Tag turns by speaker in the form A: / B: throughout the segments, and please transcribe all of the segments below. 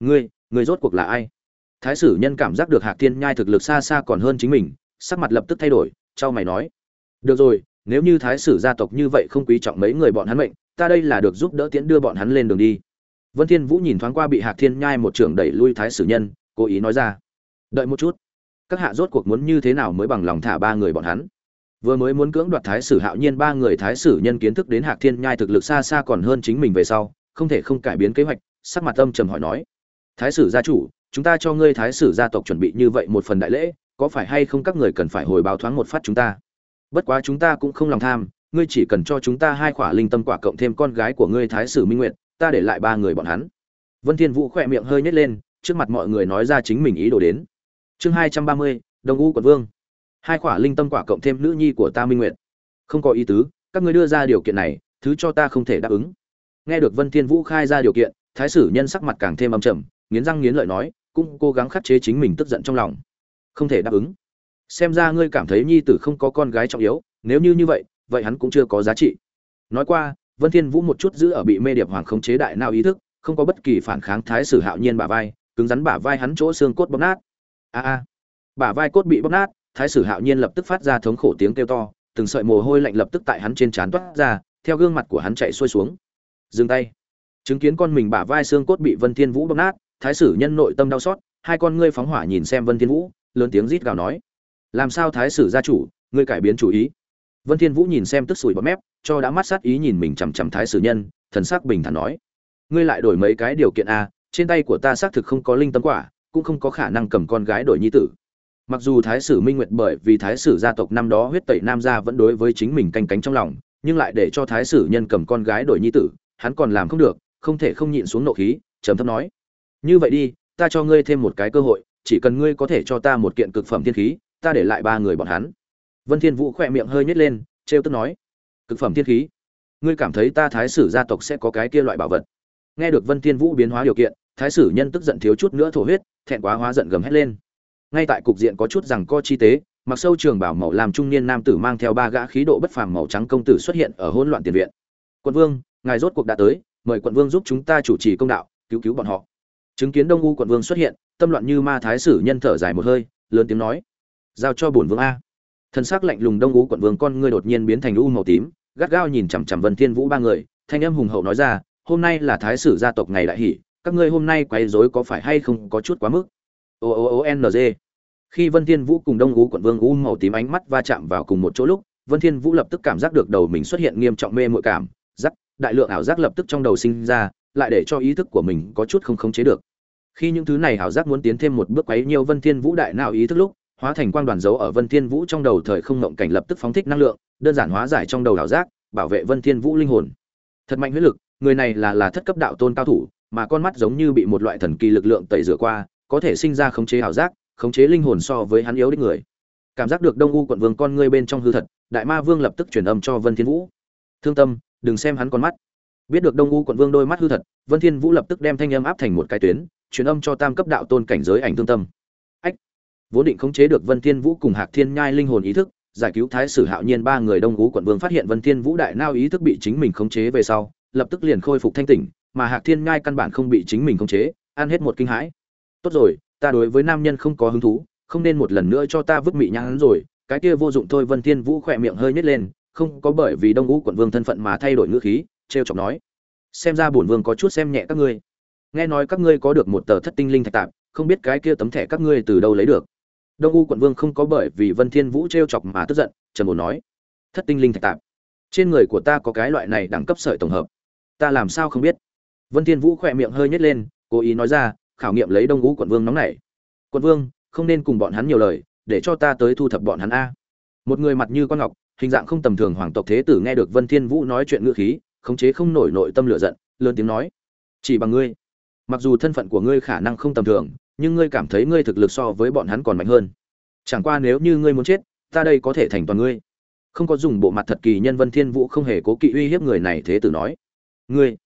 A: ngươi ngươi rốt cuộc là ai? Thái sử nhân cảm giác được hạc thiên nhai thực lực xa xa còn hơn chính mình, sắc mặt lập tức thay đổi trao mày nói. Được rồi, nếu như thái sử gia tộc như vậy không quý trọng mấy người bọn hắn mệnh, ta đây là được giúp đỡ tiễn đưa bọn hắn lên đường đi. Vân thiên vũ nhìn thoáng qua bị hạc thiên nhai một trưởng đẩy lui thái sử nhân, cố ý nói ra. Đợi một chút. Các hạ rốt cuộc muốn như thế nào mới bằng lòng thả ba người bọn hắn? Vừa mới muốn cưỡng đoạt thái sử hạo nhiên, ba người thái sử nhân kiến thức đến hạc thiên nhai thực lực xa xa còn hơn chính mình về sau, không thể không cải biến kế hoạch, sắc mặt âm trầm hỏi nói thái sử gia chủ, chúng ta cho ngươi thái sử gia tộc chuẩn bị như vậy một phần đại lễ, có phải hay không các người cần phải hồi báo thoáng một phát chúng ta? Bất quá chúng ta cũng không lòng tham, ngươi chỉ cần cho chúng ta hai khỏa linh tâm quả cộng thêm con gái của ngươi thái sử minh nguyện ta để lại ba người bọn hắn. Vân thiên vũ khỏe miệng hơi nhếch lên, trước mặt mọi người nói ra chính mình ý đồ đến. Chương hai trăm ba mươi đồng u quận vương. Hai khỏa linh tâm quả cộng thêm nữ nhi của ta minh nguyện không có ý tứ, các ngươi đưa ra điều kiện này, thứ cho ta không thể đáp ứng. Nghe được vân thiên vũ khai ra điều kiện, thái sử nhân sắc mặt càng thêm âm trầm nghiến răng nghiến lợi nói, cũng cố gắng khắc chế chính mình tức giận trong lòng. Không thể đáp ứng. Xem ra ngươi cảm thấy nhi tử không có con gái trọng yếu, nếu như như vậy vậy hắn cũng chưa có giá trị. Nói qua, vân thiên vũ một chút giữ ở bị mê điệp hoàng khống chế đại nào ý thức, không có bất kỳ phản kháng thái sử hạo nhiên bả vai, cứng rắn bả vai hắn chỗ xương cốt bóp nát. A a. Bả vai cốt bị bóp nát, thái sử hạo nhiên lập tức phát ra thống khổ tiếng kêu to, từng sợi mồ hôi lạnh lập tức tại hắn trên trán toát ra, theo gương mặt của hắn chạy xuôi xuống. Dừng tay. Chứng kiến con mình bả vai xương cốt bị vân thiên vũ bóp nát thái sử nhân nội tâm đau xót, hai con ngươi phóng hỏa nhìn xem vân thiên vũ, lớn tiếng rít gào nói, làm sao thái sử gia chủ, ngươi cải biến chủ ý? Vân thiên vũ nhìn xem tức sủi bọt mép, cho đã mắt sát ý nhìn mình chằm chằm thái sử nhân, thần sắc bình thản nói, ngươi lại đổi mấy cái điều kiện a trên tay của ta xác thực không có linh tâm quả, cũng không có khả năng cầm con gái đổi nhi tử. Mặc dù thái sử minh nguyệt bởi vì thái sử gia tộc năm đó huyết tẩy nam gia vẫn đối với chính mình canh cánh trong lòng, nhưng lại để cho thái sử nhân cầm con gái đổi nhi tử, hắn còn làm không được, không thể không nhịn xuống nộ khí, trầm thấp nói như vậy đi, ta cho ngươi thêm một cái cơ hội, chỉ cần ngươi có thể cho ta một kiện cực phẩm thiên khí, ta để lại ba người bọn hắn. Vân thiên vũ khỏe miệng hơi nhếch lên, trêu tức nói, cực phẩm thiên khí, ngươi cảm thấy ta thái sử gia tộc sẽ có cái kia loại bảo vật? Nghe được vân thiên vũ biến hóa điều kiện, thái sử nhân tức giận thiếu chút nữa thổ huyết, thẹn quá hóa giận gầm hết lên. Ngay tại cục diện có chút rằng co chi tế, mặc sâu trường bảo màu làm trung niên nam tử mang theo ba gã khí độ bất phàm màu trắng công tử xuất hiện ở hỗn loạn tiền viện. Quận vương, ngài rốt cuộc đã tới, mời quận vương giúp chúng ta chủ trì công đạo, cứu cứu bọn họ chứng kiến đông u quận vương xuất hiện, tâm loạn như ma thái sử nhân thở dài một hơi, lớn tiếng nói, giao cho bổn vương a. Thân xác lạnh lùng đông u quận vương con ngươi đột nhiên biến thành u màu tím, gắt gao nhìn chằm chằm vân thiên vũ ba người, thanh âm hùng hậu nói ra, hôm nay là thái sử gia tộc ngày đại hỷ, các ngươi hôm nay quấy rối có phải hay không có chút quá mức? O o o n g. Khi vân thiên vũ cùng đông u quận vương u màu tím ánh mắt va chạm vào cùng một chỗ lúc, vân thiên vũ lập tức cảm giác được đầu mình xuất hiện nghiêm trọng mê muội cảm giác đại lượng ảo giác lập tức trong đầu sinh ra, lại để cho ý thức của mình có chút không khống chế được khi những thứ này ảo giác muốn tiến thêm một bước quấy nhiều vân thiên vũ đại não ý thức lúc, hóa thành quang đoàn dấu ở vân thiên vũ trong đầu thời không ngộng cảnh lập tức phóng thích năng lượng, đơn giản hóa giải trong đầu ảo giác, bảo vệ vân thiên vũ linh hồn. Thật mạnh huyết lực, người này là là thất cấp đạo tôn cao thủ, mà con mắt giống như bị một loại thần kỳ lực lượng tẩy rửa qua, có thể sinh ra khống chế ảo giác, khống chế linh hồn so với hắn yếu đích người. Cảm giác được đông u quận vương con ngươi bên trong hư thật, đại ma vương lập tức truyền âm cho vân thiên vũ. Thương tâm, đừng xem hắn con mắt biết được đông u quận vương đôi mắt hư thật, vân thiên vũ lập tức đem thanh âm áp thành một cái tuyến, truyền âm cho tam cấp đạo tôn cảnh giới ảnh thương tâm. Ách! Vốn định khống chế được vân thiên vũ cùng hạc thiên nhai linh hồn ý thức, giải cứu thái sử hạo nhiên ba người đông U quận vương phát hiện vân thiên vũ đại nao ý thức bị chính mình khống chế về sau, lập tức liền khôi phục thanh tỉnh, mà hạc thiên nhai căn bản không bị chính mình khống chế, ăn hết một kinh hãi. Tốt rồi, ta đối với nam nhân không có hứng thú, không nên một lần nữa cho ta vứt mị nhãn rồi, cái kia vô dụng thôi. Vân thiên vũ khoe miệng hơi nhếch lên, không có bởi vì đông U quận vương thân phận mà thay đổi ngữ khí trêu chọc nói xem ra bổn vương có chút xem nhẹ các ngươi. Nghe nói các ngươi có được một tờ thất tinh linh thạch tạm, không biết cái kia tấm thẻ các ngươi từ đâu lấy được. Đông u quận vương không có bởi vì vân thiên vũ trêu chọc mà tức giận trầm ổn nói thất tinh linh thạch tạm, trên người của ta có cái loại này đẳng cấp sợi tổng hợp. Ta làm sao không biết? Vân thiên vũ khẽ miệng hơi nhếch lên cố ý nói ra khảo nghiệm lấy đông u quận vương nóng nảy quận vương không nên cùng bọn hắn nhiều lời để cho ta tới thu thập bọn hắn a. Một người mặt như con ngọc hình dạng không tầm thường hoàng tộc thế tử nghe được vân thiên vũ nói chuyện ngữ khí khống chế không nổi nội tâm lửa giận, lớn tiếng nói, chỉ bằng ngươi. Mặc dù thân phận của ngươi khả năng không tầm thường, nhưng ngươi cảm thấy ngươi thực lực so với bọn hắn còn mạnh hơn. Chẳng qua nếu như ngươi muốn chết, ta đây có thể thành toàn ngươi. Không có dùng bộ mặt thật kỳ nhân vân thiên vũ không hề cố kỵ uy hiếp người này thế tử nói, ngươi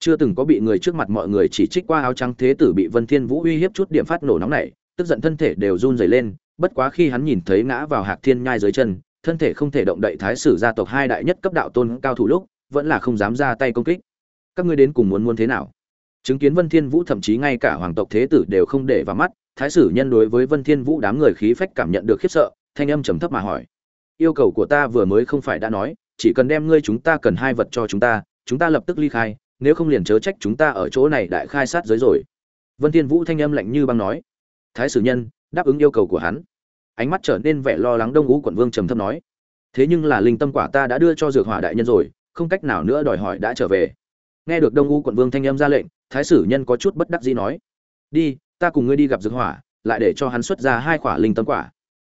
A: chưa từng có bị người trước mặt mọi người chỉ trích qua áo trắng thế tử bị vân thiên vũ uy hiếp chút điểm phát nổ nóng này, tức giận thân thể đều run rẩy lên, bất quá khi hắn nhìn thấy ngã vào hạc thiên nhai dưới chân, thân thể không thể động đậy thái sử gia tộc hai đại nhất cấp đạo tôn cao thủ lúc vẫn là không dám ra tay công kích. Các ngươi đến cùng muốn muốn thế nào? Chứng kiến vân thiên vũ thậm chí ngay cả hoàng tộc thế tử đều không để vào mắt, thái sử nhân đối với vân thiên vũ đám người khí phách cảm nhận được khiếp sợ, thanh âm trầm thấp mà hỏi. Yêu cầu của ta vừa mới không phải đã nói, chỉ cần đem ngươi chúng ta cần hai vật cho chúng ta chúng ta lập tức ly khai, nếu không liền chớ trách chúng ta ở chỗ này đại khai sát giới rồi. Vân thiên vũ thanh âm lạnh như băng nói. Thái sử nhân, đáp ứng yêu cầu của hắn. Ánh mắt trở nên vẻ lo lắng đông ú quận vương trầm thấp nói. Thế nhưng là linh tâm quả ta đã đưa cho dược hỏa đại nhân rồi không cách nào nữa đòi hỏi đã trở về. Nghe được đông U quận vương thanh âm ra lệnh, thái sử nhân có chút bất đắc dĩ nói, đi, ta cùng ngươi đi gặp dược hỏa, lại để cho hắn xuất ra hai quả linh tâm quả.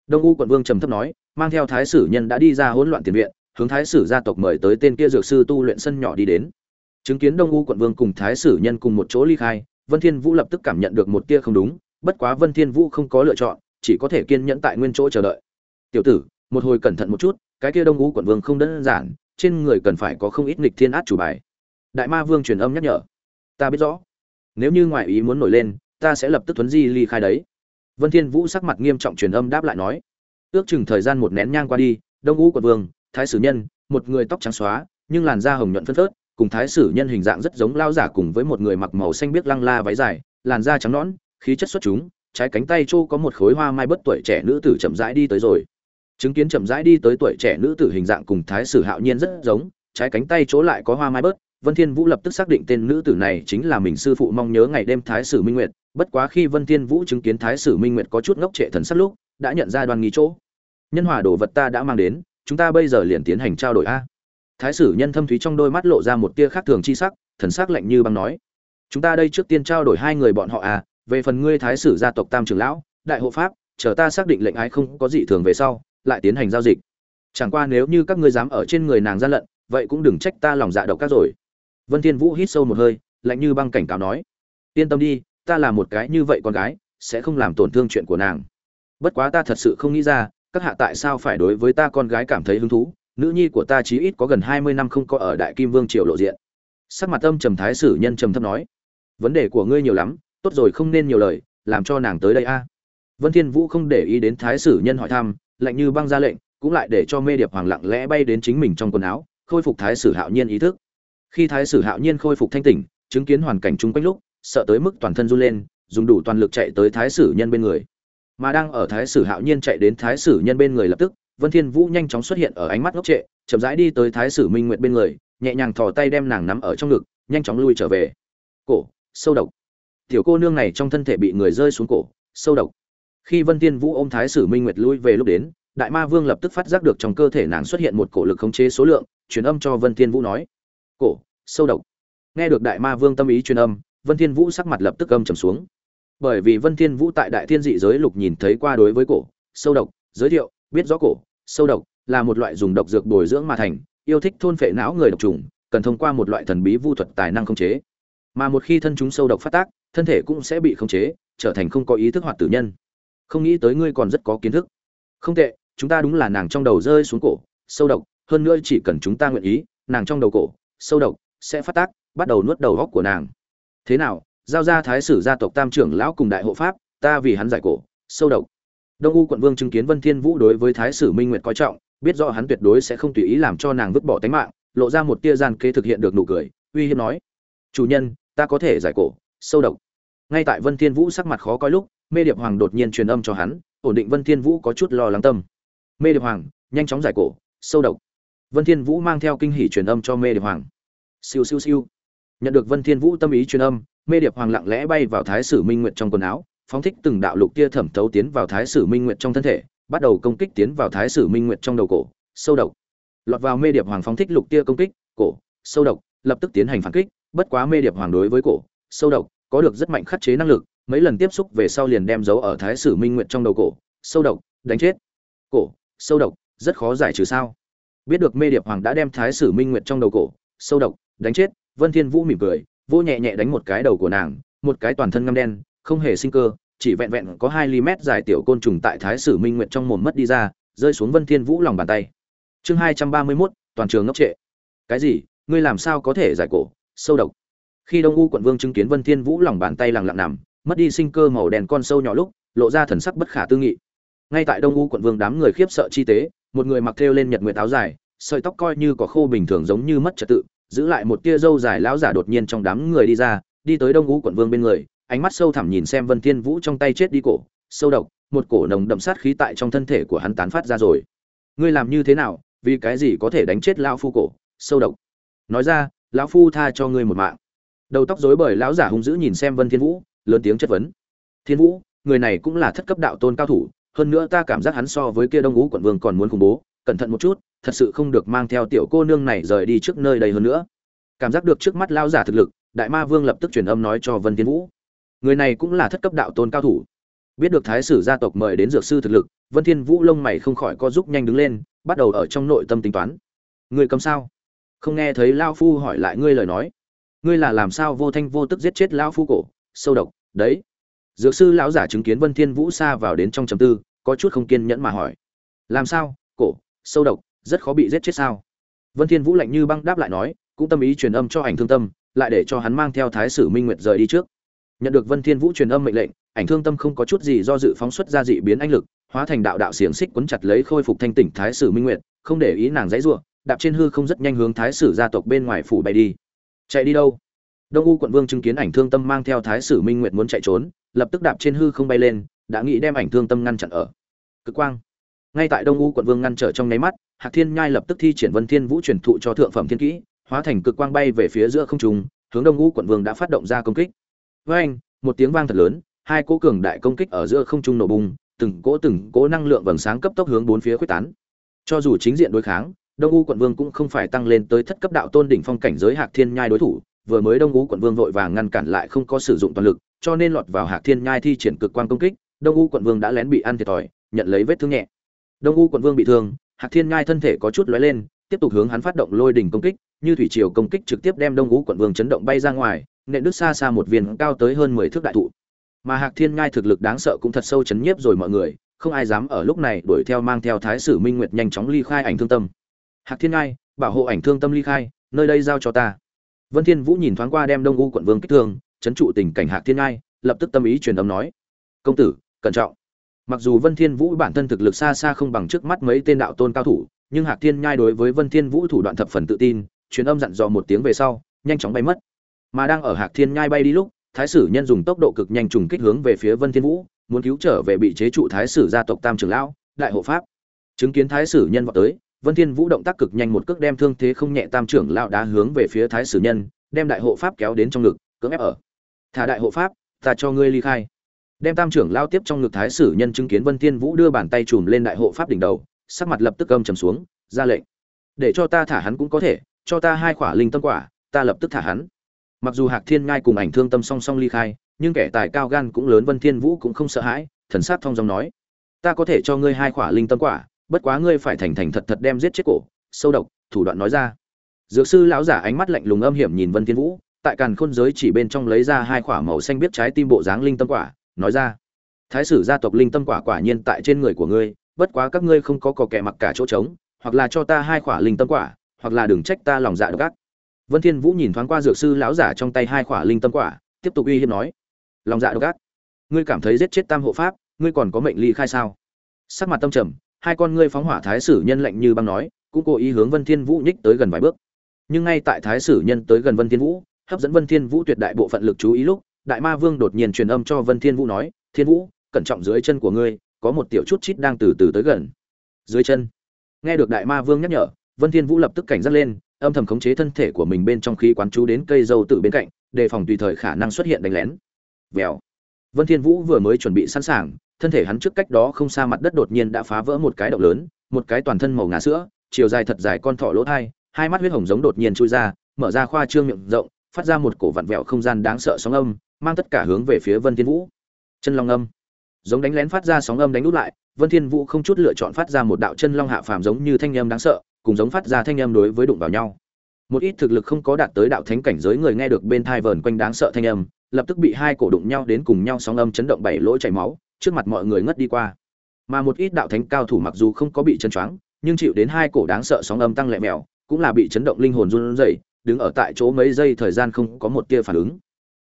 A: Đông U quận vương trầm thấp nói, mang theo thái sử nhân đã đi ra hỗn loạn tiền viện, hướng thái sử gia tộc mời tới tên kia dược sư tu luyện sân nhỏ đi đến. Chứng kiến đông u quận vương cùng thái sử nhân cùng một chỗ ly khai, vân thiên vũ lập tức cảm nhận được một tia không đúng, bất quá vân thiên vũ không có lựa chọn, chỉ có thể kiên nhẫn tại nguyên chỗ chờ đợi. Tiểu tử, một hồi cẩn thận một chút, cái kia đông u quận vương không đơn giản trên người cần phải có không ít nghịch thiên át chủ bài. Đại ma vương truyền âm nhắc nhở. Ta biết rõ. Nếu như ngoại ý muốn nổi lên, ta sẽ lập tức thuấn di ly khai đấy. Vân thiên vũ sắc mặt nghiêm trọng truyền âm đáp lại nói. Ước chừng thời gian một nén nhang qua đi, đông u quận vương, thái sử nhân, một người tóc trắng xóa, nhưng làn da hồng nhuận phân phớt, cùng thái sử nhân hình dạng rất giống lao giả cùng với một người mặc màu xanh biếc lăng la váy dài, làn da trắng nõn, khí chất xuất chúng, trái cánh tay châu có một khối hoa mai bất tuổi trẻ nữ tử chậm rãi đi tới rồi chứng kiến chậm rãi đi tới tuổi trẻ nữ tử hình dạng cùng thái sử hạo nhiên rất giống, trái cánh tay chỗ lại có hoa mai bớt, vân thiên vũ lập tức xác định tên nữ tử này chính là mình sư phụ mong nhớ ngày đêm thái sử minh nguyệt. Bất quá khi vân thiên vũ chứng kiến thái sử minh nguyệt có chút ngốc trệ thần sắc lúc, đã nhận ra đoan nghi chỗ. Nhân hòa đồ vật ta đã mang đến, chúng ta bây giờ liền tiến hành trao đổi a. Thái sử nhân thâm thúy trong đôi mắt lộ ra một tia khác thường chi sắc, thần sắc lạnh như băng nói. Chúng ta đây trước tiên trao đổi hai người bọn họ à về phần ngươi thái sử gia tộc tam trưởng lão, đại hộ pháp, chờ ta xác định lệnh ái không có gì thường về sau lại tiến hành giao dịch. Chẳng qua nếu như các ngươi dám ở trên người nàng gian lận, vậy cũng đừng trách ta lòng dạ độc các rồi. Vân thiên vũ hít sâu một hơi, lạnh như băng cảnh cáo nói, yên tâm đi, ta là một cái như vậy con gái, sẽ không làm tổn thương chuyện của nàng. Bất quá ta thật sự không nghĩ ra, các hạ tại sao phải đối với ta con gái cảm thấy hứng thú. Nữ nhi của ta chí ít có gần hai mươi năm không có ở đại kim vương triều lộ diện. Sắc mặt âm trầm thái sử nhân trầm thấp nói, vấn đề của ngươi nhiều lắm, tốt rồi không nên nhiều lời, làm cho nàng tới đây a. Vân thiên vũ không để ý đến thái sử nhân hỏi thăm lạnh như băng ra lệnh, cũng lại để cho mê điệp hoàng lặng lẽ bay đến chính mình trong quần áo, khôi phục thái sử hạo nhiên ý thức. Khi thái sử hạo nhiên khôi phục thanh tỉnh, chứng kiến hoàn cảnh chung quanh lúc, sợ tới mức toàn thân run lên, dùng đủ toàn lực chạy tới thái sử nhân bên người. Mà đang ở thái sử hạo nhiên chạy đến thái sử nhân bên người lập tức, vân thiên vũ nhanh chóng xuất hiện ở ánh mắt ngốc trệ, chậm rãi đi tới thái sử minh nguyệt bên người, nhẹ nhàng thò tay đem nàng nắm ở trong ngực, nhanh chóng lui trở về. Cổ, sâu độc. Tiểu cô nương này trong thân thể bị người rơi xuống cổ, sâu độc khi vân thiên vũ ôm thái sử minh nguyệt lui về lúc đến, đại ma vương lập tức phát giác được trong cơ thể nàng xuất hiện một cổ lực khống chế số lượng, truyền âm cho vân thiên vũ nói, cổ, sâu độc. Nghe được đại ma vương tâm ý truyền âm, vân thiên vũ sắc mặt lập tức âm trầm xuống. Bởi vì vân thiên vũ tại đại thiên dị giới lục nhìn thấy qua đối với cổ, sâu độc, giới thiệu, biết rõ cổ, sâu độc là một loại dùng độc dược bồi dưỡng mà thành, yêu thích thôn phệ não người độc trùng, cần thông qua một loại thần bí vu thuật tài năng khống chế. Mà một khi thân chúng sâu độc phát tác, thân thể cũng sẽ bị khống chế, trở thành không có ý thức hoạt tử nhân không nghĩ tới ngươi còn rất có kiến thức. Không tệ, chúng ta đúng là nàng trong đầu rơi xuống cổ, sâu độc, hơn nữa chỉ cần chúng ta nguyện ý, nàng trong đầu cổ, sâu độc, sẽ phát tác, bắt đầu nuốt đầu góc của nàng. Thế nào, giao ra thái sử gia tộc tam trưởng lão cùng đại hộ pháp, ta vì hắn giải cổ, sâu độc. Đông u quận vương chứng kiến vân thiên vũ đối với thái sử minh nguyệt coi trọng, biết rõ hắn tuyệt đối sẽ không tùy ý làm cho nàng vứt bỏ tính mạng, lộ ra một tia gian kế thực hiện được nụ cười, uy hiếp nói, chủ nhân, ta có thể giải cổ, sâu độc. Ngay tại vân thiên vũ sắc mặt khó coi lúc mê điệp hoàng đột nhiên truyền âm cho hắn, ổn định vân thiên vũ có chút lo lắng tâm. Mê điệp hoàng, nhanh chóng giải cổ, sâu độc. Vân thiên vũ mang theo kinh hỉ truyền âm cho mê điệp hoàng. Siêu siêu siêu. Nhận được vân thiên vũ tâm ý truyền âm, mê điệp hoàng lặng lẽ bay vào thái sử minh nguyệt trong quần áo, phóng thích từng đạo lục tia thẩm thấu tiến vào thái sử minh nguyệt trong thân thể, bắt đầu công kích tiến vào thái sử minh nguyệt trong đầu cổ, sâu độc. Lọt vào mê điệp hoàng phóng thích lục tia công kích, cổ, sâu độc, lập tức tiến hành phản kích, bất quá mê điệp hoàng đối với cổ, sâu độc, có được rất mạnh khắc chế năng lực mấy lần tiếp xúc về sau liền đem dấu ở thái sử minh nguyệt trong đầu cổ sâu độc đánh chết. Cổ sâu độc rất khó giải trừ sao? Biết được mê điệp hoàng đã đem thái sử minh nguyệt trong đầu cổ sâu độc đánh chết vân thiên vũ mỉm cười vô nhẹ nhẹ đánh một cái đầu của nàng một cái toàn thân ngăm đen không hề sinh cơ chỉ vẹn vẹn có hai ly mét dài tiểu côn trùng tại thái sử minh nguyệt trong mồm mất đi ra rơi xuống vân thiên vũ lòng bàn tay. Chương hai trăm ba mươi 231, toàn trường ngốc trệ. Cái gì? Ngươi làm sao có thể giải cổ? Sâu độc. Khi đông u quận vương chứng kiến vân thiên vũ lòng bàn tay lặng lặng nằm mất đi sinh cơ màu đen con sâu nhỏ lúc, lộ ra thần sắc bất khả tư nghị. Ngay tại đông u quận vương đám người khiếp sợ chi tế, một người mặc thêu lên nhật nguyệt áo dài, sợi tóc coi như có khô bình thường giống như mất trật tự, giữ lại một tia râu dài lão giả đột nhiên trong đám người đi ra, đi tới đông U quận vương bên người, ánh mắt sâu thẳm nhìn xem vân thiên vũ trong tay chết đi cổ, sâu độc, một cổ nồng đậm sát khí tại trong thân thể của hắn tán phát ra rồi. Ngươi làm như thế nào, vì cái gì có thể đánh chết lão phu cổ, sâu độc? Nói ra, lão phu tha cho ngươi một mạng. Đầu tóc rối bời lão giả hung dữ nhìn xem vân thiên vũ lớn tiếng chất vấn. Thiên vũ, người này cũng là thất cấp đạo tôn cao thủ, hơn nữa ta cảm giác hắn so với kia đông ngũ quận vương còn muốn khủng bố. Cẩn thận một chút, thật sự không được mang theo tiểu cô nương này rời đi trước nơi đây hơn nữa. Cảm giác được trước mắt lão giả thực lực, đại ma vương lập tức truyền âm nói cho vân thiên vũ. Người này cũng là thất cấp đạo tôn cao thủ. Biết được thái sử gia tộc mời đến dược sư thực lực, vân thiên vũ lông mày không khỏi co giúp nhanh đứng lên, bắt đầu ở trong nội tâm tính toán. Người cầm sao? Không nghe thấy lao phu hỏi lại ngươi lời nói. Ngươi là làm sao vô thanh vô tức giết chết lão phu cổ? Sâu độc, đấy. Dược sư lão giả chứng kiến vân thiên vũ xa vào đến trong trầm tư, có chút không kiên nhẫn mà hỏi. Làm sao? Cổ, sâu độc, rất khó bị giết chết sao? Vân thiên vũ lạnh như băng đáp lại nói, cũng tâm ý truyền âm cho ảnh thương tâm, lại để cho hắn mang theo thái sử minh nguyệt rời đi trước. Nhận được vân thiên vũ truyền âm mệnh lệnh, ảnh thương tâm không có chút gì do dự phóng xuất ra dị biến anh lực, hóa thành đạo đạo xiềng xích quấn chặt lấy khôi phục thanh tỉnh thái sử minh nguyệt, không để ý nàng dãy rủa, đạp trên hư không rất nhanh hướng thái sử gia tộc bên ngoài phủ bay đi. Chạy đi đâu? Đông u quận vương chứng kiến ảnh thương tâm mang theo thái sử minh nguyệt muốn chạy trốn lập tức đạp trên hư không bay lên đã nghĩ đem ảnh thương tâm ngăn chặn ở cực quang. Ngay tại đông u quận vương ngăn trở trong nháy mắt hạc thiên nhai lập tức thi triển vân thiên vũ truyền thụ cho thượng phẩm thiên kỹ hóa thành cực quang bay về phía giữa không trung hướng đông u quận vương đã phát động ra công kích. Với anh một tiếng vang thật lớn hai cỗ cường đại công kích ở giữa không trung nổ bùng, từng cỗ từng cỗ năng lượng vầng sáng cấp tốc hướng bốn phía khuếch tán. Cho dù chính diện đối kháng đông u quận vương cũng không phải tăng lên tới thất cấp đạo tôn đỉnh phong cảnh giới hạc thiên nhai đối thủ vừa mới đông u quận vương vội vàng ngăn cản lại không có sử dụng toàn lực, cho nên lọt vào hạc thiên nhai thi triển cực quan công kích, đông u quận vương đã lén bị ăn thiệt thòi, nhận lấy vết thương nhẹ. Đông u quận vương bị thương, hạc thiên nhai thân thể có chút lóe lên, tiếp tục hướng hắn phát động lôi đỉnh công kích, như thủy triều công kích trực tiếp đem đông u quận vương chấn động bay ra ngoài, nện đứt xa xa một viên cao tới hơn mười thước đại thụ. Mà hạc thiên nhai thực lực đáng sợ cũng thật sâu chấn nhiếp rồi mọi người, không ai dám ở lúc này đuổi theo mang theo thái sử minh nguyệt nhanh chóng ly khai ảnh thương tâm. Hạc thiên nhai, bảo hộ ảnh thương tâm ly khai, nơi đây giao cho ta vân thiên vũ nhìn thoáng qua đem đông u quận vương kích thương, chấn trụ tình cảnh hạc thiên nhai lập tức tâm ý truyền âm nói, công tử, cẩn trọng. Mặc dù vân thiên vũ bản thân thực lực xa xa không bằng trước mắt mấy tên đạo tôn cao thủ, nhưng hạc thiên nhai đối với vân thiên vũ thủ đoạn thập phần tự tin, truyền âm dặn dò một tiếng về sau, nhanh chóng bay mất. Mà đang ở hạc thiên nhai bay đi lúc, thái sử nhân dùng tốc độ cực nhanh trùng kích hướng về phía vân thiên vũ, muốn cứu trở về bị chế trụ thái sử gia tộc tam trưởng lão, đại hộ pháp. Chứng kiến thái sử nhân vọt tới vân thiên vũ động tác cực nhanh một cước đem thương thế không nhẹ tam trưởng lão đá hướng về phía thái sử nhân, đem đại hộ pháp kéo đến trong ngực, cưỡng ép ở. Thả đại hộ pháp, ta cho ngươi ly khai. Đem tam trưởng lão tiếp trong ngực thái sử nhân chứng kiến vân thiên vũ đưa bàn tay chùm lên đại hộ pháp đỉnh đầu, sắc mặt lập tức âm trầm xuống, ra lệnh. Để cho ta thả hắn cũng có thể, cho ta hai quả linh tâm quả, ta lập tức thả hắn. Mặc dù hạc thiên ngai cùng ảnh thương tâm song song ly khai, nhưng kẻ tài cao gan cũng lớn, vân thiên vũ cũng không sợ hãi, thần sát thông dòng nói, ta có thể cho ngươi hai quả linh tâm quả bất quá ngươi phải thành thành thật thật đem giết chết cổ, sâu độc, thủ đoạn nói ra. Dược sư lão giả ánh mắt lạnh lùng âm hiểm nhìn vân thiên vũ, tại càn khôn giới chỉ bên trong lấy ra hai quả màu xanh biết trái tim bộ dáng linh tâm quả, nói ra. Thái sử gia tộc linh tâm quả quả nhiên tại trên người của ngươi, bất quá các ngươi không có cò kẻ mặc cả chỗ trống, hoặc là cho ta hai quả linh tâm quả, hoặc là đừng trách ta lòng dạ độc ác. Vân thiên vũ nhìn thoáng qua dược sư lão giả trong tay hai quả linh tâm quả, tiếp tục uy hiếp nói. Lòng dạ độc ác. Ngươi cảm thấy giết chết tam hộ pháp, ngươi còn có mệnh ly khai sao? Sắc mặt tâm trầm hai con ngươi phóng hỏa thái sử nhân lạnh như băng nói, cũng cố ý hướng vân thiên vũ nhích tới gần vài bước. Nhưng ngay tại thái sử nhân tới gần vân thiên vũ, hấp dẫn vân thiên vũ tuyệt đại bộ phận lực chú ý lúc, đại ma vương đột nhiên truyền âm cho vân thiên vũ nói, thiên vũ, cẩn trọng dưới chân của ngươi, có một tiểu chút chít đang từ từ tới gần. Dưới chân. Nghe được đại ma vương nhắc nhở, vân thiên vũ lập tức cảnh giác lên, âm thầm khống chế thân thể của mình bên trong khí quán chú đến cây dâu tự bên cạnh, đề phòng tùy thời khả năng xuất hiện đánh lén. Vèo. Vân thiên vũ vừa mới chuẩn bị sẵn sàng thân thể hắn trước cách đó không xa mặt đất đột nhiên đã phá vỡ một cái động lớn, một cái toàn thân màu ngà sữa, chiều dài thật dài con thỏ lỗ thai, hai mắt huyết hồng giống đột nhiên chui ra, mở ra khoa trương miệng rộng, phát ra một cổ vặn vẹo không gian đáng sợ sóng âm, mang tất cả hướng về phía vân thiên vũ. Chân long âm. Giống đánh lén phát ra sóng âm đánh nút lại, vân thiên vũ không chút lựa chọn phát ra một đạo chân long hạ phàm giống như thanh âm đáng sợ, cùng giống phát ra thanh âm đối với đụng vào nhau. Một ít thực lực không có đạt tới đạo thánh cảnh giới người nghe được bên tai vờn quanh đáng sợ thanh âm, lập tức bị hai cổ đụng nhau đến cùng nhau sóng âm chấn động bảy lỗ chảy máu trước mặt mọi người ngất đi qua. Mà một ít đạo thánh cao thủ mặc dù không có bị chấn choáng, nhưng chịu đến hai cổ đáng sợ sóng âm tăng lẹ mèo, cũng là bị chấn động linh hồn run rẩy, đứng ở tại chỗ mấy giây thời gian không có một tia phản ứng.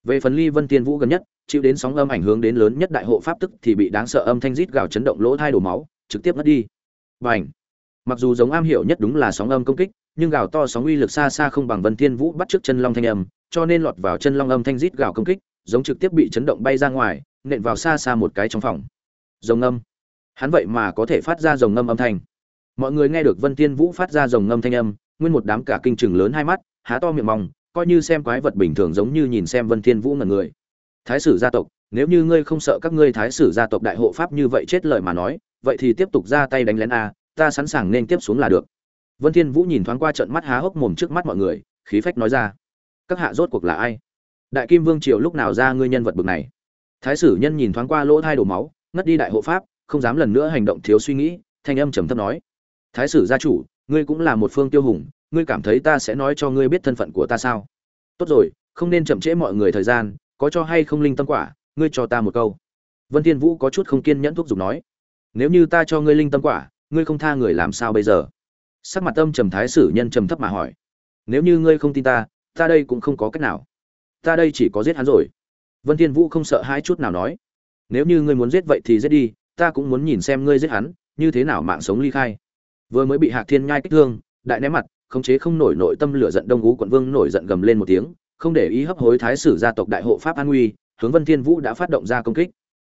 A: Về phần ly vân tiên vũ gần nhất, chịu đến sóng âm ảnh hưởng đến lớn nhất đại hộ pháp tức thì bị đáng sợ âm thanh rít gào chấn động lỗ thai đổ máu, trực tiếp mất đi. Và ảnh mặc dù giống am hiểu nhất đúng là sóng âm công kích, nhưng gào to sóng uy lực xa xa không bằng vân thiên vũ bắt trước chân long thanh âm, cho nên lọt vào chân long âm thanh rít gào công kích, giống trực tiếp bị chấn động bay ra ngoài nện vào xa xa một cái trong phòng. Rồng âm hắn vậy mà có thể phát ra rồng âm âm thanh. Mọi người nghe được vân thiên vũ phát ra rồng âm thanh âm, nguyên một đám cả kinh chừng lớn hai mắt, há to miệng mong, coi như xem quái vật bình thường giống như nhìn xem vân thiên vũ ngẩn người. Thái sử gia tộc, nếu như ngươi không sợ các ngươi thái sử gia tộc đại hộ pháp như vậy chết lời mà nói, vậy thì tiếp tục ra tay đánh lén a, ta sẵn sàng nên tiếp xuống là được. Vân thiên vũ nhìn thoáng qua trận mắt há hốc mồm trước mắt mọi người, khí phách nói ra. Các hạ rốt cuộc là ai? Đại kim vương triều lúc nào ra ngươi nhân vật bực này? Thái sử nhân nhìn thoáng qua lỗ thai đổ máu, ngất đi đại hộ pháp, không dám lần nữa hành động thiếu suy nghĩ, thanh âm trầm thấp nói. Thái sử gia chủ, ngươi cũng là một phương tiêu hùng, ngươi cảm thấy ta sẽ nói cho ngươi biết thân phận của ta sao? Tốt rồi, không nên chậm trễ mọi người thời gian, có cho hay không linh tâm quả, ngươi cho ta một câu. Vân thiên vũ có chút không kiên nhẫn thúc giục nói. Nếu như ta cho ngươi linh tâm quả, ngươi không tha người làm sao bây giờ? Sắc mặt tâm trầm thái sử nhân trầm thấp mà hỏi. Nếu như ngươi không tin ta ta đây cũng không có cách nào. Ta đây chỉ có giết hắn rồi vân thiên vũ không sợ hai chút nào nói, nếu như ngươi muốn giết vậy thì giết đi, ta cũng muốn nhìn xem ngươi giết hắn, như thế nào mạng sống ly khai. Vừa mới bị hạc thiên nhai kích thương, đại ném mặt, khống chế không nổi nội tâm lửa giận đông ú quận vương nổi giận gầm lên một tiếng, không để ý hấp hối thái sử gia tộc đại hộ pháp an nguy, hướng vân thiên vũ đã phát động ra công kích.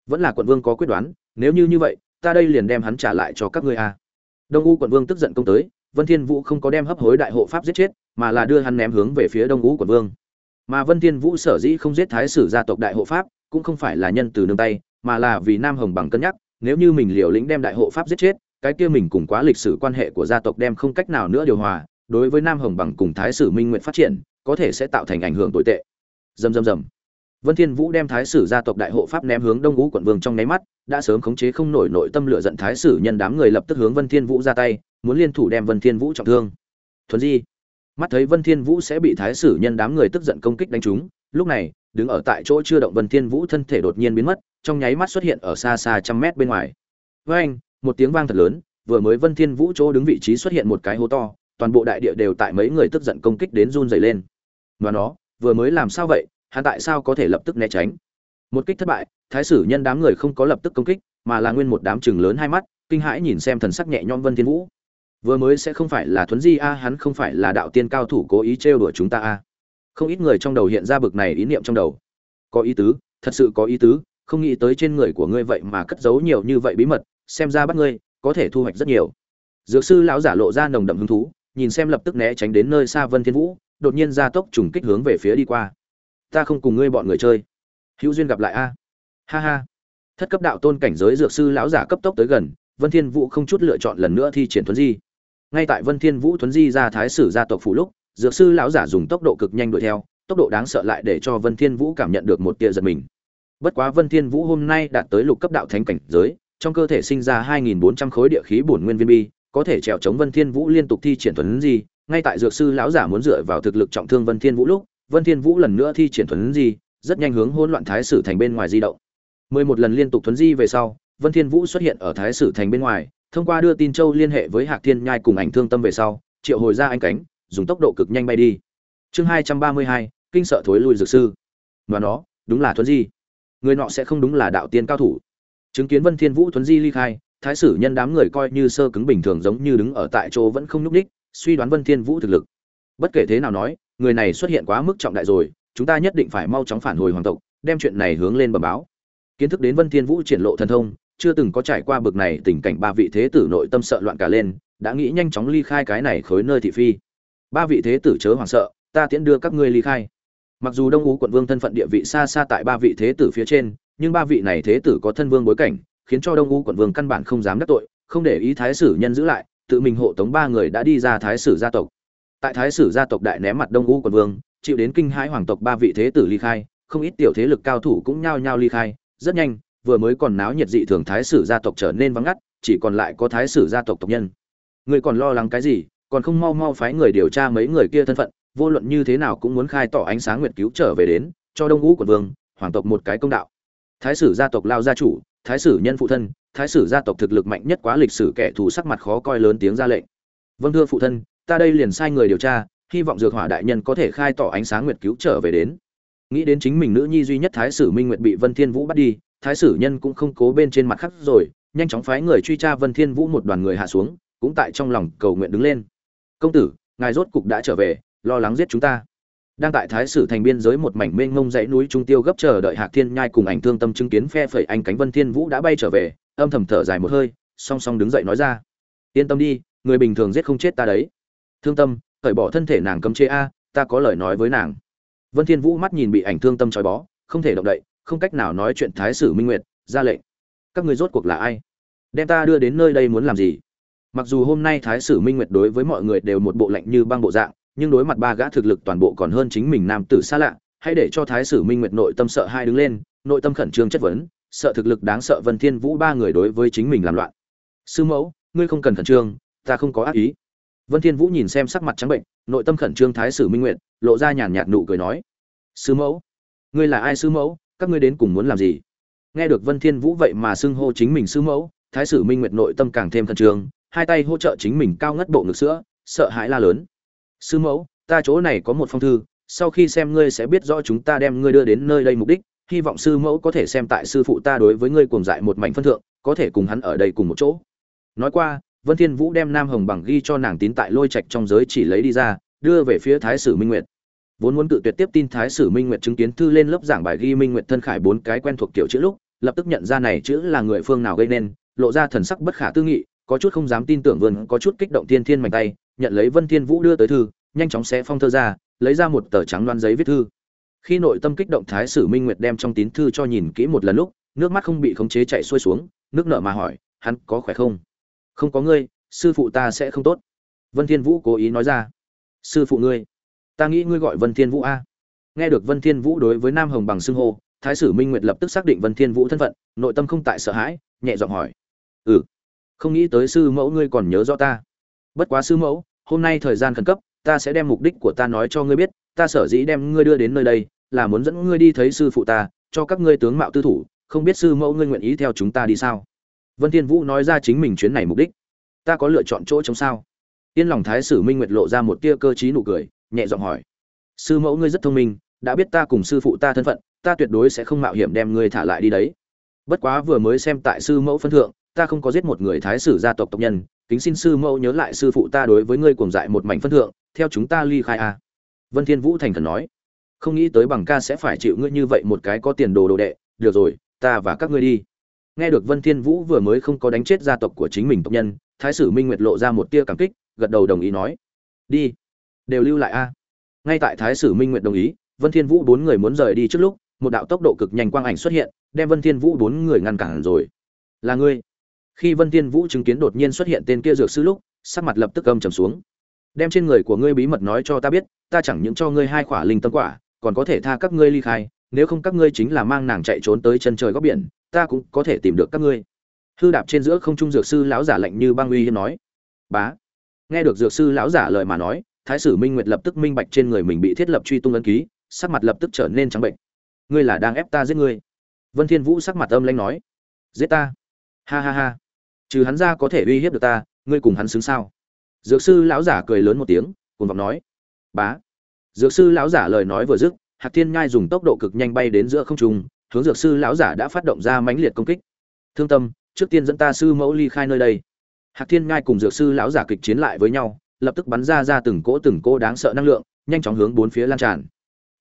A: Vẫn là quận vương có quyết đoán, nếu như như vậy, ta đây liền đem hắn trả lại cho các ngươi a. Đông u quận vương tức giận công tới, vân thiên vũ không có đem hấp hối đại hộ pháp giết chết, mà là đưa hắn ném hướng về phía đông u quận vương mà vân thiên vũ sở dĩ không giết thái sử gia tộc đại hộ pháp, cũng không phải là nhân từ nương tay, mà là vì nam hồng bằng cân nhắc, nếu như mình liều lĩnh đem đại hộ pháp giết chết, cái kia mình cùng quá lịch sử quan hệ của gia tộc đem không cách nào nữa điều hòa, đối với nam hồng bằng cùng thái sử minh nguyện phát triển, có thể sẽ tạo thành ảnh hưởng tồi tệ. Dầm dầm dầm vân thiên vũ đem thái sử gia tộc đại hộ pháp ném hướng đông ngũ quận vương trong nấy mắt, đã sớm khống chế không nổi nội tâm lửa giận thái sử nhân đám người lập tức hướng vân thiên vũ ra tay, muốn liên thủ đem vân thiên vũ trọng thương. Thuần di mắt thấy vân thiên vũ sẽ bị thái sử nhân đám người tức giận công kích đánh trúng, lúc này, đứng ở tại chỗ chưa động vân thiên vũ thân thể đột nhiên biến mất, trong nháy mắt xuất hiện ở xa xa trăm mét bên ngoài. Với anh, một tiếng vang thật lớn, vừa mới vân thiên vũ chỗ đứng vị trí xuất hiện một cái hố to, toàn bộ đại địa đều tại mấy người tức giận công kích đến run rẩy lên. Và nó, vừa mới làm sao vậy, hắn tại sao có thể lập tức né tránh? Một kích thất bại, thái sử nhân đám người không có lập tức công kích, mà là nguyên một đám chừng lớn hai mắt, kinh hãi nhìn xem thần sắc nhẹ nhõm vân thiên vũ vừa mới sẽ không phải là thuấn di a, hắn không phải là đạo tiên cao thủ cố ý trêu đuổi chúng ta a. Không ít người trong đầu hiện ra bực này ý niệm trong đầu. Có ý tứ, thật sự có ý tứ, không nghĩ tới trên người của ngươi vậy mà cất giấu nhiều như vậy bí mật, xem ra bắt ngươi, có thể thu hoạch rất nhiều. Dược sư lão giả lộ ra nồng đậm hứng thú, nhìn xem lập tức né tránh đến nơi xa vân thiên vũ, đột nhiên ra tốc trùng kích hướng về phía đi qua. Ta không cùng ngươi bọn người chơi. Hữu duyên gặp lại a. Ha ha. Thất cấp đạo tôn cảnh giới dược sư lão giả cấp tốc tới gần, vân thiên vũ không chút lựa chọn lần nữa thi triển thuấn di ngay tại vân thiên vũ thuấn di ra thái sử gia tộc phủ lúc, dược sư lão giả dùng tốc độ cực nhanh đuổi theo, tốc độ đáng sợ lại để cho vân thiên vũ cảm nhận được một tia giật mình. Bất quá vân thiên vũ hôm nay đạt tới lục cấp đạo thánh cảnh giới, trong cơ thể sinh ra 2.400 khối địa khí bổn nguyên viên bi, có thể trèo chống vân thiên vũ liên tục thi triển thuấn di. Ngay tại dược sư lão giả muốn dựa vào thực lực trọng thương vân thiên vũ lúc, vân thiên vũ lần nữa thi triển thuấn di, rất nhanh hướng hỗn loạn thái sử thành bên ngoài di động. Mười một lần liên tục thuấn di về sau, vân thiên vũ xuất hiện ở thái sử thành bên ngoài thông qua đưa tin châu liên hệ với hạc thiên nhai cùng ảnh thương tâm về sau, triệu hồi ra anh cánh, dùng tốc độ cực nhanh bay đi. Chương hai trăm ba mươi hai, kinh sợ thối lui dược sư. Và nó, đúng là thuấn di. Người nọ sẽ không đúng là đạo tiên cao thủ. Chứng kiến vân thiên vũ thuấn di ly khai, thái sử nhân đám người coi như sơ cứng bình thường giống như đứng ở tại chỗ vẫn không nhúc đích suy đoán vân thiên vũ thực lực. Bất kể thế nào nói, người này xuất hiện quá mức trọng đại rồi, chúng ta nhất định phải mau chóng phản hồi hoàng tộc, đem chuyện này hướng lên bẩm báo. Kiến thức đến vân thiên vũ triển lộ thần thông chưa từng có trải qua bực này tình cảnh ba vị thế tử nội tâm sợ loạn cả lên, đã nghĩ nhanh chóng ly khai cái này khối nơi thị phi. Ba vị thế tử chớ hoảng sợ, ta tiễn đưa các ngươi ly khai. Mặc dù đông ú quận vương thân phận địa vị xa xa tại ba vị thế tử phía trên, nhưng ba vị này thế tử có thân vương bối cảnh, khiến cho đông ú quận vương căn bản không dám đắc tội, không để ý thái sử nhân giữ lại, tự mình hộ tống ba người đã đi ra thái sử gia tộc. Tại thái sử gia tộc đại ném mặt đông ú quận vương, chịu đến kinh hãi hoàng tộc ba vị thế tử ly khai, không ít tiểu thế lực cao thủ cũng nhao nhao ly khai, rất nhanh vừa mới còn náo nhiệt dị thường thái sử gia tộc trở nên vắng ngắt, chỉ còn lại có thái sử gia tộc tộc nhân. Người còn lo lắng cái gì, còn không mau mau phái người điều tra mấy người kia thân phận, vô luận như thế nào cũng muốn khai tỏ ánh sáng nguyệt cứu trở về đến, cho đông ngũ quận vương, hoàng tộc một cái công đạo. Thái sử gia tộc lao gia chủ, thái sử nhân phụ thân, thái sử gia tộc thực lực mạnh nhất quá lịch sử kẻ thù sắc mặt khó coi lớn tiếng ra lệnh. Vâng thưa phụ thân, ta đây liền sai người điều tra, hy vọng dược hỏa đại nhân có thể khai tỏ ánh sáng nguyệt cứu trở về đến. Nghĩ đến chính mình nữ nhi duy nhất thái sử minh nguyệt bị vân thiên vũ bắt đi thái sử nhân cũng không cố bên trên mặt khắc rồi, nhanh chóng phái người truy tra vân thiên vũ một đoàn người hạ xuống, cũng tại trong lòng cầu nguyện đứng lên. Công tử, ngài rốt cục đã trở về, lo lắng giết chúng ta. Đang tại thái sử thành biên giới một mảnh mênh mông dãy núi trung tiêu gấp chờ đợi hạc thiên nhai cùng ảnh thương tâm chứng kiến phe phẩy anh cánh vân thiên vũ đã bay trở về, âm thầm thở dài một hơi, song song đứng dậy nói ra. Yên tâm đi, người bình thường giết không chết ta đấy. Thương tâm cởi bỏ thân thể nàng cấm chế a, ta có lời nói với nàng. Vân thiên vũ mắt nhìn bị ảnh thương tâm trói bó, không thể động đậy không cách nào nói chuyện thái sử minh nguyệt, ra lệnh. Các người rốt cuộc là ai? Đem ta đưa đến nơi đây muốn làm gì? Mặc dù hôm nay thái sử minh nguyệt đối với mọi người đều một bộ lạnh như băng bộ dạng, nhưng đối mặt ba gã thực lực toàn bộ còn hơn chính mình nam tử xa lạ, hãy để cho thái sử minh nguyệt nội tâm sợ hai đứng lên, nội tâm khẩn trương chất vấn, sợ thực lực đáng sợ vân thiên vũ ba người đối với chính mình làm loạn. Sư mẫu, ngươi không cần khẩn trương, ta không có ác ý. Vân thiên vũ nhìn xem sắc mặt trắng bệnh, nội tâm khẩn trương thái sử minh nguyệt, lộ ra nhàn nhạt nụ cười nói, sư mẫu, ngươi là ai sư mẫu? Các ngươi đến cùng muốn làm gì? Nghe được vân thiên vũ vậy mà xưng hô chính mình sư mẫu, thái sử minh nguyệt nội tâm càng thêm khẩn trương, hai tay hỗ trợ chính mình cao ngất bộ ngực sữa, sợ hãi la lớn. Sư mẫu, ta chỗ này có một phong thư, sau khi xem ngươi sẽ biết rõ chúng ta đem ngươi đưa đến nơi đây mục đích, hy vọng sư mẫu có thể xem tại sư phụ ta đối với ngươi cuồng dại một mảnh phân thượng, có thể cùng hắn ở đây cùng một chỗ. Nói qua, vân thiên vũ đem nam hồng bằng ghi cho nàng tín tại lôi trạch trong giới chỉ lấy đi ra, đưa về phía thái sử minh nguyệt vốn muốn cự tuyệt tiếp tin thái sử minh nguyệt chứng kiến thư lên lớp giảng bài ghi minh nguyệt thân khải bốn cái quen thuộc kiểu chữ lúc, lập tức nhận ra này chữ là người phương nào gây nên, lộ ra thần sắc bất khả tư nghị, có chút không dám tin tưởng vườn có chút kích động thiên thiên mạnh tay, nhận lấy vân thiên vũ đưa tới thư, nhanh chóng xé phong thơ ra, lấy ra một tờ trắng loan giấy viết thư. Khi nội tâm kích động thái sử minh nguyệt đem trong tín thư cho nhìn kỹ một lần lúc, nước mắt không bị khống chế chảy xuôi xuống, nước nợ mà hỏi, hắn có khỏe không? Không có ngươi, sư phụ ta sẽ không tốt. Vân thiên vũ cố ý nói ra, sư phụ ngươi ta nghĩ ngươi gọi vân thiên vũ a. Nghe được vân thiên vũ đối với nam hồng bằng xưng hô, thái sử minh nguyệt lập tức xác định vân thiên vũ thân phận, nội tâm không tại sợ hãi, nhẹ giọng hỏi. Ừ không nghĩ tới sư mẫu ngươi còn nhớ rõ ta. Bất quá sư mẫu, hôm nay thời gian khẩn cấp, ta sẽ đem mục đích của ta nói cho ngươi biết, ta sở dĩ đem ngươi đưa đến nơi đây, là muốn dẫn ngươi đi thấy sư phụ ta, cho các ngươi tướng mạo tư thủ, không biết sư mẫu ngươi nguyện ý theo chúng ta đi sao? Vân thiên vũ nói ra chính mình chuyến này mục đích. Ta có lựa chọn chỗ chống sao? Yên lòng thái sử minh nguyệt lộ ra một tia cơ trí nụ cười nhẹ giọng hỏi. Sư mẫu ngươi rất thông minh, đã biết ta cùng sư phụ ta thân phận, ta tuyệt đối sẽ không mạo hiểm đem ngươi thả lại đi đấy. Bất quá vừa mới xem tại sư mẫu phân thượng, ta không có giết một người thái sử gia tộc tộc nhân, kính xin sư mẫu nhớ lại sư phụ ta đối với ngươi cuồng dại một mảnh phân thượng, theo chúng ta ly khai a. Vân thiên vũ thành thần nói. Không nghĩ tới bằng ca sẽ phải chịu ngươi như vậy một cái có tiền đồ đồ đệ, được rồi, ta và các ngươi đi. Nghe được vân thiên vũ vừa mới không có đánh chết gia tộc của chính mình tộc nhân, thái sử minh nguyệt lộ ra một tia cảm kích, gật đầu đồng ý nói. Đi đều lưu lại a. Ngay tại thái sử minh nguyện đồng ý, vân thiên vũ bốn người muốn rời đi trước lúc, một đạo tốc độ cực nhanh quang ảnh xuất hiện, đem vân thiên vũ bốn người ngăn cản rồi. Là ngươi. Khi vân thiên vũ chứng kiến đột nhiên xuất hiện tên kia dược sư lúc, sắc mặt lập tức âm trầm xuống. Đem trên người của ngươi bí mật nói cho ta biết, ta chẳng những cho ngươi hai khỏa linh tâm quả, còn có thể tha các ngươi ly khai, nếu không các ngươi chính là mang nàng chạy trốn tới chân trời góc biển, ta cũng có thể tìm được các ngươi. Hư đạp trên giữa không trung dược sư lão giả lạnh như băng uy hiên nói. Bá. Nghe được dược sư lão giả lời mà nói thái sử minh nguyệt lập tức minh bạch trên người mình bị thiết lập truy tung ấn ký, sắc mặt lập tức trở nên trắng bệnh. Ngươi là đang ép ta giết ngươi? Vân thiên vũ sắc mặt âm lãnh nói. Giết ta? Ha ha ha. Trừ hắn ra có thể uy hiếp được ta, ngươi cùng hắn xứng sao? Dược sư lão giả cười lớn một tiếng cùng vọng nói. Bá. Dược sư lão giả lời nói vừa dứt, hạc thiên nhai dùng tốc độ cực nhanh bay đến giữa không trung, hướng dược sư lão giả đã phát động ra mãnh liệt công kích. Thương tâm, trước tiên dẫn ta sư mẫu ly khai nơi đây. Hạc thiên nhai cùng dược sư lão giả kịch chiến lại với nhau lập tức bắn ra ra từng cỗ từng cỗ đáng sợ năng lượng, nhanh chóng hướng bốn phía lan tràn.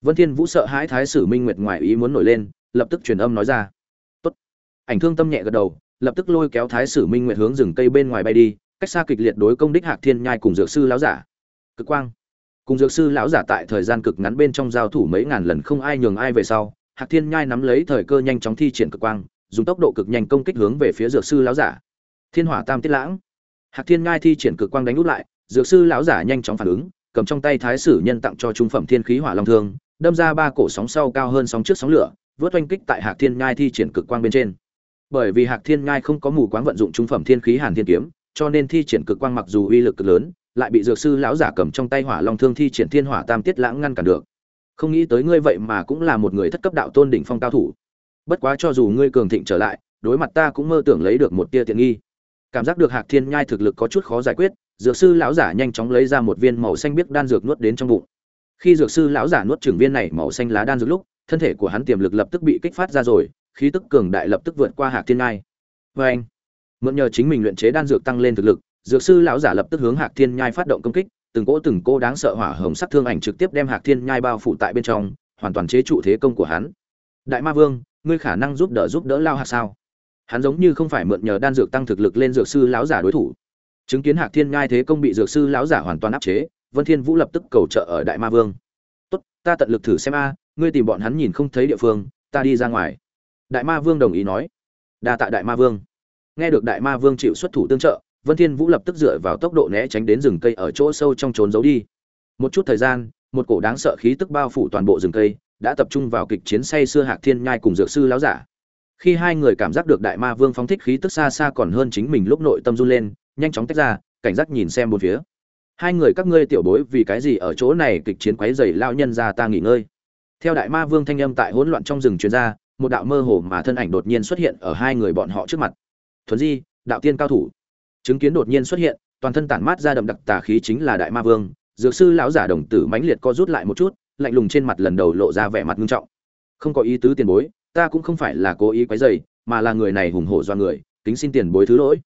A: Vân thiên vũ sợ hãi thái sử minh nguyệt ngoài ý muốn nổi lên, lập tức truyền âm nói ra. Tốt. Ảnh thương tâm nhẹ gật đầu, lập tức lôi kéo thái sử minh nguyệt hướng rừng cây bên ngoài bay đi, cách xa kịch liệt đối công đích hạc thiên nhai cùng dược sư lão giả. Cực quang. Cùng dược sư lão giả tại thời gian cực ngắn bên trong giao thủ mấy ngàn lần không ai nhường ai về sau, hạc thiên nhai nắm lấy thời cơ nhanh chóng thi triển cực quang, dùng tốc độ cực nhanh công kích hướng về phía dược sư lão giả. Thiên hỏa tam tiết lãng. Hạc thiên nhai thi triển cực quang đánh úp lại dược sư lão giả nhanh chóng phản ứng, cầm trong tay thái sử nhân tặng cho trung phẩm thiên khí hỏa long thương, đâm ra ba cổ sóng sau cao hơn sóng trước sóng lửa, vớt oanh kích tại hạc thiên nhai thi triển cực quang bên trên. Bởi vì hạc thiên nhai không có mù quáng vận dụng trung phẩm thiên khí hàn thiên kiếm, cho nên thi triển cực quang mặc dù uy lực cực lớn, lại bị dược sư lão giả cầm trong tay hỏa long thương thi triển thiên hỏa tam tiết lãng ngăn cản được. Không nghĩ tới ngươi vậy mà cũng là một người thất cấp đạo tôn đỉnh phong cao thủ. Bất quá cho dù ngươi cường thịnh trở lại, đối mặt ta cũng mơ tưởng lấy được một tia tiện nghi cảm giác được hạc thiên nhai thực lực có chút khó giải quyết, dược sư lão giả nhanh chóng lấy ra một viên màu xanh biếc đan dược nuốt đến trong bụng. Khi dược sư lão giả nuốt trưởng viên này màu xanh lá đan dược lúc, thân thể của hắn tiềm lực lập tức bị kích phát ra rồi, khí tức cường đại lập tức vượt qua hạc thiên nhai. Vê anh, mượn nhờ chính mình luyện chế đan dược tăng lên thực lực, dược sư lão giả lập tức hướng hạc thiên nhai phát động công kích, từng cỗ từng cỗ đáng sợ hỏa hồng sắc thương ảnh trực tiếp đem hạc thiên nhai bao phủ tại bên trong, hoàn toàn chế trụ thế công của hắn. Đại ma vương, ngươi khả năng giúp đỡ giúp đỡ lao hạc sao? Hắn giống như không phải mượn nhờ đan dược tăng thực lực lên dược sư lão giả đối thủ. Chứng kiến hạc thiên nhai thế công bị dược sư lão giả hoàn toàn áp chế, vân thiên vũ lập tức cầu trợ ở đại ma vương. Tốt, ta tận lực thử xem a, ngươi tìm bọn hắn nhìn không thấy địa phương, ta đi ra ngoài. Đại ma vương đồng ý nói. Đa tạ đại ma vương. Nghe được đại ma vương chịu xuất thủ tương trợ, vân thiên vũ lập tức dựa vào tốc độ né tránh đến rừng cây ở chỗ sâu trong trốn giấu đi. Một chút thời gian, một cổ đáng sợ khí tức bao phủ toàn bộ rừng cây, đã tập trung vào kịch chiến say xưa hạc thiên nhai cùng dược sư lão giả khi hai người cảm giác được đại ma vương phóng thích khí tức xa xa còn hơn chính mình lúc nội tâm run lên, nhanh chóng tách ra, cảnh giác nhìn xem bốn phía. Hai người, các ngươi tiểu bối, vì cái gì ở chỗ này kịch chiến quấy rầy lao nhân ra ta nghỉ ngơi? Theo đại ma vương thanh âm tại hỗn loạn trong rừng truyền ra, một đạo mơ hồ mà thân ảnh đột nhiên xuất hiện ở hai người bọn họ trước mặt. Thuần di, đạo tiên cao thủ. Chứng kiến đột nhiên xuất hiện, toàn thân tản mát ra đậm đặc tà khí chính là đại ma vương. Dược sư lão giả đồng tử mãnh liệt co rút lại một chút, lạnh lùng trên mặt lần đầu lộ ra vẻ mặt nghiêm trọng. Không có ý tứ tiền bối ta cũng không phải là cố ý quấy rầy, mà là người này hùng hổ do người, kính xin tiền bối thứ lỗi.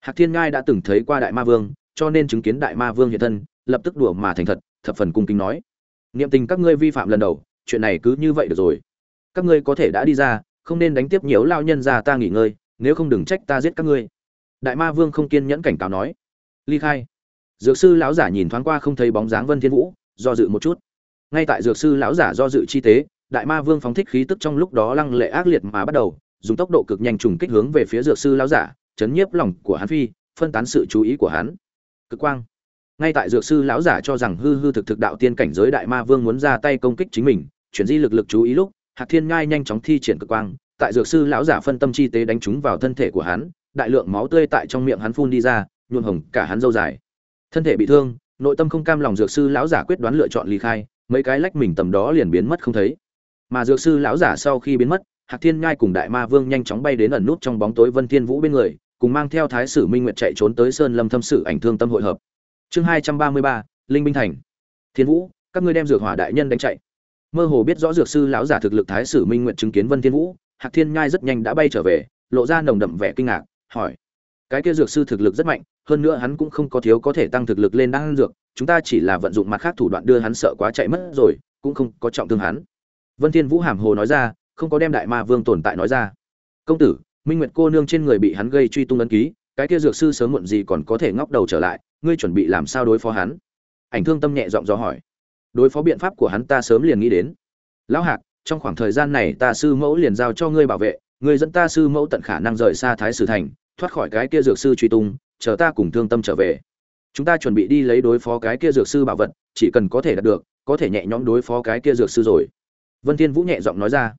A: Hạc thiên ngai đã từng thấy qua đại ma vương, cho nên chứng kiến đại ma vương hiện thân, lập tức đùa mà thành thật, thập phần cung kính nói. Niệm tình các ngươi vi phạm lần đầu, chuyện này cứ như vậy được rồi. Các ngươi có thể đã đi ra, không nên đánh tiếp nhiều lao nhân già ta nghỉ ngơi, nếu không đừng trách ta giết các ngươi. Đại ma vương không kiên nhẫn cảnh cáo nói. Ly khai. Dược sư lão giả nhìn thoáng qua không thấy bóng dáng vân thiên vũ, do dự một chút. Ngay tại dược sư lão giả do dự chi tế đại ma vương phóng thích khí tức trong lúc đó lăng lệ ác liệt mà bắt đầu, dùng tốc độ cực nhanh trùng kích hướng về phía dược sư lão giả, chấn nhiếp lòng của hắn phi, phân tán sự chú ý của hắn. Cực quang. Ngay tại dược sư lão giả cho rằng hư hư thực thực đạo tiên cảnh giới đại ma vương muốn ra tay công kích chính mình, chuyển di lực lực chú ý lúc, hạc thiên ngai nhanh chóng thi triển cực quang, tại dược sư lão giả phân tâm chi tế đánh trúng vào thân thể của hắn, đại lượng máu tươi tại trong miệng hắn phun đi ra, nhuộm hồng cả hắn dâu dài. Thân thể bị thương, nội tâm không cam lòng dược sư lão giả quyết đoán lựa chọn ly khai, mấy cái lách mình tầm đó liền biến mất không thấy mà dược sư lão giả sau khi biến mất, hạc thiên ngai cùng đại ma vương nhanh chóng bay đến ẩn nút trong bóng tối vân thiên vũ bên người, cùng mang theo thái sử minh nguyệt chạy trốn tới sơn lâm thâm sự ảnh thương tâm hội hợp. Chương hai trăm ba mươi ba, linh binh thành. Thiên vũ, các ngươi đem dược hỏa đại nhân đánh chạy. Mơ hồ biết rõ dược sư lão giả thực lực thái sử minh Nguyệt chứng kiến vân thiên vũ, hạc thiên nhai rất nhanh đã bay trở về, lộ ra nồng đậm vẻ kinh ngạc, hỏi cái kia dược sư thực lực rất mạnh, hơn nữa hắn cũng không có thiếu có thể tăng thực lực lên đang dược, chúng ta chỉ là vận dụng mặt khác thủ đoạn đưa hắn sợ quá chạy mất rồi, cũng không có trọng thương hắn vân thiên vũ hàm hồ nói ra, không có đem đại ma vương tồn tại nói ra. Công tử, minh nguyệt cô nương trên người bị hắn gây truy tung ấn ký, cái kia dược sư sớm muộn gì còn có thể ngóc đầu trở lại, ngươi chuẩn bị làm sao đối phó hắn? Ảnh thương tâm nhẹ giọng do hỏi. Đối phó biện pháp của hắn ta sớm liền nghĩ đến. Lão hạc, trong khoảng thời gian này ta sư mẫu liền giao cho ngươi bảo vệ, ngươi dẫn ta sư mẫu tận khả năng rời xa thái sử thành, thoát khỏi cái kia dược sư truy tung, chờ ta cùng thương tâm trở về. Chúng ta chuẩn bị đi lấy đối phó cái kia dược sư bảo vật, chỉ cần có thể đạt được, có thể nhẹ nhõm đối phó cái kia dược sư rồi vân thiên vũ nhẹ giọng nói ra.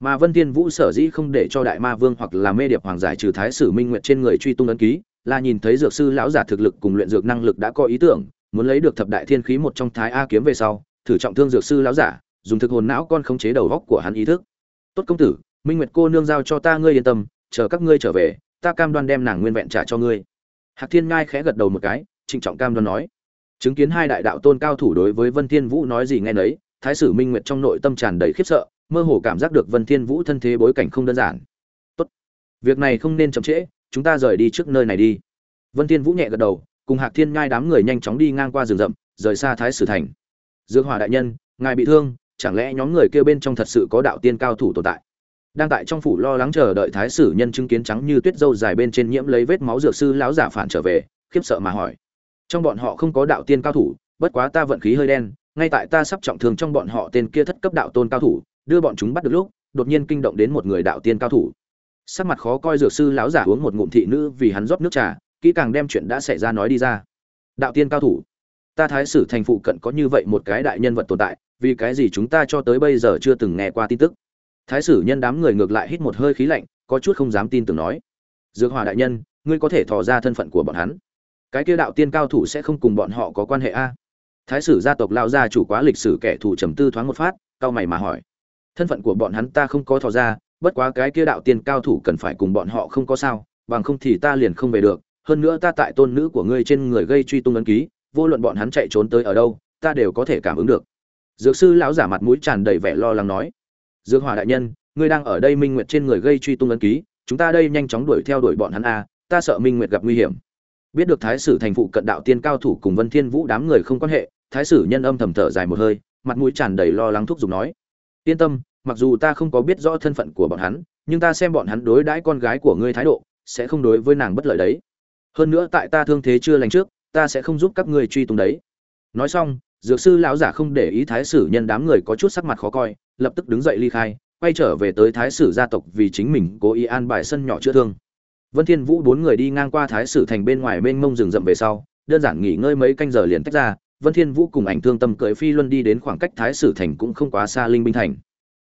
A: Mà vân thiên vũ sở dĩ không để cho đại ma vương hoặc là mê điệp hoàng giải trừ thái sử minh nguyệt trên người truy tung ấn ký, là nhìn thấy dược sư lão giả thực lực cùng luyện dược năng lực đã có ý tưởng, muốn lấy được thập đại thiên khí một trong thái a kiếm về sau, thử trọng thương dược sư lão giả, dùng thực hồn não con khống chế đầu góc của hắn ý thức. Tốt công tử, minh nguyệt cô nương giao cho ta ngươi yên tâm, chờ các ngươi trở về, ta cam đoan đem nàng nguyên vẹn trả cho ngươi. Hạc thiên ngai khẽ gật đầu một cái, trịnh trọng cam đoan nói. Chứng kiến hai đại đạo tôn cao thủ đối với vân thiên vũ nói gì nghe nấy thái sử minh nguyệt trong nội tâm tràn đầy khiếp sợ, mơ hồ cảm giác được vân thiên vũ thân thế bối cảnh không đơn giản. Tốt, việc này không nên chậm trễ, chúng ta rời đi trước nơi này đi. Vân thiên vũ nhẹ gật đầu, cùng hạc thiên ngai đám người nhanh chóng đi ngang qua rừng rậm, rời xa thái sử thành. Dược hỏa đại nhân, ngài bị thương, chẳng lẽ nhóm người kia bên trong thật sự có đạo tiên cao thủ tồn tại? Đang tại trong phủ lo lắng chờ đợi thái sử nhân chứng kiến trắng như tuyết dâu dài bên trên nhiễm lấy vết máu dược sư lão giả phản trở về, khiếp sợ mà hỏi. Trong bọn họ không có đạo tiên cao thủ, bất quá ta vận khí hơi đen ngay tại ta sắp trọng thương trong bọn họ tên kia thất cấp đạo tôn cao thủ, đưa bọn chúng bắt được lúc, đột nhiên kinh động đến một người đạo tiên cao thủ. Sắc mặt khó coi dược sư lão giả uống một ngụm thị nữ vì hắn rót nước trà, kỹ càng đem chuyện đã xảy ra nói đi ra. Đạo tiên cao thủ, ta thái sử thành phụ cận có như vậy một cái đại nhân vật tồn tại, vì cái gì chúng ta cho tới bây giờ chưa từng nghe qua tin tức? Thái sử nhân đám người ngược lại hít một hơi khí lạnh, có chút không dám tin tưởng nói. Dược hòa đại nhân, ngươi có thể thò ra thân phận của bọn hắn. Cái kia đạo tiên cao thủ sẽ không cùng bọn họ có quan hệ a? Thái sử gia tộc lao gia chủ quá lịch sử kẻ thù trầm tư thoáng một phát cao mày mà hỏi. Thân phận của bọn hắn ta không có thò ra, bất quá cái kia đạo tiên cao thủ cần phải cùng bọn họ không có sao, bằng không thì ta liền không về được. Hơn nữa ta tại tôn nữ của ngươi trên người gây truy tung ấn ký, vô luận bọn hắn chạy trốn tới ở đâu, ta đều có thể cảm ứng được. Dược sư lão giả mặt mũi tràn đầy vẻ lo lắng nói. Dược hòa đại nhân, ngươi đang ở đây minh nguyệt trên người gây truy tung ấn ký, chúng ta đây nhanh chóng đuổi theo đuổi bọn hắn a, ta sợ minh nguyệt gặp nguy hiểm. Biết được thái sử thành phụ cận đạo tiên cao thủ cùng vân thiên vũ đám người không quan hệ thái sử nhân âm thầm thở dài một hơi, mặt mũi tràn đầy lo lắng thúc giục nói, yên tâm, mặc dù ta không có biết rõ thân phận của bọn hắn, nhưng ta xem bọn hắn đối đãi con gái của ngươi thái độ, sẽ không đối với nàng bất lợi đấy. Hơn nữa tại ta thương thế chưa lành trước, ta sẽ không giúp các ngươi truy tung đấy. Nói xong, dược sư lão giả không để ý thái sử nhân đám người có chút sắc mặt khó coi, lập tức đứng dậy ly khai, quay trở về tới thái sử gia tộc vì chính mình cố ý an bài sân nhỏ chữa thương. Vân thiên vũ bốn người đi ngang qua thái sử thành bên ngoài mênh mông rừng rậm về sau, đơn giản nghỉ ngơi mấy canh giờ liền tách ra vân thiên vũ cùng ảnh thương tâm cưỡi phi luân đi đến khoảng cách thái sử thành cũng không quá xa linh binh thành.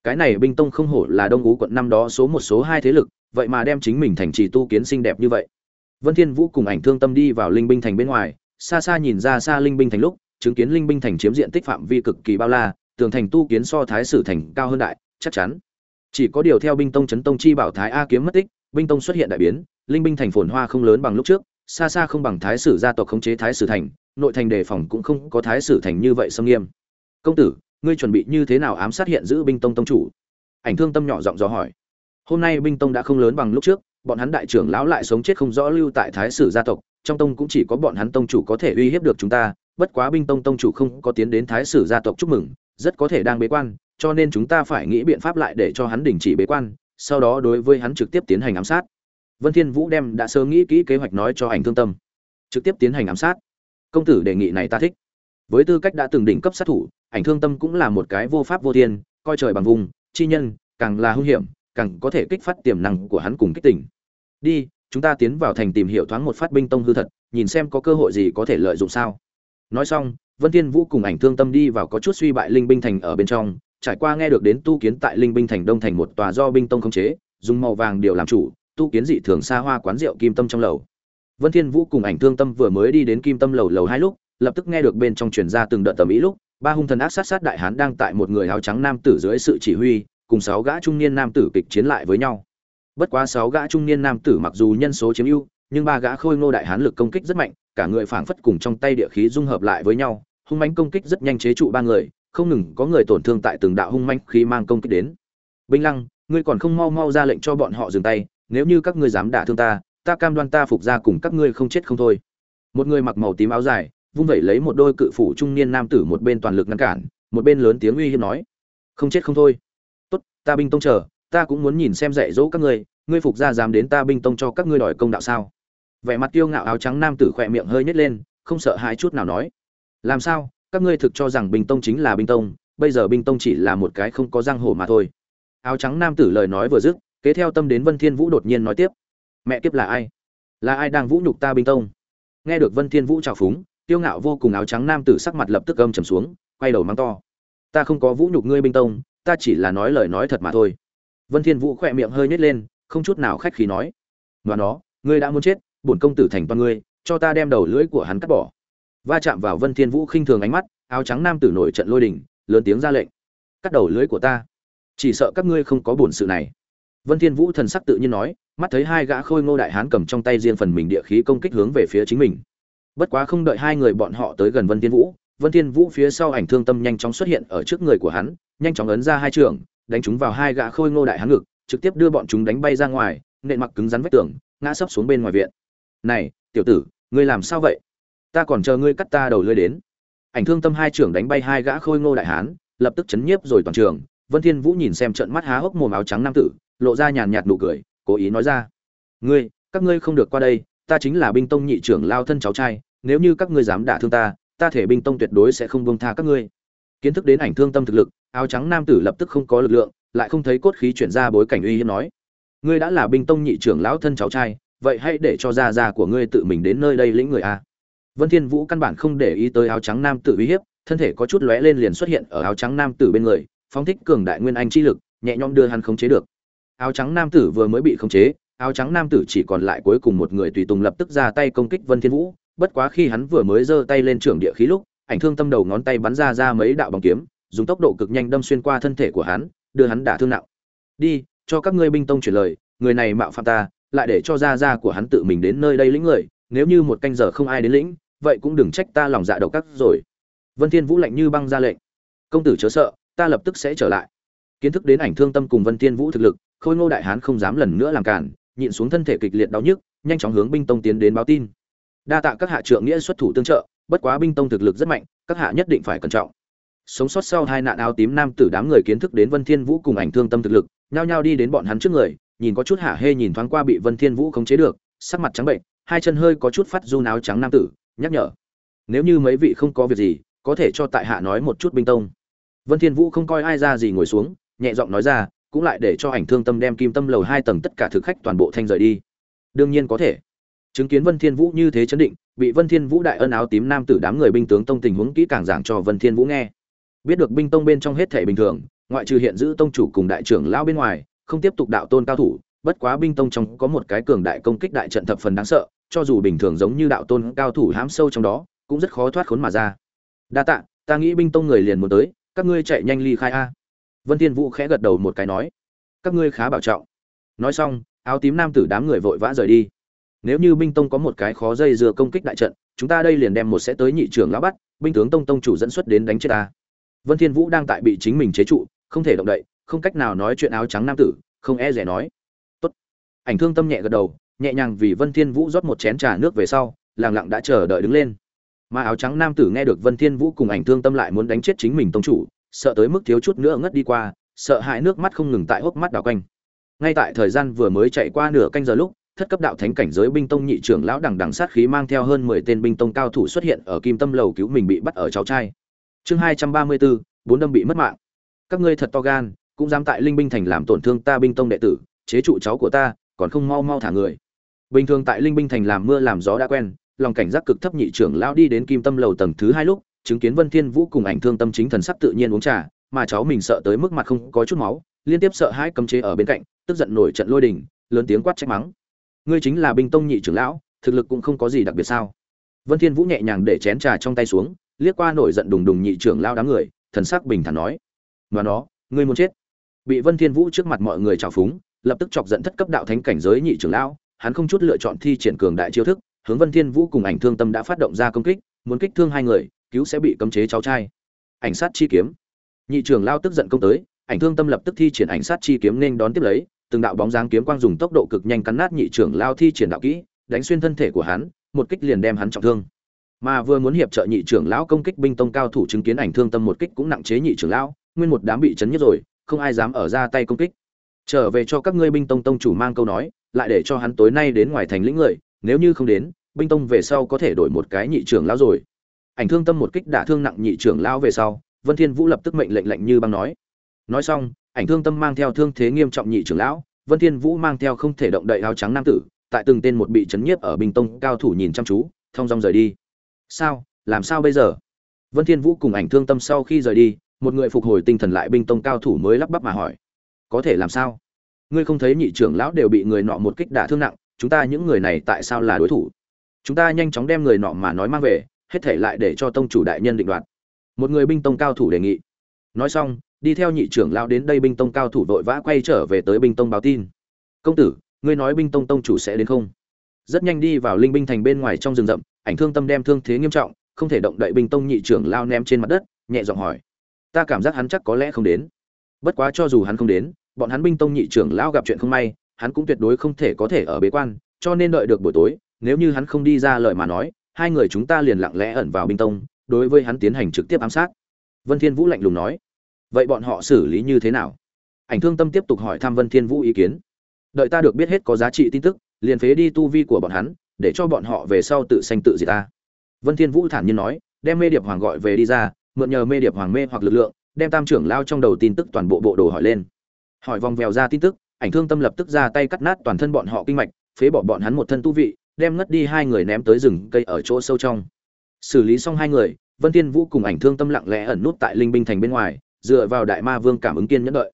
A: Cái này binh tông không hổ là đông ú quận năm đó số một số hai thế lực, vậy mà đem chính mình thành trì tu kiến xinh đẹp như vậy. Vân thiên vũ cùng ảnh thương tâm đi vào linh binh thành bên ngoài, xa xa nhìn ra xa linh binh thành lúc, chứng kiến linh binh thành chiếm diện tích phạm vi cực kỳ bao la, tường thành tu kiến so thái sử thành cao hơn đại, chắc chắn. Chỉ có điều theo binh tông chấn tông chi bảo thái a kiếm mất tích, binh tông xuất hiện đại biến, linh binh thành phồn hoa không lớn bằng lúc trước xa xa không bằng thái sử gia tộc khống chế thái sử thành, nội thành đề phòng cũng không có thái sử thành như vậy xâm nghiêm. Công tử, ngươi chuẩn bị như thế nào ám sát hiện giữ binh tông tông chủ? Ảnh thương tâm nhỏ giọng dò hỏi. Hôm nay binh tông đã không lớn bằng lúc trước, bọn hắn đại trưởng lão lại sống chết không rõ lưu tại thái sử gia tộc, trong tông cũng chỉ có bọn hắn tông chủ có thể uy hiếp được chúng ta, bất quá binh tông tông chủ không có tiến đến thái sử gia tộc chúc mừng, rất có thể đang bế quan, cho nên chúng ta phải nghĩ biện pháp lại để cho hắn đình chỉ bế quan, sau đó đối với hắn trực tiếp tiến hành ám sát vân thiên vũ đem đã sớm nghĩ kỹ kế hoạch nói cho ảnh thương tâm. Trực tiếp tiến hành ám sát. Công tử đề nghị này ta thích. Với tư cách đã từng đỉnh cấp sát thủ, ảnh thương tâm cũng là một cái vô pháp vô thiên, coi trời bằng vùng, chi nhân, càng là hung hiểm, càng có thể kích phát tiềm năng của hắn cùng kích tỉnh đi, chúng ta tiến vào thành tìm hiểu thoáng một phát binh tông hư thật, nhìn xem có cơ hội gì có thể lợi dụng sao. Nói xong, vân thiên vũ cùng ảnh thương tâm đi vào có chút suy bại linh binh thành ở bên trong, trải qua nghe được đến tu kiến tại linh binh thành đông thành một tòa do binh tông khống chế, dùng màu vàng điều làm chủ tu kiến dị thường xa hoa quán rượu kim tâm trong lầu. Vân thiên vũ cùng ảnh thương tâm vừa mới đi đến kim tâm lầu lầu hai lúc, lập tức nghe được bên trong truyền ra từng đợt tầm ý lúc, ba hung thần ác sát sát đại hán đang tại một người áo trắng nam tử dưới sự chỉ huy, cùng sáu gã trung niên nam tử kịch chiến lại với nhau. Bất quá sáu gã trung niên nam tử mặc dù nhân số chiếm ưu, nhưng ba gã khôi ngô đại hán lực công kích rất mạnh, cả người phảng phất cùng trong tay địa khí dung hợp lại với nhau, hung mãnh công kích rất nhanh chế trụ ba người, không ngừng có người tổn thương tại từng đạo hung mãnh khí mang công kích đến. Binh lăng, ngươi còn không mau mau ra lệnh cho bọn họ dừng tay nếu như các ngươi dám đả thương ta ta cam đoan ta phục ra cùng các ngươi không chết không thôi. Một người mặc màu tím áo dài, vung vẩy lấy một đôi cự phủ trung niên nam tử một bên toàn lực ngăn cản, một bên lớn tiếng uy hiếp nói, không chết không thôi. Tốt, ta binh tông chờ, ta cũng muốn nhìn xem dạy dỗ các ngươi ngươi phục ra dám đến ta binh tông cho các ngươi đòi công đạo sao? Vẻ mặt kiêu ngạo áo trắng nam tử khỏe miệng hơi nhếch lên, không sợ hãi chút nào nói, làm sao? Các ngươi thực cho rằng binh tông chính là binh tông, bây giờ binh tông chỉ là một cái không có răng hổ mà thôi. Áo trắng nam tử lời nói vừa dứt kế theo tâm đến vân thiên vũ đột nhiên nói tiếp. Mẹ kiếp là ai? Là ai đang vũ nhục ta binh tông? Nghe được vân thiên vũ chào phúng, tiêu ngạo vô cùng áo trắng nam tử sắc mặt lập tức gầm trầm xuống, quay đầu mắng to. Ta không có vũ nhục ngươi binh tông, ta chỉ là nói lời nói thật mà thôi. Vân thiên vũ khoe miệng hơi nhếch lên, không chút nào khách khí nói. Và nó ngươi đã muốn chết, bổn công tử thành toàn ngươi, cho ta đem đầu lưỡi của hắn cắt bỏ. Va chạm vào vân thiên vũ khinh thường ánh mắt, áo trắng nam tử nổi trận lôi đình, lớn tiếng ra lệnh. Cắt đầu lưỡi của ta. Chỉ sợ các ngươi không có bổn sự này vân thiên vũ thần sắc tự nhiên nói, mắt thấy hai gã khôi ngô đại hán cầm trong tay riêng phần mình địa khí công kích hướng về phía chính mình. Bất quá không đợi hai người bọn họ tới gần vân thiên vũ, vân thiên vũ phía sau ảnh thương tâm nhanh chóng xuất hiện ở trước người của hắn, nhanh chóng ấn ra hai trường, đánh chúng vào hai gã khôi ngô đại hán ngực, trực tiếp đưa bọn chúng đánh bay ra ngoài, nện mặc cứng rắn vách tường, ngã sấp xuống bên ngoài viện. Này, tiểu tử, ngươi làm sao vậy? Ta còn chờ ngươi cắt ta đầu lưỡi đến. Ảnh thương tâm hai trưởng đánh bay hai gã khôi ngô đại hán, lập tức chấn nhiếp rồi toàn trường. Vân thiên vũ nhìn xem trợn mắt há hốc mồm áo trắng nam tử lộ ra nhàn nhạt nụ cười, cố ý nói ra. Ngươi, các ngươi không được qua đây, ta chính là binh tông nhị trưởng lao thân cháu trai, nếu như các ngươi dám đả thương ta ta thể binh tông tuyệt đối sẽ không buông tha các ngươi. Kiến thức đến ảnh thương tâm thực lực, áo trắng nam tử lập tức không có lực lượng, lại không thấy cốt khí chuyển ra bối cảnh uy hiếp nói, ngươi đã là binh tông nhị trưởng lão thân cháu trai, vậy hãy để cho gia gia của ngươi tự mình đến nơi đây lĩnh người a. Vân thiên vũ căn bản không để ý tới áo trắng nam tử uy hiếp, thân thể có chút lóe lên liền xuất hiện ở áo trắng nam tử bên người, phóng thích cường đại nguyên anh chi lực, nhẹ nhõm đưa hắn khống chế được áo trắng nam tử vừa mới bị khống chế, áo trắng nam tử chỉ còn lại cuối cùng một người tùy tùng lập tức ra tay công kích vân thiên vũ. Bất quá khi hắn vừa mới giơ tay lên trưởng địa khí lúc, ảnh thương tâm đầu ngón tay bắn ra ra mấy đạo bóng kiếm, dùng tốc độ cực nhanh đâm xuyên qua thân thể của hắn, đưa hắn đả thương nặng. Đi, cho các ngươi binh tông chuyển lời, người này mạo phạm ta, lại để cho gia gia của hắn tự mình đến nơi đây lĩnh người, nếu như một canh giờ không ai đến lĩnh, vậy cũng đừng trách ta lòng dạ độc các rồi. Vân thiên vũ lạnh như băng ra lệnh. Công tử chớ sợ, ta lập tức sẽ trở lại. Kiến thức đến ảnh thương tâm cùng vân thiên vũ thực lực khôi ngô đại hán không dám lần nữa làm cản nhịn xuống thân thể kịch liệt đau nhức, nhanh chóng hướng binh tông tiến đến báo tin. Đa tạ các hạ trượng nghĩa xuất thủ tương trợ, bất quá binh tông thực lực rất mạnh, các hạ nhất định phải cẩn trọng. Sống sót sau hai nạn áo tím nam tử đám người kiến thức đến vân thiên vũ cùng ảnh thương tâm thực lực, nhao nhao đi đến bọn hắn trước người, nhìn có chút hả hê nhìn thoáng qua bị vân thiên vũ khống chế được, sắc mặt trắng bệnh, hai chân hơi có chút phát run áo trắng nam tử, nhắc nhở. Nếu như mấy vị không có việc gì, có thể cho tại hạ nói một chút binh tông. Vân thiên vũ không coi ai ra gì ngồi xuống, nhẹ giọng nói ra cũng lại để cho ảnh thương tâm đem kim tâm lầu hai tầng tất cả thực khách toàn bộ thanh rời đi. Đương nhiên có thể. Chứng kiến vân thiên vũ như thế chấn định, bị vân thiên vũ đại ân áo tím nam tử đám người binh tướng tông tình huống kỹ càng giảng cho vân thiên vũ nghe. Biết được binh tông bên trong hết thể bình thường, ngoại trừ hiện giữ tông chủ cùng đại trưởng lão bên ngoài, không tiếp tục đạo tôn cao thủ, bất quá binh tông trong có một cái cường đại công kích đại trận thập phần đáng sợ, cho dù bình thường giống như đạo tôn cao thủ hãm sâu trong đó, cũng rất khó thoát khốn mà ra. Đa tạ, ta nghĩ binh tông người liền muốn tới, các ngươi chạy nhanh ly khai a vân thiên vũ khẽ gật đầu một cái nói, các ngươi khá bảo trọng. Nói xong, áo tím nam tử đám người vội vã rời đi. Nếu như binh tông có một cái khó dây dưa công kích đại trận, chúng ta đây liền đem một sẽ tới nhị trưởng lão bắt, binh tướng tông tông chủ dẫn xuất đến đánh chết ta. Vân thiên vũ đang tại bị chính mình chế trụ, không thể động đậy, không cách nào nói chuyện áo trắng nam tử, không e dè nói. Tốt. Ảnh thương tâm nhẹ gật đầu, nhẹ nhàng vì vân thiên vũ rót một chén trà nước về sau, lặng lặng đã chờ đợi đứng lên. Mà áo trắng nam tử nghe được vân thiên vũ cùng ảnh thương tâm lại muốn đánh chết chính mình tông chủ sợ tới mức thiếu chút nữa ngất đi qua, sợ hãi nước mắt không ngừng tại hốc mắt đảo quanh. Ngay tại thời gian vừa mới chạy qua nửa canh giờ lúc, thất cấp đạo thánh cảnh giới binh tông nhị trưởng lão đằng đằng sát khí mang theo hơn mười tên binh tông cao thủ xuất hiện ở kim tâm lầu cứu mình bị bắt ở cháu trai. Chương hai trăm ba mươi bốn bốn đâm bị mất mạng. Các ngươi thật to gan, cũng dám tại linh binh thành làm tổn thương ta binh tông đệ tử, chế trụ cháu của ta, còn không mau mau thả người. Bình thường tại linh binh thành làm mưa làm gió đã quen, lòng cảnh giác cực thấp nhị trưởng lão đi đến kim tâm lầu tầng thứ hai lúc chứng kiến vân thiên vũ cùng ảnh thương tâm chính thần sắc tự nhiên uống trà, mà cháu mình sợ tới mức mặt không có chút máu, liên tiếp sợ hãi cấm chế ở bên cạnh, tức giận nổi trận lôi đình, lớn tiếng quát trách mắng. Ngươi chính là binh tông nhị trưởng lão, thực lực cũng không có gì đặc biệt sao? Vân thiên vũ nhẹ nhàng để chén trà trong tay xuống, liếc qua nổi giận đùng đùng nhị trưởng lão đám người, thần sắc bình thản nói. Và nó, ngươi muốn chết? Bị vân thiên vũ trước mặt mọi người chà phúng, lập tức chọc giận thất cấp đạo thánh cảnh giới nhị trưởng lão, hắn không chút lựa chọn thi triển cường đại chiêu thức, hướng vân thiên vũ cùng ảnh thương tâm đã phát động ra công kích, muốn kích thương hai người cứu sẽ bị cấm chế cháu trai. Ảnh sát chi kiếm. Nhị trưởng lao tức giận công tới, ảnh thương tâm lập tức thi triển ảnh sát chi kiếm nên đón tiếp lấy, từng đạo bóng dáng kiếm quang dùng tốc độ cực nhanh cắn nát nhị trưởng lao thi triển đạo kỹ, đánh xuyên thân thể của hắn, một kích liền đem hắn trọng thương. Mà vừa muốn hiệp trợ nhị trưởng lão công kích binh tông cao thủ chứng kiến ảnh thương tâm một kích cũng nặng chế nhị trưởng lão, nguyên một đám bị chấn nhất rồi, không ai dám ở ra tay công kích. Trở về cho các ngươi binh tông tông chủ mang câu nói, lại để cho hắn tối nay đến ngoài thành lĩnh người, nếu như không đến, binh tông về sau có thể đổi một cái nhị trưởng lão rồi ảnh thương tâm một kích đả thương nặng nhị trưởng lão về sau, vân thiên vũ lập tức mệnh lệnh lệnh như băng nói. Nói xong, ảnh thương tâm mang theo thương thế nghiêm trọng nhị trưởng lão, vân thiên vũ mang theo không thể động đậy áo trắng nam tử, tại từng tên một bị chấn nhiếp ở bình tông cao thủ nhìn chăm chú thông dong rời đi. Sao? Làm sao bây giờ? Vân thiên vũ cùng ảnh thương tâm sau khi rời đi, một người phục hồi tinh thần lại binh tông cao thủ mới lắp bắp mà hỏi. Có thể làm sao? Ngươi không thấy nhị trưởng lão đều bị người nọ một kích đả thương nặng, chúng ta những người này tại sao là đối thủ? Chúng ta nhanh chóng đem người nọ mà nói mang về hết thể lại để cho tông chủ đại nhân định đoạt. Một người binh tông cao thủ đề nghị. Nói xong, đi theo nhị trưởng lão đến đây binh tông cao thủ vội vã quay trở về tới binh tông báo tin. Công tử, ngươi nói binh tông tông chủ sẽ đến không? Rất nhanh đi vào linh binh thành bên ngoài trong rừng rậm, ảnh thương tâm đem thương thế nghiêm trọng, không thể động đậy binh tông nhị trưởng lao ném trên mặt đất, nhẹ giọng hỏi. Ta cảm giác hắn chắc có lẽ không đến. Bất quá cho dù hắn không đến, bọn hắn binh tông nhị trưởng lao gặp chuyện không may, hắn cũng tuyệt đối không thể có thể ở bế quan, cho nên đợi được buổi tối, nếu như hắn không đi ra lời mà nói hai người chúng ta liền lặng lẽ ẩn vào binh tông, đối với hắn tiến hành trực tiếp ám sát. Vân thiên vũ lạnh lùng nói, vậy bọn họ xử lý như thế nào? Ảnh thương tâm tiếp tục hỏi thăm vân thiên vũ ý kiến. Đợi ta được biết hết có giá trị tin tức, liền phế đi tu vi của bọn hắn, để cho bọn họ về sau tự sanh tự diệt ta. Vân thiên vũ thản nhiên nói, đem mê điệp hoàng gọi về đi ra, mượn nhờ mê điệp hoàng mê hoặc lực lượng, đem tam trưởng lao trong đầu tin tức toàn bộ bộ đồ hỏi lên. Hỏi vòng vèo ra tin tức, ảnh thương tâm lập tức ra tay cắt nát toàn thân bọn họ kinh mạch, phế bỏ bọn hắn một thân tu vị đem ngất đi hai người ném tới rừng cây ở chỗ sâu trong. Xử lý xong hai người, vân thiên vũ cùng ảnh thương tâm lặng lẽ ẩn nút tại linh binh thành bên ngoài, dựa vào đại ma vương cảm ứng kiên nhẫn đợi.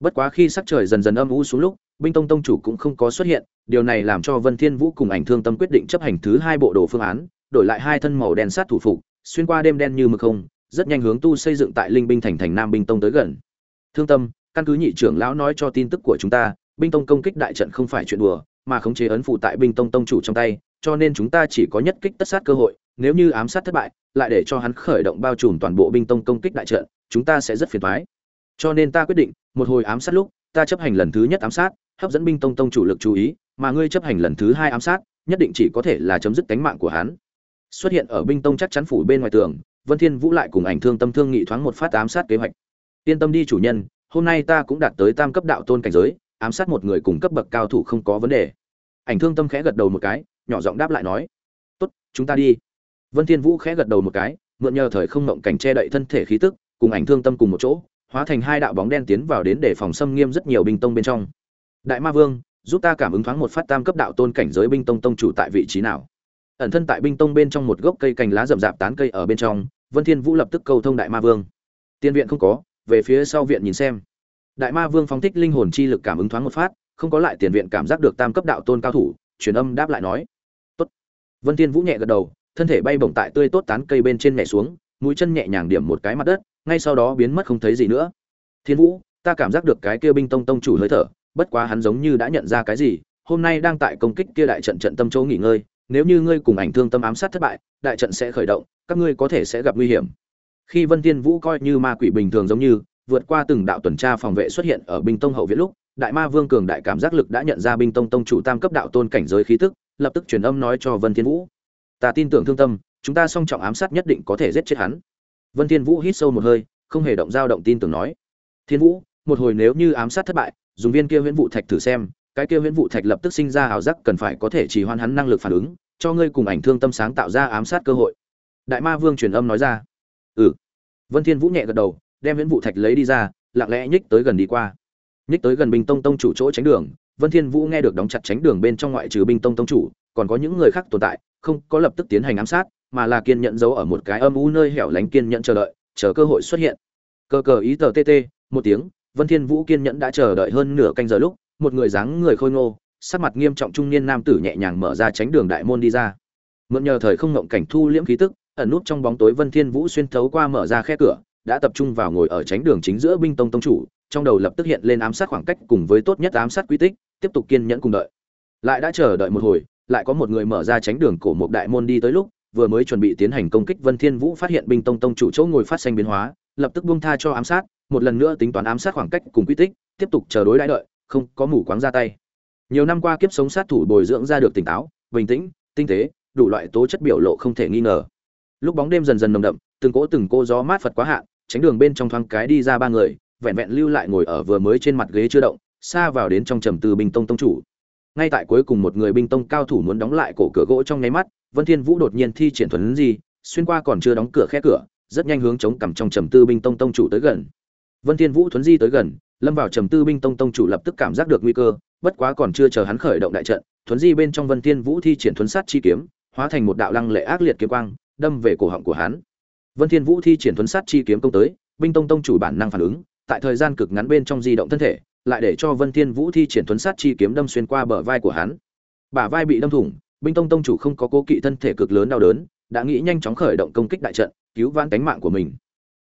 A: Bất quá khi sắc trời dần dần âm u xuống lúc, binh tông tông chủ cũng không có xuất hiện, điều này làm cho vân thiên vũ cùng ảnh thương tâm quyết định chấp hành thứ hai bộ đồ phương án, đổi lại hai thân màu đen sát thủ phục, xuyên qua đêm đen như mực không, rất nhanh hướng tu xây dựng tại linh binh thành thành nam binh tông tới gần. Thương tâm, căn cứ nhị trưởng lão nói cho tin tức của chúng ta, binh tông công kích đại trận không phải chuyện đùa mà khống chế ấn phụ tại binh tông tông chủ trong tay, cho nên chúng ta chỉ có nhất kích tất sát cơ hội, nếu như ám sát thất bại, lại để cho hắn khởi động bao trùm toàn bộ binh tông công kích đại trận, chúng ta sẽ rất phiền thoái cho nên ta quyết định, một hồi ám sát lúc, ta chấp hành lần thứ nhất ám sát, hấp dẫn binh tông tông chủ lực chú ý, mà ngươi chấp hành lần thứ hai ám sát, nhất định chỉ có thể là chấm dứt cánh mạng của hắn. Xuất hiện ở binh tông chắc chắn phủ bên ngoài tường, vân thiên vũ lại cùng ảnh thương tâm thương nghị thoáng một phát ám sát kế hoạch. Yên tâm đi chủ nhân, hôm nay ta cũng đạt tới tam cấp đạo tôn cảnh giới ám sát một người cùng cấp bậc cao thủ không có vấn đề. Ảnh thương tâm khẽ gật đầu một cái, nhỏ giọng đáp lại nói, tốt, chúng ta đi. Vân thiên vũ khẽ gật đầu một cái, mượn nhờ thời không ngộng cảnh che đậy thân thể khí tức, cùng ảnh thương tâm cùng một chỗ, hóa thành hai đạo bóng đen tiến vào đến để phòng xâm nghiêm rất nhiều binh tông bên trong. Đại ma vương, giúp ta cảm ứng thoáng một phát tam cấp đạo tôn cảnh giới binh tông tông chủ tại vị trí nào. Ẩn thân tại binh tông bên trong một gốc cây cành lá rậm rạp tán cây ở bên trong, vân thiên vũ lập tức cầu thông đại ma vương. Tiên viện không có, về phía sau viện nhìn xem đại ma vương phóng thích linh hồn chi lực cảm ứng thoáng một phát, không có lại tiền viện cảm giác được tam cấp đạo tôn cao thủ, truyền âm đáp lại nói. Tốt. Vân thiên vũ nhẹ gật đầu, thân thể bay bổng tại tươi tốt tán cây bên trên nhẹ xuống, mũi chân nhẹ nhàng điểm một cái mặt đất, ngay sau đó biến mất không thấy gì nữa. Thiên vũ, ta cảm giác được cái kia binh tông tông chủ hơi thở, bất quá hắn giống như đã nhận ra cái gì, hôm nay đang tại công kích kia đại trận trận tâm châu nghỉ ngơi, nếu như ngươi cùng ảnh thương tâm ám sát thất bại, đại trận sẽ khởi động, các ngươi có thể sẽ gặp nguy hiểm. Khi vân tiên vũ coi như ma quỷ bình thường giống như vượt qua từng đạo tuần tra phòng vệ xuất hiện ở binh tông hậu viện lúc, đại ma vương cường đại cảm giác lực đã nhận ra binh tông tông chủ tam cấp đạo tôn cảnh giới khí tức, lập tức truyền âm nói cho vân thiên vũ. Ta tin tưởng thương tâm, chúng ta song trọng ám sát nhất định có thể giết chết hắn. Vân thiên vũ hít sâu một hơi, không hề động dao động tin tưởng nói. Thiên vũ, một hồi nếu như ám sát thất bại, dùng viên kia huyễn vụ thạch thử xem, cái kia huyễn vụ thạch lập tức sinh ra hào giác cần phải có thể chỉ hoan hắn năng lực phản ứng, cho ngươi cùng ảnh thương tâm sáng tạo ra ám sát cơ hội. Đại ma vương truyền âm nói ra. Ừ. Vân thiên vũ nhẹ gật đầu đem viễn vụ thạch lấy đi ra, lặng lẽ nhích tới gần đi qua. Nhích tới gần binh tông tông chủ chỗ tránh đường, vân thiên vũ nghe được đóng chặt tránh đường bên trong ngoại trừ binh tông tông chủ, còn có những người khác tồn tại, không có lập tức tiến hành ám sát, mà là kiên nhẫn giấu ở một cái âm u nơi hẻo lánh kiên nhẫn chờ đợi, chờ cơ hội xuất hiện. Cơ cờ ý tờ tt một tiếng, vân thiên vũ kiên nhẫn đã chờ đợi hơn nửa canh giờ lúc, một người dáng người khôi ngô, sắc mặt nghiêm trọng trung niên nam tử nhẹ nhàng mở ra tránh đường đại môn đi ra. Mượn nhờ thời không ngộng cảnh thu liễm khí tức, ẩn nút trong bóng tối vân thiên vũ xuyên thấu qua mở ra khe cửa đã tập trung vào ngồi ở tránh đường chính giữa binh tông tông chủ, trong đầu lập tức hiện lên ám sát khoảng cách cùng với tốt nhất ám sát quy tích, tiếp tục kiên nhẫn cùng đợi. Lại đã chờ đợi một hồi, lại có một người mở ra tránh đường cổ một đại môn đi tới lúc, vừa mới chuẩn bị tiến hành công kích vân thiên vũ phát hiện binh tông tông chủ chỗ ngồi phát sinh biến hóa, lập tức buông tha cho ám sát, một lần nữa tính toán ám sát khoảng cách cùng quy tích, tiếp tục chờ đối đãi đợi, không có mù quáng ra tay. Nhiều năm qua kiếp sống sát thủ bồi dưỡng ra được tỉnh táo, bình tĩnh, tinh tế, đủ loại tố chất biểu lộ không thể nghi ngờ. Lúc bóng đêm dần dần nồng đậm, từng cỗ từng cô gió mát phật quá hạn tránh đường bên trong thoáng cái đi ra ba người, vẹn vẹn lưu lại ngồi ở vừa mới trên mặt ghế chưa động, xa vào đến trong trầm tư binh tông tông chủ. Ngay tại cuối cùng một người binh tông cao thủ muốn đóng lại cổ cửa gỗ trong nháy mắt, vân thiên vũ đột nhiên thi triển thuần gì, xuyên qua còn chưa đóng cửa khe cửa, rất nhanh hướng chống cằm trong trầm tư binh tông tông chủ tới gần. Vân thiên vũ thuấn di tới gần, lâm vào trầm tư binh tông tông chủ lập tức cảm giác được nguy cơ, bất quá còn chưa chờ hắn khởi động đại trận thuấn di bên trong vân thiên vũ thi triển thuấn sát chi kiếm, hóa thành một đạo lăng lệ ác liệt kiếm quang, đâm về cổ họng của hắn vân thiên vũ thi triển thuần sát chi kiếm công tới, binh tông tông chủ bản năng phản ứng, tại thời gian cực ngắn bên trong di động thân thể, lại để cho vân thiên vũ thi triển thuần sát chi kiếm đâm xuyên qua bờ vai của hắn. Bả vai bị đâm thủng, binh tông tông chủ không có cố kỵ thân thể cực lớn đau đớn, đã nghĩ nhanh chóng khởi động công kích đại trận, cứu vãn cánh mạng của mình.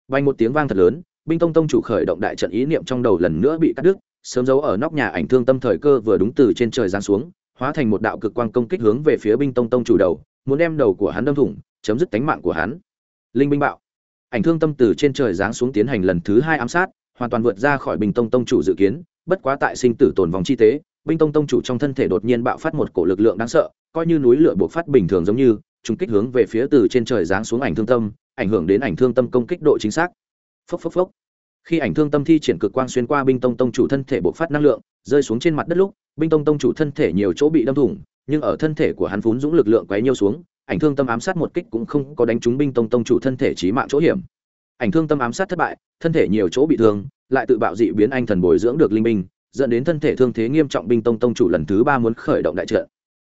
A: Vang một tiếng vang thật lớn, binh tông tông chủ khởi động đại trận ý niệm trong đầu lần nữa bị cắt đứt, sớm giấu ở nóc nhà ảnh thương tâm thời cơ vừa đúng từ trên trời giáng xuống, hóa thành một đạo cực quang công kích hướng về phía binh tông tông chủ đầu, muốn đem đầu của hắn đâm thủng, chấm dứt cánh mạng của hắn linh binh bạo. Ảnh thương tâm từ trên trời giáng xuống tiến hành lần thứ hai ám sát, hoàn toàn vượt ra khỏi Bình tông tông chủ dự kiến, bất quá tại sinh tử tồn vòng chi tế binh tông tông chủ trong thân thể đột nhiên bạo phát một cổ lực lượng đáng sợ, coi như núi lửa buộc phát bình thường giống như, trùng kích hướng về phía từ trên trời giáng xuống ảnh thương tâm, ảnh hưởng đến ảnh thương tâm công kích độ chính xác. Phốc phốc phốc. Khi ảnh thương tâm thi triển cực quang xuyên qua binh tông tông chủ thân thể bộc phát năng lượng, rơi xuống trên mặt đất lúc binh tông tông chủ thân thể nhiều chỗ bị đâm thủng, nhưng ở thân thể của hắn vốn dũng lực lượng quấy nhiêu xuống ảnh thương tâm ám sát một kích cũng không có đánh trúng binh tông tông chủ thân thể chí mạng chỗ hiểm. Ảnh thương tâm ám sát thất bại, thân thể nhiều chỗ bị thương, lại tự bạo dị biến anh thần bồi dưỡng được linh binh, dẫn đến thân thể thương thế nghiêm trọng binh tông tông chủ lần thứ ba muốn khởi động đại trận.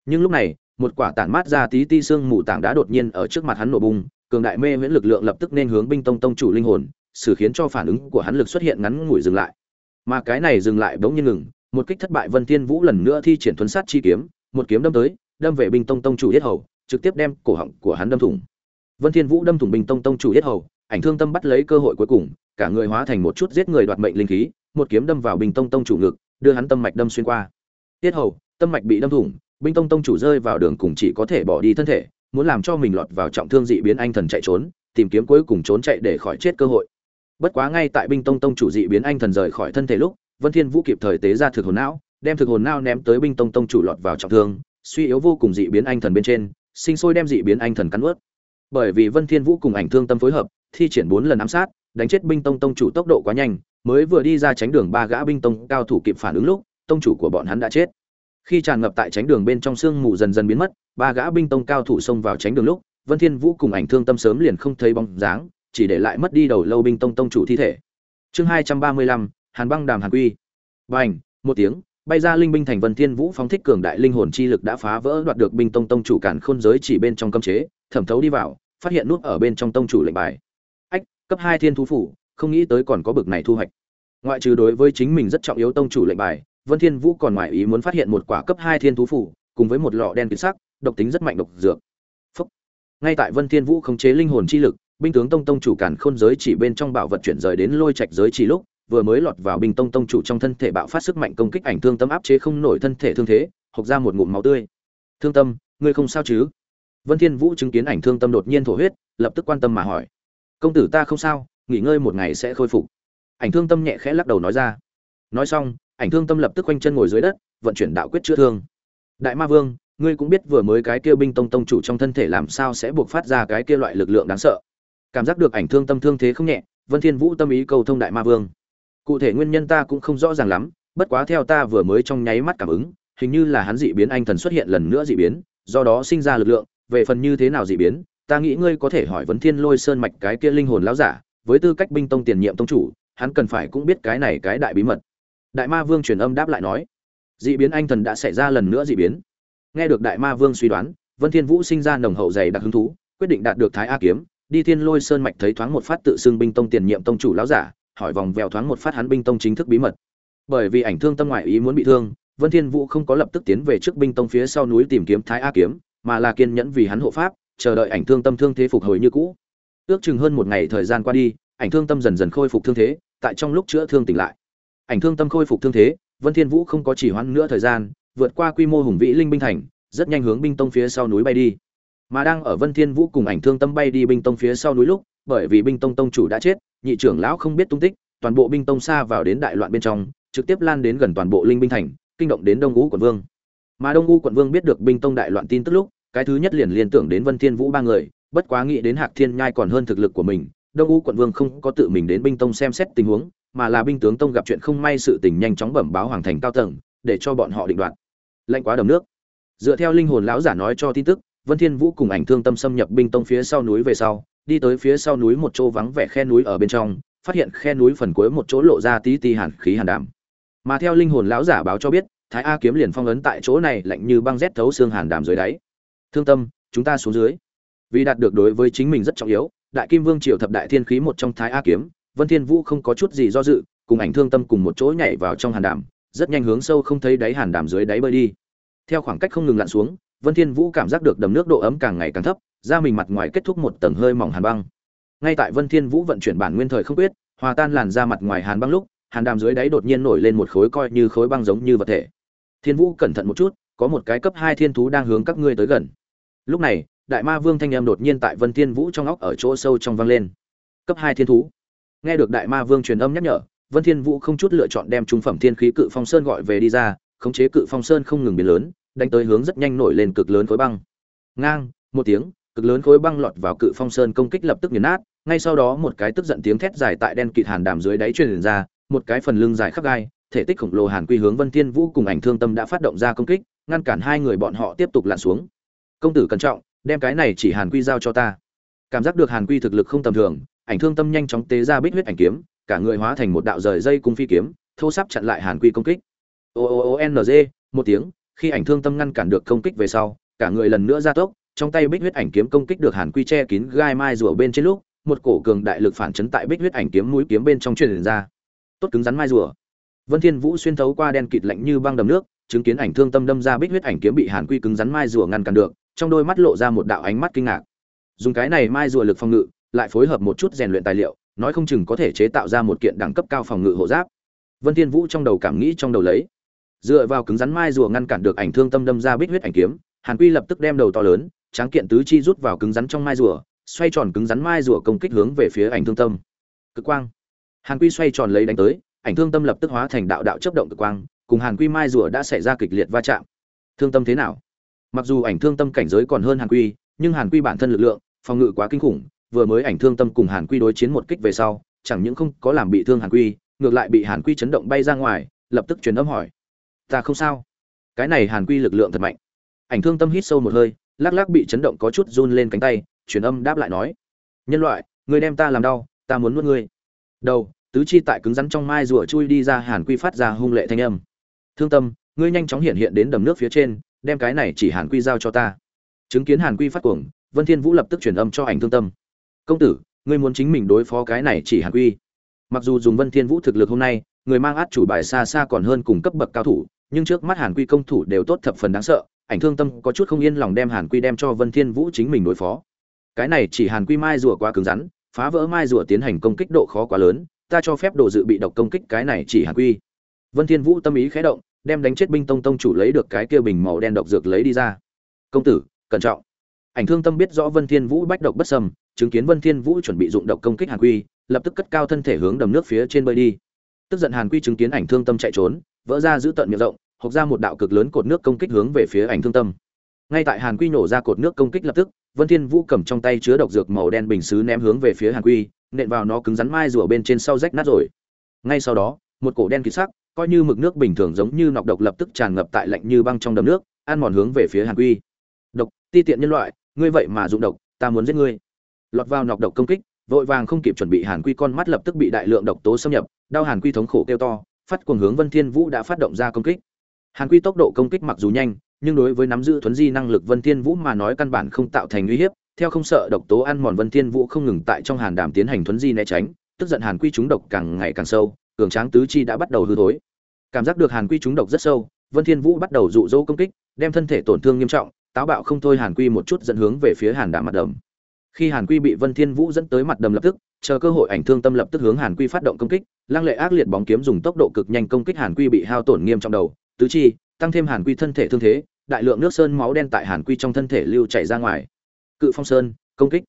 A: Nhưng lúc này, một quả tản mát ra tí ti xương mù tảng đã đột nhiên ở trước mặt hắn nổ bung, cường đại mê miễn lực lượng lập tức nên hướng binh tông tông chủ linh hồn, xử khiến cho phản ứng của hắn lực xuất hiện ngắn ngủi dừng lại. Mà cái này dừng lại bỗng nhiên ngừng, một kích thất bại vân thiên vũ lần nữa thi triển thuấn sát chi kiếm, một kiếm đâm tới, đâm về binh tông tông chủ yết hầu trực tiếp đem cổ họng của hắn đâm thủng. Vân thiên vũ đâm thủng bình tông tông chủ yết hầu, ảnh thương tâm bắt lấy cơ hội cuối cùng, cả người hóa thành một chút giết người đoạt mệnh linh khí, một kiếm đâm vào bình tông tông chủ ngực, đưa hắn tâm mạch đâm xuyên qua. Yết hầu, tâm mạch bị đâm thủng, bình tông tông chủ rơi vào đường cùng chỉ có thể bỏ đi thân thể, muốn làm cho mình lọt vào trọng thương dị biến anh thần chạy trốn, tìm kiếm cuối cùng trốn chạy để khỏi chết cơ hội. Bất quá ngay tại binh tông tông chủ dị biến anh thần rời khỏi thân thể lúc, vân thiên vũ kịp thời tế ra thực hồn não, đem thực hồn não ném tới binh tông tông chủ lọt vào trọng thương, suy yếu vô cùng dị biến anh thần bên trên sinh sôi đem dị biến anh thần cắn ướt. Bởi vì vân thiên vũ cùng ảnh thương tâm phối hợp, thi triển bốn lần ám sát, đánh chết binh tông tông chủ tốc độ quá nhanh, mới vừa đi ra tránh đường ba gã binh tông cao thủ kịp phản ứng lúc, tông chủ của bọn hắn đã chết. Khi tràn ngập tại tránh đường bên trong sương mù dần dần biến mất, ba gã binh tông cao thủ xông vào tránh đường lúc, vân thiên vũ cùng ảnh thương tâm sớm liền không thấy bóng dáng, chỉ để lại mất đi đầu lâu binh tông tông chủ thi thể. Chương hai trăm ba mươi lăm, hàn băng đàm hàn quy. Bành, một tiếng bay ra linh binh thành vân thiên vũ phóng thích cường đại linh hồn chi lực đã phá vỡ đoạt được binh tông tông chủ cản khôn giới chỉ bên trong cấm chế, thẩm thấu đi vào, phát hiện nút ở bên trong tông chủ lệnh bài. Ách, cấp hai thiên thú phủ, không nghĩ tới còn có bực này thu hoạch. Ngoại trừ đối với chính mình rất trọng yếu tông chủ lệnh bài, vân thiên vũ còn ngoài ý muốn phát hiện một quả cấp hai thiên thú phủ, cùng với một lọ đen kịt sắc, độc tính rất mạnh độc dược. Phúc. ngay tại vân thiên vũ khống chế linh hồn chi lực, binh tướng tông tông chủ cản khôn giới chỉ bên trong bảo vật chuyển rời đến lôi trạch giới chỉ lúc vừa mới lọt vào binh tông tông chủ trong thân thể bạo phát sức mạnh công kích ảnh thương tâm áp chế không nổi thân thể thương thế, hộc ra một ngụm máu tươi. Thương tâm, ngươi không sao chứ? Vân thiên vũ chứng kiến ảnh thương tâm đột nhiên thổ huyết, lập tức quan tâm mà hỏi. Công tử ta không sao, nghỉ ngơi một ngày sẽ khôi phục. Ảnh thương tâm nhẹ khẽ lắc đầu nói ra. Nói xong, ảnh thương tâm lập tức quanh chân ngồi dưới đất, vận chuyển đạo quyết chữa thương. Đại ma vương, ngươi cũng biết vừa mới cái kia binh tông tông chủ trong thân thể làm sao sẽ buộc phát ra cái kia loại lực lượng đáng sợ. Cảm giác được ảnh thương tâm thương thế không nhẹ, vân thiên vũ tâm ý cầu thông đại ma vương cụ thể nguyên nhân ta cũng không rõ ràng lắm, bất quá theo ta vừa mới trong nháy mắt cảm ứng, hình như là hắn dị biến anh thần xuất hiện lần nữa dị biến, do đó sinh ra lực lượng, về phần như thế nào dị biến, ta nghĩ ngươi có thể hỏi vấn thiên lôi sơn mạch cái kia linh hồn lão giả, với tư cách binh tông tiền nhiệm tông chủ, hắn cần phải cũng biết cái này cái đại bí mật. Đại ma vương truyền âm đáp lại nói, dị biến anh thần đã xảy ra lần nữa dị biến. Nghe được đại ma vương suy đoán, vân thiên vũ sinh ra nồng hậu dày đặc hứng thú, quyết định đạt được thái a kiếm, đi thiên lôi sơn mạch thấy thoáng một phát tự xưng binh tông tiền nhiệm tông chủ lão giả hỏi vòng vèo thoáng một phát hắn binh tông chính thức bí mật. Bởi vì ảnh thương tâm ngoại ý muốn bị thương, vân thiên vũ không có lập tức tiến về trước binh tông phía sau núi tìm kiếm thái a kiếm, mà là kiên nhẫn vì hắn hộ pháp, chờ đợi ảnh thương tâm thương thế phục hồi như cũ. Ước chừng hơn một ngày thời gian qua đi, ảnh thương tâm dần dần khôi phục thương thế, tại trong lúc chữa thương tỉnh lại. Ảnh thương tâm khôi phục thương thế, vân thiên vũ không có chỉ hoãn nữa thời gian, vượt qua quy mô hùng vĩ linh binh thành, rất nhanh hướng binh tông phía sau núi bay đi. Mà đang ở vân thiên vũ cùng ảnh thương tâm bay đi binh tông phía sau núi lúc, bởi vì binh tông tông chủ đã chết nhị trưởng lão không biết tung tích, toàn bộ binh tông xa vào đến đại loạn bên trong, trực tiếp lan đến gần toàn bộ linh binh thành, kinh động đến đông ngũ quận vương. Mà đông ngũ quận vương biết được binh tông đại loạn tin tức lúc, cái thứ nhất liền liên tưởng đến vân thiên vũ ba người, bất quá nghĩ đến hạc thiên nhai còn hơn thực lực của mình, đông ngũ quận vương không có tự mình đến binh tông xem xét tình huống, mà là binh tướng tông gặp chuyện không may sự tình nhanh chóng bẩm báo hoàng thành cao tầng, để cho bọn họ định đoạt. Lạnh quá đầm nước. Dựa theo linh hồn lão giả nói cho tin tức, vân thiên vũ cùng ảnh thương tâm xâm nhập binh tông phía sau núi về sau đi tới phía sau núi một chỗ vắng vẻ khe núi ở bên trong, phát hiện khe núi phần cuối một chỗ lộ ra tí tí hàn khí hàn đàm mà theo linh hồn lão giả báo cho biết, thái a kiếm liền phong ấn tại chỗ này lạnh như băng rét thấu xương hàn đàm dưới đáy. Thương tâm, chúng ta xuống dưới. Vì đạt được đối với chính mình rất trọng yếu, đại kim vương triều thập đại thiên khí một trong thái a kiếm, vân thiên vũ không có chút gì do dự, cùng ảnh thương tâm cùng một chỗ nhảy vào trong hàn đàm rất nhanh hướng sâu không thấy đáy hàn đàm dưới đáy bơi đi. Theo khoảng cách không ngừng lặn xuống, vân thiên vũ cảm giác được đầm nước độ ấm càng ngày càng thấp da mình mặt ngoài kết thúc một tầng hơi mỏng hàn băng. Ngay tại vân thiên vũ vận chuyển bản nguyên thời không quyết, hòa tan làn da mặt ngoài hàn băng lúc, hàn đàm dưới đáy đột nhiên nổi lên một khối coi như khối băng giống như vật thể. Thiên vũ cẩn thận một chút, có một cái cấp hai thiên thú đang hướng các ngươi tới gần. Lúc này, đại ma vương thanh âm đột nhiên tại vân thiên vũ trong óc ở chỗ sâu trong vang lên. Cấp hai thiên thú. Nghe được đại ma vương truyền âm nhắc nhở, vân thiên vũ không chút lựa chọn đem trung phẩm thiên khí cự phong sơn gọi về đi ra, khống chế cự phong sơn không ngừng biến lớn, đánh tới hướng rất nhanh nổi lên cực lớn khối băng. Ngang, một tiếng cực lớn khối băng lọt vào cự phong sơn công kích lập tức nghiền nát, ngay sau đó một cái tức giận tiếng thét dài tại đen kịt hàn đàm dưới đáy truyền ra, một cái phần lưng dài khắc gai, thể tích khổng lồ hàn quy hướng vân thiên vũ cùng ảnh thương tâm đã phát động ra công kích, ngăn cản hai người bọn họ tiếp tục lặn xuống. Công tử cẩn trọng, đem cái này chỉ hàn quy giao cho ta. Cảm giác được hàn quy thực lực không tầm thường, ảnh thương tâm nhanh chóng tế ra bích huyết ảnh kiếm, cả người hóa thành một đạo rời dây cung phi kiếm, thô sắp chặn lại hàn quy công kích. O o o n g, một tiếng, khi ảnh thương tâm ngăn cản được công kích về sau, cả người lần nữa ra tốc trong tay bích huyết ảnh kiếm công kích được hàn quy che kín gai mai rùa bên trên lúc, một cổ cường đại lực phản chấn tại bích huyết ảnh kiếm mũi kiếm bên trong truyền ra. Tốt cứng rắn mai rùa. Vân thiên vũ xuyên thấu qua đen kịt lạnh như băng đầm nước, chứng kiến ảnh thương tâm đâm ra bích huyết ảnh kiếm bị hàn quy cứng rắn mai rùa ngăn cản được, trong đôi mắt lộ ra một đạo ánh mắt kinh ngạc. Dùng cái này mai rùa lực phòng ngự, lại phối hợp một chút rèn luyện tài liệu, nói không chừng có thể chế tạo ra một kiện đẳng cấp cao phòng ngự hộ giáp. Vân thiên vũ trong đầu cảm nghĩ trong đầu lấy. Dựa vào cứng rắn mai rùa ngăn cản được ảnh thương tâm đâm ra bích huyết ảnh kiếm, hàn quy lập tức đem đầu to lớn tráng kiện tứ chi rút vào cứng rắn trong mai rùa, xoay tròn cứng rắn mai rùa công kích hướng về phía ảnh thương tâm. Cực quang. Hàn quy xoay tròn lấy đánh tới, ảnh thương tâm lập tức hóa thành đạo đạo chấp động cực quang, cùng hàn quy mai rùa đã xảy ra kịch liệt va chạm. Thương tâm thế nào? Mặc dù ảnh thương tâm cảnh giới còn hơn hàn quy, nhưng hàn quy bản thân lực lượng, phòng ngự quá kinh khủng, vừa mới ảnh thương tâm cùng hàn quy đối chiến một kích về sau, chẳng những không có làm bị thương hàn quy, ngược lại bị hàn quy chấn động bay ra ngoài, lập tức truyền âm hỏi. Ta không sao. Cái này hàn quy lực lượng thật mạnh. Ảnh thương tâm hít sâu một hơi lắc lắc bị chấn động có chút run lên cánh tay, truyền âm đáp lại nói, nhân loại, người đem ta làm đau, ta muốn nuốt ngươi. Đầu, tứ chi tại cứng rắn trong mai rùa chui đi ra hàn quy phát ra hung lệ thanh âm. Thương tâm, ngươi nhanh chóng hiện hiện đến đầm nước phía trên, đem cái này chỉ hàn quy giao cho ta. Chứng kiến hàn quy phát cuồng, vân thiên vũ lập tức truyền âm cho ảnh thương tâm. Công tử, ngươi muốn chính mình đối phó cái này chỉ hàn quy. Mặc dù dùng vân thiên vũ thực lực hôm nay, người mang át chủ bài xa xa còn hơn cùng cấp bậc cao thủ, nhưng trước mắt hàn quy công thủ đều tốt thập phần đáng sợ ảnh thương tâm có chút không yên lòng đem hàn quy đem cho vân thiên vũ chính mình đối phó. Cái này chỉ hàn quy mai rùa quá cứng rắn, phá vỡ mai rùa tiến hành công kích độ khó quá lớn, ta cho phép độ dự bị độc công kích cái này chỉ hàn quy. Vân thiên vũ tâm ý khẽ động, đem đánh chết binh tông tông chủ lấy được cái kia bình màu đen độc dược lấy đi ra. Công tử, cẩn trọng. Ảnh thương tâm biết rõ vân thiên vũ bách độc bất sâm chứng kiến vân thiên vũ chuẩn bị dụng độc công kích hàn quy, lập tức cất cao thân thể hướng đầm nước phía trên bơi đi. Tức giận hàn quy chứng kiến ảnh thương tâm chạy trốn, vỡ ra giữ tận miệng rộng hộc ra một đạo cực lớn cột nước công kích hướng về phía ảnh thương tâm. Ngay tại hàn quy nổ ra cột nước công kích lập tức, vân thiên vũ cầm trong tay chứa độc dược màu đen bình sứ ném hướng về phía hàn quy, nện vào nó cứng rắn mai rùa bên trên sau rách nát rồi. Ngay sau đó, một cổ đen kịt sắc, coi như mực nước bình thường giống như nọc độc lập tức tràn ngập tại lạnh như băng trong đầm nước, ăn mòn hướng về phía hàn quy. Độc, ti tiện nhân loại, ngươi vậy mà dụng độc, ta muốn giết ngươi. Lọt vào nọc độc công kích, vội vàng không kịp chuẩn bị hàn quy con mắt lập tức bị đại lượng độc tố xâm nhập, đau hàn quy thống khổ kêu to, phát cuồng hướng vân thiên vũ đã phát động ra công kích hàn quy tốc độ công kích mặc dù nhanh, nhưng đối với nắm giữ thuấn di năng lực vân thiên vũ mà nói căn bản không tạo thành uy hiếp, theo không sợ độc tố ăn mòn vân thiên vũ không ngừng tại trong hàn đàm tiến hành thuấn di né tránh, tức giận hàn quy trúng độc càng ngày càng sâu, cường tráng tứ chi đã bắt đầu hư thối. Cảm giác được hàn quy trúng độc rất sâu, vân thiên vũ bắt đầu dụ dỗ công kích, đem thân thể tổn thương nghiêm trọng, táo bạo không thôi hàn quy một chút dẫn hướng về phía hàn đàm mặt đầm. Khi hàn quy bị vân thiên vũ dẫn tới mặt đầm lập tức, chờ cơ hội ảnh thương tâm lập tức hướng hàn quy phát động công kích, lăng lệ ác liệt bóng kiếm dùng tốc độ cực nhanh công kích hàn quy bị hao tổn nghiêm trọng đầu tứ chi, tăng thêm hàn quy thân thể thương thế, đại lượng nước sơn máu đen tại hàn quy trong thân thể lưu chảy ra ngoài. Cự phong sơn, công kích.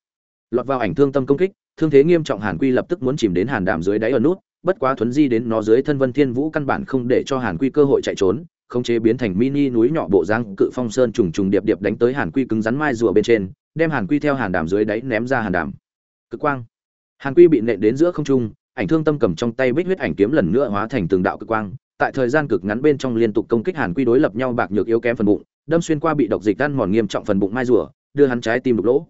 A: Lọt vào ảnh thương tâm công kích, thương thế nghiêm trọng hàn quy lập tức muốn chìm đến hàn đàm dưới đáy ở nút, bất quá thuấn di đến nó dưới thân vân thiên vũ căn bản không để cho hàn quy cơ hội chạy trốn, khống chế biến thành mini núi nhỏ bộ dáng cự phong sơn trùng trùng điệp điệp đánh tới hàn quy cứng rắn mai rùa bên trên, đem hàn quy theo hàn đàm dưới đáy ném ra hàn đàm cực quang. Hàn quy bị nện đến giữa không trung, ảnh thương tâm cầm trong tay bích huyết ảnh kiếm lần nữa hóa thành từng đạo cực quang tại thời gian cực ngắn bên trong liên tục công kích hàn quy đối lập nhau bạc nhược yếu kém phần bụng, đâm xuyên qua bị độc dịch ăn mòn nghiêm trọng phần bụng mai rùa, đưa hắn trái tim đục lỗ.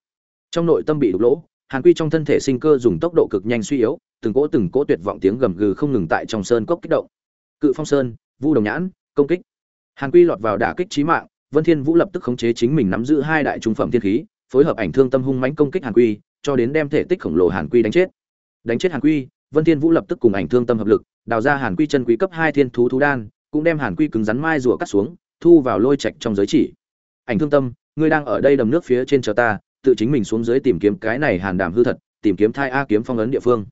A: Trong nội tâm bị đục lỗ, hàn quy trong thân thể sinh cơ dùng tốc độ cực nhanh suy yếu, từng cỗ từng cỗ tuyệt vọng tiếng gầm gừ không ngừng tại trong sơn cốc kích động. Cự phong sơn, vu đồng nhãn, công kích. Hàn quy lọt vào đả kích chí mạng, vân thiên vũ lập tức khống chế chính mình nắm giữ hai đại trung phẩm thiên khí, phối hợp ảnh thương tâm hung mãnh công kích hàn quy, cho đến đem thể tích khổng lồ hàn quy đánh chết. Đánh chết hàn quy vân thiên vũ lập tức cùng ảnh thương tâm hợp lực, đào ra hàn quy chân quý cấp hai thiên thú thú đan, cũng đem hàn quy cứng rắn mai rùa cắt xuống, thu vào lôi trạch trong giới chỉ. Ảnh thương tâm, ngươi đang ở đây đầm nước phía trên chờ ta, tự chính mình xuống dưới tìm kiếm cái này hàn đàm hư thật, tìm kiếm thai a kiếm phong ấn địa phương.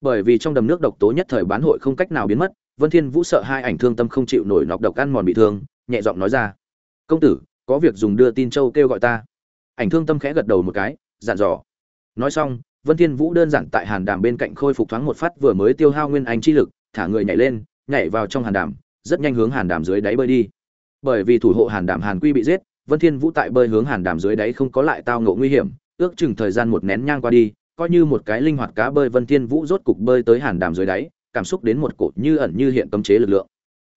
A: Bởi vì trong đầm nước độc tố nhất thời bán hội không cách nào biến mất, vân thiên vũ sợ hai ảnh thương tâm không chịu nổi nọc độc ăn mòn bị thương, nhẹ giọng nói ra. Công tử, có việc dùng đưa tin châu kêu gọi ta. Ảnh thương tâm khẽ gật đầu một cái, dặn dò. Nói xong vân thiên vũ đơn giản tại hàn đàm bên cạnh khôi phục thoáng một phát vừa mới tiêu hao nguyên anh chi lực, thả người nhảy lên, nhảy vào trong hàn đàm, rất nhanh hướng hàn đàm dưới đáy bơi đi. Bởi vì thủ hộ hàn đàm hàn quy bị giết, vân thiên vũ tại bơi hướng hàn đàm dưới đáy không có lại tao ngộ nguy hiểm, ước chừng thời gian một nén nhang qua đi, coi như một cái linh hoạt cá bơi vân thiên vũ rốt cục bơi tới hàn đàm dưới đáy, cảm xúc đến một cột như ẩn như hiện cấm chế lực lượng.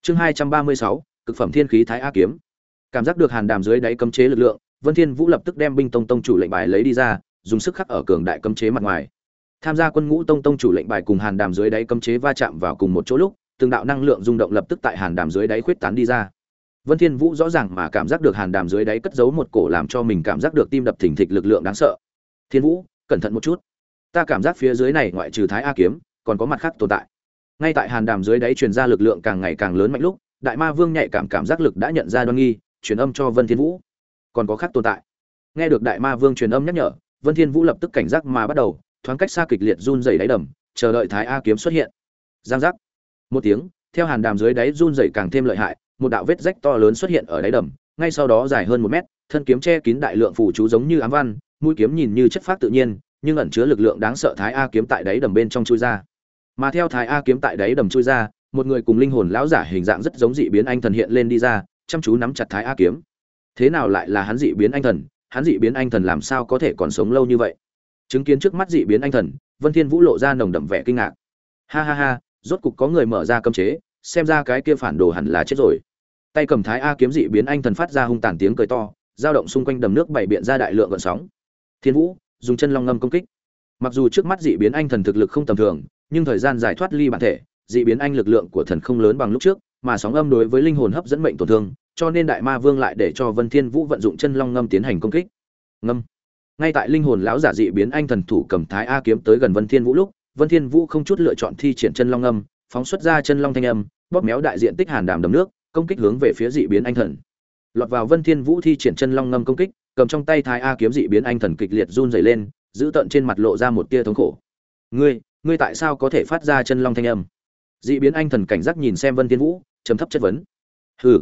A: Chương hai trăm ba mươi sáu, cực phẩm thiên khí thái a kiếm. Cảm giác được hàn đàm dưới đáy cấm chế lực lượng, vân thiên vũ lập tức đem binh tông tông chủ lệnh bài lấy đi ra dùng sức khắc ở cường đại cấm chế mặt ngoài. Tham gia quân ngũ tông tông chủ lệnh bài cùng hàn đàm dưới đáy cấm chế va chạm vào cùng một chỗ lúc, từng đạo năng lượng rung động lập tức tại hàn đàm dưới đáy khuyết tán đi ra. Vân thiên vũ rõ ràng mà cảm giác được hàn đàm dưới đáy cất giấu một cổ làm cho mình cảm giác được tim đập thình thịch lực lượng đáng sợ. Thiên vũ, cẩn thận một chút. Ta cảm giác phía dưới này ngoại trừ thái a kiếm, còn có mặt khác tồn tại. Ngay tại hàn đàm dưới đáy truyền ra lực lượng càng ngày càng lớn mạnh lúc, đại ma vương nhạy cảm cảm giác lực đã nhận ra đoan nghi, truyền âm cho vân thiên vũ. Còn có khác tồn tại. Nghe được đại ma vương truyền âm nhắc nhở vân thiên vũ lập tức cảnh giác mà bắt đầu, thoáng cách xa kịch liệt run rẩy đáy đầm, chờ đợi thái a kiếm xuất hiện. Giang giác. Một tiếng, theo hàn đàm dưới đáy run rẩy càng thêm lợi hại, một đạo vết rách to lớn xuất hiện ở đáy đầm, ngay sau đó dài hơn một mét, thân kiếm che kín đại lượng phù chú giống như ám văn, mũi kiếm nhìn như chất phát tự nhiên, nhưng ẩn chứa lực lượng đáng sợ thái a kiếm tại đáy đầm bên trong chui ra. Mà theo thái a kiếm tại đáy đầm chui ra, một người cùng linh hồn lão giả hình dạng rất giống dị biến anh thần hiện lên đi ra, chăm chú nắm chặt thái a kiếm. Thế nào lại là hắn dị biến anh thần? Hắn dị biến anh thần làm sao có thể còn sống lâu như vậy? Chứng kiến trước mắt dị biến anh thần, vân thiên vũ lộ ra nồng đậm vẻ kinh ngạc. Ha ha ha, rốt cục có người mở ra cấm chế, xem ra cái kia phản đồ hẳn là chết rồi. Tay cầm thái a kiếm dị biến anh thần phát ra hung tàn tiếng cười to, dao động xung quanh đầm nước bảy biện ra đại lượng gợn sóng. Thiên vũ, dùng chân long ngâm công kích. Mặc dù trước mắt dị biến anh thần thực lực không tầm thường, nhưng thời gian giải thoát ly bản thể, dị biến anh lực lượng của thần không lớn bằng lúc trước, mà sóng âm đối với linh hồn hấp dẫn mệnh tổn thương cho nên đại ma vương lại để cho vân thiên vũ vận dụng chân long ngâm tiến hành công kích. Ngâm. Ngay tại linh hồn lão giả dị biến anh thần thủ cầm thái a kiếm tới gần vân thiên vũ lúc, vân thiên vũ không chút lựa chọn thi triển chân long ngâm, phóng xuất ra chân long thanh âm, bóp méo đại diện tích hàn đàm đầm nước, công kích hướng về phía dị biến anh thần. Lọt vào vân thiên vũ thi triển chân long ngâm công kích, cầm trong tay thái a kiếm dị biến anh thần kịch liệt run rẩy lên, giữ tận trên mặt lộ ra một tia thống khổ. Ngươi ngươi tại sao có thể phát ra chân long thanh âm? Dị biến anh thần cảnh giác nhìn xem vân thiên vũ, trầm thấp chất vấn. Hừ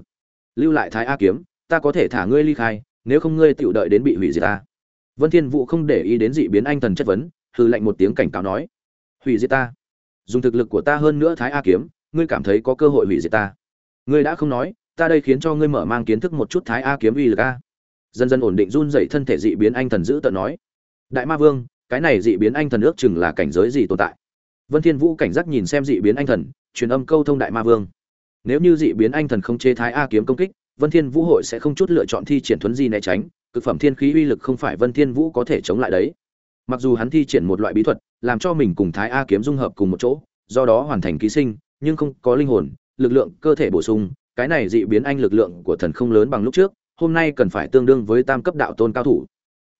A: lưu lại thái a kiếm, ta có thể thả ngươi ly khai, nếu không ngươi tự đợi đến bị hủy diệt ta. Vân thiên vũ không để ý đến dị biến anh thần chất vấn, hừ lạnh một tiếng cảnh cáo nói, hủy diệt ta? Dùng thực lực của ta hơn nữa thái a kiếm, ngươi cảm thấy có cơ hội hủy diệt ta? Ngươi đã không nói, ta đây khiến cho ngươi mở mang kiến thức một chút thái a kiếm uy lực a. Dần dần ổn định run dậy thân thể dị biến anh thần giữ tận nói, đại ma vương, cái này dị biến anh thần ước chừng là cảnh giới gì tồn tại? Vân thiên vũ cảnh giác nhìn xem dị biến anh thần, truyền âm câu thông đại ma vương nếu như dị biến anh thần không chế thái a kiếm công kích, vân thiên vũ hội sẽ không chút lựa chọn thi triển thuấn di né tránh, cực phẩm thiên khí uy lực không phải vân thiên vũ có thể chống lại đấy. Mặc dù hắn thi triển một loại bí thuật, làm cho mình cùng thái a kiếm dung hợp cùng một chỗ, do đó hoàn thành ký sinh, nhưng không có linh hồn, lực lượng, cơ thể bổ sung, cái này dị biến anh lực lượng của thần không lớn bằng lúc trước, hôm nay cần phải tương đương với tam cấp đạo tôn cao thủ.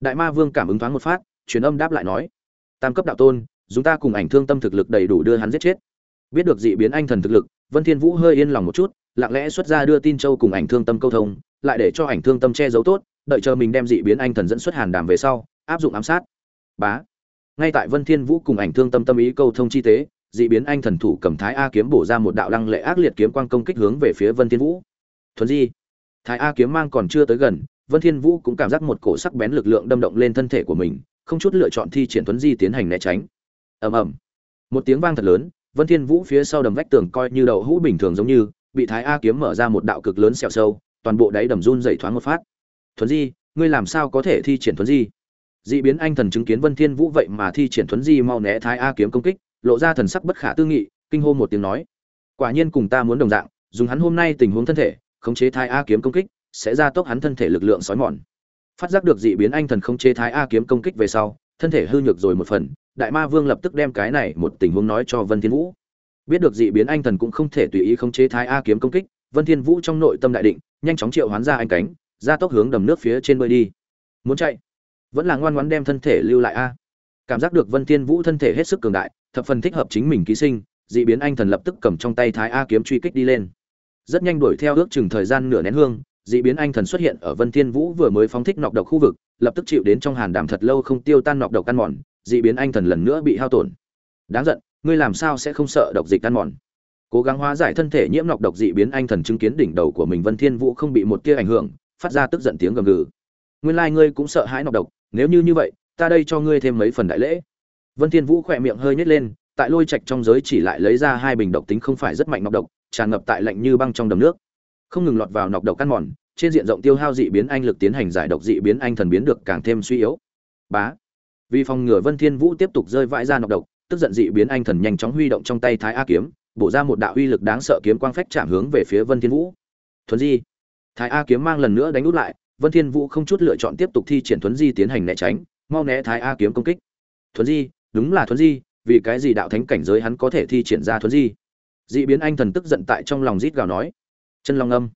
A: Đại ma vương cảm ứng thoáng một phát, truyền âm đáp lại nói, tam cấp đạo tôn, chúng ta cùng ảnh thương tâm thực lực đầy đủ đưa hắn giết chết. Biết được dị biến anh thần thực lực vân thiên vũ hơi yên lòng một chút, lặng lẽ xuất ra đưa tin châu cùng ảnh thương tâm câu thông, lại để cho ảnh thương tâm che giấu tốt, đợi chờ mình đem dị biến anh thần dẫn xuất hàn đàm về sau, áp dụng ám sát. Bá. Ngay tại vân thiên vũ cùng ảnh thương tâm tâm ý câu thông chi tế, dị biến anh thần thủ cầm thái a kiếm bổ ra một đạo lăng lệ ác liệt kiếm quang công kích hướng về phía vân thiên vũ. Thuần di. Thái a kiếm mang còn chưa tới gần, vân thiên vũ cũng cảm giác một cổ sắc bén lực lượng đâm động lên thân thể của mình, không chút lựa chọn thi triển thuần di tiến hành né tránh. Ầm ầm. Một tiếng vang thật lớn vân thiên vũ phía sau đầm vách tường coi như đầu hũ bình thường giống như, bị thái a kiếm mở ra một đạo cực lớn sẹo sâu, toàn bộ đáy đầm run rẩy thoáng một phát. Thuấn di, ngươi làm sao có thể thi triển thuấn di? Dị biến anh thần chứng kiến vân thiên vũ vậy mà thi triển thuấn di mau né thái a kiếm công kích, lộ ra thần sắc bất khả tư nghị, kinh hô một tiếng nói, quả nhiên cùng ta muốn đồng dạng, dùng hắn hôm nay tình huống thân thể, khống chế thái a kiếm công kích, sẽ gia tốc hắn thân thể lực lượng sói mòn. Phát giác được dị biến anh thần khống chế thái a kiếm công kích về sau, thân thể hư nhược rồi một phần đại ma vương lập tức đem cái này một tình huống nói cho vân thiên vũ. Biết được dị biến anh thần cũng không thể tùy ý khống chế thái a kiếm công kích, vân thiên vũ trong nội tâm đại định, nhanh chóng triệu hoán ra anh cánh, ra tốc hướng đầm nước phía trên bơi đi. Muốn chạy? Vẫn là ngoan ngoãn đem thân thể lưu lại a. Cảm giác được vân thiên vũ thân thể hết sức cường đại, thập phần thích hợp chính mình ký sinh, dị biến anh thần lập tức cầm trong tay thái a kiếm truy kích đi lên. Rất nhanh đuổi theo ước chừng thời gian nửa nén hương, dị biến anh thần xuất hiện ở vân thiên vũ vừa mới phóng thích nọc độc khu vực, lập tức chịu đến trong hàn đàm thật lâu không tiêu tan nọc độc căn mòn dị biến anh thần lần nữa bị hao tổn. Đáng giận, ngươi làm sao sẽ không sợ độc dịch căn mòn? Cố gắng hóa giải thân thể nhiễm nọc độc dị biến anh thần chứng kiến đỉnh đầu của mình vân thiên vũ không bị một tia ảnh hưởng, phát ra tức giận tiếng gầm gừ. Nguyên lai like ngươi cũng sợ hãi nọc độc, nếu như như vậy, ta đây cho ngươi thêm mấy phần đại lễ. Vân thiên vũ khỏe miệng hơi nhếch lên, tại lôi trạch trong giới chỉ lại lấy ra hai bình độc tính không phải rất mạnh nọc độc, tràn ngập tại lạnh như băng trong đầm nước. Không ngừng lọt vào nọc độc căn mòn, trên diện rộng tiêu hao dị biến anh lực tiến hành giải độc dị biến anh thần biến được càng thêm suy yếu. Bá! Vì phòng ngừa vân thiên vũ tiếp tục rơi vãi ra nọc độc, tức giận dị biến anh thần nhanh chóng huy động trong tay thái a kiếm, bổ ra một đạo uy lực đáng sợ kiếm quang phách chạm hướng về phía vân thiên vũ. Thuấn di. Thái a kiếm mang lần nữa đánh út lại, vân thiên vũ không chút lựa chọn tiếp tục thi triển thuấn di tiến hành né tránh, mau né thái a kiếm công kích. Thuấn di, đúng là thuấn di, vì cái gì đạo thánh cảnh giới hắn có thể thi triển ra thuấn di? Dị biến anh thần tức giận tại trong lòng rít gào nói. Chân long âm.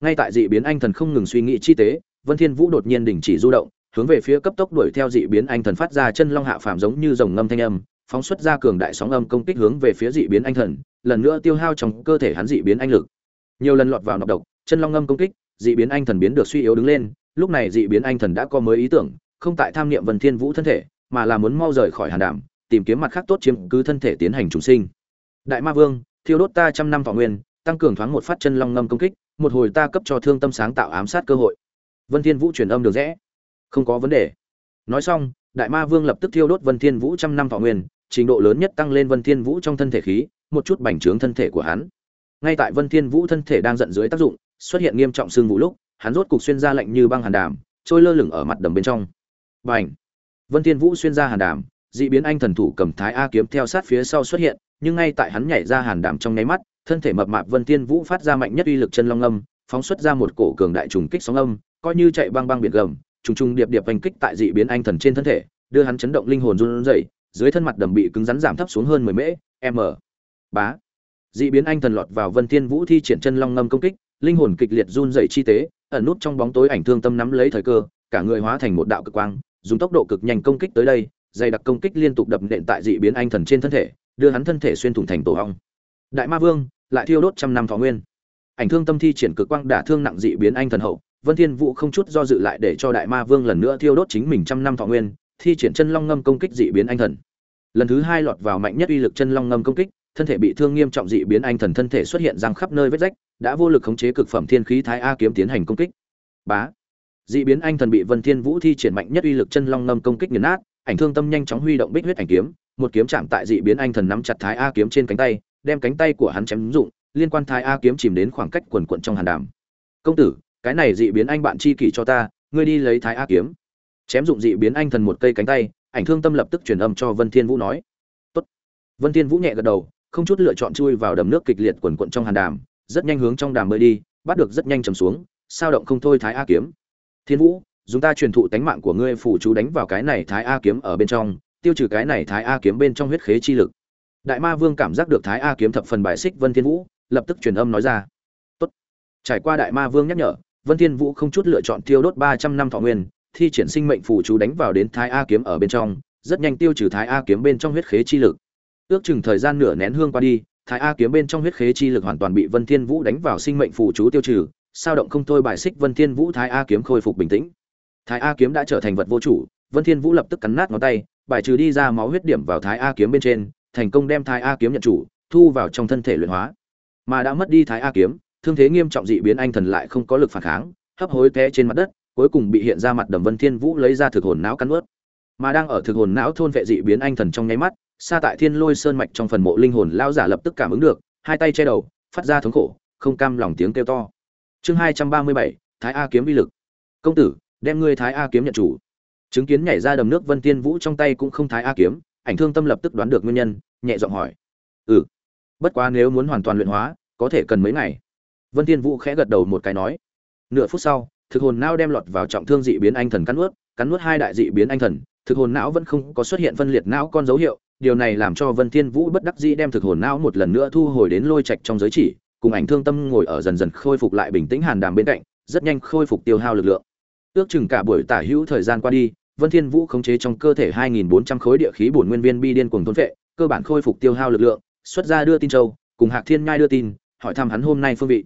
A: Ngay tại dị biến anh thần không ngừng suy nghĩ chi tế, vân thiên vũ đột nhiên đình chỉ du động hướng về phía cấp tốc đuổi theo dị biến anh thần phát ra chân long hạ phàm giống như rồng ngâm thanh âm, phóng xuất ra cường đại sóng âm công kích hướng về phía dị biến anh thần, lần nữa tiêu hao trong cơ thể hắn dị biến anh lực. Nhiều lần lọt vào nọc độc, chân long ngâm công kích, dị biến anh thần biến được suy yếu đứng lên, lúc này dị biến anh thần đã có mới ý tưởng, không tại tham niệm vân thiên vũ thân thể, mà là muốn mau rời khỏi hàn đảm tìm kiếm mặt khác tốt chiếm cứ thân thể tiến hành trùng sinh. Đại ma vương, thiêu đốt ta trăm năm thọ nguyên, tăng cường thoáng một phát chân long ngâm công kích, một hồi ta cấp cho thương tâm sáng tạo ám sát cơ hội. Vân thiên vũ truyền âm được rẽ không có vấn đề. Nói xong, đại ma vương lập tức thiêu đốt vân thiên vũ trăm năm thọ nguyên, trình độ lớn nhất tăng lên vân thiên vũ trong thân thể khí, một chút bành trướng thân thể của hắn. Ngay tại vân thiên vũ thân thể đang giận dưới tác dụng, xuất hiện nghiêm trọng xương vũ lúc, hắn rốt cục xuyên ra lạnh như băng hàn đàm, trôi lơ lửng ở mặt đầm bên trong. Bành! Vân thiên vũ xuyên ra hàn đàm, dị biến anh thần thủ cầm thái a kiếm theo sát phía sau xuất hiện, nhưng ngay tại hắn nhảy ra hàn đàm trong nháy mắt, thân thể mập mạp vân thiên vũ phát ra mạnh nhất uy lực chân long âm, phóng xuất ra một cổ cường đại trùng kích sóng âm, coi như chạy băng băng biển gầm trùng trùng điệp điệp oanh kích tại dị biến anh thần trên thân thể, đưa hắn chấn động linh hồn run rẩy, dưới thân mặt đầm bị cứng rắn giảm thấp xuống hơn 10 mễ, m. Bá. Dị biến anh thần lọt vào vân thiên vũ thi triển chân long ngâm công kích, linh hồn kịch liệt run rẩy chi tế, ẩn nút trong bóng tối ảnh thương tâm nắm lấy thời cơ, cả người hóa thành một đạo cực quang, dùng tốc độ cực nhanh công kích tới đây, dày đặc công kích liên tục đập nện tại dị biến anh thần trên thân thể, đưa hắn thân thể xuyên thủng thành tổ ong. đại ma vương, lại thiêu đốt trăm năm thọ nguyên. Ảnh thương tâm thi triển cực quang đả thương nặng dị biến anh thần hậu vân thiên vũ không chút do dự lại để cho đại ma vương lần nữa thiêu đốt chính mình trăm năm thọ nguyên, thi triển chân long ngâm công kích dị biến anh thần. Lần thứ hai lọt vào mạnh nhất uy lực chân long ngâm công kích, thân thể bị thương nghiêm trọng dị biến anh thần thân thể xuất hiện răng khắp nơi vết rách, đã vô lực khống chế cực phẩm thiên khí thái a kiếm tiến hành công kích. Bá! Dị biến anh thần bị vân thiên vũ thi triển mạnh nhất uy lực chân long ngâm công kích nghiền nát, ảnh thương tâm nhanh chóng huy động bích huyết ảnh kiếm, một kiếm chạm tại dị biến anh thần nắm chặt thái a kiếm trên cánh tay, đem cánh tay của hắn chém rụng, liên quan thái a kiếm chìm đến khoảng cách quần quần trong hàn đàm. Công tử cái này dị biến anh bạn chi kỷ cho ta, ngươi đi lấy thái a kiếm. Chém dụng dị biến anh thần một cây cánh tay, ảnh thương tâm lập tức truyền âm cho vân thiên vũ nói. Tốt. vân thiên vũ nhẹ gật đầu, không chút lựa chọn chui vào đầm nước kịch liệt quần quận trong hàn đàm, rất nhanh hướng trong đàm bơi đi, bắt được rất nhanh trầm xuống, sao động không thôi thái a kiếm. Thiên vũ, dùng ta truyền thụ tánh mạng của ngươi phủ chú đánh vào cái này thái a kiếm ở bên trong, tiêu trừ cái này thái a kiếm bên trong huyết khế chi lực. Đại ma vương cảm giác được thái a kiếm thập phần bài xích, vân thiên vũ lập tức truyền âm nói ra. Tốt. Trải qua đại ma vương nhắc nhở vân thiên vũ không chút lựa chọn tiêu đốt 300 năm thọ nguyên, thi triển sinh mệnh phù chú đánh vào đến thái a kiếm ở bên trong, rất nhanh tiêu trừ thái a kiếm bên trong huyết khế chi lực. Ước chừng thời gian nửa nén hương qua đi, thái a kiếm bên trong huyết khế chi lực hoàn toàn bị vân thiên vũ đánh vào sinh mệnh phù chú tiêu trừ, sao động không thôi bài xích vân thiên vũ thái a kiếm khôi phục bình tĩnh. Thái a kiếm đã trở thành vật vô chủ, vân thiên vũ lập tức cắn nát ngón tay, bài trừ đi ra máu huyết điểm vào thái a kiếm bên trên, thành công đem thái a kiếm nhận chủ, thu vào trong thân thể luyện hóa. Mà đã mất đi thái a kiếm thương thế nghiêm trọng dị biến anh thần lại không có lực phản kháng, hấp hối té trên mặt đất, cuối cùng bị hiện ra mặt đầm vân thiên vũ lấy ra thực hồn não cắn ướt mà đang ở thực hồn não thôn vệ dị biến anh thần trong nháy mắt, xa tại thiên lôi sơn mạch trong phần mộ linh hồn lao giả lập tức cảm ứng được, hai tay che đầu, phát ra thống khổ, không cam lòng tiếng kêu to. Chương hai trăm ba mươi bảy, thái a kiếm vi lực. Công tử, đem ngươi thái a kiếm nhận chủ. Chứng kiến nhảy ra đầm nước vân tiên vũ trong tay cũng không thái a kiếm, ảnh thương tâm lập tức đoán được nguyên nhân, nhẹ giọng hỏi. Ừ bất quá nếu muốn hoàn toàn luyện hóa, có thể cần mấy ngày? Vân Thiên vũ khẽ gật đầu một cái nói, nửa phút sau, thực hồn não đem lọt vào trọng thương dị biến anh thần cắn nuốt cắn nuốt hai đại dị biến anh thần, thực hồn não vẫn không có xuất hiện phân liệt não con dấu hiệu, điều này làm cho vân thiên vũ bất đắc dĩ đem thực hồn não một lần nữa thu hồi đến lôi trạch trong giới chỉ, cùng ảnh thương tâm ngồi ở dần dần khôi phục lại bình tĩnh hàn đàm bên cạnh, rất nhanh khôi phục tiêu hao lực lượng. Ước chừng cả buổi tả hữu thời gian qua đi, vân thiên vũ khống chế trong cơ thể 2.400 khối địa khí bổn nguyên viên bi điên cuồng thôn vệ cơ bản khôi phục tiêu hao lực lượng, xuất ra đưa tin châu, cùng hạc thiên nhai đưa tin, hỏi thăm hắn hôm nay phương vị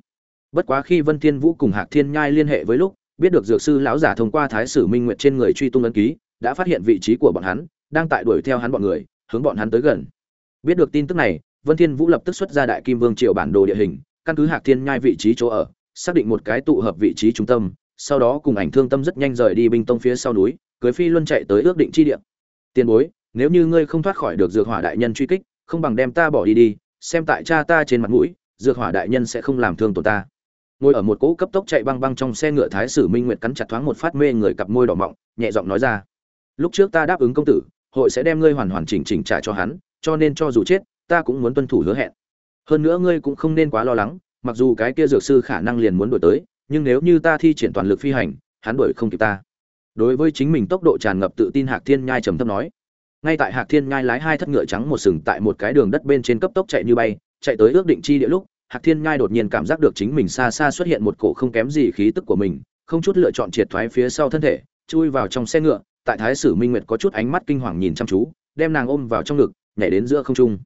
A: bất quá khi vân thiên vũ cùng hạc thiên nhai liên hệ với lúc, biết được dược sư lão giả thông qua thái sử minh nguyệt trên người truy tung ấn ký, đã phát hiện vị trí của bọn hắn, đang tại đuổi theo hắn bọn người, hướng bọn hắn tới gần. Biết được tin tức này, vân thiên vũ lập tức xuất ra đại kim vương triều bản đồ địa hình, căn cứ hạc thiên nhai vị trí chỗ ở, xác định một cái tụ hợp vị trí trung tâm, sau đó cùng ảnh thương tâm rất nhanh rời đi binh tông phía sau núi, cưới phi luân chạy tới ước định chi địa. Tiền bối, nếu như ngươi không thoát khỏi được dược hỏa đại nhân truy kích, không bằng đem ta bỏ đi đi, xem tại cha ta trên mặt mũi, dược hỏa đại nhân sẽ không làm thương tổn ta ngồi ở một cỗ cấp tốc chạy băng băng trong xe ngựa thái sử minh nguyệt cắn chặt thoáng một phát mê người cặp môi đỏ mọng, nhẹ giọng nói ra. Lúc trước ta đáp ứng công tử, hội sẽ đem ngươi hoàn hoàn chỉnh chỉnh trả cho hắn, cho nên cho dù chết, ta cũng muốn tuân thủ hứa hẹn. Hơn nữa ngươi cũng không nên quá lo lắng, mặc dù cái kia dược sư khả năng liền muốn đuổi tới, nhưng nếu như ta thi triển toàn lực phi hành, hắn đuổi không kịp ta. Đối với chính mình tốc độ tràn ngập tự tin hạc thiên nhai trầm thấp nói. Ngay tại hạc thiên nhai lái hai thất ngựa trắng một sừng tại một cái đường đất bên trên cấp tốc chạy như bay, chạy tới ước định chi địa lúc hạc thiên nhai đột nhiên cảm giác được chính mình xa xa xuất hiện một cổ không kém gì khí tức của mình, không chút lựa chọn triệt thoái phía sau thân thể, chui vào trong xe ngựa, tại thái sử minh nguyệt có chút ánh mắt kinh hoàng nhìn chăm chú, đem nàng ôm vào trong ngực, nhảy đến giữa không trung.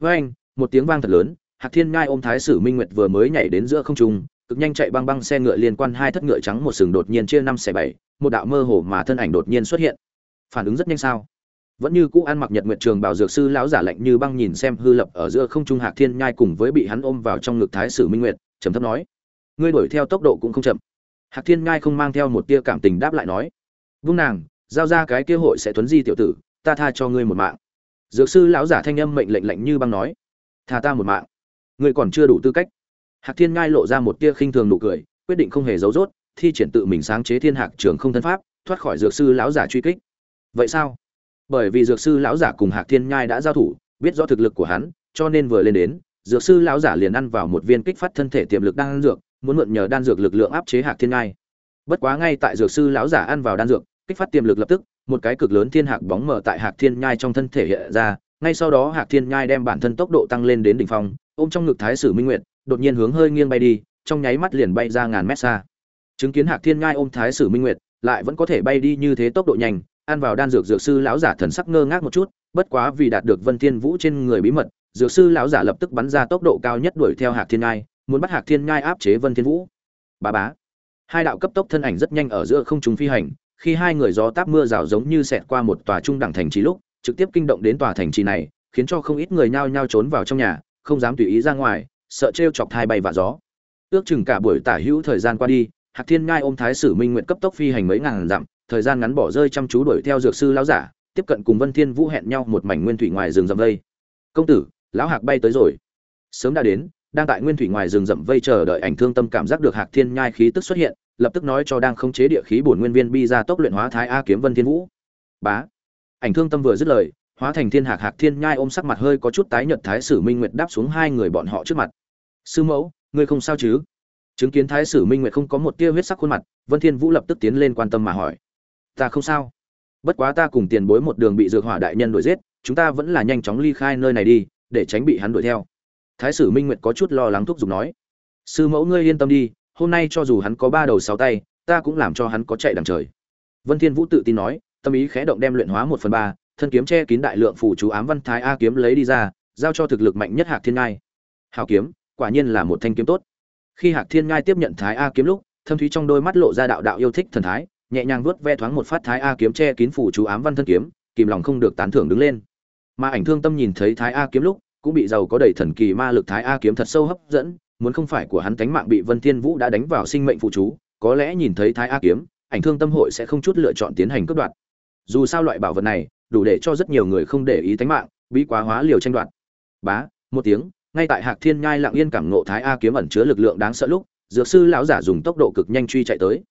A: Với anh, một tiếng vang thật lớn, hạc thiên nhai ôm thái sử minh nguyệt vừa mới nhảy đến giữa không trung, cực nhanh chạy băng băng xe ngựa liên quan hai thất ngựa trắng một sừng đột nhiên chia năm xẻ bảy, một đạo mơ hồ mà thân ảnh đột nhiên xuất hiện. Phản ứng rất nhanh sao? Vẫn như cũ ăn mặc nhật nguyệt trường bảo dược sư lão giả lạnh như băng nhìn xem hư lập ở giữa không trung hạc thiên nhai cùng với bị hắn ôm vào trong ngực thái sử minh nguyệt, trầm thấp nói, ngươi đuổi theo tốc độ cũng không chậm. Hạc thiên nhai không mang theo một tia cảm tình đáp lại nói, vung nàng, giao ra cái kia hội sẽ tuấn di tiểu tử, ta tha cho ngươi một mạng. Dược sư lão giả thanh âm mệnh lệnh lạnh như băng nói, tha ta một mạng. Ngươi còn chưa đủ tư cách. Hạc thiên ngai lộ ra một tia khinh thường nụ cười, quyết định không hề giấu rốt, thi triển tự mình sáng chế thiên hạc trường không thân pháp, thoát khỏi dược sư lão giả truy kích. Vậy sao? Bởi vì dược sư lão giả cùng hạc thiên nhai đã giao thủ, biết rõ thực lực của hắn, cho nên vừa lên đến, dược sư lão giả liền ăn vào một viên kích phát thân thể tiềm lực đan dược, muốn mượn nhờ đan dược lực lượng áp chế hạc thiên nhai. Bất quá ngay tại dược sư lão giả ăn vào đan dược, kích phát tiềm lực lập tức, một cái cực lớn thiên hạc bóng mở tại hạc thiên nhai trong thân thể hiện ra, ngay sau đó hạc thiên nhai đem bản thân tốc độ tăng lên đến đỉnh phong, ôm trong ngực thái sử minh nguyệt, đột nhiên hướng hơi nghiêng bay đi, trong nháy mắt liền bay ra ngàn mét xa. Chứng kiến hạc thiên nhai ôm thái sử minh nguyệt, lại vẫn có thể bay đi như thế tốc độ nhanh ăn vào đan dược dược sư lão giả thần sắc ngơ ngác một chút, bất quá vì đạt được vân thiên vũ trên người bí mật, dược sư lão giả lập tức bắn ra tốc độ cao nhất đuổi theo hạc thiên nhai muốn bắt hạc thiên nhai áp chế vân thiên vũ. Bá bá. Hai đạo cấp tốc thân ảnh rất nhanh ở giữa không trung phi hành, khi hai người gió táp mưa rào giống như xẹt qua một tòa trung đẳng thành trì lúc, trực tiếp kinh động đến tòa thành trì này, khiến cho không ít người nhao nhao trốn vào trong nhà, không dám tùy ý ra ngoài, sợ trêu chọc thai bay và gió. Ước chừng cả buổi tả hữu thời gian qua đi, hạc thiên ngai ôm thái sử minh nguyện cấp tốc phi hành mấy ngàn dặm thời gian ngắn bỏ rơi chăm chú đuổi theo dược sư lão giả, tiếp cận cùng vân thiên vũ hẹn nhau một mảnh nguyên thủy ngoài rừng rậm vây. Công tử, lão hạc bay tới rồi. Sớm đã đến, đang tại nguyên thủy ngoài rừng rậm vây chờ đợi ảnh thương tâm cảm giác được hạc thiên nhai khí tức xuất hiện, lập tức nói cho đang khống chế địa khí bổn nguyên viên bi ra tốc luyện hóa thái a kiếm vân thiên vũ. Bá. Ảnh thương tâm vừa dứt lời, hóa thành thiên hạc hạc thiên nhai ôm sắc mặt hơi có chút tái nhợt thái sử minh nguyệt đáp xuống hai người bọn họ trước mặt. Sư mẫu, ngươi không sao chứ? Chứng kiến thái sử minh nguyệt không có một tia huyết sắc khuôn mặt, vân thiên vũ lập tức tiến lên quan tâm mà hỏi ta không sao. Bất quá ta cùng tiền bối một đường bị dược hỏa đại nhân đuổi giết, chúng ta vẫn là nhanh chóng ly khai nơi này đi, để tránh bị hắn đuổi theo. Thái sử minh nguyệt có chút lo lắng thúc giục nói. Sư mẫu ngươi yên tâm đi, hôm nay cho dù hắn có ba đầu sáu tay, ta cũng làm cho hắn có chạy đằng trời. Vân thiên vũ tự tin nói, tâm ý khẽ động đem luyện hóa một phần ba, thân kiếm che kín đại lượng phù chú ám văn thái a kiếm lấy đi ra, giao cho thực lực mạnh nhất hạc thiên ngai. Hào kiếm, quả nhiên là một thanh kiếm tốt. Khi hạc thiên ngai tiếp nhận thái a kiếm lúc, thâm thúy trong đôi mắt lộ ra đạo đạo yêu thích thần thái nhẹ nhàng vuốt ve thoáng một phát thái a kiếm che kín phủ chú ám văn thân kiếm, kìm lòng không được tán thưởng đứng lên. Mà ảnh thương tâm nhìn thấy thái a kiếm lúc, cũng bị giàu có đầy thần kỳ ma lực thái a kiếm thật sâu hấp dẫn, muốn không phải của hắn tánh mạng bị vân thiên vũ đã đánh vào sinh mệnh phụ chú, có lẽ nhìn thấy thái a kiếm, ảnh thương tâm hội sẽ không chút lựa chọn tiến hành cướp đoạt. Dù sao loại bảo vật này, đủ để cho rất nhiều người không để ý tánh mạng bị quá hóa liều tranh đoạt. Bá, một tiếng, ngay tại hạc thiên nhai lặng yên cảm ngộ thái a kiếm ẩn chứa lực lượng đáng sợ lúc, dược sư lão giả dùng tốc độ cực nhanh truy chạy tới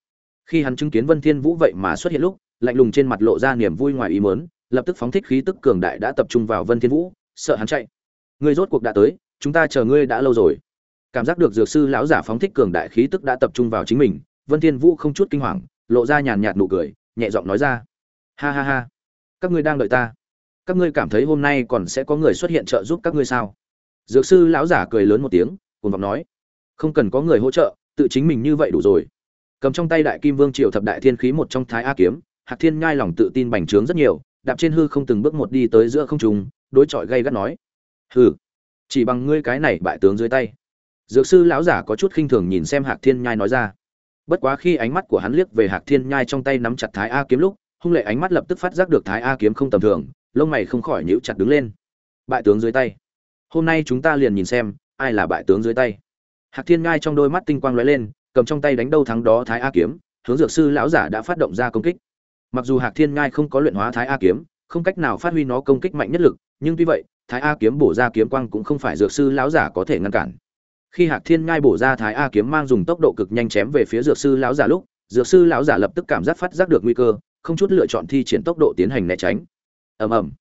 A: khi hắn chứng kiến vân thiên vũ vậy mà xuất hiện lúc, lạnh lùng trên mặt lộ ra niềm vui ngoài ý muốn, lập tức phóng thích khí tức cường đại đã tập trung vào vân thiên vũ, sợ hắn chạy. Ngươi rốt cuộc đã tới, chúng ta chờ ngươi đã lâu rồi. Cảm giác được dược sư lão giả phóng thích cường đại khí tức đã tập trung vào chính mình, vân thiên vũ không chút kinh hoàng, lộ ra nhàn nhạt nụ cười, nhẹ giọng nói ra. Ha ha ha. Các ngươi đang đợi ta. Các ngươi cảm thấy hôm nay còn sẽ có người xuất hiện trợ giúp các ngươi sao? Dược sư lão giả cười lớn một tiếng cùng vọng nói. Không cần có người hỗ trợ, tự chính mình như vậy đủ rồi cầm trong tay đại kim vương triều thập đại thiên khí một trong thái a kiếm, hạc thiên nhai lòng tự tin bành trướng rất nhiều, đạp trên hư không từng bước một đi tới giữa không trùng đối chọi gây gắt nói, hừ, chỉ bằng ngươi cái này bại tướng dưới tay. Dược sư lão giả có chút khinh thường nhìn xem hạc thiên nhai nói ra. Bất quá khi ánh mắt của hắn liếc về hạc thiên nhai trong tay nắm chặt thái a kiếm lúc, hung lệ ánh mắt lập tức phát giác được thái a kiếm không tầm thường, lông mày không khỏi nhíu chặt đứng lên. Bại tướng dưới tay. Hôm nay chúng ta liền nhìn xem, ai là bại tướng dưới tay. Hạc thiên nhai trong đôi mắt tinh quang lóe lên cầm trong tay đánh đâu thắng đó thái a kiếm, hướng dược sư lão giả đã phát động ra công kích. Mặc dù hạc thiên ngai không có luyện hóa thái a kiếm, không cách nào phát huy nó công kích mạnh nhất lực, nhưng tuy vậy, thái a kiếm bổ ra kiếm quang cũng không phải dược sư lão giả có thể ngăn cản. Khi hạc thiên ngai bổ ra thái a kiếm mang dùng tốc độ cực nhanh chém về phía dược sư lão giả lúc, dược sư lão giả lập tức cảm giác phát giác được nguy cơ, không chút lựa chọn thi triển tốc độ tiến hành né tránh. Ầm ầm.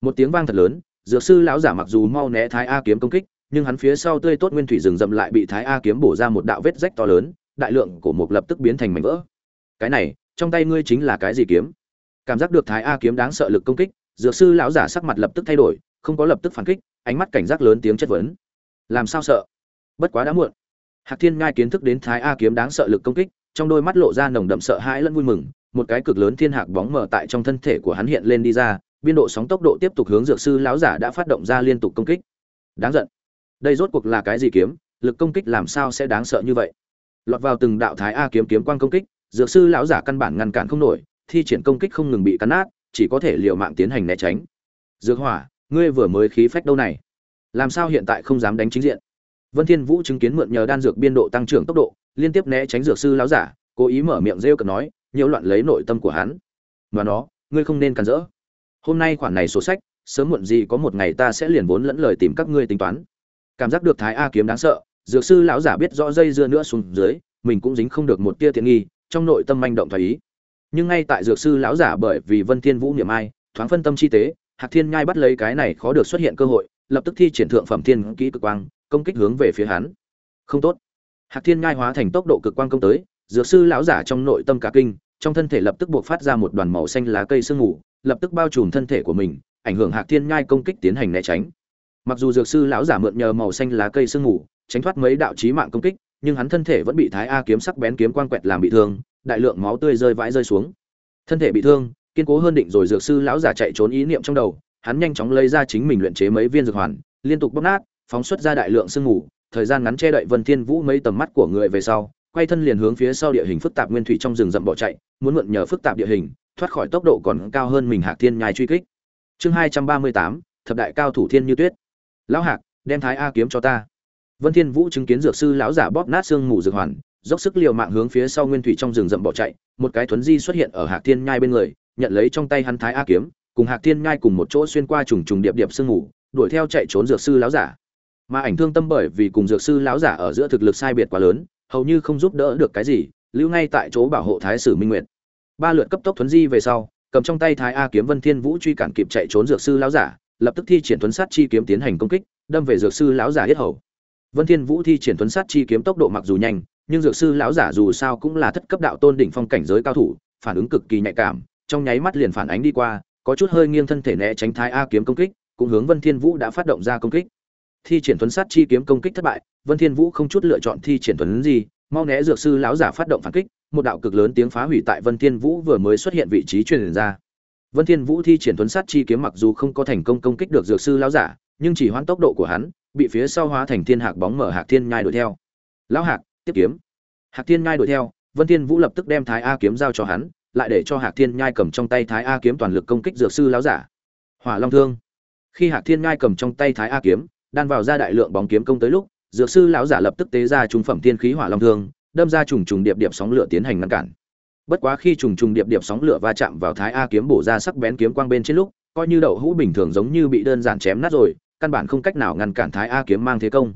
A: Một tiếng vang thật lớn, dược sư lão giả mặc dù mau né thái a kiếm công kích nhưng hắn phía sau tươi tốt nguyên thủy rừng rậm lại bị thái a kiếm bổ ra một đạo vết rách to lớn, đại lượng cổ mục lập tức biến thành mảnh vỡ. Cái này, trong tay ngươi chính là cái gì kiếm? Cảm giác được thái a kiếm đáng sợ lực công kích, dược sư lão giả sắc mặt lập tức thay đổi, không có lập tức phản kích, ánh mắt cảnh giác lớn tiếng chất vấn. Làm sao sợ? Bất quá đã muộn. Hạc thiên ngai kiến thức đến thái a kiếm đáng sợ lực công kích, trong đôi mắt lộ ra nồng đậm sợ hãi lẫn vui mừng, một cái cực lớn thiên hạc bóng mờ tại trong thân thể của hắn hiện lên đi ra, biên độ sóng tốc độ tiếp tục hướng dược sư lão giả đã phát động ra liên tục công kích. Đáng giận đây rốt cuộc là cái gì kiếm, lực công kích làm sao sẽ đáng sợ như vậy? Lọt vào từng đạo thái a kiếm kiếm quang công kích, dược sư lão giả căn bản ngăn cản không nổi, thi triển công kích không ngừng bị cắn nát, chỉ có thể liều mạng tiến hành né tránh. Dược hỏa, ngươi vừa mới khí phách đâu này? Làm sao hiện tại không dám đánh chính diện? Vân thiên vũ chứng kiến mượn nhờ đan dược biên độ tăng trưởng tốc độ, liên tiếp né tránh dược sư lão giả, cố ý mở miệng rêu cợt nói, nhiễu loạn lấy nội tâm của hắn. Mà nó, ngươi không nên cản rỡ. Hôm nay khoản này số sách, sớm muộn gì có một ngày ta sẽ liền vốn lẫn lời tìm các ngươi tính toán cảm giác được thái a kiếm đáng sợ, dược sư lão giả biết rõ dây dưa nữa xuống dưới, mình cũng dính không được một tia tiện nghi, trong nội tâm manh động thoái ý. Nhưng ngay tại dược sư lão giả bởi vì vân thiên vũ niệm ai, thoáng phân tâm chi tế, hạc thiên nhai bắt lấy cái này khó được xuất hiện cơ hội, lập tức thi triển thượng phẩm thiên kỹ cực quang, công kích hướng về phía hắn. Không tốt. Hạc thiên nhai hóa thành tốc độ cực quang công tới, dược sư lão giả trong nội tâm cả kinh, trong thân thể lập tức buộc phát ra một đoàn màu xanh lá cây sương mù, lập tức bao trùm thân thể của mình, ảnh hưởng hạc thiên nhai công kích tiến hành né tránh mặc dù dược sư lão giả mượn nhờ màu xanh lá cây sương ngủ tránh thoát mấy đạo chí mạng công kích, nhưng hắn thân thể vẫn bị thái a kiếm sắc bén kiếm quang quẹt làm bị thương, đại lượng máu tươi rơi vãi rơi xuống thân thể bị thương, kiên cố hơn định rồi dược sư lão giả chạy trốn ý niệm trong đầu, hắn nhanh chóng lấy ra chính mình luyện chế mấy viên dược hoàn, liên tục bóc nát, phóng xuất ra đại lượng sương ngủ. thời gian ngắn che đậy vân thiên vũ mấy tầm mắt của người về sau, quay thân liền hướng phía sau địa hình phức tạp nguyên thủy trong rừng rậm bỏ chạy, muốn mượn nhờ phức tạp địa hình, thoát khỏi tốc độ còn cao hơn mình hạc thiên nhai truy kích chương hai trăm ba mươi tám, thập đại cao thủ thiên như tuyết lão hạc, đem thái a kiếm cho ta. Vân thiên vũ chứng kiến dược sư lão giả bóp nát xương mù dược hoàn, dốc sức liều mạng hướng phía sau nguyên thủy trong rừng rậm bỏ chạy, một cái thuấn di xuất hiện ở hạc thiên nhai bên người, nhận lấy trong tay hắn thái a kiếm, cùng hạc thiên nhai cùng một chỗ xuyên qua trùng trùng điệp điệp sương mù, đuổi theo chạy trốn dược sư lão giả. Mà ảnh thương tâm bởi vì cùng dược sư lão giả ở giữa thực lực sai biệt quá lớn, hầu như không giúp đỡ được cái gì, lưu ngay tại chỗ bảo hộ thái sử minh nguyệt. Ba lượt cấp tốc thuấn di về sau, cầm trong tay thái a kiếm vân thiên vũ truy cản kịp chạy trốn dược sư lão giả lập tức thi triển thuấn sát chi kiếm tiến hành công kích, đâm về dược sư lão giả hết hầu. Vân thiên vũ thi triển thuấn sát chi kiếm tốc độ mặc dù nhanh, nhưng dược sư lão giả dù sao cũng là thất cấp đạo tôn đỉnh phong cảnh giới cao thủ, phản ứng cực kỳ nhạy cảm, trong nháy mắt liền phản ánh đi qua, có chút hơi nghiêng thân thể né tránh thái a kiếm công kích, cũng hướng vân thiên vũ đã phát động ra công kích. Thi triển thuấn sát chi kiếm công kích thất bại, vân thiên vũ không chút lựa chọn thi triển thuấn gì, mau né dược sư lão giả phát động phản kích, một đạo cực lớn tiếng phá hủy tại vân thiên vũ vừa mới xuất hiện vị trí truyền ra vân thiên vũ thi triển tuấn sát chi kiếm mặc dù không có thành công công kích được dược sư lão giả, nhưng chỉ hoãn tốc độ của hắn, bị phía sau hóa thành thiên hạc bóng mở hạc thiên nhai đuổi theo. Lão hạc, tiếp kiếm. Hạc thiên nhai đuổi theo, vân thiên vũ lập tức đem thái a kiếm giao cho hắn, lại để cho hạc thiên nhai cầm trong tay thái a kiếm toàn lực công kích dược sư lão giả. Hỏa long thương. Khi hạc thiên nhai cầm trong tay thái a kiếm, đan vào ra đại lượng bóng kiếm công tới lúc, dược sư lão giả lập tức tế ra trung phẩm thiên khí hỏa long thương, đâm ra trùng trùng điệp điệp sóng lửa tiến hành ngăn cản bất quá khi trùng trùng điệp điệp sóng lửa va chạm vào thái a kiếm bổ ra sắc bén kiếm quang bên trên lúc, coi như đậu hũ bình thường giống như bị đơn giản chém nát rồi, căn bản không cách nào ngăn cản thái a kiếm mang thế công.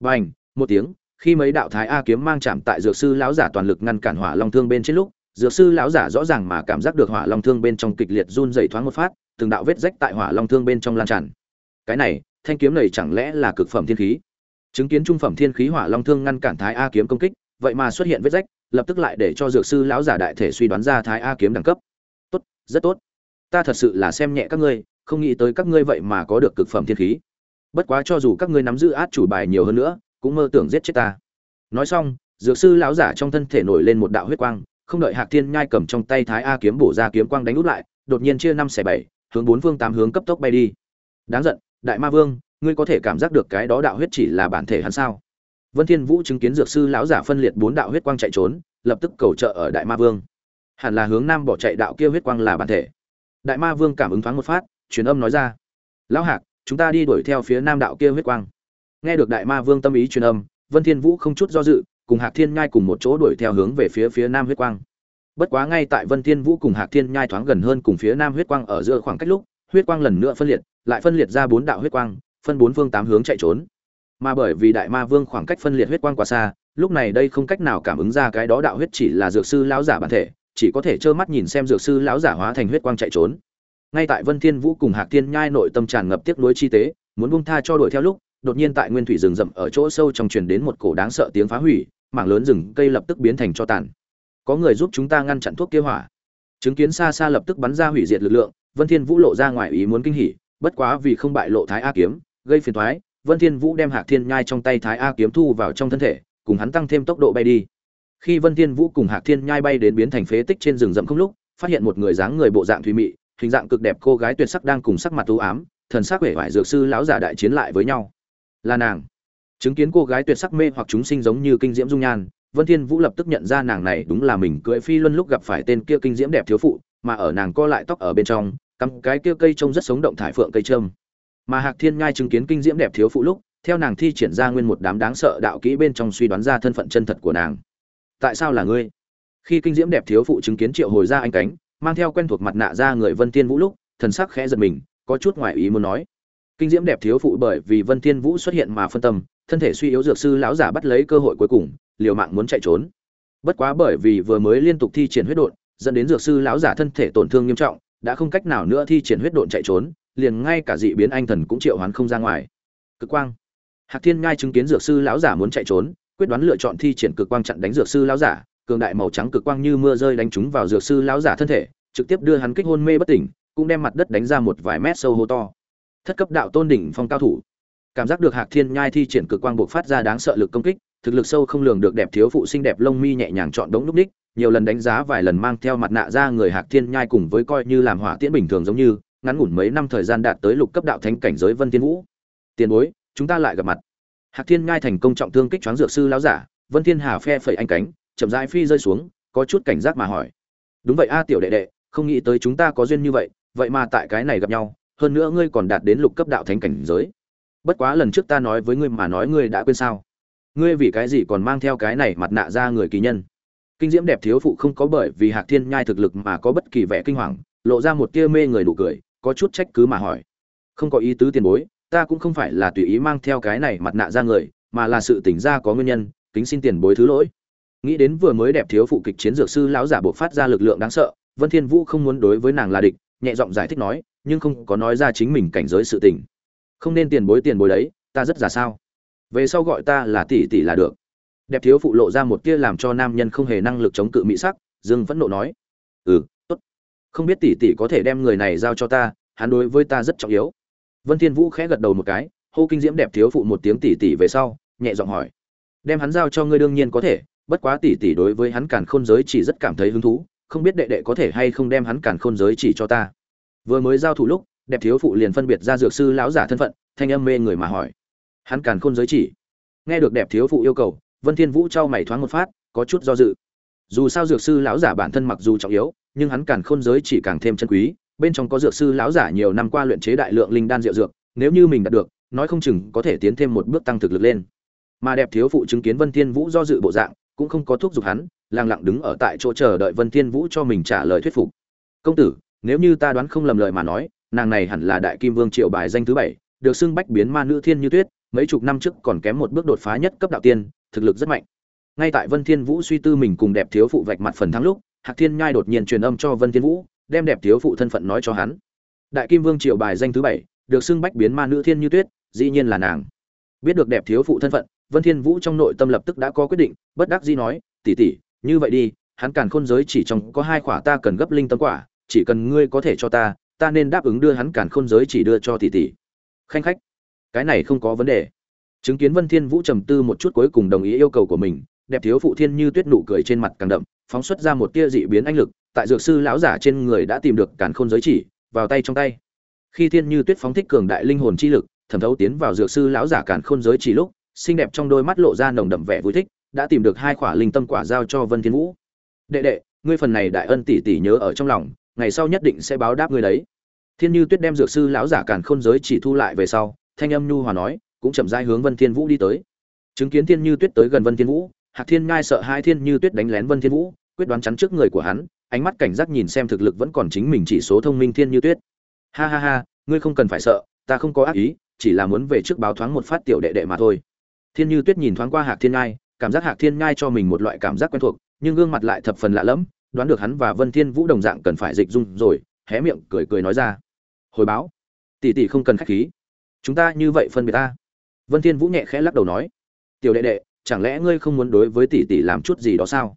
A: Bành, một tiếng, khi mấy đạo thái a kiếm mang chạm tại dược sư lão giả toàn lực ngăn cản hỏa long thương bên trên lúc, dược sư lão giả rõ ràng mà cảm giác được hỏa long thương bên trong kịch liệt run rẩy thoáng một phát, từng đạo vết rách tại hỏa long thương bên trong lan tràn. Cái này, thanh kiếm này chẳng lẽ là cực phẩm thiên khí? Chứng kiến trung phẩm thiên khí hỏa long thương ngăn cản thái a kiếm công kích, vậy mà xuất hiện vết rách lập tức lại để cho dược sư lão giả đại thể suy đoán ra thái a kiếm đẳng cấp. Tốt, rất tốt. Ta thật sự là xem nhẹ các ngươi, không nghĩ tới các ngươi vậy mà có được cực phẩm thiên khí. Bất quá cho dù các ngươi nắm giữ át chủ bài nhiều hơn nữa, cũng mơ tưởng giết chết ta. Nói xong, dược sư lão giả trong thân thể nổi lên một đạo huyết quang, không đợi hạc thiên nhai cầm trong tay thái a kiếm bổ ra kiếm quang đánh út lại, đột nhiên chia năm xẻ bảy, hướng bốn phương tám hướng cấp tốc bay đi. Đáng giận, đại ma vương, ngươi có thể cảm giác được cái đó đạo huyết chỉ là bản thể hắn sao? Vân thiên vũ chứng kiến dược sư lão giả phân liệt bốn đạo huyết quang chạy trốn, lập tức cầu trợ ở đại ma vương. Hẳn là hướng nam bỏ chạy đạo kia huyết quang là bản thể. Đại ma vương cảm ứng thoáng một phát, truyền âm nói ra, lão hạc, chúng ta đi đuổi theo phía nam đạo kia huyết quang. Nghe được đại ma vương tâm ý truyền âm, vân thiên vũ không chút do dự, cùng hạc thiên nhai cùng một chỗ đuổi theo hướng về phía phía nam huyết quang. Bất quá ngay tại vân thiên vũ cùng hạc thiên nhai thoáng gần hơn cùng phía nam huyết quang ở giữa khoảng cách lúc, huyết quang lần nữa phân liệt, lại phân liệt ra bốn đạo huyết quang, phân bốn phương tám hướng chạy trốn mà bởi vì đại ma vương khoảng cách phân liệt huyết quang quá xa, lúc này đây không cách nào cảm ứng ra cái đó đạo huyết chỉ là dược sư lão giả bản thể, chỉ có thể trơ mắt nhìn xem dược sư lão giả hóa thành huyết quang chạy trốn. Ngay tại vân thiên vũ cùng hạc thiên nhai nội tâm tràn ngập tiếc nuối chi tế, muốn buông tha cho đuổi theo lúc, đột nhiên tại nguyên thủy rừng rậm ở chỗ sâu trong truyền đến một cổ đáng sợ tiếng phá hủy, mảng lớn rừng cây lập tức biến thành cho tàn. Có người giúp chúng ta ngăn chặn thuốc kia hỏa. Chứng kiến xa xa lập tức bắn ra hủy diệt lực lượng, vân thiên vũ lộ ra ngoài ý muốn kinh hỉ, bất quá vì không bại lộ thái a kiếm, gây phiền toái vân thiên vũ đem hạc thiên nhai trong tay thái a kiếm thu vào trong thân thể, cùng hắn tăng thêm tốc độ bay đi. Khi vân thiên vũ cùng hạc thiên nhai bay đến biến thành phế tích trên rừng rậm không lúc, phát hiện một người dáng người bộ dạng thủy mị, hình dạng cực đẹp cô gái tuyệt sắc đang cùng sắc mặt u ám, thần sắc vẻ vải dược sư lão giả đại chiến lại với nhau. Là nàng. Chứng kiến cô gái tuyệt sắc mê hoặc chúng sinh giống như kinh diễm dung nhan, vân thiên vũ lập tức nhận ra nàng này đúng là mình cưỡi phi luân lúc gặp phải tên kia kinh diễm đẹp thiếu phụ, mà ở nàng co lại tóc ở bên trong, cắm cái kia cây trông rất sống động thải phượng cây trâm mà hạc thiên ngai chứng kiến kinh diễm đẹp thiếu phụ lúc, theo nàng thi triển ra nguyên một đám đáng sợ đạo kỹ bên trong suy đoán ra thân phận chân thật của nàng. Tại sao là ngươi? Khi kinh diễm đẹp thiếu phụ chứng kiến triệu hồi ra anh cánh, mang theo quen thuộc mặt nạ ra người vân thiên vũ lúc, thần sắc khẽ giật mình, có chút ngoài ý muốn nói. Kinh diễm đẹp thiếu phụ bởi vì vân thiên vũ xuất hiện mà phân tâm, thân thể suy yếu dược sư lão giả bắt lấy cơ hội cuối cùng, liều mạng muốn chạy trốn. Bất quá bởi vì vừa mới liên tục thi triển huyết độn, dẫn đến dược sư lão giả thân thể tổn thương nghiêm trọng, đã không cách nào nữa thi triển huyết độn chạy trốn liền ngay cả dị biến anh thần cũng triệu hoán không ra ngoài. Cực quang. Hạc thiên ngai chứng kiến dược sư lão giả muốn chạy trốn quyết đoán lựa chọn thi triển cực quang chặn đánh dược sư lão giả cường đại màu trắng cực quang như mưa rơi đánh trúng vào dược sư lão giả thân thể trực tiếp đưa hắn kích hôn mê bất tỉnh cũng đem mặt đất đánh ra một vài mét sâu hô to. Thất cấp đạo tôn đỉnh phong cao thủ. Cảm giác được hạc thiên nhai thi triển cực quang buộc phát ra đáng sợ lực công kích thực lực sâu không lường được đẹp thiếu phụ xinh đẹp lông mi nhẹ nhàng chọn đống núp ních, nhiều lần đánh giá vài lần mang theo mặt nạ ra người hạc thiên nhai cùng với coi như làm hỏa tiễn bình thường giống như ngắn ngủn mấy năm thời gian đạt tới lục cấp đạo thánh cảnh giới vân thiên vũ. Tiền bối, chúng ta lại gặp mặt. Hạc thiên nhai thành công trọng thương kích choáng dược sư lão giả, vân thiên hà phe phẩy anh cánh, chậm rãi phi rơi xuống, có chút cảnh giác mà hỏi. Đúng vậy a tiểu đệ đệ, không nghĩ tới chúng ta có duyên như vậy vậy mà tại cái này gặp nhau, hơn nữa ngươi còn đạt đến lục cấp đạo thánh cảnh giới. Bất quá lần trước ta nói với ngươi mà nói ngươi đã quên sao? Ngươi vì cái gì còn mang theo cái này mặt nạ ra người kỳ nhân? Kinh diễm đẹp thiếu phụ không có bởi vì hạc thiên nhai thực lực mà có bất kỳ vẻ kinh hoàng, lộ ra một tia mê người nụ cười có chút trách cứ mà hỏi. Không có ý tứ tiền bối, ta cũng không phải là tùy ý mang theo cái này mặt nạ ra người, mà là sự tỉnh ra có nguyên nhân, kính xin tiền bối thứ lỗi. Nghĩ đến vừa mới đẹp thiếu phụ kịch chiến dược sư lão giả buộc phát ra lực lượng đáng sợ, vân thiên vũ không muốn đối với nàng là địch, nhẹ giọng giải thích nói, nhưng không có nói ra chính mình cảnh giới sự tình. Không nên tiền bối tiền bối đấy, ta rất già sao? Về sau gọi ta là tỷ tỷ là được. Đẹp thiếu phụ lộ ra một tia làm cho nam nhân không hề năng lực chống cự mỹ sắc, dương vẫn nộ nói. Ừ không biết tỷ tỷ có thể đem người này giao cho ta, hắn đối với ta rất trọng yếu. Vân thiên vũ khẽ gật đầu một cái, hô kinh diễm đẹp thiếu phụ một tiếng tỷ tỷ về sau, nhẹ giọng hỏi. Đem hắn giao cho ngươi đương nhiên có thể, bất quá tỷ tỷ đối với hắn càn khôn giới chỉ rất cảm thấy hứng thú, không biết đệ đệ có thể hay không đem hắn càn khôn giới chỉ cho ta. Vừa mới giao thủ lúc, đẹp thiếu phụ liền phân biệt ra dược sư lão giả thân phận, thanh âm mê người mà hỏi. Hắn càn khôn giới chỉ. Nghe được đẹp thiếu phụ yêu cầu, vân thiên vũ trao mày thoáng một phát, có chút do dự. Dù sao dược sư lão giả bản thân mặc dù trọng yếu nhưng hắn càn khôn giới chỉ càng thêm chân quý, bên trong có dược sư lão giả nhiều năm qua luyện chế đại lượng linh đan diệu dược, nếu như mình đạt được, nói không chừng có thể tiến thêm một bước tăng thực lực lên. Mà đẹp thiếu phụ chứng kiến vân thiên vũ do dự bộ dạng, cũng không có thúc giục hắn, lặng lặng đứng ở tại chỗ chờ đợi vân thiên vũ cho mình trả lời thuyết phục. Công tử, nếu như ta đoán không lầm lời mà nói, nàng này hẳn là đại kim vương triệu bài danh thứ bảy, được xưng bách biến ma nữ thiên như tuyết, mấy chục năm trước còn kém một bước đột phá nhất cấp đạo tiên, thực lực rất mạnh. Ngay tại vân thiên vũ suy tư mình cùng đẹp thiếu phụ vạch mặt phần thắng lúc hạc thiên nhai đột nhiên truyền âm cho vân thiên vũ, đem đẹp thiếu phụ thân phận nói cho hắn. Đại kim vương triều bài danh thứ bảy, được xưng bách biến ma nữ thiên như tuyết, dĩ nhiên là nàng. Biết được đẹp thiếu phụ thân phận, vân thiên vũ trong nội tâm lập tức đã có quyết định, bất đắc dĩ nói, tỷ tỷ, như vậy đi, hắn càn khôn giới chỉ trong có hai khỏa ta cần gấp linh tâm quả, chỉ cần ngươi có thể cho ta ta nên đáp ứng đưa hắn càn khôn giới chỉ đưa cho tỷ tỷ. Khanh khách, cái này không có vấn đề. Chứng kiến vân thiên vũ trầm tư một chút cuối cùng đồng ý yêu cầu của mình đẹp thiếu phụ thiên như tuyết nụ cười trên mặt càng đậm, phóng xuất ra một tia dị biến anh lực, tại dược sư lão giả trên người đã tìm được càn khôn giới chỉ, vào tay trong tay. Khi thiên như tuyết phóng thích cường đại linh hồn chi lực, thẩm thấu tiến vào dược sư lão giả càn khôn giới chỉ lúc, xinh đẹp trong đôi mắt lộ ra nồng đậm vẻ vui thích, đã tìm được hai khỏa linh tâm quả giao cho vân thiên vũ. Đệ đệ, ngươi phần này đại ân tỷ tỷ nhớ ở trong lòng, ngày sau nhất định sẽ báo đáp ngươi đấy. Thiên như tuyết đem dược sư lão giả càn khôn giới chỉ thu lại về sau, thanh âm nhu hòa nói, cũng chậm rãi hướng vân thiên vũ đi tới. Chứng kiến thiên như tuyết tới gần vân thiên vũ hạc thiên ngai sợ hai thiên như tuyết đánh lén vân thiên vũ, quyết đoán chắn trước người của hắn, ánh mắt cảnh giác nhìn xem thực lực vẫn còn chính mình chỉ số thông minh thiên như tuyết. Ha ha ha, ngươi không cần phải sợ, ta không có ác ý, chỉ là muốn về trước báo thoáng một phát tiểu đệ đệ mà thôi. Thiên như tuyết nhìn thoáng qua hạc thiên ngai cảm giác hạc thiên ngai cho mình một loại cảm giác quen thuộc, nhưng gương mặt lại thập phần lạ lẫm, đoán được hắn và vân thiên vũ đồng dạng cần phải dịch dung rồi, hé miệng cười cười nói ra. Hồi báo. Tỷ tỷ không cần khách khí. Chúng ta như vậy phân biệt ta. Vân thiên vũ nhẹ khẽ lắc đầu nói. Tiểu đệ đệ chẳng lẽ ngươi không muốn đối với tỷ tỷ làm chút gì đó sao?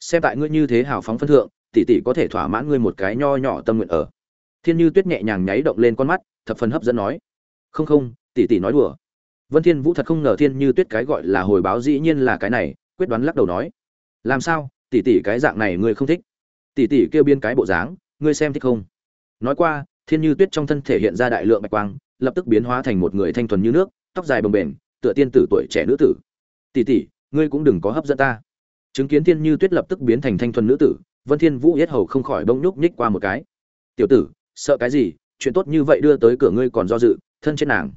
A: Xem tại ngươi như thế hào phóng phân thượng, tỷ tỷ có thể thỏa mãn ngươi một cái nho nhỏ tâm nguyện ở. Thiên như tuyết nhẹ nhàng nháy động lên con mắt, thập phần hấp dẫn nói. Không không, tỷ tỷ nói đùa. Vân thiên vũ thật không ngờ thiên như tuyết cái gọi là hồi báo dĩ nhiên là cái này, quyết đoán lắc đầu nói. Làm sao, tỷ tỷ cái dạng này ngươi không thích? Tỷ tỷ kêu biên cái bộ dáng, ngươi xem thích không? Nói qua, thiên như tuyết trong thân thể hiện ra đại lượng bạch quang, lập tức biến hóa thành một người thanh thuần như nước, tóc dài bồng bềnh, tựa tiên tử tuổi trẻ nữ tử tỷ tỷ, ngươi cũng đừng có hấp dẫn ta. Chứng kiến thiên như tuyết lập tức biến thành thanh thuần nữ tử, vân thiên vũ yết hầu không khỏi bông nhúc nhích qua một cái. Tiểu tử, sợ cái gì? Chuyện tốt như vậy đưa tới cửa ngươi còn do dự, thân chết nàng.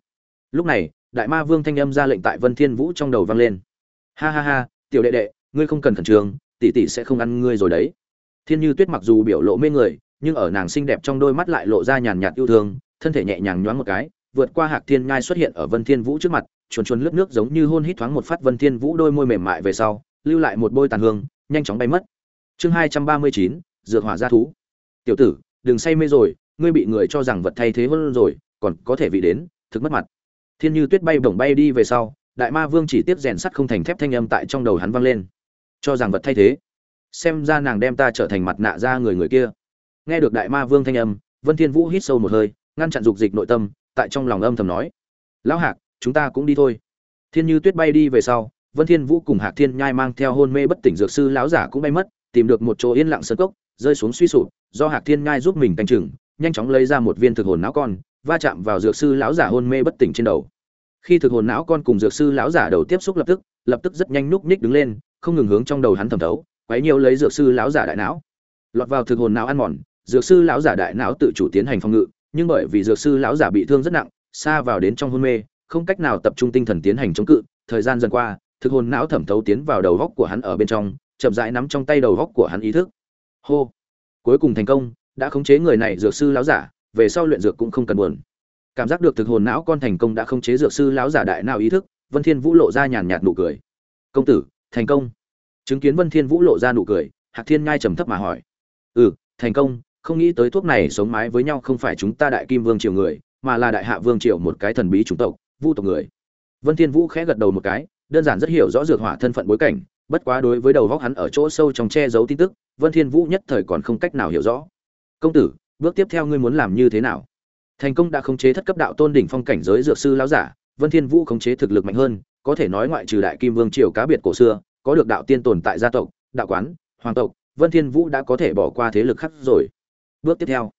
A: Lúc này, đại ma vương thanh âm ra lệnh tại vân thiên vũ trong đầu vang lên. Ha ha ha, tiểu đệ đệ, ngươi không cần khẩn trương, tỷ tỷ sẽ không ăn ngươi rồi đấy. Thiên như tuyết mặc dù biểu lộ mê người, nhưng ở nàng xinh đẹp trong đôi mắt lại lộ ra nhàn nhạt yêu thương, thân thể nhẹ nhàng nhoáng một cái vượt qua hạc thiên nhai xuất hiện ở vân thiên vũ trước mặt, chuồn chuồn lướt nước giống như hôn hít thoáng một phát vân thiên vũ đôi môi mềm mại về sau, lưu lại một bôi tàn hương, nhanh chóng bay mất. Chương hai trăm ba mươi chín, dược hỏa gia thú. Tiểu tử, đừng say mê rồi, ngươi bị người cho rằng vật thay thế hơn rồi, còn có thể vị đến, thực mất mặt. Thiên như tuyết bay bổng bay đi về sau, đại ma vương chỉ tiếp rèn sắt không thành thép thanh âm tại trong đầu hắn vang lên. Cho rằng vật thay thế? Xem ra nàng đem ta trở thành mặt nạ ra người người kia. Nghe được đại ma vương thanh âm, vân thiên vũ hít sâu một hơi, ngăn chặn dục dịch nội tâm tại trong lòng âm thầm nói, lão hạc, chúng ta cũng đi thôi. Thiên như tuyết bay đi về sau, vân thiên vũ cùng hạc thiên nhai mang theo hôn mê bất tỉnh dược sư lão giả cũng bay mất, tìm được một chỗ yên lặng sơn cốc, rơi xuống suy sụp, do hạc thiên nhai giúp mình canh chừng, nhanh chóng lấy ra một viên thực hồn não con, va chạm vào dược sư lão giả hôn mê bất tỉnh trên đầu. Khi thực hồn não con cùng dược sư lão giả đầu tiếp xúc lập tức lập tức rất nhanh núp ních đứng lên, không ngừng hướng trong đầu hắn thẩm thấu, quấy nhiều lấy dược sư lão giả đại não. Lọt vào thực hồn não ăn mòn, dược sư lão giả đại não tự chủ tiến hành phòng ngự nhưng bởi vì dược sư lão giả bị thương rất nặng, xa vào đến trong hôn mê, không cách nào tập trung tinh thần tiến hành chống cự. Thời gian dần qua, thực hồn não thẩm thấu tiến vào đầu góc của hắn ở bên trong, chậm rãi nắm trong tay đầu góc của hắn ý thức. Hô! Cuối cùng thành công, đã khống chế người này dược sư lão giả, về sau luyện dược cũng không cần buồn. Cảm giác được thực hồn não con thành công đã khống chế dược sư lão giả đại não ý thức, vân thiên vũ lộ ra nhàn nhạt nụ cười. Công tử, thành công. Chứng kiến vân thiên vũ lộ ra nụ cười, hạc thiên ngay trầm thấp mà hỏi. Ừ thành công không nghĩ tới thuốc này sống mái với nhau không phải chúng ta đại kim vương triều người, mà là đại hạ vương triều một cái thần bí chủng tộc, vu tộc người. Vân thiên vũ khẽ gật đầu một cái, đơn giản rất hiểu rõ dược hỏa thân phận bối cảnh, bất quá đối với đầu góc hắn ở chỗ sâu trong che giấu tin tức, vân thiên vũ nhất thời còn không cách nào hiểu rõ. Công tử, bước tiếp theo ngươi muốn làm như thế nào? Thành công đã khống chế thất cấp đạo tôn đỉnh phong cảnh giới dược sư lão giả, vân thiên vũ khống chế thực lực mạnh hơn, có thể nói ngoại trừ đại kim vương triều cá biệt cổ xưa, có được đạo tiên tồn tại gia tộc, đạo quán, hoàng tộc, vân thiên vũ đã có thể bỏ qua thế lực khác rồi bước tiếp theo.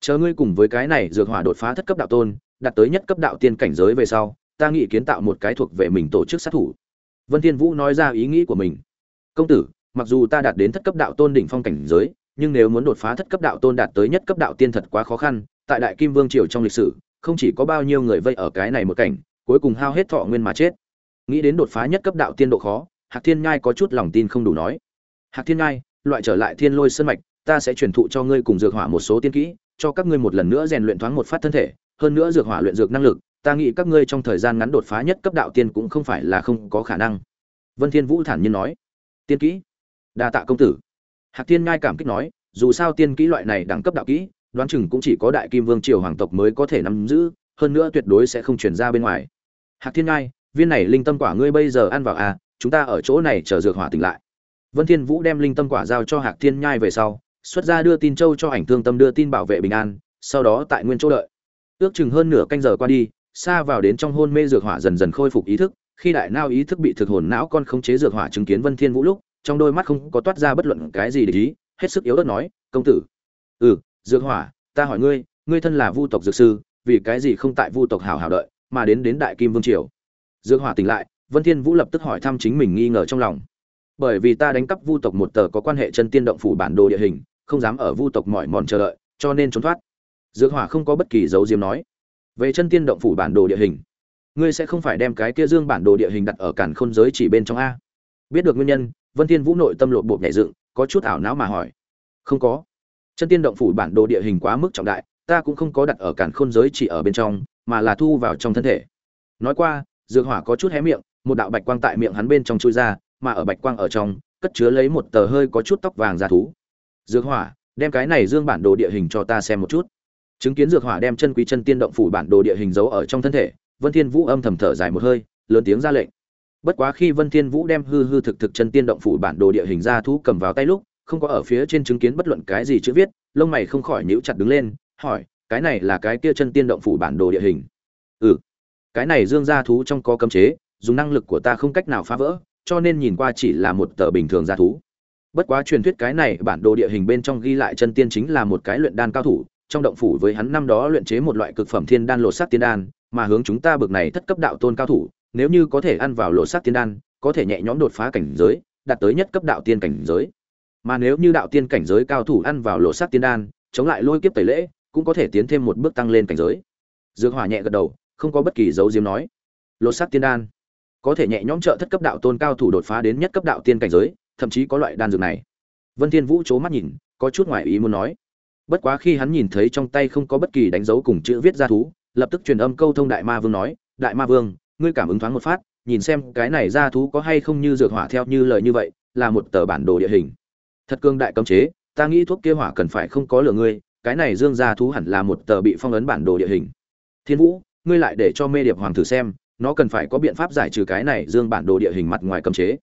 A: Chờ ngươi cùng với cái này dược hỏa đột phá thất cấp đạo tôn, đạt tới nhất cấp đạo tiên cảnh giới về sau, ta nghĩ kiến tạo một cái thuộc về mình tổ chức sát thủ. Vân thiên vũ nói ra ý nghĩ của mình. Công tử, mặc dù ta đạt đến thất cấp đạo tôn đỉnh phong cảnh giới, nhưng nếu muốn đột phá thất cấp đạo tôn đạt tới nhất cấp đạo tiên thật quá khó khăn, tại đại kim vương triều trong lịch sử, không chỉ có bao nhiêu người vây ở cái này một cảnh, cuối cùng hao hết thọ nguyên mà chết. Nghĩ đến đột phá nhất cấp đạo tiên độ khó, hạc thiên nhai có chút lòng tin không đủ nói. Hạc thiên nhai, loại trở lại thiên lôi sơn mạch ta sẽ truyền thụ cho ngươi cùng dược hỏa một số tiên kỹ, cho các ngươi một lần nữa rèn luyện thoáng một phát thân thể, hơn nữa dược hỏa luyện dược năng lực, ta nghĩ các ngươi trong thời gian ngắn đột phá nhất cấp đạo tiên cũng không phải là không có khả năng. Vân thiên vũ thản nhiên nói. Tiên kỹ? Đa tạ công tử. Hạc thiên ngai cảm kích nói, dù sao tiên kỹ loại này đẳng cấp đạo kỹ, đoán chừng cũng chỉ có đại kim vương triều hoàng tộc mới có thể nắm giữ, hơn nữa tuyệt đối sẽ không truyền ra bên ngoài. Hạc thiên ngai viên này linh tâm quả ngươi bây giờ ăn vào à chúng ta ở chỗ này chờ dược hỏa tỉnh lại. Vân thiên vũ đem linh tâm quả giao cho hạc thiên nhai về sau xuất ra đưa tin châu cho ảnh thương tâm đưa tin bảo vệ bình an, sau đó tại nguyên chỗ đợi. Ước chừng hơn nửa canh giờ qua đi xa vào đến trong hôn mê dược hỏa dần dần khôi phục ý thức, khi đại nao ý thức bị thực hồn não con khống chế dược hỏa chứng kiến vân thiên vũ lúc, trong đôi mắt không có toát ra bất luận cái gì để ý, hết sức yếu ớt nói, công tử. Ừ dược hỏa, ta hỏi ngươi ngươi thân là vu tộc dược sư, vì cái gì không tại vu tộc hảo hảo đợi, mà đến đến đại kim vương triều? Dược hỏa tỉnh lại, vân thiên vũ lập tức hỏi thăm chính mình nghi ngờ trong lòng. Bởi vì ta đánh cắp vu tộc một tờ có quan hệ chân tiên động phủ bản đồ địa hình không dám ở vu tộc mỏi mòn chờ đợi, cho nên trốn thoát. Dược hỏa không có bất kỳ dấu diếm nói. Về chân tiên động phủ bản đồ địa hình, ngươi sẽ không phải đem cái kia dương bản đồ địa hình đặt ở cản khôn giới chỉ bên trong a. Biết được nguyên nhân, vân thiên vũ nội tâm lộ bộ nhảy dựng, có chút ảo não mà hỏi. Không có. Chân tiên động phủ bản đồ địa hình quá mức trọng đại, ta cũng không có đặt ở cản khôn giới chỉ ở bên trong, mà là thu vào trong thân thể. Nói qua, dược hỏa có chút hé miệng, một đạo bạch quang tại miệng hắn bên trong chui ra, mà ở bạch quang ở trong, cất chứa lấy một tờ hơi có chút tóc vàng ra thú dược hỏa, đem cái này dương bản đồ địa hình cho ta xem một chút. Chứng kiến dược hỏa đem chân quý chân tiên động phủ bản đồ địa hình giấu ở trong thân thể, vân thiên vũ âm thầm thở dài một hơi, lớn tiếng ra lệnh. Bất quá khi vân thiên vũ đem hư hư thực thực chân tiên động phủ bản đồ địa hình ra thú cầm vào tay lúc, không có ở phía trên chứng kiến bất luận cái gì chữ viết, lông mày không khỏi nhíu chặt đứng lên, hỏi, cái này là cái kia chân tiên động phủ bản đồ địa hình? Ừ. Cái này dương gia thú trong có cấm chế, dùng năng lực của ta không cách nào phá vỡ, cho nên nhìn qua chỉ là một tờ bình thường gia thú bất quá truyền thuyết cái này bản đồ địa hình bên trong ghi lại chân tiên chính là một cái luyện đan cao thủ, trong động phủ với hắn năm đó luyện chế một loại cực phẩm thiên đan lột sắc tiên đan, mà hướng chúng ta bực này thất cấp đạo tôn cao thủ, nếu như có thể ăn vào lột sắc tiên đan, có thể nhẹ nhõm đột phá cảnh giới, đạt tới nhất cấp đạo tiên cảnh giới. Mà nếu như đạo tiên cảnh giới cao thủ ăn vào lột sắc tiên đan, chống lại lôi kiếp tẩy lễ, cũng có thể tiến thêm một bước tăng lên cảnh giới. Dược hỏa nhẹ gật đầu, không có bất kỳ dấu diếm nói. Lột sắc tiên đan, có thể nhẹ nhõm trợ thất cấp đạo tôn cao thủ đột phá đến nhất cấp đạo tiên cảnh giới thậm chí có loại đan dược này. Vân thiên vũ c mắt nhìn, có chút ngoài ý muốn nói. Bất quá khi hắn nhìn thấy trong tay không có bất kỳ đánh dấu cùng chữ viết ra thú, lập tức truyền âm câu thông đại ma vương nói, đại ma vương, ngươi cảm ứng thoáng một phát, nhìn xem cái này ra thú có hay không như dược hỏa theo như lời như vậy, là một tờ bản đồ địa hình. Thật cương đại cấm chế, ta nghĩ thuốc kia hỏa cần phải không có lửa ngươi, cái này dương gia thú hẳn là một tờ bị phong ấn bản đồ địa hình. Thiên vũ, ngươi lại để cho mê điệp hoàng thử xem, nó cần phải có biện pháp giải trừ cái này dương bản đồ địa hình mặt ngoài cấm chế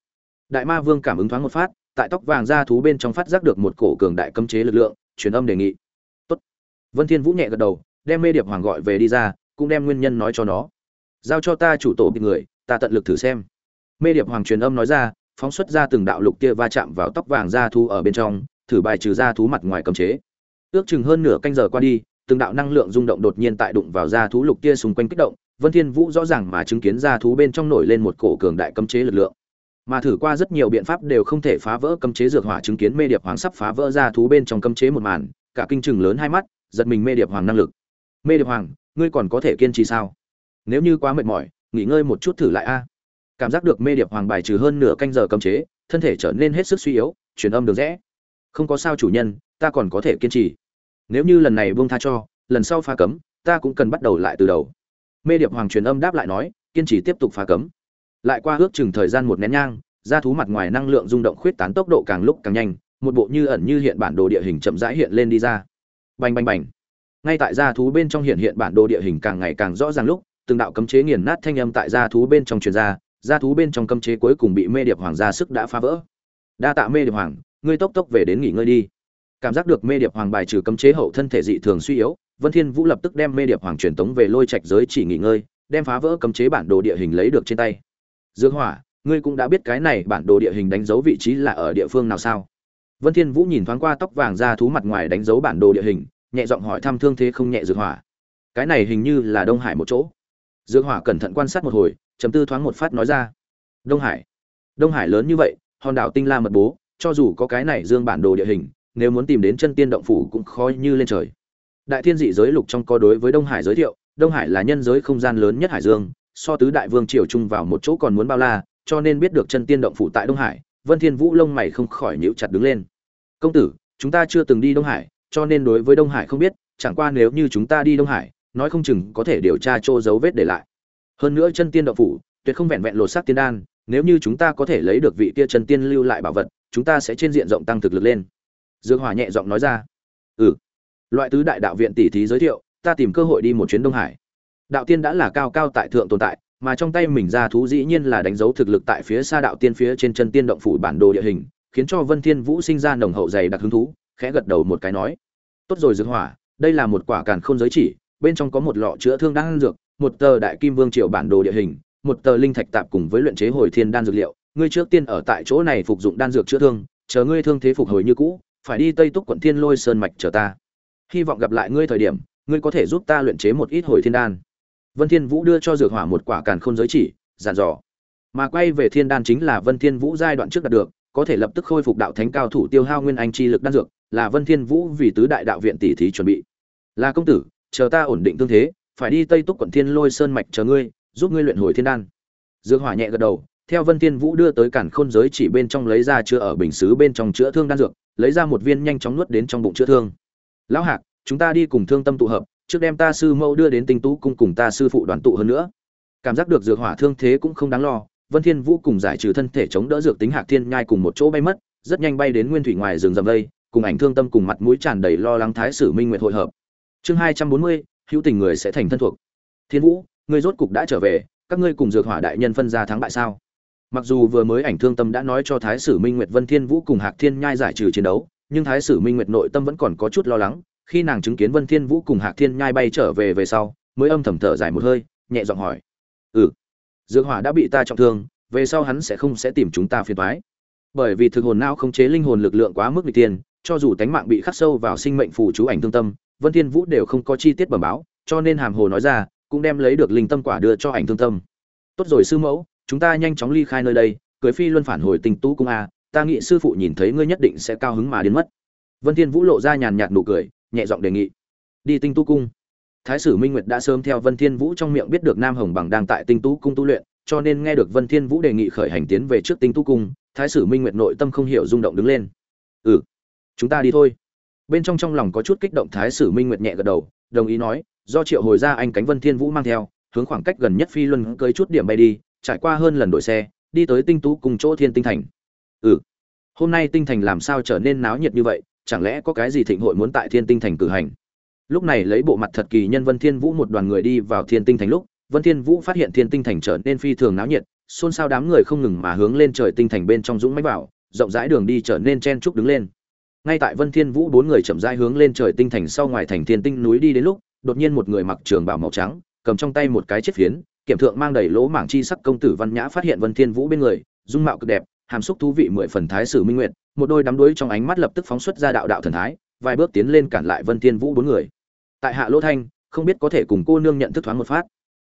A: đại ma vương cảm ứng thoáng một phát, tại tóc vàng gia thú bên trong phát giác được một cổ cường đại cấm chế lực lượng, truyền âm đề nghị. Tốt. Vân thiên vũ nhẹ gật đầu, đem mê điệp hoàng gọi về đi ra, cũng đem nguyên nhân nói cho nó. Giao cho ta chủ tổ bị người, ta tận lực thử xem. Mê điệp hoàng truyền âm nói ra, phóng xuất ra từng đạo lục kia va chạm vào tóc vàng gia thú ở bên trong, thử bài trừ gia thú mặt ngoài cấm chế. Ước chừng hơn nửa canh giờ qua đi, từng đạo năng lượng rung động đột nhiên tại đụng vào gia thú lục kia xung quanh kích động, vân thiên vũ rõ ràng mà chứng kiến gia thú bên trong nổi lên một cổ cường đại cấm chế lực lượng mà thử qua rất nhiều biện pháp đều không thể phá vỡ cấm chế dược hỏa chứng kiến mê điệp hoàng sắp phá vỡ ra thú bên trong cấm chế một màn, cả kinh chừng lớn hai mắt, giật mình mê điệp hoàng năng lực. Mê điệp hoàng, ngươi còn có thể kiên trì sao? Nếu như quá mệt mỏi, nghỉ ngơi một chút thử lại a. Cảm giác được mê điệp hoàng bài trừ hơn nửa canh giờ cấm chế, thân thể trở nên hết sức suy yếu, truyền âm được rẽ. Không có sao chủ nhân, ta còn có thể kiên trì. Nếu như lần này buông tha cho, lần sau phá cấm, ta cũng cần bắt đầu lại từ đầu. Mê điệp hoàng truyền âm đáp lại nói, kiên trì tiếp tục phá cấm lại qua ước chừng thời gian một nén nhang, da thú mặt ngoài năng lượng rung động khuyết tán tốc độ càng lúc càng nhanh, một bộ như ẩn như hiện bản đồ địa hình chậm rãi hiện lên đi ra. Bành bành bành. Ngay tại da thú bên trong hiện hiện bản đồ địa hình càng ngày càng rõ ràng lúc, từng đạo cấm chế nghiền nát thanh âm tại da thú bên trong truyền ra, da thú bên trong cấm chế cuối cùng bị mê điệp hoàng ra sức đã phá vỡ. Đa tạ mê điệp hoàng, ngươi tốc tốc về đến nghỉ ngơi đi. Cảm giác được mê điệp hoàng bài trừ cấm chế hậu thân thể dị thường suy yếu, vân thiên vũ lập tức đem mê điệp hoàng truyền tống về lôi trạch giới chỉ nghỉ ngơi, đem phá vỡ cấm chế bản đồ địa hình lấy được trên tay dương hỏa, ngươi cũng đã biết cái này bản đồ địa hình đánh dấu vị trí là ở địa phương nào sao? Vân thiên vũ nhìn thoáng qua tóc vàng ra thú mặt ngoài đánh dấu bản đồ địa hình, nhẹ giọng hỏi thăm thương thế không nhẹ dược hỏa. Cái này hình như là đông hải một chỗ. Dược hỏa cẩn thận quan sát một hồi chấm tư thoáng một phát nói ra. Đông hải. Đông hải lớn như vậy, hòn đảo tinh la mật bố, cho dù có cái này dương bản đồ địa hình, nếu muốn tìm đến chân tiên động phủ cũng khó như lên trời. Đại thiên dị giới lục trong có đối với đông hải giới thiệu, đông hải là nhân giới không gian lớn nhất hải dương so tứ đại vương triều chung vào một chỗ còn muốn bao la, cho nên biết được chân tiên động phủ tại đông hải, vân thiên vũ lông mày không khỏi nhíu chặt đứng lên. Công tử, chúng ta chưa từng đi đông hải, cho nên đối với đông hải không biết, chẳng qua nếu như chúng ta đi đông hải, nói không chừng có thể điều tra chỗ dấu vết để lại. Hơn nữa chân tiên động phủ, tuyệt không vẹn vẹn lột xác tiên đan, nếu như chúng ta có thể lấy được vị kia chân tiên lưu lại bảo vật, chúng ta sẽ trên diện rộng tăng thực lực lên. Dương hòa nhẹ giọng nói ra. Ừ. Loại tứ đại đạo viện tỷ thí giới thiệu, ta tìm cơ hội đi một chuyến đông hải đạo tiên đã là cao cao tại thượng tồn tại, mà trong tay mình ra thú dĩ nhiên là đánh dấu thực lực tại phía xa đạo tiên phía trên chân tiên động phủ bản đồ địa hình, khiến cho vân thiên vũ sinh ra nồng hậu dày đặc hứng thú, khẽ gật đầu một cái nói, tốt rồi dược hỏa, đây là một quả càn khôn giới chỉ, bên trong có một lọ chữa thương đan dược, một tờ đại kim vương triều bản đồ địa hình, một tờ linh thạch tạp cùng với luyện chế hồi thiên đan dược liệu. Ngươi trước tiên ở tại chỗ này phục dụng đan dược chữa thương, chờ ngươi thương thế phục hồi như cũ, phải đi tây túc quận thiên lôi sơn mạch chờ ta. Hy vọng gặp lại ngươi thời điểm, ngươi có thể giúp ta luyện chế một ít hồi thiên đan vân thiên vũ đưa cho dược hỏa một quả càn khôn giới chỉ, dặn dò. Mà quay về thiên đan chính là vân thiên vũ giai đoạn trước đạt được, có thể lập tức khôi phục đạo thánh cao thủ tiêu hao nguyên anh chi lực đan dược, là vân thiên vũ vì tứ đại đạo viện tỷ thí chuẩn bị. Là công tử, chờ ta ổn định thương thế, phải đi tây túc quận thiên lôi sơn mạch chờ ngươi, giúp ngươi luyện hồi thiên đan. Dược hỏa nhẹ gật đầu, theo vân thiên vũ đưa tới cản khôn giới chỉ bên trong lấy ra chữa ở bình sứ bên trong chữa thương đan dược, lấy ra một viên nhanh chóng nuốt đến trong bụng chữa thương. Lão hạc, chúng ta đi cùng thương tâm tụ hợp trước đem ta sư mẫu đưa đến tinh tú cung cùng ta sư phụ đoàn tụ hơn nữa. Cảm giác được dược hỏa thương thế cũng không đáng lo, vân thiên vũ cùng giải trừ thân thể chống đỡ dược tính hạc thiên nhai cùng một chỗ bay mất, rất nhanh bay đến nguyên thủy ngoài rừng rậm đây cùng ảnh thương tâm cùng mặt mũi tràn đầy lo lắng thái sử minh nguyệt hội hợp. Chương hai trăm bốn mươi, hữu tình người sẽ thành thân thuộc. Thiên vũ, ngươi rốt cục đã trở về, các ngươi cùng dược hỏa đại nhân phân ra thắng bại sao? Mặc dù vừa mới ảnh thương tâm đã nói cho thái sử minh nguyệt vân thiên vũ cùng hạc thiên nhai giải trừ chiến đấu, nhưng thái sử minh nguyệt nội tâm vẫn còn có chút lo lắng khi nàng chứng kiến vân thiên vũ cùng hạc thiên nhai bay trở về về sau, mới âm thầm thở dài một hơi, nhẹ giọng hỏi. Ừ dược hỏa đã bị ta trọng thương, về sau hắn sẽ không sẽ tìm chúng ta phiền toái. Bởi vì thực hồn não không chế linh hồn lực lượng quá mức bị tiền, cho dù tánh mạng bị khắc sâu vào sinh mệnh phù chú ảnh thương tâm, vân thiên vũ đều không có chi tiết bẩm báo, cho nên hàm hồ nói ra, cũng đem lấy được linh tâm quả đưa cho ảnh thương tâm. Tốt rồi sư mẫu, chúng ta nhanh chóng ly khai nơi đây, cưới phi luân phản hồi tình tú cung a, ta nghĩ sư phụ nhìn thấy ngươi nhất định sẽ cao hứng mà đến mất. Vân thiên vũ lộ ra nhàn nhạt nụ cười nhẹ giọng đề nghị. Đi tinh tú cung. Thái sử minh nguyệt đã sớm theo vân thiên vũ trong miệng biết được nam hồng bằng đang tại tinh tú cung tu luyện, cho nên nghe được vân thiên vũ đề nghị khởi hành tiến về trước tinh tú cung, thái sử minh nguyệt nội tâm không hiểu rung động đứng lên. Ừ chúng ta đi thôi. Bên trong trong lòng có chút kích động, thái sử minh nguyệt nhẹ gật đầu, đồng ý nói, do triệu hồi ra anh cánh vân thiên vũ mang theo, hướng khoảng cách gần nhất phi luân cưới chút điểm bay đi, trải qua hơn lần đổi xe, đi tới tinh tú cùng chỗ thiên tinh thành. Ừ hôm nay tinh thành làm sao trở nên náo nhiệt như vậy chẳng lẽ có cái gì thịnh hội muốn tại thiên tinh thành cử hành? Lúc này lấy bộ mặt thật kỳ nhân vân thiên vũ một đoàn người đi vào thiên tinh thành lúc, vân thiên vũ phát hiện thiên tinh thành trở nên phi thường náo nhiệt, xôn xao đám người không ngừng mà hướng lên trời tinh thành bên trong dũng mãnh bảo rộng rãi đường đi trở nên chen trúc đứng lên. Ngay tại vân thiên vũ bốn người chậm rãi hướng lên trời tinh thành sau ngoài thành thiên tinh núi đi đến lúc, đột nhiên một người mặc trường bào màu trắng, cầm trong tay một cái chiếc phiến, kiểm thượng mang đầy lỗ mảng chi sắc công tử văn nhã phát hiện vân thiên vũ bên người, dung mạo cực đẹp, hàm xúc thú vị mười phần thái sử minh nguyệt một đôi đắm đuối trong ánh mắt lập tức phóng xuất ra đạo đạo thần thái, vài bước tiến lên cản lại vân thiên vũ bốn người. Tại hạ lỗ thanh, không biết có thể cùng cô nương nhận thức thoáng một phát.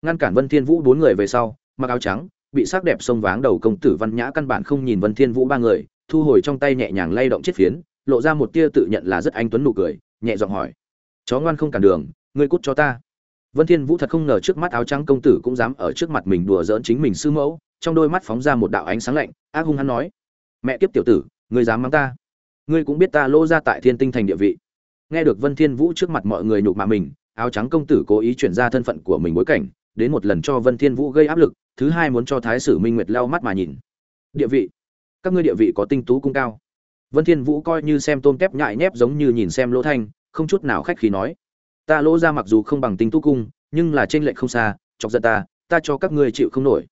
A: Ngăn cản vân thiên vũ bốn người về sau, mặc áo trắng, bị sắc đẹp sông váng đầu công tử văn nhã căn bản không nhìn vân thiên vũ ba người, thu hồi trong tay nhẹ nhàng lay động chiếc phiến, lộ ra một tia tự nhận là rất anh tuấn nụ cười, nhẹ giọng hỏi, chó ngoan không cản đường, ngươi cút cho ta. Vân thiên vũ thật không ngờ trước mắt áo trắng công tử cũng dám ở trước mặt mình đùa giỡn chính mình sư mẫu, trong đôi mắt phóng ra một đạo ánh sáng lạnh, ác hung hắn nói, mẹ kiếp tiểu tử ngươi dám mắng ta? Ngươi cũng biết ta lô ra tại thiên tinh thành địa vị. Nghe được vân thiên vũ trước mặt mọi người nhục mạ mình, áo trắng công tử cố ý chuyển ra thân phận của mình bối cảnh, đến một lần cho vân thiên vũ gây áp lực, thứ hai muốn cho thái sử minh nguyệt leo mắt mà nhìn. Địa vị? Các ngươi địa vị có tinh tú cung cao. Vân thiên vũ coi như xem tôm tép nhại nhép giống như nhìn xem lỗ thanh, không chút nào khách khí nói. Ta lỗ ra mặc dù không bằng tinh tú cung, nhưng là trên lệnh không xa, chọc giận ta ta cho các ngươi chịu không nổi.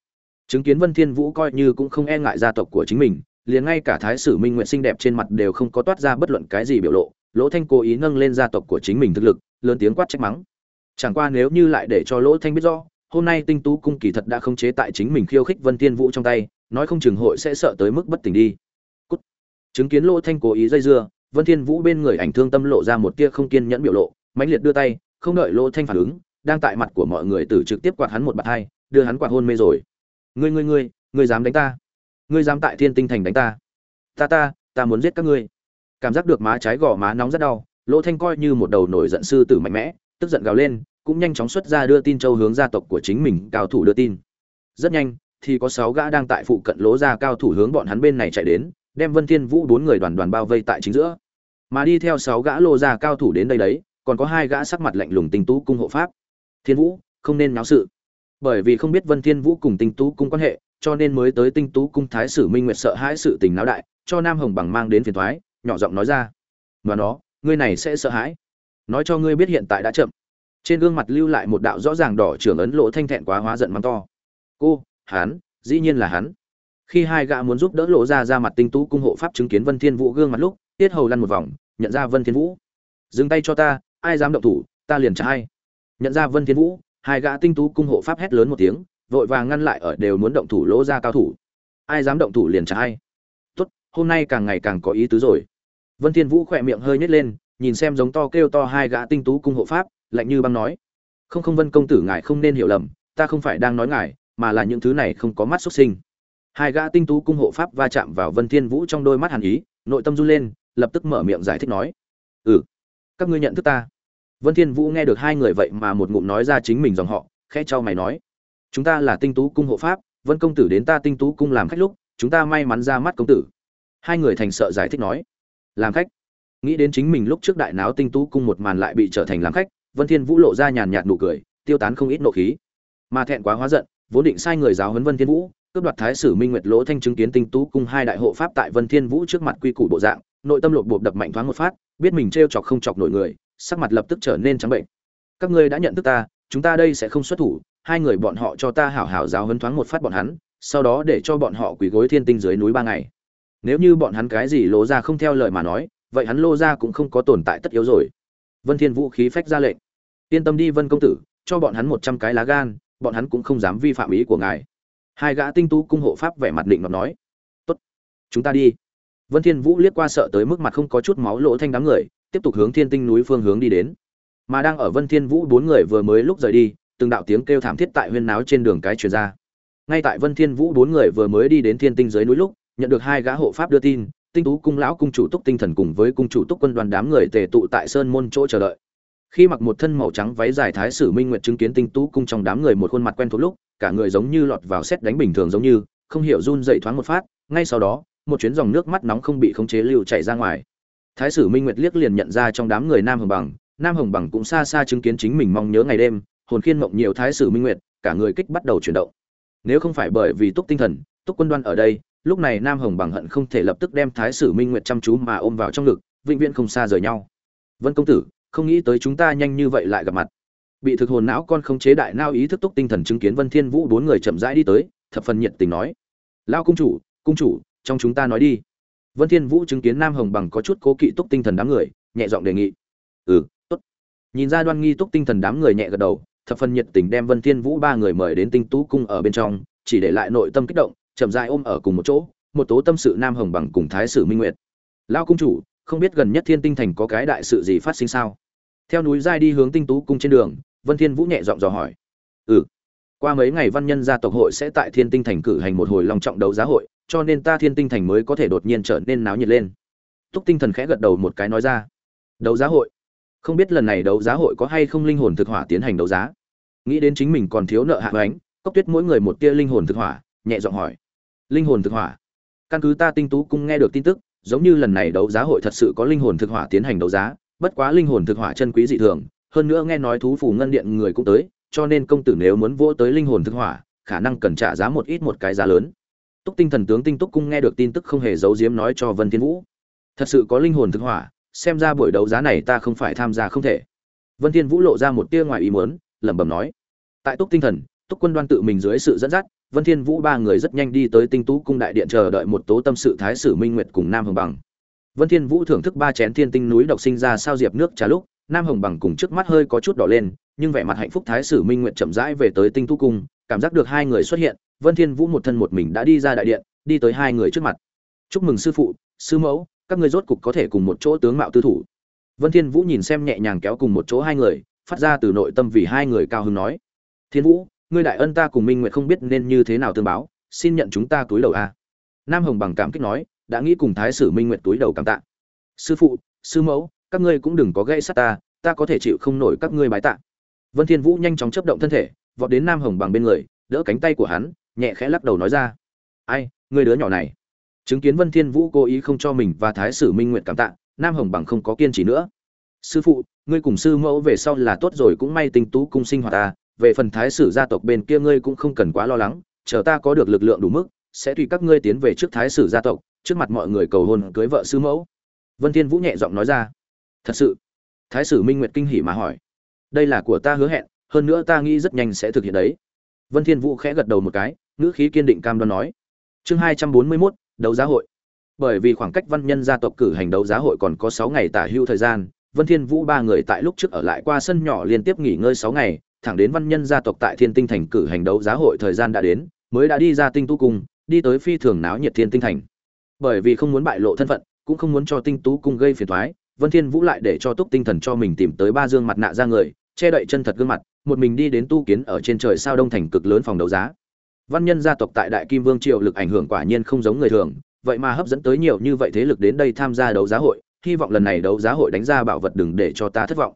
A: Chứng kiến vân thiên vũ coi như cũng không e ngại gia tộc của chính mình liền ngay cả thái sử minh nguyện xinh đẹp trên mặt đều không có toát ra bất luận cái gì biểu lộ, lỗ thanh cố ý nâng lên gia tộc của chính mình thực lực, lớn tiếng quát trách mắng. Chẳng qua nếu như lại để cho lỗ thanh biết rõ, hôm nay tinh tú cung kỳ thật đã không chế tại chính mình khiêu khích vân thiên vũ trong tay, nói không chừng hội sẽ sợ tới mức bất tỉnh đi. Cút. chứng kiến lỗ thanh cố ý dây dưa, vân thiên vũ bên người ảnh thương tâm lộ ra một tia không kiên nhẫn biểu lộ, mãnh liệt đưa tay, không đợi lỗ thanh phản ứng, đang tại mặt của mọi người tử trực tiếp quạt hắn một bạt hai, đưa hắn quạt hôn mê rồi. Ngươi ngươi ngươi ngươi dám đánh ta? Ngươi dám tại thiên tinh thành đánh ta. Ta ta ta muốn giết các ngươi. Cảm giác được má trái gò má nóng rất đau, lỗ thanh coi như một đầu nổi giận sư tử mạnh mẽ, tức giận gào lên, cũng nhanh chóng xuất ra đưa tin châu hướng gia tộc của chính mình, cao thủ đưa tin. Rất nhanh, thì có sáu gã đang tại phụ cận lỗ ra cao thủ hướng bọn hắn bên này chạy đến, đem vân thiên vũ bốn người đoàn đoàn bao vây tại chính giữa. Mà đi theo sáu gã lô ra cao thủ đến đây đấy, còn có hai gã sắc mặt lạnh lùng tinh tú cung hộ pháp. Thiên vũ, không nên náo sự. Bởi vì không biết vân thiên vũ cùng tinh tú cung quan hệ cho nên mới tới tinh tú cung thái sử minh nguyệt sợ hãi sự tình náo đại, cho nam hồng bằng mang đến phiền thoái, nhỏ giọng nói ra. Và nó, ngươi này sẽ sợ hãi. Nói cho ngươi biết hiện tại đã chậm. Trên gương mặt lưu lại một đạo rõ ràng đỏ trưởng ấn lộ thanh thẹn quá hóa giận mắng to. Cô, hắn, dĩ nhiên là hắn. Khi hai gã muốn giúp đỡ lộ ra ra mặt tinh tú cung hộ pháp chứng kiến vân thiên vũ gương mặt lúc, tiết hầu lăn một vòng, nhận ra vân thiên vũ. Dừng tay cho ta, ai dám động thủ, ta liền trả ai. Nhận ra vân thiên vũ, hai gã tinh tú cung hộ pháp hét lớn một tiếng vội vàng ngăn lại ở đều muốn động thủ lỗ ra cao thủ. Ai dám động thủ liền trả ai. Tốt, hôm nay càng ngày càng có ý tứ rồi. Vân thiên vũ khỏe miệng hơi nhếch lên, nhìn xem giống to kêu to hai gã tinh tú cung hộ pháp, lạnh như băng nói. Không không vân công tử ngài không nên hiểu lầm, ta không phải đang nói ngài, mà là những thứ này không có mắt xuất sinh. Hai gã tinh tú cung hộ pháp va chạm vào vân thiên vũ trong đôi mắt hàn ý, nội tâm run lên, lập tức mở miệng giải thích nói. Ừ các ngươi nhận thức ta. Vân thiên vũ nghe được hai người vậy mà một ngụm nói ra chính mình dòng họ, khẽ cho mày nói chúng ta là tinh tú cung hộ pháp, vân công tử đến ta tinh tú cung làm khách lúc, chúng ta may mắn ra mắt công tử. Hai người thành sợ giải thích nói. Làm khách? Nghĩ đến chính mình lúc trước đại náo tinh tú cung một màn lại bị trở thành làm khách, vân thiên vũ lộ ra nhàn nhạt nụ cười, tiêu tán không ít nộ khí. Mà thẹn quá hóa giận, vốn định sai người giáo huấn vân thiên vũ, cướp đoạt thái sử minh nguyệt lỗ thanh chứng kiến tinh tú cung hai đại hộ pháp tại vân thiên vũ trước mặt quy củ bộ dạng, nội tâm lột bột đập mạnh thoáng một phát, biết mình treo chọc không chọc nổi người, sắc mặt lập tức trở nên trắng bệnh. Các ngươi đã nhận thức ta, chúng ta đây sẽ không xuất thủ hai người bọn họ cho ta hảo hảo giáo huấn thoáng một phát bọn hắn, sau đó để cho bọn họ quỳ gối thiên tinh dưới núi ba ngày. Nếu như bọn hắn cái gì lỗ ra không theo lời mà nói, vậy hắn lô ra cũng không có tồn tại tất yếu rồi. Vân thiên vũ khí phách ra lệnh. Yên tâm đi vân công tử, cho bọn hắn một trăm cái lá gan, bọn hắn cũng không dám vi phạm ý của ngài. Hai gã tinh tú cung hộ pháp vẻ mặt định ngọc nói. Tốt, chúng ta đi. Vân thiên vũ liếc qua sợ tới mức mặt không có chút máu lỗ thanh đám người, tiếp tục hướng thiên tinh núi phương hướng đi đến. Mà đang ở vân thiên vũ bốn người vừa mới lúc rời đi từng đạo tiếng kêu thảm thiết tại huyên náo trên đường cái truyền ra. Ngay tại vân thiên vũ bốn người vừa mới đi đến thiên tinh dưới núi lúc, nhận được hai gã hộ pháp đưa tin, tinh tú cung lão cung chủ túc tinh thần cùng với cung chủ túc quân đoàn đám người tề tụ tại sơn môn chỗ chờ đợi. Khi mặc một thân màu trắng váy dài thái sử minh nguyệt chứng kiến tinh tú cung trong đám người một khuôn mặt quen thuộc lúc, cả người giống như lọt vào xét đánh bình thường giống như, không hiểu run dậy thoáng một phát, ngay sau đó, một chuyến dòng nước mắt nóng không bị khống chế lưu chảy ra ngoài. Thái sử minh nguyệt liếc liền nhận ra trong đám người nam hồng bằng, nam hồng bằng cũng xa xa chứng kiến chính mình mong nhớ ngày đêm hồn khiên mộng nhiều thái sử minh nguyệt, cả người kích bắt đầu chuyển động. Nếu không phải bởi vì túc tinh thần, túc quân đoan ở đây, lúc này nam hồng bằng hận không thể lập tức đem thái sử minh nguyệt chăm chú mà ôm vào trong ngực, vĩnh viễn không xa rời nhau. Vân công tử, không nghĩ tới chúng ta nhanh như vậy lại gặp mặt. Bị thực hồn não con không chế đại nao ý thức túc tinh thần chứng kiến vân thiên vũ bốn người chậm rãi đi tới, thập phần nhiệt tình nói. Lao cung chủ cung chủ, trong chúng ta nói đi. Vân thiên vũ chứng kiến nam hồng bằng có chút cố kỵ túc tinh thần đám người, nhẹ giọng đề nghị. Ừ tốt. Nhìn ra đoan nghi túc tinh thần đám người nhẹ gật đầu thập phần nhiệt tình đem vân thiên vũ ba người mời đến tinh tú cung ở bên trong, chỉ để lại nội tâm kích động, chậm rãi ôm ở cùng một chỗ, một tố tâm sự nam hồng bằng cùng thái sử minh nguyệt. Lão cung chủ, không biết gần nhất thiên tinh thành có cái đại sự gì phát sinh sao? Theo núi giai đi hướng tinh tú cung trên đường, vân thiên vũ nhẹ giọng dò hỏi. Ừ qua mấy ngày văn nhân gia tộc hội sẽ tại thiên tinh thành cử hành một hồi long trọng đấu giá hội, cho nên ta thiên tinh thành mới có thể đột nhiên trở nên náo nhiệt lên. Túc tinh thần khẽ gật đầu một cái nói ra. Đấu giá hội? Không biết lần này đấu giá hội có hay không linh hồn thực hỏa tiến hành đấu giá. Nghĩ đến chính mình còn thiếu nợ hạ ánh cốc tuyết mỗi người một tia linh hồn thực hỏa, nhẹ giọng hỏi. Linh hồn thực hỏa? Căn cứ ta tinh tú cung nghe được tin tức, giống như lần này đấu giá hội thật sự có linh hồn thực hỏa tiến hành đấu giá, bất quá linh hồn thực hỏa chân quý dị thường, hơn nữa nghe nói thú phù ngân điện người cũng tới, cho nên công tử nếu muốn vỗ tới linh hồn thực hỏa, khả năng cần trả giá một ít một cái giá lớn. Túc tinh thần tướng tinh túc cung nghe được tin tức không hề giấu giếm nói cho vân thiên vũ. Thật sự có linh hồn thực hỏa xem ra buổi đấu giá này ta không phải tham gia không thể. Vân thiên vũ lộ ra một tia ngoài ý muốn, lẩm bẩm nói. Tại túc tinh thần, túc quân đoan tự mình dưới sự dẫn dắt, vân thiên vũ ba người rất nhanh đi tới tinh tú cung đại điện chờ đợi một tố tâm sự thái sử minh nguyệt cùng nam hồng bằng. Vân thiên vũ thưởng thức ba chén thiên tinh núi độc sinh ra sao diệp nước trà lúc, nam hồng bằng cùng trước mắt hơi có chút đỏ lên, nhưng vẻ mặt hạnh phúc thái sử minh nguyệt chậm rãi về tới tinh tú cung, cảm giác được hai người xuất hiện, vân thiên vũ một thân một mình đã đi ra đại điện, đi tới hai người trước mặt. Chúc mừng sư phụ, sư mẫu các ngươi rốt cục có thể cùng một chỗ tướng mạo tư thủ. Vân thiên vũ nhìn xem nhẹ nhàng kéo cùng một chỗ hai người, phát ra từ nội tâm vì hai người cao hứng nói. Thiên vũ, ngươi đại ân ta cùng minh nguyệt không biết nên như thế nào tương báo, xin nhận chúng ta túi đầu a. Nam hồng bằng cảm kích nói, đã nghĩ cùng thái sử minh nguyệt túi đầu cảm tạ. Sư phụ, sư mẫu, các ngươi cũng đừng có gây sát ta ta có thể chịu không nổi các ngươi bái tạ. Vân thiên vũ nhanh chóng chấp động thân thể, vọt đến nam hồng bằng bên người, đỡ cánh tay của hắn, nhẹ khẽ lắc đầu nói ra. Ai ngươi đứa nhỏ này? Chứng kiến vân thiên vũ cố ý không cho mình và thái sử minh nguyện cảm tạ nam hồng bằng không có kiên trì nữa. Sư phụ ngươi cùng sư mẫu về sau là tốt rồi cũng may tinh tú cung sinh hoạt ta về phần thái sử gia tộc bên kia ngươi cũng không cần quá lo lắng chờ ta có được lực lượng đủ mức sẽ tùy các ngươi tiến về trước thái sử gia tộc trước mặt mọi người cầu hôn cưới vợ sư mẫu. Vân thiên vũ nhẹ giọng nói ra. Thật sự? Thái sử minh nguyệt kinh hỉ mà hỏi. Đây là của ta hứa hẹn hơn nữa ta nghĩ rất nhanh sẽ thực hiện đấy. Vân thiên vũ khẽ gật đầu một cái ngữ khí kiên định cam đoan nói. Chương hai trăm bốn mươi 241, đấu giá hội. Bởi vì khoảng cách văn nhân gia tộc cử hành đấu giá hội còn có sáu ngày tả hưu thời gian, vân thiên vũ ba người tại lúc trước ở lại qua sân nhỏ liên tiếp nghỉ ngơi sáu ngày, thẳng đến văn nhân gia tộc tại thiên tinh thành cử hành đấu giá hội thời gian đã đến, mới đã đi ra tinh tu cung, đi tới phi thường náo nhiệt thiên tinh thành. Bởi vì không muốn bại lộ thân phận, cũng không muốn cho tinh tú cung gây phiền toái, vân thiên vũ lại để cho túc tinh thần cho mình tìm tới ba dương mặt nạ ra người, che đậy chân thật gương mặt, một mình đi đến tu kiến ở trên trời sao đông thành cực lớn phòng đấu giá văn nhân gia tộc tại đại kim vương triều lực ảnh hưởng quả nhiên không giống người thường, vậy mà hấp dẫn tới nhiều như vậy thế lực đến đây tham gia đấu giá hội, hy vọng lần này đấu giá hội đánh ra bảo vật đừng để cho ta thất vọng.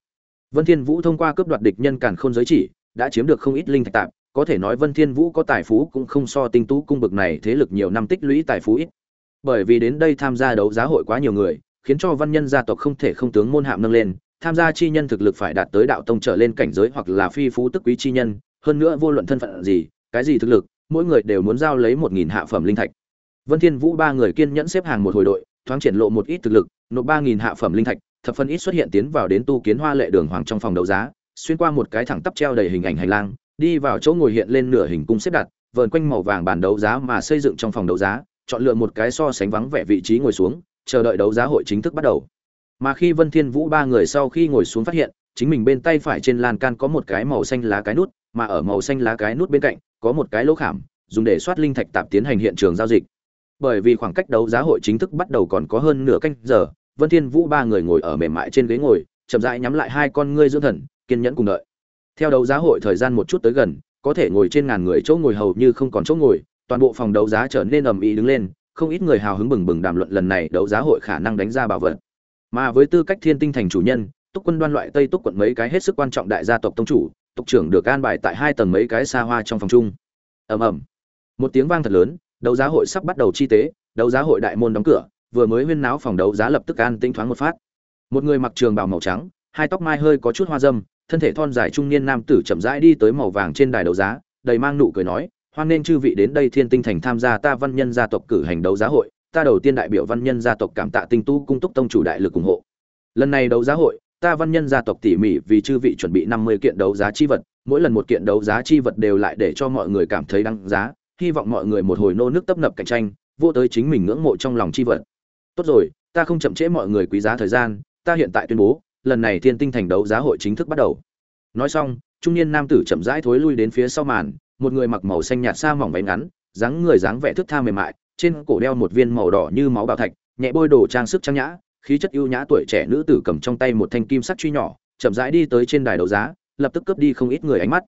A: Vân thiên vũ thông qua cướp đoạt địch nhân càn khôn giới chỉ, đã chiếm được không ít linh thạch tạm có thể nói vân thiên vũ có tài phú cũng không so tinh tú cung bực này thế lực nhiều năm tích lũy tài phú ít. Bởi vì đến đây tham gia đấu giá hội quá nhiều người, khiến cho văn nhân gia tộc không thể không tướng môn hạm nâng lên, tham gia chi nhân thực lực phải đạt tới đạo tông trở lên cảnh giới hoặc là phi phú tức quý chi nhân, hơn nữa vô luận thân phận gì, cái gì thực lực mỗi người đều muốn giao lấy một nghìn hạ phẩm linh thạch. Vân thiên vũ ba người kiên nhẫn xếp hàng một hồi đội, thoáng triển lộ một ít thực lực, nộp ba nghìn hạ phẩm linh thạch, thập phân ít xuất hiện tiến vào đến tu kiến hoa lệ đường hoàng trong phòng đấu giá, xuyên qua một cái thẳng tắp treo đầy hình ảnh hành lang, đi vào chỗ ngồi hiện lên nửa hình cung xếp đặt, vờn quanh màu vàng bàn đấu giá mà xây dựng trong phòng đấu giá, chọn lựa một cái so sánh vắng vẻ vị trí ngồi xuống, chờ đợi đấu giá hội chính thức bắt đầu. Mà khi vân thiên vũ ba người sau khi ngồi xuống phát hiện, chính mình bên tay phải trên lan can có một cái màu xanh lá cái nút, mà ở màu xanh lá cái nút bên cạnh có một cái lỗ khảm, dùng để soát linh thạch tạp tiến hành hiện trường giao dịch. Bởi vì khoảng cách đấu giá hội chính thức bắt đầu còn có hơn nửa canh giờ, vân thiên vũ ba người ngồi ở mềm mại trên ghế ngồi, chậm rãi nhắm lại hai con ngươi dưỡng thần, kiên nhẫn cùng đợi. Theo đấu giá hội thời gian một chút tới gần, có thể ngồi trên ngàn người chỗ ngồi hầu như không còn chỗ ngồi, toàn bộ phòng đấu giá trở nên ầm ĩ đứng lên, không ít người hào hứng bừng bừng đàm luận lần này đấu giá hội khả năng đánh ra bảo vật. Mà với tư cách thiên tinh thành chủ nhân, túc quân đoan loại tây túc quận mấy cái hết sức quan trọng đại gia tộc tông chủ tộc trưởng được an bài tại hai tầng mấy cái xa hoa trong phòng chung. Ầm ầm. Một tiếng vang thật lớn, đấu giá hội sắp bắt đầu chi tế, đấu giá hội đại môn đóng cửa, vừa mới huyên náo phòng đấu giá lập tức an tinh thoáng một phát. Một người mặc trường bào màu trắng, hai tóc mai hơi có chút hoa dâm, thân thể thon dài trung niên nam tử chậm rãi đi tới màu vàng trên đài đấu giá, đầy mang nụ cười nói, hoan nên chư vị đến đây thiên tinh thành tham gia ta văn nhân gia tộc cử hành đấu giá hội, ta đầu tiên đại biểu văn nhân gia tộc cảm tạ tinh tu cung túc tông chủ đại lực ủng hộ. Lần này đấu giá hội ta văn nhân gia tộc tỉ mỉ vì chư vị chuẩn bị năm mươi kiện đấu giá chi vật, mỗi lần một kiện đấu giá chi vật đều lại để cho mọi người cảm thấy đáng giá, hy vọng mọi người một hồi nô nước tấp nập cạnh tranh, vô tới chính mình ngưỡng mộ trong lòng chi vật. Tốt rồi, ta không chậm trễ mọi người quý giá thời gian, ta hiện tại tuyên bố, lần này thiên tinh thành đấu giá hội chính thức bắt đầu. Nói xong, trung niên nam tử chậm rãi thối lui đến phía sau màn, một người mặc màu xanh nhạt sa mỏng váy ngắn, dáng người dáng vẻ thức tha mềm mại, trên cổ đeo một viên màu đỏ như máu bảo thạch, nhẹ bôi đồ trang sức trang nhã khí chất ưu nhã tuổi trẻ nữ tử cầm trong tay một thanh kim sắc truy nhỏ, chậm rãi đi tới trên đài đấu giá, lập tức cướp đi không ít người ánh mắt.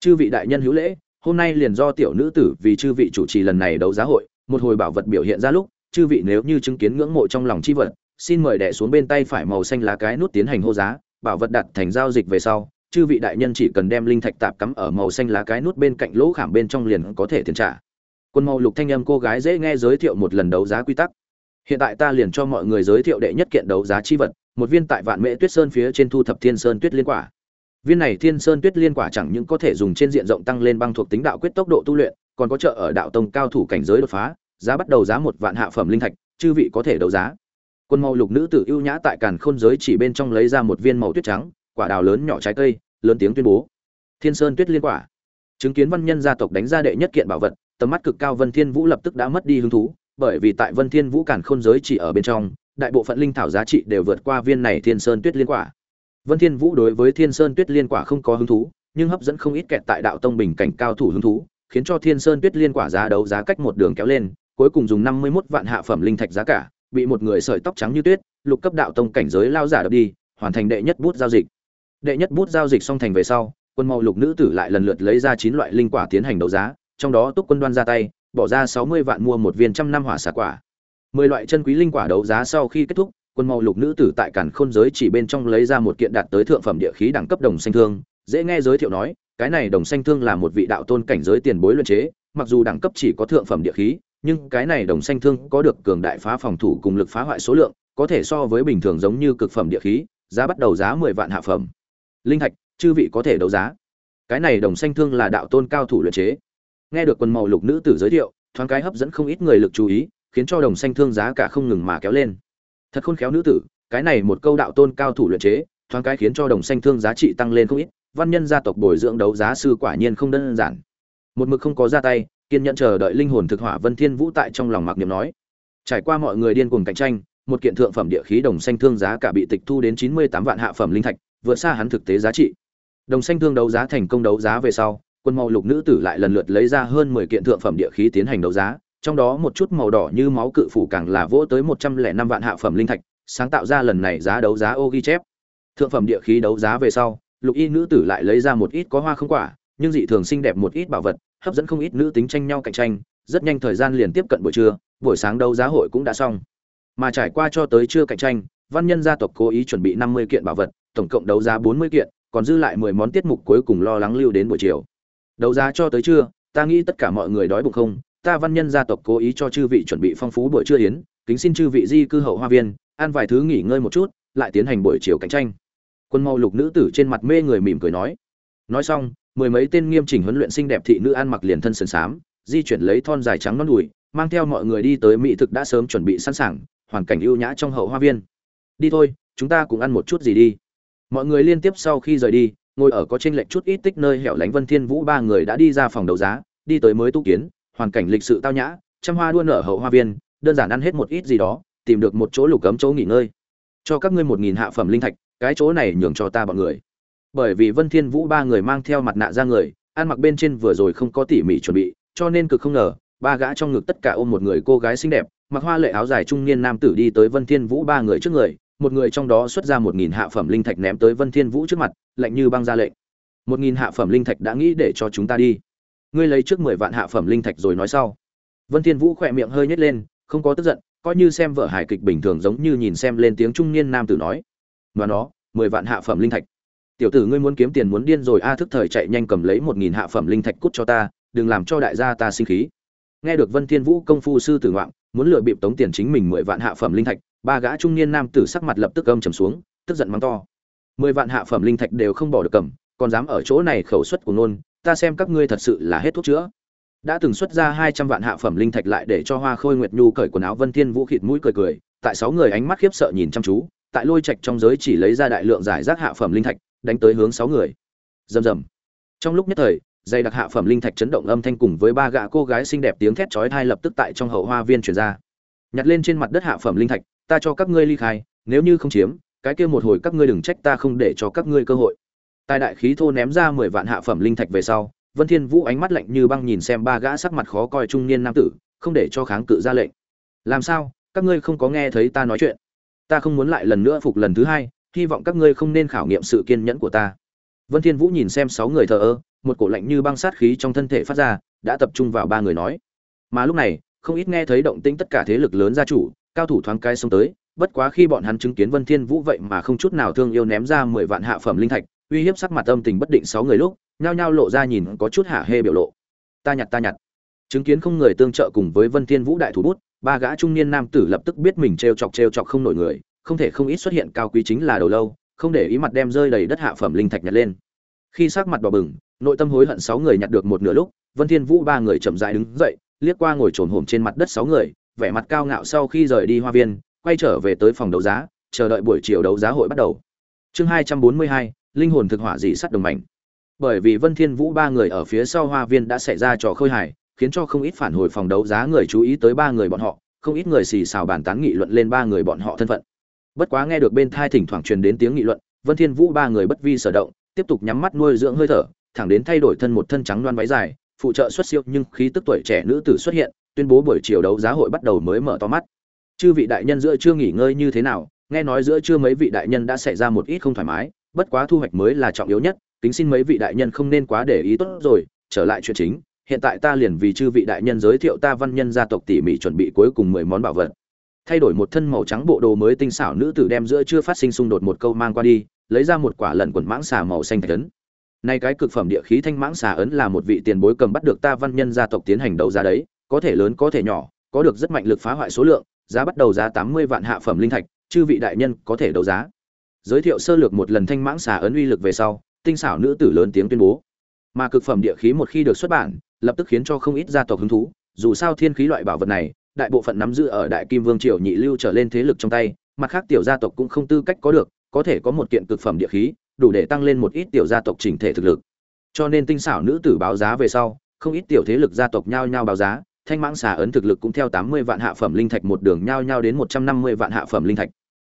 A: Chư vị đại nhân hữu lễ, hôm nay liền do tiểu nữ tử vì chư vị chủ trì lần này đấu giá hội, một hồi bảo vật biểu hiện ra lúc, chư vị nếu như chứng kiến ngưỡng mộ trong lòng chi vật, xin mời đè xuống bên tay phải màu xanh lá cái nút tiến hành hô giá, bảo vật đặt thành giao dịch về sau, chư vị đại nhân chỉ cần đem linh thạch tạp cắm ở màu xanh lá cái nút bên cạnh lỗ khảm bên trong liền có thể tiền trả. Quân màu lục thanh âm cô gái dễ nghe giới thiệu một lần đấu giá quy tắc hiện tại ta liền cho mọi người giới thiệu đệ nhất kiện đấu giá chi vật, một viên tại vạn mễ tuyết sơn phía trên thu thập thiên sơn tuyết liên quả. Viên này thiên sơn tuyết liên quả chẳng những có thể dùng trên diện rộng tăng lên băng thuộc tính đạo quyết tốc độ tu luyện, còn có trợ ở đạo tông cao thủ cảnh giới đột phá, giá bắt đầu giá một vạn hạ phẩm linh thạch, chư vị có thể đấu giá. Quân màu lục nữ tử ưu nhã tại càn khôn giới chỉ bên trong lấy ra một viên màu tuyết trắng, quả đào lớn nhỏ trái cây, lớn tiếng tuyên bố. Thiên sơn tuyết liên quả. Chứng kiến văn nhân gia tộc đánh ra đệ nhất kiện bảo vật, tầm mắt cực cao vân thiên vũ lập tức đã mất đi hứng thú bởi vì tại vân thiên vũ càn khôn giới chỉ ở bên trong, đại bộ phận linh thảo giá trị đều vượt qua viên này thiên sơn tuyết liên quả. Vân thiên vũ đối với thiên sơn tuyết liên quả không có hứng thú, nhưng hấp dẫn không ít kẹt tại đạo tông bình cảnh cao thủ hứng thú, khiến cho thiên sơn tuyết liên quả giá đấu giá cách một đường kéo lên, cuối cùng dùng 51 vạn hạ phẩm linh thạch giá cả, bị một người sợi tóc trắng như tuyết, lục cấp đạo tông cảnh giới lao giả đập đi, hoàn thành đệ nhất bút giao dịch. Đệ nhất bút giao dịch xong thành về sau, quân màu lục nữ tử lại lần lượt lấy ra chín loại linh quả tiến hành đấu giá, trong đó túc quân đoan ra tay bỏ ra sáu mươi vạn mua một viên trăm năm hỏa xà quả. mười loại chân quý linh quả đấu giá sau khi kết thúc, quân màu lục nữ tử tại cản khôn giới chỉ bên trong lấy ra một kiện đạt tới thượng phẩm địa khí đẳng cấp đồng xanh thương, dễ nghe giới thiệu nói, cái này đồng xanh thương là một vị đạo tôn cảnh giới tiền bối luyện chế, mặc dù đẳng cấp chỉ có thượng phẩm địa khí, nhưng cái này đồng xanh thương có được cường đại phá phòng thủ cùng lực phá hoại số lượng, có thể so với bình thường giống như cực phẩm địa khí, giá bắt đầu giá mười vạn hạ phẩm. Linh thạch, chư vị có thể đấu giá. Cái này đồng xanh thương là đạo tôn cao thủ luyện chế nghe được quần màu lục nữ tử giới thiệu, thoáng cái hấp dẫn không ít người lực chú ý, khiến cho đồng xanh thương giá cả không ngừng mà kéo lên. Thật khôn khéo nữ tử, cái này một câu đạo tôn cao thủ luyện chế, thoáng cái khiến cho đồng xanh thương giá trị tăng lên không ít, văn nhân gia tộc bồi dưỡng đấu giá sư quả nhiên không đơn giản. Một mực không có ra tay, kiên nhẫn chờ đợi linh hồn thực hỏa vân thiên vũ tại trong lòng mặc niệm nói. Trải qua mọi người điên cuồng cạnh tranh, một kiện thượng phẩm địa khí đồng xanh thương giá cả bị tịch thu đến chín mươi tám vạn hạ phẩm linh thạch, vượt xa hắn thực tế giá trị. Đồng xanh thương đấu giá thành công đấu giá về sau quân màu lục nữ tử lại lần lượt lấy ra hơn mười kiện thượng phẩm địa khí tiến hành đấu giá, trong đó một chút màu đỏ như máu cự phủ càng là vỗ tới một trăm lẻ năm vạn hạ phẩm linh thạch, sáng tạo ra lần này giá đấu giá ô ghi chép thượng phẩm địa khí đấu giá về sau, lục y nữ tử lại lấy ra một ít có hoa không quả, nhưng dị thường xinh đẹp một ít bảo vật, hấp dẫn không ít nữ tính tranh nhau cạnh tranh, rất nhanh thời gian liền tiếp cận buổi trưa, buổi sáng đấu giá hội cũng đã xong. Mà trải qua cho tới trưa cạnh tranh, văn nhân gia tộc cố ý chuẩn bị năm mươi kiện bảo vật, tổng cộng đấu giá bốn mươi kiện, còn dư lại mười món tiết mục cuối cùng lo lắng lưu đến buổi chiều đấu giá cho tới trưa, ta nghĩ tất cả mọi người đói bụng không? Ta văn nhân gia tộc cố ý cho chư vị chuẩn bị phong phú buổi trưa yến, kính xin chư vị di cư hậu hoa viên, ăn vài thứ nghỉ ngơi một chút, lại tiến hành buổi chiều cạnh tranh. Quân màu lục nữ tử trên mặt mê người mỉm cười nói. Nói xong, mười mấy tên nghiêm chỉnh huấn luyện xinh đẹp thị nữ ăn mặc liền thân sườn xám di chuyển lấy thon dài trắng non đùi, mang theo mọi người đi tới mỹ thực đã sớm chuẩn bị sẵn sàng, hoàn cảnh ưu nhã trong hậu hoa viên. Đi thôi, chúng ta cùng ăn một chút gì đi. Mọi người liên tiếp sau khi rời đi ngồi ở có trên lệch chút ít tích nơi hẻo lánh vân thiên vũ ba người đã đi ra phòng đấu giá, đi tới mới tu kiến, hoàn cảnh lịch sự tao nhã, trăm hoa đua nở hậu hoa viên, đơn giản ăn hết một ít gì đó, tìm được một chỗ lục cấm chỗ nghỉ ngơi. Cho các ngươi một nghìn hạ phẩm linh thạch, cái chỗ này nhường cho ta bọn người. Bởi vì vân thiên vũ ba người mang theo mặt nạ ra người, ăn mặc bên trên vừa rồi không có tỉ mỉ chuẩn bị, cho nên cực không ngờ, ba gã trong ngực tất cả ôm một người cô gái xinh đẹp, mặc hoa lệ áo dài trung niên nam tử đi tới vân thiên vũ ba người trước người một người trong đó xuất ra một nghìn hạ phẩm linh thạch ném tới vân thiên vũ trước mặt, lạnh như băng ra lệnh. Một nghìn hạ phẩm linh thạch đã nghĩ để cho chúng ta đi. Ngươi lấy trước mười vạn hạ phẩm linh thạch rồi nói sau. Vân thiên vũ khẽ miệng hơi nhếch lên, không có tức giận, coi như xem vở hài kịch bình thường giống như nhìn xem lên tiếng trung niên nam tử nói. Và nó, mười vạn hạ phẩm linh thạch. Tiểu tử ngươi muốn kiếm tiền muốn điên rồi, a, thức thời chạy nhanh cầm lấy một nghìn hạ phẩm linh thạch cút cho ta, đừng làm cho đại gia ta sinh khí. Nghe được vân thiên vũ công phu sư tử ngoạm muốn lừa bịp tống tiền chính mình mười vạn hạ phẩm linh thạch ba gã trung niên nam tử sắc mặt lập tức âm trầm xuống, tức giận mắng to. Mười vạn hạ phẩm linh thạch đều không bỏ được cầm, còn dám ở chỗ này khẩu suất của nôn, ta xem các ngươi thật sự là hết thuốc chữa. Đã từng xuất ra hai trăm vạn hạ phẩm linh thạch lại để cho hoa khôi nguyệt nhu cởi quần áo vân thiên vũ khịt mũi cười cười, tại sáu người ánh mắt khiếp sợ nhìn chăm chú, tại lôi trạch trong giới chỉ lấy ra đại lượng giải rác hạ phẩm linh thạch, đánh tới hướng sáu người. Rầm rầm. Trong lúc nhất thời dây đặc hạ phẩm linh thạch chấn động âm thanh cùng với ba gã cô gái xinh đẹp tiếng thét chói tai lập tức tại trong hậu hoa viên truyền ra. Nhặt lên trên mặt đất hạ phẩm linh thạch ta cho các ngươi ly khai, nếu như không chiếm, cái kia một hồi các ngươi đừng trách ta không để cho các ngươi cơ hội. Tài đại khí thô ném ra mười vạn hạ phẩm linh thạch về sau, vân thiên vũ ánh mắt lạnh như băng nhìn xem ba gã sắc mặt khó coi trung niên nam tử, không để cho kháng cự ra lệnh. Làm sao? Các ngươi không có nghe thấy ta nói chuyện. Ta không muốn lại lần nữa phục lần thứ hai, hy vọng các ngươi không nên khảo nghiệm sự kiên nhẫn của ta. Vân thiên vũ nhìn xem sáu người thờ ơ, một cổ lạnh như băng sát khí trong thân thể phát ra, đã tập trung vào ba người nói. Mà lúc này, không ít nghe thấy động tĩnh tất cả thế lực lớn gia chủ cao thủ thoáng cái xông tới, bất quá khi bọn hắn chứng kiến vân thiên vũ vậy mà không chút nào thương yêu ném ra mười vạn hạ phẩm linh thạch, uy hiếp sắc mặt âm tình bất định sáu người lúc, nhao nhao lộ ra nhìn có chút hạ hê biểu lộ. Ta nhặt ta nhặt. Chứng kiến không người tương trợ cùng với vân thiên vũ đại thủ bút, ba gã trung niên nam tử lập tức biết mình treo chọc treo chọc không nổi người, không thể không ít xuất hiện cao quý chính là đầu lâu, không để ý mặt đem rơi đầy đất hạ phẩm linh thạch nhặt lên. Khi sắc mặt đỏ bừng, nội tâm hối hận sáu người nhặt được một nửa lúc, vân thiên vũ ba người chậm rãi đứng dậy, liếc qua ngồi trồn hổm trên mặt đất sáu người vẻ mặt cao ngạo sau khi rời đi hoa viên, quay trở về tới phòng đấu giá, chờ đợi buổi chiều đấu giá hội bắt đầu. Chương hai trăm bốn mươi hai, linh hồn thực hỏa dị sắt đồng mảnh. Bởi vì vân thiên vũ ba người ở phía sau hoa viên đã xảy ra trò khơi hài, khiến cho không ít phản hồi phòng đấu giá người chú ý tới ba người bọn họ, không ít người xì xào bàn tán nghị luận lên ba người bọn họ thân phận. Bất quá nghe được bên tai thỉnh thoảng truyền đến tiếng nghị luận, vân thiên vũ ba người bất vi sở động, tiếp tục nhắm mắt nuôi dưỡng hơi thở, thẳng đến thay đổi thân một thân trắng loan váy dài, phụ trợ xuất siêu nhưng khí tức tuổi trẻ nữ tử xuất hiện tuyên bố buổi chiều đấu giá hội bắt đầu mới mở to mắt. Chư vị đại nhân giữa chưa nghỉ ngơi như thế nào? Nghe nói giữa chưa mấy vị đại nhân đã xảy ra một ít không thoải mái, bất quá thu hoạch mới là trọng yếu nhất, kính xin mấy vị đại nhân không nên quá để ý tốt rồi, trở lại chuyện chính. Hiện tại ta liền vì chư vị đại nhân giới thiệu ta văn nhân gia tộc tỉ mỉ chuẩn bị cuối cùng mười món bảo vật. Thay đổi một thân màu trắng bộ đồ mới tinh xảo nữ tử đem giữa chưa phát sinh xung đột một câu mang qua đi, lấy ra một quả lẩn quần mãng xà màu xanh thạch ấn. Nay cái cực phẩm địa khí thanh mãng xà ấn là một vị tiền bối cầm bắt được ta văn nhân gia tộc tiến hành đấu giá đấy có thể lớn có thể nhỏ, có được rất mạnh lực phá hoại số lượng, giá bắt đầu giá tám mươi vạn hạ phẩm linh thạch, chư vị đại nhân có thể đấu giá. Giới thiệu sơ lược một lần thanh mãng xà ấn uy lực về sau, tinh xảo nữ tử lớn tiếng tuyên bố. Mà cực phẩm địa khí một khi được xuất bản, lập tức khiến cho không ít gia tộc hứng thú, dù sao thiên khí loại bảo vật này, đại bộ phận nắm giữ ở đại kim vương triều nhị lưu trở lên thế lực trong tay, mặt khác tiểu gia tộc cũng không tư cách có được, có thể có một kiện cực phẩm địa khí, đủ để tăng lên một ít tiểu gia tộc chỉnh thể thực lực. Cho nên tinh xảo nữ tử báo giá về sau, không ít tiểu thế lực gia tộc nhao nhao báo giá thanh mãng xà ấn thực lực cũng theo tám mươi vạn hạ phẩm linh thạch một đường nhao nhao đến một trăm năm mươi vạn hạ phẩm linh thạch.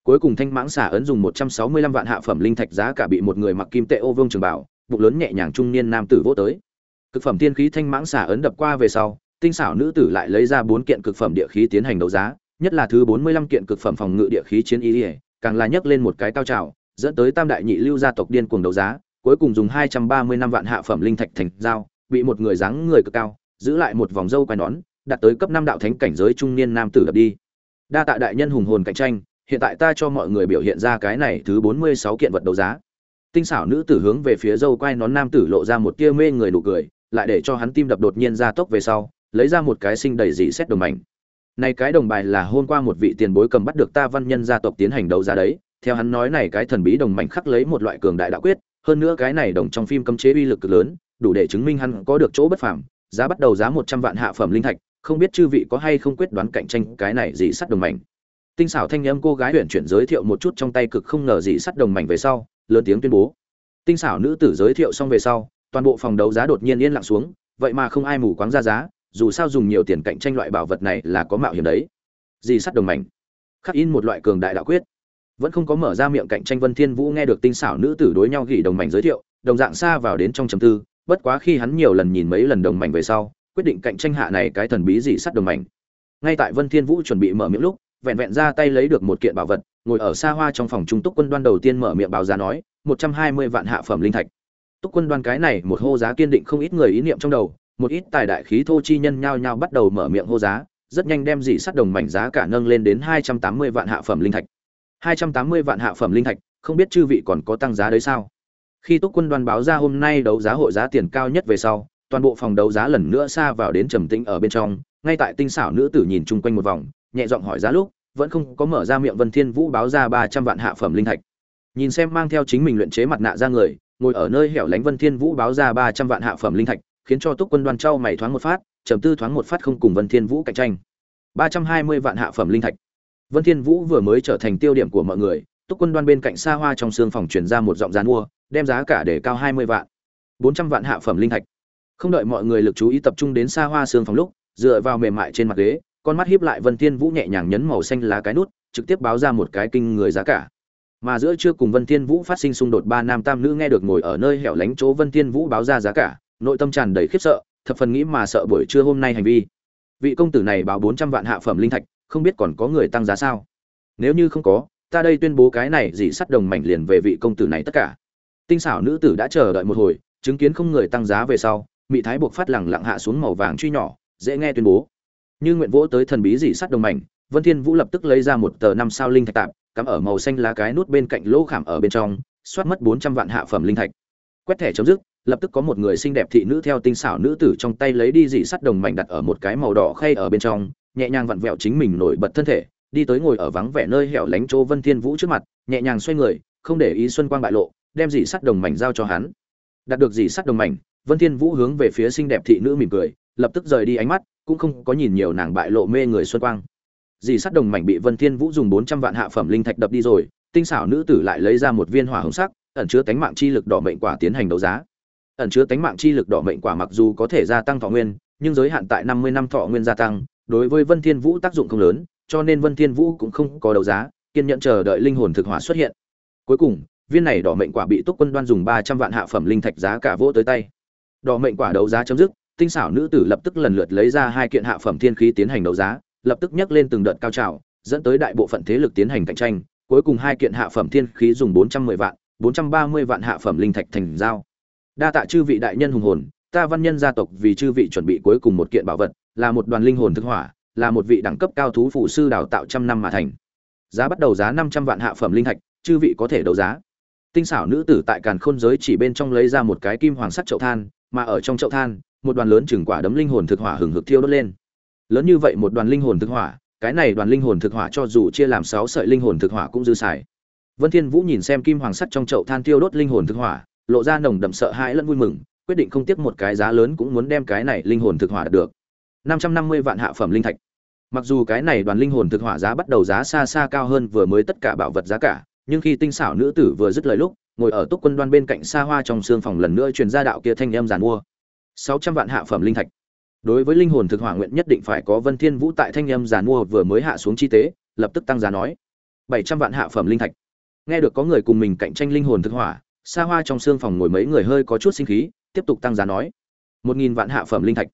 A: Cuối cùng thanh mãng xà ấn dùng một trăm sáu mươi lăm vạn hạ phẩm linh thạch giá cả bị một người mặc kim tệ ô vương trường bảo, bụng lớn nhẹ nhàng trung niên nam tử vô tới. Cực phẩm tiên khí thanh mãng xà ấn đập qua về sau, tinh xảo nữ tử lại lấy ra bốn kiện cực phẩm địa khí tiến hành đấu giá, nhất là thứ bốn mươi lăm kiện cực phẩm phòng ngự địa khí chiến y càng là nhấc lên một cái cao trào, dẫn tới tam đại nhị lưu gia tộc điên cuồng đấu giá, cuối cùng dùng hai trăm ba mươi năm vạn hạ phẩm linh thạch thành giao, bị một người dáng người cực cao giữ lại một vòng râu quai nón, đạt tới cấp năm đạo thánh cảnh giới trung niên nam tử đập đi. Đa tạ đại nhân hùng hồn cạnh tranh, hiện tại ta cho mọi người biểu hiện ra cái này thứ bốn mươi sáu kiện vật đấu giá. Tinh xảo nữ tử hướng về phía dâu quai nón nam tử lộ ra một tia mê người nụ cười, lại để cho hắn tim đập đột nhiên ra tốc về sau, lấy ra một cái sinh đầy dị xét đồng mảnh. Này cái đồng bài là hôm qua một vị tiền bối cầm bắt được ta văn nhân gia tộc tiến hành đấu giá đấy. Theo hắn nói này cái thần bí đồng mảnh khắc lấy một loại cường đại đạo quyết, hơn nữa cái này đồng trong phim cấm chế uy lực cực lớn, đủ để chứng minh hắn có được chỗ bất phàm giá bắt đầu giá một trăm vạn hạ phẩm linh thạch, không biết chư vị có hay không quyết đoán cạnh tranh cái này dị sắt đồng mảnh. Tinh xảo thanh âm cô gái huyền chuyển giới thiệu một chút trong tay cực không ngờ dị sắt đồng mảnh về sau, lớn tiếng tuyên bố. Tinh xảo nữ tử giới thiệu xong về sau, toàn bộ phòng đấu giá đột nhiên yên lặng xuống, vậy mà không ai mù quáng ra giá, dù sao dùng nhiều tiền cạnh tranh loại bảo vật này là có mạo hiểm đấy. Dị sắt đồng mảnh. Khắc in một loại cường đại đạo quyết. Vẫn không có mở ra miệng cạnh tranh, vân thiên vũ nghe được tinh xảo nữ tử đối nhau gỉ đồng mảnh giới thiệu, đồng dạng xa vào đến trong trầm tư bất quá khi hắn nhiều lần nhìn mấy lần đồng mảnh về sau, quyết định cạnh tranh hạ này cái thần bí dị sắt đồng mảnh. Ngay tại vân thiên vũ chuẩn bị mở miệng lúc, vẹn vẹn ra tay lấy được một kiện bảo vật, ngồi ở xa hoa trong phòng trung túc quân đoan đầu tiên mở miệng báo giá nói, một trăm hai mươi vạn hạ phẩm linh thạch. Túc quân đoan cái này một hô giá kiên định không ít người ý niệm trong đầu, một ít tài đại khí thô chi nhân nhao nhao bắt đầu mở miệng hô giá, rất nhanh đem dị sắt đồng mảnh giá cả nâng lên đến hai trăm tám mươi vạn hạ phẩm linh thạch. hai trăm tám mươi vạn hạ phẩm linh thạch, không biết chư vị còn có tăng giá đấy sao? Khi túc quân đoan báo ra hôm nay đấu giá hội giá tiền cao nhất về sau toàn bộ phòng đấu giá lần nữa xa vào đến trầm tĩnh ở bên trong ngay tại tinh xảo nữ tử nhìn chung quanh một vòng nhẹ giọng hỏi giá lúc vẫn không có mở ra miệng vân thiên vũ báo ra ba trăm vạn hạ phẩm linh thạch nhìn xem mang theo chính mình luyện chế mặt nạ ra người ngồi ở nơi hẻo lánh vân thiên vũ báo ra ba trăm vạn hạ phẩm linh thạch khiến cho túc quân đoan trao mày thoáng một phát trầm tư thoáng một phát không cùng Vân Thiên Vũ cạnh tranh. 320 vạn hạ phẩm linh thạch. Vân Thiên Vũ vừa mới trở thành tiêu điểm của mọi người, Túc Quân Đoan bên cạnh xa hoa trong xương phòng truyền ra một giọng gián mua, đem giá cả để cao 20 vạn. 400 vạn hạ phẩm linh thạch. Không đợi mọi người lực chú ý tập trung đến xa hoa xương phòng lúc, dựa vào mềm mại trên mặt ghế, con mắt híp lại Vân Thiên Vũ nhẹ nhàng nhấn màu xanh lá cái nút, trực tiếp báo ra một cái kinh người giá cả. Mà giữa trưa cùng Vân Thiên Vũ phát sinh xung đột ba nam tam nữ nghe được ngồi ở nơi hẻo lánh chỗ Vân Thiên Vũ báo ra giá cả, nội tâm tràn đầy khiếp sợ, thập phần nghĩ mà sợ buổi trưa hôm nay hành vi. Vị công tử này báo 400 vạn hạ phẩm linh thạch, không biết còn có người tăng giá sao? Nếu như không có, ta đây tuyên bố cái này dị sắt đồng mảnh liền về vị công tử này tất cả. Tinh xảo nữ tử đã chờ đợi một hồi, chứng kiến không người tăng giá về sau, Mị Thái buộc phát lẳng lặng hạ xuống màu vàng truy nhỏ, dễ nghe tuyên bố. Như nguyện vỗ tới thần bí dị sắt đồng mảnh, Vân Thiên Vũ lập tức lấy ra một tờ năm sao linh thạch tạm, cắm ở màu xanh lá cái nút bên cạnh lỗ khảm ở bên trong, xoát mất 400 vạn hạ phẩm linh thạch. Quét thẻ chấm dứt, lập tức có một người xinh đẹp thị nữ theo tinh xảo nữ tử trong tay lấy đi dị sắt đồng mảnh đặt ở một cái màu đỏ khay ở bên trong, nhẹ nhàng vặn vẹo chính mình nổi bật thân thể, đi tới ngồi ở vắng vẻ nơi hẻo lánh chỗ Vân Thiên Vũ trước mặt, nhẹ nhàng xoay người, không để ý xuân quang bại lộ, đem dị sắt đồng mảnh giao cho hắn. Đạt được dị sắt đồng mảnh, Vân Thiên Vũ hướng về phía xinh đẹp thị nữ mỉm cười, lập tức rời đi ánh mắt, cũng không có nhìn nhiều nàng bại lộ mê người xuân quang dì sắt đồng mảnh bị Vân Thiên Vũ dùng 400 vạn hạ phẩm linh thạch đập đi rồi, tinh xảo nữ tử lại lấy ra một viên hỏa hồng sắc, ẩn chứa tánh mạng chi lực đỏ mệnh quả tiến hành đấu giá. Ẩn chứa tánh mạng chi lực đỏ mệnh quả mặc dù có thể gia tăng thọ nguyên, nhưng giới hạn tại 50 năm thọ nguyên gia tăng, đối với Vân Thiên Vũ tác dụng không lớn, cho nên Vân Thiên Vũ cũng không có đấu giá, kiên nhẫn chờ đợi linh hồn thực hỏa xuất hiện. Cuối cùng, viên này đỏ mệnh quả bị Túc Quân Đoan dùng 300 vạn hạ phẩm linh thạch giá cả vỗ tới tay. Đỏ mệnh quả đấu giá chấm dứt, tinh xảo nữ tử lập tức lần lượt lấy ra hai kiện hạ phẩm thiên khí tiến hành đấu giá, lập tức nhấc lên từng đợt cao trào, dẫn tới đại bộ phận thế lực tiến hành cạnh tranh, cuối cùng hai kiện hạ phẩm thiên khí dùng 410 vạn, 430 vạn hạ phẩm linh thạch thành giao. Đa tạ chư vị đại nhân hùng hồn, ta văn nhân gia tộc vì chư vị chuẩn bị cuối cùng một kiện bảo vật, là một đoàn linh hồn thực hỏa, là một vị đẳng cấp cao thú phụ sư đào tạo trăm năm mà thành. Giá bắt đầu giá 500 vạn hạ phẩm linh thạch, chư vị có thể đấu giá. Tinh xảo nữ tử tại càn khôn giới chỉ bên trong lấy ra một cái kim hoàng sắt chậu than, mà ở trong chậu than, một đoàn lớn chừng quả đấm linh hồn thực hỏa hừng hực thiêu đốt lên. Lớn như vậy một đoàn linh hồn thực hỏa, cái này đoàn linh hồn thực hỏa cho dù chia làm sáu sợi linh hồn thực hỏa cũng dư xài. Vân thiên vũ nhìn xem kim hoàng sắt trong chậu than thiêu đốt linh hồn thực hỏa lộ ra nồng đậm sợ hãi lẫn vui mừng quyết định không tiếc một cái giá lớn cũng muốn đem cái này linh hồn thực hỏa được. 550 vạn hạ phẩm linh thạch. Mặc dù cái này đoàn linh hồn thực hỏa giá bắt đầu giá xa xa cao hơn vừa mới tất cả bảo vật giá cả nhưng khi tinh xảo nữ tử vừa dứt lời lúc, ngồi ở túc quân đoan bên cạnh xa hoa trong xương phòng lần nữa truyền ra đạo kia thanh âm giàn mua. 600 vạn hạ phẩm linh thạch. Đối với linh hồn thực hỏa nguyện nhất định phải có vân thiên vũ tại thanh âm giàn mua vừa mới hạ xuống chi tế, lập tức tăng giá nói. Bảy trăm vạn hạ phẩm linh thạch. Nghe được có người cùng mình cạnh tranh linh hồn thực hỏa, xa hoa trong xương phòng ngồi mấy người hơi có chút sinh khí, tiếp tục tăng giá nói. Một nghìn vạn hạ phẩm linh thạch.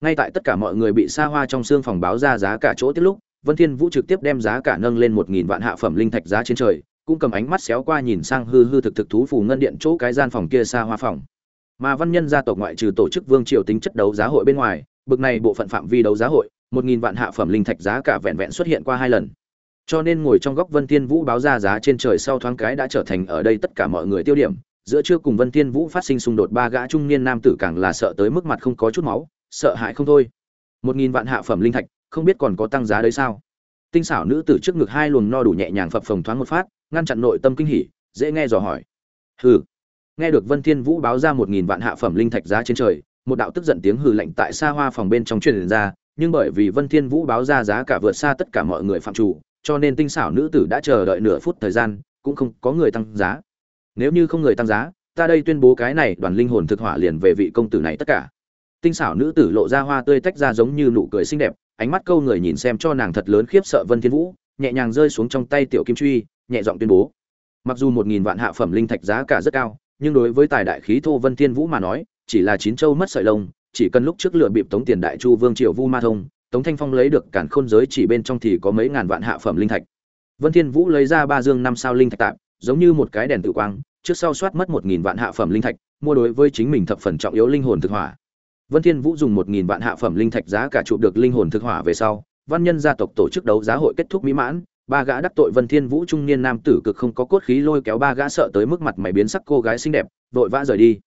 A: Ngay tại tất cả mọi người bị xa hoa trong xương phòng báo ra giá cả chỗ tiếp lúc, vân thiên vũ trực tiếp đem giá cả nâng lên một nghìn vạn hạ phẩm linh thạch giá trên trời cũng cầm ánh mắt xéo qua nhìn sang hư hư thực thực thú phù ngân điện chỗ cái gian phòng kia xa hoa phòng. Mà văn nhân gia tộc ngoại trừ tổ chức vương triều tính chất đấu giá hội bên ngoài, bực này bộ phận phạm vi đấu giá hội, một nghìn vạn hạ phẩm linh thạch giá cả vẹn vẹn xuất hiện qua hai lần. Cho nên ngồi trong góc vân thiên vũ báo ra giá trên trời sau thoáng cái đã trở thành ở đây tất cả mọi người tiêu điểm, giữa trưa cùng vân thiên vũ phát sinh xung đột ba gã trung niên nam tử càng là sợ tới mức mặt không có chút máu, sợ hãi không thôi. Một nghìn vạn hạ phẩm linh thạch, không biết còn có tăng giá đấy sao? Tinh xảo nữ tử trước ngực hai luồng no đủ nhẹ nhàng phập phồng thoáng một phát ngăn chặn nội tâm kinh hỉ, dễ nghe dò hỏi. Hừ. Nghe được vân thiên vũ báo ra một nghìn vạn hạ phẩm linh thạch giá trên trời, một đạo tức giận tiếng hừ lạnh tại xa hoa phòng bên trong truyền ra, nhưng bởi vì vân thiên vũ báo ra giá cả vượt xa tất cả mọi người phạm chủ, cho nên tinh xảo nữ tử đã chờ đợi nửa phút thời gian, cũng không có người tăng giá. Nếu như không người tăng giá, ta đây tuyên bố cái này đoàn linh hồn thực hỏa liền về vị công tử này tất cả. Tinh xảo nữ tử lộ ra hoa tươi tách ra giống như nụ cười xinh đẹp, ánh mắt câu người nhìn xem cho nàng thật lớn khiếp sợ vân thiên vũ, nhẹ nhàng rơi xuống trong tay tiểu kim truy nhẹ giọng tuyên bố. Mặc dù một nghìn vạn hạ phẩm linh thạch giá cả rất cao, nhưng đối với tài đại khí thô vân thiên vũ mà nói, chỉ là chín châu mất sợi lông, chỉ cần lúc trước lựa bịp tống tiền đại chu vương triều vu ma thông, tống thanh phong lấy được cản khôn giới chỉ bên trong thì có mấy ngàn vạn hạ phẩm linh thạch. Vân thiên vũ lấy ra ba dương năm sao linh thạch tạm, giống như một cái đèn tự quang, trước sau soát mất một nghìn vạn hạ phẩm linh thạch, mua đối với chính mình thập phần trọng yếu linh hồn thực hỏa. Vân thiên vũ dùng một nghìn vạn hạ phẩm linh thạch giá cả chụp được linh hồn thực hỏa về sau, văn nhân gia tộc tổ chức đấu giá hội kết thúc mỹ mãn ba gã đắc tội vân thiên vũ trung niên nam tử cực không có cốt khí lôi kéo ba gã sợ tới mức mặt mày biến sắc cô gái xinh đẹp vội vã rời đi.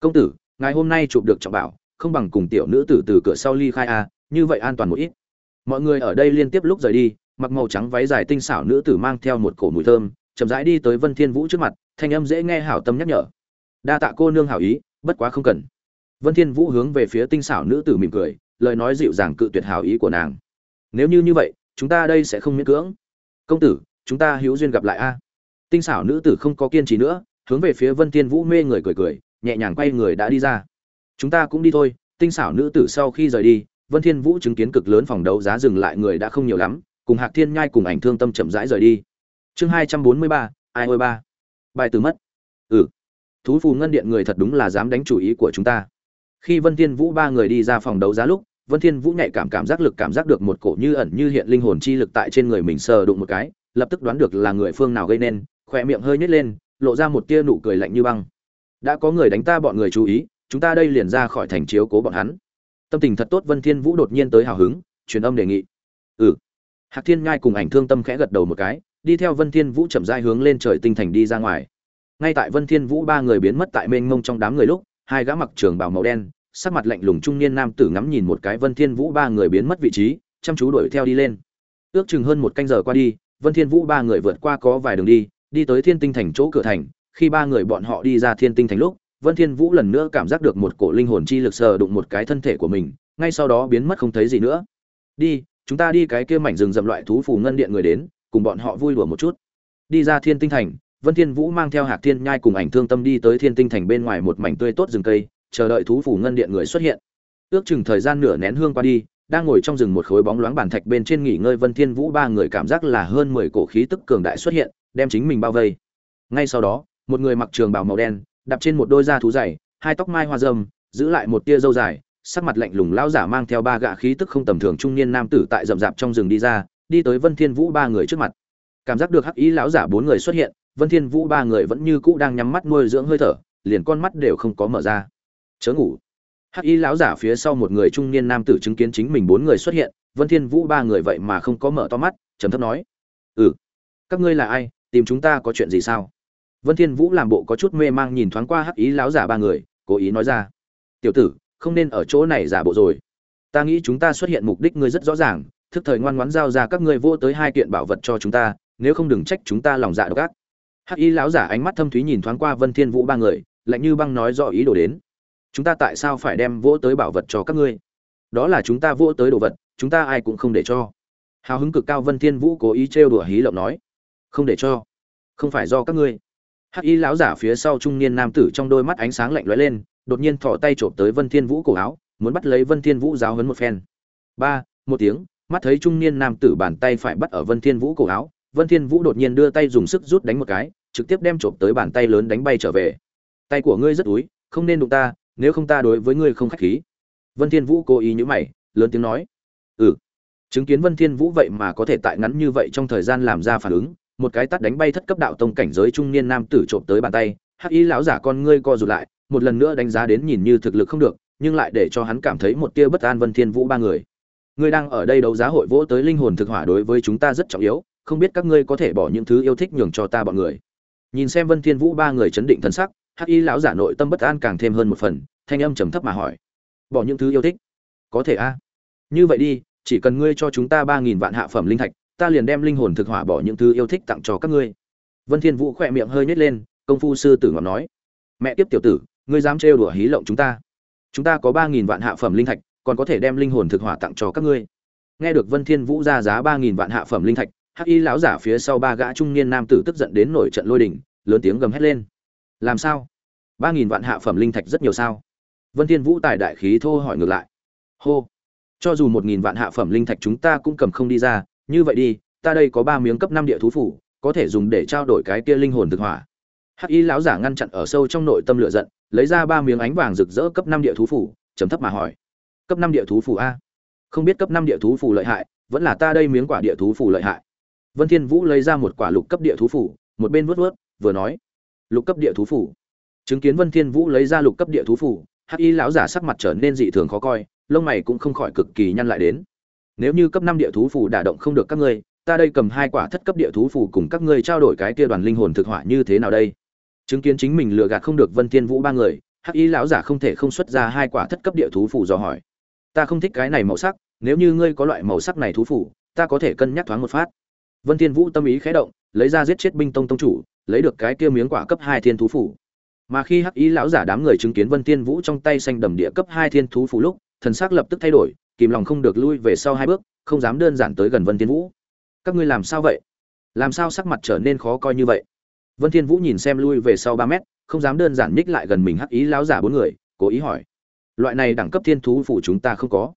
A: Công tử ngài hôm nay chụp được trọng bảo không bằng cùng tiểu nữ tử từ cửa sau ly khai a à, như vậy an toàn một ít. Mọi người ở đây liên tiếp lúc rời đi mặc màu trắng váy dài tinh xảo nữ tử mang theo một cổ mùi thơm chậm rãi đi tới vân thiên vũ trước mặt thanh âm dễ nghe hảo tâm nhắc nhở. Đa tạ cô nương hảo ý bất quá không cần. Vân thiên vũ hướng về phía tinh xảo nữ tử mỉm cười lời nói dịu dàng cự tuyệt hảo ý của nàng. Nếu như như vậy chúng ta đây sẽ không miễn cưỡng công tử, chúng ta hữu duyên gặp lại a. Tinh xảo nữ tử không có kiên trì nữa, hướng về phía vân thiên vũ mê người cười cười, nhẹ nhàng quay người đã đi ra. Chúng ta cũng đi thôi. Tinh xảo nữ tử sau khi rời đi, vân thiên vũ chứng kiến cực lớn phòng đấu giá dừng lại người đã không nhiều lắm, cùng hạc thiên nhai cùng ảnh thương tâm chậm rãi rời đi. Chương hai trăm bốn mươi ba, ai ôi ba. Bài từ mất. Ừ. Thú phù ngân điện người thật đúng là dám đánh chủ ý của chúng ta. Khi vân thiên vũ ba người đi ra phòng đấu giá lúc vân thiên vũ nhạy cảm cảm giác lực cảm giác được một cổ như ẩn như hiện linh hồn chi lực tại trên người mình sờ đụng một cái, lập tức đoán được là người phương nào gây nên khóe miệng hơi nhếch lên, lộ ra một tia nụ cười lạnh như băng. Đã có người đánh ta bọn người chú ý, chúng ta đây liền ra khỏi thành chiếu cố bọn hắn. Tâm tình thật tốt, vân thiên vũ đột nhiên tới hào hứng, truyền âm đề nghị. Ừ. Hạc thiên Ngay cùng ảnh thương tâm khẽ gật đầu một cái, đi theo vân thiên vũ chậm rãi hướng lên trời tinh thành đi ra ngoài. Ngay tại vân thiên vũ ba người biến mất tại mênh mông trong đám người lúc, hai gã mặc trường bào màu đen sắc mặt lạnh lùng trung niên nam tử ngắm nhìn một cái vân thiên vũ ba người biến mất vị trí, chăm chú đuổi theo đi lên. Ước chừng hơn một canh giờ qua đi, vân thiên vũ ba người vượt qua có vài đường đi đi tới thiên tinh thành chỗ cửa thành. Khi ba người bọn họ đi ra thiên tinh thành lúc, vân thiên vũ lần nữa cảm giác được một cổ linh hồn chi lực sờ đụng một cái thân thể của mình, ngay sau đó biến mất không thấy gì nữa. Đi, chúng ta đi cái kia mảnh rừng rậm loại thú phù ngân điện người đến, cùng bọn họ vui đùa một chút. Đi ra thiên tinh thành, vân thiên vũ mang theo hạc thiên nhai cùng ảnh thương tâm đi tới thiên tinh thành bên ngoài một mảnh tươi tốt rừng cây chờ đợi thú phù ngân điện người xuất hiện. Ước chừng thời gian nửa nén hương qua đi, đang ngồi trong rừng một khối bóng loáng bàn thạch bên trên nghỉ ngơi vân thiên vũ ba người cảm giác là hơn mười cổ khí tức cường đại xuất hiện, đem chính mình bao vây. Ngay sau đó, một người mặc trường bào màu đen, đạp trên một đôi da thú dày, hai tóc mai hoa râm, giữ lại một tia râu dài, sắc mặt lạnh lùng lão giả mang theo ba gã khí tức không tầm thường trung niên nam tử tại rậm rạp trong rừng đi ra, đi tới vân thiên vũ ba người trước mặt. Cảm giác được hắc ý lão giả bốn người xuất hiện, vân thiên vũ ba người vẫn như cũ đang nhắm mắt nuôi dưỡng hơi thở, liền con mắt đều không có mở ra chớ ngủ. Hắc y lão giả phía sau một người trung niên nam tử chứng kiến chính mình bốn người xuất hiện, vân thiên vũ ba người vậy mà không có mở to mắt, trầm thấp nói ừ các ngươi là ai? Tìm chúng ta có chuyện gì sao? Vân thiên vũ làm bộ có chút mê mang nhìn thoáng qua hắc y lão giả ba người, cố ý nói ra, tiểu tử, không nên ở chỗ này giả bộ rồi. Ta nghĩ chúng ta xuất hiện mục đích ngươi rất rõ ràng, thức thời ngoan ngoãn giao ra các ngươi vô tới hai kiện bảo vật cho chúng ta, nếu không đừng trách chúng ta lòng dạ độc ác. Hắc y lão giả ánh mắt thâm thúy nhìn thoáng qua vân thiên vũ ba người, lạnh như băng nói rõ ý đồ đến chúng ta tại sao phải đem vỗ tới bảo vật cho các ngươi? Đó là chúng ta vỗ tới đồ vật, chúng ta ai cũng không để cho. Hào hứng cực cao vân thiên vũ cố ý trêu đùa hí lộng nói. Không để cho. Không phải do các ngươi. Hắc y lão giả phía sau trung niên nam tử trong đôi mắt ánh sáng lạnh lóe lên, đột nhiên thò tay trộm tới vân thiên vũ cổ áo, muốn bắt lấy vân thiên vũ giáo hấn một phen. Ba, một tiếng, mắt thấy trung niên nam tử bàn tay phải bắt ở vân thiên vũ cổ áo, vân thiên vũ đột nhiên đưa tay dùng sức rút đánh một cái, trực tiếp đem trộm tới bàn tay lớn đánh bay trở về. Tay của ngươi rất túi, không nên đụng ta nếu không ta đối với ngươi không khách khí. Vân thiên vũ cố ý nhíu mày, lớn tiếng nói. Ừ. Chứng kiến vân thiên vũ vậy mà có thể tại ngắn như vậy trong thời gian làm ra phản ứng, một cái tát đánh bay thất cấp đạo tông cảnh giới trung niên nam tử trộm tới bàn tay, hắc ý lão giả con ngươi co rụt lại, một lần nữa đánh giá đến nhìn như thực lực không được, nhưng lại để cho hắn cảm thấy một tia bất an vân thiên vũ ba người. Ngươi đang ở đây đấu giá hội vỗ tới linh hồn thực hỏa đối với chúng ta rất trọng yếu, không biết các ngươi có thể bỏ những thứ yêu thích nhường cho ta bọn người. Nhìn xem vân thiên vũ ba người chấn định thân sắc hắc y lão giả nội tâm bất an càng thêm hơn một phần, thanh âm trầm thấp mà hỏi. Bỏ những thứ yêu thích. Có thể a. Như vậy đi, chỉ cần ngươi cho chúng ta ba nghìn vạn hạ phẩm linh thạch, ta liền đem linh hồn thực hỏa bỏ những thứ yêu thích tặng cho các ngươi. Vân thiên vũ khỏe miệng hơi nhếch lên, công phu sư tử ngọc nói. Mẹ tiếp tiểu tử, ngươi dám trêu đùa hí lộng chúng ta. Chúng ta có ba nghìn vạn hạ phẩm linh thạch, còn có thể đem linh hồn thực hỏa tặng cho các ngươi. Nghe được vân thiên vũ ra giá ba nghìn vạn hạ phẩm linh thạch hắc y lão giả phía sau ba gã trung niên nam tử tức giận đến nổi trận lôi đình, lớn tiếng gầm hét lên làm sao? Ba nghìn vạn hạ phẩm linh thạch rất nhiều sao? Vân thiên vũ tài đại khí thô hỏi ngược lại. Hô. Cho dù một nghìn vạn hạ phẩm linh thạch chúng ta cũng cầm không đi ra, như vậy đi, ta đây có ba miếng cấp năm địa thú phủ, có thể dùng để trao đổi cái kia linh hồn thực hỏa. Hắc y lão giả ngăn chặn ở sâu trong nội tâm lửa giận, lấy ra ba miếng ánh vàng rực rỡ cấp năm địa thú phủ, trầm thấp mà hỏi. Cấp năm địa thú phủ a? Không biết cấp năm địa thú phủ lợi hại, vẫn là ta đây miếng quả địa thú phủ lợi hại. Vân thiên vũ lấy ra một quả lục cấp địa thú phủ, một bên vớt vớt vừa nói lục cấp địa thú phủ. Chứng kiến vân thiên vũ lấy ra lục cấp địa thú phủ, hắc y lão giả sắc mặt trở nên dị thường khó coi, lông mày cũng không khỏi cực kỳ nhăn lại đến. Nếu như cấp năm địa thú phủ đả động không được các ngươi, ta đây cầm hai quả thất cấp địa thú phủ cùng các ngươi trao đổi cái kia đoàn linh hồn thực hỏa như thế nào đây? Chứng kiến chính mình lừa gạt không được vân thiên vũ ba người, hắc y lão giả không thể không xuất ra hai quả thất cấp địa thú phủ dò hỏi. Ta không thích cái này màu sắc, nếu như ngươi có loại màu sắc này thú phủ, ta có thể cân nhắc thoáng một phát. Vân thiên vũ tâm ý khẽ động lấy ra giết chết binh tông tông chủ, lấy được cái kia miếng quả cấp hai thiên thú phủ mà khi hắc ý lão giả đám người chứng kiến vân thiên vũ trong tay xanh đầm địa cấp hai thiên thú phủ lúc, thần sắc lập tức thay đổi, kìm lòng không được lui về sau hai bước, không dám đơn giản tới gần vân thiên vũ. Các ngươi làm sao vậy? Làm sao sắc mặt trở nên khó coi như vậy? Vân thiên vũ nhìn xem lui về sau ba mét, không dám đơn giản nhích lại gần mình hắc ý lão giả bốn người, cố ý hỏi, loại này đẳng cấp thiên thú phủ chúng ta không có.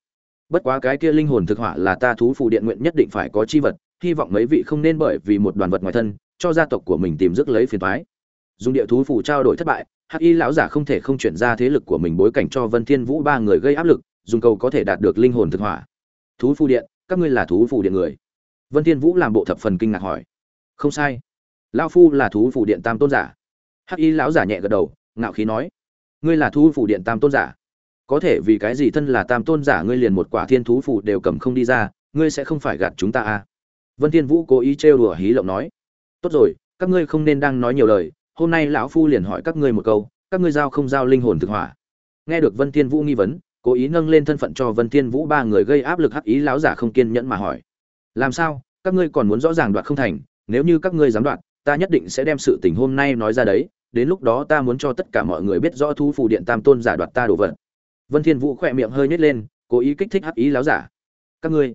A: Bất quá cái kia linh hồn thực hỏa là ta thú phủ điện nguyện nhất định phải có chi vật hy vọng mấy vị không nên bởi vì một đoàn vật ngoài thân, cho gia tộc của mình tìm rước lấy phiền toái. Dùng địa thú phủ trao đổi thất bại, hắc y lão giả không thể không chuyển ra thế lực của mình bối cảnh cho vân thiên vũ ba người gây áp lực, dùng cầu có thể đạt được linh hồn thực hỏa. Thú phù điện, các ngươi là thú phù điện người. Vân thiên vũ làm bộ thập phần kinh ngạc hỏi. Không sai. Lão phu là thú phù điện tam tôn giả. Hắc y lão giả nhẹ gật đầu, ngạo khí nói. Ngươi là thú phù điện tam tôn giả. Có thể vì cái gì thân là tam tôn giả, ngươi liền một quả thiên thú phù đều cầm không đi ra, ngươi sẽ không phải gạt chúng ta à? Vân thiên vũ cố ý trêu đùa hí lộng nói, tốt rồi, các ngươi không nên đang nói nhiều lời, hôm nay lão phu liền hỏi các ngươi một câu, các ngươi giao không giao linh hồn thực hỏa? Nghe được vân thiên vũ nghi vấn, cố ý nâng lên thân phận cho vân thiên vũ ba người gây áp lực hắc ý lão giả không kiên nhẫn mà hỏi, làm sao? Các ngươi còn muốn rõ ràng đoạt không thành? Nếu như các ngươi dám đoạt, ta nhất định sẽ đem sự tình hôm nay nói ra đấy, đến lúc đó ta muốn cho tất cả mọi người biết rõ thu phù điện tam tôn giả đoạt ta đồ vật. Vân thiên vũ khoe miệng hơi nhếch lên, cố ý kích thích hắc ý lão giả, các ngươi.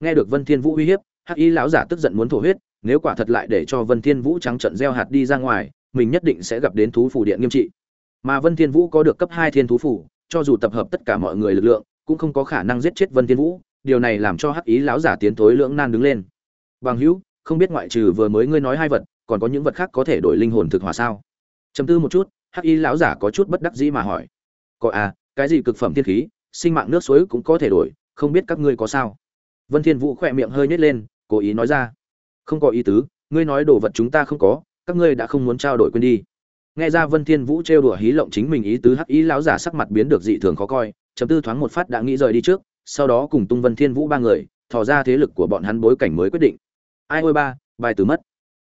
A: Nghe được vân thiên vũ uy hiếp hắc Y lão giả tức giận muốn thổ huyết nếu quả thật lại để cho vân thiên vũ trắng trận gieo hạt đi ra ngoài mình nhất định sẽ gặp đến thú phủ điện nghiêm trị. Mà vân thiên vũ có được cấp hai thiên thú phủ, cho dù tập hợp tất cả mọi người lực lượng cũng không có khả năng giết chết vân thiên vũ điều này làm cho hắc ý lão giả tiến thối lưỡng nan đứng lên. Bằng hữu không biết ngoại trừ vừa mới ngươi nói hai vật còn có những vật khác có thể đổi linh hồn thực hỏa sao? Trầm tư một chút hắc Y lão giả có chút bất đắc dĩ mà hỏi. Có à cái gì cực phẩm thiên khí sinh mạng nước suối cũng có thể đổi không biết các ngươi có sao? Vân thiên vũ khỏe miệng hơi nhếch lên cố ý nói ra. Không có ý tứ, ngươi nói đồ vật chúng ta không có, các ngươi đã không muốn trao đổi quên đi. Nghe ra vân thiên vũ trêu đùa hí lộng chính mình ý tứ hắc ý lão giả sắc mặt biến được dị thường khó coi, chấm tư thoáng một phát đã nghĩ rời đi trước, sau đó cùng tung vân thiên vũ ba người, thò ra thế lực của bọn hắn bối cảnh mới quyết định. Ai ôi ba, bài từ mất.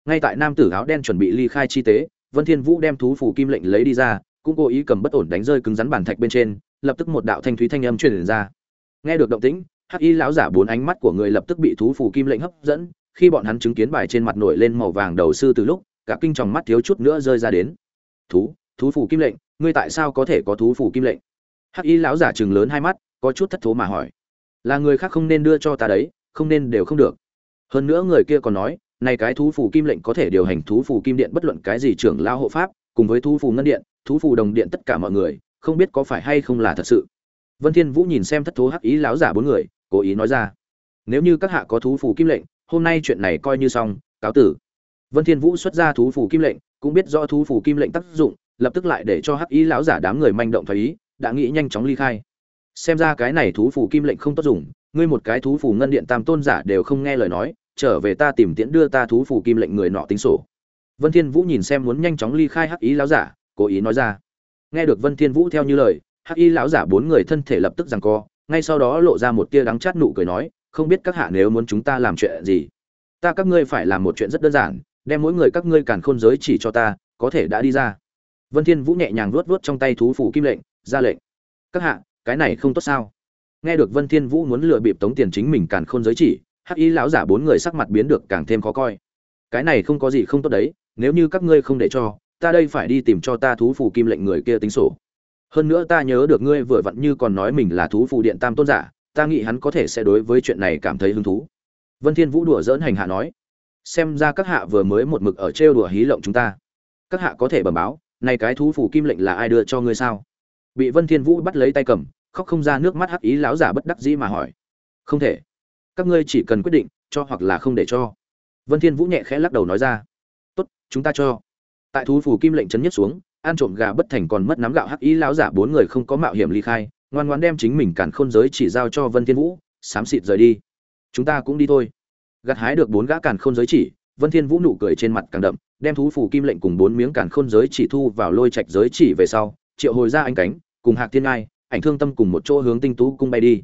A: Ngay tại nam tử áo đen chuẩn bị ly khai chi tế, vân thiên vũ đem thú phù kim lệnh lấy đi ra, cũng cố ý cầm bất ổn đánh rơi cứng rắn bàn thạch bên trên, lập tức một đạo thanh thúy thanh âm truyền ra. Nghe được động tĩnh hắc y lão giả bốn ánh mắt của người lập tức bị thú phù kim lệnh hấp dẫn, khi bọn hắn chứng kiến bài trên mặt nổi lên màu vàng đầu sư từ lúc, cả kinh tròng mắt thiếu chút nữa rơi ra đến. Thú thú phù kim lệnh, ngươi tại sao có thể có thú phù kim lệnh? Hắc y lão giả chừng lớn hai mắt, có chút thất thố mà hỏi. Là người khác không nên đưa cho ta đấy, không nên đều không được. Hơn nữa người kia còn nói, này cái thú phù kim lệnh có thể điều hành thú phù kim điện bất luận cái gì trưởng lao hộ pháp, cùng với thú phù ngân điện, thú phù đồng điện tất cả mọi người, không biết có phải hay không là thật sự. Vân thiên vũ nhìn xem thất thố hắc ý lão giả bốn người cố ý nói ra. Nếu như các hạ có thú phủ kim lệnh, hôm nay chuyện này coi như xong, cáo tử. Vân thiên vũ xuất ra thú phủ kim lệnh, cũng biết rõ thú phủ kim lệnh tác dụng, lập tức lại để cho hắc ý lão giả đám người manh động thấy ý, đã nghĩ nhanh chóng ly khai. Xem ra cái này thú phủ kim lệnh không tốt dùng, ngươi một cái thú phủ ngân điện tam tôn giả đều không nghe lời nói, trở về ta tìm tiễn đưa ta thú phủ kim lệnh người nọ tính sổ. Vân thiên vũ nhìn xem muốn nhanh chóng ly khai hắc ý lão giả, cố ý nói ra. Nghe được vân thiên vũ theo như lời, hắc y lão giả bốn người thân thể lập tức giằng co ngay sau đó lộ ra một tia đắng chát nụ cười nói, không biết các hạ nếu muốn chúng ta làm chuyện gì? Ta các ngươi phải làm một chuyện rất đơn giản, đem mỗi người các ngươi càn khôn giới chỉ cho ta, có thể đã đi ra. Vân thiên vũ nhẹ nhàng vuốt vuốt trong tay thú phủ kim lệnh, ra lệnh. Các hạ, cái này không tốt sao? Nghe được vân thiên vũ muốn lừa bịp tống tiền chính mình càn khôn giới chỉ, hắc y lão giả bốn người sắc mặt biến được càng thêm khó coi. Cái này không có gì không tốt đấy, nếu như các ngươi không để cho, ta đây phải đi tìm cho ta thú phủ kim lệnh người kia tính sổ hơn nữa ta nhớ được ngươi vừa vặn như còn nói mình là thú phụ điện tam tôn giả, ta nghĩ hắn có thể sẽ đối với chuyện này cảm thấy hứng thú. Vân thiên vũ đùa dỡn hành hạ nói, xem ra các hạ vừa mới một mực ở trêu đùa hí lộng chúng ta. Các hạ có thể bẩm báo, này cái thú phủ kim lệnh là ai đưa cho ngươi sao? Bị vân thiên vũ bắt lấy tay cầm, khóc không ra nước mắt hắc ý lão giả bất đắc dĩ mà hỏi. Không thể. Các ngươi chỉ cần quyết định, cho hoặc là không để cho. Vân thiên vũ nhẹ khẽ lắc đầu nói ra. Tốt, chúng ta cho. Tại thú phủ kim lệnh chấn nhất xuống ăn trộm gà bất thành còn mất nắm gạo hắc ý lão giả bốn người không có mạo hiểm ly khai, ngoan ngoãn đem chính mình cản khôn giới chỉ giao cho vân thiên vũ, xám xịt rời đi. Chúng ta cũng đi thôi. Gặt hái được bốn gã cản khôn giới chỉ, vân thiên vũ nụ cười trên mặt càng đậm, đem thú phủ kim lệnh cùng bốn miếng cản khôn giới chỉ thu vào lôi trạch giới chỉ về sau, triệu hồi ra anh cánh, cùng hạc thiên ngai, ảnh thương tâm cùng một chỗ hướng tinh tú cung bay đi.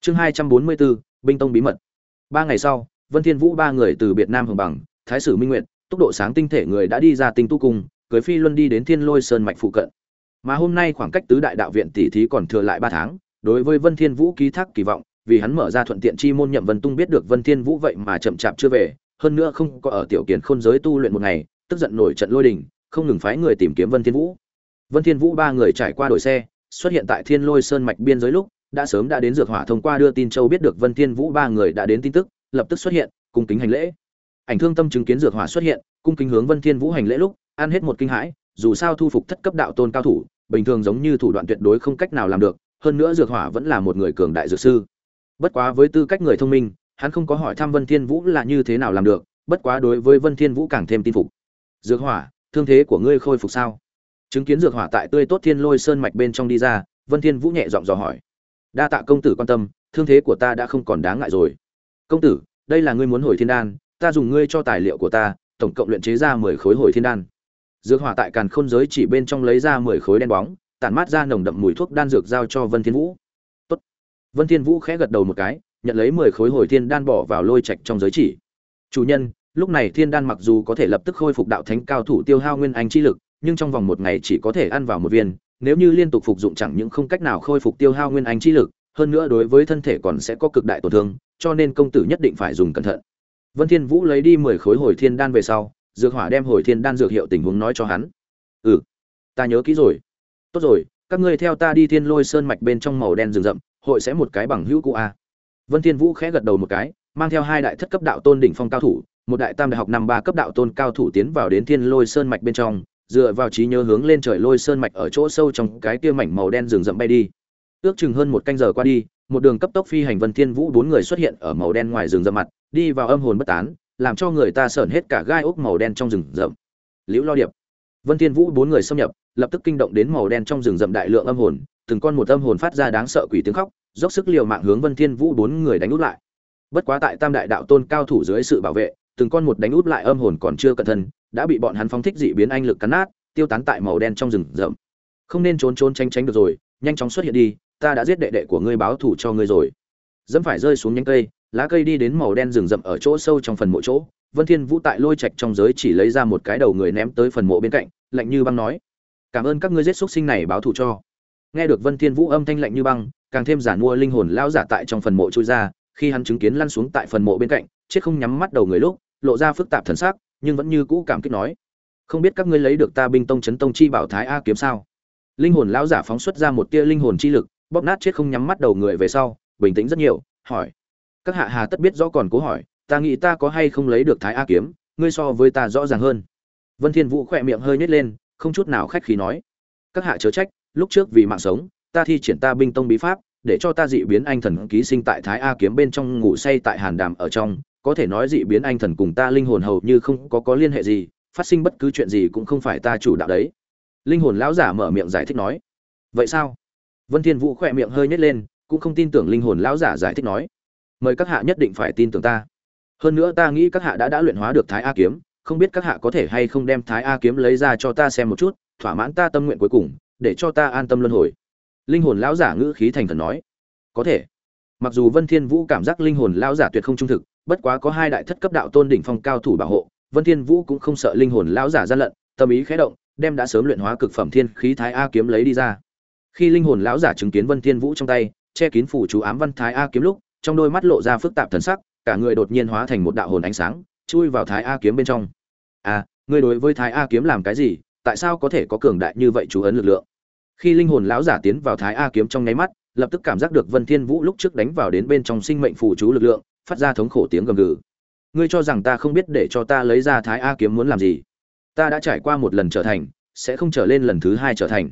A: Chương hai trăm bốn mươi bốn, binh tông bí mật. Ba ngày sau, vân thiên vũ ba người từ việt nam hồng bằng, thái sử minh nguyện tốc độ sáng tinh thể người đã đi ra tinh tu cung cưới phi luân đi đến thiên lôi sơn mạch phụ cận. Mà hôm nay khoảng cách tứ đại đạo viện tỷ thí còn thừa lại ba tháng, đối với vân thiên vũ ký thác kỳ vọng, vì hắn mở ra thuận tiện chi môn nhậm vân tung biết được vân thiên vũ vậy mà chậm chạp chưa về, hơn nữa không có ở tiểu kiến khôn giới tu luyện một ngày, tức giận nổi trận lôi đình, không ngừng phái người tìm kiếm vân thiên vũ. Vân thiên vũ ba người trải qua đổi xe, xuất hiện tại thiên lôi sơn mạch biên giới lúc, đã sớm đã đến dược hỏa thông qua đưa tin châu biết được vân thiên vũ ba người đã đến tin tức, lập tức xuất hiện, cung kính hành lễ. Ảnh thương tâm chứng kiến dược hỏa xuất hiện, cung kính hướng vân thiên vũ hành lễ lúc ăn hết một kinh hãi, dù sao thu phục thất cấp đạo tôn cao thủ, bình thường giống như thủ đoạn tuyệt đối không cách nào làm được, hơn nữa dược hỏa vẫn là một người cường đại dược sư. Bất quá với tư cách người thông minh, hắn không có hỏi thăm vân thiên vũ là như thế nào làm được, bất quá đối với vân thiên vũ càng thêm tin phục. Dược hỏa, thương thế của ngươi khôi phục sao? Chứng kiến dược hỏa tại tươi tốt thiên lôi sơn mạch bên trong đi ra, vân thiên vũ nhẹ giọng dò hỏi. Đa tạ công tử quan tâm, thương thế của ta đã không còn đáng ngại rồi. Công tử, đây là ngươi muốn hồi thiên đan, ta dùng ngươi cho tài liệu của ta, tổng cộng luyện chế ra mười khối hồi thiên đan dược hỏa tại càn khôn giới chỉ bên trong lấy ra mười khối đen bóng, tản mát ra nồng đậm mùi thuốc đan dược giao cho vân thiên vũ. Tốt. vân thiên vũ khẽ gật đầu một cái, nhận lấy mười khối hồi thiên đan bỏ vào lôi trạch trong giới chỉ. Chủ nhân, lúc này thiên đan mặc dù có thể lập tức khôi phục đạo thánh cao thủ tiêu hao nguyên anh chi lực, nhưng trong vòng một ngày chỉ có thể ăn vào một viên, nếu như liên tục phục dụng chẳng những không cách nào khôi phục tiêu hao nguyên anh chi lực, hơn nữa đối với thân thể còn sẽ có cực đại tổn thương, cho nên công tử nhất định phải dùng cẩn thận. Vân thiên vũ lấy đi mười khối hồi thiên đan về sau dược hỏa đem hồi thiên đan dược hiệu tình huống nói cho hắn. Ừ ta nhớ kỹ rồi. Tốt rồi, các ngươi theo ta đi thiên lôi sơn mạch bên trong màu đen rừng rậm, hội sẽ một cái bằng hữu cụ a. Vân thiên vũ khẽ gật đầu một cái, mang theo hai đại thất cấp đạo tôn đỉnh phong cao thủ, một đại tam đại học năm ba cấp đạo tôn cao thủ tiến vào đến thiên lôi sơn mạch bên trong, dựa vào trí nhớ hướng lên trời lôi sơn mạch ở chỗ sâu trong cái kia mảnh màu đen rừng rậm bay đi. Ước chừng hơn một canh giờ qua đi, một đường cấp tốc phi hành vân thiên vũ bốn người xuất hiện ở màu đen ngoài rừng rậm mặt, đi vào âm hồn bất tán làm cho người ta sởn hết cả gai ốc màu đen trong rừng rậm. Liễu lo điệp. Vân thiên vũ bốn người xâm nhập, lập tức kinh động đến màu đen trong rừng rậm đại lượng âm hồn, từng con một âm hồn phát ra đáng sợ quỷ tiếng khóc, dốc sức liều mạng hướng vân thiên vũ bốn người đánh út lại. Bất quá tại tam đại đạo tôn cao thủ dưới sự bảo vệ, từng con một đánh út lại âm hồn còn chưa cẩn thận, đã bị bọn hắn phóng thích dị biến anh lực cắn nát, tiêu tán tại màu đen trong rừng rậm. Không nên trốn trốn tránh tránh được rồi, nhanh chóng xuất hiện đi, ta đã giết đệ đệ của ngươi báo thù cho ngươi rồi. Dẫm phải rơi xuống nhánh cây lá cây đi đến màu đen rừng rậm ở chỗ sâu trong phần mộ chỗ, vân thiên vũ tại lôi trạch trong giới chỉ lấy ra một cái đầu người ném tới phần mộ bên cạnh, lạnh như băng nói, cảm ơn các ngươi giết xuất sinh này báo thù cho. Nghe được vân thiên vũ âm thanh lạnh như băng, càng thêm giả mua linh hồn lão giả tại trong phần mộ chui ra, khi hắn chứng kiến lăn xuống tại phần mộ bên cạnh, chết không nhắm mắt đầu người lúc, lộ ra phức tạp thần sắc, nhưng vẫn như cũ cảm kích nói, không biết các ngươi lấy được ta binh tông chấn tông chi bảo thái a kiếm sao? Linh hồn lão giả phóng xuất ra một tia linh hồn chi lực, bóp nát chết không nhắm mắt đầu người về sau, bình tĩnh rất nhiều, hỏi các hạ hà tất biết rõ còn cố hỏi, ta nghĩ ta có hay không lấy được thái a kiếm, ngươi so với ta rõ ràng hơn. Vân thiên vũ khỏe miệng hơi nhếch lên, không chút nào khách khí nói, các hạ chớ trách, lúc trước vì mạng sống, ta thi triển ta binh tông bí pháp, để cho ta dị biến anh thần ký sinh tại thái a kiếm bên trong ngủ say tại hàn đàm ở trong, có thể nói dị biến anh thần cùng ta linh hồn hầu như không có có liên hệ gì, phát sinh bất cứ chuyện gì cũng không phải ta chủ đạo đấy. Linh hồn lão giả mở miệng giải thích nói, vậy sao? Vân thiên vũ khỏe miệng hơi nhếch lên, cũng không tin tưởng linh hồn lão giả giải thích nói mời các hạ nhất định phải tin tưởng ta. Hơn nữa ta nghĩ các hạ đã đã luyện hóa được thái a kiếm, không biết các hạ có thể hay không đem thái a kiếm lấy ra cho ta xem một chút, thỏa mãn ta tâm nguyện cuối cùng, để cho ta an tâm luân hồi. Linh hồn lão giả ngữ khí thành thần nói. Có thể. Mặc dù vân thiên vũ cảm giác linh hồn lão giả tuyệt không trung thực, bất quá có hai đại thất cấp đạo tôn đỉnh phong cao thủ bảo hộ, vân thiên vũ cũng không sợ linh hồn lão giả gian lận, tâm ý khẽ động, đem đã sớm luyện hóa cực phẩm thiên khí thái a kiếm lấy đi ra. Khi linh hồn lão giả chứng kiến vân thiên vũ trong tay, che kín phủ chú ám văn thái a kiếm lúc trong đôi mắt lộ ra phức tạp thần sắc cả người đột nhiên hóa thành một đạo hồn ánh sáng chui vào thái a kiếm bên trong. A à, ngươi đối với thái a kiếm làm cái gì? Tại sao có thể có cường đại như vậy chú ấn lực lượng? Khi linh hồn lão giả tiến vào thái a kiếm trong nháy mắt lập tức cảm giác được vân thiên vũ lúc trước đánh vào đến bên trong sinh mệnh phù chú lực lượng phát ra thống khổ tiếng gầm gừ. Ngươi cho rằng ta không biết để cho ta lấy ra thái a kiếm muốn làm gì? Ta đã trải qua một lần trở thành sẽ không trở lên lần thứ hai trở thành.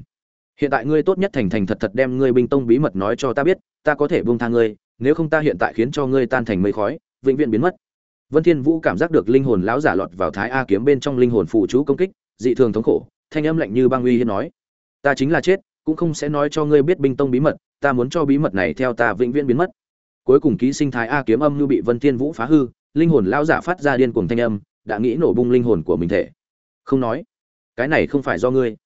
A: Hiện tại ngươi tốt nhất thành thành thật thật đem ngươi binh tông bí mật nói cho ta biết ta có thể buông tha ngươi nếu không ta hiện tại khiến cho ngươi tan thành mây khói, vĩnh viễn biến mất. Vân thiên vũ cảm giác được linh hồn lão giả lọt vào thái a kiếm bên trong linh hồn phụ chú công kích, dị thường thống khổ, thanh âm lạnh như băng uy hiên nói, ta chính là chết, cũng không sẽ nói cho ngươi biết binh tông bí mật, ta muốn cho bí mật này theo ta vĩnh viễn biến mất. Cuối cùng ký sinh thái a kiếm âm như bị vân thiên vũ phá hư, linh hồn lão giả phát ra điên cuồng thanh âm, đã nghĩ nổ bung linh hồn của mình thể. Không nói, cái này không phải do ngươi.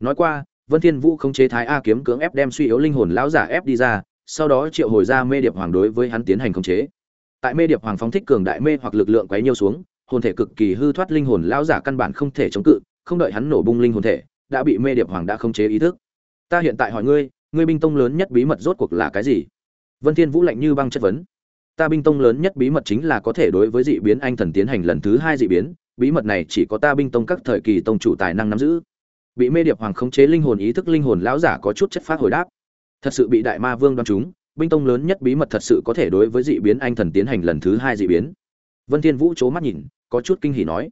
A: Nói qua, vân thiên vũ không chế thái a kiếm cưỡng ép đem suy yếu linh hồn lão giả ép đi ra sau đó triệu hồi ra mê điệp hoàng đối với hắn tiến hành khống chế. Tại mê điệp hoàng phóng thích cường đại mê hoặc lực lượng quấy nhiêu xuống, hồn thể cực kỳ hư thoát linh hồn lão giả căn bản không thể chống cự, không đợi hắn nổ bung linh hồn thể, đã bị mê điệp hoàng đã khống chế ý thức. Ta hiện tại hỏi ngươi ngươi binh tông lớn nhất bí mật rốt cuộc là cái gì? Vân thiên vũ lạnh như băng chất vấn. Ta binh tông lớn nhất bí mật chính là có thể đối với dị biến anh thần tiến hành lần thứ hai dị biến, bí mật này chỉ có ta binh tông các thời kỳ tông chủ tài năng nắm giữ. Bị mê điệp hoàng khống chế linh hồn ý thức linh hồn lão giả có chút chất phát hồi đáp thật sự bị đại ma vương đoán chúng, binh tông lớn nhất bí mật thật sự có thể đối với dị biến anh thần tiến hành lần thứ hai dị biến. Vân thiên vũ c mắt nhìn, có chút kinh hỉ nói,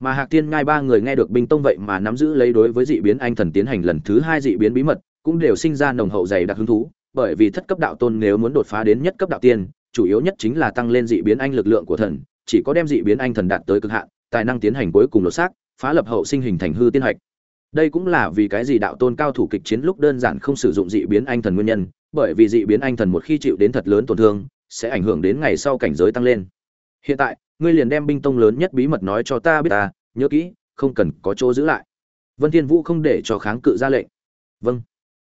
A: mà hạc tiên ngai ba người nghe được binh tông vậy mà nắm giữ lấy đối với dị biến anh thần tiến hành lần thứ hai dị biến bí mật, cũng đều sinh ra nồng hậu dày đặc hứng thú, bởi vì thất cấp đạo tôn nếu muốn đột phá đến nhất cấp đạo tiên, chủ yếu nhất chính là tăng lên dị biến anh lực lượng của thần, chỉ có đem dị biến anh thần đạt tới cực hạn, tài năng tiến hành cuối cùng lột xác, phá lập hậu sinh hình thành hư tiên hạch đây cũng là vì cái gì đạo tôn cao thủ kịch chiến lúc đơn giản không sử dụng dị biến anh thần nguyên nhân, bởi vì dị biến anh thần một khi chịu đến thật lớn tổn thương, sẽ ảnh hưởng đến ngày sau cảnh giới tăng lên. Hiện tại, ngươi liền đem binh tông lớn nhất bí mật nói cho ta biết ta, nhớ kỹ, không cần có chỗ giữ lại. Vân thiên vũ không để cho kháng cự ra lệnh. Vâng.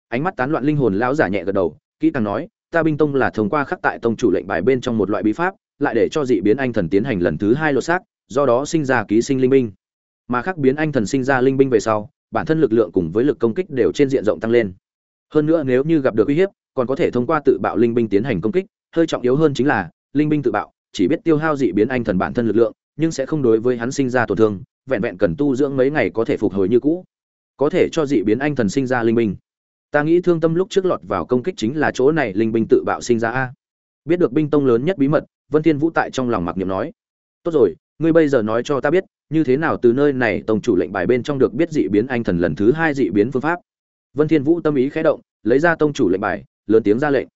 A: Ánh mắt tán loạn linh hồn lão giả nhẹ gật đầu, kỹ càng nói, ta binh tông là thông qua khắc tại tông chủ lệnh bài bên trong một loại bí pháp, lại để cho dị biến anh thần tiến hành lần thứ hai lột xác, do đó sinh ra ký sinh linh binh. Mà khắc biến anh thần sinh ra linh binh về sau bản thân lực lượng cùng với lực công kích đều trên diện rộng tăng lên. Hơn nữa nếu như gặp được uy hiếp, còn có thể thông qua tự bạo linh binh tiến hành công kích, hơi trọng yếu hơn chính là, linh binh tự bạo, chỉ biết tiêu hao dị biến anh thần bản thân lực lượng, nhưng sẽ không đối với hắn sinh ra tổn thương, vẹn vẹn cần tu dưỡng mấy ngày có thể phục hồi như cũ. Có thể cho dị biến anh thần sinh ra linh binh. Ta nghĩ thương tâm lúc trước lọt vào công kích chính là chỗ này linh binh tự bạo sinh ra a. Biết được binh tông lớn nhất bí mật, vân thiên vũ tại trong lòng mặc niệm nói. Tốt rồi, ngươi bây giờ nói cho ta biết như thế nào từ nơi này tông chủ lệnh bài bên trong được biết dị biến anh thần lần thứ hai dị biến phương pháp? Vân thiên vũ tâm ý khẽ động, lấy ra tông chủ lệnh bài, lớn tiếng ra lệnh.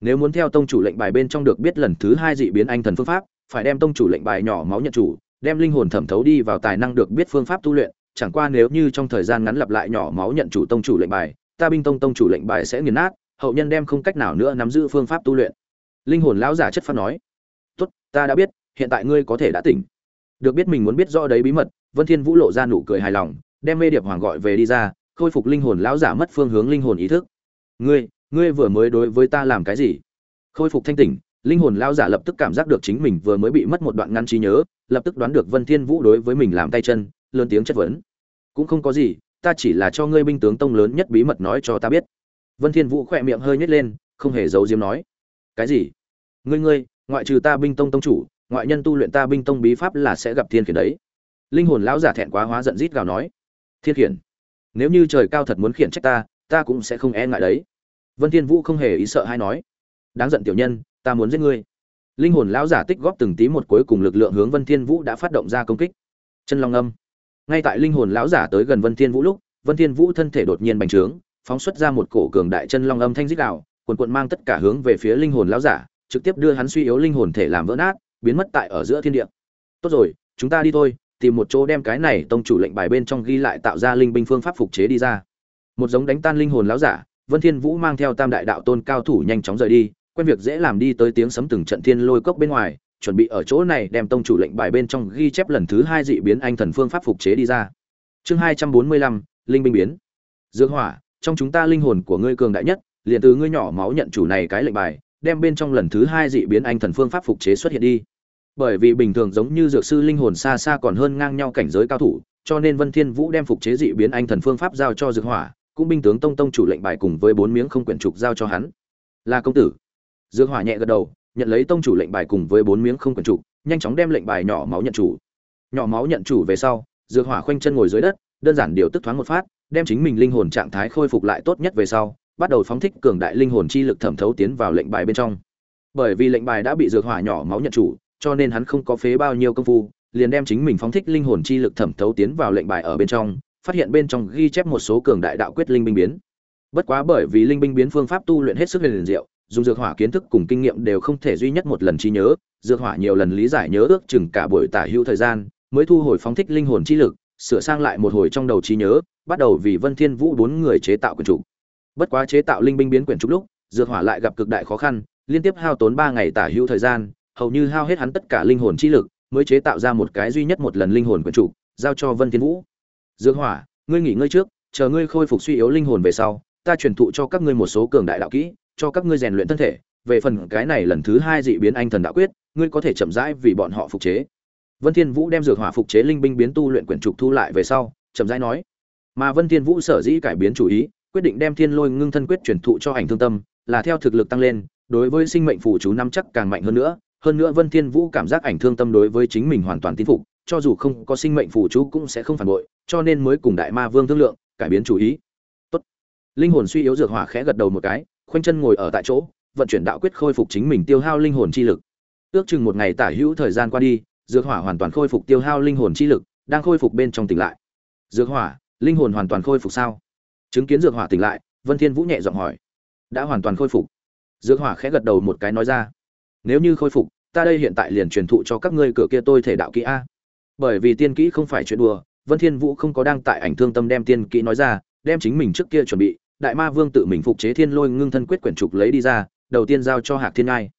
A: Nếu muốn theo tông chủ lệnh bài bên trong được biết lần thứ hai dị biến anh thần phương pháp, phải đem tông chủ lệnh bài nhỏ máu nhận chủ, đem linh hồn thẩm thấu đi vào tài năng được biết phương pháp tu luyện. Chẳng qua nếu như trong thời gian ngắn lặp lại nhỏ máu nhận chủ tông chủ lệnh bài, ta binh tông tông chủ lệnh bài sẽ nghiền nát, hậu nhân đem không cách nào nữa nắm giữ phương pháp tu luyện. Linh hồn lão giả chất phát nói, tốt, ta đã biết, hiện tại ngươi có thể đã tỉnh được biết mình muốn biết rõ đấy bí mật, vân thiên vũ lộ ra nụ cười hài lòng, đem mê điệp hoàng gọi về đi ra, khôi phục linh hồn lão giả mất phương hướng linh hồn ý thức. Ngươi ngươi vừa mới đối với ta làm cái gì? Khôi phục thanh tỉnh, linh hồn lão giả lập tức cảm giác được chính mình vừa mới bị mất một đoạn ngăn trí nhớ, lập tức đoán được vân thiên vũ đối với mình làm tay chân, lớn tiếng chất vấn. Cũng không có gì, ta chỉ là cho ngươi binh tướng tông lớn nhất bí mật nói cho ta biết. Vân thiên vũ khỏe miệng hơi nhếch lên, không hề giấu diếm nói. Cái gì? Ngươi ngươi, ngoại trừ ta binh tông tông chủ ngoại nhân tu luyện ta binh tông bí pháp là sẽ gặp thiên khiển đấy. Linh hồn lão giả thẹn quá hóa giận rít gào nói. Thiên khiển, nếu như trời cao thật muốn khiển trách ta ta cũng sẽ không e ngại đấy. Vân thiên vũ không hề ý sợ hay nói. Đáng giận tiểu nhân, ta muốn giết ngươi. Linh hồn lão giả tích góp từng tí một cuối cùng lực lượng hướng vân thiên vũ đã phát động ra công kích. Chân long âm. Ngay tại linh hồn lão giả tới gần vân thiên vũ lúc, vân thiên vũ thân thể đột nhiên bành trướng, phóng xuất ra một cổ cường đại chân long âm thanh rít gào, cuồn cuộn mang tất cả hướng về phía linh hồn lão giả, trực tiếp đưa hắn suy yếu linh hồn thể làm vỡ nát biến mất tại ở giữa thiên địa. Tốt rồi, chúng ta đi thôi, tìm một chỗ đem cái này tông chủ lệnh bài bên trong ghi lại tạo ra linh binh phương pháp phục chế đi ra. Một giống đánh tan linh hồn lão giả, vân thiên vũ mang theo tam đại đạo tôn cao thủ nhanh chóng rời đi, quen việc dễ làm đi tới tiếng sấm từng trận thiên lôi cốc bên ngoài, chuẩn bị ở chỗ này đem tông chủ lệnh bài bên trong ghi chép lần thứ hai dị biến anh thần phương pháp phục chế đi ra. Chương hai trăm bốn mươi lăm, linh binh biến. Dương hỏa, trong chúng ta linh hồn của ngươi cường đại nhất, liền từ ngươi nhỏ máu nhận chủ này cái lệnh bài đem bên trong lần thứ hai dị biến anh thần phương pháp phục chế xuất hiện đi. Bởi vì bình thường giống như dược sư linh hồn xa xa còn hơn ngang nhau cảnh giới cao thủ, cho nên vân thiên vũ đem phục chế dị biến anh thần phương pháp giao cho dược hỏa, cũng binh tướng tông tông chủ lệnh bài cùng với bốn miếng không quyển trục giao cho hắn. Là công tử. Dược hỏa nhẹ gật đầu, nhận lấy tông chủ lệnh bài cùng với bốn miếng không quyển trục, nhanh chóng đem lệnh bài nhỏ máu nhận chủ. Nhỏ máu nhận chủ về sau, dược hỏa khoanh chân ngồi dưới đất, đơn giản điều tức thoáng một phát, đem chính mình linh hồn trạng thái khôi phục lại tốt nhất về sau bắt đầu phóng thích cường đại linh hồn chi lực thẩm thấu tiến vào lệnh bài bên trong. Bởi vì lệnh bài đã bị dược hỏa nhỏ máu nhận chủ, cho nên hắn không có phế bao nhiêu công phu, liền đem chính mình phóng thích linh hồn chi lực thẩm thấu tiến vào lệnh bài ở bên trong, phát hiện bên trong ghi chép một số cường đại đạo quyết linh binh biến. Bất quá bởi vì linh binh biến phương pháp tu luyện hết sức huyền diệu, dùng dược hỏa kiến thức cùng kinh nghiệm đều không thể duy nhất một lần trí nhớ, dược hỏa nhiều lần lý giải nhớ ước chừng cả buổi tả hữu thời gian, mới thu hồi phóng thích linh hồn chi lực, sửa sang lại một hồi trong đầu trí nhớ, bắt đầu vì vân thiên vũ bốn người chế tạo quyển chủ bất quá chế tạo linh binh biến quyển trục lúc, dược hỏa lại gặp cực đại khó khăn, liên tiếp hao tốn ba ngày tả hữu thời gian, hầu như hao hết hắn tất cả linh hồn chi lực, mới chế tạo ra một cái duy nhất một lần linh hồn quyển trục, giao cho vân thiên vũ. Dược hỏa, ngươi nghỉ ngơi trước, chờ ngươi khôi phục suy yếu linh hồn về sau, ta truyền thụ cho các ngươi một số cường đại đạo kỹ, cho các ngươi rèn luyện thân thể. Về phần cái này lần thứ hai dị biến anh thần đạo quyết, ngươi có thể chậm rãi vì bọn họ phục chế. Vân thiên vũ đem dược hỏa phục chế linh binh biến tu luyện quyển trục thu lại về sau, chậm rãi nói. Mà vân thiên vũ sở dĩ cải biến chủ ý quyết định đem thiên lôi ngưng thân quyết truyền thụ cho ảnh thương tâm, là theo thực lực tăng lên, đối với sinh mệnh phủ chú năm chắc càng mạnh hơn nữa. Hơn nữa vân thiên vũ cảm giác ảnh thương tâm đối với chính mình hoàn toàn tín phục, cho dù không có sinh mệnh phủ chú cũng sẽ không phản bội, cho nên mới cùng đại ma vương thương lượng, cải biến chủ ý. Tốt. Linh hồn suy yếu dược hỏa khẽ gật đầu một cái, khoanh chân ngồi ở tại chỗ, vận chuyển đạo quyết khôi phục chính mình tiêu hao linh hồn chi lực. Ước chừng một ngày tả hữu thời gian qua đi, dược hỏa hoàn toàn khôi phục tiêu hao linh hồn chi lực, đang khôi phục bên trong tỉnh lại. Dược hỏa, linh hồn hoàn toàn khôi phục sao? Chứng kiến dược hỏa tỉnh lại, vân thiên vũ nhẹ giọng hỏi. Đã hoàn toàn khôi phục. Dược hỏa khẽ gật đầu một cái nói ra. Nếu như khôi phục, ta đây hiện tại liền truyền thụ cho các ngươi cửa kia tôi thể đạo kỹ a. Bởi vì tiên kỹ không phải chuyện đùa, vân thiên vũ không có đang tại ảnh thương tâm đem tiên kỹ nói ra, đem chính mình trước kia chuẩn bị, đại ma vương tự mình phục chế thiên lôi ngưng thân quyết quyển trục lấy đi ra, đầu tiên giao cho hạc thiên nhai.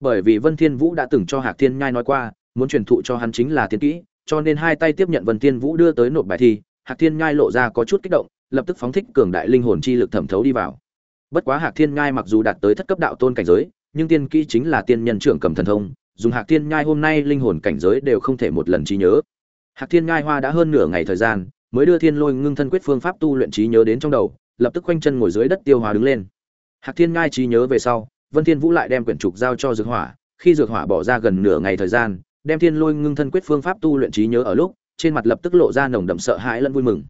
A: Bởi vì vân thiên vũ đã từng cho hạc thiên nhai nói qua, muốn truyền thụ cho hắn chính là tiên kỹ, cho nên hai tay tiếp nhận vân thiên vũ đưa tới nộp bài thi, hạc thiên nhai lộ ra có chút kích động lập tức phóng thích cường đại linh hồn chi lực thẩm thấu đi vào. Bất quá hạc thiên nhai mặc dù đạt tới thất cấp đạo tôn cảnh giới, nhưng tiên kỹ chính là tiên nhân trưởng cầm thần thông, dùng hạc thiên nhai hôm nay linh hồn cảnh giới đều không thể một lần trí nhớ. Hạc thiên nhai hoa đã hơn nửa ngày thời gian, mới đưa thiên lôi ngưng thân quyết phương pháp tu luyện trí nhớ đến trong đầu, lập tức quanh chân ngồi dưới đất tiêu hóa đứng lên. Hạc thiên nhai trí nhớ về sau, vân thiên vũ lại đem quyển trục giao cho dược hỏa, khi dược hỏa bỏ ra gần nửa ngày thời gian, đem thiên lôi ngưng thân quyết phương pháp tu luyện trí nhớ ở lúc, trên mặt lập tức lộ ra nồng đậm sợ hãi lẫn vui mừng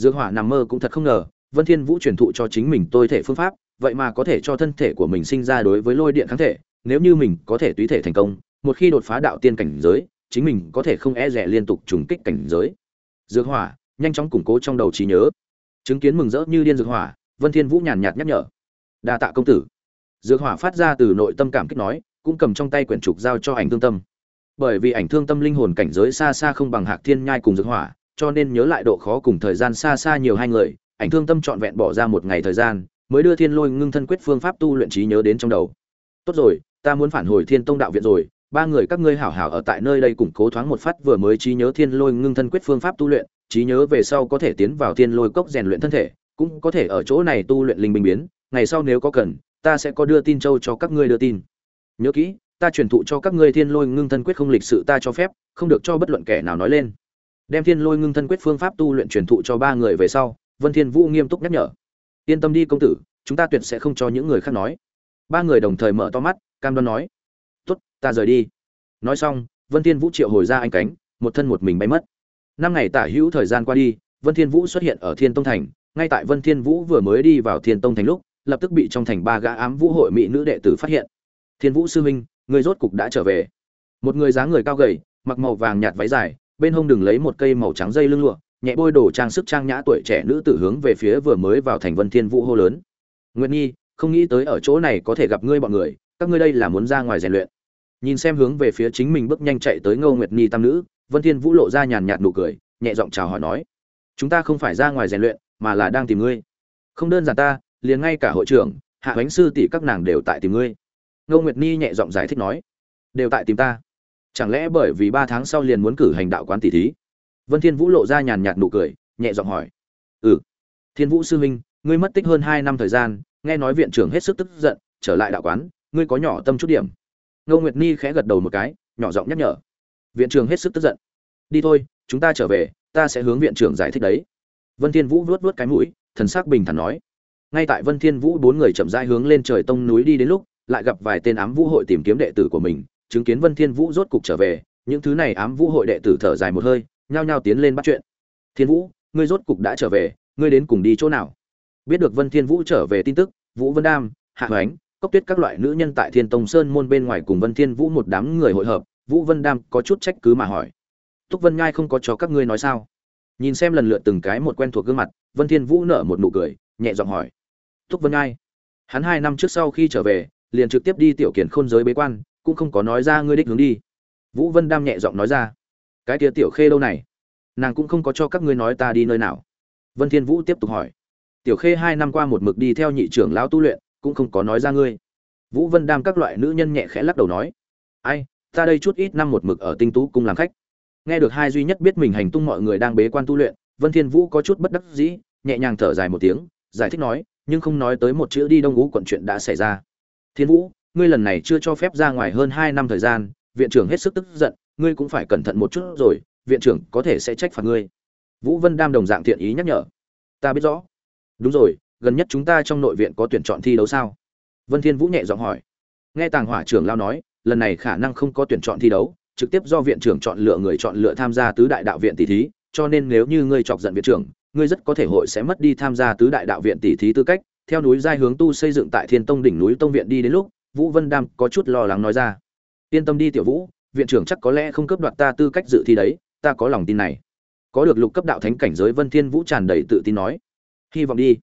A: dược hỏa nằm mơ cũng thật không ngờ, vân thiên vũ truyền thụ cho chính mình tôi thể phương pháp, vậy mà có thể cho thân thể của mình sinh ra đối với lôi điện kháng thể, nếu như mình có thể tùy thể thành công, một khi đột phá đạo tiên cảnh giới, chính mình có thể không e rẻ liên tục trùng kích cảnh giới. Dược hỏa, nhanh chóng củng cố trong đầu trí nhớ. Chứng kiến mừng rỡ như điên dược hỏa, vân thiên vũ nhàn nhạt nhắc nhở. Đa tạ công tử. Dược hỏa phát ra từ nội tâm cảm kích nói, cũng cầm trong tay quyển trục giao cho ảnh thương tâm. Bởi vì ảnh thương tâm linh hồn cảnh giới xa xa không bằng hạc thiên nhai cùng dược hỏa cho nên nhớ lại độ khó cùng thời gian xa xa nhiều hai người, ảnh thương tâm trọn vẹn bỏ ra một ngày thời gian, mới đưa thiên lôi ngưng thân quyết phương pháp tu luyện trí nhớ đến trong đầu. Tốt rồi, ta muốn phản hồi thiên tông đạo viện rồi, ba người các ngươi hảo hảo ở tại nơi đây củng cố thoáng một phát vừa mới trí nhớ thiên lôi ngưng thân quyết phương pháp tu luyện, trí nhớ về sau có thể tiến vào thiên lôi cốc rèn luyện thân thể, cũng có thể ở chỗ này tu luyện linh bình biến, ngày sau nếu có cần, ta sẽ có đưa tin châu cho các ngươi đưa tin. Nhớ kỹ, ta truyền thụ cho các ngươi thiên lôi ngưng thân quyết không lịch sự ta cho phép, không được cho bất luận kẻ nào nói lên đem thiên lôi ngưng thân quyết phương pháp tu luyện truyền thụ cho ba người về sau, vân thiên vũ nghiêm túc nhắc nhở. Yên tâm đi công tử, chúng ta tuyệt sẽ không cho những người khác nói. Ba người đồng thời mở to mắt, cam đoan nói. Tốt, ta rời đi. Nói xong, vân thiên vũ triệu hồi ra anh cánh, một thân một mình bay mất. Năm ngày tả hữu thời gian qua đi, vân thiên vũ xuất hiện ở thiên tông thành. Ngay tại vân thiên vũ vừa mới đi vào thiên tông thành lúc, lập tức bị trong thành ba gã ám vũ hội mỹ nữ đệ tử phát hiện. Thiên vũ sư huynh, người rốt cục đã trở về. Một người dáng người cao gầy, mặc màu vàng nhạt váy dài bên hông đừng lấy một cây màu trắng dây lưng lụa, nhẹ bôi đồ trang sức trang nhã tuổi trẻ nữ tử hướng về phía vừa mới vào thành vân thiên vũ hô lớn. Nguyễn nhi, không nghĩ tới ở chỗ này có thể gặp ngươi bọn người, các ngươi đây là muốn ra ngoài rèn luyện. Nhìn xem hướng về phía chính mình bước nhanh chạy tới ngô nguyệt nhi tam nữ, vân thiên vũ lộ ra nhàn nhạt nụ cười, nhẹ giọng chào hỏi nói, chúng ta không phải ra ngoài rèn luyện, mà là đang tìm ngươi. Không đơn giản ta, liền ngay cả hội trưởng, hạ bánh sư tỷ các nàng đều tại tìm ngươi. Ngô nguyệt nhi nhẹ giọng giải thích nói, đều tại tìm ta chẳng lẽ bởi vì ba tháng sau liền muốn cử hành đạo quán tỷ thí? Vân thiên vũ lộ ra nhàn nhạt nụ cười, nhẹ giọng hỏi. Ừ. Thiên vũ sư huynh, ngươi mất tích hơn hai năm thời gian, nghe nói viện trưởng hết sức tức giận, trở lại đạo quán, ngươi có nhỏ tâm chút điểm. Ngô nguyệt ni khẽ gật đầu một cái, nhỏ giọng nhắc nhở. Viện trưởng hết sức tức giận. Đi thôi, chúng ta trở về, ta sẽ hướng viện trưởng giải thích đấy. Vân thiên vũ vuốt vuốt cái mũi, thần sắc bình thản nói. Ngay tại vân thiên vũ bốn người chậm rãi hướng lên trời tông núi đi đến lúc, lại gặp vài tên ám vũ hội tìm kiếm đệ tử của mình chứng kiến vân thiên vũ rốt cục trở về, những thứ này ám vũ hội đệ tử thở dài một hơi, nhao nhao tiến lên bắt chuyện. Thiên vũ, ngươi rốt cục đã trở về, ngươi đến cùng đi chỗ nào? Biết được vân thiên vũ trở về tin tức, vũ vân đam, hạ hoánh, cốc tuyết các loại nữ nhân tại thiên tông sơn môn bên ngoài cùng vân thiên vũ một đám người hội hợp, vũ vân đam có chút trách cứ mà hỏi, túc vân nhai không có cho các ngươi nói sao? Nhìn xem lần lượt từng cái một quen thuộc gương mặt, vân thiên vũ nở một nụ cười, nhẹ giọng hỏi, túc vân nhai, hắn hai năm trước sau khi trở về, liền trực tiếp đi tiểu kiển khôn giới bế quan cũng không có nói ra ngươi đích hướng đi. Vũ vân đam nhẹ giọng nói ra, cái kia tiểu khê đâu này? Nàng cũng không có cho các ngươi nói ta đi nơi nào. Vân thiên vũ tiếp tục hỏi, tiểu khê hai năm qua một mực đi theo nhị trưởng lão tu luyện, cũng không có nói ra ngươi. Vũ vân đam các loại nữ nhân nhẹ khẽ lắc đầu nói, ai, ta đây chút ít năm một mực ở tinh tú cung làm khách. Nghe được hai duy nhất biết mình hành tung mọi người đang bế quan tu luyện, vân thiên vũ có chút bất đắc dĩ, nhẹ nhàng thở dài một tiếng, giải thích nói, nhưng không nói tới một chữ đi đông ú quận chuyện đã xảy ra. Thiên vũ ngươi lần này chưa cho phép ra ngoài hơn hai năm thời gian, viện trưởng hết sức tức giận, ngươi cũng phải cẩn thận một chút rồi, viện trưởng có thể sẽ trách phạt ngươi. Vũ vân đam đồng dạng thiện ý nhắc nhở. Ta biết rõ. Đúng rồi, gần nhất chúng ta trong nội viện có tuyển chọn thi đấu sao? Vân thiên vũ nhẹ giọng hỏi. Nghe tàng hỏa trưởng lao nói, lần này khả năng không có tuyển chọn thi đấu, trực tiếp do viện trưởng chọn lựa người chọn lựa tham gia tứ đại đạo viện tỷ thí, cho nên nếu như ngươi chọc giận viện trưởng, ngươi rất có thể hội sẽ mất đi tham gia tứ đại đạo viện tỷ thí tư cách. Theo núi giai hướng tu xây dựng tại thiên tông đỉnh núi tông viện đi đến lúc vũ vân đam có chút lo lắng nói ra. Yên tâm đi tiểu vũ, viện trưởng chắc có lẽ không cấp đoạt ta tư cách dự thi đấy, ta có lòng tin này. Có được lục cấp đạo thánh cảnh giới vân thiên vũ tràn đầy tự tin nói. Hy vọng đi.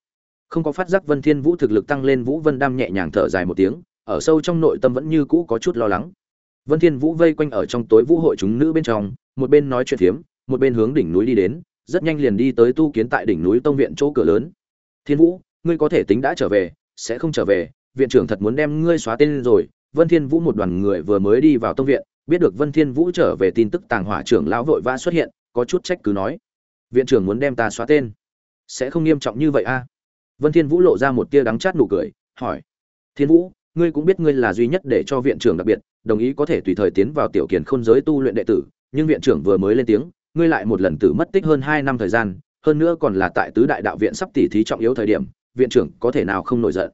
A: Không có phát giác vân thiên vũ thực lực tăng lên vũ vân đam nhẹ nhàng thở dài một tiếng, ở sâu trong nội tâm vẫn như cũ có chút lo lắng. Vân thiên vũ vây quanh ở trong tối vũ hội chúng nữ bên trong, một bên nói chuyện phiếm, một bên hướng đỉnh núi đi đến, rất nhanh liền đi tới tu kiến tại đỉnh núi tông viện chỗ cửa lớn. Thiên vũ, ngươi có thể tính đã trở về, sẽ không trở về viện trưởng thật muốn đem ngươi xóa tên rồi. Vân thiên vũ một đoàn người vừa mới đi vào tông viện, biết được vân thiên vũ trở về tin tức tàng hỏa trưởng lão vội vã xuất hiện, có chút trách cứ nói, viện trưởng muốn đem ta xóa tên? Sẽ không nghiêm trọng như vậy a? Vân thiên vũ lộ ra một tia đắng chát nụ cười, hỏi, thiên vũ, ngươi cũng biết ngươi là duy nhất để cho viện trưởng đặc biệt, đồng ý có thể tùy thời tiến vào tiểu kiền khôn giới tu luyện đệ tử, nhưng viện trưởng vừa mới lên tiếng, ngươi lại một lần tử mất tích hơn hai năm thời gian, hơn nữa còn là tại tứ đại đạo viện sắp tỉ thí trọng yếu thời điểm, viện trưởng có thể nào không nổi giận?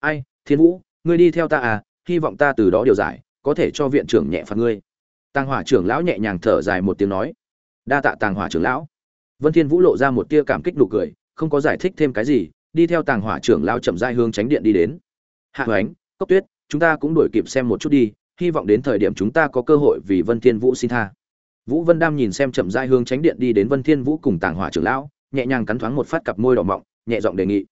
A: Ai thiên vũ, ngươi đi theo ta à hy vọng ta từ đó điều giải, có thể cho viện trưởng nhẹ phạt ngươi. Tàng hỏa trưởng lão nhẹ nhàng thở dài một tiếng nói. Đa tạ tàng hỏa trưởng lão. Vân thiên vũ lộ ra một tia cảm kích nụ cười, không có giải thích thêm cái gì, đi theo tàng hỏa trưởng lão chậm rãi hướng tránh điện đi đến. Hạ hoánh, cốc tuyết, chúng ta cũng đuổi kịp xem một chút đi, hy vọng đến thời điểm chúng ta có cơ hội vì vân thiên vũ xin tha. Vũ vân đam nhìn xem chậm rãi hướng tránh điện đi đến vân thiên vũ cùng tàng hỏa trưởng lão, nhẹ nhàng cắn thoáng một phát cặp môi đỏ mọng, nhẹ giọng đề nghị.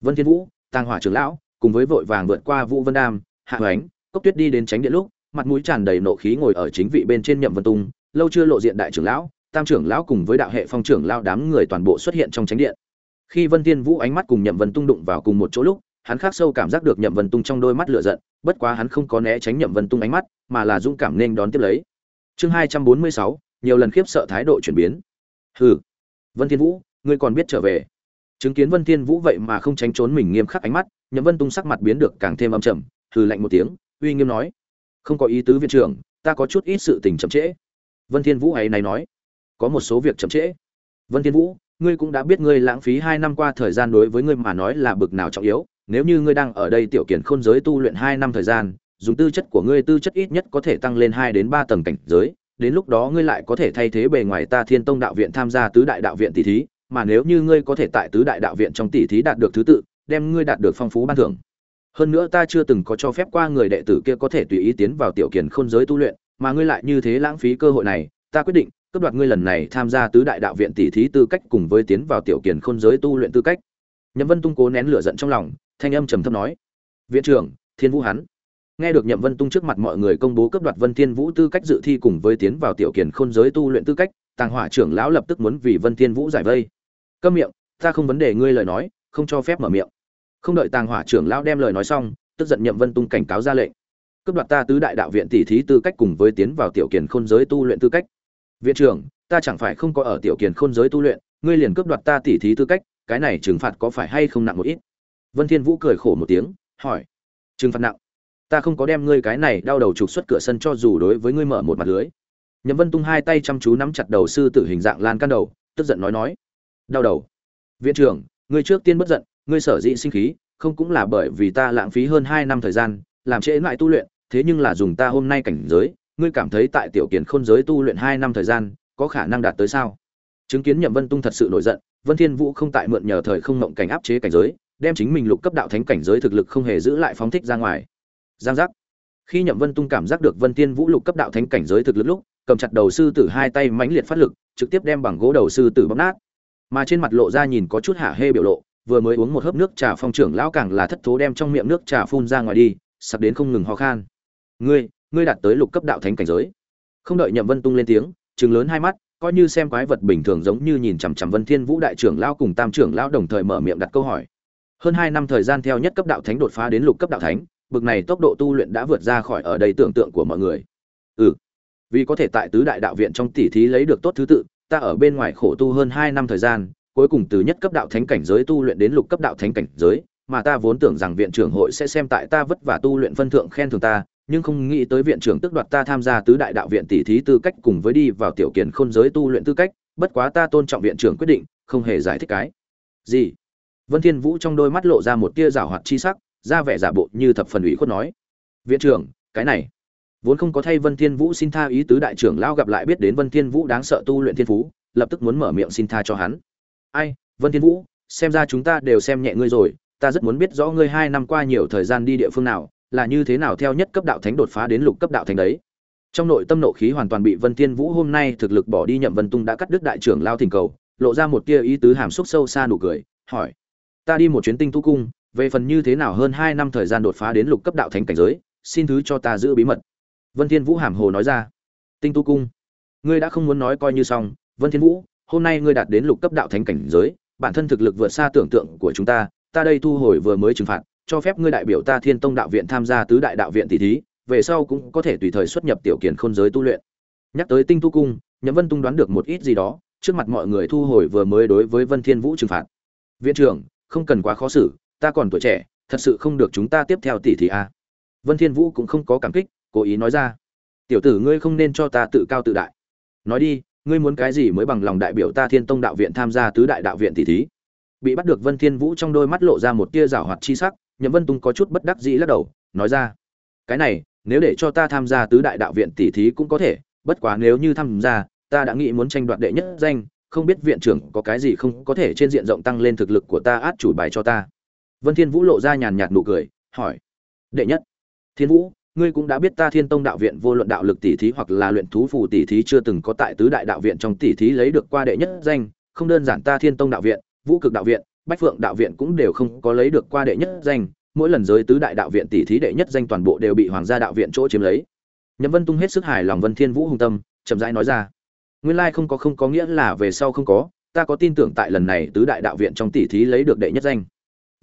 A: Vân thiên vũ, tàng hỏa trưởng lão cùng với vội vàng vượt qua vũ vân đam, hạ hoánh, cốc tuyết đi đến tránh điện lúc, mặt mũi tràn đầy nộ khí ngồi ở chính vị bên trên nhậm vân tung, lâu chưa lộ diện đại trưởng lão, tam trưởng lão cùng với đạo hệ phong trưởng lão đám người toàn bộ xuất hiện trong tránh điện. Khi vân thiên vũ ánh mắt cùng nhậm vân tung đụng vào cùng một chỗ lúc, hắn khắc sâu cảm giác được nhậm vân tung trong đôi mắt lửa giận, bất quá hắn không có né tránh nhậm vân tung ánh mắt, mà là dũng cảm nên đón tiếp lấy. Chương hai trăm bốn mươi sáu, nhiều lần khiếp sợ thái độ chuyển biến. Hừ. Vân thiên vũ, ngươi còn biết trở về chứng kiến vân thiên vũ vậy mà không tránh trốn mình nghiêm khắc ánh mắt, nhậm vân tung sắc mặt biến được càng thêm âm trầm, hừ lạnh một tiếng, uy nghiêm nói, không có ý tứ viện trưởng, ta có chút ít sự tình chậm trễ. Vân thiên vũ ấy này nói, có một số việc chậm trễ. Vân thiên vũ, ngươi cũng đã biết ngươi lãng phí hai năm qua thời gian đối với ngươi mà nói là bực nào trọng yếu, nếu như ngươi đang ở đây tiểu kiển khôn giới tu luyện hai năm thời gian, dùng tư chất của ngươi tư chất ít nhất có thể tăng lên hai đến ba tầng cảnh giới, đến lúc đó ngươi lại có thể thay thế bề ngoài ta thiên tông đạo viện tham gia tứ đại đạo viện tỷ thí mà nếu như ngươi có thể tại tứ đại đạo viện trong tỷ thí đạt được thứ tự, đem ngươi đạt được phong phú ban thưởng. Hơn nữa ta chưa từng có cho phép qua người đệ tử kia có thể tùy ý tiến vào tiểu kiền khôn giới tu luyện, mà ngươi lại như thế lãng phí cơ hội này, ta quyết định cấp đoạt ngươi lần này tham gia tứ đại đạo viện tỷ thí tư cách cùng với tiến vào tiểu kiền khôn giới tu luyện tư cách. Nhậm vân tung cố nén lửa giận trong lòng, thanh âm trầm thấp nói, viện trưởng, thiên vũ hắn. Nghe được nhậm vân tung trước mặt mọi người công bố cấp đoạt vân thiên vũ tư cách dự thi cùng với tiến vào tiểu kiền khôn giới tu luyện tư cách, tàng hỏa trưởng lão lập tức muốn vì vân thiên vũ giải vây câm miệng, ta không vấn đề ngươi lời nói, không cho phép mở miệng. Không đợi tàng hỏa trưởng lão đem lời nói xong, tức giận nhậm vân tung cảnh cáo ra lệnh. Cướp đoạt ta tứ đại đạo viện tỷ thí tư cách cùng với tiến vào tiểu kiền khôn giới tu luyện tư cách. Viện trưởng, ta chẳng phải không có ở tiểu kiền khôn giới tu luyện, ngươi liền cướp đoạt ta tỷ thí tư cách, cái này trừng phạt có phải hay không nặng một ít? Vân thiên vũ cười khổ một tiếng, hỏi. Trừng phạt nặng. Ta không có đem ngươi cái này đau đầu trục xuất cửa sân cho dù đối với ngươi mở một mặt lưới. Nhậm vân tung hai tay chăm chú nắm chặt đầu sư tử hình dạng lan can đầu, tức giận nói nói đau đầu. Viện trưởng, ngươi trước tiên bất giận, ngươi sở dĩ sinh khí, không cũng là bởi vì ta lãng phí hơn hai năm thời gian, làm trễ lại tu luyện, thế nhưng là dùng ta hôm nay cảnh giới, ngươi cảm thấy tại tiểu kiền khôn giới tu luyện hai năm thời gian, có khả năng đạt tới sao? Chứng kiến nhậm vân tung thật sự nổi giận, vân thiên vũ không tại mượn nhờ thời không mộng cảnh áp chế cảnh giới, đem chính mình lục cấp đạo thánh cảnh giới thực lực không hề giữ lại phóng thích ra ngoài. Giang giác. Khi nhậm vân tung cảm giác được vân thiên vũ lục cấp đạo thánh cảnh giới thực lực lúc, cầm chặt đầu sư tử hai tay mãnh liệt phát lực, trực tiếp đem bằng gỗ đầu sư tử bóp nát mà trên mặt lộ ra nhìn có chút hạ hê biểu lộ, vừa mới uống một hớp nước trà phong trưởng lão càng là thất thố đem trong miệng nước trà phun ra ngoài đi sặc đến không ngừng ho khan. Ngươi ngươi đạt tới lục cấp đạo thánh cảnh giới. Không đợi nhậm vân tung lên tiếng chừng lớn hai mắt, coi như xem quái vật bình thường giống như nhìn chằm chằm vân thiên vũ đại trưởng lão cùng tam trưởng lão đồng thời mở miệng đặt câu hỏi. Hơn hai năm thời gian theo nhất cấp đạo thánh đột phá đến lục cấp đạo thánh, bực này tốc độ tu luyện đã vượt ra khỏi ở đây tưởng tượng của mọi người. Ừ vì có thể tại tứ đại đạo viện trong tỷ thí lấy được tốt thứ tự ta ở bên ngoài khổ tu hơn hai năm thời gian cuối cùng từ nhất cấp đạo thánh cảnh giới tu luyện đến lục cấp đạo thánh cảnh giới, mà ta vốn tưởng rằng viện trưởng hội sẽ xem tại ta vất vả tu luyện phân thượng khen thưởng ta, nhưng không nghĩ tới viện trưởng tức đoạt ta tham gia tứ đại đạo viện tỷ thí tư cách cùng với đi vào tiểu kiền khôn giới tu luyện tư cách, bất quá ta tôn trọng viện trưởng quyết định, không hề giải thích cái. Gì? Vân Thiên Vũ trong đôi mắt lộ ra một tia giảo hoạt chi sắc, ra vẻ giả bộ như thập phần ủy khuất nói: "Viện trưởng, cái này, vốn không có thay Vân Thiên Vũ xin tha ý tứ đại trưởng lao gặp lại biết đến Vân Thiên Vũ đáng sợ tu luyện thiên phú, lập tức muốn mở miệng xin tha cho hắn." ai vân thiên vũ xem ra chúng ta đều xem nhẹ ngươi rồi ta rất muốn biết rõ ngươi hai năm qua nhiều thời gian đi địa phương nào là như thế nào theo nhất cấp đạo thánh đột phá đến lục cấp đạo thánh đấy trong nội tâm nộ khí hoàn toàn bị vân thiên vũ hôm nay thực lực bỏ đi nhậm vân tung đã cắt đứt đại trưởng lao thỉnh cầu lộ ra một tia ý tứ hàm xúc sâu xa nụ cười hỏi ta đi một chuyến tinh tu cung về phần như thế nào hơn hai năm thời gian đột phá đến lục cấp đạo thánh cảnh giới xin thứ cho ta giữ bí mật vân thiên vũ hàm hồ nói ra. Tinh tu cung, ngươi đã không muốn nói coi như xong. Vân thiên vũ, hôm nay ngươi đạt đến lục cấp đạo thánh cảnh giới, bản thân thực lực vượt xa tưởng tượng của chúng ta. Ta đây thu hồi vừa mới trừng phạt, cho phép ngươi đại biểu ta thiên tông đạo viện tham gia tứ đại đạo viện tỷ thí, về sau cũng có thể tùy thời xuất nhập tiểu kiền khôn giới tu luyện. Nhắc tới tinh tu cung, nhậm vân tung đoán được một ít gì đó, trước mặt mọi người thu hồi vừa mới đối với vân thiên vũ trừng phạt. Viện trưởng, không cần quá khó xử, ta còn tuổi trẻ, thật sự không được chúng ta tiếp theo tỷ thí a. Vân thiên vũ cũng không có cảm kích cố ý nói ra. Tiểu tử ngươi không nên cho ta tự cao tự đại. Nói đi, ngươi muốn cái gì mới bằng lòng đại biểu ta thiên tông đạo viện tham gia tứ đại đạo viện tỷ thí? Bị bắt được vân thiên vũ trong đôi mắt lộ ra một tia rào hoạt chi sắc, nhậm vân tung có chút bất đắc dĩ lắc đầu, nói ra. Cái này, nếu để cho ta tham gia tứ đại đạo viện tỷ thí cũng có thể, bất quá nếu như tham gia, ta đã nghĩ muốn tranh đoạt đệ nhất danh, không biết viện trưởng có cái gì không có thể trên diện rộng tăng lên thực lực của ta át chủ bài cho ta. Vân thiên vũ lộ ra nhàn nhạt nụ cười, hỏi. Đệ nhất. Thiên vũ ngươi cũng đã biết ta thiên tông đạo viện vô luận đạo lực tỷ thí hoặc là luyện thú phù tỷ thí chưa từng có tại tứ đại đạo viện trong tỷ thí lấy được qua đệ nhất danh. Không đơn giản ta thiên tông đạo viện, vũ cực đạo viện, bách phượng đạo viện cũng đều không có lấy được qua đệ nhất danh. Mỗi lần giới tứ đại đạo viện tỷ thí đệ nhất danh toàn bộ đều bị hoàng gia đạo viện chỗ chiếm lấy. Nhậm vân tung hết sức hài lòng vân thiên vũ hùng tâm, chậm rãi nói ra, nguyên lai không có không có nghĩa là về sau không có, ta có tin tưởng tại lần này tứ đại đạo viện trong tỷ thí lấy được đệ nhất danh.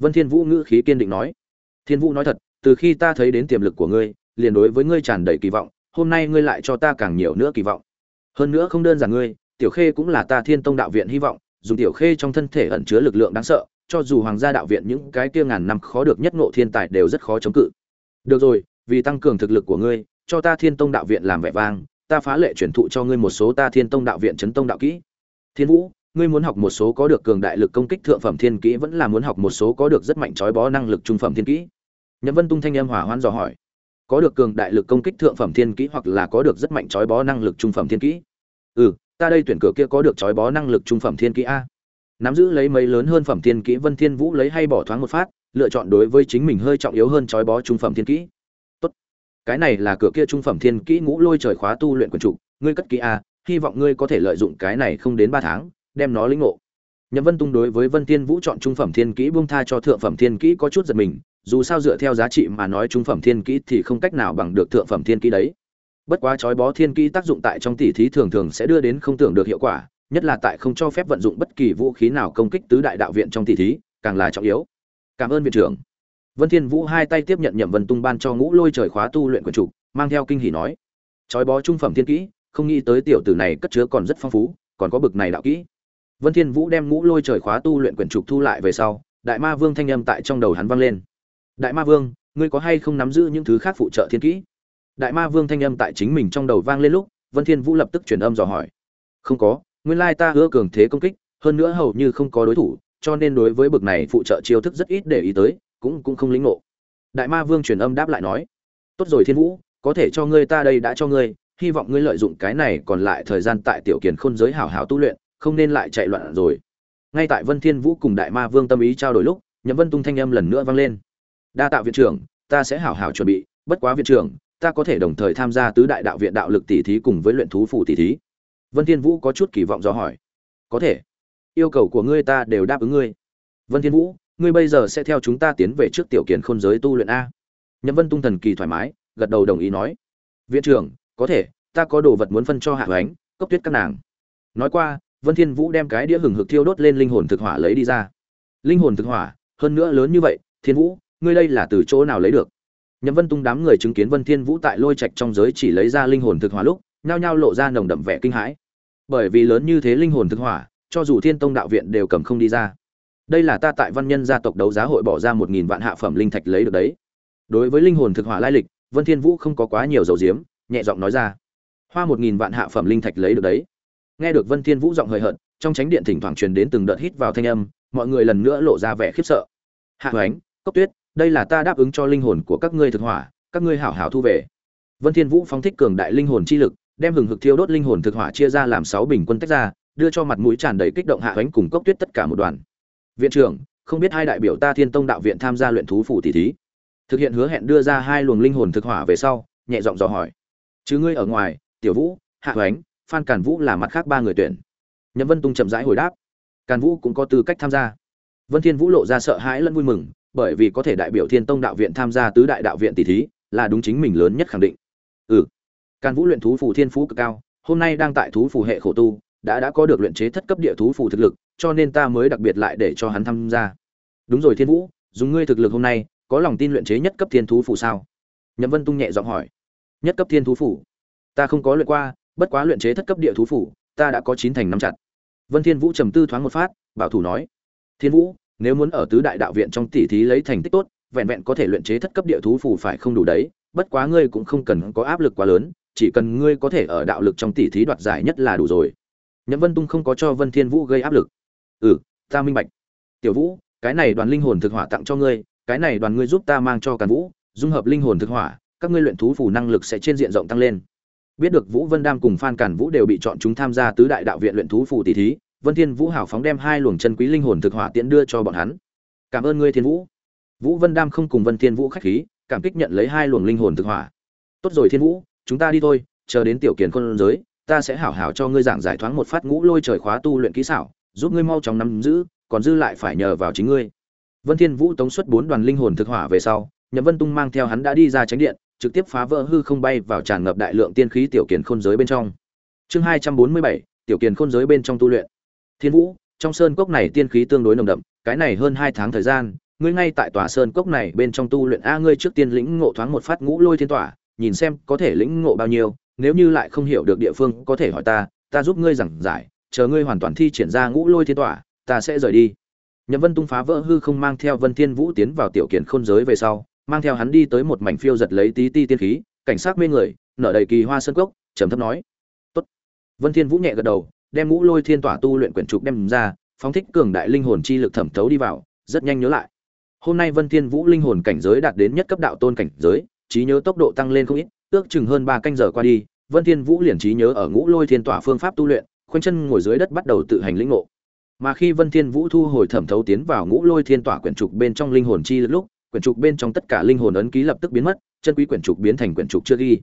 A: Vân thiên vũ ngữ khí kiên định nói, thiên vũ nói thật, từ khi ta thấy đến tiềm lực của ngươi liền đối với ngươi tràn đầy kỳ vọng, hôm nay ngươi lại cho ta càng nhiều nữa kỳ vọng. Hơn nữa không đơn giản ngươi, tiểu khê cũng là ta thiên tông đạo viện hy vọng, dùng tiểu khê trong thân thể ẩn chứa lực lượng đáng sợ, cho dù hoàng gia đạo viện những cái kia ngàn năm khó được nhất ngộ thiên tài đều rất khó chống cự. Được rồi, vì tăng cường thực lực của ngươi, cho ta thiên tông đạo viện làm vẻ vang, ta phá lệ truyền thụ cho ngươi một số ta thiên tông đạo viện chấn tông đạo kỹ. Thiên vũ, ngươi muốn học một số có được cường đại lực công kích thượng phẩm thiên kỹ vẫn là muốn học một số có được rất mạnh chói bó năng lực trung phẩm thiên kỹ. Nhậm vân tung thanh em hỏa hoan dò hỏi có được cường đại lực công kích thượng phẩm thiên kỹ hoặc là có được rất mạnh trói bó năng lực trung phẩm thiên kỹ. Ừ ta đây tuyển cửa kia có được trói bó năng lực trung phẩm thiên kỹ a. Nắm giữ lấy mấy lớn hơn phẩm thiên kỹ, vân thiên vũ lấy hay bỏ thoáng một phát, lựa chọn đối với chính mình hơi trọng yếu hơn trói bó trung phẩm thiên kỹ. Tốt. Cái này là cửa kia trung phẩm thiên kỹ ngũ lôi trời khóa tu luyện quần trụ ngươi cất kỹ a, hy vọng ngươi có thể lợi dụng cái này không đến ba tháng, đem nó lĩnh ngộ. Nhậm vân tung đối với vân thiên vũ chọn trung phẩm thiên kỹ buông tha cho thượng phẩm thiên kỹ có chút giật mình dù sao dựa theo giá trị mà nói trung phẩm thiên kỹ thì không cách nào bằng được thượng phẩm thiên kỹ đấy. Bất quá chói bó thiên kỹ tác dụng tại trong tỷ thí thường thường sẽ đưa đến không tưởng được hiệu quả, nhất là tại không cho phép vận dụng bất kỳ vũ khí nào công kích tứ đại đạo viện trong tỷ thí, càng là trọng yếu. Cảm ơn viện trưởng. Vân thiên vũ hai tay tiếp nhận nhậm vân tung ban cho ngũ lôi trời khóa tu luyện quần trục mang theo kinh hỉ nói. Chói bó trung phẩm thiên kỹ, không nghĩ tới tiểu tử này cất chứa còn rất phong phú, còn có bực này đạo kỹ. Vân thiên vũ đem ngũ lôi trời khóa tu luyện quyển trục thu lại về sau, đại ma vương thanh âm tại trong đầu hắn vang lên đại ma vương, ngươi có hay không nắm giữ những thứ khác phụ trợ thiên kỹ? Đại ma vương thanh âm tại chính mình trong đầu vang lên lúc, vân thiên vũ lập tức truyền âm dò hỏi. Không có, nguyên lai ta ưa cường thế công kích, hơn nữa hầu như không có đối thủ, cho nên đối với bậc này phụ trợ chiêu thức rất ít để ý tới, cũng cũng không lĩnh ngộ. Đại ma vương truyền âm đáp lại nói. Tốt rồi thiên vũ, có thể cho ngươi ta đây đã cho ngươi, hy vọng ngươi lợi dụng cái này còn lại thời gian tại tiểu kiền khôn giới hảo hảo tu luyện, không nên lại chạy loạn rồi. Ngay tại vân thiên vũ cùng đại ma vương tâm ý trao đổi lúc, nhậm vân tung thanh âm lần nữa vang lên đa tạ viện trưởng, ta sẽ hảo hảo chuẩn bị, bất quá viện trưởng, ta có thể đồng thời tham gia tứ đại đạo viện đạo lực tỷ thí cùng với luyện thú phủ tỷ thí. Vân thiên vũ có chút kỳ vọng do hỏi. Có thể. Yêu cầu của ngươi ta đều đáp ứng ngươi. Vân thiên vũ, ngươi bây giờ sẽ theo chúng ta tiến về trước tiểu kiền khôn giới tu luyện a. Nhậm vân tung thần kỳ thoải mái, gật đầu đồng ý nói. Viện trưởng, có thể, ta có đồ vật muốn phân cho hạ ánh, cốc tuyết các nàng. Nói qua, vân thiên vũ đem cái đĩa hừng hực thiêu đốt lên linh hồn thực hỏa lấy đi ra. Linh hồn thực hỏa, hơn nữa lớn như vậy, thiên vũ ngươi đây là từ chỗ nào lấy được? Nhậm vân tung đám người chứng kiến vân thiên vũ tại lôi trạch trong giới chỉ lấy ra linh hồn thực hỏa lúc, nhao nhao lộ ra nồng đậm vẻ kinh hãi. Bởi vì lớn như thế linh hồn thực hỏa, cho dù thiên tông đạo viện đều cầm không đi ra. Đây là ta tại văn nhân gia tộc đấu giá hội bỏ ra một nghìn vạn hạ phẩm linh thạch lấy được đấy. Đối với linh hồn thực hỏa lai lịch, vân thiên vũ không có quá nhiều dầu diếm nhẹ giọng nói ra. Hoa một nghìn vạn hạ phẩm linh thạch lấy được đấy. Nghe được vân thiên vũ giọng hời hợt, trong tránh điện thỉnh thoảng truyền đến từng đợt hít vào thanh âm, mọi người lần nữa lộ ra vẻ khiếp sợ. Hạ hoánh, cốc tuyết đây là ta đáp ứng cho linh hồn của các ngươi thực hỏa, các ngươi hảo hảo thu về. Vân thiên vũ phóng thích cường đại linh hồn chi lực, đem hừng hực thiêu đốt linh hồn thực hỏa chia ra làm sáu bình quân tách ra, đưa cho mặt mũi tràn đầy kích động hạ ánh cùng cốc tuyết tất cả một đoàn. Viện trưởng, không biết hai đại biểu ta thiên tông đạo viện tham gia luyện thú phủ tỷ thí. Thực hiện hứa hẹn đưa ra hai luồng linh hồn thực hỏa về sau, nhẹ giọng dò hỏi. Chứ ngươi ở ngoài, tiểu vũ, hạ ánh, phan càn vũ là mặt khác ba người tuyển. Nhậm vân tung chậm rãi hồi đáp. Càn vũ cũng có tư cách tham gia. Vân thiên vũ lộ ra sợ hãi lẫn vui mừng bởi vì có thể đại biểu thiên tông đạo viện tham gia tứ đại đạo viện tỷ thí, là đúng chính mình lớn nhất khẳng định. Ừ. Càn vũ luyện thú phù thiên phú cực cao, hôm nay đang tại thú phù hệ khổ tu, đã đã có được luyện chế thất cấp địa thú phù thực lực, cho nên ta mới đặc biệt lại để cho hắn tham gia. Đúng rồi thiên vũ, dùng ngươi thực lực hôm nay, có lòng tin luyện chế nhất cấp thiên thú phù sao? Nhậm vân tung nhẹ giọng hỏi. Nhất cấp thiên thú phù? Ta không có luyện qua, bất quá luyện chế thất cấp địa thú phù, ta đã có chín thành năm chặt. Vân thiên vũ trầm tư thoáng một phát, bảo thủ nói. Thiên vũ nếu muốn ở tứ đại đạo viện trong tỷ thí lấy thành tích tốt, vẹn vẹn có thể luyện chế thất cấp địa thú phù phải không đủ đấy, bất quá ngươi cũng không cần có áp lực quá lớn, chỉ cần ngươi có thể ở đạo lực trong tỷ thí đoạt giải nhất là đủ rồi. Nhậm vân tung không có cho vân thiên vũ gây áp lực. Ừ ta minh bạch. Tiểu vũ, cái này đoàn linh hồn thực hỏa tặng cho ngươi, cái này đoàn ngươi giúp ta mang cho càn vũ, dung hợp linh hồn thực hỏa, các ngươi luyện thú phù năng lực sẽ trên diện rộng tăng lên. Biết được vũ vân đam cùng phan càn vũ đều bị chọn chúng tham gia tứ đại đạo viện luyện thú phù tỷ thí vân thiên vũ hảo phóng đem hai luồng chân quý linh hồn thực hỏa tiễn đưa cho bọn hắn. Cảm ơn ngươi, thiên vũ. Vũ vân đam không cùng vân thiên vũ khách khí, cảm kích nhận lấy hai luồng linh hồn thực hỏa. Tốt rồi, thiên vũ, chúng ta đi thôi, chờ đến tiểu kiền con giới, ta sẽ hảo hảo cho ngươi giảng giải thoáng một phát ngũ lôi trời khóa tu luyện kỹ xảo, giúp ngươi mau chóng nắm giữ, còn dư lại phải nhờ vào chính ngươi. Vân thiên vũ tống xuất bốn đoàn linh hồn thực hỏa về sau, nhậm vân tung mang theo hắn đã đi ra tránh điện, trực tiếp phá vỡ hư không bay vào tràn ngập đại lượng tiên khí tiểu kiền khôn giới bên trong. Chương hai trăm bốn mươi bảy, tiểu kiền khôn giới bên trong tu luyện thiên vũ, trong sơn cốc này tiên khí tương đối nồng đậm, cái này hơn hai tháng thời gian, ngươi ngay tại tòa sơn cốc này bên trong tu luyện a, ngươi trước tiên lĩnh ngộ thoáng một phát ngũ lôi thiên tỏa, nhìn xem có thể lĩnh ngộ bao nhiêu, nếu như lại không hiểu được địa phương có thể hỏi ta ta giúp ngươi giảng giải, chờ ngươi hoàn toàn thi triển ra ngũ lôi thiên tỏa, ta sẽ rời đi. Nhậm vân tung phá vỡ hư không mang theo vân thiên vũ tiến vào tiểu kiển khôn giới về sau, mang theo hắn đi tới một mảnh phiêu giật lấy tí ti tiên khí, cảnh sát mê người, nở đầy kỳ hoa sơn cốc, trầm thấp nói. Tốt. Vân thiên vũ nhẹ gật đầu đem ngũ lôi thiên tỏa tu luyện quyển trục đem ra, phóng thích cường đại linh hồn chi lực thẩm thấu đi vào, rất nhanh nhớ lại. Hôm nay vân thiên vũ linh hồn cảnh giới đạt đến nhất cấp đạo tôn cảnh giới, trí nhớ tốc độ tăng lên không ít, ước chừng hơn ba canh giờ qua đi, vân thiên vũ liền trí nhớ ở ngũ lôi thiên tỏa phương pháp tu luyện, khoanh chân ngồi dưới đất bắt đầu tự hành lĩnh ngộ. Mà khi vân thiên vũ thu hồi thẩm thấu tiến vào ngũ lôi thiên tỏa quyển trục bên trong linh hồn chi lực lúc, quyển trục bên trong tất cả linh hồn ấn ký lập tức biến mất, chân quý quyển trục biến thành quyển trục chưa ghi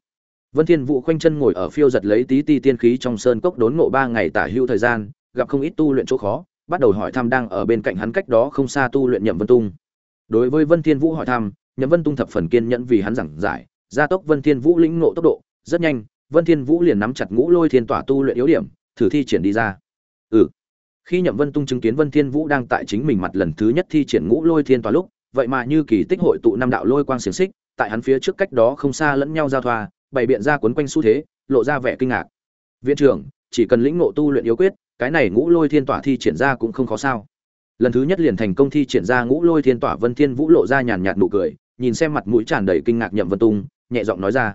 A: vân thiên vũ khoanh chân ngồi ở phiêu giật lấy tí ti tiên khí trong sơn cốc đốn ngộ ba ngày tả hưu thời gian, gặp không ít tu luyện chỗ khó, bắt đầu hỏi thăm đang ở bên cạnh hắn cách đó không xa tu luyện nhậm vân tung. Đối với vân thiên vũ hỏi thăm, nhậm vân tung thập phần kiên nhẫn vì hắn giảng giải, gia tốc vân thiên vũ lĩnh ngộ tốc độ, rất nhanh, vân thiên vũ liền nắm chặt ngũ lôi thiên tỏa tu luyện yếu điểm, thử thi triển đi ra. Ừ. Khi nhậm vân tung chứng kiến vân thiên vũ đang tại chính mình mặt lần thứ nhất thi triển ngũ lôi thiên tỏa lúc, vậy mà như kỳ tích hội tụ năm đạo lôi quang xiển xích, tại hắn phía trước cách đó không xa lẫn nhau giao thoa bày biện ra quấn quanh xu thế, lộ ra vẻ kinh ngạc. Viện trưởng, chỉ cần lĩnh ngộ tu luyện yếu quyết, cái này ngũ lôi thiên tỏa thi triển ra cũng không khó sao. Lần thứ nhất liền thành công thi triển ra ngũ lôi thiên tỏa vân thiên vũ lộ ra nhàn nhạt nụ cười, nhìn xem mặt mũi tràn đầy kinh ngạc nhậm vân tung, nhẹ giọng nói ra.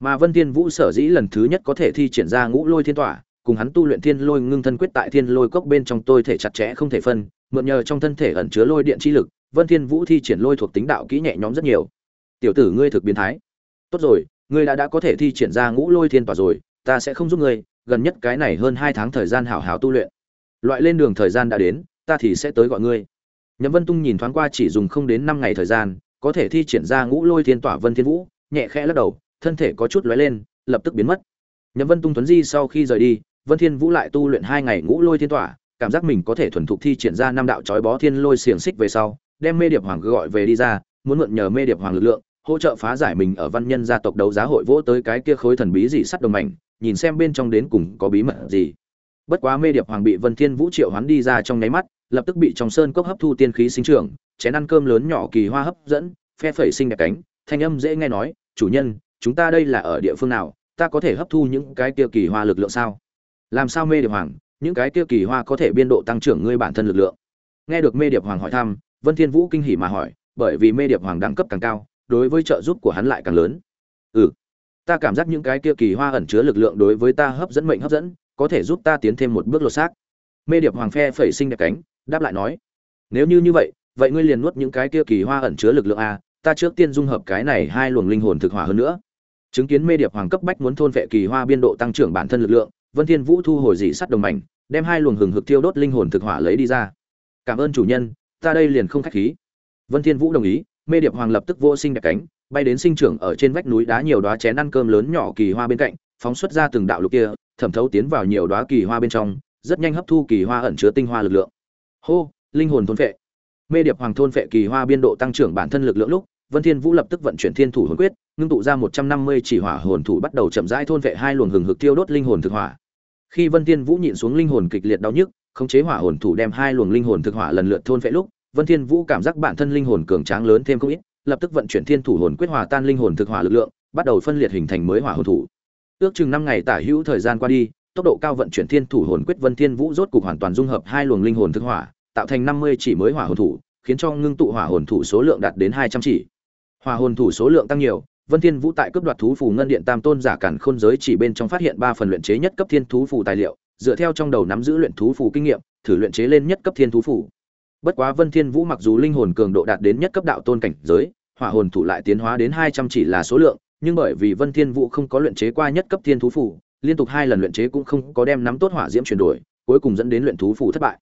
A: Mà vân thiên vũ sở dĩ lần thứ nhất có thể thi triển ra ngũ lôi thiên tỏa, cùng hắn tu luyện thiên lôi ngưng thân quyết tại thiên lôi cốc bên trong tôi thể chặt chẽ không thể phân, mượn nhờ trong thân thể ẩn chứa lôi điện chi lực, vân thiên vũ thi triển lôi thuộc tính đạo kỹ nhẹ nhõm rất nhiều. Tiểu tử ngươi thực biến thái. Tốt rồi ngươi đã đã có thể thi triển ra ngũ lôi thiên tỏa rồi, ta sẽ không giúp ngươi, gần nhất cái này hơn hai tháng thời gian hảo hảo tu luyện. Loại lên đường thời gian đã đến, ta thì sẽ tới gọi ngươi. Nhậm vân tung nhìn thoáng qua chỉ dùng không đến năm ngày thời gian, có thể thi triển ra ngũ lôi thiên tỏa vân thiên vũ, nhẹ khẽ lắc đầu, thân thể có chút lóe lên, lập tức biến mất. Nhậm vân tung tuấn di sau khi rời đi, vân thiên vũ lại tu luyện hai ngày ngũ lôi thiên tỏa, cảm giác mình có thể thuần thục thi triển ra năm đạo chói bó thiên lôi xiềng xích về sau, đem mê điệp hoàng gọi về đi ra, muốn mượn nhờ mê điệp hoàng lực lượng hỗ trợ phá giải mình ở văn nhân gia tộc đấu giá hội vỗ tới cái kia khối thần bí gì sắt đồng mảnh, nhìn xem bên trong đến cùng có bí mật gì. Bất quá mê điệp hoàng bị vân thiên vũ triệu hoán đi ra trong nháy mắt, lập tức bị trong sơn cốc hấp thu tiên khí sinh trưởng, chén ăn cơm lớn nhỏ kỳ hoa hấp dẫn, phe phẩy sinh đẹp cánh, thanh âm dễ nghe nói, chủ nhân, chúng ta đây là ở địa phương nào, ta có thể hấp thu những cái kia kỳ hoa lực lượng sao? Làm sao mê điệp hoàng, những cái kia kỳ hoa có thể biên độ tăng trưởng ngươi bản thân lực lượng? Nghe được mê điệp hoàng hỏi thăm, vân thiên vũ kinh hỉ mà hỏi, bởi vì mê điệp hoàng đẳng cấp càng cao đối với trợ giúp của hắn lại càng lớn. Ừ ta cảm giác những cái kia kỳ hoa ẩn chứa lực lượng đối với ta hấp dẫn mệnh hấp dẫn, có thể giúp ta tiến thêm một bước lột xác. Mê điệp hoàng phe phẩy sinh đẹp cánh, đáp lại nói, nếu như như vậy vậy ngươi liền nuốt những cái kia kỳ hoa ẩn chứa lực lượng a, ta trước tiên dung hợp cái này hai luồng linh hồn thực hỏa hơn nữa. Chứng kiến mê điệp hoàng cấp bách muốn thôn vệ kỳ hoa biên độ tăng trưởng bản thân lực lượng, vân thiên vũ thu hồi dị sắt đồng mảnh, đem hai luồng hừng hực thiêu đốt linh hồn thực hỏa lấy đi ra. Cảm ơn chủ nhân, ta đây liền không khách khí. Vân thiên vũ đồng ý mê điệp hoàng lập tức vô sinh đẹp cánh, bay đến sinh trưởng ở trên vách núi đá nhiều đóa chén ăn cơm lớn nhỏ kỳ hoa bên cạnh, phóng xuất ra từng đạo lục kia, thẩm thấu tiến vào nhiều đóa kỳ hoa bên trong, rất nhanh hấp thu kỳ hoa ẩn chứa tinh hoa lực lượng. Hô, linh hồn thôn phệ. Mê điệp hoàng thôn phệ kỳ hoa biên độ tăng trưởng bản thân lực lượng lúc, vân thiên vũ lập tức vận chuyển thiên thủ hồn quyết, ngưng tụ ra 150 chỉ hỏa hồn thủ bắt đầu chậm rãi thôn phệ hai luồng hừng hực tiêu đốt linh hồn thực hỏa. Khi vân thiên vũ nhịn xuống linh hồn kịch liệt đau nhức, khống chế hỏa hồn thủ đem hai luồng linh hồn thực hỏa lần lượt thôn phệ lúc vân thiên vũ cảm giác bản thân linh hồn cường tráng lớn thêm không ít lập tức vận chuyển thiên thủ hồn quyết hòa tan linh hồn thực hỏa lực lượng bắt đầu phân liệt hình thành mới hỏa hồn thủ ước chừng năm ngày tả hữu thời gian qua đi tốc độ cao vận chuyển thiên thủ hồn quyết vân thiên vũ rốt cục hoàn toàn dung hợp hai luồng linh hồn thực hỏa tạo thành 50 chỉ mới hỏa hồn thủ khiến cho ngưng tụ hỏa hồn thủ số lượng đạt đến 200 chỉ hỏa hồn thủ số lượng tăng nhiều Vân Thiên Vũ tại cấp đoạt thú phù ngân điện tam tôn giả cản khôn giới chỉ bên trong phát hiện ba phần luyện chế nhất cấp thiên thú phù tài liệu, dựa theo trong đầu nắm giữ luyện thú phù kinh nghiệm, thử luyện chế lên nhất cấp thiên thú phù. Bất quá Vân Thiên Vũ mặc dù linh hồn cường độ đạt đến nhất cấp đạo tôn cảnh giới, hỏa hồn thủ lại tiến hóa đến 200 chỉ là số lượng, nhưng bởi vì Vân Thiên Vũ không có luyện chế qua nhất cấp thiên thú phù, liên tục hai lần luyện chế cũng không có đem nắm tốt hỏa diễm chuyển đổi, cuối cùng dẫn đến luyện thú phù thất bại.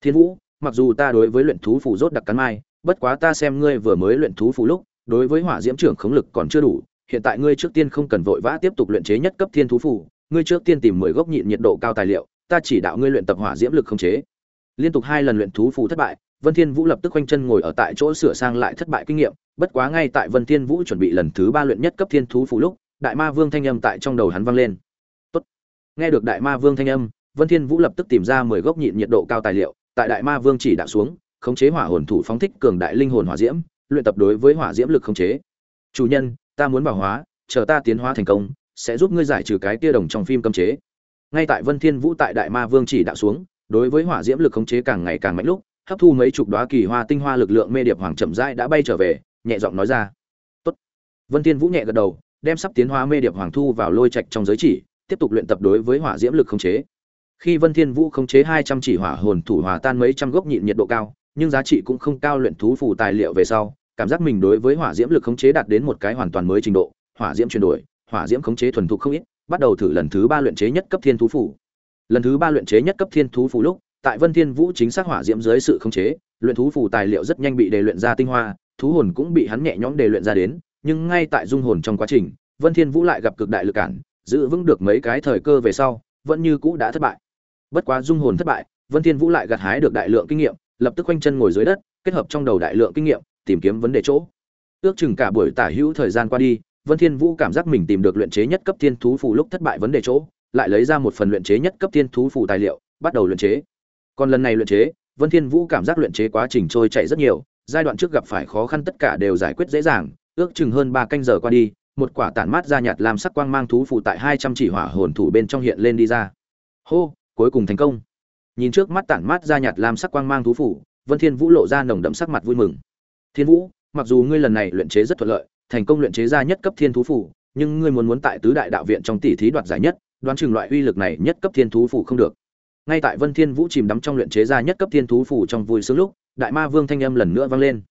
A: Thiên Vũ, mặc dù ta đối với luyện thú phù rốt đặc cắn mai, bất quá ta xem ngươi vừa mới luyện thú phù lúc, đối với hỏa diễm trưởng khống lực còn chưa đủ, hiện tại ngươi trước tiên không cần vội vã tiếp tục luyện chế nhất cấp thiên thú phù, ngươi trước tiên tìm 10 gốc nhịn nhiệt độ cao tài liệu, ta chỉ đạo ngươi luyện tập hỏa diễm lực khống chế. Liên tục hai lần luyện thú phù thất bại, Vân Thiên Vũ lập tức quanh chân ngồi ở tại chỗ sửa sang lại thất bại kinh nghiệm, bất quá ngay tại Vân Thiên Vũ chuẩn bị lần thứ ba luyện nhất cấp thiên thú phù lúc, Đại Ma Vương thanh âm tại trong đầu hắn vang lên. Tốt. Nghe được Đại Ma Vương thanh âm, Vân Thiên Vũ lập tức tìm ra 10 gốc nhịn nhiệt độ cao tài liệu, tại Đại Ma Vương chỉ đạo xuống, khống chế hỏa hồn thủ phóng thích cường đại linh hồn hỏa diễm, luyện tập đối với hỏa diễm lực khống chế. Chủ nhân, ta muốn bảo hóa, chờ ta tiến hóa thành công, sẽ giúp ngươi giải trừ cái kia đồng trong phim cấm chế. Ngay tại Vân Thiên Vũ tại Đại Ma Vương chỉ đạo xuống, đối với hỏa diễm lực khống chế càng ngày càng mạnh lúc, hấp thu mấy chục đoá kỳ hoa tinh hoa lực lượng mê điệp hoàng chậm rãi đã bay trở về, nhẹ giọng nói ra. "Tốt." Vân Thiên Vũ nhẹ gật đầu, đem sắp tiến hóa mê điệp hoàng thu vào lôi trạch trong giới chỉ, tiếp tục luyện tập đối với hỏa diễm lực khống chế. Khi Vân Thiên Vũ khống chế 200 chỉ hỏa hồn thủ hòa tan mấy trăm gốc nhịn nhiệt độ cao, nhưng giá trị cũng không cao luyện thú phù tài liệu về sau, cảm giác mình đối với hỏa diễm lực khống chế đạt đến một cái hoàn toàn mới trình độ, hỏa diễm chuyển đổi, hỏa diễm khống chế thuần thục không ít, bắt đầu thử lần thứ ba luyện chế nhất cấp thiên thú phù. Lần thứ ba luyện chế nhất cấp thiên thú phù lúc, tại Vân Thiên Vũ chính xác hỏa diễm dưới sự khống chế, luyện thú phù tài liệu rất nhanh bị đề luyện ra tinh hoa, thú hồn cũng bị hắn nhẹ nhõm đề luyện ra đến, nhưng ngay tại dung hồn trong quá trình, Vân Thiên Vũ lại gặp cực đại lực cản, giữ vững được mấy cái thời cơ về sau, vẫn như cũ đã thất bại. Bất quá dung hồn thất bại, Vân Thiên Vũ lại gặt hái được đại lượng kinh nghiệm, lập tức quanh chân ngồi dưới đất, kết hợp trong đầu đại lượng kinh nghiệm, tìm kiếm vấn đề chỗ. Ước chừng cả buổi tả hữu thời gian qua đi, Vân Thiên Vũ cảm giác mình tìm được luyện chế nhất cấp thiên thú phù lúc thất bại vấn đề chỗ, lại lấy ra một phần luyện chế nhất cấp thiên thú phù tài liệu, bắt đầu luyện chế. Còn lần này luyện chế, Vân Thiên Vũ cảm giác luyện chế quá trình trôi chảy rất nhiều, giai đoạn trước gặp phải khó khăn tất cả đều giải quyết dễ dàng, ước chừng hơn 3 canh giờ qua đi, một quả tản mát ra nhạt làm sắc quang mang thú phù tại 200 chỉ hỏa hồn thủ bên trong hiện lên đi ra. Hô, cuối cùng thành công. Nhìn trước mắt tản mát ra nhạt lam sắc quang mang thú phù, Vân Thiên Vũ lộ ra nồng đậm sắc mặt vui mừng. Thiên Vũ, mặc dù ngươi lần này luyện chế rất thuận lợi, thành công luyện chế ra nhất cấp thiên thú phù, nhưng ngươi muốn muốn tại tứ đại đạo viện trong tỷ thí đoạt giải nhất, đoán chừng loại uy lực này nhất cấp thiên thú phủ không được. Ngay tại vân thiên vũ chìm đắm trong luyện chế ra nhất cấp thiên thú phủ trong vui sướng lúc, đại ma vương thanh âm lần nữa vang lên.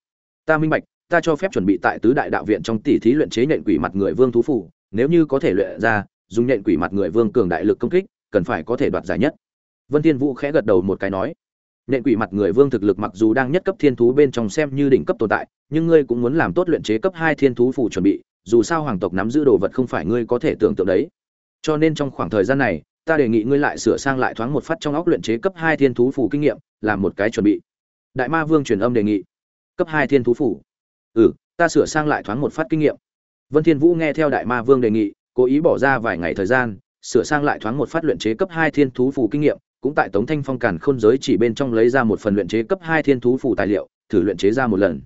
A: Ta minh bạch, ta cho phép chuẩn bị tại tứ đại đạo viện trong tỷ thí luyện chế nện quỷ mặt người vương thú phủ. nếu như có thể luyện ra, dùng nện quỷ mặt người vương cường đại lực công kích, cần phải có thể đoạt giải nhất. Vân thiên vũ khẽ gật đầu một cái nói Nện quỷ mặt người vương thực lực mặc dù đang nhất cấp thiên thú bên trong xem như đỉnh cấp tồn tại, nhưng ngươi cũng muốn làm tốt luyện chế cấp hai thiên thú phủ chuẩn bị, dù sao hoàng tộc nắm giữ đồ vật không phải ngươi có thể tưởng tượng đấy cho nên trong khoảng thời gian này, ta đề nghị ngươi lại sửa sang lại thoáng một phát trong óc luyện chế cấp hai thiên thú phủ kinh nghiệm, làm một cái chuẩn bị. Đại ma vương truyền âm đề nghị. Cấp hai thiên thú phủ ừ ta sửa sang lại thoáng một phát kinh nghiệm. Vân thiên vũ nghe theo đại ma vương đề nghị, cố ý bỏ ra vài ngày thời gian, sửa sang lại thoáng một phát luyện chế cấp hai thiên thú phủ kinh nghiệm, cũng tại tống thanh phong càn khôn giới chỉ bên trong lấy ra một phần luyện chế cấp hai thiên thú phủ tài liệu, thử luyện chế ra một lần.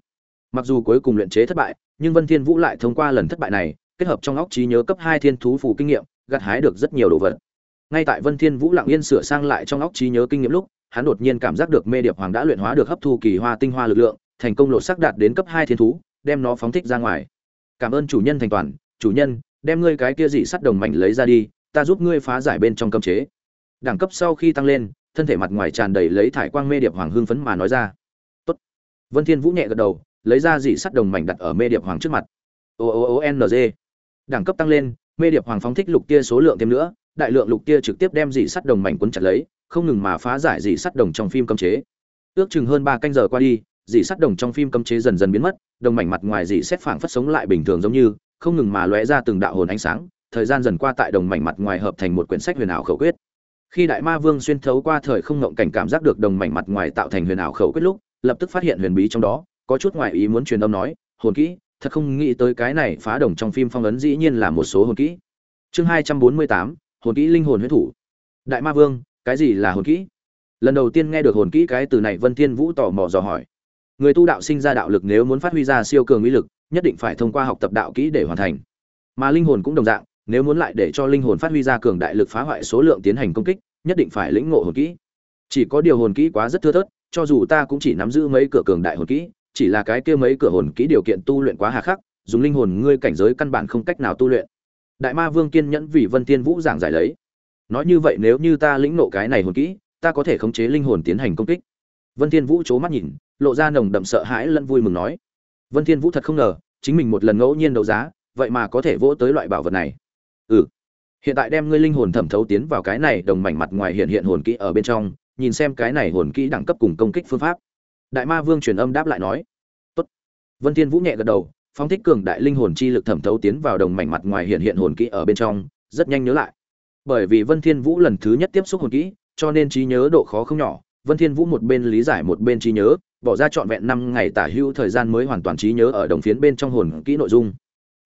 A: Mặc dù cuối cùng luyện chế thất bại, nhưng vân thiên vũ lại thông qua lần thất bại này, kết hợp trong óc trí nhớ cấp hai thiên thú phủ kinh nghiệm gặt hái được rất nhiều đồ vật. Ngay tại vân thiên vũ lặng yên sửa sang lại trong óc trí nhớ kinh nghiệm lúc, hắn đột nhiên cảm giác được mê điệp hoàng đã luyện hóa được hấp thu kỳ hoa tinh hoa lực lượng, thành công lột sắc đạt đến cấp hai thiên thú, đem nó phóng thích ra ngoài. Cảm ơn chủ nhân thành toàn, chủ nhân, đem ngươi cái kia dị sắt đồng mảnh lấy ra đi, ta giúp ngươi phá giải bên trong cấm chế. Đẳng cấp sau khi tăng lên, thân thể mặt ngoài tràn đầy lấy thải quang mê điệp hoàng hưng phấn mà nói ra. Tốt. Vân thiên vũ nhẹ gật đầu, lấy ra dị sắt đồng mảnh đặt ở mê điệp hoàng trước mặt. O o o n g. Đẳng cấp tăng lên mê điệp hoàng phóng thích lục tia số lượng thêm nữa, đại lượng lục tia trực tiếp đem dị sắt đồng mảnh quấn chặt lấy, không ngừng mà phá giải dị sắt đồng trong phim cấm chế. Ước chừng hơn ba canh giờ qua đi, dị sắt đồng trong phim cấm chế dần dần biến mất, đồng mảnh mặt ngoài dị xét phảng phất sống lại bình thường giống như, không ngừng mà lóe ra từng đạo hồn ánh sáng, thời gian dần qua tại đồng mảnh mặt ngoài hợp thành một quyển sách huyền ảo khẩu quyết. Khi đại ma vương xuyên thấu qua thời không ngộng cảnh cảm giác được đồng mảnh mặt ngoài tạo thành huyền ảo khẩu quyết lúc, lập tức phát hiện huyền bí trong đó, có chút ngoại ý muốn truyền âm nói, hồn kỹ thật không nghĩ tới cái này phá đồng trong phim phong ấn dĩ nhiên là một số hồn kỹ. Chương hai trăm bốn mươi tám, hồn kỹ linh hồn huyết thủ. Đại ma vương, cái gì là hồn kỹ? Lần đầu tiên nghe được hồn kỹ cái từ này, vân thiên vũ tò mò dò hỏi. Người tu đạo sinh ra đạo lực nếu muốn phát huy ra siêu cường uy lực, nhất định phải thông qua học tập đạo kỹ để hoàn thành. Mà linh hồn cũng đồng dạng, nếu muốn lại để cho linh hồn phát huy ra cường đại lực phá hoại số lượng tiến hành công kích, nhất định phải lĩnh ngộ hồn kỹ. Chỉ có điều hồn kỹ quá rất thưa thớt, cho dù ta cũng chỉ nắm giữ mấy cửa cường đại hồn kỹ chỉ là cái kia mấy cửa hồn kỹ điều kiện tu luyện quá hà khắc, dùng linh hồn ngươi cảnh giới căn bản không cách nào tu luyện. Đại ma vương kiên nhẫn vì vân tiên vũ giảng giải lấy. Nói như vậy nếu như ta lĩnh nộ cái này hồn kỹ, ta có thể khống chế linh hồn tiến hành công kích. Vân thiên vũ c mắt nhìn, lộ ra nồng đậm sợ hãi lẫn vui mừng nói. Vân thiên vũ thật không ngờ, chính mình một lần ngẫu nhiên đấu giá, vậy mà có thể vỗ tới loại bảo vật này. Ừ. Hiện tại đem ngươi linh hồn thẩm thấu tiến vào cái này đồng mảnh mặt ngoài hiện hiện hồn kỹ ở bên trong, nhìn xem cái này hồn kỹ đẳng cấp cùng công kích phương pháp đại ma vương truyền âm đáp lại nói, tốt. Vân thiên vũ nhẹ gật đầu, phóng thích cường đại linh hồn chi lực thẩm thấu tiến vào đồng mảnh mặt ngoài hiện hiện hồn kỹ ở bên trong, rất nhanh nhớ lại. Bởi vì vân thiên vũ lần thứ nhất tiếp xúc hồn kỹ, cho nên trí nhớ độ khó không nhỏ, vân thiên vũ một bên lý giải một bên trí nhớ, bỏ ra trọn vẹn năm ngày tả hữu thời gian mới hoàn toàn trí nhớ ở đồng phiến bên trong hồn kỹ nội dung.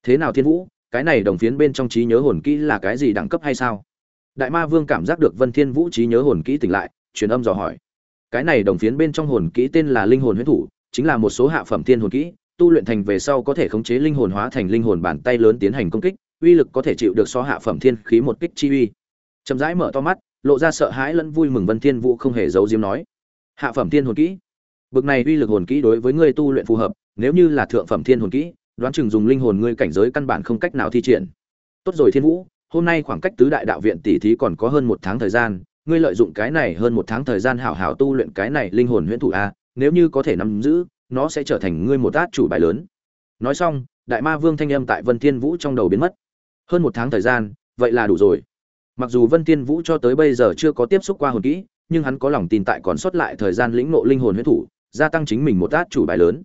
A: Thế nào thiên vũ, cái này đồng phiến bên trong trí nhớ hồn kỹ là cái gì đẳng cấp hay sao? Đại ma vương cảm giác được vân thiên vũ trí nhớ hồn kỹ tỉnh lại, truyền âm dò hỏi cái này đồng phiến bên trong hồn kỹ tên là linh hồn huyết thủ, chính là một số hạ phẩm thiên hồn kỹ, tu luyện thành về sau có thể khống chế linh hồn hóa thành linh hồn bàn tay lớn tiến hành công kích, uy lực có thể chịu được so hạ phẩm thiên khí một kích chi uy. Chậm rãi mở to mắt, lộ ra sợ hãi lẫn vui mừng vân thiên vũ không hề giấu diếm nói, hạ phẩm thiên hồn kỹ? Bực này uy lực hồn kỹ đối với ngươi tu luyện phù hợp, nếu như là thượng phẩm thiên hồn kỹ, đoán chừng dùng linh hồn ngươi cảnh giới căn bản không cách nào thi triển. Tốt rồi thiên vũ, hôm nay khoảng cách tứ đại đạo viện tỷ thí còn có hơn một tháng thời gian ngươi lợi dụng cái này hơn một tháng thời gian hảo hảo tu luyện cái này linh hồn huyễn thủ a, nếu như có thể nắm giữ, nó sẽ trở thành ngươi một át chủ bài lớn. Nói xong, đại ma vương thanh âm tại vân thiên vũ trong đầu biến mất. Hơn một tháng thời gian, vậy là đủ rồi. Mặc dù vân thiên vũ cho tới bây giờ chưa có tiếp xúc qua hồn kỹ, nhưng hắn có lòng tin tại còn sót lại thời gian lĩnh ngộ linh hồn huyễn thủ, gia tăng chính mình một át chủ bài lớn.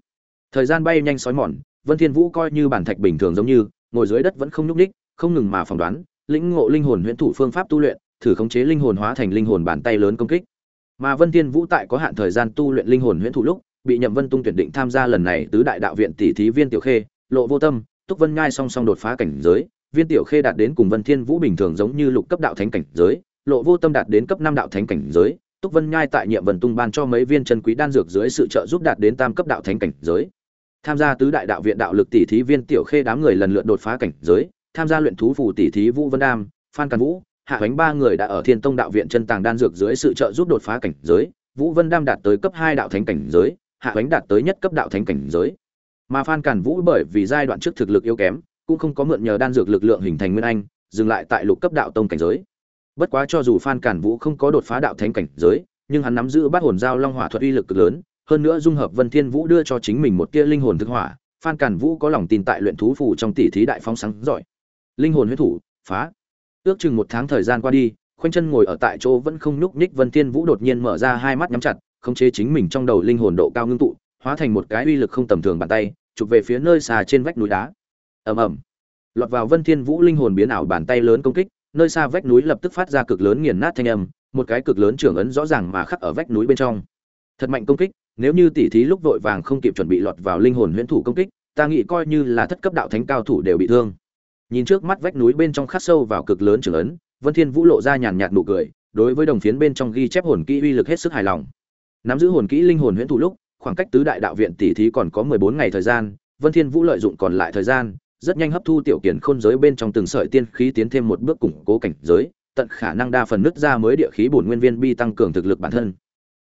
A: Thời gian bay nhanh sói mòn, vân thiên vũ coi như bản thạch bình thường giống như, ngồi dưới đất vẫn không nhúc nhích, không ngừng mà phỏng đoán, lĩnh ngộ linh hồn huyễn thủ phương pháp tu luyện thử khống chế linh hồn hóa thành linh hồn bàn tay lớn công kích. Mà vân thiên vũ tại có hạn thời gian tu luyện linh hồn huyễn thủ lúc, bị nhậm vân tung tuyển định tham gia lần này tứ đại đạo viện tỷ thí viên tiểu khê, lộ vô tâm, túc vân nhai song song đột phá cảnh giới, viên tiểu khê đạt đến cùng vân thiên vũ bình thường giống như lục cấp đạo thánh cảnh giới, lộ vô tâm đạt đến cấp năm đạo thánh cảnh giới, túc vân nhai tại nhiệm vân tung ban cho mấy viên chân quý đan dược dưới sự trợ giúp đạt đến tam cấp đạo thánh cảnh giới. Tham gia tứ đại đạo viện đạo lực tỷ thí viên tiểu khê đám người lần lượt đột phá cảnh giới, tham gia luyện thú phù tỷ thí vũ vân đam, phan càn vũ hạ hoánh ba người đã ở thiên tông đạo viện chân tàng đan dược dưới sự trợ giúp đột phá cảnh giới, vũ vân đam đạt tới cấp hai đạo thánh cảnh giới, hạ hoánh đạt tới nhất cấp đạo thánh cảnh giới. Mà phan càn vũ bởi vì giai đoạn trước thực lực yếu kém, cũng không có mượn nhờ đan dược lực lượng hình thành nguyên anh, dừng lại tại lục cấp đạo tông cảnh giới. Bất quá cho dù phan càn vũ không có đột phá đạo thánh cảnh giới, nhưng hắn nắm giữ bát hồn giao long hỏa thuật uy lực cực lớn, hơn nữa dung hợp vân thiên vũ đưa cho chính mình một tia linh hồn thực hỏa, phan càn vũ có lòng tin tại luyện thú phù trong tỷ thí đại phong sáng giỏi. Linh hồn huyết thủ, phá ước chừng một tháng thời gian qua đi, khoanh chân ngồi ở tại chỗ vẫn không nhúc nhích, vân thiên vũ đột nhiên mở ra hai mắt nhắm chặt, khống chế chính mình trong đầu linh hồn độ cao ngưng tụ, hóa thành một cái uy lực không tầm thường bàn tay, chụp về phía nơi xa trên vách núi đá. Ầm ầm. Lọt vào vân thiên vũ linh hồn biến ảo bàn tay lớn công kích, nơi xa vách núi lập tức phát ra cực lớn nghiền nát thanh âm, một cái cực lớn trưởng ấn rõ ràng mà khắc ở vách núi bên trong. Thật mạnh công kích, nếu như tỷ thí lúc vội vàng không kịp chuẩn bị lọt vào linh hồn huyễn thủ công kích, ta nghĩ coi như là thất cấp đạo thánh cao thủ đều bị thương nhìn trước mắt vách núi bên trong khắc sâu vào cực lớn trường ấn, vân thiên vũ lộ ra nhàn nhạt nụ cười, đối với đồng phiến bên trong ghi chép hồn kỹ uy lực hết sức hài lòng. Nắm giữ hồn kỹ linh hồn huyễn thủ lúc, khoảng cách tứ đại đạo viện tỷ thí còn có 14 ngày thời gian, vân thiên vũ lợi dụng còn lại thời gian, rất nhanh hấp thu tiểu kiền khôn giới bên trong từng sợi tiên khí tiến thêm một bước củng cố cảnh giới, tận khả năng đa phần nứt ra mới địa khí bổn nguyên viên bi tăng cường thực lực bản thân.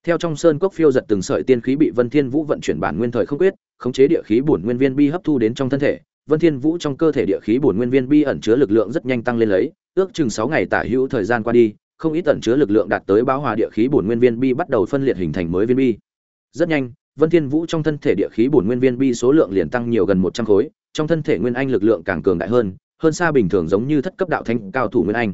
A: Theo trong sơn cốc phiêu giật từng sợi tiên khí bị vân thiên vũ vận chuyển bản nguyên thời không quyết, khống chế địa khí bổn nguyên viên bi hấp thu đến trong thân thể Vân Thiên Vũ trong cơ thể địa khí bổn nguyên viên bi ẩn chứa lực lượng rất nhanh tăng lên lấy, ước chừng 6 ngày tả hữu thời gian qua đi, không ít ẩn chứa lực lượng đạt tới báo hòa địa khí bổn nguyên viên bi bắt đầu phân liệt hình thành mới viên bi. Rất nhanh, Vân Thiên Vũ trong thân thể địa khí bổn nguyên viên bi số lượng liền tăng nhiều gần 100 khối, trong thân thể nguyên anh lực lượng càng cường đại hơn, hơn xa bình thường giống như thất cấp đạo thánh cao thủ nguyên anh.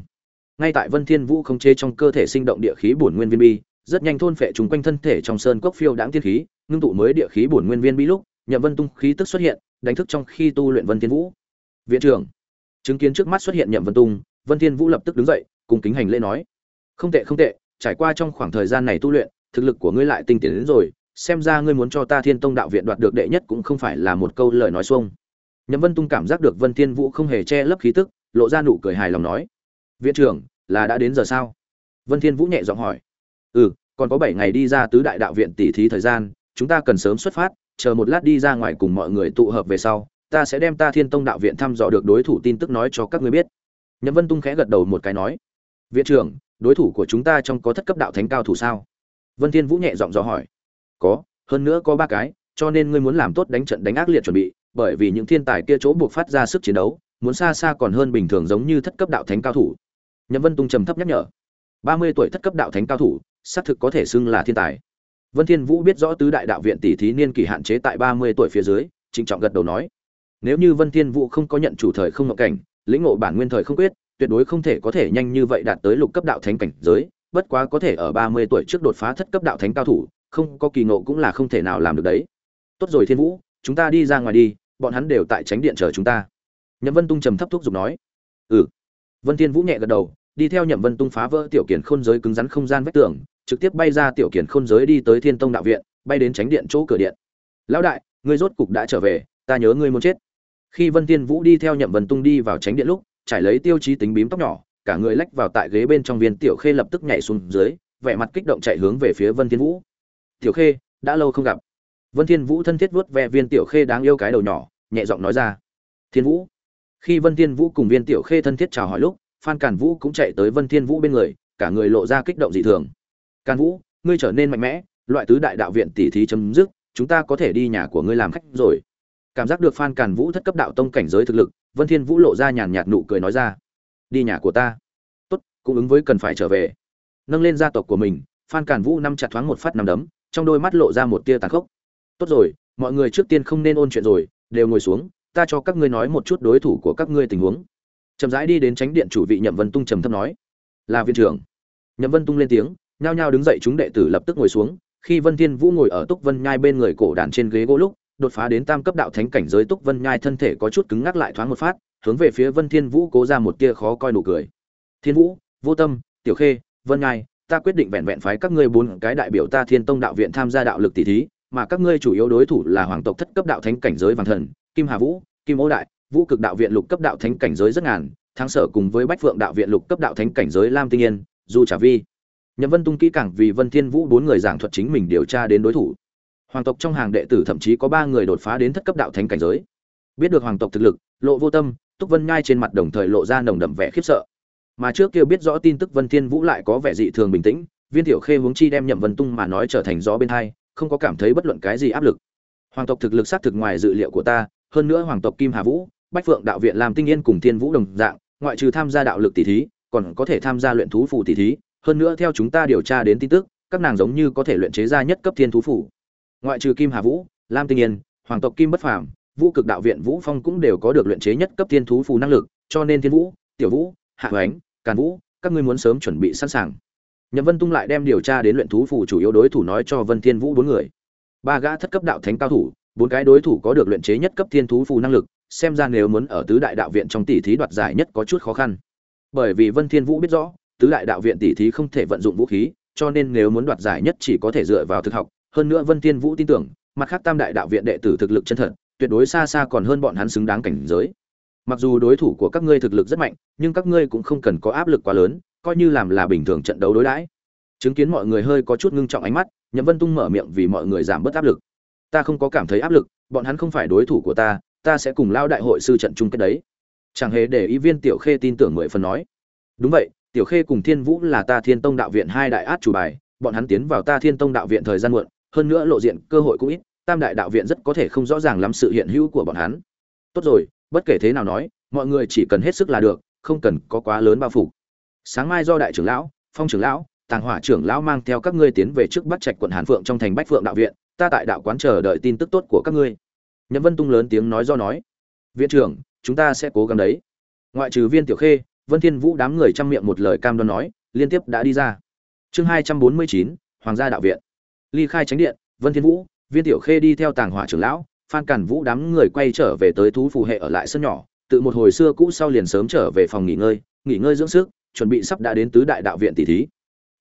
A: Ngay tại Vân Thiên Vũ khống chế trong cơ thể sinh động địa khí bổn nguyên viên bi, rất nhanh thôn phệ trùng quanh thân thể trong sơn cốc phiêu đãng tiên khí ngưng tụ mới địa khí bổn nguyên viên bi lúc nhậm vân tung khí tức xuất hiện đánh thức trong khi tu luyện vân thiên vũ. Viện trưởng, chứng kiến trước mắt xuất hiện nhậm vân tung, vân thiên vũ lập tức đứng dậy, cùng kính hành lễ nói. Không tệ không tệ, trải qua trong khoảng thời gian này tu luyện, thực lực của ngươi lại tinh tiến đến rồi, xem ra ngươi muốn cho ta thiên tông đạo viện đoạt được đệ nhất cũng không phải là một câu lời nói xuông. Nhậm vân tung cảm giác được vân thiên vũ không hề che lấp khí tức, lộ ra nụ cười hài lòng nói. Viện trưởng, là đã đến giờ sao? Vân thiên vũ nhẹ giọng hỏi. Ừ còn có bảy ngày đi ra tứ đại đạo viện tỷ thí thời gian, chúng ta cần sớm xuất phát chờ một lát đi ra ngoài cùng mọi người tụ hợp về sau, ta sẽ đem ta thiên tông đạo viện thăm dò được đối thủ tin tức nói cho các ngươi biết. Nhậm vân tung khẽ gật đầu một cái nói, viện trưởng, đối thủ của chúng ta trong có thất cấp đạo thánh cao thủ sao? Vân thiên vũ nhẹ giọng dò hỏi, có, hơn nữa có ba cái, cho nên ngươi muốn làm tốt đánh trận đánh ác liệt chuẩn bị, bởi vì những thiên tài kia chỗ buộc phát ra sức chiến đấu, muốn xa xa còn hơn bình thường giống như thất cấp đạo thánh cao thủ. Nhậm vân tung trầm thấp nhắc nhở, ba mươi tuổi thất cấp đạo thánh cao thủ, xác thực có thể xưng là thiên tài vân thiên vũ biết rõ tứ đại đạo viện tỷ thí niên kỳ hạn chế tại ba mươi tuổi phía dưới, trịnh trọng gật đầu nói, nếu như vân thiên vũ không có nhận chủ thời không ngộ cảnh, lĩnh ngộ bản nguyên thời không quyết, tuyệt đối không thể có thể nhanh như vậy đạt tới lục cấp đạo thánh cảnh giới, bất quá có thể ở ba mươi tuổi trước đột phá thất cấp đạo thánh cao thủ, không có kỳ ngộ cũng là không thể nào làm được đấy. Tốt rồi thiên vũ, chúng ta đi ra ngoài đi, bọn hắn đều tại tránh điện chờ chúng ta. Nhậm vân tung trầm thấp thúc giục nói. Ừ. Vân thiên vũ nhẹ gật đầu, đi theo nhậm vân tung phá vỡ tiểu kiền khôn giới cứng rắn không gian vách tường trực tiếp bay ra tiểu kiển khôn giới đi tới thiên tông đạo viện, bay đến tránh điện chỗ cửa điện. Lão đại, ngươi rốt cục đã trở về, ta nhớ ngươi muốn chết. Khi vân thiên vũ đi theo nhậm vân tung đi vào tránh điện lúc, trải lấy tiêu chí tính bím tóc nhỏ, cả người lách vào tại ghế bên trong viên tiểu khê lập tức nhảy xuống dưới, vẻ mặt kích động chạy hướng về phía vân thiên vũ. Tiểu khê, đã lâu không gặp. Vân thiên vũ thân thiết vuốt ve viên tiểu khê đáng yêu cái đầu nhỏ, nhẹ giọng nói ra. Thiên vũ. Khi vân thiên vũ cùng viên tiểu khê thân thiết chào hỏi lúc, phan càn vũ cũng chạy tới vân thiên vũ bên người, cả người lộ ra kích động dị thường càn vũ, ngươi trở nên mạnh mẽ, loại tứ đại đạo viện tỷ thí chấm dứt, chúng ta có thể đi nhà của ngươi làm khách rồi. Cảm giác được phan càn vũ thất cấp đạo tông cảnh giới thực lực, vân thiên vũ lộ ra nhàn nhạt nụ cười nói ra. Đi nhà của ta. Tốt, cũng ứng với cần phải trở về. Nâng lên gia tộc của mình, phan càn vũ nắm chặt thoáng một phát nắm đấm, trong đôi mắt lộ ra một tia tàn khốc. Tốt rồi, mọi người trước tiên không nên ôn chuyện rồi, đều ngồi xuống, ta cho các ngươi nói một chút đối thủ của các ngươi tình huống. Chậm rãi đi đến tránh điện chủ vị nhậm vân tung trầm thấp nói. Là viên trưởng. Nhậm vân tung lên tiếng nhao nhao đứng dậy chúng đệ tử lập tức ngồi xuống, khi vân thiên vũ ngồi ở túc vân nhai bên người cổ đàn trên ghế gỗ lúc, đột phá đến tam cấp đạo thánh cảnh giới túc vân nhai thân thể có chút cứng ngắc lại thoáng một phát, hướng về phía vân thiên vũ cố ra một tia khó coi nụ cười. Thiên vũ, vô tâm, tiểu khê, vân nhai, ta quyết định vẹn vẹn phái các ngươi bốn cái đại biểu ta thiên tông đạo viện tham gia đạo lực tỷ thí, mà các ngươi chủ yếu đối thủ là hoàng tộc thất cấp đạo thánh cảnh giới vàng thần, kim hà vũ, kim ô đại, vũ cực đạo viện lục cấp đạo thánh cảnh giới rất ngàn, thắng sở cùng với bách phượng đạo viện lục cấp đạo thánh cảnh giới lam tinh yên, du trả vi nhậm vân tung kỹ càng vì vân thiên vũ bốn người giảng thuật chính mình điều tra đến đối thủ. Hoàng tộc trong hàng đệ tử thậm chí có ba người đột phá đến thất cấp đạo thánh cảnh giới. Biết được hoàng tộc thực lực, lộ vô tâm, túc vân nhai trên mặt đồng thời lộ ra nồng đậm vẻ khiếp sợ. Mà trước kia biết rõ tin tức vân thiên vũ lại có vẻ dị thường bình tĩnh, viên tiểu khê hướng chi đem nhậm vân tung mà nói trở thành gió bên hai, không có cảm thấy bất luận cái gì áp lực. Hoàng tộc thực lực xác thực ngoài dự liệu của ta, hơn nữa hoàng tộc kim hà vũ, bách phượng đạo viện làm tinh yên cùng thiên vũ đồng dạng, ngoại trừ tham gia đạo lực tỷ thí, còn có thể tham gia luyện thú phù tỷ thí hơn nữa theo chúng ta điều tra đến tin tức, các nàng giống như có thể luyện chế ra nhất cấp thiên thú phủ. Ngoại trừ kim hà vũ, lam tinh yên, hoàng tộc kim bất phàm, vũ cực đạo viện vũ phong cũng đều có được luyện chế nhất cấp thiên thú phù năng lực, cho nên thiên vũ, tiểu vũ, hạ hoánh, càn vũ, các ngươi muốn sớm chuẩn bị sẵn sàng. Nhậm vân tung lại đem điều tra đến luyện thú phù chủ yếu đối thủ nói cho vân thiên vũ bốn người. Ba gã thất cấp đạo thánh cao thủ, bốn cái đối thủ có được luyện chế nhất cấp thiên thú phù năng lực, xem ra nếu muốn ở tứ đại đạo viện trong tỷ thí đoạt giải nhất có chút khó khăn. Bởi vì vân thiên vũ biết rõ tứ đại đạo viện tỷ thí không thể vận dụng vũ khí, cho nên nếu muốn đoạt giải nhất chỉ có thể dựa vào thực học. Hơn nữa vân thiên vũ tin tưởng, mặt khác tam đại đạo viện đệ tử thực lực chân thật, tuyệt đối xa xa còn hơn bọn hắn xứng đáng cảnh giới. Mặc dù đối thủ của các ngươi thực lực rất mạnh, nhưng các ngươi cũng không cần có áp lực quá lớn, coi như làm là bình thường trận đấu đối đãi. Chứng kiến mọi người hơi có chút ngưng trọng ánh mắt, nhậm vân tung mở miệng vì mọi người giảm bớt áp lực. Ta không có cảm thấy áp lực, bọn hắn không phải đối thủ của ta ta sẽ cùng lao đại hội sư trận chung kết đấy. Chẳng hề để ý viên tiểu khê tin tưởng mười phần nói. Đúng vậy tiểu khê cùng thiên vũ là ta thiên tông đạo viện hai đại át chủ bài, bọn hắn tiến vào ta thiên tông đạo viện thời gian muộn, hơn nữa lộ diện cơ hội cũng ít, tam đại đạo viện rất có thể không rõ ràng lắm sự hiện hữu của bọn hắn. Tốt rồi, bất kể thế nào nói, mọi người chỉ cần hết sức là được, không cần có quá lớn bao phủ. Sáng mai do đại trưởng lão, phong trưởng lão, tàng hỏa trưởng lão mang theo các ngươi tiến về trước bắt trạch quận hàn phượng trong thành bách phượng đạo viện, ta tại đạo quán chờ đợi tin tức tốt của các ngươi. Nhậm vân tung lớn tiếng nói do nói. Viện trưởng, chúng ta sẽ cố gắng đấy. Ngoại trừ viên tiểu khê vân thiên vũ đám người chăm miệng một lời cam đoan nói, liên tiếp đã đi ra. Chương hai trăm bốn mươi chín, hoàng gia đạo viện. Ly khai tránh điện, vân thiên vũ, viên tiểu khê đi theo tàng hỏa trưởng lão, phan cản vũ đám người quay trở về tới thú phù hệ ở lại sân nhỏ, tự một hồi xưa cũ sau liền sớm trở về phòng nghỉ ngơi nghỉ ngơi dưỡng sức, chuẩn bị sắp đã đến tứ đại đạo viện tỷ thí.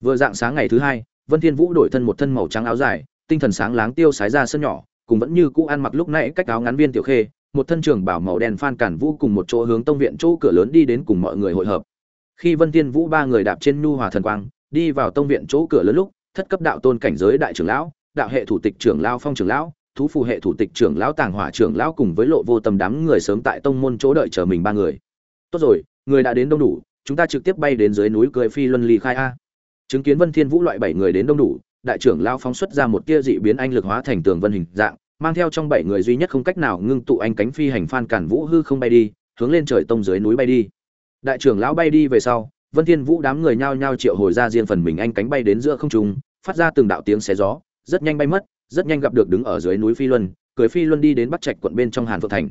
A: Vừa dạng sáng ngày thứ hai, vân thiên vũ đổi thân một thân màu trắng áo dài, tinh thần sáng láng tiêu sái ra sân nhỏ, cùng vẫn như cũ ăn mặc lúc nãy cách áo ngắn viên tiểu khê một thân trường bảo màu đen phan cản vũ cùng một chỗ hướng tông viện chỗ cửa lớn đi đến cùng mọi người hội hợp. Khi vân thiên vũ ba người đạp trên nhu hòa thần quang, đi vào tông viện chỗ cửa lớn lúc, thất cấp đạo tôn cảnh giới đại trưởng lão, đạo hệ thủ tịch trưởng lão phong trưởng lão, thú phù hệ thủ tịch trưởng lão tàng hỏa trưởng lão cùng với lộ vô tầm đám người sớm tại tông môn chỗ đợi chờ mình ba người. Tốt rồi, người đã đến đông đủ, chúng ta trực tiếp bay đến dưới núi cười phi luân ly khai a. Chứng kiến vân thiên vũ loại bảy người đến đông đủ, đại trưởng lão phóng xuất ra một tia dị biến anh lực hóa thành tường vân hình dạng mang theo trong bảy người duy nhất không cách nào ngưng tụ anh cánh phi hành phan cản vũ hư không bay đi, hướng lên trời tông dưới núi bay đi. Đại trưởng lão bay đi về sau, vân thiên vũ đám người nhao nhao triệu hồi ra riêng phần mình anh cánh bay đến giữa không trung, phát ra từng đạo tiếng xé gió, rất nhanh bay mất, rất nhanh gặp được đứng ở dưới núi phi luân cưới phi luân đi đến bắc trạch quận bên trong hàn phượng thành.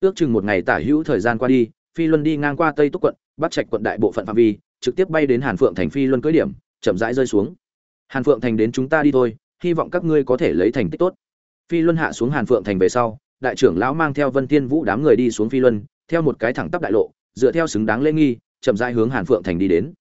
A: Ước chừng một ngày tả hữu thời gian qua đi, phi luân đi ngang qua tây túc quận, bắc trạch quận đại bộ phận phạm vi, trực tiếp bay đến hàn phượng thành phi luân cưới điểm, chậm rãi rơi xuống. Hàn phượng thành đến chúng ta đi thôi, hy vọng các ngươi có thể lấy thành tích tốt phi luân hạ xuống hàn phượng thành về sau, đại trưởng lão mang theo vân tiên vũ đám người đi xuống phi luân, theo một cái thẳng tắp đại lộ, dựa theo xứng đáng lễ nghi, chậm rãi hướng hàn phượng thành đi đến.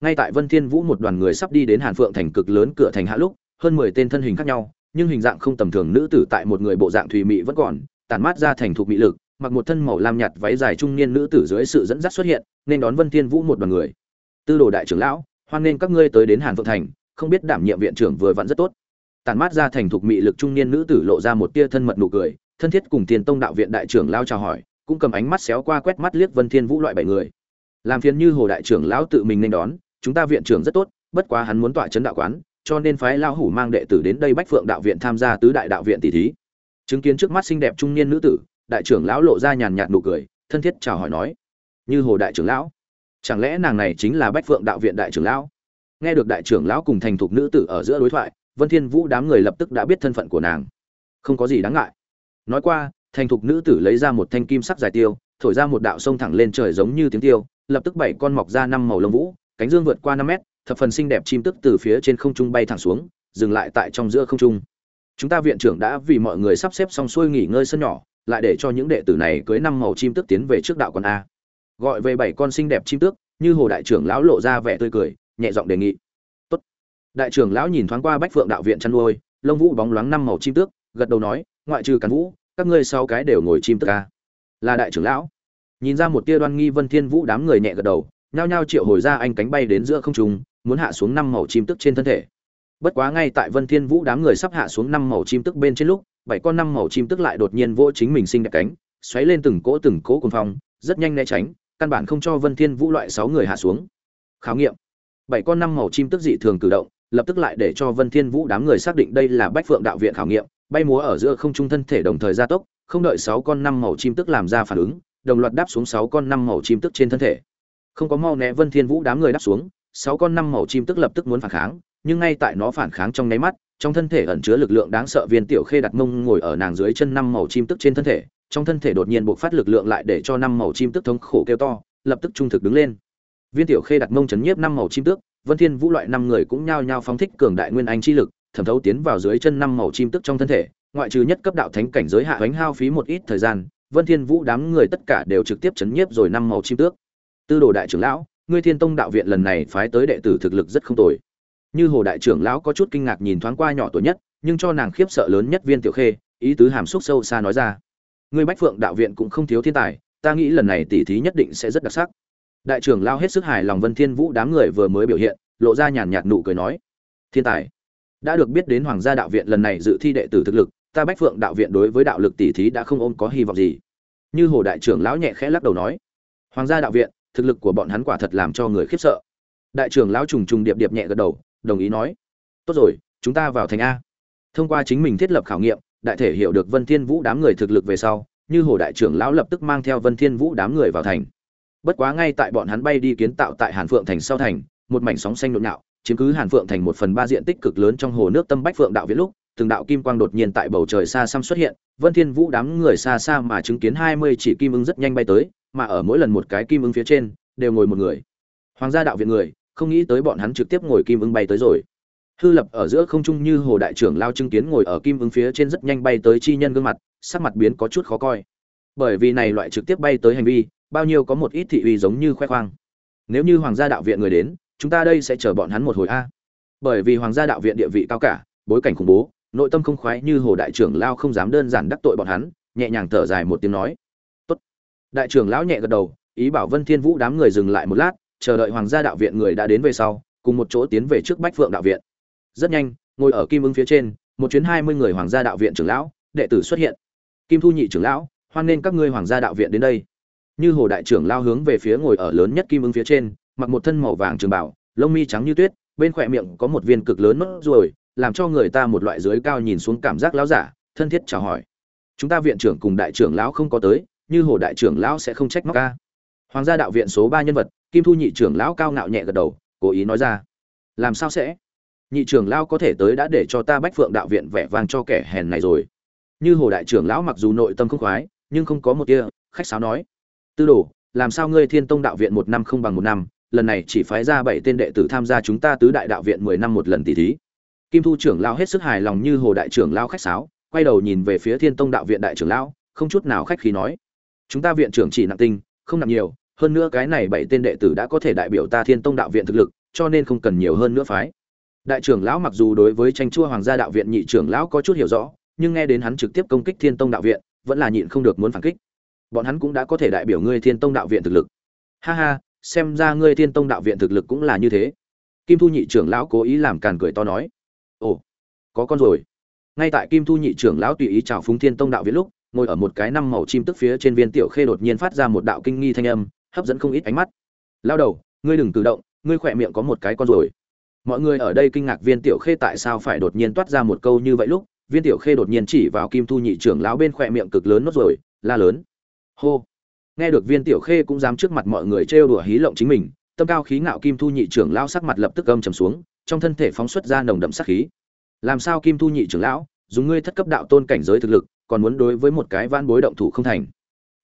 A: Ngay tại vân thiên vũ một đoàn người sắp đi đến hàn phượng thành cực lớn cửa thành hạ lúc, hơn mười tên thân hình khác nhau, nhưng hình dạng không tầm thường nữ tử tại một người bộ dạng thùy mị vẫn còn tàn mát ra thành thục mị lực, mặc một thân màu lam nhạt váy dài trung niên nữ tử dưới sự dẫn dắt xuất hiện, nên đón vân thiên vũ một đoàn người. Tư đồ đại trưởng lão, hoan nên các ngươi tới đến hàn phượng thành, không biết đảm nhiệm viện trưởng vừa vặn rất tốt tàn mát ra thành thục mị lực trung niên nữ tử lộ ra một tia thân mật nụ cười, thân thiết cùng tiền tông đạo viện đại trưởng lao chào hỏi, cũng cầm ánh mắt xéo qua quét mắt liếc vân thiên vũ loại bảy người. Làm phiền như hồ đại trưởng lão tự mình nên đón, chúng ta viện trưởng rất tốt, bất quá hắn muốn tọa chấn đạo quán, cho nên phái lao hủ mang đệ tử đến đây bách phượng đạo viện tham gia tứ đại đạo viện tỷ thí. Chứng kiến trước mắt xinh đẹp trung niên nữ tử, đại trưởng lão lộ ra nhàn nhạt nụ cười, thân thiết chào hỏi nói, như hồ đại trưởng lão, chẳng lẽ nàng này chính là bách phượng đạo viện đại trưởng lão? Nghe được đại trưởng lão cùng thành thục nữ tử ở giữa đối thoại vân thiên vũ đám người lập tức đã biết thân phận của nàng. Không có gì đáng ngại. Nói qua, thành thục nữ tử lấy ra một thanh kim sắc dài tiêu, thổi ra một đạo sông thẳng lên trời giống như tiếng tiêu, lập tức bảy con mọc ra năm màu lông vũ, cánh dương vượt qua năm mét, thập phần xinh đẹp chim tức từ phía trên không trung bay thẳng xuống, dừng lại tại trong giữa không trung. Chúng ta viện trưởng đã vì mọi người sắp xếp xong xuôi nghỉ ngơi sân nhỏ, lại để cho những đệ tử này cưới năm màu chim tức tiến về trước đạo con a. Gọi về bảy con xinh đẹp chim tước, như hồ đại trưởng lão lộ ra vẻ tươi cười, nhẹ giọng đề nghị đại trưởng lão nhìn thoáng qua bách phượng đạo viện chăn nuôi, lông vũ bóng loáng năm màu chim tước, gật đầu nói, ngoại trừ cán vũ, các ngươi sau cái đều ngồi chim tước ca là đại trưởng lão. Nhìn ra một tia đoan nghi vân thiên vũ đám người nhẹ gật đầu, nhao nhao triệu hồi ra anh cánh bay đến giữa không trung, muốn hạ xuống năm màu chim tức trên thân thể. Bất quá ngay tại vân thiên vũ đám người sắp hạ xuống năm màu chim tức bên trên lúc, bảy con năm màu chim tức lại đột nhiên vỗ chính mình sinh đẹp cánh, xoáy lên từng cỗ từng cỗ cuồng phong, rất nhanh né tránh, căn bản không cho vân thiên vũ loại sáu người hạ xuống. Khảo nghiệm. Bảy con năm màu chim tức dị thường cử động lập tức lại để cho vân thiên vũ đám người xác định đây là bách phượng đạo viện khảo nghiệm, bay múa ở giữa không trung thân thể đồng thời gia tốc, không đợi sáu con năm màu chim tức làm ra phản ứng, đồng loạt đáp xuống sáu con năm màu chim tức trên thân thể. Không có mau né vân thiên vũ đám người đáp xuống, sáu con năm màu chim tức lập tức muốn phản kháng, nhưng ngay tại nó phản kháng trong nháy mắt, trong thân thể ẩn chứa lực lượng đáng sợ viên tiểu khê đặt mông ngồi ở nàng dưới chân năm màu chim tức trên thân thể, trong thân thể đột nhiên bộc phát lực lượng lại để cho năm màu chim tức thống khổ kêu to, lập tức trung thực đứng lên. Viên tiểu khê đặt mông chấn nhiếp năm màu chim tước vân thiên vũ loại năm người cũng nhao nhao phóng thích cường đại nguyên anh chi lực, thẩm thấu tiến vào dưới chân năm màu chim tức trong thân thể, ngoại trừ nhất cấp đạo thánh cảnh giới hạ bánh hao phí một ít thời gian, vân thiên vũ đám người tất cả đều trực tiếp chấn nhiếp rồi năm màu chim tước. Tư đồ đại trưởng lão, ngươi thiên tông đạo viện lần này phái tới đệ tử thực lực rất không tồi. Như hồ đại trưởng lão có chút kinh ngạc nhìn thoáng qua nhỏ tuổi nhất, nhưng cho nàng khiếp sợ lớn nhất viên tiểu khê, ý tứ hàm xúc sâu xa nói ra. Ngươi bách phượng đạo viện cũng không thiếu thiên tài, ta nghĩ lần này tỷ thí nhất định sẽ rất đặc sắc đại trưởng lao hết sức hài lòng vân thiên vũ đám người vừa mới biểu hiện, lộ ra nhàn nhạt nụ cười nói, thiên tài, đã được biết đến hoàng gia đạo viện lần này dự thi đệ tử thực lực, ta bách phượng đạo viện đối với đạo lực tỷ thí đã không ôm có hy vọng gì. Như hồ đại trưởng lão nhẹ khẽ lắc đầu nói, hoàng gia đạo viện, thực lực của bọn hắn quả thật làm cho người khiếp sợ. Đại trưởng lão trùng trùng điệp điệp nhẹ gật đầu, đồng ý nói, tốt rồi, chúng ta vào thành a. Thông qua chính mình thiết lập khảo nghiệm, đại thể hiểu được vân thiên vũ đám người thực lực về sau, như hồ đại trưởng lão lập tức mang theo vân thiên vũ đám người vào thành bất quá ngay tại bọn hắn bay đi kiến tạo tại hàn phượng thành sau thành, một mảnh sóng xanh nhộn nhạo, chiếm cứ hàn phượng thành một phần ba diện tích cực lớn trong hồ nước tâm bách phượng đạo viễn lúc, từng đạo kim quang đột nhiên tại bầu trời xa xăm xuất hiện, vân thiên vũ đám người xa xa mà chứng kiến hai mươi chỉ kim ưng rất nhanh bay tới, mà ở mỗi lần một cái kim ưng phía trên, đều ngồi một người. Hoàng gia đạo viện người, không nghĩ tới bọn hắn trực tiếp ngồi kim ưng bay tới rồi. Hư lập ở giữa không trung như hồ đại trưởng lao chứng kiến ngồi ở kim ưng phía trên rất nhanh bay tới chi nhân gương mặt, sắc mặt biến có chút khó coi. Bởi vì này loại trực tiếp bay tới hành vi bao nhiêu có một ít thị uy giống như khoe khoang. Nếu như hoàng gia đạo viện người đến, chúng ta đây sẽ chờ bọn hắn một hồi a. Bởi vì hoàng gia đạo viện địa vị cao cả, bối cảnh khủng bố, nội tâm không khoái như hồ đại trưởng lao không dám đơn giản đắc tội bọn hắn, nhẹ nhàng thở dài một tiếng nói. Tốt. Đại trưởng lão nhẹ gật đầu, ý bảo vân thiên vũ đám người dừng lại một lát, chờ đợi hoàng gia đạo viện người đã đến về sau, cùng một chỗ tiến về trước bách phượng đạo viện. Rất nhanh, ngồi ở kim ứng phía trên, một chuyến hai mươi người hoàng gia đạo viện trưởng lão, đệ tử xuất hiện. Kim thu nhị trưởng lão, hoan nên các ngươi hoàng gia đạo viện đến đây như hồ đại trưởng lao hướng về phía ngồi ở lớn nhất kim ưng phía trên, mặc một thân màu vàng trường bảo lông mi trắng như tuyết, bên khỏe miệng có một viên cực lớn nốt ruồi, làm cho người ta một loại dưới cao nhìn xuống cảm giác láo giả, thân thiết chào hỏi. Chúng ta viện trưởng cùng đại trưởng lão không có tới, như hồ đại trưởng lão sẽ không trách móc ca hoàng gia đạo viện số ba nhân vật, kim thu nhị trưởng lão cao ngạo nhẹ gật đầu, cố ý nói ra. Làm sao sẽ? Nhị trưởng lão có thể tới đã để cho ta bách phượng đạo viện vẻ vang cho kẻ hèn này rồi. Như hồ đại trưởng lão mặc dù nội tâm không khoái, nhưng không có một tia khách sáo nói tư đồ, làm sao ngươi thiên tông đạo viện một năm không bằng một năm? Lần này chỉ phái ra bảy tên đệ tử tham gia chúng ta tứ đại đạo viện mười năm một lần tỷ thí. Kim thu trưởng lao hết sức hài lòng như hồ đại trưởng lao khách sáo, quay đầu nhìn về phía thiên tông đạo viện đại trưởng lão, không chút nào khách khí nói, chúng ta viện trưởng chỉ nặng tinh, không nặng nhiều, hơn nữa cái này bảy tên đệ tử đã có thể đại biểu ta thiên tông đạo viện thực lực, cho nên không cần nhiều hơn nữa phái. Đại trưởng lão mặc dù đối với tranh chua hoàng gia đạo viện nhị trưởng lão có chút hiểu rõ, nhưng nghe đến hắn trực tiếp công kích thiên tông đạo viện, vẫn là nhịn không được muốn phản kích bọn hắn cũng đã có thể đại biểu ngươi thiên tông đạo viện thực lực. Ha ha, xem ra ngươi thiên tông đạo viện thực lực cũng là như thế. Kim thu nhị trưởng lão cố ý làm càn cười to nói. Ồ, có con rồi. Ngay tại kim thu nhị trưởng lão tùy ý chào phúng thiên tông đạo viện lúc, ngồi ở một cái năm màu chim tức phía trên viên tiểu khê đột nhiên phát ra một đạo kinh nghi thanh âm, hấp dẫn không ít ánh mắt. Lao đầu, ngươi đừng cử động, ngươi khỏe miệng có một cái con rồi. Mọi người ở đây kinh ngạc viên tiểu khê tại sao phải đột nhiên toát ra một câu như vậy lúc, viên tiểu khê đột nhiên chỉ vào kim thu nhị trưởng lão bên khỏe miệng cực lớn nốt rồi, la lớn hô. Nghe được viên tiểu khê cũng dám trước mặt mọi người trêu đùa hí lộng chính mình, tâm cao khí ngạo kim thu nhị trưởng lão sắc mặt lập tức âm trầm xuống, trong thân thể phóng xuất ra nồng đậm sát khí. Làm sao kim thu nhị trưởng lão, dùng ngươi thất cấp đạo tôn cảnh giới thực lực, còn muốn đối với một cái van bối động thủ không thành?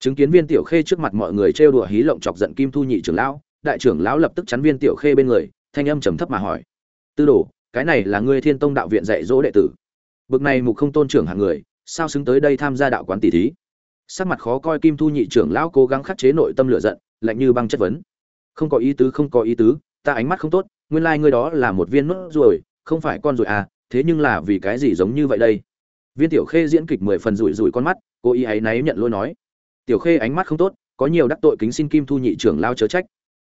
A: Chứng kiến viên tiểu khê trước mặt mọi người trêu đùa hí lộng chọc giận kim thu nhị trưởng lão, đại trưởng lão lập tức chắn viên tiểu khê bên người, thanh âm trầm thấp mà hỏi. Tư đồ, cái này là ngươi thiên tông đạo viện dạy dỗ đệ tử. Bực này mục không tôn trưởng hạng người, sao xứng tới đây tham gia đạo quán tỷ thí? Sắc mặt khó coi kim thu nhị trưởng lão cố gắng khắc chế nội tâm lửa giận, lạnh như băng chất vấn. Không có ý tứ, không có ý tứ, ta ánh mắt không tốt, nguyên lai ngươi đó là một viên nốt ruồi, không phải con ruồi à thế nhưng là vì cái gì giống như vậy đây? Viên tiểu khê diễn kịch mười phần rủi rủi con mắt, cô ý ấy náy nhận lỗi nói. Tiểu khê ánh mắt không tốt, có nhiều đắc tội kính xin kim thu nhị trưởng lao chớ trách.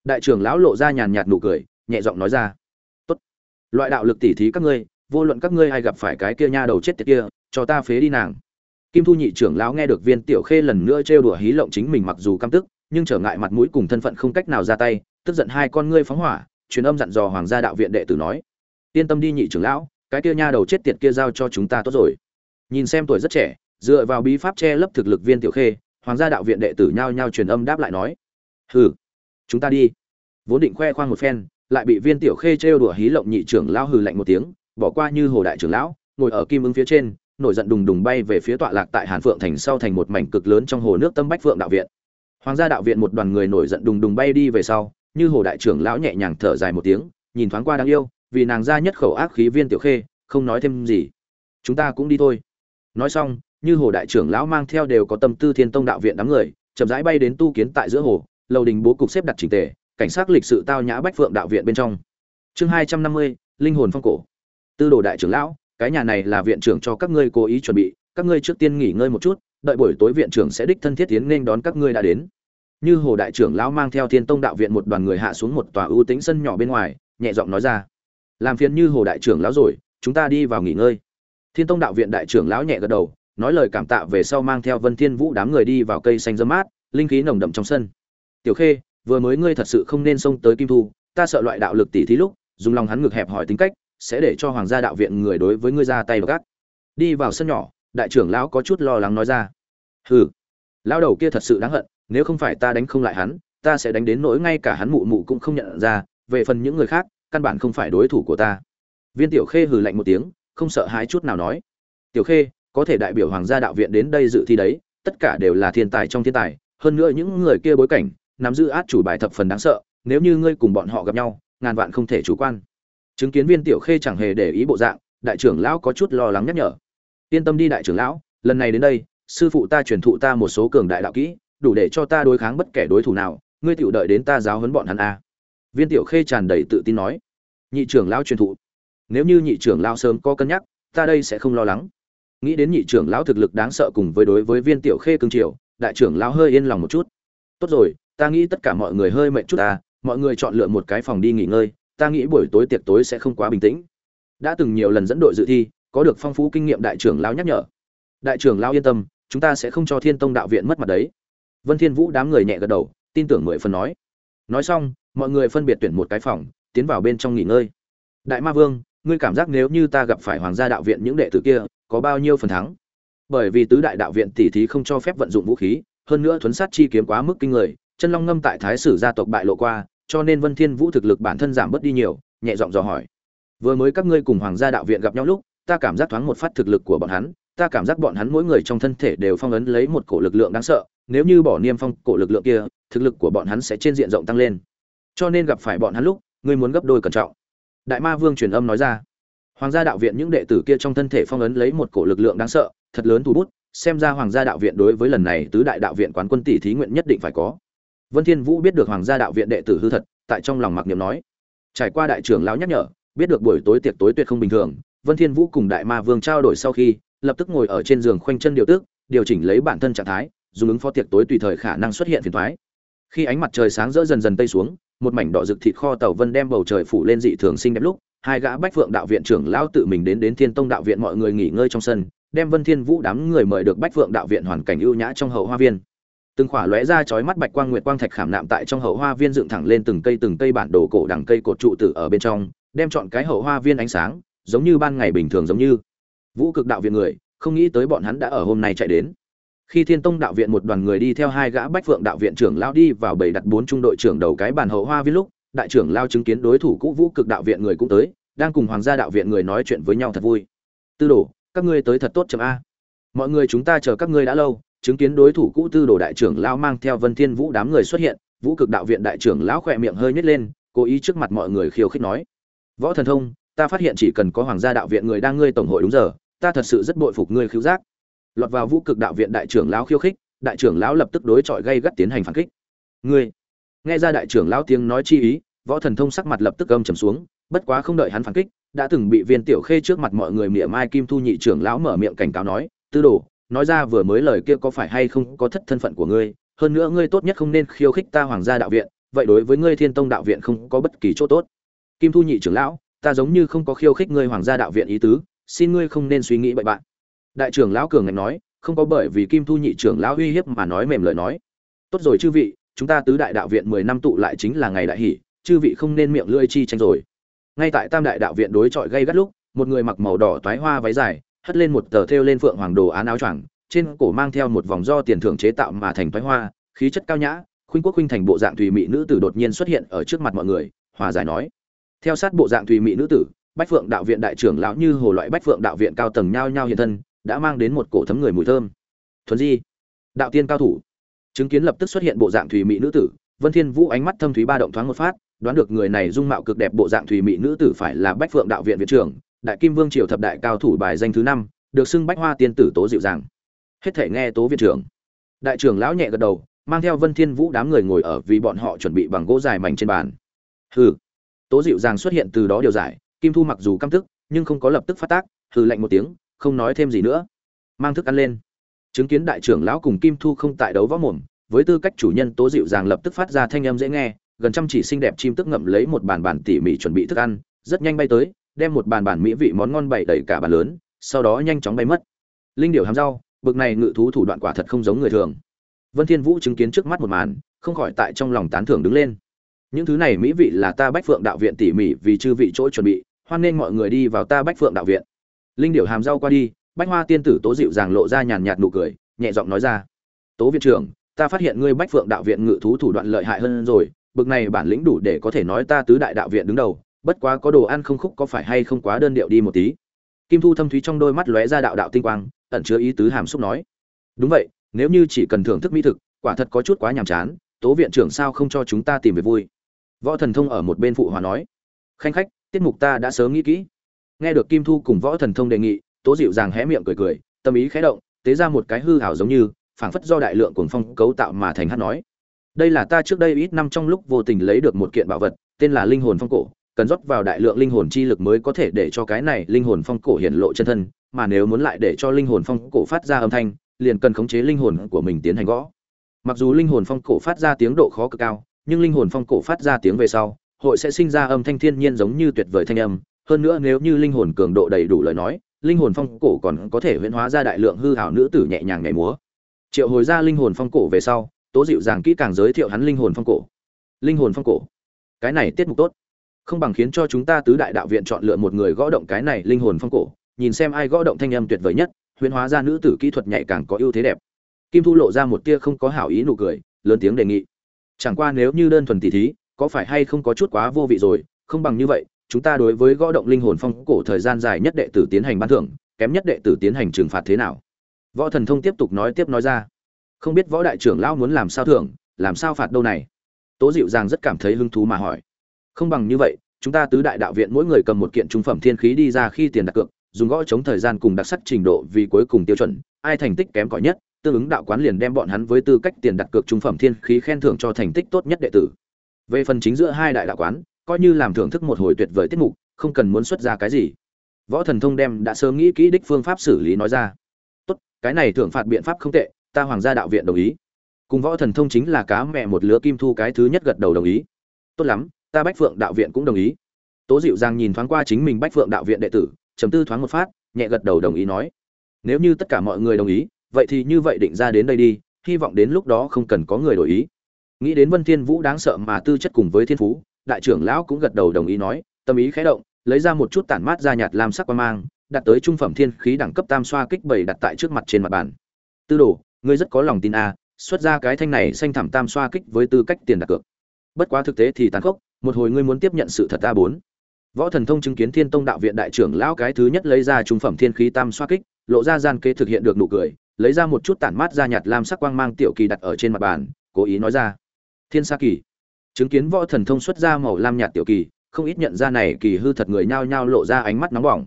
A: Đại trưởng lão lộ ra nhàn nhạt nụ cười, nhẹ giọng nói ra. Tốt. Loại đạo lực tỉ thí các ngươi, vô luận các ngươi ai gặp phải cái kia nha đầu chết tiệt kia, cho ta phế đi nàng kim thu nhị trưởng lão nghe được viên tiểu khê lần nữa trêu đùa hí lộng chính mình mặc dù căm tức, nhưng trở ngại mặt mũi cùng thân phận không cách nào ra tay, tức giận hai con ngươi phóng hỏa, truyền âm dặn dò hoàng gia đạo viện đệ tử nói, yên tâm đi nhị trưởng lão, cái kia nha đầu chết tiệt kia giao cho chúng ta tốt rồi. Nhìn xem tuổi rất trẻ, dựa vào bí pháp che lấp thực lực viên tiểu khê, hoàng gia đạo viện đệ tử nhao nhao truyền âm đáp lại nói, hừ, chúng ta đi. Vốn định khoe khoang một phen, lại bị viên tiểu khê trêu đùa hí lộng nhị trưởng lão hừ lạnh một tiếng, bỏ qua như hồ đại trưởng lão, ngồi ở kim ứng phía trên nổi giận đùng đùng bay về phía tọa lạc tại hàn phượng thành sau thành một mảnh cực lớn trong hồ nước tâm bách phượng đạo viện. Hoàng gia đạo viện một đoàn người nổi giận đùng đùng bay đi về sau, như hồ đại trưởng lão nhẹ nhàng thở dài một tiếng, nhìn thoáng qua đáng yêu, vì nàng ra nhất khẩu ác khí viên tiểu khê, không nói thêm gì. Chúng ta cũng đi thôi. Nói xong, như hồ đại trưởng lão mang theo đều có tâm tư thiên tông đạo viện đám người, chậm rãi bay đến tu kiến tại giữa hồ lầu đình bố cục xếp đặt chỉnh tề, cảnh sát lịch sự tao nhã bách phượng đạo viện bên trong. Chương hai trăm năm mươi, linh hồn phong cổ. Tư đồ đại trưởng lão cái nhà này là viện trưởng cho các ngươi cố ý chuẩn bị, các ngươi trước tiên nghỉ ngơi một chút, đợi buổi tối viện trưởng sẽ đích thân thiết tiến nên đón các ngươi đã đến. Như hồ đại trưởng lão mang theo thiên tông đạo viện một đoàn người hạ xuống một tòa ưu tĩnh sân nhỏ bên ngoài, nhẹ giọng nói ra, làm phiền như hồ đại trưởng lão rồi, chúng ta đi vào nghỉ ngơi. Thiên tông đạo viện đại trưởng lão nhẹ gật đầu, nói lời cảm tạ về sau mang theo vân thiên vũ đám người đi vào cây xanh dâm mát, linh khí nồng đậm trong sân. Tiểu khê, vừa mới ngươi thật sự không nên xông tới kim thu, ta sợ loại đạo lực tỷ thí lúc, dùng lòng hắn ngược hẹp hỏi tính cách sẽ để cho hoàng gia đạo viện người đối với ngươi ra tay gác đi vào sân nhỏ, đại trưởng lão có chút lo lắng nói ra. Hừ, lão đầu kia thật sự đáng hận, nếu không phải ta đánh không lại hắn, ta sẽ đánh đến nỗi ngay cả hắn mụ mụ cũng không nhận ra, về phần những người khác, căn bản không phải đối thủ của ta. Viên tiểu khê hừ lạnh một tiếng, không sợ hãi chút nào nói. Tiểu khê, có thể đại biểu hoàng gia đạo viện đến đây dự thi đấy, tất cả đều là thiên tài trong thiên tài, hơn nữa những người kia bối cảnh, nắm giữ át chủ bài thập phần đáng sợ, nếu như ngươi cùng bọn họ gặp nhau, ngàn vạn không thể chủ quan chứng kiến viên tiểu khê chẳng hề để ý bộ dạng, đại trưởng lão có chút lo lắng nhắc nhở. Yên tâm đi đại trưởng lão, lần này đến đây, sư phụ ta truyền thụ ta một số cường đại đạo kỹ, đủ để cho ta đối kháng bất kể đối thủ nào, ngươi tiểu đợi đến ta giáo huấn bọn hắn a. Viên tiểu khê tràn đầy tự tin nói. Nhị trưởng lão truyền thụ. Nếu như nhị trưởng lão sớm có cân nhắc, ta đây sẽ không lo lắng. Nghĩ đến nhị trưởng lão thực lực đáng sợ cùng với đối với viên tiểu khê cương triều đại trưởng lão hơi yên lòng một chút. Tốt rồi, ta nghĩ tất cả mọi người hơi mệt chút ta, mọi người chọn lựa một cái phòng đi nghỉ ngơi ta nghĩ buổi tối tiệc tối sẽ không quá bình tĩnh. Đã từng nhiều lần dẫn đội dự thi, có được phong phú kinh nghiệm đại trưởng lão nhắc nhở. Đại trưởng lão yên tâm, chúng ta sẽ không cho thiên tông đạo viện mất mặt đấy. Vân thiên vũ đám người nhẹ gật đầu, tin tưởng mười phần nói. Nói xong, mọi người phân biệt tuyển một cái phòng, tiến vào bên trong nghỉ ngơi. Đại ma vương, ngươi cảm giác nếu như ta gặp phải hoàng gia đạo viện những đệ tử kia, có bao nhiêu phần thắng? Bởi vì tứ đại đạo viện tỷ thí không cho phép vận dụng vũ khí, hơn nữa thuấn sát chi kiếm quá mức kinh người, chân long ngâm tại thái sử gia tộc bại lộ qua cho nên vân thiên vũ thực lực bản thân giảm bớt đi nhiều, nhẹ giọng dò hỏi. Vừa mới các ngươi cùng hoàng gia đạo viện gặp nhau lúc, ta cảm giác thoáng một phát thực lực của bọn hắn, ta cảm giác bọn hắn mỗi người trong thân thể đều phong ấn lấy một cổ lực lượng đáng sợ, nếu như bỏ niêm phong cổ lực lượng kia, thực lực của bọn hắn sẽ trên diện rộng tăng lên. Cho nên gặp phải bọn hắn lúc, ngươi muốn gấp đôi cẩn trọng. Đại ma vương truyền âm nói ra. Hoàng gia đạo viện những đệ tử kia trong thân thể phong ấn lấy một cổ lực lượng đáng sợ, thật lớn thu bút xem ra hoàng gia đạo viện đối với lần này tứ đại đạo viện quán quân tỷ thí nguyện nhất định phải có vân thiên vũ biết được hoàng gia đạo viện đệ tử hư thật, tại trong lòng mặc niệm nói. Trải qua đại trưởng lão nhắc nhở, biết được buổi tối tiệc tối tuyệt không bình thường, vân thiên vũ cùng đại ma vương trao đổi sau khi, lập tức ngồi ở trên giường khoanh chân điều tức điều chỉnh lấy bản thân trạng thái, dùng ứng phó tiệc tối tùy thời khả năng xuất hiện phiền toái. Khi ánh mặt trời sáng rỡ dần dần tây xuống, một mảnh đỏ rực thịt kho tàu vân đem bầu trời phủ lên dị thường xinh đẹp lúc, hai gã bách phượng đạo viện trưởng lão tự mình đến đến thiên tông đạo viện mọi người nghỉ ngơi trong sân, đem vân thiên vũ đám người mời được bách phượng đạo viện hoàn cảnh ưu nhã trong hậu hoa viên từng khỏa lóe ra chói mắt bạch quang nguyệt quang thạch khảm nạm tại trong hậu hoa viên dựng thẳng lên từng cây từng cây bản đồ cổ đằng cây cột trụ tử ở bên trong, đem chọn cái hậu hoa viên ánh sáng, giống như ban ngày bình thường giống như. Vũ cực đạo viện người, không nghĩ tới bọn hắn đã ở hôm nay chạy đến. Khi thiên tông đạo viện một đoàn người đi theo hai gã bách phượng đạo viện trưởng lao đi vào bầy đặt bốn trung đội trưởng đầu cái bàn hậu hoa viên lúc, đại trưởng lao chứng kiến đối thủ cũ vũ cực đạo viện người cũng tới, đang cùng hoàng gia đạo viện người nói chuyện với nhau thật vui. Tư đồ, các ngươi tới thật tốt chậm a. Mọi người chúng ta chờ các ngươi đã lâu chứng kiến đối thủ cũ tư đồ đại trưởng lão mang theo vân thiên vũ đám người xuất hiện, vũ cực đạo viện đại trưởng lão khẽ miệng hơi nhếch lên, cố ý trước mặt mọi người khiêu khích nói, võ thần thông, ta phát hiện chỉ cần có hoàng gia đạo viện người đang ngươi tổng hội đúng giờ, ta thật sự rất bội phục ngươi khiếu giác. Lọt vào vũ cực đạo viện đại trưởng lão khiêu khích, đại trưởng lão lập tức đối chọi gay gắt tiến hành phản kích. Ngươi? Nghe ra đại trưởng lão tiếng nói chi ý, võ thần thông sắc mặt lập tức âm trầm xuống, bất quá không đợi hắn phản kích, đã từng bị viên tiểu khê trước mặt mọi người mỉa mai kim thu nhị trưởng lão mở miệng cảnh cáo nói, tư đồ nói ra vừa mới lời kia có phải hay không có thất thân phận của ngươi, hơn nữa ngươi tốt nhất không nên khiêu khích ta hoàng gia đạo viện, vậy đối với ngươi thiên tông đạo viện không có bất kỳ chỗ tốt. Kim thu nhị trưởng lão, ta giống như không có khiêu khích ngươi hoàng gia đạo viện ý tứ, xin ngươi không nên suy nghĩ bậy bạn. Đại trưởng lão cường ngạch nói, không có bởi vì kim thu nhị trưởng lão uy hiếp mà nói mềm lời nói. Tốt rồi chư vị, chúng ta tứ đại đạo viện mười năm tụ lại chính là ngày đại hỷ, chư vị không nên miệng lưỡi chi tranh rồi. Ngay tại tam đại đạo viện đối chọi gây gắt lúc, một người mặc màu đỏ toái hoa váy dài hất lên một tờ thêu lên phượng hoàng đồ án áo choàng, trên cổ mang theo một vòng do tiền thưởng chế tạo mà thành toái hoa, khí chất cao nhã, khuynh quốc khuynh thành bộ dạng tùy mỹ nữ tử đột nhiên xuất hiện ở trước mặt mọi người, hòa giải nói. Theo sát bộ dạng tùy mỹ nữ tử, bách phượng đạo viện đại trưởng lão như hồ loại bách phượng đạo viện cao tầng nhao nhao hiện thân, đã mang đến một cổ thấm người mùi thơm. Thuần di, đạo tiên cao thủ. Chứng kiến lập tức xuất hiện bộ dạng thùy mỹ nữ tử, vân thiên vũ ánh mắt thâm thúy ba động thoáng một phát, đoán được người này dung mạo cực đẹp bộ dạng thùy mỹ nữ tử phải là bách phượng đạo viện viện trưởng đại kim vương triều thập đại cao thủ bài danh thứ năm, được xưng bách hoa tiên tử tố dịu dàng hết thể nghe tố viện trưởng. Đại trưởng lão nhẹ gật đầu, mang theo vân thiên vũ đám người ngồi ở vì bọn họ chuẩn bị bằng gỗ dài mảnh trên bàn. Hừ. Tố dịu dàng xuất hiện từ đó điều giải, kim thu mặc dù căm tức, nhưng không có lập tức phát tác, hừ lạnh một tiếng, không nói thêm gì nữa. Mang thức ăn lên. Chứng kiến đại trưởng lão cùng kim thu không tại đấu võ mồm, với tư cách chủ nhân tố dịu dàng lập tức phát ra thanh âm dễ nghe, gần trăm chỉ xinh đẹp chim tức ngậm lấy một bàn bàn tỉ mỉ chuẩn bị thức ăn, rất nhanh bay tới đem một bàn bản mỹ vị món ngon bày đầy cả bàn lớn, sau đó nhanh chóng bay mất. Linh điểu hàm rau, bực này ngự thú thủ đoạn quả thật không giống người thường. Vân thiên vũ chứng kiến trước mắt một màn, không khỏi tại trong lòng tán thưởng đứng lên. Những thứ này mỹ vị là ta bách phượng đạo viện tỉ mỉ vì chư vị chỗ chuẩn bị, hoan nên mọi người đi vào ta bách phượng đạo viện. Linh điểu hàm rau qua đi, bách hoa tiên tử tố dịu dàng lộ ra nhàn nhạt nụ cười, nhẹ giọng nói ra. Tố viện trưởng, ta phát hiện ngươi bách phượng đạo viện ngự thú thủ đoạn lợi hại hơn rồi, bực này bản lĩnh đủ để có thể nói ta tứ đại đạo viện đứng đầu bất quá có đồ ăn không khúc có phải hay không quá đơn điệu đi một tí. Kim thu thâm thúy trong đôi mắt lóe ra đạo đạo tinh quang, ẩn chứa ý tứ hàm xúc nói. Đúng vậy, nếu như chỉ cần thưởng thức mỹ thực, quả thật có chút quá nhàm chán, tố viện trưởng sao không cho chúng ta tìm về vui? Võ thần thông ở một bên phụ hòa nói. Khanh khách, tiết mục ta đã sớm nghĩ kỹ. Nghe được kim thu cùng võ thần thông đề nghị, tố dịu dàng hé miệng cười cười, tâm ý khẽ động, tế ra một cái hư hảo giống như, phảng phất do đại lượng cuồng phong cấu tạo mà thành hát nói. Đây là ta trước đây ít năm trong lúc vô tình lấy được một kiện bảo vật, tên là linh hồn phong cổ cần rót vào đại lượng linh hồn chi lực mới có thể để cho cái này linh hồn phong cổ hiện lộ chân thân mà nếu muốn lại để cho linh hồn phong cổ phát ra âm thanh liền cần khống chế linh hồn của mình tiến hành gõ mặc dù linh hồn phong cổ phát ra tiếng độ khó cực cao nhưng linh hồn phong cổ phát ra tiếng về sau hội sẽ sinh ra âm thanh thiên nhiên giống như tuyệt vời thanh âm hơn nữa nếu như linh hồn cường độ đầy đủ lời nói linh hồn phong cổ còn có thể huyễn hóa ra đại lượng hư hảo nữ tử nhẹ nhàng nhảy múa triệu hồi ra linh hồn phong cổ về sau tố dịu dàng kỹ càng giới thiệu hắn linh hồn phong cổ linh hồn phong cổ cái này tiết mục tốt không bằng khiến cho chúng ta tứ đại đạo viện chọn lựa một người gõ động cái này linh hồn phong cổ, nhìn xem ai gõ động thanh âm tuyệt vời nhất huyễn hóa ra nữ tử kỹ thuật nhạy càng có ưu thế đẹp. Kim thu lộ ra một tia không có hảo ý nụ cười, lớn tiếng đề nghị. Chẳng qua nếu như đơn thuần tỷ thí, có phải hay không có chút quá vô vị rồi, không bằng như vậy, chúng ta đối với gõ động linh hồn phong cổ thời gian dài nhất đệ tử tiến hành ban thưởng, kém nhất đệ tử tiến hành trừng phạt thế nào? Võ thần thông tiếp tục nói tiếp nói ra. Không biết võ đại trưởng lão muốn làm sao thưởng, làm sao phạt đâu này? Tố dịu dàng rất cảm thấy hứng thú mà hỏi không bằng như vậy, chúng ta tứ đại đạo viện mỗi người cầm một kiện trung phẩm thiên khí đi ra khi tiền đặt cược, dùng gõ chống thời gian cùng đặc sắc trình độ vì cuối cùng tiêu chuẩn, ai thành tích kém cỏi nhất, tương ứng đạo quán liền đem bọn hắn với tư cách tiền đặt cược trung phẩm thiên khí khen thưởng cho thành tích tốt nhất đệ tử. Về phần chính giữa hai đại đạo quán, coi như làm thưởng thức một hồi tuyệt vời tiết mục, không cần muốn xuất ra cái gì. Võ thần thông đem đã sớm nghĩ kỹ đích phương pháp xử lý nói ra. Tốt, cái này thưởng phạt biện pháp không tệ, ta hoàng gia đạo viện đồng ý. Cùng võ thần thông chính là cá mẹ một lứa kim thu cái thứ nhất gật đầu đồng ý. Tốt lắm ta bách phượng đạo viện cũng đồng ý. Tố dịu giang nhìn thoáng qua chính mình bách phượng đạo viện đệ tử chấm tư thoáng một phát, nhẹ gật đầu đồng ý nói, nếu như tất cả mọi người đồng ý, vậy thì như vậy định ra đến đây đi, hy vọng đến lúc đó không cần có người đổi ý. Nghĩ đến vân thiên vũ đáng sợ mà tư chất cùng với thiên phú, đại trưởng lão cũng gật đầu đồng ý nói, tâm ý khẽ động, lấy ra một chút tản mát ra nhạt làm sắc qua mang, đặt tới trung phẩm thiên khí đẳng cấp tam xoa kích bảy đặt tại trước mặt trên mặt bàn. Tư đồ, ngươi rất có lòng tin a xuất ra cái thanh này xanh thẳm tam xoa kích với tư cách tiền đặt cược. Bất quá thực tế thì tàn khốc một hồi ngươi muốn tiếp nhận sự thật a bốn. Võ thần thông chứng kiến thiên tông đạo viện đại trưởng lão cái thứ nhất lấy ra trung phẩm thiên khí tam xoa kích, lộ ra gian kế thực hiện được nụ cười, lấy ra một chút tản mát ra nhạt lam sắc quang mang tiểu kỳ đặt ở trên mặt bàn, cố ý nói ra. Thiên sa kỳ. Chứng kiến võ thần thông xuất ra màu lam nhạt tiểu kỳ, không ít nhận ra này kỳ hư thật người nhao nhao lộ ra ánh mắt nóng bỏng.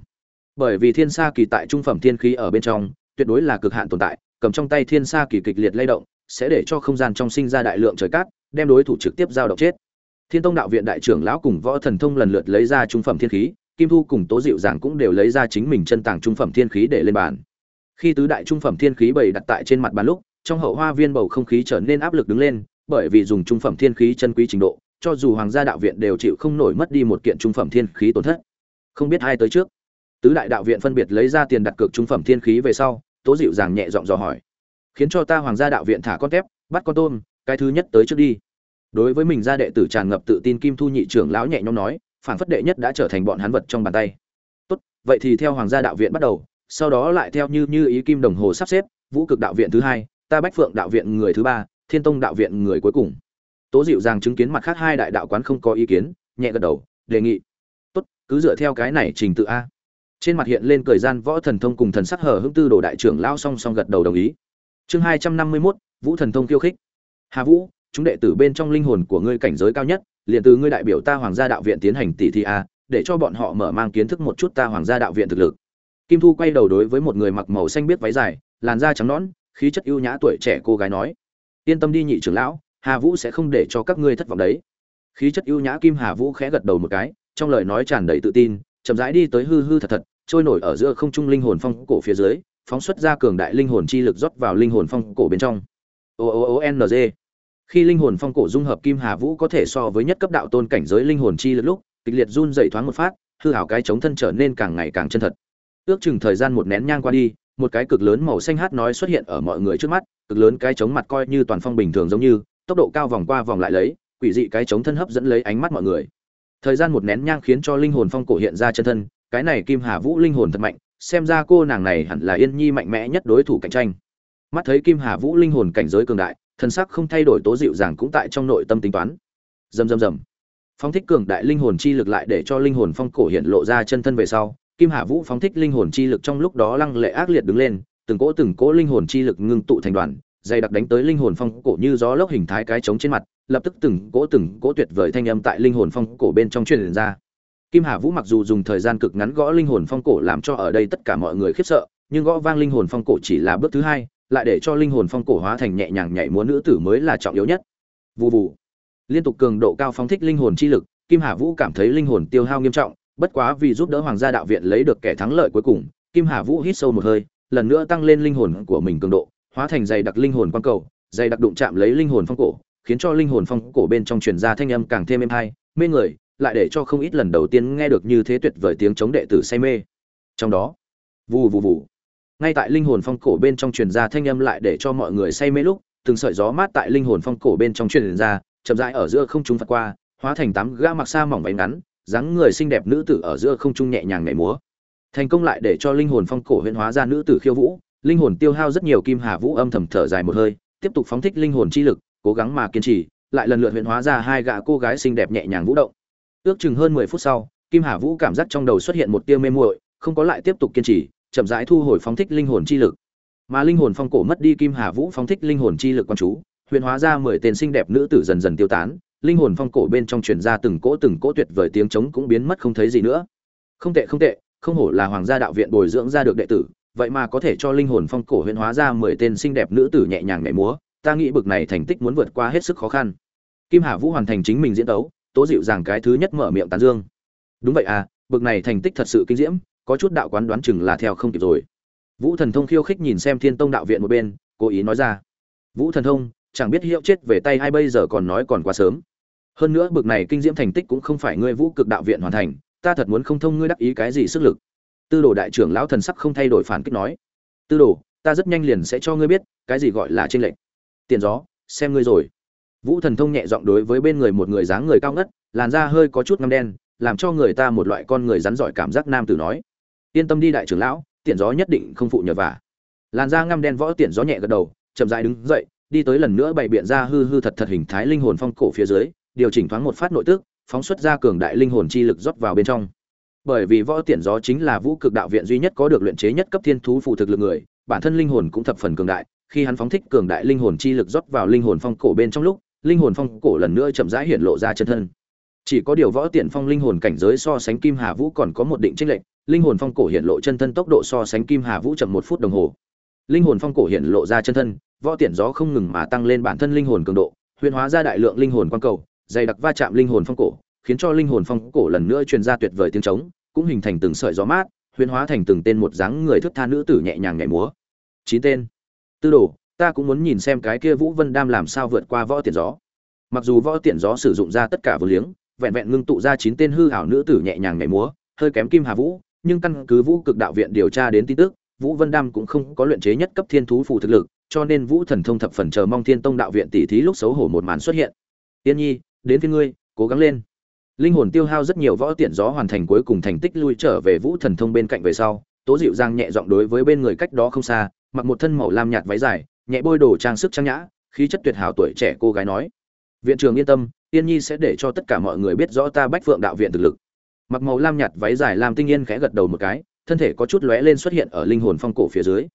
A: Bởi vì thiên sa kỳ tại trung phẩm thiên khí ở bên trong, tuyệt đối là cực hạn tồn tại, cầm trong tay thiên sa kỳ kịch liệt lay động, sẽ để cho không gian trong sinh ra đại lượng trời cát, đem đối thủ trực tiếp giao động chết thiên tông đạo viện đại trưởng lão cùng võ thần thông lần lượt lấy ra trung phẩm thiên khí, kim thu cùng tố dịu giảng cũng đều lấy ra chính mình chân tàng trung phẩm thiên khí để lên bàn. Khi tứ đại trung phẩm thiên khí bày đặt tại trên mặt bàn lúc, trong hậu hoa viên bầu không khí trở nên áp lực đứng lên, bởi vì dùng trung phẩm thiên khí chân quý trình độ, cho dù hoàng gia đạo viện đều chịu không nổi mất đi một kiện trung phẩm thiên khí tổn thất. Không biết ai tới trước. Tứ đại đạo viện phân biệt lấy ra tiền đặt cược trung phẩm thiên khí về sau, tố dịu dàng nhẹ giọng dò hỏi, khiến cho ta hoàng gia đạo viện thả con tép, bắt con tôm, cái thứ nhất tới trước đi đối với mình gia đệ tử tràn ngập tự tin, kim thu nhị trưởng lão nhẹ nhõm nói phản phất đệ nhất đã trở thành bọn hắn vật trong bàn tay. Tốt, vậy thì theo hoàng gia đạo viện bắt đầu, sau đó lại theo như như ý kim đồng hồ sắp xếp, vũ cực đạo viện thứ hai, ta bách phượng đạo viện người thứ ba, thiên tông đạo viện người cuối cùng. Tố dịu dàng chứng kiến mặt khác hai đại đạo quán không có ý kiến, nhẹ gật đầu, đề nghị. Tốt, cứ dựa theo cái này trình tự a. Trên mặt hiện lên cười gian võ thần thông cùng thần sắc hở hững tư đồ đại trưởng lao song song gật đầu đồng ý. Chương hai trăm năm mươi mốt, vũ thần thông khiêu khích. Hà vũ chúng đệ tử bên trong linh hồn của ngươi cảnh giới cao nhất, liền từ ngươi đại biểu ta hoàng gia đạo viện tiến hành tỷ thi a, để cho bọn họ mở mang kiến thức một chút ta hoàng gia đạo viện thực lực. Kim thu quay đầu đối với một người mặc màu xanh biết váy dài, làn da trắng nõn, khí chất ưu nhã tuổi trẻ cô gái nói, yên tâm đi nhị trưởng lão, hà vũ sẽ không để cho các ngươi thất vọng đấy. Khí chất ưu nhã kim hà vũ khẽ gật đầu một cái, trong lời nói tràn đầy tự tin, chậm rãi đi tới hư hư thật thật, trôi nổi ở giữa không trung linh hồn phong cổ phía dưới, phóng xuất ra cường đại linh hồn chi lực rót vào linh hồn phong cổ bên trong. O o o n g khi linh hồn phong cổ dung hợp kim hà vũ có thể so với nhất cấp đạo tôn cảnh giới linh hồn chi lực lúc, kịch liệt run dậy thoáng một phát, hư hảo cái chống thân trở nên càng ngày càng chân thật. Ước chừng thời gian một nén nhang qua đi, một cái cực lớn màu xanh hát nói xuất hiện ở mọi người trước mắt, cực lớn cái chống mặt coi như toàn phong bình thường giống như, tốc độ cao vòng qua vòng lại lấy, quỷ dị cái chống thân hấp dẫn lấy ánh mắt mọi người. Thời gian một nén nhang khiến cho linh hồn phong cổ hiện ra chân thân, cái này kim hà vũ linh hồn thật mạnh, xem ra cô nàng này hẳn là yên nhi mạnh mẽ nhất đối thủ cạnh tranh. Mắt thấy kim hà vũ linh hồn cảnh giới cường đại thân sắc không thay đổi tố dịu dàng cũng tại trong nội tâm tính toán. Dầm dầm dầm phong thích cường đại linh hồn chi lực lại để cho linh hồn phong cổ hiện lộ ra chân thân về sau, kim hà vũ phóng thích linh hồn chi lực trong lúc đó lăng lệ ác liệt đứng lên, từng cỗ từng cỗ linh hồn chi lực ngưng tụ thành đoàn, dày đặc đánh tới linh hồn phong cổ như gió lốc hình thái cái trống trên mặt, lập tức từng cỗ từng cỗ tuyệt vời thanh âm tại linh hồn phong cổ bên trong truyền ra. Kim hà vũ mặc dù dùng thời gian cực ngắn gõ linh hồn phong cổ làm cho ở đây tất cả mọi người khiếp sợ, nhưng gõ vang linh hồn phong cổ chỉ là bước thứ hai lại để cho linh hồn phong cổ hóa thành nhẹ nhàng nhảy múa nữ tử mới là trọng yếu nhất. Vụ vụ liên tục cường độ cao phóng thích linh hồn chi lực, kim hà vũ cảm thấy linh hồn tiêu hao nghiêm trọng, bất quá vì giúp đỡ hoàng gia đạo viện lấy được kẻ thắng lợi cuối cùng, kim hà vũ hít sâu một hơi, lần nữa tăng lên linh hồn của mình cường độ, hóa thành dày đặc linh hồn quang cầu, dày đặc đụng chạm lấy linh hồn phong cổ, khiến cho linh hồn phong cổ bên trong truyền ra thanh âm càng thêm êm hay, mê người, lại để cho không ít lần đầu tiên nghe được như thế tuyệt vời tiếng chống đệ tử say mê. Trong đó, vù vù vù ngay tại linh hồn phong cổ bên trong truyền ra thanh âm lại để cho mọi người say mê lúc, từng sợi gió mát tại linh hồn phong cổ bên trong truyền ra, chậm rãi ở giữa không trung phật qua, hóa thành tám gã mặc xa mỏng váy ngắn, dáng người xinh đẹp nữ tử ở giữa không trung nhẹ nhàng nhảy múa. Thành công lại để cho linh hồn phong cổ huyễn hóa ra nữ tử khiêu vũ, linh hồn tiêu hao rất nhiều kim hà vũ âm thầm thở dài một hơi, tiếp tục phóng thích linh hồn chi lực, cố gắng mà kiên trì, lại lần lượt huyễn hóa ra hai gã cô gái xinh đẹp nhẹ nhàng vũ động. Ước chừng hơn mười phút sau, kim hà vũ cảm giác trong đầu xuất hiện một tia mê muội, không có lại tiếp tục kiên trì chậm rãi thu hồi phóng thích linh hồn chi lực. Mà linh hồn phong cổ mất đi kim hà vũ phóng thích linh hồn chi lực quan chú huyền hóa ra mười tên xinh đẹp nữ tử dần dần tiêu tán linh hồn phong cổ bên trong truyền ra từng cỗ từng cỗ tuyệt vời tiếng trống cũng biến mất không thấy gì nữa. Không tệ không tệ không hổ là hoàng gia đạo viện bồi dưỡng ra được đệ tử vậy mà có thể cho linh hồn phong cổ huyền hóa ra mười tên xinh đẹp nữ tử nhẹ nhàng nhảy múa ta nghĩ bực này thành tích muốn vượt qua hết sức khó khăn. Kim hà vũ hoàn thành chính mình diễn đấu, tố dịu dàng cái thứ nhất mở miệng tán dương. Đúng vậy à bực này thành tích thật sự kinh diễm có chút đạo quán đoán chừng là theo không kịp rồi. Vũ thần thông khiêu khích nhìn xem thiên tông đạo viện một bên, cố ý nói ra. Vũ thần thông, chẳng biết hiệu chết về tay hay bây giờ còn nói còn quá sớm. Hơn nữa bực này kinh diễm thành tích cũng không phải ngươi vũ cực đạo viện hoàn thành, ta thật muốn không thông ngươi đắc ý cái gì sức lực. Tư đồ đại trưởng lão thần sắc không thay đổi phản kích nói. Tư đồ, ta rất nhanh liền sẽ cho ngươi biết, cái gì gọi là tranh lệch. Tiền gió, xem ngươi rồi. Vũ thần thông nhẹ giọng đối với bên người một người dáng người cao ngất, làn da hơi có chút ngăm đen, làm cho người ta một loại con người rắn giỏi cảm giác nam tử nói yên tâm đi đại trưởng lão, tiện gió nhất định không phụ nhờ vả. Làn da ngăm đen võ tiện gió nhẹ gật đầu, chậm dại đứng dậy, đi tới lần nữa bày biện ra hư hư thật thật hình thái linh hồn phong cổ phía dưới, điều chỉnh thoáng một phát nội tức, phóng xuất ra cường đại linh hồn chi lực rót vào bên trong. Bởi vì võ tiện gió chính là vũ cực đạo viện duy nhất có được luyện chế nhất cấp thiên thú phụ thực lực người, bản thân linh hồn cũng thập phần cường đại, khi hắn phóng thích cường đại linh hồn chi lực rót vào linh hồn phong cổ bên trong lúc, linh hồn phong cổ lần nữa chậm rãi hiện lộ ra chân thân chỉ có điều võ tiện phong linh hồn cảnh giới so sánh kim hà vũ còn có một định trích lệnh linh hồn phong cổ hiện lộ chân thân tốc độ so sánh kim hà vũ chậm một phút đồng hồ. Linh hồn phong cổ hiện lộ ra chân thân, võ tiện gió không ngừng mà tăng lên bản thân linh hồn cường độ, huyền hóa ra đại lượng linh hồn quang cầu, dày đặc va chạm linh hồn phong cổ, khiến cho linh hồn phong cổ lần nữa truyền ra tuyệt vời tiếng trống, cũng hình thành từng sợi gió mát, huyền hóa thành từng tên một dáng người thức tha nữ tử nhẹ nhàng nhảy múa. Chín tên. Tư đồ, ta cũng muốn nhìn xem cái kia vũ vân đam làm sao vượt qua võ tiện gió. Mặc dù võ tiện gió sử dụng ra tất cả vừa liếng vẹn vẹn ngưng tụ ra chín tên hư ảo nữ tử nhẹ nhàng nhảy múa, hơi kém kim hà vũ, nhưng căn cứ vũ cực đạo viện điều tra đến tin tức, vũ vân đam cũng không có luyện chế nhất cấp thiên thú phù thực lực, cho nên vũ thần thông thập phần chờ mong thiên tông đạo viện tỷ thí lúc xấu hổ một màn xuất hiện. Tiên nhi, đến phía ngươi, cố gắng lên. Linh hồn tiêu hao rất nhiều võ tiện gió hoàn thành cuối cùng thành tích lui trở về vũ thần thông bên cạnh về sau, tố dịu giang nhẹ giọng đối với bên người cách đó không xa, mặc một thân màu lam nhạt váy dài, nhẹ bôi đồ trang sức trang nhã, khí chất tuyệt hảo tuổi trẻ cô gái nói viện trường yên tâm tiên nhi sẽ để cho tất cả mọi người biết rõ ta bách phượng đạo viện thực lực. Mặc màu lam nhạt váy dài làm tinh yên khẽ gật đầu một cái, thân thể có chút lóe lên xuất hiện ở linh hồn phong cổ phía dưới.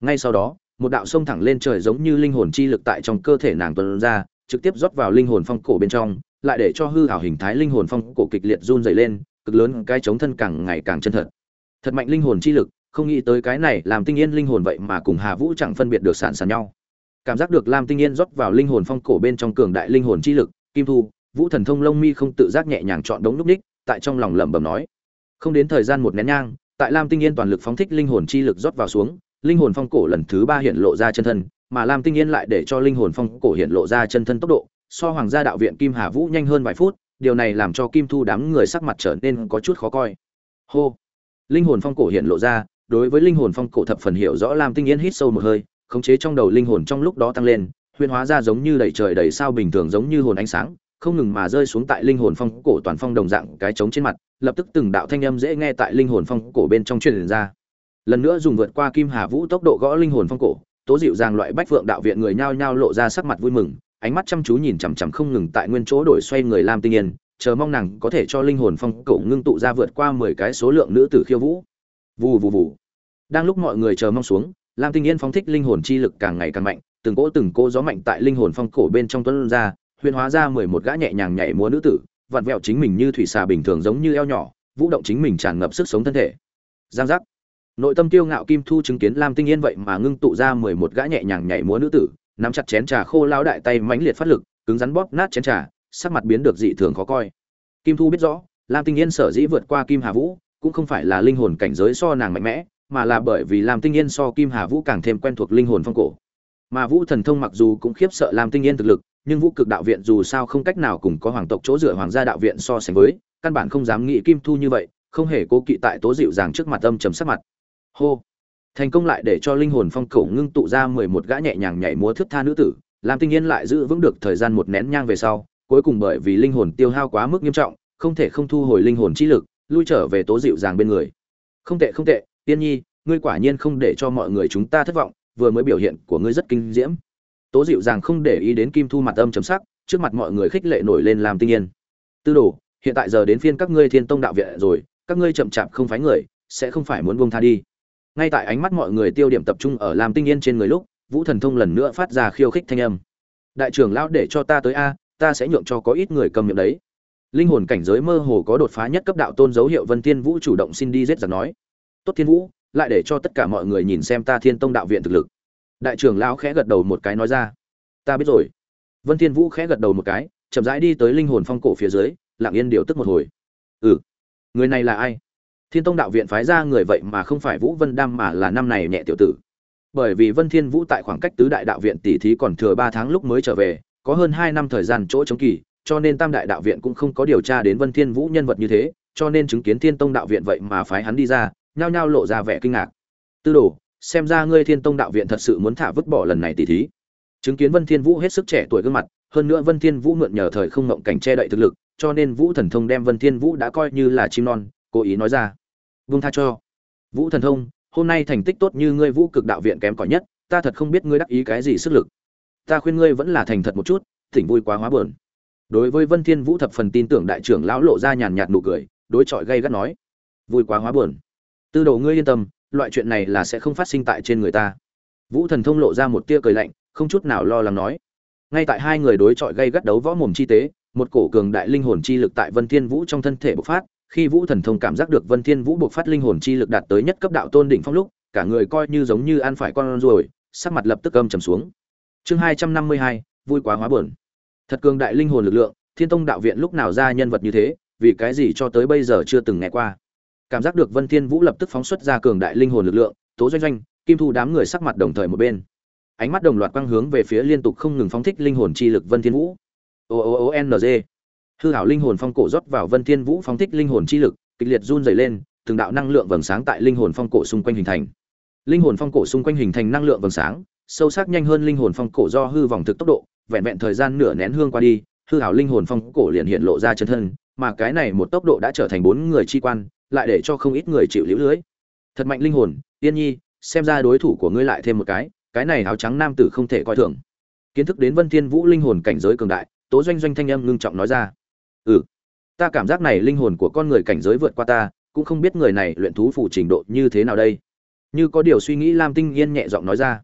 A: Ngay sau đó, một đạo sông thẳng lên trời giống như linh hồn chi lực tại trong cơ thể nàng tuần ra, trực tiếp rót vào linh hồn phong cổ bên trong, lại để cho hư hảo hình thái linh hồn phong cổ kịch liệt run dày lên, cực lớn cái chống thân càng ngày càng chân thật. Thật mạnh linh hồn chi lực, không nghĩ tới cái này làm tinh yên linh hồn vậy mà cùng hà vũ chẳng phân biệt được sản sản nhau cảm giác được lam tinh yên rót vào linh hồn phong cổ bên trong cường đại linh hồn chi lực, kim thu, vũ thần thông lông mi không tự giác nhẹ nhàng chọn đống núc ních, tại trong lòng lẩm bẩm nói. Không đến thời gian một nén nhang, tại lam tinh yên toàn lực phóng thích linh hồn chi lực rót vào xuống, linh hồn phong cổ lần thứ ba hiện lộ ra chân thân, mà lam tinh yên lại để cho linh hồn phong cổ hiện lộ ra chân thân tốc độ, so hoàng gia đạo viện kim hà vũ nhanh hơn vài phút, điều này làm cho kim thu đám người sắc mặt trở nên có chút khó coi. Hô! Linh hồn phong cổ hiện lộ ra, đối với linh hồn phong cổ thập phần hiểu rõ lam tinh yên hít sâu một hơi khống chế trong đầu linh hồn trong lúc đó tăng lên huyền hóa ra giống như đầy trời đầy sao bình thường giống như hồn ánh sáng, không ngừng mà rơi xuống tại linh hồn phong cổ toàn phong đồng dạng cái trống trên mặt, lập tức từng đạo thanh âm dễ nghe tại linh hồn phong cổ bên trong truyền ra. Lần nữa dùng vượt qua kim hà vũ tốc độ gõ linh hồn phong cổ, tố dịu dàng loại bách vượng đạo viện người nhao nhao lộ ra sắc mặt vui mừng, ánh mắt chăm chú nhìn chằm chằm không ngừng tại nguyên chỗ đổi xoay người lam tinh yên, chờ mong nàng có thể cho linh hồn phong cổ ngưng tụ ra vượt qua mười cái số lượng nữ tử khiêu vũ. Vù vù vù. Đang lúc mọi người chờ mong xuống lam tinh yên phóng thích linh hồn chi lực càng ngày càng mạnh, từng cỗ từng cỗ gió mạnh tại linh hồn phong cổ bên trong tuấn ra, huyền hóa ra mười một gã nhẹ nhàng nhảy múa nữ tử, vặn vẹo chính mình như thủy xà bình thường giống như eo nhỏ, vũ động chính mình tràn ngập sức sống thân thể. Giang giác. Nội tâm tiêu ngạo kim thu chứng kiến lam tinh yên vậy mà ngưng tụ ra mười một gã nhẹ nhàng nhảy múa nữ tử, nắm chặt chén trà khô lao đại tay mãnh liệt phát lực, cứng rắn bóp nát chén trà, sắc mặt biến được dị thường khó coi. Kim thu biết rõ, lam tinh yên sở dĩ vượt qua kim hà vũ, cũng không phải là linh hồn cảnh giới so nàng mạnh mẽ mà là bởi vì lam tinh yên so kim hà vũ càng thêm quen thuộc linh hồn phong cổ. Mà vũ thần thông mặc dù cũng khiếp sợ lam tinh yên thực lực, nhưng vũ cực đạo viện dù sao không cách nào cùng có hoàng tộc chỗ dựa hoàng gia đạo viện so sánh với, căn bản không dám nghĩ kim thu như vậy, không hề cố kỵ tại tố dịu dàng trước mặt âm trầm sắc mặt. Hô! Thành công lại để cho linh hồn phong cổ ngưng tụ ra mười một gã nhẹ nhàng nhảy múa thức tha nữ tử, lam tinh yên lại giữ vững được thời gian một nén nhang về sau, cuối cùng bởi vì linh hồn tiêu hao quá mức nghiêm trọng, không thể không thu hồi linh hồn chi lực, lui trở về tố dịu dàng bên người. Không tệ không tệ tiên nhi, ngươi quả nhiên không để cho mọi người chúng ta thất vọng, vừa mới biểu hiện của ngươi rất kinh diễm. Tố dịu dàng không để ý đến kim thu mặt âm chấm sắc, trước mặt mọi người khích lệ nổi lên làm tinh yên. Tư đồ, hiện tại giờ đến phiên các ngươi thiên tông đạo viện rồi, các ngươi chậm chạp không phái người, sẽ không phải muốn buông tha đi. Ngay tại ánh mắt mọi người tiêu điểm tập trung ở làm tinh yên trên người lúc, vũ thần thông lần nữa phát ra khiêu khích thanh âm. Đại trưởng lão để cho ta tới a, ta sẽ nhượng cho có ít người cầm miệng đấy. Linh hồn cảnh giới mơ hồ có đột phá nhất cấp đạo tôn dấu hiệu vân tiên vũ chủ động xin đi giết giặc nói tốt thiên vũ, lại để cho tất cả mọi người nhìn xem ta thiên tông đạo viện thực lực. Đại trưởng lão khẽ gật đầu một cái nói ra. Ta biết rồi. Vân thiên vũ khẽ gật đầu một cái, chậm rãi đi tới linh hồn phong cổ phía dưới, lặng yên điều tức một hồi. Ừ. Người này là ai? Thiên tông đạo viện phái ra người vậy mà không phải vũ vân đam mà là năm này nhẹ tiểu tử. Bởi vì vân thiên vũ tại khoảng cách tứ đại đạo viện tỷ thí còn thừa ba tháng lúc mới trở về, có hơn hai năm thời gian chỗ chống kỳ, cho nên tam đại đạo viện cũng không có điều tra đến vân thiên vũ nhân vật như thế, cho nên chứng kiến thiên tông đạo viện vậy mà phái hắn đi ra nhao nhao lộ ra vẻ kinh ngạc. Tư đồ, xem ra ngươi thiên tông đạo viện thật sự muốn thả vứt bỏ lần này tỷ thí. Chứng kiến vân thiên vũ hết sức trẻ tuổi gương mặt, hơn nữa vân thiên vũ mượn nhờ thời không ngộng cảnh che đậy thực lực, cho nên vũ thần thông đem vân thiên vũ đã coi như là chim non, cố ý nói ra. Vương tha cho. Vũ thần thông, hôm nay thành tích tốt như ngươi vũ cực đạo viện kém cỏi nhất, ta thật không biết ngươi đắc ý cái gì sức lực. Ta khuyên ngươi vẫn là thành thật một chút, thỉnh vui quá hóa buồn. Đối với vân thiên vũ thập phần tin tưởng đại trưởng lão lộ ra nhàn nhạt nụ cười, đối chọi gay gắt nói. Vui quá hóa buồn tư đồ ngươi yên tâm, loại chuyện này là sẽ không phát sinh tại trên người ta. Vũ thần thông lộ ra một tia cười lạnh, không chút nào lo lắng nói. Ngay tại hai người đối chọi gây gắt đấu võ mồm chi tế, một cổ cường đại linh hồn chi lực tại vân thiên vũ trong thân thể bộc phát. Khi vũ thần thông cảm giác được vân thiên vũ bộc phát linh hồn chi lực đạt tới nhất cấp đạo tôn đỉnh phong lúc, cả người coi như giống như ăn phải con ruồi, sắc mặt lập tức âm trầm xuống. Chương hai trăm năm mươi hai, vui quá hóa buồn. Thật cường đại linh hồn lực lượng, thiên tông đạo viện lúc nào ra nhân vật như thế, vì cái gì cho tới bây giờ chưa từng nghe qua? Cảm giác được vân thiên vũ lập tức phóng xuất ra cường đại linh hồn lực lượng, tố doanh doanh, kim thu đám người sắc mặt đồng thời một bên. Ánh mắt đồng loạt quang hướng về phía liên tục không ngừng phóng thích linh hồn chi lực vân thiên vũ. O o o n g. Hư hảo linh hồn phong cổ rót vào vân thiên vũ phóng thích linh hồn chi lực, kịch liệt run rẩy lên, từng đạo năng lượng vầng sáng tại linh hồn phong cổ xung quanh hình thành. Linh hồn phong cổ xung quanh hình thành năng lượng vầng sáng, sâu sắc nhanh hơn linh hồn phong cổ do hư vòng thực tốc độ, vẹn vẹn thời gian nửa nén hương qua đi, hư hảo linh hồn phong cổ liền hiện lộ ra chân thân, mà cái này một tốc độ đã trở thành bốn người chi quan lại để cho không ít người chịu liễu lưới. Thật mạnh linh hồn tiên nhi, xem ra đối thủ của ngươi lại thêm một cái cái này áo trắng nam tử không thể coi thường. Kiến thức đến vân thiên vũ linh hồn cảnh giới cường đại, tố doanh doanh thanh âm ngưng trọng nói ra. Ừ ta cảm giác này linh hồn của con người cảnh giới vượt qua ta, cũng không biết người này luyện thú phủ trình độ như thế nào đây. Như có điều suy nghĩ, lam tinh yên nhẹ giọng nói ra.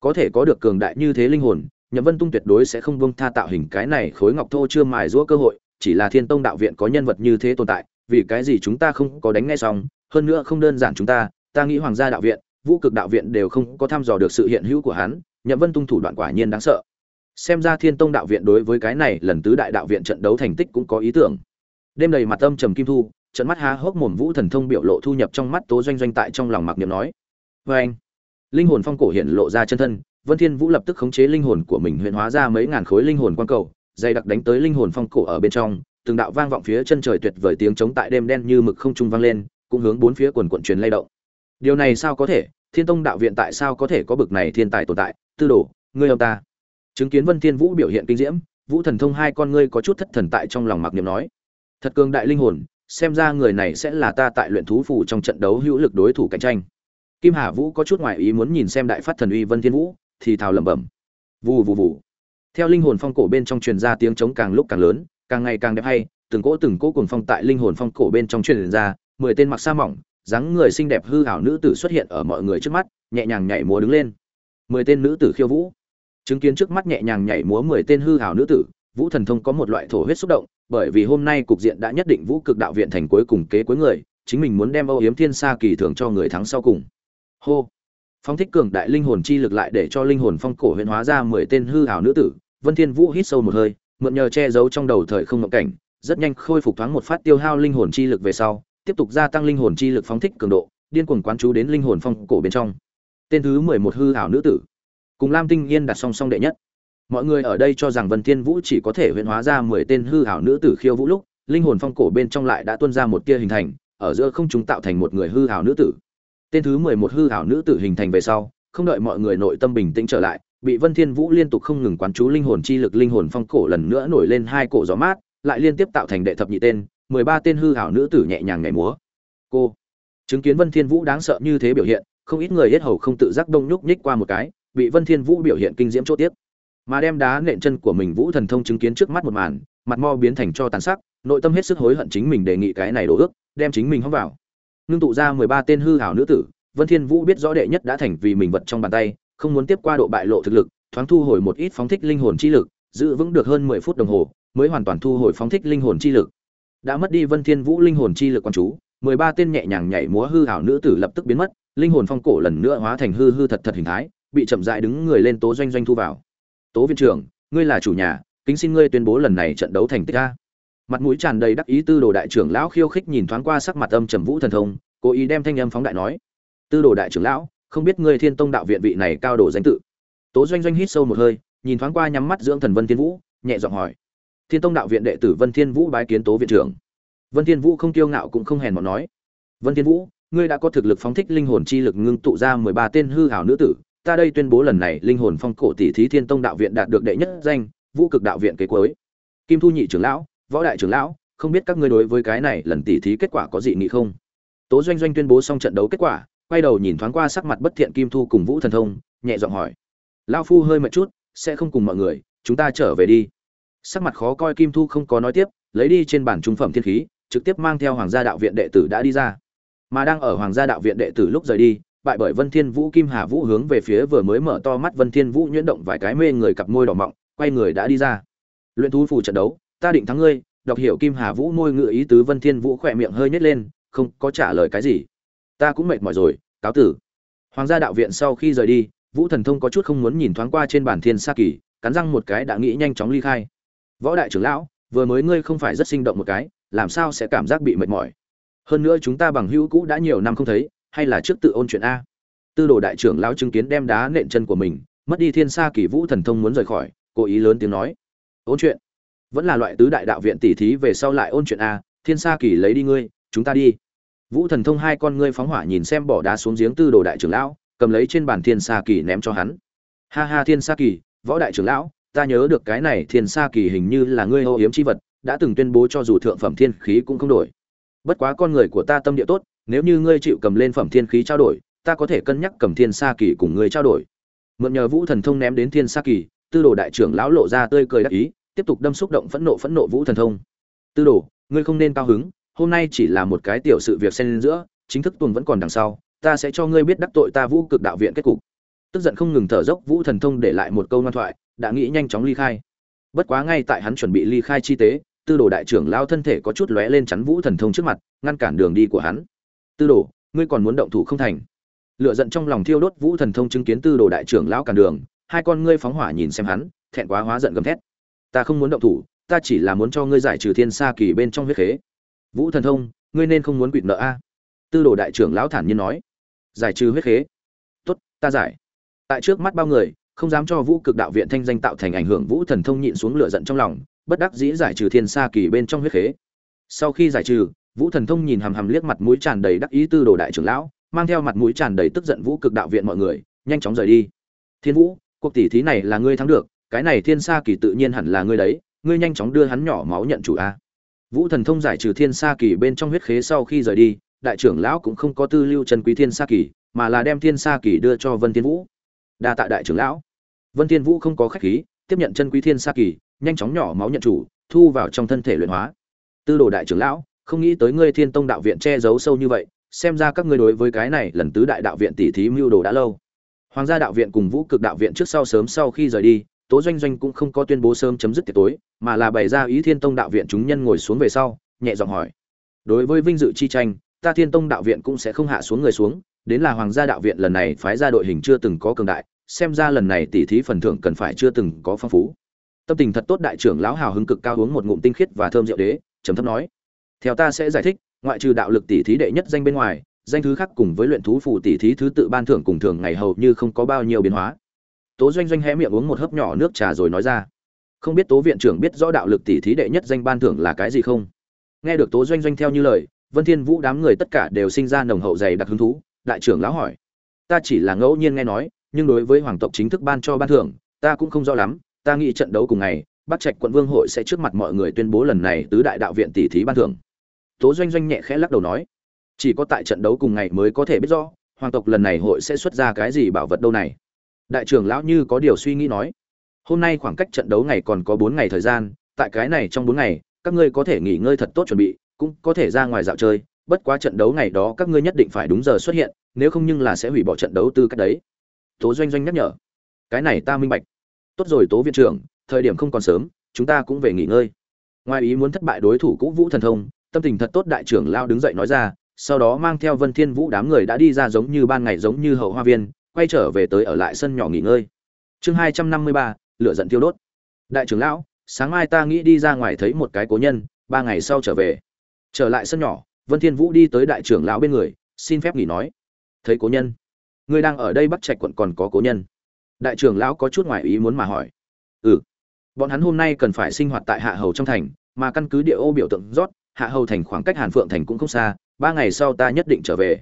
A: Có thể có được cường đại như thế linh hồn, nhậm vân tung tuyệt đối sẽ không buông tha tạo hình cái này khối ngọc thô chưa mài giũa cơ hội, chỉ là thiên tông đạo viện có nhân vật như thế tồn tại vì cái gì chúng ta không có đánh ngay xong, hơn nữa không đơn giản chúng ta ta nghĩ hoàng gia đạo viện, vũ cực đạo viện đều không có thăm dò được sự hiện hữu của hắn, nhậm vân tung thủ đoạn quả nhiên đáng sợ. Xem ra thiên tông đạo viện đối với cái này lần tứ đại đạo viện trận đấu thành tích cũng có ý tưởng. Đêm đầy mặt âm trầm kim thu, trận mắt há hốc mồm vũ thần thông biểu lộ thu nhập trong mắt tố doanh doanh tại trong lòng mặc niệm nói vê anh. Linh hồn phong cổ hiện lộ ra chân thân, vân thiên vũ lập tức khống chế linh hồn của mình huyện hóa ra mấy ngàn khối linh hồn quan cầu, dày đặc đánh tới linh hồn phong cổ ở bên trong từng đạo vang vọng phía chân trời tuyệt vời tiếng trống tại đêm đen như mực không trung vang lên, cũng hướng bốn phía quần quần truyền lay động. Điều này sao có thể? Thiên tông đạo viện tại sao có thể có bực này thiên tài tồn tại? Tư đồ, ngươi ông ta. Chứng kiến vân thiên vũ biểu hiện kinh diễm, vũ thần thông hai con ngươi có chút thất thần tại trong lòng mặc niệm nói. Thật cường đại linh hồn, xem ra người này sẽ là ta tại luyện thú phủ trong trận đấu hữu lực đối thủ cạnh tranh. Kim hà vũ có chút ngoài ý muốn nhìn xem đại phát thần uy vân thiên vũ, thì thào lẩm bẩm. Vù vù vù. Theo linh hồn phong cổ bên trong truyền ra tiếng trống càng lúc càng lớn càng ngày càng đẹp hay, từng cỗ từng cỗ cuồng phong tại linh hồn phong cổ bên trong truyền ra, mười tên mặc sa mỏng, dáng người xinh đẹp hư ảo nữ tử xuất hiện ở mọi người trước mắt, nhẹ nhàng nhảy múa đứng lên. Mười tên nữ tử khiêu vũ. Chứng kiến trước mắt nhẹ nhàng nhảy múa mười tên hư ảo nữ tử, vũ thần thông có một loại thổ huyết xúc động, bởi vì hôm nay cục diện đã nhất định vũ cực đạo viện thành cuối cùng kế cuối người, chính mình muốn đem âu yếm thiên sa kỳ thưởng cho người thắng sau cùng. Hô. Phong thích cường đại linh hồn chi lực lại để cho linh hồn phong cổ huyễn hóa ra mười tên hư ảo nữ tử, vân thiên vũ hít sâu một hơi mượn nhờ che giấu trong đầu thời không ngộng cảnh, rất nhanh khôi phục thoáng một phát tiêu hao linh hồn chi lực về sau, tiếp tục gia tăng linh hồn chi lực phóng thích cường độ, điên cuồng quán chú đến linh hồn phong cổ bên trong. Tên thứ mười một hư ảo nữ tử. Cùng lam tinh yên đặt song song đệ nhất. Mọi người ở đây cho rằng vân thiên vũ chỉ có thể huyễn hóa ra mười tên hư ảo nữ tử khiêu vũ lúc, linh hồn phong cổ bên trong lại đã tuôn ra một tia hình thành, ở giữa không chúng tạo thành một người hư ảo nữ tử. Tên thứ mười một hư ảo nữ tử hình thành về sau, không đợi mọi người nội tâm bình tĩnh trở lại bị vân thiên vũ liên tục không ngừng quán chú linh hồn chi lực linh hồn phong cổ lần nữa nổi lên hai cổ gió mát lại liên tiếp tạo thành đệ thập nhị tên mười ba tên hư ảo nữ tử nhẹ nhàng nhảy múa. Cô chứng kiến vân thiên vũ đáng sợ như thế biểu hiện không ít người hết hầu không tự giác đông nhúc nhích qua một cái bị vân thiên vũ biểu hiện kinh diễm chỗ tiếc, mà đem đá nện chân của mình vũ thần thông chứng kiến trước mắt một màn mặt mo biến thành cho tàn sắc nội tâm hết sức hối hận chính mình đề nghị cái này đổ ước đem chính mình hóng vào. Nương tụ ra mười ba tên hư hảo nữ tử vân thiên vũ biết rõ đệ nhất đã thành vì mình vật trong bàn tay không muốn tiếp qua độ bại lộ thực lực, thoáng thu hồi một ít phóng thích linh hồn chi lực, giữ vững được hơn mười phút đồng hồ, mới hoàn toàn thu hồi phóng thích linh hồn chi lực. Đã mất đi vân thiên vũ linh hồn chi lực quan chú, mười ba tên nhẹ nhàng nhảy múa hư ảo nữ tử lập tức biến mất, linh hồn phong cổ lần nữa hóa thành hư hư thật thật hình thái, bị chậm rãi đứng người lên tố doanh doanh thu vào. Tố viên trưởng, ngươi là chủ nhà, kính xin ngươi tuyên bố lần này trận đấu thành tích a. Mặt mũi tràn đầy đắc ý tư đồ đại trưởng lão khiêu khích nhìn thoáng qua sắc mặt âm trầm vũ thần thông, cố ý đem thanh âm phóng đại nói. Tư đồ đại trưởng lão không biết ngươi thiên tông đạo viện vị này cao đồ danh tự. Tố doanh doanh hít sâu một hơi, nhìn thoáng qua nhắm mắt dưỡng thần vân thiên vũ, nhẹ giọng hỏi. Thiên tông đạo viện đệ tử vân thiên vũ bái kiến tố viện trưởng. Vân thiên vũ không kiêu ngạo cũng không hèn mọn nói. Vân thiên vũ, ngươi đã có thực lực phóng thích linh hồn chi lực ngưng tụ ra mười ba tên hư hảo nữ tử. Ta đây tuyên bố lần này linh hồn phong cổ tỷ thí thiên tông đạo viện đạt được đệ nhất danh, vũ cực đạo viện kế cuối. Kim thu nhị trưởng lão, võ đại trưởng lão, không biết các ngươi đối với cái này lần tỷ thí kết quả có dị nghị không? Tố doanh doanh tuyên bố xong trận đấu kết quả quay đầu nhìn thoáng qua sắc mặt bất thiện kim thu cùng vũ thần thông, nhẹ giọng hỏi. Lão phu hơi mệt chút, sẽ không cùng mọi người, chúng ta trở về đi. Sắc mặt khó coi kim thu không có nói tiếp, lấy đi trên bản trung phẩm thiên khí, trực tiếp mang theo hoàng gia đạo viện đệ tử đã đi ra. Mà đang ở hoàng gia đạo viện đệ tử lúc rời đi, bại bởi vân thiên vũ kim hà vũ hướng về phía vừa mới mở to mắt vân thiên vũ nhuyễn động vài cái mê người cặp môi đỏ mọng, quay người đã đi ra. Luyện thú phù trận đấu, ta định thắng ngươi, đọc hiểu kim hà vũ môi ngựa ý tứ vân thiên vũ khỏe miệng hơi nhếch lên, không có trả lời cái gì ta cũng mệt mỏi rồi, cáo tử. Hoàng gia đạo viện sau khi rời đi, vũ thần thông có chút không muốn nhìn thoáng qua trên bản thiên sa kỳ, cắn răng một cái đã nghĩ nhanh chóng ly khai. Võ đại trưởng lão, vừa mới ngươi không phải rất sinh động một cái, làm sao sẽ cảm giác bị mệt mỏi? Hơn nữa chúng ta bằng hữu cũ đã nhiều năm không thấy, hay là trước tự ôn chuyện a? Tư đồ đại trưởng lão chứng kiến đem đá nện chân của mình, mất đi thiên sa kỳ vũ thần thông muốn rời khỏi, cố ý lớn tiếng nói. Ôn chuyện? Vẫn là loại tứ đại đạo viện tỷ thí về sau lại ôn chuyện a, thiên sa kỳ lấy đi ngươi, chúng ta đi vũ thần thông hai con ngươi phóng hỏa nhìn xem bỏ đá xuống giếng tư đồ đại trưởng lão, cầm lấy trên bàn thiên sa kỳ ném cho hắn. Ha ha thiên sa kỳ, võ đại trưởng lão, ta nhớ được cái này thiên sa kỳ hình như là ngươi ô hiếm chi vật, đã từng tuyên bố cho dù thượng phẩm thiên khí cũng không đổi. Bất quá con người của ta tâm địa tốt, nếu như ngươi chịu cầm lên phẩm thiên khí trao đổi, ta có thể cân nhắc cầm thiên sa kỳ cùng ngươi trao đổi. Mượn nhờ vũ thần thông ném đến thiên sa kỳ, tư đồ đại trưởng lão lộ ra tươi cười đắc ý, tiếp tục đâm xúc động phẫn nộ phẫn nộ vũ thần thông. Tư đồ, ngươi không nên cao hứng hôm nay chỉ là một cái tiểu sự việc xen giữa, chính thức tuần vẫn còn đằng sau, ta sẽ cho ngươi biết đắc tội ta vũ cực đạo viện kết cục. Tức giận không ngừng thở dốc vũ thần thông để lại một câu ngoan thoại, đã nghĩ nhanh chóng ly khai. Bất quá ngay tại hắn chuẩn bị ly khai chi tế, tư đồ đại trưởng lao thân thể có chút lóe lên chắn vũ thần thông trước mặt, ngăn cản đường đi của hắn. Tư đồ, ngươi còn muốn động thủ không thành? Lựa giận trong lòng thiêu đốt vũ thần thông chứng kiến tư đồ đại trưởng lão cản đường, hai con ngươi phóng hỏa nhìn xem hắn, thẹn quá hóa giận gầm thét. Ta không muốn động thủ, ta chỉ là muốn cho ngươi giải trừ thiên sa kỳ bên trong huyết khế vũ thần thông, ngươi nên không muốn quỵt nợ a. Tư đồ đại trưởng lão thản nhiên nói. Giải trừ huyết khế. Tốt, ta giải. Tại trước mắt bao người, không dám cho vũ cực đạo viện thanh danh tạo thành ảnh hưởng vũ thần thông nhịn xuống lửa giận trong lòng, bất đắc dĩ giải trừ thiên sa kỳ bên trong huyết khế. Sau khi giải trừ, vũ thần thông nhìn hằm hằm liếc mặt mũi tràn đầy đắc ý tư đồ đại trưởng lão, mang theo mặt mũi tràn đầy tức giận vũ cực đạo viện mọi người, nhanh chóng rời đi. Thiên vũ, cuộc tỷ thí này là ngươi thắng được, cái này thiên sa kỳ tự nhiên hẳn là ngươi đấy, ngươi nhanh chóng đưa hắn nhỏ máu nhận chủ a vũ thần thông giải trừ thiên sa kỳ bên trong huyết khế sau khi rời đi, đại trưởng lão cũng không có tư lưu trần quý thiên sa kỳ, mà là đem thiên sa kỳ đưa cho vân thiên vũ. Đa tạ đại trưởng lão. Vân thiên vũ không có khách khí, tiếp nhận chân quý thiên sa kỳ, nhanh chóng nhỏ máu nhận chủ, thu vào trong thân thể luyện hóa. Tư đồ đại trưởng lão, không nghĩ tới ngươi thiên tông đạo viện che giấu sâu như vậy, xem ra các ngươi đối với cái này lần tứ đại đạo viện tỷ thí mưu đồ đã lâu. Hoàng gia đạo viện cùng vũ cực đạo viện trước sau sớm sau khi rời đi tố doanh doanh cũng không có tuyên bố sớm chấm dứt tiệc tối, mà là bày ra ý thiên tông đạo viện chúng nhân ngồi xuống về sau, nhẹ giọng hỏi. Đối với vinh dự chi tranh, ta thiên tông đạo viện cũng sẽ không hạ xuống người xuống, đến là hoàng gia đạo viện lần này phái ra đội hình chưa từng có cường đại, xem ra lần này tỷ thí phần thưởng cần phải chưa từng có phong phú. Tâm tình thật tốt đại trưởng lão hào hứng cực cao uống một ngụm tinh khiết và thơm rượu đế, trầm thấp nói. Theo ta sẽ giải thích, ngoại trừ đạo lực tỷ thí đệ nhất danh bên ngoài, danh thứ khác cùng với luyện thú phù tỷ thí thứ tự ban thưởng cùng thường ngày hầu như không có bao nhiêu biến hóa tố doanh doanh hé miệng uống một hớp nhỏ nước trà rồi nói ra. Không biết tố viện trưởng biết rõ đạo lực tỷ thí đệ nhất danh ban thưởng là cái gì không? Nghe được tố doanh doanh theo như lời, vân thiên vũ đám người tất cả đều sinh ra nồng hậu dày đặc hứng thú. Đại trưởng lão hỏi, ta chỉ là ngẫu nhiên nghe nói, nhưng đối với hoàng tộc chính thức ban cho ban thưởng, ta cũng không rõ lắm. Ta nghĩ trận đấu cùng ngày, bắc trạch quận vương hội sẽ trước mặt mọi người tuyên bố lần này tứ đại đạo viện tỷ thí ban thưởng. Tố doanh doanh nhẹ khẽ lắc đầu nói, chỉ có tại trận đấu cùng ngày mới có thể biết rõ, hoàng tộc lần này hội sẽ xuất ra cái gì bảo vật đâu này? Đại trưởng lão như có điều suy nghĩ nói, hôm nay khoảng cách trận đấu ngày còn có bốn ngày thời gian, tại cái này trong bốn ngày, các ngươi có thể nghỉ ngơi thật tốt chuẩn bị, cũng có thể ra ngoài dạo chơi, bất quá trận đấu ngày đó các ngươi nhất định phải đúng giờ xuất hiện, nếu không nhưng là sẽ hủy bỏ trận đấu tư cách đấy. Tố doanh doanh nhắc nhở, cái này ta minh bạch. Tốt rồi tố viện trưởng, thời điểm không còn sớm, chúng ta cũng về nghỉ ngơi. Ngoài ý muốn thất bại đối thủ cũ vũ thần thông, tâm tình thật tốt đại trưởng lao đứng dậy nói ra, sau đó mang theo vân thiên vũ đám người đã đi ra giống như ban ngày giống như hậu hoa viên quay trở về tới ở lại sân nhỏ nghỉ ngơi. Chương hai trăm năm mươi ba, lửa giận tiêu đốt. Đại trưởng lão, sáng mai ta nghĩ đi ra ngoài thấy một cái cố nhân, ba ngày sau trở về. Trở lại sân nhỏ, vân thiên vũ đi tới đại trưởng lão bên người, xin phép nghỉ nói. Thấy cố nhân. Ngươi đang ở đây bắc trạch quận còn có cố nhân. Đại trưởng lão có chút ngoài ý muốn mà hỏi. Ừ bọn hắn hôm nay cần phải sinh hoạt tại hạ hầu trong thành, mà căn cứ địa ô biểu tượng rót, hạ hầu thành khoảng cách hàn phượng thành cũng không xa, ba ngày sau ta nhất định trở về.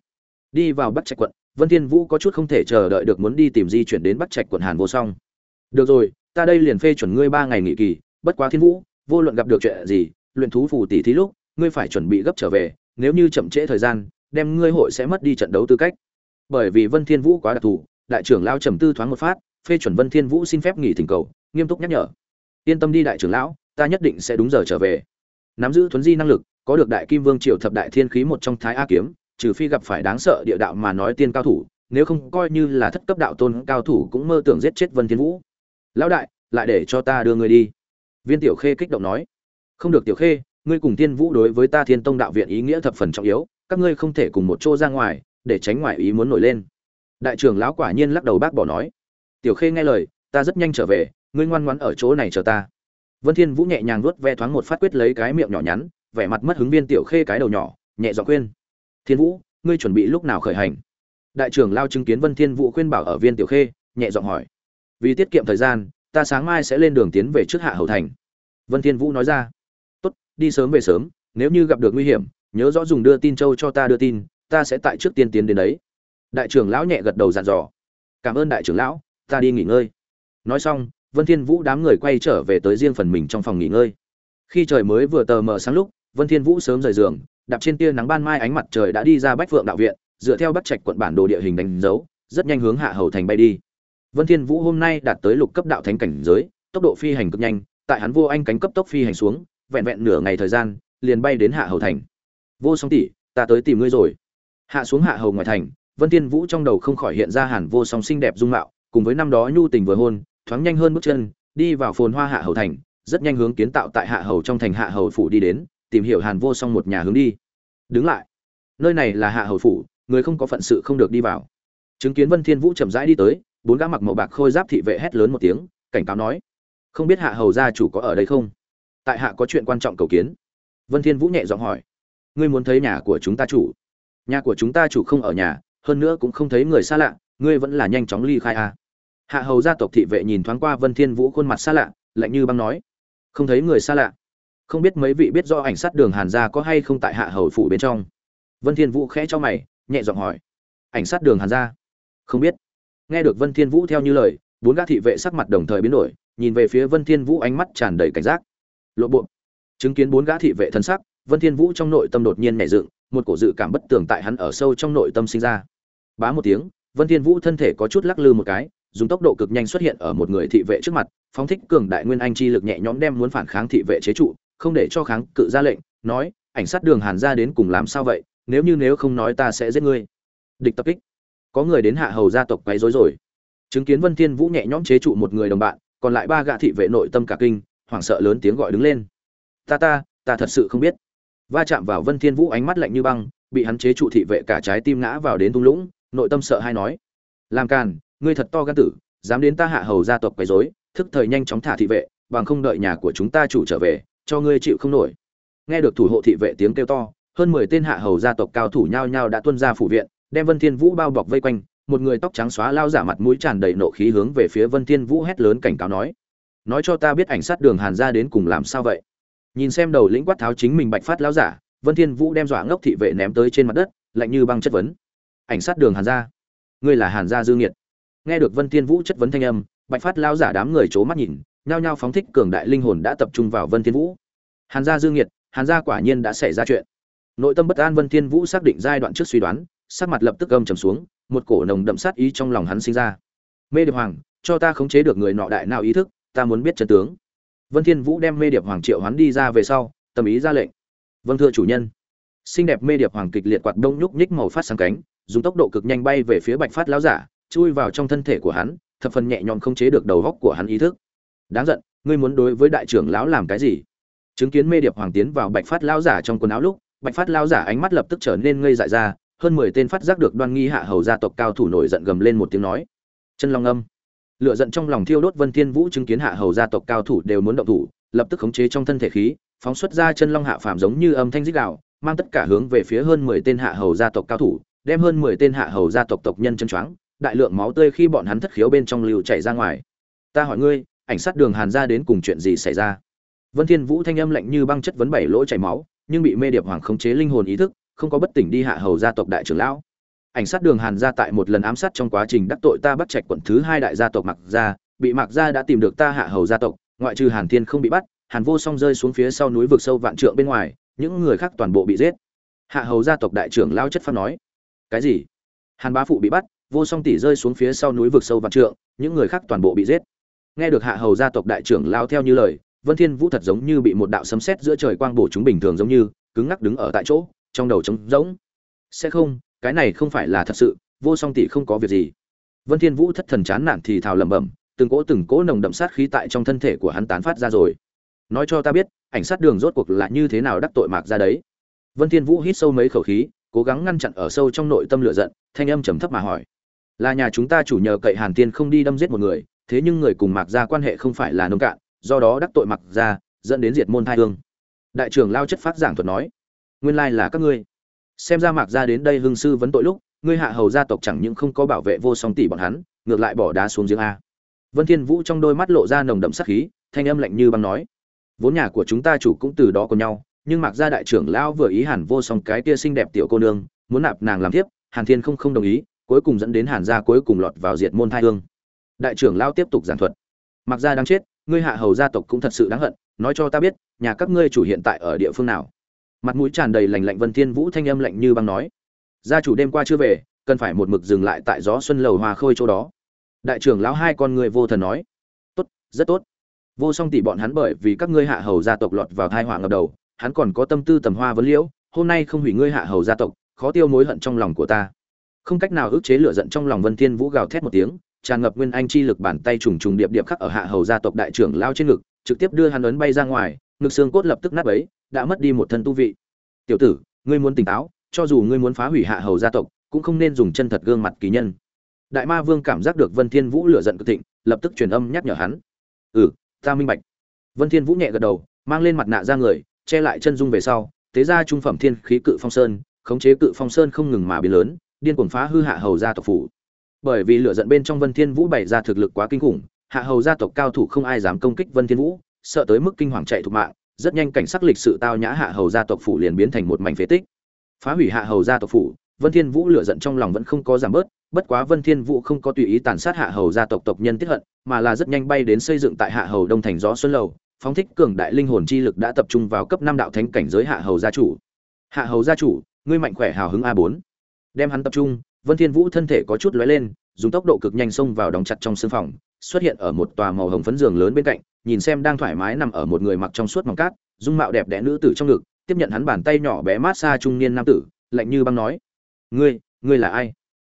A: Đi vào bắc trạch quận vân thiên vũ có chút không thể chờ đợi được muốn đi tìm di chuyển đến bắc trạch quận hàn vô song. Được rồi, ta đây liền phê chuẩn ngươi ba ngày nghỉ kỳ, bất quá thiên vũ, vô luận gặp được chuyện gì, luyện thú phù tỷ thí lúc, ngươi phải chuẩn bị gấp trở về, nếu như chậm trễ thời gian, đem ngươi hội sẽ mất đi trận đấu tư cách. Bởi vì vân thiên vũ quá đặc thù, đại trưởng lão trầm tư thoáng một phát, phê chuẩn vân thiên vũ xin phép nghỉ thỉnh cầu, nghiêm túc nhắc nhở. Yên tâm đi đại trưởng lão, ta nhất định sẽ đúng giờ trở về. Nắm giữ thuấn di năng lực, có được đại kim vương triều thập đại thiên khí một trong thái a kiếm trừ phi gặp phải đáng sợ địa đạo mà nói tiên cao thủ, nếu không coi như là thất cấp đạo tôn cao thủ cũng mơ tưởng giết chết vân thiên vũ. Lão đại, lại để cho ta đưa người đi. Viên tiểu khê kích động nói. Không được tiểu khê, ngươi cùng tiên vũ đối với ta thiên tông đạo viện ý nghĩa thập phần trọng yếu, các ngươi không thể cùng một chỗ ra ngoài, để tránh ngoại ý muốn nổi lên. Đại trưởng lão quả nhiên lắc đầu bác bỏ nói. Tiểu khê nghe lời, ta rất nhanh trở về, ngươi ngoan ngoãn ở chỗ này chờ ta. Vân thiên vũ nhẹ nhàng vuốt ve thoáng một phát quyết lấy cái miệng nhỏ nhắn, vẻ mặt mất hứng viên tiểu khê cái đầu nhỏ, nhẹ giọng khuyên thiên vũ, ngươi chuẩn bị lúc nào khởi hành? Đại trưởng lao chứng kiến vân thiên vũ khuyên bảo ở viên tiểu khê, nhẹ giọng hỏi. Vì tiết kiệm thời gian, ta sáng mai sẽ lên đường tiến về trước hạ hầu thành. Vân thiên vũ nói ra. Tốt, đi sớm về sớm, nếu như gặp được nguy hiểm, nhớ rõ dùng đưa tin châu cho ta đưa tin, ta sẽ tại trước tiên tiến đến đấy. Đại trưởng lão nhẹ gật đầu dặn dò. Cảm ơn đại trưởng lão, ta đi nghỉ ngơi. Nói xong, vân thiên vũ đám người quay trở về tới riêng phần mình trong phòng nghỉ ngơi. Khi trời mới vừa tờ mờ sáng lúc, vân thiên vũ sớm rời giường đạp trên tia nắng ban mai ánh mặt trời đã đi ra bách phượng đạo viện, dựa theo bắc trạch quận bản đồ địa hình đánh dấu, rất nhanh hướng hạ hầu thành bay đi. Vân thiên vũ hôm nay đạt tới lục cấp đạo thánh cảnh giới, tốc độ phi hành cực nhanh, tại hắn vô anh cánh cấp tốc phi hành xuống, vẹn vẹn nửa ngày thời gian, liền bay đến hạ hầu thành. Vô song tỷ, ta tới tìm ngươi rồi. Hạ xuống hạ hầu ngoài thành, vân thiên vũ trong đầu không khỏi hiện ra hẳn vô song xinh đẹp dung mạo, cùng với năm đó nhu tình vừa hôn, thoáng nhanh hơn bước chân, đi vào phồn hoa hạ hầu thành, rất nhanh hướng kiến tạo tại hạ hầu trong thành hạ hầu phủ đi đến tìm hiểu hàn vô song một nhà hướng đi. Đứng lại. Nơi này là hạ hầu phủ, người không có phận sự không được đi vào. Chứng kiến vân thiên vũ chậm rãi đi tới, bốn gã mặc màu bạc khôi giáp thị vệ hét lớn một tiếng, cảnh cáo nói, không biết hạ hầu gia chủ có ở đây không? Tại hạ có chuyện quan trọng cầu kiến. Vân thiên vũ nhẹ giọng hỏi, ngươi muốn thấy nhà của chúng ta chủ? Nhà của chúng ta chủ không ở nhà, hơn nữa cũng không thấy người xa lạ, ngươi vẫn là nhanh chóng ly khai à. hạ hầu gia tộc thị vệ nhìn thoáng qua vân thiên vũ khuôn mặt xa lạ, lạnh như băng nói, không thấy người xa lạ không biết mấy vị biết do ảnh sát đường hàn gia có hay không tại hạ hầu phủ bên trong. Vân thiên vũ khẽ cho mày, nhẹ giọng hỏi. Ảnh sát đường hàn gia? Không biết. Nghe được vân thiên vũ theo như lời, bốn gã thị vệ sắc mặt đồng thời biến đổi, nhìn về phía vân thiên vũ ánh mắt tràn đầy cảnh giác. Lộ bộ. Chứng kiến bốn gã thị vệ thân sắc, vân thiên vũ trong nội tâm đột nhiên nảy dựng, một cổ dự cảm bất tường tại hắn ở sâu trong nội tâm sinh ra. Bá một tiếng, vân thiên vũ thân thể có chút lắc lư một cái, dùng tốc độ cực nhanh xuất hiện ở một người thị vệ trước mặt, phóng thích cường đại nguyên anh chi lực nhẹ nhõm đem muốn phản kháng thị vệ chế trụ không để cho kháng cự ra lệnh, nói, ảnh sát đường hàn ra đến cùng làm sao vậy? Nếu như nếu không nói ta sẽ giết ngươi. Địch tập kích. Có người đến hạ hầu gia tộc quấy rối rồi. Chứng kiến vân thiên vũ nhẹ nhõm chế trụ một người đồng bạn, còn lại ba gạ thị vệ nội tâm cả kinh, hoảng sợ lớn tiếng gọi đứng lên. Ta ta ta thật sự không biết. Va chạm vào vân thiên vũ ánh mắt lạnh như băng, bị hắn chế trụ thị vệ cả trái tim ngã vào đến thung lũng, nội tâm sợ hay nói, làm càn, ngươi thật to gan tử, dám đến ta hạ hầu gia tộc quấy rối, thức thời nhanh chóng thả thị vệ, bằng không đợi nhà của chúng ta chủ trở về cho ngươi chịu không nổi. Nghe được thủ hộ thị vệ tiếng kêu to, hơn mười tên hạ hầu gia tộc cao thủ nhao nhao đã tuân ra phủ viện, đem vân thiên vũ bao bọc vây quanh, một người tóc trắng xóa lao giả mặt mũi tràn đầy nộ khí hướng về phía vân thiên vũ hét lớn cảnh cáo nói nói cho ta biết ảnh sát đường hàn gia đến cùng làm sao vậy? Nhìn xem đầu lĩnh quát tháo chính mình bạch phát lao giả, vân thiên vũ đem dọa ngốc thị vệ ném tới trên mặt đất, lạnh như băng chất vấn, ảnh sát đường hàn gia? Ngươi là hàn gia dư nghiệt. Nghe được vân thiên vũ chất vấn thanh âm, bạch phát lao giả đám người c mắt nhìn nhao nhao phóng thích cường đại linh hồn đã tập trung vào vân thiên vũ. Hàn gia dương nhiệt hàn gia quả nhiên đã xảy ra chuyện. Nội tâm bất an vân thiên vũ xác định giai đoạn trước suy đoán, sắc mặt lập tức âm trầm xuống, một cổ nồng đậm sát ý trong lòng hắn sinh ra. Mê điệp hoàng, cho ta khống chế được người nọ đại nào ý thức, ta muốn biết chân tướng. Vân thiên vũ đem mê điệp hoàng triệu hắn đi ra về sau, tâm ý ra lệnh. Vâng thưa chủ nhân. Xinh đẹp mê điệp hoàng kịch liệt quạt đông nhúc nhích màu phát sáng cánh, dùng tốc độ cực nhanh bay về phía bạch phát lão giả, chui vào trong thân thể của hắn, thập phần nhẹ nhõm khống chế được đầu óc của hắn ý thức đáng giận, ngươi muốn đối với đại trưởng lão làm cái gì? Chứng kiến mê điệp hoàng tiến vào bạch phát lão giả trong quần áo lúc, bạch phát lão giả ánh mắt lập tức trở nên ngây dại ra, hơn mười tên phát giác được đoan nghi hạ hầu gia tộc cao thủ nổi giận gầm lên một tiếng nói. Chân long âm. Lựa giận trong lòng thiêu đốt vân thiên vũ chứng kiến hạ hầu gia tộc cao thủ đều muốn động thủ, lập tức khống chế trong thân thể khí, phóng xuất ra chân long hạ phàm giống như âm thanh rít gào, mang tất cả hướng về phía hơn mười tên hạ hầu gia tộc cao thủ, đem hơn mười tên hạ hầu gia tộc tộc nhân chân choáng, đại lượng máu tươi khi bọn hắn thất khiếu bên trong lưu chảy ra ngoài. Ta hỏi ngươi ảnh sát đường hàn ra đến cùng chuyện gì xảy ra. Vân thiên vũ thanh âm lạnh như băng chất vấn bảy lỗ chảy máu, nhưng bị mê điệp hoàng khống chế linh hồn ý thức, không có bất tỉnh đi hạ hầu gia tộc đại trưởng lão. Ảnh sát đường hàn gia tại một lần ám sát trong quá trình đắc tội ta bắt trạch quận thứ hai đại gia tộc mặc gia, bị mặc gia đã tìm được ta hạ hầu gia tộc, ngoại trừ hàn thiên không bị bắt, hàn vô song rơi xuống phía sau núi vực sâu vạn trượng bên ngoài, những người khác toàn bộ bị giết. Hạ hầu gia tộc đại trưởng lao chất phát nói, cái gì? Hàn bá phụ bị bắt, vô song tỷ rơi xuống phía sau núi vực sâu vạn trượng, những người khác toàn bộ bị giết nghe được hạ hầu gia tộc đại trưởng lao theo như lời, vân thiên vũ thật giống như bị một đạo sấm sét giữa trời quang bổ chúng bình thường giống như, cứng ngắc đứng ở tại chỗ, trong đầu trống rỗng. Sẽ không, cái này không phải là thật sự, vô song tỷ không có việc gì. Vân thiên vũ thất thần chán nản thì thào lẩm bẩm, từng cỗ từng cỗ nồng đậm sát khí tại trong thân thể của hắn tán phát ra rồi. Nói cho ta biết, ảnh sát đường rốt cuộc là như thế nào đắc tội mạc ra đấy? Vân thiên vũ hít sâu mấy khẩu khí, cố gắng ngăn chặn ở sâu trong nội tâm lửa giận, thanh âm trầm thấp mà hỏi. Là nhà chúng ta chủ nhờ cậy hàn tiên không đi đâm giết một người thế nhưng người cùng mạc gia quan hệ không phải là nông cạn, do đó đắc tội mạc gia, dẫn đến diệt môn thai hương. Đại trưởng lao chất phát giảng thuật nói, nguyên lai là các ngươi. Xem ra mạc gia đến đây hưng sư vấn tội lúc, ngươi hạ hầu gia tộc chẳng những không có bảo vệ vô song tỷ bọn hắn, ngược lại bỏ đá xuống giếng a. Vân thiên vũ trong đôi mắt lộ ra nồng đậm sát khí, thanh âm lạnh như băng nói, vốn nhà của chúng ta chủ cũng từ đó có nhau, nhưng mạc gia đại trưởng lão vừa ý hàn vô song cái kia xinh đẹp tiểu cô nương, muốn nạp nàng làm tiếp hàn thiên không không đồng ý, cuối cùng dẫn đến hàn gia cuối cùng lọt vào diệt môn thai hương đại trưởng lão tiếp tục giảng thuật. Mặc gia đang chết, ngươi hạ hầu gia tộc cũng thật sự đáng hận, nói cho ta biết, nhà các ngươi chủ hiện tại ở địa phương nào? Mặt mũi tràn đầy lạnh lạnh vân thiên vũ thanh âm lạnh như băng nói. Gia chủ đêm qua chưa về, cần phải một mực dừng lại tại gió xuân lầu hoa khôi chỗ đó. Đại trưởng lão hai con người vô thần nói. Tốt, rất tốt. Vô song tỷ bọn hắn bởi vì các ngươi hạ hầu gia tộc lọt vào thai họa ngập đầu, hắn còn có tâm tư tầm hoa vấn liễu, hôm nay không hủy ngươi hạ hầu gia tộc, khó tiêu mối hận trong lòng của ta. Không cách nào ức chế lửa giận trong lòng vân thiên vũ gào thét một tiếng tràn ngập nguyên anh chi lực bàn tay trùng trùng điệp điệp khắc ở hạ hầu gia tộc đại trưởng lao trên ngực trực tiếp đưa hắn ấn bay ra ngoài ngực xương cốt lập tức nát ấy, đã mất đi một thân tu vị. Tiểu tử ngươi muốn tỉnh táo cho dù ngươi muốn phá hủy hạ hầu gia tộc cũng không nên dùng chân thật gương mặt kỳ nhân. Đại ma vương cảm giác được vân thiên vũ lửa giận cực thịnh lập tức truyền âm nhắc nhở hắn. Ừ ta minh bạch. Vân thiên vũ nhẹ gật đầu mang lên mặt nạ ra người che lại chân dung về sau tế ra trung phẩm thiên khí cự phong sơn khống chế cự phong sơn không ngừng mà biến lớn điên cuồng phá hư hạ hầu gia tộc phủ bởi vì lửa giận bên trong vân thiên vũ bày ra thực lực quá kinh khủng, hạ hầu gia tộc cao thủ không ai dám công kích vân thiên vũ, sợ tới mức kinh hoàng chạy thục mạng, rất nhanh cảnh sắc lịch sự tao nhã hạ hầu gia tộc phủ liền biến thành một mảnh phế tích. Phá hủy hạ hầu gia tộc phủ, vân thiên vũ lửa giận trong lòng vẫn không có giảm bớt, bất quá vân thiên vũ không có tùy ý tàn sát hạ hầu gia tộc tộc nhân tiết hận, mà là rất nhanh bay đến xây dựng tại hạ hầu đông thành gió xuân lầu, phóng thích cường đại linh hồn chi lực đã tập trung vào cấp năm đạo thánh cảnh giới hạ hầu gia chủ. Hạ hầu gia chủ, ngươi mạnh khỏe hào hứng a 4 đem hắn tập trung vân thiên vũ thân thể có chút lóe lên, dùng tốc độ cực nhanh xông vào đóng chặt trong sương phòng, xuất hiện ở một tòa màu hồng phấn giường lớn bên cạnh, nhìn xem đang thoải mái nằm ở một người mặc trong suốt mỏng cát, dung mạo đẹp đẽ nữ tử trong ngực, tiếp nhận hắn bàn tay nhỏ bé mát xa trung niên nam tử, lạnh như băng nói, ngươi ngươi là ai?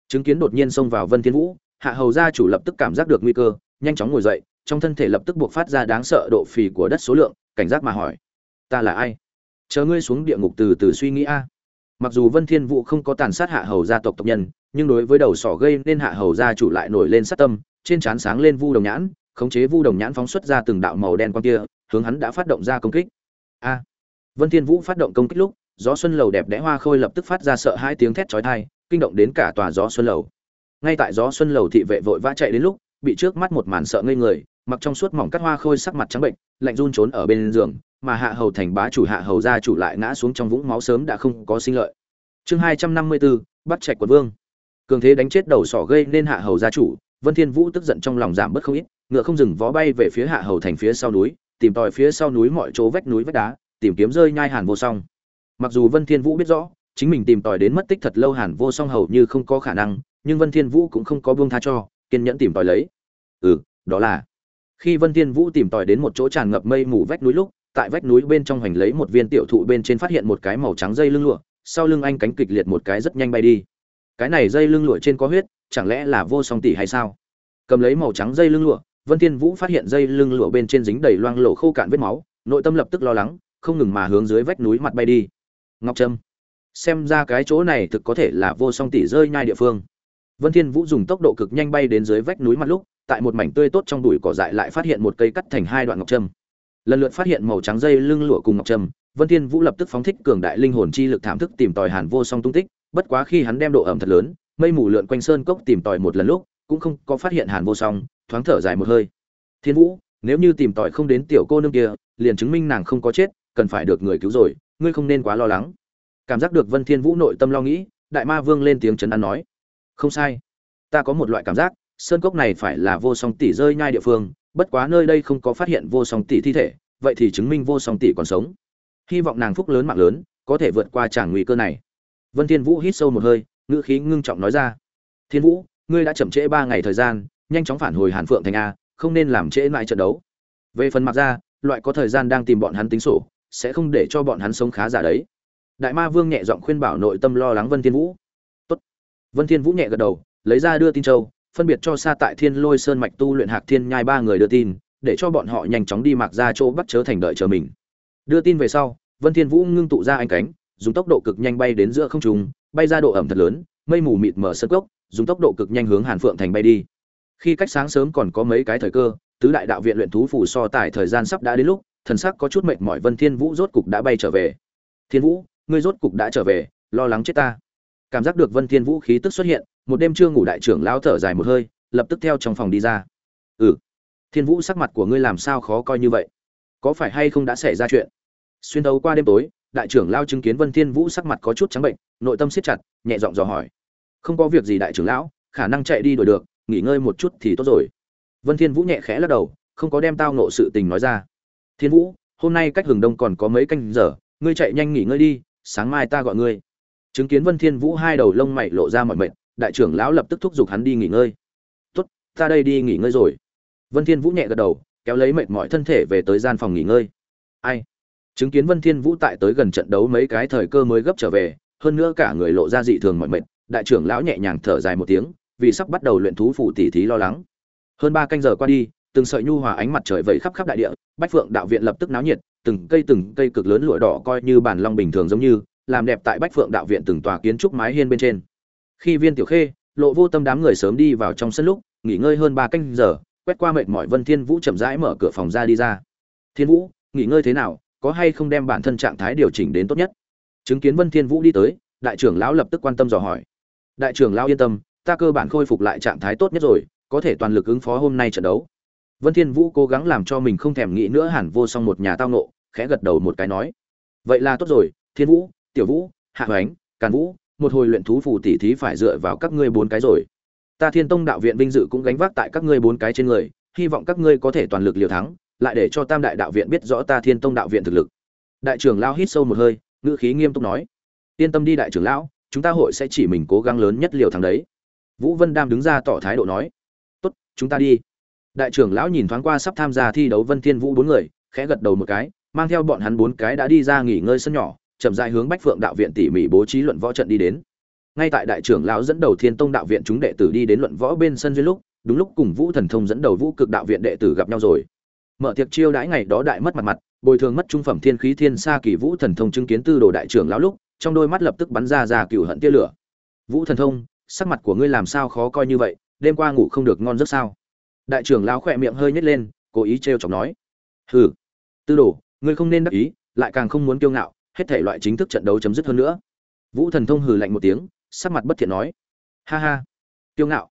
A: Chứng kiến đột nhiên xông vào vân thiên vũ, hạ hầu gia chủ lập tức cảm giác được nguy cơ, nhanh chóng ngồi dậy, trong thân thể lập tức buộc phát ra đáng sợ độ phì của đất số lượng, cảnh giác mà hỏi, ta là ai? Chờ ngươi xuống địa ngục từ từ suy nghĩ a mặc dù vân thiên vũ không có tàn sát hạ hầu gia tộc tộc nhân, nhưng đối với đầu sỏ gây nên hạ hầu gia chủ lại nổi lên sát tâm, trên trán sáng lên vu đồng nhãn, khống chế vu đồng nhãn phóng xuất ra từng đạo màu đen quang kia, hướng hắn đã phát động ra công kích. A! Vân thiên vũ phát động công kích lúc, gió xuân lầu đẹp đẽ hoa khôi lập tức phát ra sợ hai tiếng thét chói tai, kinh động đến cả tòa gió xuân lầu. Ngay tại gió xuân lầu thị vệ vội vã chạy đến lúc, bị trước mắt một màn sợ ngây người, mặc trong suốt mỏng cắt hoa khôi sắc mặt trắng bệnh, lạnh run trốn ở bên giường mà hạ hầu thành bá chủ hạ hầu gia chủ lại ngã xuống trong vũng máu sớm đã không có sinh lợi. Chương hai trăm năm mươi bốn bắt trạch quận vương. Cường thế đánh chết đầu sỏ gây nên hạ hầu gia chủ, vân thiên vũ tức giận trong lòng giảm bớt không ít, ngựa không dừng vó bay về phía hạ hầu thành phía sau núi, tìm tòi phía sau núi mọi chỗ vách núi vách đá, tìm kiếm rơi nhai hàn vô song. Mặc dù vân thiên vũ biết rõ, chính mình tìm tòi đến mất tích thật lâu hàn vô song hầu như không có khả năng, nhưng vân thiên vũ cũng không có buông tha cho, kiên nhẫn tìm tòi lấy. Ừ đó là. Khi vân thiên vũ tìm tòi đến một chỗ tràn ngập mây mù vách núi lúc tại vách núi bên trong hoành lấy một viên tiểu thụ bên trên phát hiện một cái màu trắng dây lưng lụa, sau lưng anh cánh kịch liệt một cái rất nhanh bay đi. Cái này dây lưng lụa trên có huyết, chẳng lẽ là vô song tỷ hay sao? Cầm lấy màu trắng dây lưng lụa, vân thiên vũ phát hiện dây lưng lụa bên trên dính đầy loang lổ khô cạn vết máu, nội tâm lập tức lo lắng, không ngừng mà hướng dưới vách núi mặt bay đi. Ngọc trâm, xem ra cái chỗ này thực có thể là vô song tỷ rơi nhai địa phương. Vân thiên vũ dùng tốc độ cực nhanh bay đến dưới vách núi mặt lúc, tại một mảnh tươi tốt trong bụi cỏ dại lại phát hiện một cây cắt thành hai đoạn ngọc trâm lần lượt phát hiện màu trắng dây lưng lụa cùng ngọc trâm. Vân thiên vũ lập tức phóng thích cường đại linh hồn chi lực thảm thức tìm tòi hàn vô song tung tích, bất quá khi hắn đem độ ẩm thật lớn, mây mù lượn quanh sơn cốc tìm tòi một lần lúc, cũng không có phát hiện hàn vô song, thoáng thở dài một hơi. Thiên vũ, nếu như tìm tòi không đến tiểu cô nương kia, liền chứng minh nàng không có chết, cần phải được người cứu rồi, ngươi không nên quá lo lắng. Cảm giác được vân thiên vũ nội tâm lo nghĩ, đại ma vương lên tiếng chấn an nói, không sai, ta có một loại cảm giác, sơn cốc này phải là vô song tỷ rơi nhai địa phương bất quá nơi đây không có phát hiện vô song tỷ thi thể, vậy thì chứng minh vô song tỷ còn sống. Hy vọng nàng phúc lớn mạng lớn, có thể vượt qua tràng nguy cơ này. Vân thiên vũ hít sâu một hơi, ngữ khí ngưng trọng nói ra. Thiên vũ, ngươi đã chậm trễ ba ngày thời gian, nhanh chóng phản hồi hàn phượng thành a, không nên làm trễ lại trận đấu. Về phần mặt ra loại có thời gian đang tìm bọn hắn tính sổ, sẽ không để cho bọn hắn sống khá giả đấy. Đại ma vương nhẹ giọng khuyên bảo nội tâm lo lắng vân thiên vũ. Tốt. vân thiên vũ nhẹ gật đầu, lấy ra đưa tin châu phân biệt cho xa tại thiên lôi sơn mạch tu luyện hạc thiên nhai ba người đưa tin, để cho bọn họ nhanh chóng đi mặc ra chỗ bắt chớ thành đợi chờ mình. Đưa tin về sau, vân thiên vũ ngưng tụ ra anh cánh, dùng tốc độ cực nhanh bay đến giữa không trung, bay ra độ ẩm thật lớn, mây mù mịt mờ sân gốc dùng tốc độ cực nhanh hướng hàn phượng thành bay đi. Khi cách sáng sớm còn có mấy cái thời cơ, tứ đại đạo viện luyện thú phủ so tài thời gian sắp đã đến lúc, thần sắc có chút mệt mỏi vân thiên vũ rốt cục đã bay trở về. Thiên vũ, ngươi rốt cục đã trở về, lo lắng chết ta. Cảm giác được vân thiên vũ khí tức xuất hiện một đêm chưa ngủ đại trưởng lão thở dài một hơi, lập tức theo trong phòng đi ra. Ừ thiên vũ sắc mặt của ngươi làm sao khó coi như vậy? Có phải hay không đã xảy ra chuyện? Xuyên đấu qua đêm tối, đại trưởng lao chứng kiến vân thiên vũ sắc mặt có chút trắng bệnh, nội tâm siết chặt, nhẹ giọng dò hỏi. Không có việc gì đại trưởng lão, khả năng chạy đi đổi được, nghỉ ngơi một chút thì tốt rồi. Vân thiên vũ nhẹ khẽ lắc đầu, không có đem tao nộ sự tình nói ra. Thiên vũ, hôm nay cách hừng đông còn có mấy canh giờ, ngươi chạy nhanh nghỉ ngơi đi, sáng mai ta gọi ngươi. Chứng kiến vân thiên vũ hai đầu lông mày lộ ra mọi mệt đại trưởng lão lập tức thúc giục hắn đi nghỉ ngơi. Tốt, ta đây đi nghỉ ngơi rồi. Vân thiên vũ nhẹ gật đầu, kéo lấy mệt mỏi thân thể về tới gian phòng nghỉ ngơi. Ai? Chứng kiến vân thiên vũ tại tới gần trận đấu mấy cái thời cơ mới gấp trở về, hơn nữa cả người lộ ra dị thường mọi mệt, đại trưởng lão nhẹ nhàng thở dài một tiếng, vì sắp bắt đầu luyện thú phủ tỷ thí lo lắng. Hơn ba canh giờ qua đi, từng sợi nhu hòa ánh mặt trời vẩy khắp khắp đại địa, bách phượng đạo viện lập tức náo nhiệt, từng cây từng cây cực lớn lụa đỏ coi như bản long bình thường giống như, làm đẹp tại bách phượng đạo viện từng tòa kiến trúc mái hiên bên trên khi viên tiểu khê, lộ vô tâm đám người sớm đi vào trong sân lúc, nghỉ ngơi hơn ba canh giờ, quét qua mệt mỏi vân thiên vũ chậm rãi mở cửa phòng ra đi ra. Thiên vũ, nghỉ ngơi thế nào? Có hay không đem bản thân trạng thái điều chỉnh đến tốt nhất? Chứng kiến vân thiên vũ đi tới, đại trưởng lão lập tức quan tâm dò hỏi. Đại trưởng lão yên tâm, ta cơ bản khôi phục lại trạng thái tốt nhất rồi, có thể toàn lực ứng phó hôm nay trận đấu. Vân thiên vũ cố gắng làm cho mình không thèm nghĩ nữa hẳn vô song một nhà tao nộ khẽ gật đầu một cái nói. Vậy là tốt rồi, thiên vũ, tiểu vũ, hạ hoánh, càn vũ một hồi luyện thú phù tỷ thí phải dựa vào các ngươi bốn cái rồi. Ta thiên tông đạo viện vinh dự cũng gánh vác tại các ngươi bốn cái trên người, hy vọng các ngươi có thể toàn lực liều thắng, lại để cho tam đại đạo viện biết rõ ta thiên tông đạo viện thực lực. Đại trưởng lão hít sâu một hơi, ngữ khí nghiêm túc nói, yên tâm đi đại trưởng lão, chúng ta hội sẽ chỉ mình cố gắng lớn nhất liều thắng đấy. Vũ vân đam đứng ra tỏ thái độ nói, tốt, chúng ta đi. Đại trưởng lão nhìn thoáng qua sắp tham gia thi đấu vân thiên vũ bốn người, khẽ gật đầu một cái, mang theo bọn hắn bốn cái đã đi ra nghỉ ngơi sân nhỏ chậm rãi hướng bách phượng đạo viện tỉ mỉ bố trí luận võ trận đi đến. Ngay tại đại trưởng lão dẫn đầu thiên tông đạo viện chúng đệ tử đi đến luận võ bên sân duyên lúc, đúng lúc cùng vũ thần thông dẫn đầu vũ cực đạo viện đệ tử gặp nhau rồi. Mở tiệc chiêu đãi ngày đó đại mất mặt mặt, bồi thường mất trung phẩm thiên khí thiên sa kỳ vũ thần thông chứng kiến tư đồ đại trưởng lão lúc, trong đôi mắt lập tức bắn ra ra cựu hận tia lửa. Vũ thần thông, sắc mặt của ngươi làm sao khó coi như vậy, đêm qua ngủ không được ngon giấc sao? Đại trưởng lão khỏe miệng hơi nhếch lên, cố ý trêu chọc nói. Hừ, tư đồ, ngươi không nên đắc ý, lại càng không muốn kiêu ngạo hết thể loại chính thức trận đấu chấm dứt hơn nữa. Vũ thần thông hừ lạnh một tiếng, sắc mặt bất thiện nói. Ha ha, kiêu ngạo.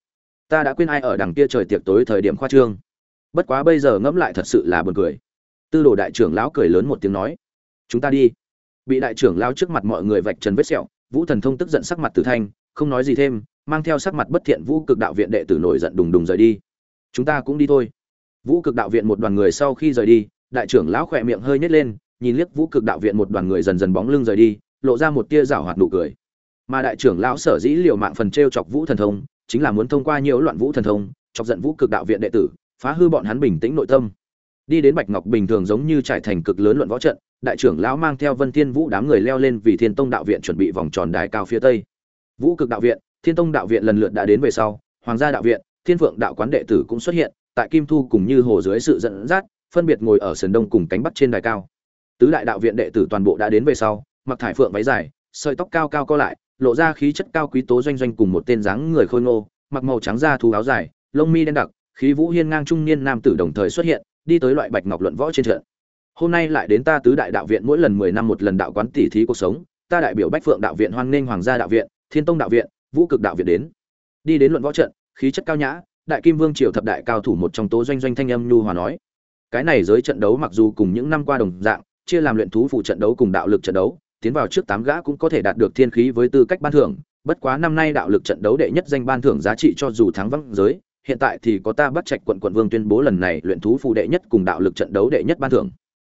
A: Ta đã quên ai ở đằng kia trời tiệc tối thời điểm khoa trương. Bất quá bây giờ ngẫm lại thật sự là buồn cười. Tư đồ đại trưởng lão cười lớn một tiếng nói. Chúng ta đi. Bị đại trưởng lão trước mặt mọi người vạch trần vết sẹo, vũ thần thông tức giận sắc mặt tử thanh, không nói gì thêm, mang theo sắc mặt bất thiện vũ cực đạo viện đệ tử nổi giận đùng đùng rời đi. Chúng ta cũng đi thôi. Vũ cực đạo viện một đoàn người sau khi rời đi, đại trưởng lão khỏe miệng hơi nhếch lên nhìn liếc vũ cực đạo viện một đoàn người dần dần bóng lưng rời đi, lộ ra một tia rảo hoạt nụ cười. Mà đại trưởng lão sở dĩ liều mạng phần t chọc vũ thần thông, chính là muốn thông qua nhiều loạn vũ thần thông, chọc giận vũ cực đạo viện đệ tử, phá hư bọn hắn bình tĩnh nội tâm. Đi đến bạch ngọc bình thường giống như trải thành cực lớn luận võ trận, đại trưởng lão mang theo vân thiên vũ đám người leo lên vì thiên tông đạo viện chuẩn bị vòng tròn đài cao phía tây. Vũ cực đạo viện, thiên tông đạo viện lần lượt đã đến về sau, hoàng gia đạo viện, thiên vượng đạo quán đệ tử cũng xuất hiện, tại kim thu cùng như hồ dưới sự dẫn dắt, phân biệt ngồi ở sườn đông cùng cánh bắc trên đài cao tứ đại đạo viện đệ tử toàn bộ đã đến về sau, mặc thải phượng váy dài, sợi tóc cao cao co lại, lộ ra khí chất cao quý tố doanh doanh cùng một tên dáng người khôi ngô, mặc màu trắng da thú áo dài, lông mi đen đặc, khí vũ hiên ngang trung niên nam tử đồng thời xuất hiện, đi tới loại bạch ngọc luận võ trên trận. Hôm nay lại đến ta tứ đại đạo viện mỗi lần mười năm một lần đạo quán tỷ thí cuộc sống, ta đại biểu bách phượng đạo viện, hoan nghênh hoàng gia đạo viện, thiên tông đạo viện, vũ cực đạo viện đến. Đi đến luận võ trận, khí chất cao nhã, đại kim vương triều thập đại cao thủ một trong tố doanh doanh thanh âm nhu hòa nói. Cái này giới trận đấu mặc dù cùng những năm qua đồng dạng chia làm luyện thú phụ trận đấu cùng đạo lực trận đấu, tiến vào trước tám gã cũng có thể đạt được thiên khí với tư cách ban thưởng. Bất quá năm nay đạo lực trận đấu đệ nhất danh ban thưởng giá trị cho dù thắng vắng giới, hiện tại thì có ta bắt trạch quận quận vương tuyên bố lần này luyện thú phụ đệ nhất cùng đạo lực trận đấu đệ nhất ban thưởng.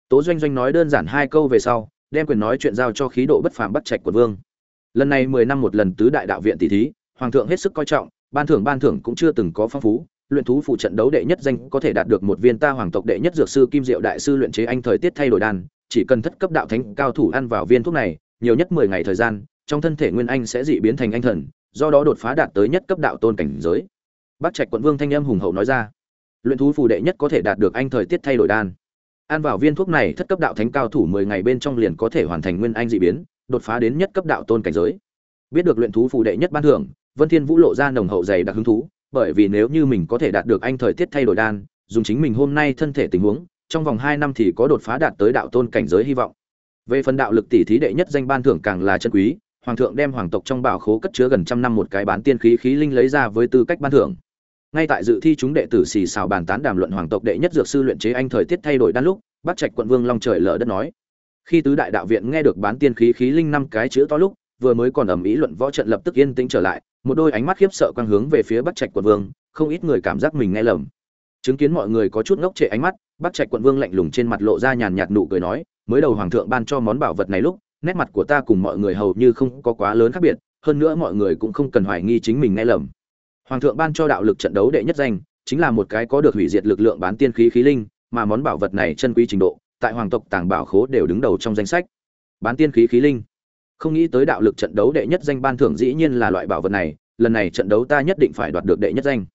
A: Tố doanh doanh nói đơn giản hai câu về sau, đem quyền nói chuyện giao cho khí độ bất phàm bắt trạch quận vương. Lần này mười năm một lần tứ đại đạo viện tỷ thí, hoàng thượng hết sức coi trọng, ban thưởng ban thưởng cũng chưa từng có phong phú. Luyện thú phụ trận đấu đệ nhất danh có thể đạt được một viên ta hoàng tộc đệ nhất dược sư kim diệu đại sư luyện chế anh thời tiết thay đổi đan chỉ cần thất cấp đạo thánh cao thủ ăn vào viên thuốc này nhiều nhất mười ngày thời gian trong thân thể nguyên anh sẽ dị biến thành anh thần do đó đột phá đạt tới nhất cấp đạo tôn cảnh giới Bắc Trạch quận vương thanh âm hùng hậu nói ra, luyện thú phù đệ nhất có thể đạt được anh thời tiết thay đổi đan. Ăn vào viên thuốc này, thất cấp đạo thánh cao thủ 10 ngày bên trong liền có thể hoàn thành nguyên anh dị biến, đột phá đến nhất cấp đạo tôn cảnh giới. Biết được luyện thú phù đệ nhất ban thưởng, Vân Thiên Vũ lộ ra nồng hậu dày đặc hứng thú, bởi vì nếu như mình có thể đạt được anh thời tiết thay đổi đan, dùng chính mình hôm nay thân thể tình huống, trong vòng 2 năm thì có đột phá đạt tới đạo tôn cảnh giới hy vọng. Về phần đạo lực tỷ thí đệ nhất danh ban thưởng càng là chân quý, hoàng thượng đem hoàng tộc trong bảo khố cất chứa gần trăm năm một cái bán tiên khí khí linh lấy ra với tư cách ban thưởng. Ngay tại dự thi chúng đệ tử xì xào bàn tán đàm luận hoàng tộc đệ nhất dược sư luyện chế anh thời tiết thay đổi đan lúc bắc trạch quận vương long trời lở đất nói. Khi tứ đại đạo viện nghe được bán tiên khí khí linh năm cái chữ to lúc vừa mới còn ầm ĩ luận võ trận lập tức yên tĩnh trở lại một đôi ánh mắt khiếp sợ quang hướng về phía bắc trạch quận vương không ít người cảm giác mình nghe lầm. Chứng kiến mọi người có chút ngốc trệ ánh mắt bắt trạch quận vương lạnh lùng trên mặt lộ ra nhàn nhạt nụ cười nói mới đầu hoàng thượng ban cho món bảo vật này lúc nét mặt của ta cùng mọi người hầu như không có quá lớn khác biệt hơn nữa mọi người cũng không cần hoài nghi chính mình nghe lầm Hoàng thượng ban cho đạo lực trận đấu đệ nhất danh, chính là một cái có được hủy diệt lực lượng bán tiên khí khí linh, mà món bảo vật này chân quý trình độ, tại hoàng tộc tàng bảo khố đều đứng đầu trong danh sách. Bán tiên khí khí linh. Không nghĩ tới đạo lực trận đấu đệ nhất danh ban thưởng dĩ nhiên là loại bảo vật này, lần này trận đấu ta nhất định phải đoạt được đệ nhất danh.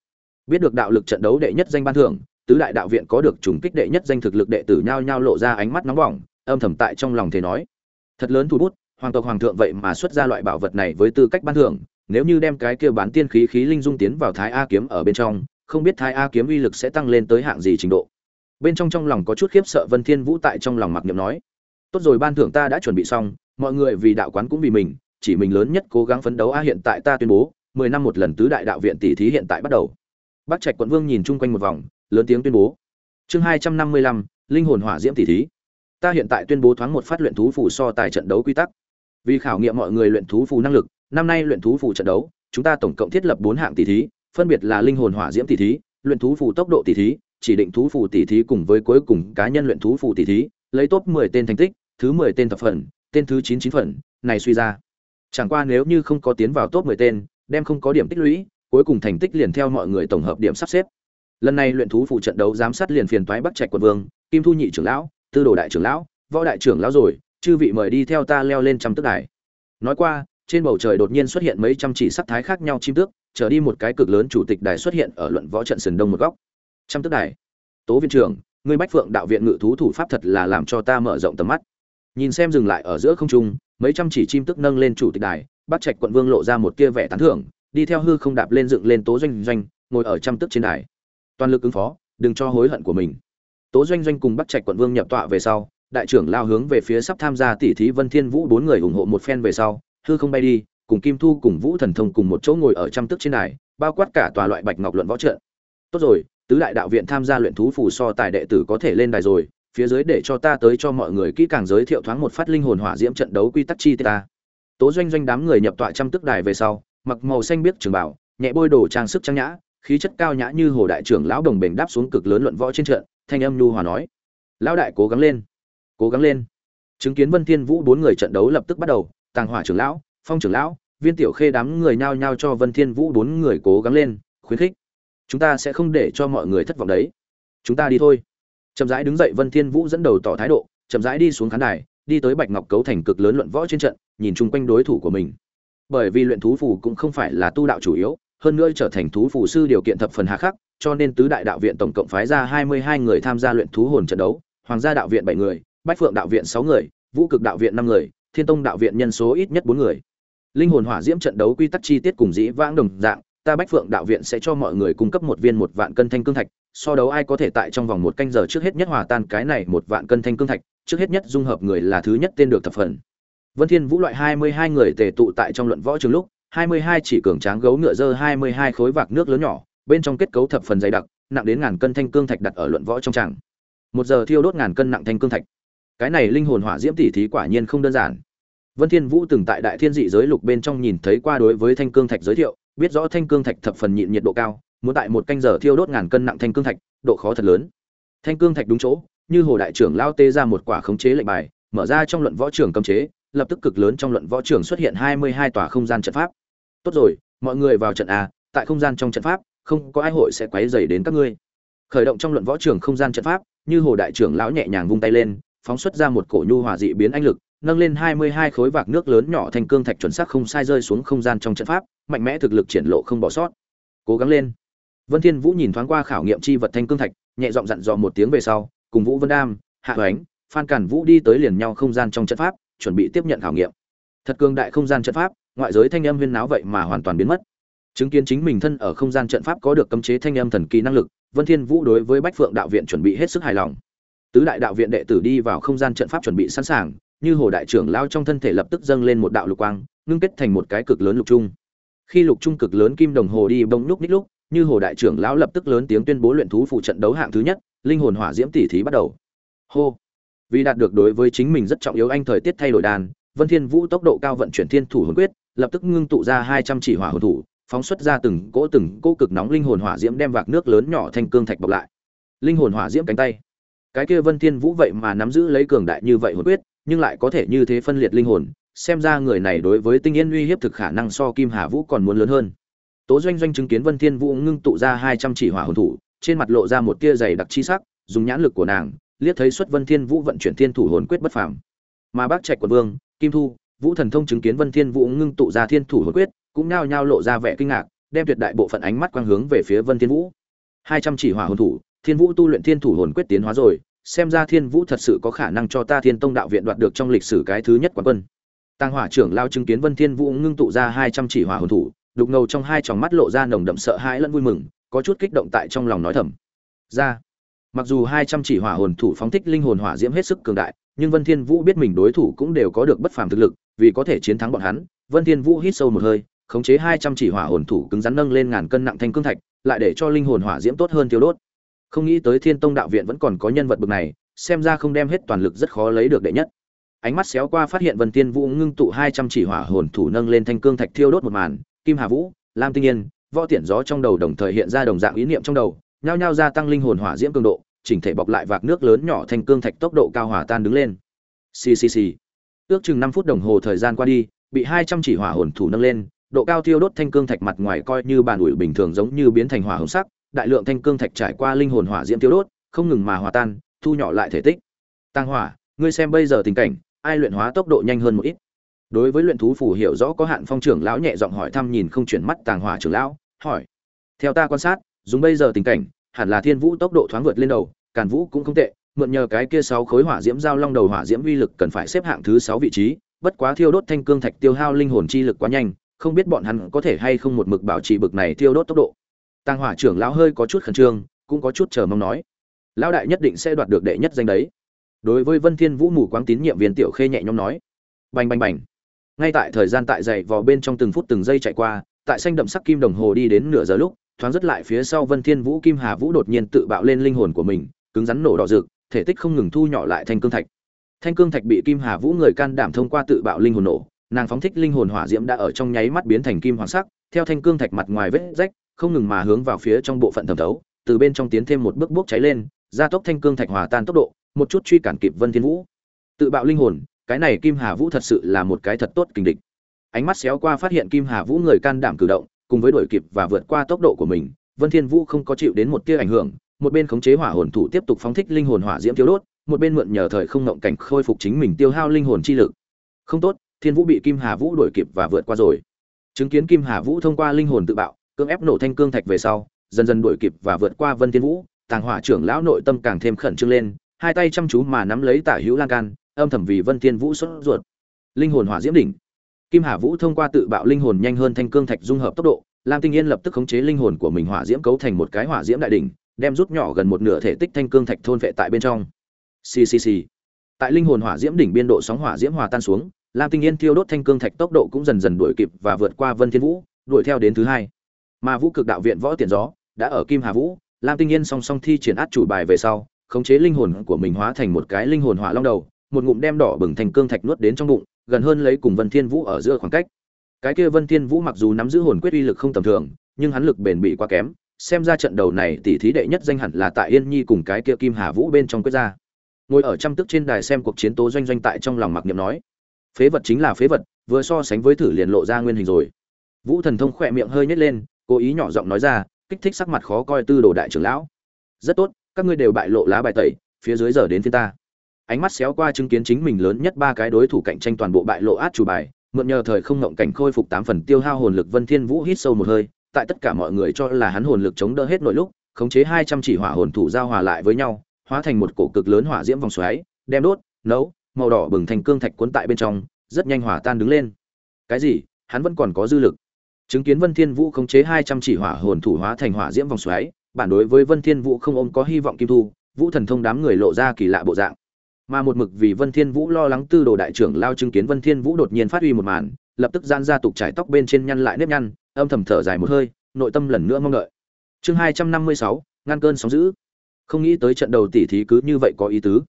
A: Biết được đạo lực trận đấu đệ nhất danh ban thưởng, tứ đại đạo viện có được trùng kích đệ nhất danh thực lực đệ tử nhao nhao lộ ra ánh mắt nóng bỏng, âm thầm tại trong lòng thế nói: Thật lớn thủ bút, hoàng tộc hoàng thượng vậy mà xuất ra loại bảo vật này với tư cách ban thưởng, nếu như đem cái kia bán tiên khí khí linh dung tiến vào thái a kiếm ở bên trong không biết thái a kiếm uy lực sẽ tăng lên tới hạng gì trình độ. Bên trong trong lòng có chút khiếp sợ vân thiên vũ tại trong lòng mặc niệm nói. Tốt rồi ban thưởng ta đã chuẩn bị xong mọi người vì đạo quán cũng vì mình chỉ mình lớn nhất cố gắng phấn đấu a hiện tại ta tuyên bố mười năm một lần tứ đại đạo viện tỷ thí hiện tại bắt đầu. Bắc trạch quận vương nhìn chung quanh một vòng lớn tiếng tuyên bố. Chương hai trăm năm mươi lăm, linh hồn hỏa diễm tỷ thí. Ta hiện tại tuyên bố thoáng một phát luyện thú phủ so tài trận đấu quy tắc. Vì khảo nghiệm mọi người luyện thú phù năng lực, năm nay luyện thú phù trận đấu, chúng ta tổng cộng thiết lập bốn hạng tỷ thí, phân biệt là linh hồn hỏa diễm tỷ thí, luyện thú phù tốc độ tỷ thí, chỉ định thú phù tỷ thí cùng với cuối cùng cá nhân luyện thú phù tỷ thí, lấy top 10 tên thành tích, thứ 10 tên thập phần, tên thứ 99 phần, này suy ra. Chẳng qua nếu như không có tiến vào top 10 tên, đem không có điểm tích lũy, cuối cùng thành tích liền theo mọi người tổng hợp điểm sắp xếp lần này luyện thú phụ trận đấu giám sát liền phiền toái bắt trạch quận vương, kim thu nhị trưởng lão, tư đồ đại trưởng lão, võ đại trưởng lão rồi, chư vị mời đi theo ta leo lên trăm tức đài. Nói qua, trên bầu trời đột nhiên xuất hiện mấy trăm chỉ sắc thái khác nhau chim tước, trở đi một cái cực lớn chủ tịch đài xuất hiện ở luận võ trận sườn đông một góc. Trăm tức đài. Tố viên trưởng người bách phượng đạo viện ngự thú thủ pháp thật là làm cho ta mở rộng tầm mắt. Nhìn xem dừng lại ở giữa không trung, mấy trăm chỉ chim tức nâng lên chủ tịch đài, bắc trạch quận vương lộ ra một tia vẻ tán thưởng, đi theo hư không đạp lên dựng lên tố doanh doanh, ngồi ở trăm tức trên đài toàn lực ứng phó, đừng cho hối hận của mình. Tố doanh doanh cùng bắt trạch quận vương nhập tọa về sau, đại trưởng lao hướng về phía sắp tham gia tỷ thí vân thiên vũ bốn người ủng hộ một phen về sau, hư không bay đi, cùng kim thu, cùng vũ thần thông cùng một chỗ ngồi ở trăm tức trên đài, bao quát cả tòa loại bạch ngọc luận võ trận. Tốt rồi, tứ đại đạo viện tham gia luyện thú phù so tài đệ tử có thể lên đài rồi, phía dưới để cho ta tới cho mọi người kỹ càng giới thiệu thoáng một phát linh hồn hỏa diễm trận đấu quy tắc chi tiết ta. Tố doanh doanh đám người nhập tọa trăm tức đài về sau, mặc màu xanh biếc trường bảo, nhẹ bôi đồ trang sức trang nhã khí chất cao nhã như hồ đại trưởng lão đồng bền đáp xuống cực lớn luận võ trên trận, thanh âm nhu hòa nói, lão đại cố gắng lên, cố gắng lên. Chứng kiến vân thiên vũ bốn người trận đấu lập tức bắt đầu, tàng hỏa trưởng lão, phong trưởng lão, viên tiểu khê đám người nhao nhao cho vân thiên vũ bốn người cố gắng lên, khuyến khích. Chúng ta sẽ không để cho mọi người thất vọng đấy. Chúng ta đi thôi. Chậm rãi đứng dậy, vân thiên vũ dẫn đầu tỏ thái độ, chậm rãi đi xuống khán đài, đi tới bạch ngọc cấu thành cực lớn luận võ trên trận, nhìn chung quanh đối thủ của mình. Bởi vì luyện thú phù cũng không phải là tu đạo chủ yếu hơn nữa trở thành thú phù sư điều kiện thập phần hà khắc, cho nên tứ đại đạo viện tổng cộng phái ra 22 người tham gia luyện thú hồn trận đấu, hoàng gia đạo viện 7 người, bách phượng đạo viện 6 người, vũ cực đạo viện 5 người, thiên tông đạo viện nhân số ít nhất 4 người. Linh hồn hỏa diễm trận đấu quy tắc chi tiết cùng dĩ vãng đồng dạng, ta bách phượng đạo viện sẽ cho mọi người cung cấp một viên một vạn cân thanh cương thạch, so đấu ai có thể tại trong vòng một canh giờ trước hết nhất hòa tan cái này một vạn cân thanh cương thạch, trước hết nhất dung hợp người là thứ nhất tên được thập phần. Vân thiên vũ loại 22 người tề tụ tại trong luận võ trường lúc 22 chỉ cường tráng gấu ngựa dơ 22 khối vạc nước lớn nhỏ bên trong kết cấu thập phần dày đặc nặng đến ngàn cân thanh cương thạch đặt ở luận võ trong tràng một giờ thiêu đốt ngàn cân nặng thanh cương thạch cái này linh hồn hỏa diễm tỷ thí quả nhiên không đơn giản Vân Thiên Vũ từng tại Đại Thiên dị giới lục bên trong nhìn thấy qua đối với thanh cương thạch giới thiệu, biết rõ thanh cương thạch thập phần nhịn nhiệt độ cao, muốn tại một canh giờ thiêu đốt ngàn cân nặng thanh cương thạch, độ khó thật lớn. Thanh cương thạch đúng chỗ, như hồ đại trưởng lao tê ra một quả khống chế lệnh bài, mở ra trong luận võ trường cấm chế, lập tức cực lớn trong luận võ trường xuất hiện 22 tòa không gian trận pháp. Tốt rồi, mọi người vào trận a, tại không gian trong trận pháp, không có ai hội sẽ quấy rầy đến các ngươi. Khởi động trong luận võ trường không gian trận pháp, như hồ đại trưởng lão nhẹ nhàng vung tay lên, phóng xuất ra một cổ nhu hòa dị biến anh lực, nâng lên 22 khối vạc nước lớn nhỏ thành cương thạch chuẩn xác không sai rơi xuống không gian trong trận pháp, mạnh mẽ thực lực triển lộ không bỏ sót. Cố gắng lên. Vân Thiên Vũ nhìn thoáng qua khảo nghiệm chi vật thanh cương thạch, nhẹ giọng dặn dò một tiếng về sau, cùng Vũ Vân Đam, Hạ Hoánh, Phan Cản Vũ đi tới liền nhau không gian trong trận pháp, chuẩn bị tiếp nhận khảo nghiệm. Thật cương đại không gian trận pháp, ngoại giới thanh âm huyên náo vậy mà hoàn toàn biến mất. Chứng kiến chính mình thân ở không gian trận pháp có được cấm chế thanh âm thần kỳ năng lực, Vân Thiên Vũ đối với Bách Phượng đạo viện chuẩn bị hết sức hài lòng. Tứ đại đạo viện đệ tử đi vào không gian trận pháp chuẩn bị sẵn sàng, như hồ đại trưởng lao trong thân thể lập tức dâng lên một đạo lục quang ngưng kết thành một cái cực lớn lục trung khi lục trung cực lớn kim đồng hồ đi bông núc ních lúc như hồ đại trưởng lão lập tức lớn tiếng tuyên bố luyện thú phụ trận đấu hạng thứ nhất linh hồn hỏa diễm tỷ thí bắt đầu hô vì đạt được đối với chính mình rất trọng yếu anh thời tiết thay đổi đàn vân thiên vũ tốc độ cao vận chuyển thiên thủ hồn quyết lập tức ngưng tụ ra hai trăm chỉ hỏa hồn thủ, phóng xuất ra từng cỗ từng cỗ cực nóng linh hồn hỏa diễm đem vạc nước lớn nhỏ thành cương thạch bọc lại. Linh hồn hỏa diễm cánh tay. Cái kia vân thiên vũ vậy mà nắm giữ lấy cường đại như vậy hồn quyết, nhưng lại có thể như thế phân liệt linh hồn, xem ra người này đối với tinh yên uy hiếp thực khả năng so kim hà vũ còn muốn lớn hơn. Tố doanh doanh chứng kiến vân thiên vũ ngưng tụ ra hai trăm chỉ hỏa hồn thủ, trên mặt lộ ra một tia dày đặc chi sắc, dùng nhãn lực của nàng, liếc thấy xuất vân thiên vũ vận chuyển thiên thủ hồn quyết bất phàm. Mà bác trạch quận vương, kim thu vũ thần thông chứng kiến vân thiên vũ ngưng tụ ra thiên thủ hồn quyết, cũng nao nhao lộ ra vẻ kinh ngạc, đem tuyệt đại bộ phận ánh mắt quang hướng về phía vân thiên vũ. Hai trăm chỉ hỏa hồn thủ, thiên vũ tu luyện thiên thủ hồn quyết tiến hóa rồi, xem ra thiên vũ thật sự có khả năng cho ta thiên tông đạo viện đoạt được trong lịch sử cái thứ nhất quán quân. Tăng hỏa trưởng lao chứng kiến vân thiên vũ ngưng tụ ra hai trăm chỉ hỏa hồn thủ, đục ngầu trong hai tròng mắt lộ ra nồng đậm sợ hãi lẫn vui mừng, có chút kích động tại trong lòng nói thầm. Ra mặc dù hai trăm chỉ hỏa hồn thủ phóng thích linh hồn hỏa diễm hết sức cường đại nhưng vân thiên vũ biết mình đối thủ cũng đều có được bất phàm thực lực vì có thể chiến thắng bọn hắn vân thiên vũ hít sâu một hơi khống chế hai trăm chỉ hỏa hồn thủ cứng rắn nâng lên ngàn cân nặng thanh cương thạch lại để cho linh hồn hỏa diễm tốt hơn tiêu đốt. Không nghĩ tới thiên tông đạo viện vẫn còn có nhân vật bậc này xem ra không đem hết toàn lực rất khó lấy được đệ nhất. Ánh mắt xéo qua phát hiện vân tiên vũ ngưng tụ hai trăm chỉ hỏa hồn thủ nâng lên thanh cương thạch thiêu đốt một màn kim hà vũ lam tinh Nghiên, võ Tiễn gió trong đầu đồng thời hiện ra đồng dạng ý niệm trong đầu nhao nhao gia tăng linh hồn hỏa diễm cường độ chỉnh thể bọc lại vạc nước lớn nhỏ thành cương thạch tốc độ cao hỏa tan đứng lên ccc ước chừng năm phút đồng hồ thời gian qua đi bị hai trăm chỉ hỏa hồn thủ nâng lên độ cao thiêu đốt thanh cương thạch mặt ngoài coi như bàn ủi bình thường giống như biến thành hỏa hồng sắc đại lượng thanh cương thạch trải qua linh hồn hỏa diễm tiêu đốt, không ngừng mà hòa tan, thu nhỏ lại thể tích. Tăng hỏa, ngươi xem bây giờ tình cảnh, ai luyện hóa tốc độ nhanh hơn một ít. Đối với luyện thú phù hiểu rõ có hạn phong trưởng lão nhẹ giọng hỏi thăm nhìn không chuyển mắt tàng hỏa trưởng lão, hỏi theo ta quan sát dùng bây giờ tình cảnh hẳn là thiên vũ tốc độ thoáng vượt lên đầu, càn vũ cũng không tệ, mượn nhờ cái kia sáu khối hỏa diễm giao long đầu hỏa diễm uy lực cần phải xếp hạng thứ sáu vị trí, bất quá thiêu đốt thanh cương thạch tiêu hao linh hồn chi lực quá nhanh, không biết bọn hắn có thể hay không một mực bảo trì bực này thiêu đốt tốc độ. Tăng hỏa trưởng lão hơi có chút khẩn trương, cũng có chút chờ mong nói, lão đại nhất định sẽ đoạt được đệ nhất danh đấy. Đối với vân thiên vũ mù quáng tín nhiệm viên tiểu khê nhẹ nhõm nói, bành bành bành. Ngay tại thời gian tại dậy vò bên trong từng phút từng giây chạy qua, tại xanh đậm sắc kim đồng hồ đi đến nửa giờ lúc thoáng rất lại phía sau vân thiên vũ, kim hà vũ đột nhiên tự bạo lên linh hồn của mình, cứng rắn nổ đỏ rực, thể tích không ngừng thu nhỏ lại thành cương thạch. Thanh cương thạch bị kim hà vũ người can đảm thông qua tự bạo linh hồn nổ, nàng phóng thích linh hồn hỏa diễm đã ở trong nháy mắt biến thành kim hoàng sắc, theo thanh cương thạch mặt ngoài vết rách, không ngừng mà hướng vào phía trong bộ phận thẩm thấu, từ bên trong tiến thêm một bước bốc cháy lên, gia tốc thanh cương thạch hòa tan tốc độ, một chút truy cản kịp vân thiên vũ. Tự bạo linh hồn, cái này kim hà vũ thật sự là một cái thật tốt kình địch. Ánh mắt xéo qua phát hiện kim hà vũ người can đảm cử động cùng với đuổi kịp và vượt qua tốc độ của mình, vân thiên vũ không có chịu đến một tia ảnh hưởng, một bên khống chế hỏa hồn thủ tiếp tục phóng thích linh hồn hỏa diễm thiếu đốt, một bên mượn nhờ thời không ngộng cảnh khôi phục chính mình tiêu hao linh hồn chi lực. Không tốt, thiên vũ bị kim hà vũ đuổi kịp và vượt qua rồi. Chứng kiến kim hà vũ thông qua linh hồn tự bạo, cưỡng ép nổ thanh cương thạch về sau, dần dần đuổi kịp và vượt qua vân thiên vũ, tàng hỏa trưởng lão nội tâm càng thêm khẩn trương lên, hai tay chăm chú mà nắm lấy tả hữu lan can, âm thầm vì vân thiên vũ sốt ruột. Linh hồn hỏa diễm đỉnh kim hà vũ thông qua tự bạo linh hồn nhanh hơn thanh cương thạch dung hợp tốc độ, lam tinh yên lập tức khống chế linh hồn của mình hỏa diễm cấu thành một cái hỏa diễm đại đỉnh, đem rút nhỏ gần một nửa thể tích thanh cương thạch thôn vệ tại bên trong. Ccc tại linh hồn hỏa diễm đỉnh biên độ sóng hỏa diễm hòa tan xuống, lam tinh yên thiêu đốt thanh cương thạch tốc độ cũng dần dần đuổi kịp và vượt qua vân thiên vũ, đuổi theo đến thứ hai. Mà vũ cực đạo viện võ tiền gió đã ở kim hà vũ, lam tinh yên song song thi triển át chủ bài về sau, khống chế linh hồn của mình hóa thành một cái linh hồn hỏa long đầu, một ngụm đem đỏ bừng thành cương thạch nuốt đến trong bụng gần hơn lấy cùng vân thiên vũ ở giữa khoảng cách. Cái kia vân thiên vũ mặc dù nắm giữ hồn quyết uy lực không tầm thường, nhưng hắn lực bền bị quá kém, xem ra trận đầu này tỷ thí đệ nhất danh hẳn là tại yên nhi cùng cái kia kim hà vũ bên trong quyết ra. Ngồi ở trăm tức trên đài xem cuộc chiến tố doanh doanh tại trong lòng mặc niệm nói, phế vật chính là phế vật, vừa so sánh với thử liền lộ ra nguyên hình rồi. Vũ thần thông khẽ miệng hơi nhếch lên, cố ý nhỏ giọng nói ra, kích thích sắc mặt khó coi tư đồ đại trưởng lão. Rất tốt, các ngươi đều bại lộ lá bài tẩy, phía dưới giờ đến phiên ta ánh mắt xéo qua chứng kiến chính mình lớn nhất ba cái đối thủ cạnh tranh toàn bộ bại lộ át chủ bài, mượn nhờ thời không ngộng cảnh khôi phục tám phần tiêu hao hồn lực vân thiên vũ hít sâu một hơi, tại tất cả mọi người cho là hắn hồn lực chống đỡ hết nội lúc, khống chế hai trăm chỉ hỏa hồn thủ giao hòa lại với nhau, hóa thành một cổ cực lớn hỏa diễm vòng xoáy, đem đốt, nấu, màu đỏ bừng thành cương thạch cuốn tại bên trong, rất nhanh hỏa tan đứng lên. Cái gì? Hắn vẫn còn có dư lực. Chứng kiến vân thiên vũ khống chế hai trăm chỉ hỏa hồn thủ hóa thành hỏa diễm vòng xoáy, bản đối với vân thiên vũ không ôm có hy vọng kim thu, vũ thần thông đám người lộ ra kỳ lạ bộ dạng mà một mực vì vân thiên vũ lo lắng tư đồ đại trưởng lao chứng kiến vân thiên vũ đột nhiên phát huy một màn, lập tức gian ra tục trải tóc bên trên nhăn lại nếp nhăn, âm thầm thở dài một hơi, nội tâm lần nữa mong đợi. Chương hai trăm năm mươi sáu, ngăn cơn sóng dữ. Không nghĩ tới trận đầu tỷ thí cứ như vậy có ý tứ.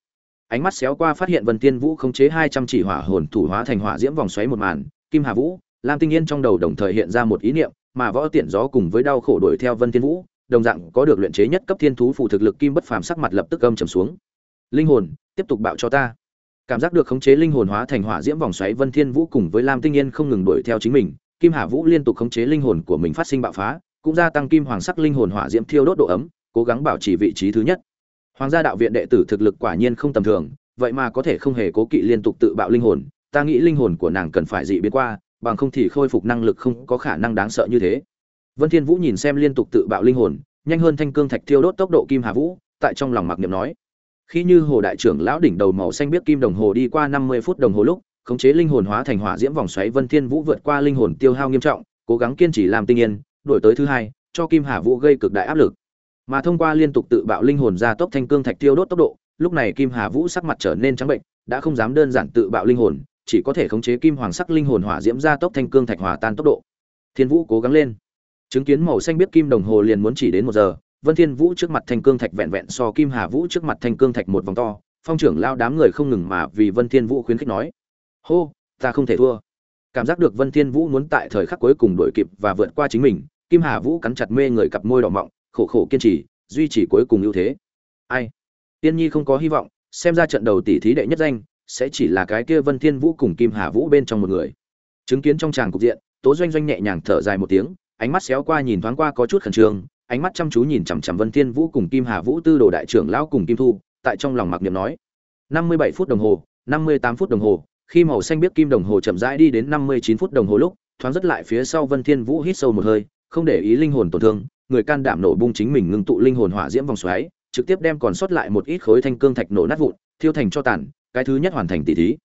A: Ánh mắt xéo qua phát hiện vân thiên vũ khống chế hai trăm chỉ hỏa hồn thủ hóa thành hỏa diễm vòng xoáy một màn, kim hà vũ, lam tinh yên trong đầu đồng thời hiện ra một ý niệm, mà võ tiện gió cùng với đau khổ đuổi theo vân thiên vũ, đồng dạng có được luyện chế nhất cấp thiên thú phụ thực lực kim bất phàm sắc mặt lập tức âm trầm xuống linh hồn, tiếp tục bạo cho ta. Cảm giác được khống chế linh hồn hóa thành hỏa diễm vòng xoáy vân thiên vũ cùng với lam tinh yên không ngừng đuổi theo chính mình, kim hà vũ liên tục khống chế linh hồn của mình phát sinh bạo phá, cũng gia tăng kim hoàng sắc linh hồn hỏa diễm thiêu đốt độ ấm, cố gắng bảo trì vị trí thứ nhất. Hoàng gia đạo viện đệ tử thực lực quả nhiên không tầm thường, vậy mà có thể không hề cố kỵ liên tục tự bạo linh hồn, ta nghĩ linh hồn của nàng cần phải dị biến qua, bằng không thì khôi phục năng lực không có khả năng đáng sợ như thế. Vân thiên vũ nhìn xem liên tục tự bạo linh hồn, nhanh hơn thanh cương thạch thiêu đốt tốc độ kim hà vũ, tại trong lòng mặc niệm nói khi như hồ đại trưởng lão đỉnh đầu màu xanh biết kim đồng hồ đi qua 50 phút đồng hồ lúc, khống chế linh hồn hóa thành hỏa diễm vòng xoáy vân thiên vũ vượt qua linh hồn tiêu hao nghiêm trọng, cố gắng kiên trì làm tinh yên, đổi tới thứ hai, cho kim hà vũ gây cực đại áp lực. Mà thông qua liên tục tự bạo linh hồn ra tốc thanh cương thạch tiêu đốt tốc độ, lúc này kim hà vũ sắc mặt trở nên trắng bệnh, đã không dám đơn giản tự bạo linh hồn, chỉ có thể khống chế kim hoàng sắc linh hồn hỏa diễm ra tốc thanh cương thạch hòa tan tốc độ. Thiên vũ cố gắng lên. Chứng kiến màu xanh biết kim đồng hồ liền muốn chỉ đến một giờ vân thiên vũ trước mặt thanh cương thạch vẹn vẹn so kim hà vũ trước mặt thanh cương thạch một vòng to, phong trưởng lao đám người không ngừng mà vì vân thiên vũ khuyến khích nói, hô, ta không thể thua. Cảm giác được vân thiên vũ muốn tại thời khắc cuối cùng đuổi kịp và vượt qua chính mình, kim hà vũ cắn chặt mê người cặp môi đỏ mọng, khổ khổ kiên trì, duy trì cuối cùng ưu thế. Ai? Tiên nhi không có hy vọng, xem ra trận đầu tỷ thí đệ nhất danh sẽ chỉ là cái kia vân thiên vũ cùng kim hà vũ bên trong một người. Chứng kiến trong tràng cục diện, tố doanh doanh nhẹ nhàng thở dài một tiếng, ánh mắt xéo qua nhìn thoáng qua có chút khẩn trương ánh mắt chăm chú nhìn chằm chằm vân thiên vũ cùng kim hà vũ tư đồ đại trưởng lão cùng kim thu, tại trong lòng mặc niệm nói 57 phút đồng hồ 58 phút đồng hồ, khi màu xanh biết kim đồng hồ chậm rãi đi đến 59 phút đồng hồ lúc, thoáng rất lại phía sau vân thiên vũ hít sâu một hơi, không để ý linh hồn tổn thương, người can đảm nổ bung chính mình ngưng tụ linh hồn hỏa diễm vòng xoáy, trực tiếp đem còn sót lại một ít khối thanh cương thạch nổ nát vụn, thiêu thành cho tàn, cái thứ nhất hoàn thành tỷ thí.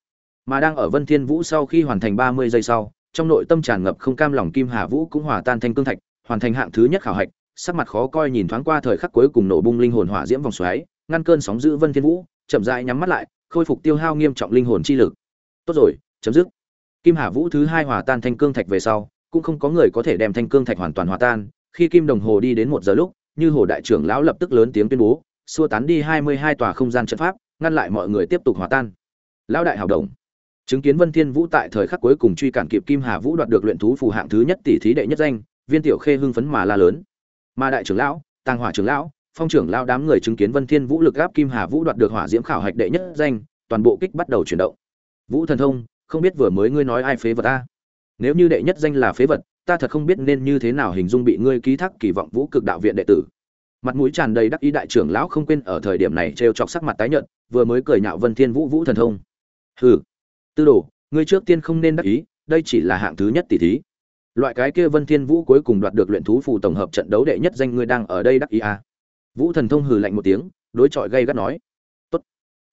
A: Mà đang ở vân thiên vũ sau khi hoàn thành 30 giây sau, trong nội tâm tràn ngập không cam lòng kim hà vũ cũng hòa tan thanh cương thạch, hoàn thành hạng thứ nhất khảo hạch sắc mặt khó coi nhìn thoáng qua thời khắc cuối cùng nổ bung linh hồn hỏa diễm vòng xoáy, ngăn cơn sóng dữ vân thiên vũ, chậm rãi nhắm mắt lại, khôi phục tiêu hao nghiêm trọng linh hồn chi lực. Tốt rồi, chấm dứt. Kim hà vũ thứ hai hòa tan thanh cương thạch về sau, cũng không có người có thể đem thanh cương thạch hoàn toàn hòa tan. Khi kim đồng hồ đi đến một giờ lúc, như hồ đại trưởng lão lập tức lớn tiếng tuyên bố, xua tán đi hai mươi hai tòa không gian trận pháp, ngăn lại mọi người tiếp tục hòa tan. Lão đại hào đồng. Chứng kiến vân thiên vũ tại thời khắc cuối cùng truy cản kịp kim hà vũ đoạt được luyện thú phù hạng thứ nhất tỷ thí đệ nhất danh, viên tiểu khê hưng phấn mà la lớn mà đại trưởng lão, tàng hỏa trưởng lão, phong trưởng lão đám người chứng kiến vân thiên vũ lực áp kim hà vũ đoạt được hỏa diễm khảo hạch đệ nhất danh, toàn bộ kích bắt đầu chuyển động. Vũ thần thông, không biết vừa mới ngươi nói ai phế vật ta? Nếu như đệ nhất danh là phế vật, ta thật không biết nên như thế nào hình dung bị ngươi ký thác kỳ vọng vũ cực đạo viện đệ tử. Mặt mũi tràn đầy đắc ý đại trưởng lão không quên ở thời điểm này trêu chọc sắc mặt tái nhợt, vừa mới cười nhạo vân thiên vũ vũ thần thông. Hừ. Tư đồ, ngươi trước tiên không nên đắc ý, đây chỉ là hạng thứ nhất tỷ thí loại cái kia vân thiên vũ cuối cùng đoạt được luyện thú phù tổng hợp trận đấu đệ nhất danh ngươi đang ở đây đắc ý à. vũ thần thông hừ lạnh một tiếng, đối chọi gay gắt nói. Tốt.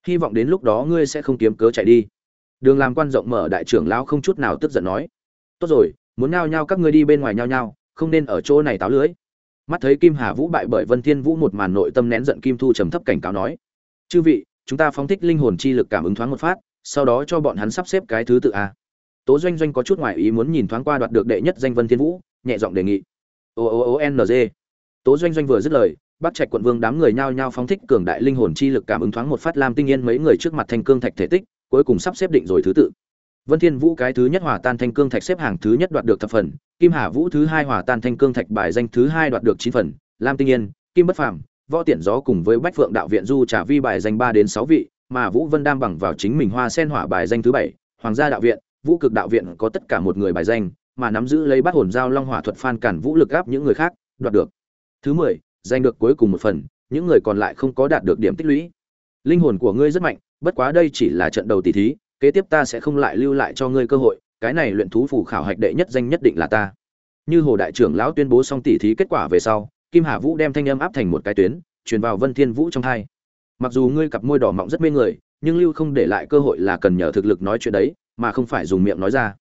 A: Hy vọng đến lúc đó ngươi sẽ không kiếm cớ chạy đi. Đường làm quan rộng mở đại trưởng lão không chút nào tức giận nói. Tốt rồi, muốn nhao nhao các ngươi đi bên ngoài nhao nhao, không nên ở chỗ này táo lưới. Mắt thấy kim hà vũ bại bởi vân thiên vũ một màn nội tâm nén giận kim thu trầm thấp cảnh cáo nói. Chư vị, chúng ta phóng thích linh hồn chi lực cảm ứng thoáng một phát, sau đó cho bọn hắn sắp xếp cái thứ tự a tố doanh doanh có chút ngoại ý muốn nhìn thoáng qua đoạt được đệ nhất danh vân thiên vũ, nhẹ giọng đề nghị. O o o n g. Tố doanh doanh vừa dứt lời bắt trạch quận vương đám người nhao nhao phóng thích cường đại linh hồn chi lực cảm ứng thoáng một phát lam tinh yên mấy người trước mặt thanh cương thạch thể tích, cuối cùng sắp xếp định rồi thứ tự. Vân thiên vũ cái thứ nhất hòa tan thanh cương thạch xếp hàng thứ nhất đoạt được thập phần, kim hà vũ thứ hai hòa tan thanh cương thạch bài danh thứ hai đoạt được chín phần, lam tinh yên, kim bất phàm, võ tiện gió cùng với bách phượng đạo viện du trả vi bài danh ba đến sáu vị, mà vũ vân đam bằng vào chính mình hoa sen hỏa bài danh thứ bảy, hoàng gia đạo viện vũ cực đạo viện có tất cả một người bài danh, mà nắm giữ lấy bát hồn giao long hỏa thuật phan cản vũ lực áp những người khác, đoạt được. Thứ mười, giành được cuối cùng một phần, những người còn lại không có đạt được điểm tích lũy. Linh hồn của ngươi rất mạnh, bất quá đây chỉ là trận đầu tỷ thí, kế tiếp ta sẽ không lại lưu lại cho ngươi cơ hội, cái này luyện thú phù khảo hạch đệ nhất danh nhất định là ta. Như hồ đại trưởng lão tuyên bố xong tỷ thí kết quả về sau, kim hà vũ đem thanh âm áp thành một cái tuyến, truyền vào vân thiên vũ trong hai. Mặc dù ngươi cặp môi đỏ mọng rất mê người, nhưng lưu không để lại cơ hội là cần nhờ thực lực nói chuyện đấy mà không phải dùng miệng nói ra.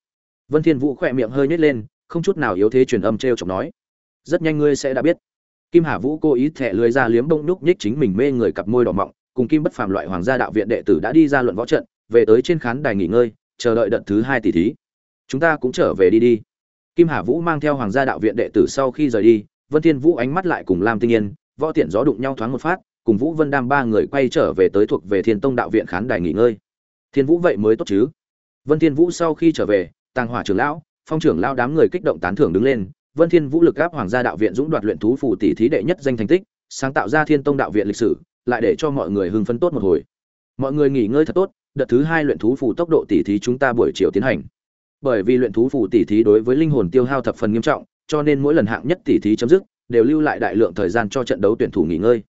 A: Vân thiên vũ khỏe miệng hơi nhếch lên, không chút nào yếu thế truyền âm treo chọc nói. Rất nhanh ngươi sẽ đã biết. Kim hà vũ cố ý thẹn lưới ra liếm bông núc nhích chính mình mê người cặp môi đỏ mọng, cùng kim bất phàm loại hoàng gia đạo viện đệ tử đã đi ra luận võ trận, về tới trên khán đài nghỉ ngơi, chờ đợi đợt thứ hai tỷ thí. Chúng ta cũng trở về đi đi. Kim hà vũ mang theo hoàng gia đạo viện đệ tử sau khi rời đi, vân thiên vũ ánh mắt lại cùng lam tinh yên, võ tiện gió đụng nhau thoáng một phát, cùng vũ vân đam ba người quay trở về tới thuộc về thiên tông đạo viện khán đài nghỉ ngơi. Thiên vũ vậy mới tốt chứ? Vân thiên vũ sau khi trở về, tàng hỏa trưởng lão, phong trưởng lão đám người kích động tán thưởng đứng lên. Vân thiên vũ lực áp hoàng gia đạo viện dũng đoạt luyện thú phù tỷ thí đệ nhất danh thành tích, sáng tạo ra thiên tông đạo viện lịch sử, lại để cho mọi người hưng phấn tốt một hồi. Mọi người nghỉ ngơi thật tốt, đợt thứ hai luyện thú phù tốc độ tỷ thí chúng ta buổi chiều tiến hành. Bởi vì luyện thú phù tỷ thí đối với linh hồn tiêu hao thập phần nghiêm trọng, cho nên mỗi lần hạng nhất tỷ thí chấm dứt, đều lưu lại đại lượng thời gian cho trận đấu tuyển thủ nghỉ ngơi.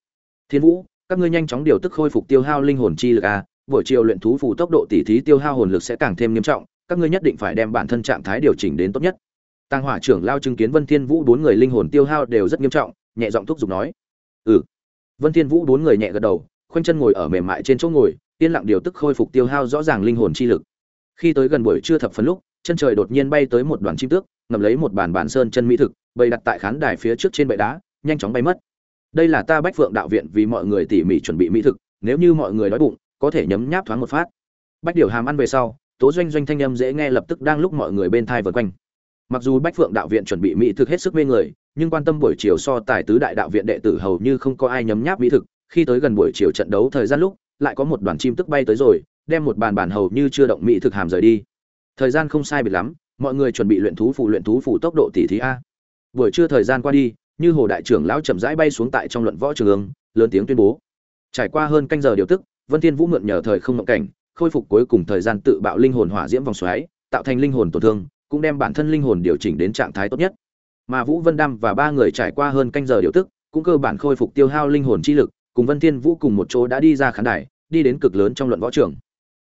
A: Thiên vũ, các ngươi nhanh chóng điều tức khôi phục tiêu hao linh hồn chi lực a buổi chiều luyện thú phù tốc độ tỷ thí tiêu hao hồn lực sẽ càng thêm nghiêm trọng, các ngươi nhất định phải đem bản thân trạng thái điều chỉnh đến tốt nhất. Tăng hỏa trưởng lao chứng kiến vân thiên vũ bốn người linh hồn tiêu hao đều rất nghiêm trọng, nhẹ giọng thúc giục nói. Ừ. Vân thiên vũ bốn người nhẹ gật đầu, khoanh chân ngồi ở mềm mại trên chỗ ngồi, yên lặng điều tức khôi phục tiêu hao rõ ràng linh hồn chi lực. Khi tới gần buổi trưa thập phần lúc, chân trời đột nhiên bay tới một đoàn chim tước, ngậm lấy một bàn bản sơn chân mỹ thực, bày đặt tại khán đài phía trước trên bệ đá, nhanh chóng bay mất. Đây là ta bách phượng đạo viện vì mọi người tỉ mỉ chuẩn bị mỹ thực, nếu như mọi người đói bụng có thể nhấm nháp thoáng một phát. Bách điều hàm ăn về sau, tố doanh doanh thanh âm dễ nghe lập tức đang lúc mọi người bên thai vượt quanh. Mặc dù bách phượng đạo viện chuẩn bị mỹ thực hết sức mê người, nhưng quan tâm buổi chiều so tài tứ đại đạo viện đệ tử hầu như không có ai nhấm nháp mỹ thực, khi tới gần buổi chiều trận đấu thời gian lúc, lại có một đoàn chim tức bay tới rồi, đem một bàn bản hầu như chưa động mỹ thực hàm rời đi. Thời gian không sai biệt lắm, mọi người chuẩn bị luyện thú phụ luyện thú phụ tốc độ tỷ thí a. Buổi trưa thời gian qua đi, như hồ đại trưởng lão chậm rãi bay xuống tại trong luận võ trường ương lớn tiếng tuyên bố. Trải qua hơn canh giờ điều tức vân thiên vũ mượn nhờ thời không ngộng cảnh, khôi phục cuối cùng thời gian tự bạo linh hồn hỏa diễm vòng xoáy, tạo thành linh hồn tổn thương, cũng đem bản thân linh hồn điều chỉnh đến trạng thái tốt nhất. Mà vũ vân đam và ba người trải qua hơn canh giờ điều tức, cũng cơ bản khôi phục tiêu hao linh hồn chi lực, cùng vân thiên vũ cùng một chỗ đã đi ra khán đài, đi đến cực lớn trong luận võ trường.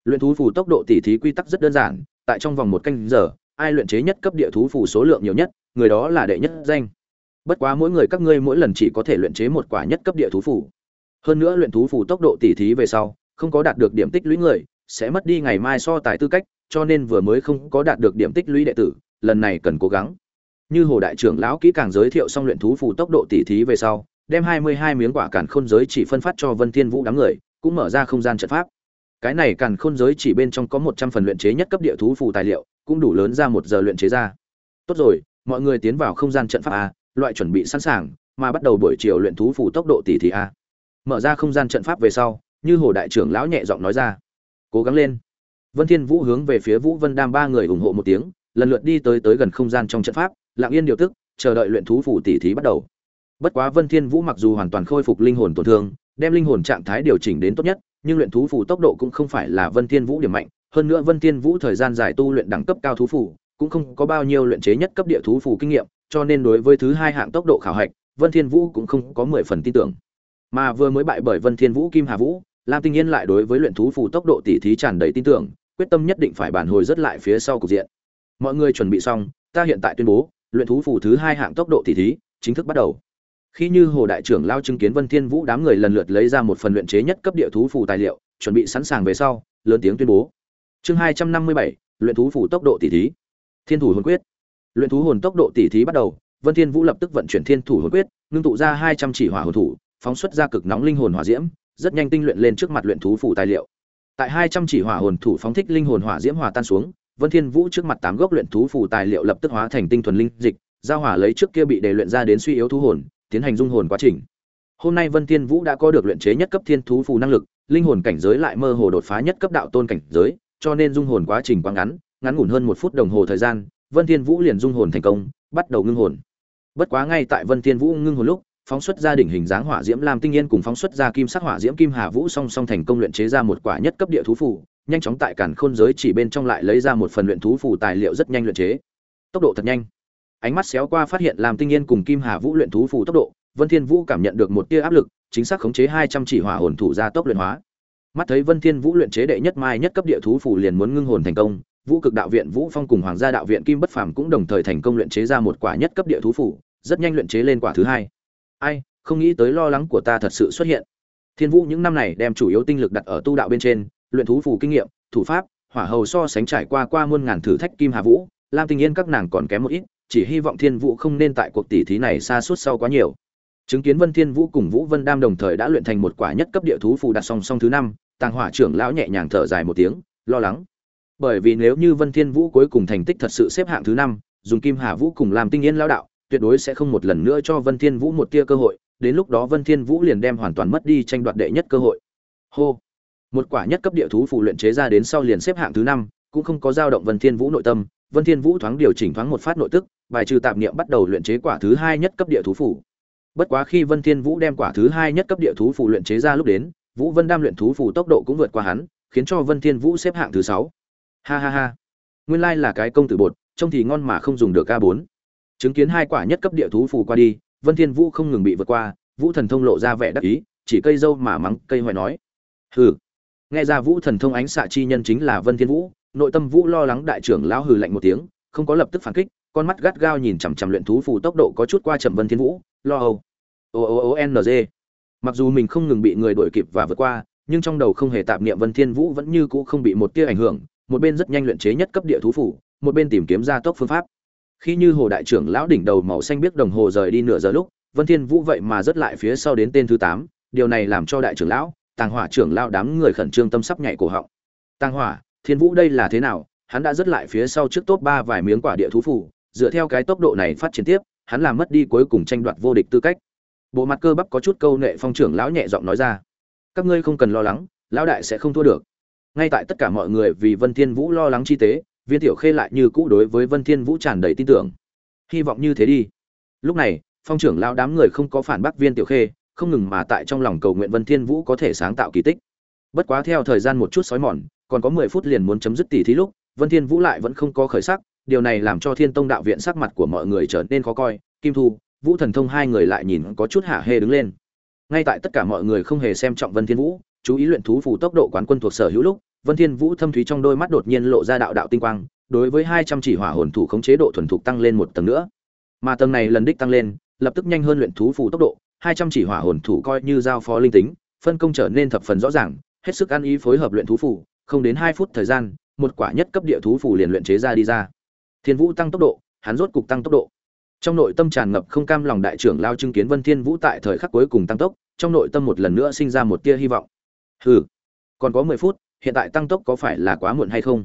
A: Luyện thú phù tốc độ tỉ thí quy tắc rất đơn giản, tại trong vòng một canh giờ, ai luyện chế nhất cấp địa thú phù số lượng nhiều nhất, người đó là đệ nhất danh. Bất quá mỗi người các ngươi mỗi lần chỉ có thể luyện chế một quả nhất cấp địa thú phù hơn nữa luyện thú phủ tốc độ tỉ thí về sau, không có đạt được điểm tích lũy người, sẽ mất đi ngày mai so tài tư cách, cho nên vừa mới không có đạt được điểm tích lũy đệ tử, lần này cần cố gắng. Như hồ đại trưởng lão kỹ càng giới thiệu xong luyện thú phủ tốc độ tỉ thí về sau, đem hai mươi hai miếng quả càn khôn giới chỉ phân phát cho vân thiên vũ đám người, cũng mở ra không gian trận pháp. Cái này càn khôn giới chỉ bên trong có một trăm phần luyện chế nhất cấp địa thú phù tài liệu, cũng đủ lớn ra một giờ luyện chế ra. Tốt rồi, mọi người tiến vào không gian trận pháp a, loại chuẩn bị sẵn sàng, mà bắt đầu buổi chiều luyện thú phù tốc độ tỷ thị a mở ra không gian trận pháp về sau, như hồ đại trưởng lão nhẹ giọng nói ra. Cố gắng lên. Vân thiên vũ hướng về phía vũ vân đam ba người ủng hộ một tiếng, lần lượt đi tới tới gần không gian trong trận pháp, lặng yên điều tức, chờ đợi luyện thú phủ tỷ thí bắt đầu. Bất quá vân thiên vũ mặc dù hoàn toàn khôi phục linh hồn tổn thương, đem linh hồn trạng thái điều chỉnh đến tốt nhất, nhưng luyện thú phủ tốc độ cũng không phải là vân thiên vũ điểm mạnh. Hơn nữa vân thiên vũ thời gian dài tu luyện đẳng cấp cao thú phủ cũng không có bao nhiêu luyện chế nhất cấp địa thú phủ kinh nghiệm, cho nên đối với thứ hai hạng tốc độ khảo hạch, vân thiên vũ cũng không có mười phần tin tưởng mà vừa mới bại bởi vân thiên vũ kim hà vũ, lam tinh yên lại đối với luyện thú phù tốc độ tỉ thí tràn đầy tin tưởng, quyết tâm nhất định phải bản hồi rất lại phía sau cục diện. Mọi người chuẩn bị xong, ta hiện tại tuyên bố, luyện thú phù thứ hai hạng tốc độ tỉ thí chính thức bắt đầu. Khi như hồ đại trưởng lao chứng kiến vân thiên vũ đám người lần lượt lấy ra một phần luyện chế nhất cấp địa thú phù tài liệu, chuẩn bị sẵn sàng về sau, lớn tiếng tuyên bố. Chương hai trăm năm mươi bảy, luyện thú phù tốc độ tỉ thí. Thiên thủ hồn quyết. Luyện thú hồn tốc độ tỉ thí bắt đầu, vân thiên vũ lập tức vận chuyển thiên thủ hồn quyết, ngưng tụ ra hai trăm chỉ hỏa hồn thủ phóng xuất ra cực nóng linh hồn hỏa diễm, rất nhanh tinh luyện lên trước mặt luyện thú phù tài liệu. Tại hai trăm chỉ hỏa hồn thủ phóng thích linh hồn hỏa diễm hòa tan xuống, vân thiên vũ trước mặt tám gốc luyện thú phù tài liệu lập tức hóa thành tinh thuần linh dịch, giao hỏa lấy trước kia bị đề luyện ra đến suy yếu thú hồn, tiến hành dung hồn quá trình. Hôm nay vân thiên vũ đã có được luyện chế nhất cấp thiên thú phù năng lực, linh hồn cảnh giới lại mơ hồ đột phá nhất cấp đạo tôn cảnh giới, cho nên dung hồn quá trình quá ngắn ngắn ngủn hơn một phút đồng hồ thời gian, vân thiên vũ liền dung hồn thành công, bắt đầu ngưng hồn. Bất quá ngay tại vân thiên vũ ngưng hồn lúc phóng xuất ra đỉnh hình dáng hỏa diễm lam tinh nhiên cùng phóng xuất ra kim sắc hỏa diễm kim hà vũ song song thành công luyện chế ra một quả nhất cấp địa thú phù, nhanh chóng tại cản khôn giới chỉ bên trong lại lấy ra một phần luyện thú phù tài liệu rất nhanh luyện chế. Tốc độ thật nhanh. Ánh mắt xéo qua phát hiện lam tinh nhiên cùng kim hà vũ luyện thú phù tốc độ, vân thiên vũ cảm nhận được một tia áp lực, chính xác khống chế 200 chỉ hỏa hồn thủ ra tốc luyện hóa. Mắt thấy vân thiên vũ luyện chế đệ nhất mai nhất cấp địa thú phù liền muốn ngưng hồn thành công, vũ cực đạo viện, vũ phong cùng hoàng gia đạo viện kim bất phàm cũng đồng thời thành công luyện chế ra một quả nhất cấp địa thú phủ rất nhanh luyện chế lên quả thứ hai ai, không nghĩ tới lo lắng của ta thật sự xuất hiện. Thiên vũ những năm này đem chủ yếu tinh lực đặt ở tu đạo bên trên, luyện thú phù kinh nghiệm, thủ pháp, hỏa hầu so sánh trải qua qua muôn ngàn thử thách kim hà vũ, lam tình yên các nàng còn kém một ít, chỉ hy vọng thiên vũ không nên tại cuộc tỷ thí này xa suốt sau quá nhiều. Chứng kiến vân thiên vũ cùng vũ vân đam đồng thời đã luyện thành một quả nhất cấp địa thú phù đặt song song thứ năm, tàng hỏa trưởng lão nhẹ nhàng thở dài một tiếng, lo lắng. Bởi vì nếu như vân thiên vũ cuối cùng thành tích thật sự xếp hạng thứ năm, dùng kim hà vũ cùng làm tinh yên lão đạo tuyệt đối sẽ không một lần nữa cho vân thiên vũ một tia cơ hội, đến lúc đó vân thiên vũ liền đem hoàn toàn mất đi tranh đoạt đệ nhất cơ hội. Hô! Một quả nhất cấp địa thú phù luyện chế ra đến sau liền xếp hạng thứ năm, cũng không có dao động vân thiên vũ nội tâm, vân thiên vũ thoáng điều chỉnh thoáng một phát nội tức, bài trừ tạp niệm bắt đầu luyện chế quả thứ hai nhất cấp địa thú phù. Bất quá khi vân thiên vũ đem quả thứ hai nhất cấp địa thú phù luyện chế ra lúc đến, vũ vân đam luyện thú phù tốc độ cũng vượt qua hắn, khiến cho vân thiên vũ xếp hạng thứ sáu. Ha ha ha! Nguyên lai là cái công tử bột, trông thì ngon mà không dùng được a 4 chứng kiến hai quả nhất cấp địa thú phù qua đi, vân thiên vũ không ngừng bị vượt qua, vũ thần thông lộ ra vẻ đắc ý, chỉ cây dâu mà mắng, cây hoài nói. Hừ. Nghe ra vũ thần thông ánh xạ chi nhân chính là vân thiên vũ, nội tâm vũ lo lắng đại trưởng lão hừ lạnh một tiếng, không có lập tức phản kích, con mắt gắt gao nhìn chằm chằm luyện thú phù tốc độ có chút qua chậm vân thiên vũ, lo âu. O o o, n, g. Mặc dù mình không ngừng bị người đuổi kịp và vượt qua, nhưng trong đầu không hề tạp niệm vân thiên vũ vẫn như cũ không bị một tia ảnh hưởng, một bên rất nhanh luyện chế nhất cấp địa thú phủ một bên tìm kiếm ra tốc phương pháp khi như hồ đại trưởng lão đỉnh đầu màu xanh biết đồng hồ rời đi nửa giờ lúc, vân thiên vũ vậy mà rất lại phía sau đến tên thứ tám, điều này làm cho đại trưởng lão, tàng hỏa trưởng lão đám người khẩn trương tâm sắp nhảy cổ họng. Tàng hỏa, thiên vũ đây là thế nào? Hắn đã rất lại phía sau trước top ba vài miếng quả địa thú phủ dựa theo cái tốc độ này phát triển tiếp, hắn làm mất đi cuối cùng tranh đoạt vô địch tư cách. Bộ mặt cơ bắp có chút câu nệ phong trưởng lão nhẹ giọng nói ra. Các ngươi không cần lo lắng, lão đại sẽ không thua được. Ngay tại tất cả mọi người vì vân thiên vũ lo lắng chi tế viên tiểu khê lại như cũ đối với vân thiên vũ tràn đầy tin tưởng. Hy vọng như thế đi. Lúc này, phong trưởng lão đám người không có phản bác viên tiểu khê, không ngừng mà tại trong lòng cầu nguyện vân thiên vũ có thể sáng tạo kỳ tích. Bất quá theo thời gian một chút sói mòn, còn có mười phút liền muốn chấm dứt tỷ thí lúc, vân thiên vũ lại vẫn không có khởi sắc, điều này làm cho thiên tông đạo viện sắc mặt của mọi người trở nên khó coi, kim thu, vũ thần thông hai người lại nhìn có chút hạ hê đứng lên. Ngay tại tất cả mọi người không hề xem trọng vân thiên vũ, chú ý luyện thú phù tốc độ quán quân thuộc sở hữu lúc vân thiên vũ thâm thúy trong đôi mắt đột nhiên lộ ra đạo đạo tinh quang đối với hai trăm chỉ hỏa hồn thủ khống chế độ thuần thục tăng lên một tầng nữa mà tầng này lần đích tăng lên lập tức nhanh hơn luyện thú phù tốc độ, 200 chỉ hỏa hồn thủ coi như giao phó linh tính, phân công trở nên thập phần rõ ràng, hết sức ăn ý phối hợp luyện thú phù, không đến 2 phút thời gian, một quả nhất cấp địa thú phù liền luyện chế ra đi ra. Thiên Vũ tăng tốc độ, hắn rốt cục tăng tốc độ. Trong nội tâm tràn ngập không cam lòng đại trưởng lao chứng kiến Vân Thiên Vũ tại thời khắc cuối cùng tăng tốc, trong nội tâm một lần nữa sinh ra một tia hy vọng. Hừ, còn có 10 phút, hiện tại tăng tốc có phải là quá muộn hay không?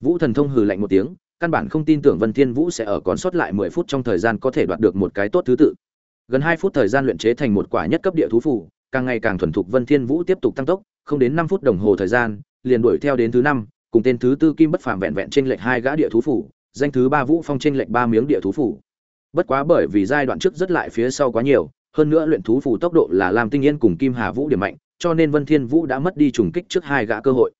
A: Vũ Thần Thông hừ lạnh một tiếng, căn bản không tin tưởng Vân Thiên Vũ sẽ ở còn sót lại 10 phút trong thời gian có thể đoạt được một cái tốt thứ tự. Gần 2 phút thời gian luyện chế thành một quả nhất cấp địa thú phù, càng ngày càng thuần thục Vân Thiên Vũ tiếp tục tăng tốc, không đến 5 phút đồng hồ thời gian, liền đuổi theo đến thứ 5, cùng tên thứ tư Kim Bất Phàm vẹn vẹn trên lệch hai gã địa thú phù, danh thứ ba Vũ Phong trên lệch ba miếng địa thú phù. Bất quá bởi vì giai đoạn trước rất lại phía sau quá nhiều, hơn nữa luyện thú phù tốc độ là làm tinh yên cùng Kim Hà Vũ điểm mạnh, cho nên Vân Thiên Vũ đã mất đi trùng kích trước hai gã cơ hội.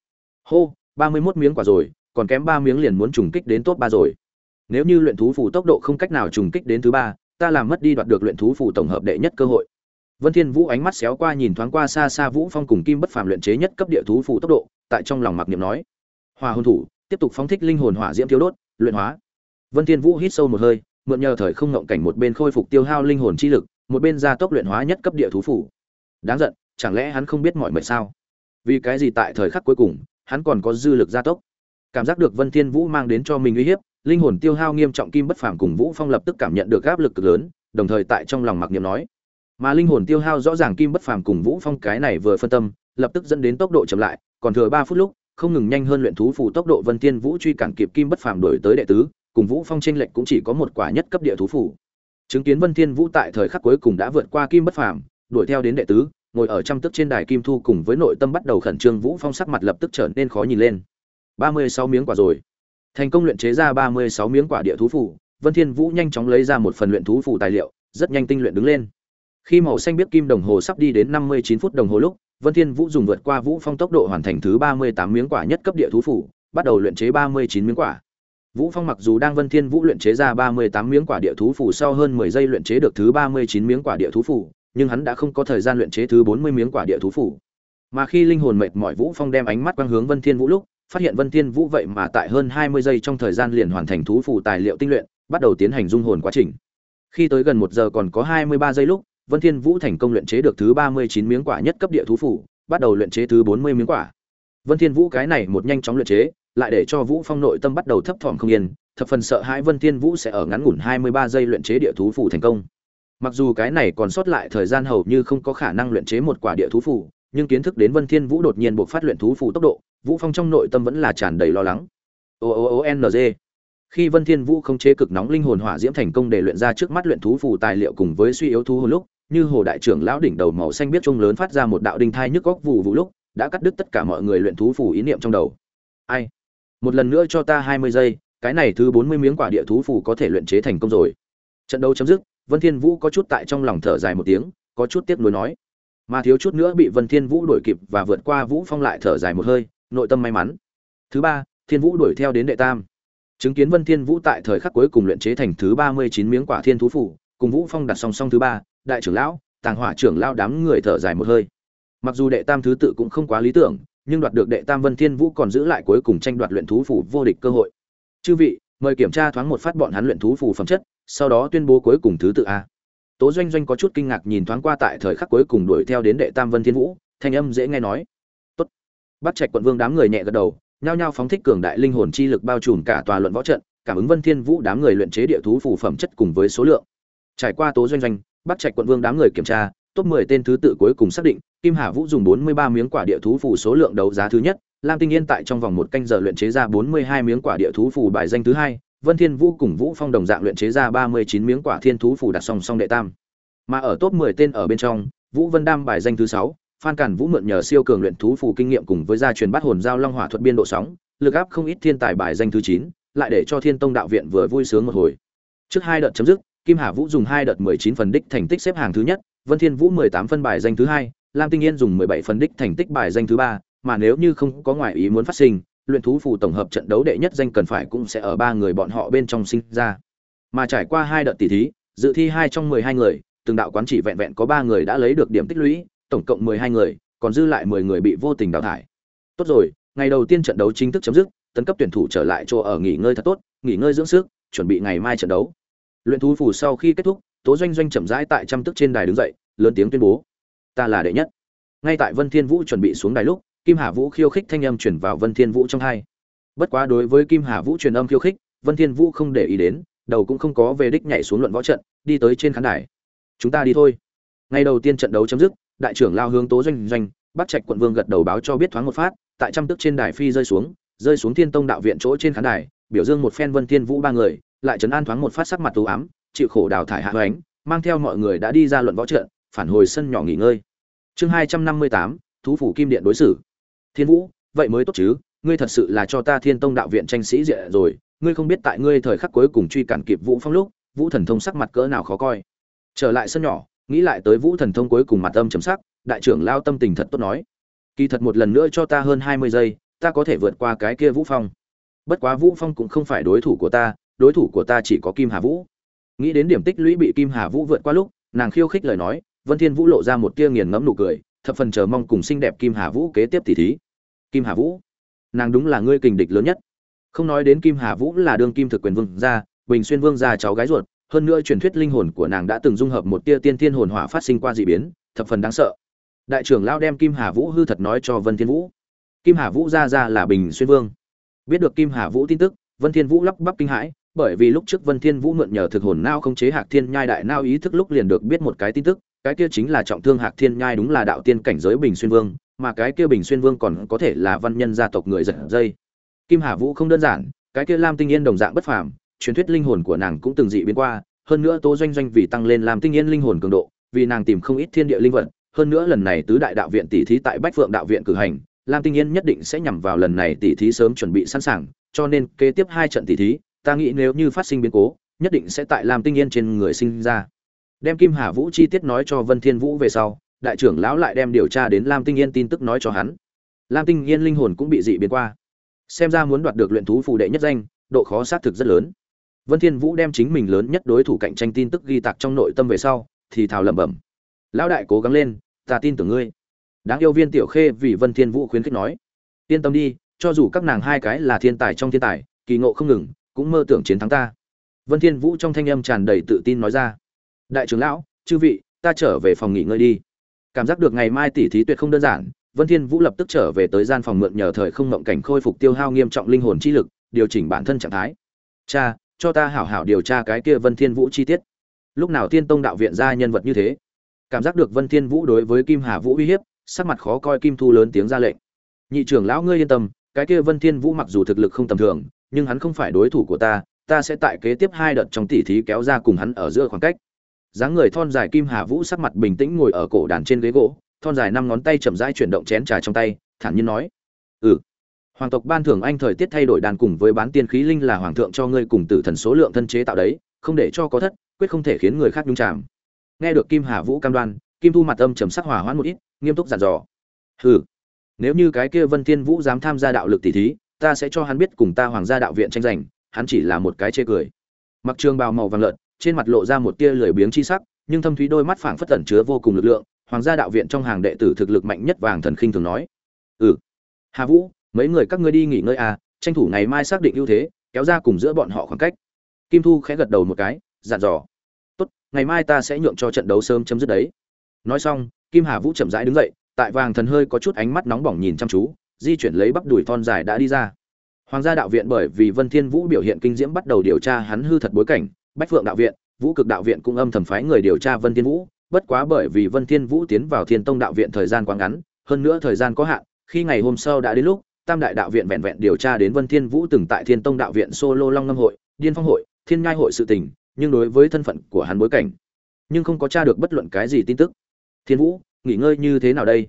A: Hô, 31 miếng quả rồi, còn kém 3 miếng liền muốn trùng kích đến top 3 rồi. Nếu như luyện thú phù tốc độ không cách nào trùng kích đến thứ 3, ta làm mất đi đoạt được luyện thú phù tổng hợp đệ nhất cơ hội. Vân Thiên Vũ ánh mắt xéo qua nhìn thoáng qua xa xa Vũ Phong cùng Kim Bất Phàm luyện chế nhất cấp địa thú phù tốc độ, tại trong lòng mặc niệm nói: "Hỏa hồn thủ, tiếp tục phóng thích linh hồn hỏa diễm thiếu đốt, luyện hóa." Vân Thiên Vũ hít sâu một hơi, mượn nhờ thời không ngộng cảnh một bên khôi phục tiêu hao linh hồn chi lực, một bên gia tốc luyện hóa nhất cấp địa thú phù. Đáng giận, chẳng lẽ hắn không biết mọi mệt sao? Vì cái gì tại thời khắc cuối cùng, hắn còn có dư lực gia tốc? Cảm giác được Vân Thiên Vũ mang đến cho mình uy hiếp, linh hồn tiêu hao nghiêm trọng kim bất phàm cùng Vũ Phong lập tức cảm nhận được áp lực cực lớn, đồng thời tại trong lòng mặc niệm nói: mà linh hồn tiêu hao rõ ràng kim bất phàm cùng vũ phong cái này vừa phân tâm lập tức dẫn đến tốc độ chậm lại còn thừa ba phút lúc không ngừng nhanh hơn luyện thú phù tốc độ vân thiên vũ truy cản kịp kim bất phàm đuổi tới đệ tứ cùng vũ phong trên lệnh cũng chỉ có một quả nhất cấp địa thú phù chứng kiến vân thiên vũ tại thời khắc cuối cùng đã vượt qua kim bất phàm đuổi theo đến đệ tứ ngồi ở trăm tức trên đài kim thu cùng với nội tâm bắt đầu khẩn trương vũ phong sắc mặt lập tức trở nên khó nhìn lên 36 miếng quả rồi thành công luyện chế ra 36 miếng quả địa thú phủ. vân thiên vũ nhanh chóng lấy ra một phần luyện thú phủ tài liệu rất nhanh tinh luyện đứng lên khi màu xanh biết kim đồng hồ sắp đi đến 59 phút đồng hồ lúc, Vân Thiên Vũ dùng vượt qua Vũ Phong tốc độ hoàn thành thứ 38 miếng quả nhất cấp địa thú phủ, bắt đầu luyện chế 39 miếng quả. Vũ Phong mặc dù đang Vân Thiên Vũ luyện chế ra 38 miếng quả địa thú phủ sau hơn 10 giây luyện chế được thứ 39 miếng quả địa thú phủ, nhưng hắn đã không có thời gian luyện chế thứ 40 miếng quả địa thú phủ. Mà khi linh hồn mệt mỏi Vũ Phong đem ánh mắt quang hướng Vân Thiên Vũ lúc, phát hiện Vân Thiên Vũ vậy mà tại hơn 20 giây trong thời gian liền hoàn thành thú phủ tài liệu tinh luyện, bắt đầu tiến hành dung hồn quá trình. Khi tới gần 1 giờ còn có 23 giây lúc, Vân Thiên Vũ thành công luyện chế được thứ 39 miếng quả nhất cấp địa thú phủ, bắt đầu luyện chế thứ 40 miếng quả. Vân Thiên Vũ cái này một nhanh chóng luyện chế, lại để cho Vũ Phong nội tâm bắt đầu thấp thỏm không yên, thập phần sợ hãi Vân Thiên Vũ sẽ ở ngắn ngủn 23 giây luyện chế địa thú phủ thành công. Mặc dù cái này còn sót lại thời gian hầu như không có khả năng luyện chế một quả địa thú phủ, nhưng kiến thức đến Vân Thiên Vũ đột nhiên buộc phát luyện thú phủ tốc độ, Vũ Phong trong nội tâm vẫn là tràn đầy lo lắng. O O O N G. Khi Vân Thiên Vũ không chế cực nóng linh hồn hỏa diễm thành công để luyện ra trước mắt luyện thú phù tài liệu cùng với suy yếu thú hồn lúc, như hồ đại trưởng lão đỉnh đầu màu xanh biết trung lớn phát ra một đạo đinh thai nhức góc vụ vụ lúc đã cắt đứt tất cả mọi người luyện thú phù ý niệm trong đầu ai một lần nữa cho ta hai mươi giây cái này thứ bốn mươi miếng quả địa thú phù có thể luyện chế thành công rồi trận đấu chấm dứt vân thiên vũ có chút tại trong lòng thở dài một tiếng, có chút tiếc nuối nói. Mà thiếu chút nữa bị vân thiên vũ đuổi kịp và vượt qua vũ phong lại thở dài một hơi, nội tâm may mắn. Thứ ba, thiên vũ đuổi theo đến đệ tam. Chứng kiến vân thiên vũ tại thời khắc cuối cùng luyện chế thành thứ ba mươi chín miếng quả thiên thú phù cùng vũ phong đặt song song thứ ba, đại trưởng lão, tàng hỏa trưởng lão đám người thở dài một hơi. Mặc dù đệ tam thứ tự cũng không quá lý tưởng, nhưng đoạt được đệ tam vân thiên vũ còn giữ lại cuối cùng tranh đoạt luyện thú phủ vô địch cơ hội. Chư vị, mời kiểm tra thoáng một phát bọn hắn luyện thú phù phẩm chất sau đó tuyên bố cuối cùng thứ tự a. Tố doanh doanh có chút kinh ngạc nhìn thoáng qua tại thời khắc cuối cùng đuổi theo đến đệ tam vân thiên vũ, thanh âm dễ nghe nói. Tốt. Bắt trạch quận vương đám người nhẹ gật đầu, nhao nhao phóng thích cường đại linh hồn chi lực bao trùm cả tòa luận võ trận, cảm ứng vân thiên vũ đám người luyện chế địa thú phù phẩm chất cùng với số lượng. Trải qua tố doanh doanh bắt trạch quận vương đám người kiểm tra, top 10 tên thứ tự cuối cùng xác định, kim hà vũ dùng 43 miếng quả địa thú phù số lượng đấu giá thứ nhất, lam tinh yên tại trong vòng một canh giờ luyện chế ra 42 miếng quả địa thú phù bài danh thứ hai vân thiên vũ cùng vũ phong đồng dạng luyện chế ra 39 miếng quả thiên thú phù đặt song song đệ tam. Mà ở top 10 tên ở bên trong vũ vân đam bài danh thứ sáu phan cản vũ mượn nhờ siêu cường luyện thú phù kinh nghiệm cùng với gia truyền bát hồn giao long hỏa thuật biên độ sóng lực áp không ít thiên tài bài danh thứ 9, lại để cho thiên tông đạo viện vừa vui sướng một hồi. Trước hai đợt chấm dứt Kim Hà Vũ dùng hai đợt 19 phần đích thành tích xếp hạng thứ nhất, Vân Thiên Vũ 18 phân bài danh thứ hai, Lam Tinh Yên dùng 17 phần đích thành tích bài danh thứ ba, mà nếu như không có ngoại ý muốn phát sinh, luyện thú phù tổng hợp trận đấu đệ nhất danh cần phải cũng sẽ ở ba người bọn họ bên trong sinh ra. Mà trải qua hai đợt tỷ thí, dự thi hai trong 12 người, từng đạo quán chỉ vẹn vẹn có 3 người đã lấy được điểm tích lũy, tổng cộng 12 người, còn dư lại 10 người bị vô tình đào thải. Tốt rồi, ngày đầu tiên trận đấu chính thức chấm dứt, tấn cấp tuyển thủ trở lại chỗ ở nghỉ ngơi thật tốt, nghỉ ngơi dưỡng sức, chuẩn bị ngày mai trận đấu luyện thú phủ sau khi kết thúc tố doanh doanh chậm rãi tại trăm tức trên đài đứng dậy lớn tiếng tuyên bố ta là đệ nhất ngay tại vân thiên vũ chuẩn bị xuống đài lúc kim hà vũ khiêu khích thanh âm chuyển vào vân thiên vũ trong hai. Bất quá đối với kim hà vũ truyền âm khiêu khích, vân thiên vũ không để ý đến, đầu cũng không có về đích nhảy xuống luận võ trận, đi tới trên khán đài. Chúng ta đi thôi. Ngày đầu tiên trận đấu chấm dứt, đại trưởng lao hướng tố doanh doanh bắt trạch quận vương gật đầu báo cho biết thoáng một phát, tại trăm tức trên đài phi rơi xuống rơi xuống thiên tông đạo viện chỗ trên khán đài, biểu dương một phen vân thiên vũ ba người, lại trấn an thoáng một phát sắc mặt tú ám, chịu khổ đào thải hạ hoánh, mang theo mọi người đã đi ra luận võ trận, phản hồi sân nhỏ nghỉ ngơi. Chương hai trăm năm mươi tám, thú phủ kim điện đối xử thiên vũ, vậy mới tốt chứ, ngươi thật sự là cho ta thiên tông đạo viện tranh sĩ diện rồi, ngươi không biết tại ngươi thời khắc cuối cùng truy cản kịp vũ phong lúc, vũ thần thông sắc mặt cỡ nào khó coi. Trở lại sân nhỏ, nghĩ lại tới vũ thần thông cuối cùng mặt âm chấm sắc, đại trưởng lao tâm tình thật tốt nói. Kỳ thật một lần nữa cho ta hơn hai mươi giây, ta có thể vượt qua cái kia vũ phong. Bất quá vũ phong cũng không phải đối thủ của ta, đối thủ của ta chỉ có kim hà vũ. Nghĩ đến điểm tích lũy bị kim hà vũ vượt qua lúc, nàng khiêu khích lời nói, vân thiên vũ lộ ra một tia nghiền ngẫm nụ cười, thập phần chờ mong cùng xinh đẹp kim hà vũ kế tiếp tỷ thí kim hà vũ. Nàng đúng là ngươi kình địch lớn nhất. Không nói đến kim hà vũ là đương kim thực quyền vương gia, bình xuyên vương gia cháu gái ruột, hơn nữa truyền thuyết linh hồn của nàng đã từng dung hợp một tia tiên thiên hồn hỏa phát sinh qua dị biến, thập phần đáng sợ. Đại trưởng lao đem kim hà vũ hư thật nói cho vân thiên vũ. Kim hà vũ ra ra là bình xuyên vương. Biết được kim hà vũ tin tức, vân thiên vũ lắp bắp kinh hãi, bởi vì lúc trước vân thiên vũ mượn nhờ thực hồn nao không chế hạc thiên nhai đại nao ý thức lúc liền được biết một cái tin tức, cái kia chính là trọng thương hạc thiên nhai đúng là đạo tiên cảnh giới bình xuyên vương mà cái kia bình xuyên vương còn có thể là văn nhân gia tộc người giật dây. Kim hà vũ không đơn giản, cái kia lam tinh yên đồng dạng bất phàm, truyền thuyết linh hồn của nàng cũng từng dị biến qua, hơn nữa tố doanh doanh vì tăng lên lam tinh yên linh hồn cường độ, vì nàng tìm không ít thiên địa linh vật, hơn nữa lần này tứ đại đạo viện tỷ thí tại bách phượng đạo viện cử hành, lam tinh yên nhất định sẽ nhằm vào lần này tỷ thí sớm chuẩn bị sẵn sàng, cho nên kế tiếp hai trận tỷ thí, ta nghĩ nếu như phát sinh biến cố, nhất định sẽ tại lam tinh yên trên người sinh ra. Đem kim hà vũ chi tiết nói cho vân thiên vũ về sau đại trưởng lão lại đem điều tra đến lam tinh yên tin tức nói cho hắn. Lam tinh yên linh hồn cũng bị dị biến qua. Xem ra muốn đoạt được luyện thú phù đệ nhất danh, độ khó xác thực rất lớn. Vân thiên vũ đem chính mình lớn nhất đối thủ cạnh tranh tin tức ghi tạc trong nội tâm về sau, thì thào lẩm bẩm. Lão đại cố gắng lên, ta tin tưởng ngươi. Đáng yêu viên tiểu khê vì vân thiên vũ khuyến khích nói. Yên tâm đi, cho dù các nàng hai cái là thiên tài trong thiên tài, kỳ ngộ không ngừng, cũng mơ tưởng chiến thắng ta. Vân thiên vũ trong thanh âm tràn đầy tự tin nói ra. Đại trưởng lão, chư vị, ta trở về phòng nghỉ ngơi đi cảm giác được ngày mai tỷ thí tuyệt không đơn giản, vân thiên vũ lập tức trở về tới gian phòng mượn nhờ thời không mộng cảnh khôi phục tiêu hao nghiêm trọng linh hồn chi lực, điều chỉnh bản thân trạng thái. Cha, cho ta hảo hảo điều tra cái kia vân thiên vũ chi tiết. Lúc nào thiên tông đạo viện ra nhân vật như thế, cảm giác được vân thiên vũ đối với kim hà vũ uy hiếp, sắc mặt khó coi kim thu lớn tiếng ra lệnh. Nhị trưởng lão ngươi yên tâm, cái kia vân thiên vũ mặc dù thực lực không tầm thường, nhưng hắn không phải đối thủ của ta ta sẽ tại kế tiếp hai đợt trong tỷ thí kéo ra cùng hắn ở giữa khoảng cách dáng người thon dài kim hà vũ sắc mặt bình tĩnh ngồi ở cổ đàn trên ghế gỗ, thon dài năm ngón tay chậm rãi chuyển động chén trà trong tay, thản nhiên nói ừ. Hoàng tộc ban thưởng anh thời tiết thay đổi đàn cùng với bán tiên khí linh là hoàng thượng cho ngươi cùng tử thần số lượng thân chế tạo đấy, không để cho có thất, quyết không thể khiến người khác nhung chạm nghe được kim hà vũ cam đoan, kim thu mặt âm trầm sắc hỏa hoãn một ít, nghiêm túc dặn dò, hừ, nếu như cái kia vân thiên vũ dám tham gia đạo lực tỷ thí, ta sẽ cho hắn biết cùng ta hoàng gia đạo viện tranh giành, hắn chỉ là một cái chê cười. Mặc trường bào màu vàng lợn trên mặt lộ ra một tia lười biếng chi sắc, nhưng thâm thúy đôi mắt phảng phất tẩn chứa vô cùng lực lượng, hoàng gia đạo viện trong hàng đệ tử thực lực mạnh nhất vàng thần khinh thường nói. Ừ. Hà vũ, mấy người các ngươi đi nghỉ ngơi à tranh thủ ngày mai xác định ưu thế, kéo ra cùng giữa bọn họ khoảng cách. Kim thu khẽ gật đầu một cái, dặn dò. Tốt, ngày mai ta sẽ nhượng cho trận đấu sớm chấm dứt đấy. Nói xong, kim hà vũ chậm rãi đứng dậy, tại vàng thần hơi có chút ánh mắt nóng bỏng nhìn chăm chú, di chuyển lấy bắp đùi thon dài đã đi ra. Hoàng gia đạo viện bởi vì vân thiên vũ biểu hiện kinh diễm bắt đầu điều tra hắn hư thật bối cảnh bách phượng đạo viện, vũ cực đạo viện cũng âm thầm phái người điều tra vân thiên vũ, bất quá bởi vì vân thiên vũ tiến vào thiên tông đạo viện thời gian quá ngắn, hơn nữa thời gian có hạn, khi ngày hôm sau đã đến lúc, tam đại đạo viện vẹn vẹn điều tra đến vân thiên vũ từng tại thiên tông đạo viện solo long ngâm hội, điên phong hội, thiên nhai hội sự tình, nhưng đối với thân phận của hắn bối cảnh, nhưng không có tra được bất luận cái gì tin tức. Thiên vũ, nghỉ ngơi như thế nào đây?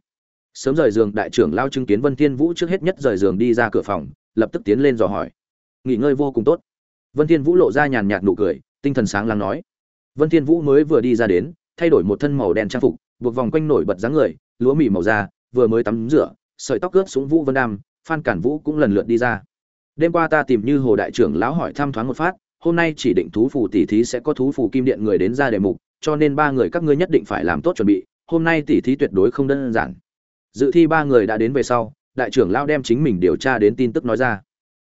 A: Sớm rời giường, đại trưởng lao chứng kiến vân thiên vũ trước hết nhất rời giường đi ra cửa phòng, lập tức tiến lên dò hỏi. Nghỉ ngơi vô cùng tốt. Vân thiên vũ lộ ra nhàn nhạt nụ cười tinh thần sáng lắng nói. Vân thiên vũ mới vừa đi ra đến, thay đổi một thân màu đen trang phục, buộc vòng quanh nổi bật dáng người, lúa mì màu da, vừa mới tắm rửa, sợi tóc cướp xuống vũ vân đam, phan cản vũ cũng lần lượt đi ra. Đêm qua ta tìm như hồ đại trưởng lão hỏi thăm thoáng một phát, hôm nay chỉ định thú phù tỷ thí sẽ có thú phù kim điện người đến ra đề mục, cho nên ba người các ngươi nhất định phải làm tốt chuẩn bị, hôm nay tỷ thí tuyệt đối không đơn giản. Dự thi ba người đã đến về sau, đại trưởng lão đem chính mình điều tra đến tin tức nói ra.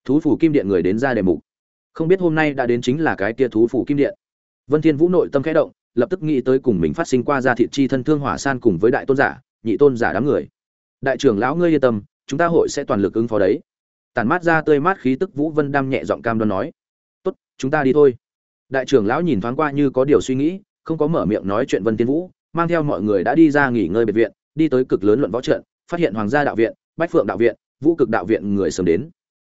A: Thú phù kim điện người đến ra đề mục không biết hôm nay đã đến chính là cái kia thú phủ kim điện. Vân thiên vũ nội tâm khẽ động, lập tức nghĩ tới cùng mình phát sinh qua ra thị chi thân thương hỏa san cùng với đại tôn giả, nhị tôn giả đám người. Đại trưởng lão ngươi yên tâm, chúng ta hội sẽ toàn lực ứng phó đấy. Tàn mát ra tươi mát khí tức vũ vân đam nhẹ giọng cam đoan nói. Tốt, chúng ta đi thôi. Đại trưởng lão nhìn thoáng qua như có điều suy nghĩ, không có mở miệng nói chuyện vân Thiên vũ, mang theo mọi người đã đi ra nghỉ ngơi biệt viện, đi tới cực lớn luận võ trận, phát hiện hoàng gia đạo viện, bách phượng đạo viện, vũ cực đạo viện người sớm đến.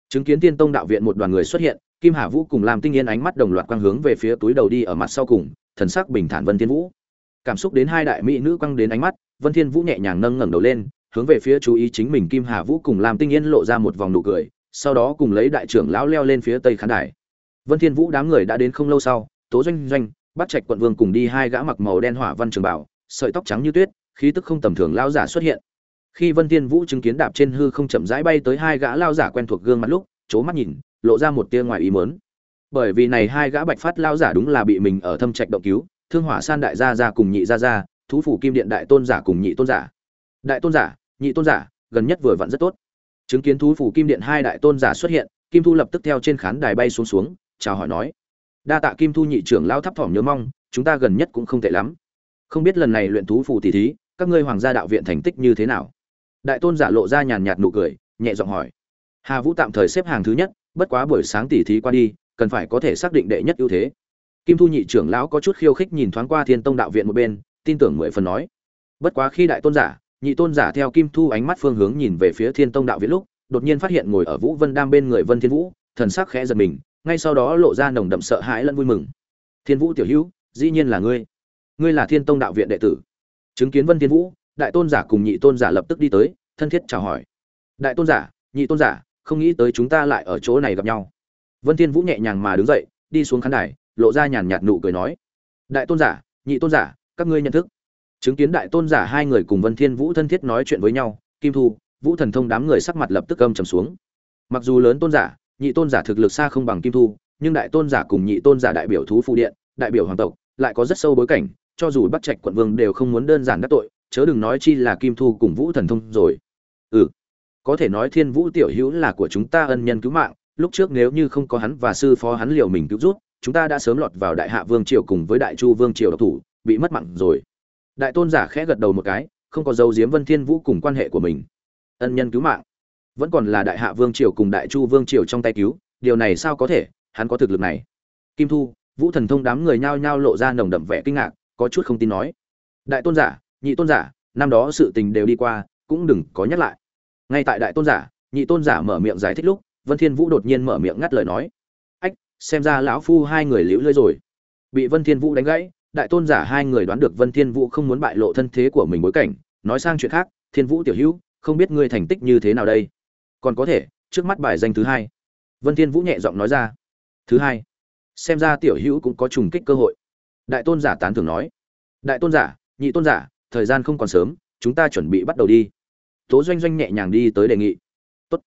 A: Chứng kiến tiên tông đạo viện một đoàn người xuất hiện kim hà vũ cùng làm tinh yên ánh mắt đồng loạt quang hướng về phía túi đầu đi ở mặt sau cùng, thần sắc bình thản vân thiên vũ. Cảm xúc đến hai đại mỹ nữ quăng đến ánh mắt, vân thiên vũ nhẹ nhàng nâng ngẩng đầu lên, hướng về phía chú ý chính mình kim hà vũ cùng làm tinh yên lộ ra một vòng nụ cười, sau đó cùng lấy đại trưởng lão leo lên phía tây khán đài. Vân thiên vũ đám người đã đến không lâu sau, tố doanh doanh bắt trạch quận vương cùng đi hai gã mặc màu đen hỏa văn trường bảo, sợi tóc trắng như tuyết, khí tức không tầm thường lão giả xuất hiện. Khi vân thiên vũ chứng kiến đạp trên hư không chậm rãi bay tới hai gã lão giả quen thuộc gương mặt lúc, chố mắt nhìn lộ ra một tia ngoài ý muốn. Bởi vì này hai gã bạch phát lão giả đúng là bị mình ở thâm trạch động cứu, thương hỏa san đại gia gia cùng nhị gia gia, thú phủ kim điện đại tôn giả cùng nhị tôn giả. Đại tôn giả, nhị tôn giả, gần nhất vừa vặn rất tốt. Chứng kiến thú phủ kim điện hai đại tôn giả xuất hiện, kim thu lập tức theo trên khán đài bay xuống xuống, chào hỏi nói, đa tạ kim thu nhị trưởng lao thấp thỏm nhớ mong, chúng ta gần nhất cũng không tệ lắm. Không biết lần này luyện thú phủ tỷ thí, các ngươi hoàng gia đạo viện thành tích như thế nào? Đại tôn giả lộ ra nhàn nhạt nụ cười, nhẹ giọng hỏi. Hà vũ tạm thời xếp hàng thứ nhất bất quá buổi sáng tỷ thí qua đi, cần phải có thể xác định đệ nhất ưu thế. Kim thu nhị trưởng lão có chút khiêu khích nhìn thoáng qua thiên tông đạo viện một bên, tin tưởng mười phần nói. Bất quá khi đại tôn giả, nhị tôn giả theo kim thu ánh mắt phương hướng nhìn về phía thiên tông đạo viện lúc, đột nhiên phát hiện ngồi ở vũ vân đam bên người vân thiên vũ, thần sắc khẽ giật mình, ngay sau đó lộ ra nồng đậm sợ hãi lẫn vui mừng. Thiên vũ tiểu hữu, dĩ nhiên là ngươi. Ngươi là thiên tông đạo viện đệ tử. Chứng kiến vân thiên vũ, đại tôn giả cùng nhị tôn giả lập tức đi tới, thân thiết chào hỏi. Đại tôn giả, nhị tôn giả không nghĩ tới chúng ta lại ở chỗ này gặp nhau. Vân thiên vũ nhẹ nhàng mà đứng dậy, đi xuống khán đài, lộ ra nhàn nhạt nụ cười nói, đại tôn giả, nhị tôn giả, các ngươi nhận thức. Chứng kiến đại tôn giả hai người cùng vân thiên vũ thân thiết nói chuyện với nhau, kim thu, vũ thần thông đám người sắc mặt lập tức âm trầm xuống. Mặc dù lớn tôn giả, nhị tôn giả thực lực xa không bằng kim thu, nhưng đại tôn giả cùng nhị tôn giả đại biểu thú phụ điện, đại biểu hoàng tộc, lại có rất sâu bối cảnh, cho dù bắt trạch quận vương đều không muốn đơn giản đắc tội, chớ đừng nói chi là kim thu cùng vũ thần thông rồi. Ừ có thể nói thiên vũ tiểu hữu là của chúng ta ân nhân cứu mạng, lúc trước nếu như không có hắn và sư phó hắn liều mình cứu rút chúng ta đã sớm lọt vào đại hạ vương triều cùng với đại chu vương triều độc thủ, bị mất mạng rồi. Đại tôn giả khẽ gật đầu một cái, không có dấu diếm vân thiên vũ cùng quan hệ của mình. Ân nhân cứu mạng. Vẫn còn là đại hạ vương triều cùng đại chu vương triều trong tay cứu, điều này sao có thể, hắn có thực lực này. Kim thu, vũ thần thông đám người nhao nhao lộ ra nồng đậm vẻ kinh ngạc, có chút không tin nói. Đại tôn giả, nhị tôn giả, năm đó sự tình đều đi qua, cũng đừng có nhắc lại ngay tại đại tôn giả, nhị tôn giả mở miệng giải thích lúc, vân thiên vũ đột nhiên mở miệng ngắt lời nói. Ách, xem ra lão phu hai người liễu lơi rồi. Bị vân thiên vũ đánh gãy, đại tôn giả hai người đoán được vân thiên vũ không muốn bại lộ thân thế của mình bối cảnh. Nói sang chuyện khác, thiên vũ tiểu hữu, không biết ngươi thành tích như thế nào đây? Còn có thể, trước mắt bài danh thứ hai. Vân thiên vũ nhẹ giọng nói ra. Thứ hai. Xem ra tiểu hữu cũng có trùng kích cơ hội. Đại tôn giả tán thưởng nói. Đại tôn giả, nhị tôn giả, thời gian không còn sớm, chúng ta chuẩn bị bắt đầu đi tố doanh doanh nhẹ nhàng đi tới đề nghị. Tốt.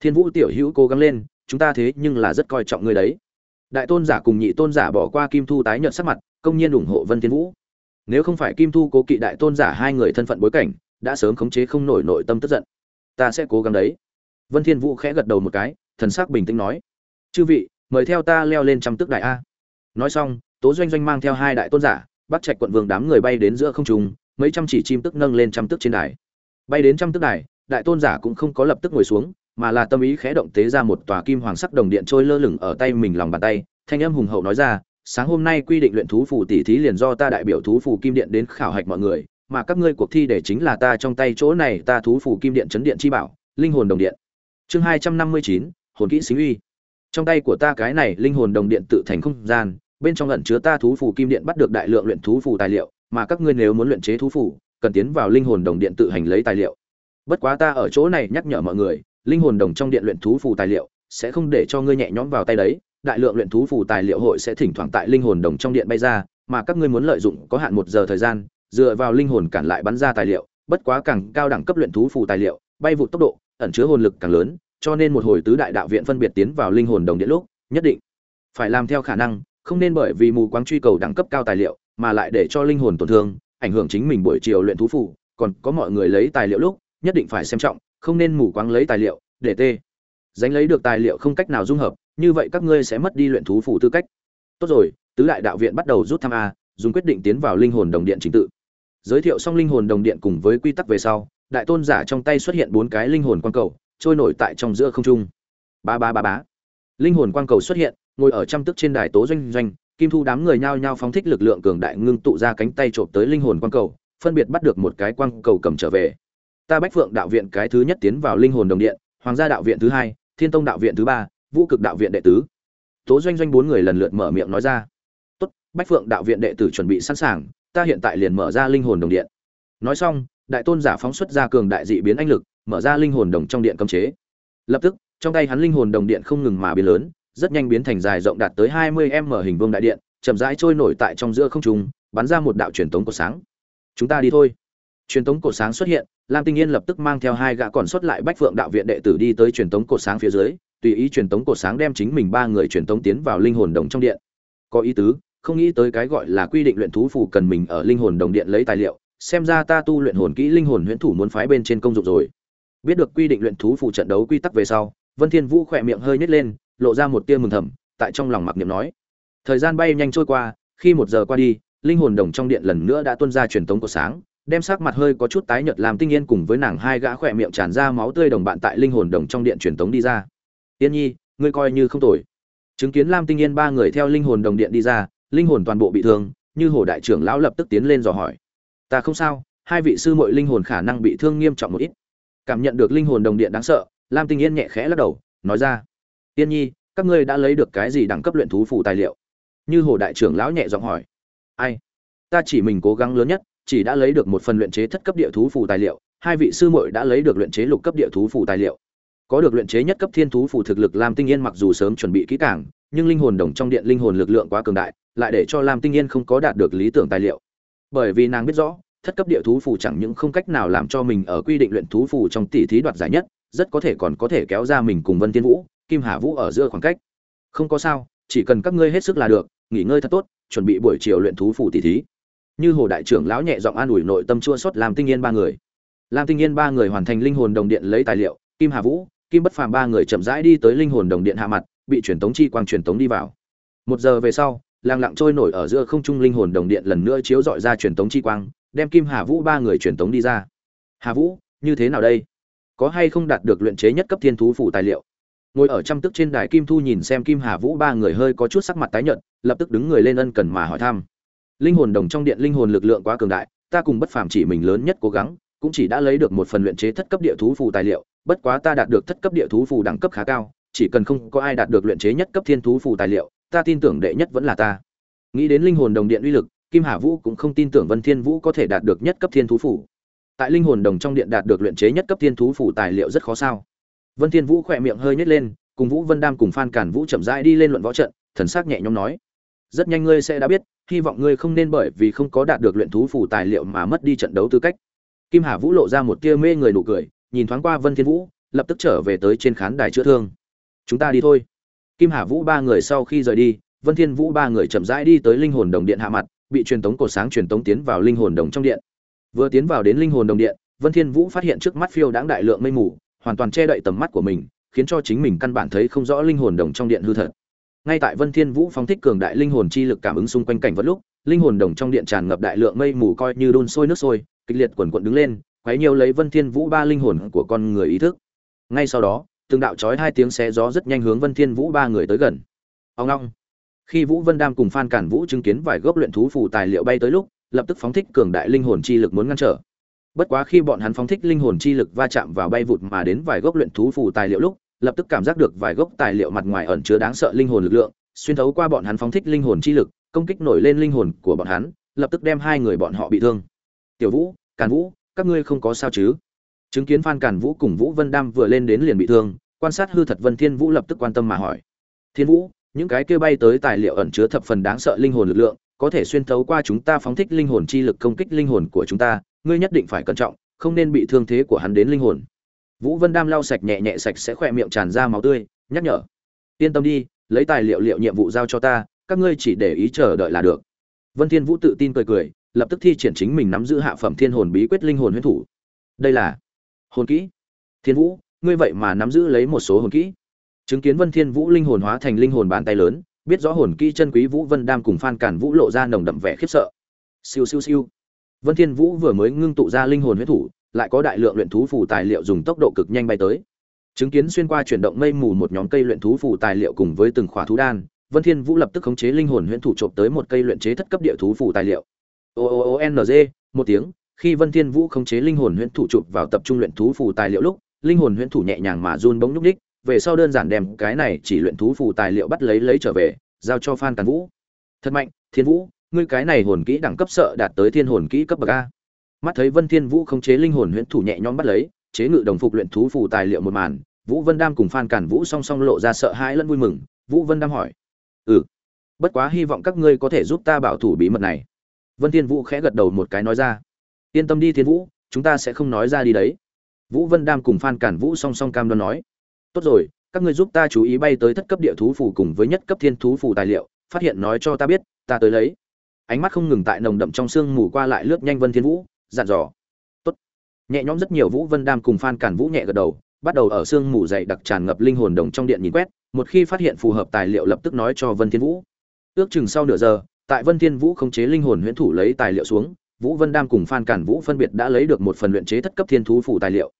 A: Thiên vũ tiểu hữu cố gắng lên, chúng ta thế nhưng là rất coi trọng ngươi đấy. Đại tôn giả cùng nhị tôn giả bỏ qua kim thu tái nhận sắc mặt, công nhiên ủng hộ vân thiên vũ. Nếu không phải kim thu cố kỵ đại tôn giả hai người thân phận bối cảnh, đã sớm khống chế không nổi nội tâm tức giận. Ta sẽ cố gắng đấy. Vân thiên vũ khẽ gật đầu một cái, thần sắc bình tĩnh nói. Chư vị, mời theo ta leo lên trăm tước đại a. Nói xong, tố doanh doanh mang theo hai đại tôn giả bắt trạch quận vương đám người bay đến giữa không trung, mấy trăm chỉ chim tức nâng lên trăm tước trên đài bay đến trăm tước đài, đại tôn giả cũng không có lập tức ngồi xuống, mà là tâm ý khẽ động tế ra một tòa kim hoàng sắc đồng điện trôi lơ lửng ở tay mình lòng bàn tay, thanh âm hùng hậu nói ra, sáng hôm nay quy định luyện thú phù tỷ thí liền do ta đại biểu thú phù kim điện đến khảo hạch mọi người, mà các ngươi cuộc thi để chính là ta trong tay chỗ này ta thú phù kim điện chấn điện chi bảo, linh hồn đồng điện. Chương hai trăm năm mươi chín, hồn kỹ xính uy. Trong tay của ta cái này linh hồn đồng điện tự thành không gian, bên trong lẩn chứa ta thú phù kim điện bắt được đại lượng luyện thú phù tài liệu, mà các ngươi nếu muốn luyện chế thú phù cần tiến vào linh hồn đồng điện tự hành lấy tài liệu. Bất quá ta ở chỗ này nhắc nhở mọi người, linh hồn đồng trong điện luyện thú phù tài liệu sẽ không để cho ngươi nhẹ nhõm vào tay đấy, đại lượng luyện thú phù tài liệu hội sẽ thỉnh thoảng tại linh hồn đồng trong điện bay ra, mà các ngươi muốn lợi dụng có hạn một giờ thời gian, dựa vào linh hồn cản lại bắn ra tài liệu, bất quá càng cao đẳng cấp luyện thú phù tài liệu, bay vụ tốc độ, ẩn chứa hồn lực càng lớn, cho nên một hồi tứ đại đạo viện phân biệt tiến vào linh hồn đồng điện lúc, nhất định phải làm theo khả năng, không nên bởi vì mù quáng truy cầu đẳng cấp cao tài liệu, mà lại để cho linh hồn tổn thương ảnh hưởng chính mình buổi chiều luyện thú phủ còn có mọi người lấy tài liệu lúc, nhất định phải xem trọng, không nên mù quáng lấy tài liệu, để tê. Dánh lấy được tài liệu không cách nào dung hợp, như vậy các ngươi sẽ mất đi luyện thú phủ tư cách. Tốt rồi, tứ đại đạo viện bắt đầu rút thăm a, dùng quyết định tiến vào linh hồn đồng điện chính tự. Giới thiệu xong linh hồn đồng điện cùng với quy tắc về sau, đại tôn giả trong tay xuất hiện bốn cái linh hồn quang cầu, trôi nổi tại trong giữa không trung. Ba ba ba bá linh hồn quang cầu xuất hiện, ngồi ở trăm tức trên đài tố doanh doanh kim thu đám người nhao nhao phóng thích lực lượng cường đại ngưng tụ ra cánh tay trộm tới linh hồn quang cầu, phân biệt bắt được một cái quang cầu cầm trở về. Ta bách phượng đạo viện cái thứ nhất tiến vào linh hồn đồng điện, hoàng gia đạo viện thứ hai, thiên tông đạo viện thứ ba, vũ cực đạo viện đệ tứ. Tố doanh doanh bốn người lần lượt mở miệng nói ra. Tốt, bách phượng đạo viện đệ tử chuẩn bị sẵn sàng, ta hiện tại liền mở ra linh hồn đồng điện. Nói xong, đại tôn giả phóng xuất ra cường đại dị biến anh lực, mở ra linh hồn đồng trong điện cấm chế. Lập tức, trong tay hắn linh hồn đồng điện không ngừng mà biến lớn rất nhanh biến thành dài rộng đạt tới hai mươi m hình vuông đại điện, chậm rãi trôi nổi tại trong giữa không trung, bắn ra một đạo truyền tống cổ sáng. Chúng ta đi thôi. Truyền tống cổ sáng xuất hiện, lam tinh yên lập tức mang theo hai gã còn xuất lại bách phượng đạo viện đệ tử đi tới truyền tống cổ sáng phía dưới, tùy ý truyền tống cổ sáng đem chính mình ba người truyền tống tiến vào linh hồn đồng trong điện. Có ý tứ, không nghĩ tới cái gọi là quy định luyện thú phù cần mình ở linh hồn đồng điện lấy tài liệu, xem ra ta tu luyện hồn kỹ linh hồn huyễn thủ muốn phái bên trên công dụng rồi. Biết được quy định luyện thú phù trận đấu quy tắc về sau, vân thiên vũ khẽ miệng hơi nhếch lên lộ ra một tia mừng thầm, tại trong lòng mặc niệm nói. Thời gian bay nhanh trôi qua, khi một giờ qua đi, linh hồn đồng trong điện lần nữa đã tuôn ra truyền tống của sáng, đem sắc mặt hơi có chút tái nhợt làm tinh yên cùng với nàng hai gã khỏe miệng tràn ra máu tươi đồng bạn tại linh hồn đồng trong điện truyền tống đi ra. Yên nhi, ngươi coi như không tồi. Chứng kiến lam tinh yên ba người theo linh hồn đồng điện đi ra, linh hồn toàn bộ bị thương, như hồ đại trưởng lão lập tức tiến lên dò hỏi. Ta không sao, hai vị sư muội linh hồn khả năng bị thương nghiêm trọng một ít. Cảm nhận được linh hồn đồng điện đáng sợ, lam tinh yên nhẹ khẽ lắc đầu, nói ra Tiên nhi, các ngươi đã lấy được cái gì đẳng cấp luyện thú phủ tài liệu? Như hồ đại trưởng lão nhẹ giọng hỏi. Ai? Ta chỉ mình cố gắng lớn nhất, chỉ đã lấy được một phần luyện chế thất cấp địa thú phủ tài liệu, hai vị sư muội đã lấy được luyện chế lục cấp địa thú phủ tài liệu. Có được luyện chế nhất cấp thiên thú phủ thực lực lam tinh yên mặc dù sớm chuẩn bị kỹ càng, nhưng linh hồn đồng trong điện linh hồn lực lượng quá cường đại, lại để cho lam tinh yên không có đạt được lý tưởng tài liệu. Bởi vì nàng biết rõ, thất cấp địa thú phủ chẳng những không cách nào làm cho mình ở quy định luyện thú phủ trong tỷ thí đoạt giải nhất, rất có thể còn có thể kéo ra mình cùng vân tiên vũ kim hà vũ ở giữa khoảng cách. Không có sao, chỉ cần các ngươi hết sức là được, nghỉ ngơi thật tốt, chuẩn bị buổi chiều luyện thú phủ tỷ thí. Như hồ đại trưởng lão nhẹ giọng an ủi nội tâm chua xót làm tinh yên ba người. Làm tinh yên ba người hoàn thành linh hồn đồng điện lấy tài liệu, kim hà vũ, kim bất phàm ba người chậm rãi đi tới linh hồn đồng điện hạ mặt, bị truyền tống chi quang truyền tống đi vào. Một giờ về sau làng lặng trôi nổi ở giữa không trung linh hồn đồng điện lần nữa chiếu dọi ra truyền tống chi quang, đem kim hà vũ ba người truyền tống đi ra. Hà vũ, như thế nào đây? Có hay không đạt được luyện chế nhất cấp thiên thú phủ tài liệu? Ngồi ở trăm tức trên đài kim thu nhìn xem kim hà vũ ba người hơi có chút sắc mặt tái nhợt, lập tức đứng người lên ân cần mà hỏi thăm. Linh hồn đồng trong điện linh hồn lực lượng quá cường đại, ta cùng bất phàm chỉ mình lớn nhất cố gắng, cũng chỉ đã lấy được một phần luyện chế thất cấp địa thú phù tài liệu, bất quá ta đạt được thất cấp địa thú phù đẳng cấp khá cao, chỉ cần không có ai đạt được luyện chế nhất cấp thiên thú phù tài liệu, ta tin tưởng đệ nhất vẫn là ta. Nghĩ đến linh hồn đồng điện uy lực, kim hà vũ cũng không tin tưởng vân thiên vũ có thể đạt được nhất cấp thiên thú phù. Tại linh hồn đồng trong điện đạt được luyện chế nhất cấp thiên thú phù tài liệu rất khó sao vân thiên vũ khẽ miệng hơi nhếch lên, cùng vũ vân đam cùng phan cản vũ chậm rãi đi lên luận võ trận, thần sắc nhẹ nhõm nói, rất nhanh ngươi sẽ đã biết, hy vọng ngươi không nên bởi vì không có đạt được luyện thú phù tài liệu mà mất đi trận đấu tư cách. Kim hà vũ lộ ra một tia mê người nụ cười, nhìn thoáng qua vân thiên vũ, lập tức trở về tới trên khán đài chữa thương. Chúng ta đi thôi. Kim hà vũ ba người sau khi rời đi, vân thiên vũ ba người chậm rãi đi tới linh hồn đồng điện hạ mặt, bị truyền tống cột sáng truyền tống tiến vào linh hồn đồng trong điện. Vừa tiến vào đến linh hồn đồng điện, vân thiên vũ phát hiện trước mắt phiêu đãng đại lượng mây mù hoàn toàn che đậy tầm mắt của mình, khiến cho chính mình căn bản thấy không rõ linh hồn đồng trong điện hư thật. Ngay tại vân thiên vũ phóng thích cường đại linh hồn chi lực cảm ứng xung quanh cảnh vật lúc, linh hồn đồng trong điện tràn ngập đại lượng mây mù coi như đun sôi nước sôi, kịch liệt quần quận đứng lên, quấy nhiều lấy vân thiên vũ ba linh hồn của con người ý thức. Ngay sau đó, từng đạo chói hai tiếng xé gió rất nhanh hướng vân thiên vũ ba người tới gần. Ông long khi vũ vân đam cùng phan cản vũ chứng kiến vài gốc luyện thú phù tài liệu bay tới lúc, lập tức phóng thích cường đại linh hồn chi lực muốn ngăn trở bất quá khi bọn hắn phóng thích linh hồn chi lực va chạm vào bay vụt mà đến vài gốc luyện thú phù tài liệu lúc, lập tức cảm giác được vài gốc tài liệu mặt ngoài ẩn chứa đáng sợ linh hồn lực lượng, xuyên thấu qua bọn hắn phóng thích linh hồn chi lực, công kích nổi lên linh hồn của bọn hắn, lập tức đem hai người bọn họ bị thương. Tiểu vũ, càn vũ, các ngươi không có sao chứ? Chứng kiến phan càn vũ cùng vũ vân đam vừa lên đến liền bị thương, quan sát hư thật vân thiên vũ lập tức quan tâm mà hỏi. Thiên vũ, những cái kia bay tới tài liệu ẩn chứa thập phần đáng sợ linh hồn lực lượng, có thể xuyên thấu qua chúng ta phóng thích linh hồn chi lực công kích linh hồn của chúng ta ngươi nhất định phải cẩn trọng, không nên bị thương thế của hắn đến linh hồn. Vũ vân đam lau sạch nhẹ nhẹ sạch sẽ khỏe miệng tràn ra máu tươi, nhắc nhở. Yên tâm đi, lấy tài liệu liệu nhiệm vụ giao cho ta, các ngươi chỉ để ý chờ đợi là được. Vân thiên vũ tự tin cười cười, lập tức thi triển chính mình nắm giữ hạ phẩm thiên hồn bí quyết linh hồn huyễn thủ. Đây là hồn kỹ. Thiên vũ, ngươi vậy mà nắm giữ lấy một số hồn kỹ. Chứng kiến vân thiên vũ linh hồn hóa thành linh hồn bàn tay lớn, biết rõ hồn kỹ chân quý vũ vân đam cùng phan cản vũ lộ ra nồng đậm vẻ khiếp sợ. Siêu siêu siêu vân thiên vũ vừa mới ngưng tụ ra linh hồn huyết thủ, lại có đại lượng luyện thú phù tài liệu dùng tốc độ cực nhanh bay tới. Chứng kiến xuyên qua chuyển động mây mù một nhóm cây luyện thú phù tài liệu cùng với từng khỏa thú đan, vân thiên vũ lập tức khống chế linh hồn huyễn thủ trộm tới một cây luyện chế thất cấp địa thú phù tài liệu. O o o n g, một tiếng, khi vân thiên vũ khống chế linh hồn huyễn thủ chụp vào tập trung luyện thú phù tài liệu lúc, linh hồn huyễn thủ nhẹ nhàng mà run bỗng nhúc đích về sau đơn giản đem cái này chỉ luyện thú phù tài liệu bắt lấy lấy trở về, giao cho phan càn vũ. Thật mạnh, thiên vũ ngươi cái này hồn kỹ đẳng cấp sợ đạt tới thiên hồn kỹ cấp bậc a. Mắt thấy vân thiên vũ không chế linh hồn huyễn thủ nhẹ nhõm bắt lấy, chế ngự đồng phục luyện thú phù tài liệu một màn, vũ vân đam cùng phan cản vũ song song lộ ra sợ hãi lẫn vui mừng. Vũ vân đam hỏi ừ bất quá hy vọng các ngươi có thể giúp ta bảo thủ bí mật này. Vân thiên vũ khẽ gật đầu một cái nói ra, yên tâm đi thiên vũ, chúng ta sẽ không nói ra đi đấy. Vũ vân đam cùng phan cản vũ song song cam đoan nói, tốt rồi, các ngươi giúp ta chú ý bay tới thất cấp địa thú phủ cùng với nhất cấp thiên thú phủ tài liệu, phát hiện nói cho ta biết, ta tới lấy ánh mắt không ngừng tại nồng đậm trong sương mù qua lại lướt nhanh vân thiên vũ, dặn dò. Tốt. Nhẹ nhõm rất nhiều vũ vân đam cùng phan cản vũ nhẹ gật đầu, bắt đầu ở sương mù dày đặc tràn ngập linh hồn đồng trong điện nhìn quét, một khi phát hiện phù hợp tài liệu lập tức nói cho vân thiên vũ. Ước chừng sau nửa giờ, tại vân thiên vũ khống chế linh hồn huyễn thủ lấy tài liệu xuống, vũ vân đam cùng phan cản vũ phân biệt đã lấy được một phần luyện chế thất cấp thiên thú phủ tài liệu.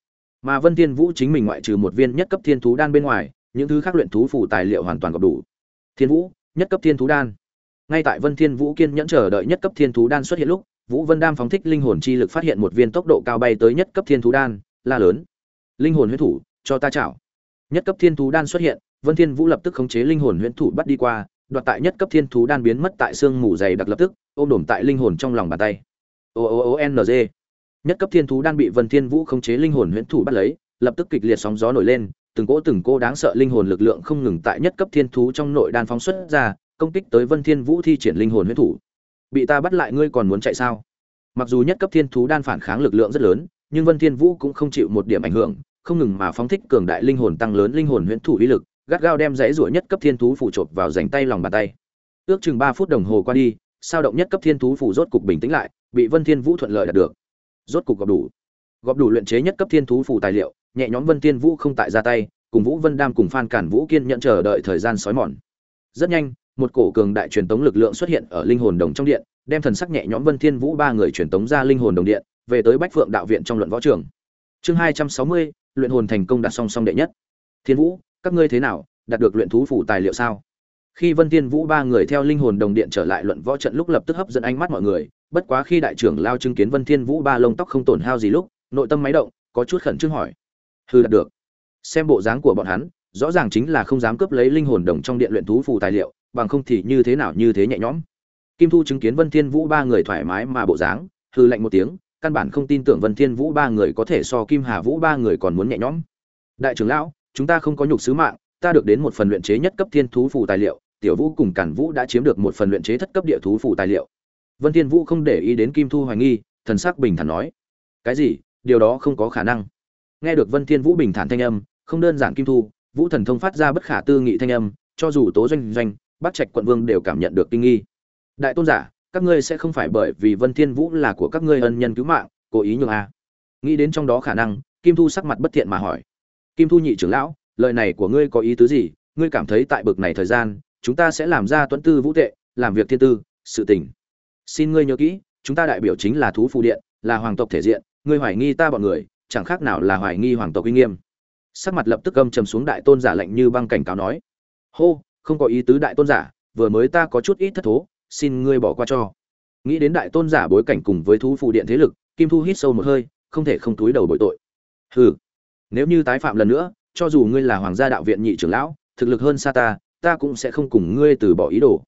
A: Mà vân thiên vũ chính mình ngoại trừ một viên nhất cấp thiên thú đan bên ngoài, những thứ khác luyện thú phủ tài liệu hoàn toàn có đủ. Thiên vũ, nhất cấp thiên thú đan ngay tại vân thiên vũ kiên nhẫn chờ đợi nhất cấp thiên thú đan xuất hiện lúc, vũ vân đam phóng thích linh hồn chi lực phát hiện một viên tốc độ cao bay tới nhất cấp thiên thú đan, la lớn. Linh hồn huyễn thủ, cho ta chảo. Nhất cấp thiên thú đan xuất hiện, vân thiên vũ lập tức khống chế linh hồn huyễn thủ bắt đi qua, đoạt tại nhất cấp thiên thú đan biến mất tại xương mù dày đặc lập tức, ôm đổm tại linh hồn trong lòng bàn tay. O o o n g. Nhất cấp thiên thú đan bị vân thiên vũ khống chế linh hồn huyễn thủ bắt lấy, lập tức kịch liệt sóng gió nổi lên, từng cỗ từng cỗ đáng sợ linh hồn lực lượng không ngừng tại nhất cấp thiên thú trong nội đan phóng xuất ra công kích tới vân thiên vũ thi triển linh hồn huyễn thủ. Bị ta bắt lại ngươi còn muốn chạy sao? Mặc dù nhất cấp thiên thú đan phản kháng lực lượng rất lớn, nhưng vân thiên vũ cũng không chịu một điểm ảnh hưởng, không ngừng mà phóng thích cường đại linh hồn tăng lớn linh hồn huyễn thủ uy lực, gắt gao đem dãy rủa nhất cấp thiên thú phủ chộp vào rảnh tay lòng bàn tay. Ước chừng ba phút đồng hồ qua đi, sao động nhất cấp thiên thú phủ rốt cục bình tĩnh lại, bị vân thiên vũ thuận lợi đạt được. Rốt cục gặp đủ. Gọp đủ luyện chế nhất cấp thiên thú phủ tài liệu, nhẹ nhõm vân thiên vũ không tại ra tay, cùng vũ vân đam cùng phan cản vũ kiên nhận chờ đợi thời gian sói mòn. Rất nhanh một cổ cường đại truyền tống lực lượng xuất hiện ở linh hồn đồng trong điện, đem thần sắc nhẹ nhõm vân thiên vũ ba người truyền tống ra linh hồn đồng điện, về tới bách phượng đạo viện trong luận võ trường. Chương hai trăm sáu mươi, luyện hồn thành công đạt song song đệ nhất. Thiên vũ, các ngươi thế nào? Đạt được luyện thú phủ tài liệu sao? Khi vân thiên vũ ba người theo linh hồn đồng điện trở lại luận võ trận lúc lập tức hấp dẫn ánh mắt mọi người, bất quá khi đại trưởng lao chứng kiến vân thiên vũ ba lông tóc không tổn hao gì lúc, nội tâm máy động, có chút khẩn trương hỏi. Hư đạt được. Xem bộ dáng của bọn hắn, rõ ràng chính là không dám cướp lấy linh hồn đồng trong điện luyện thú phù tài liệu bằng không thì như thế nào như thế nhẹ nhõm. Kim thu chứng kiến vân thiên vũ ba người thoải mái mà bộ dáng hư lạnh một tiếng, căn bản không tin tưởng vân thiên vũ ba người có thể so kim hà vũ ba người còn muốn nhẹ nhõm. Đại trưởng lão, chúng ta không có nhục sứ mạng, ta được đến một phần luyện chế nhất cấp thiên thú phù tài liệu, tiểu vũ cùng cản vũ đã chiếm được một phần luyện chế thất cấp địa thú phù tài liệu. Vân thiên vũ không để ý đến kim thu hoài nghi, thần sắc bình thản nói, cái gì? Điều đó không có khả năng. Nghe được vân thiên vũ bình thản thanh âm, không đơn giản kim thu, vũ thần thông phát ra bất khả tư nghị thanh âm, cho dù tố doanh doanh bắc trạch quận vương đều cảm nhận được kinh nghi. Đại tôn giả, các ngươi sẽ không phải bởi vì vân thiên vũ là của các ngươi ân nhân cứu mạng, cố ý nhường a. À. nghĩ đến trong đó khả năng, kim thu sắc mặt bất thiện mà hỏi. Kim thu nhị trưởng lão, lời này của ngươi có ý tứ gì? Ngươi cảm thấy tại bực này thời gian, chúng ta sẽ làm ra tuấn tư vũ tệ, làm việc thiên tư, sự tình. Xin ngươi nhớ kỹ, chúng ta đại biểu chính là thú phù điện, là hoàng tộc thể diện, ngươi hoài nghi ta bọn người, chẳng khác nào là hoài nghi hoàng tộc uy nghiêm. Sắc mặt lập tức âm trầm xuống đại tôn giả lạnh như băng cảnh cáo nói. Hô không có ý tứ đại tôn giả, vừa mới ta có chút ít thất thố, xin ngươi bỏ qua cho. Nghĩ đến đại tôn giả bối cảnh cùng với thú phụ điện thế lực, kim thu hít sâu một hơi, không thể không túi đầu bội tội. Hừ, nếu như tái phạm lần nữa, cho dù ngươi là hoàng gia đạo viện nhị trưởng lão, thực lực hơn xa ta ta cũng sẽ không cùng ngươi từ bỏ ý đồ.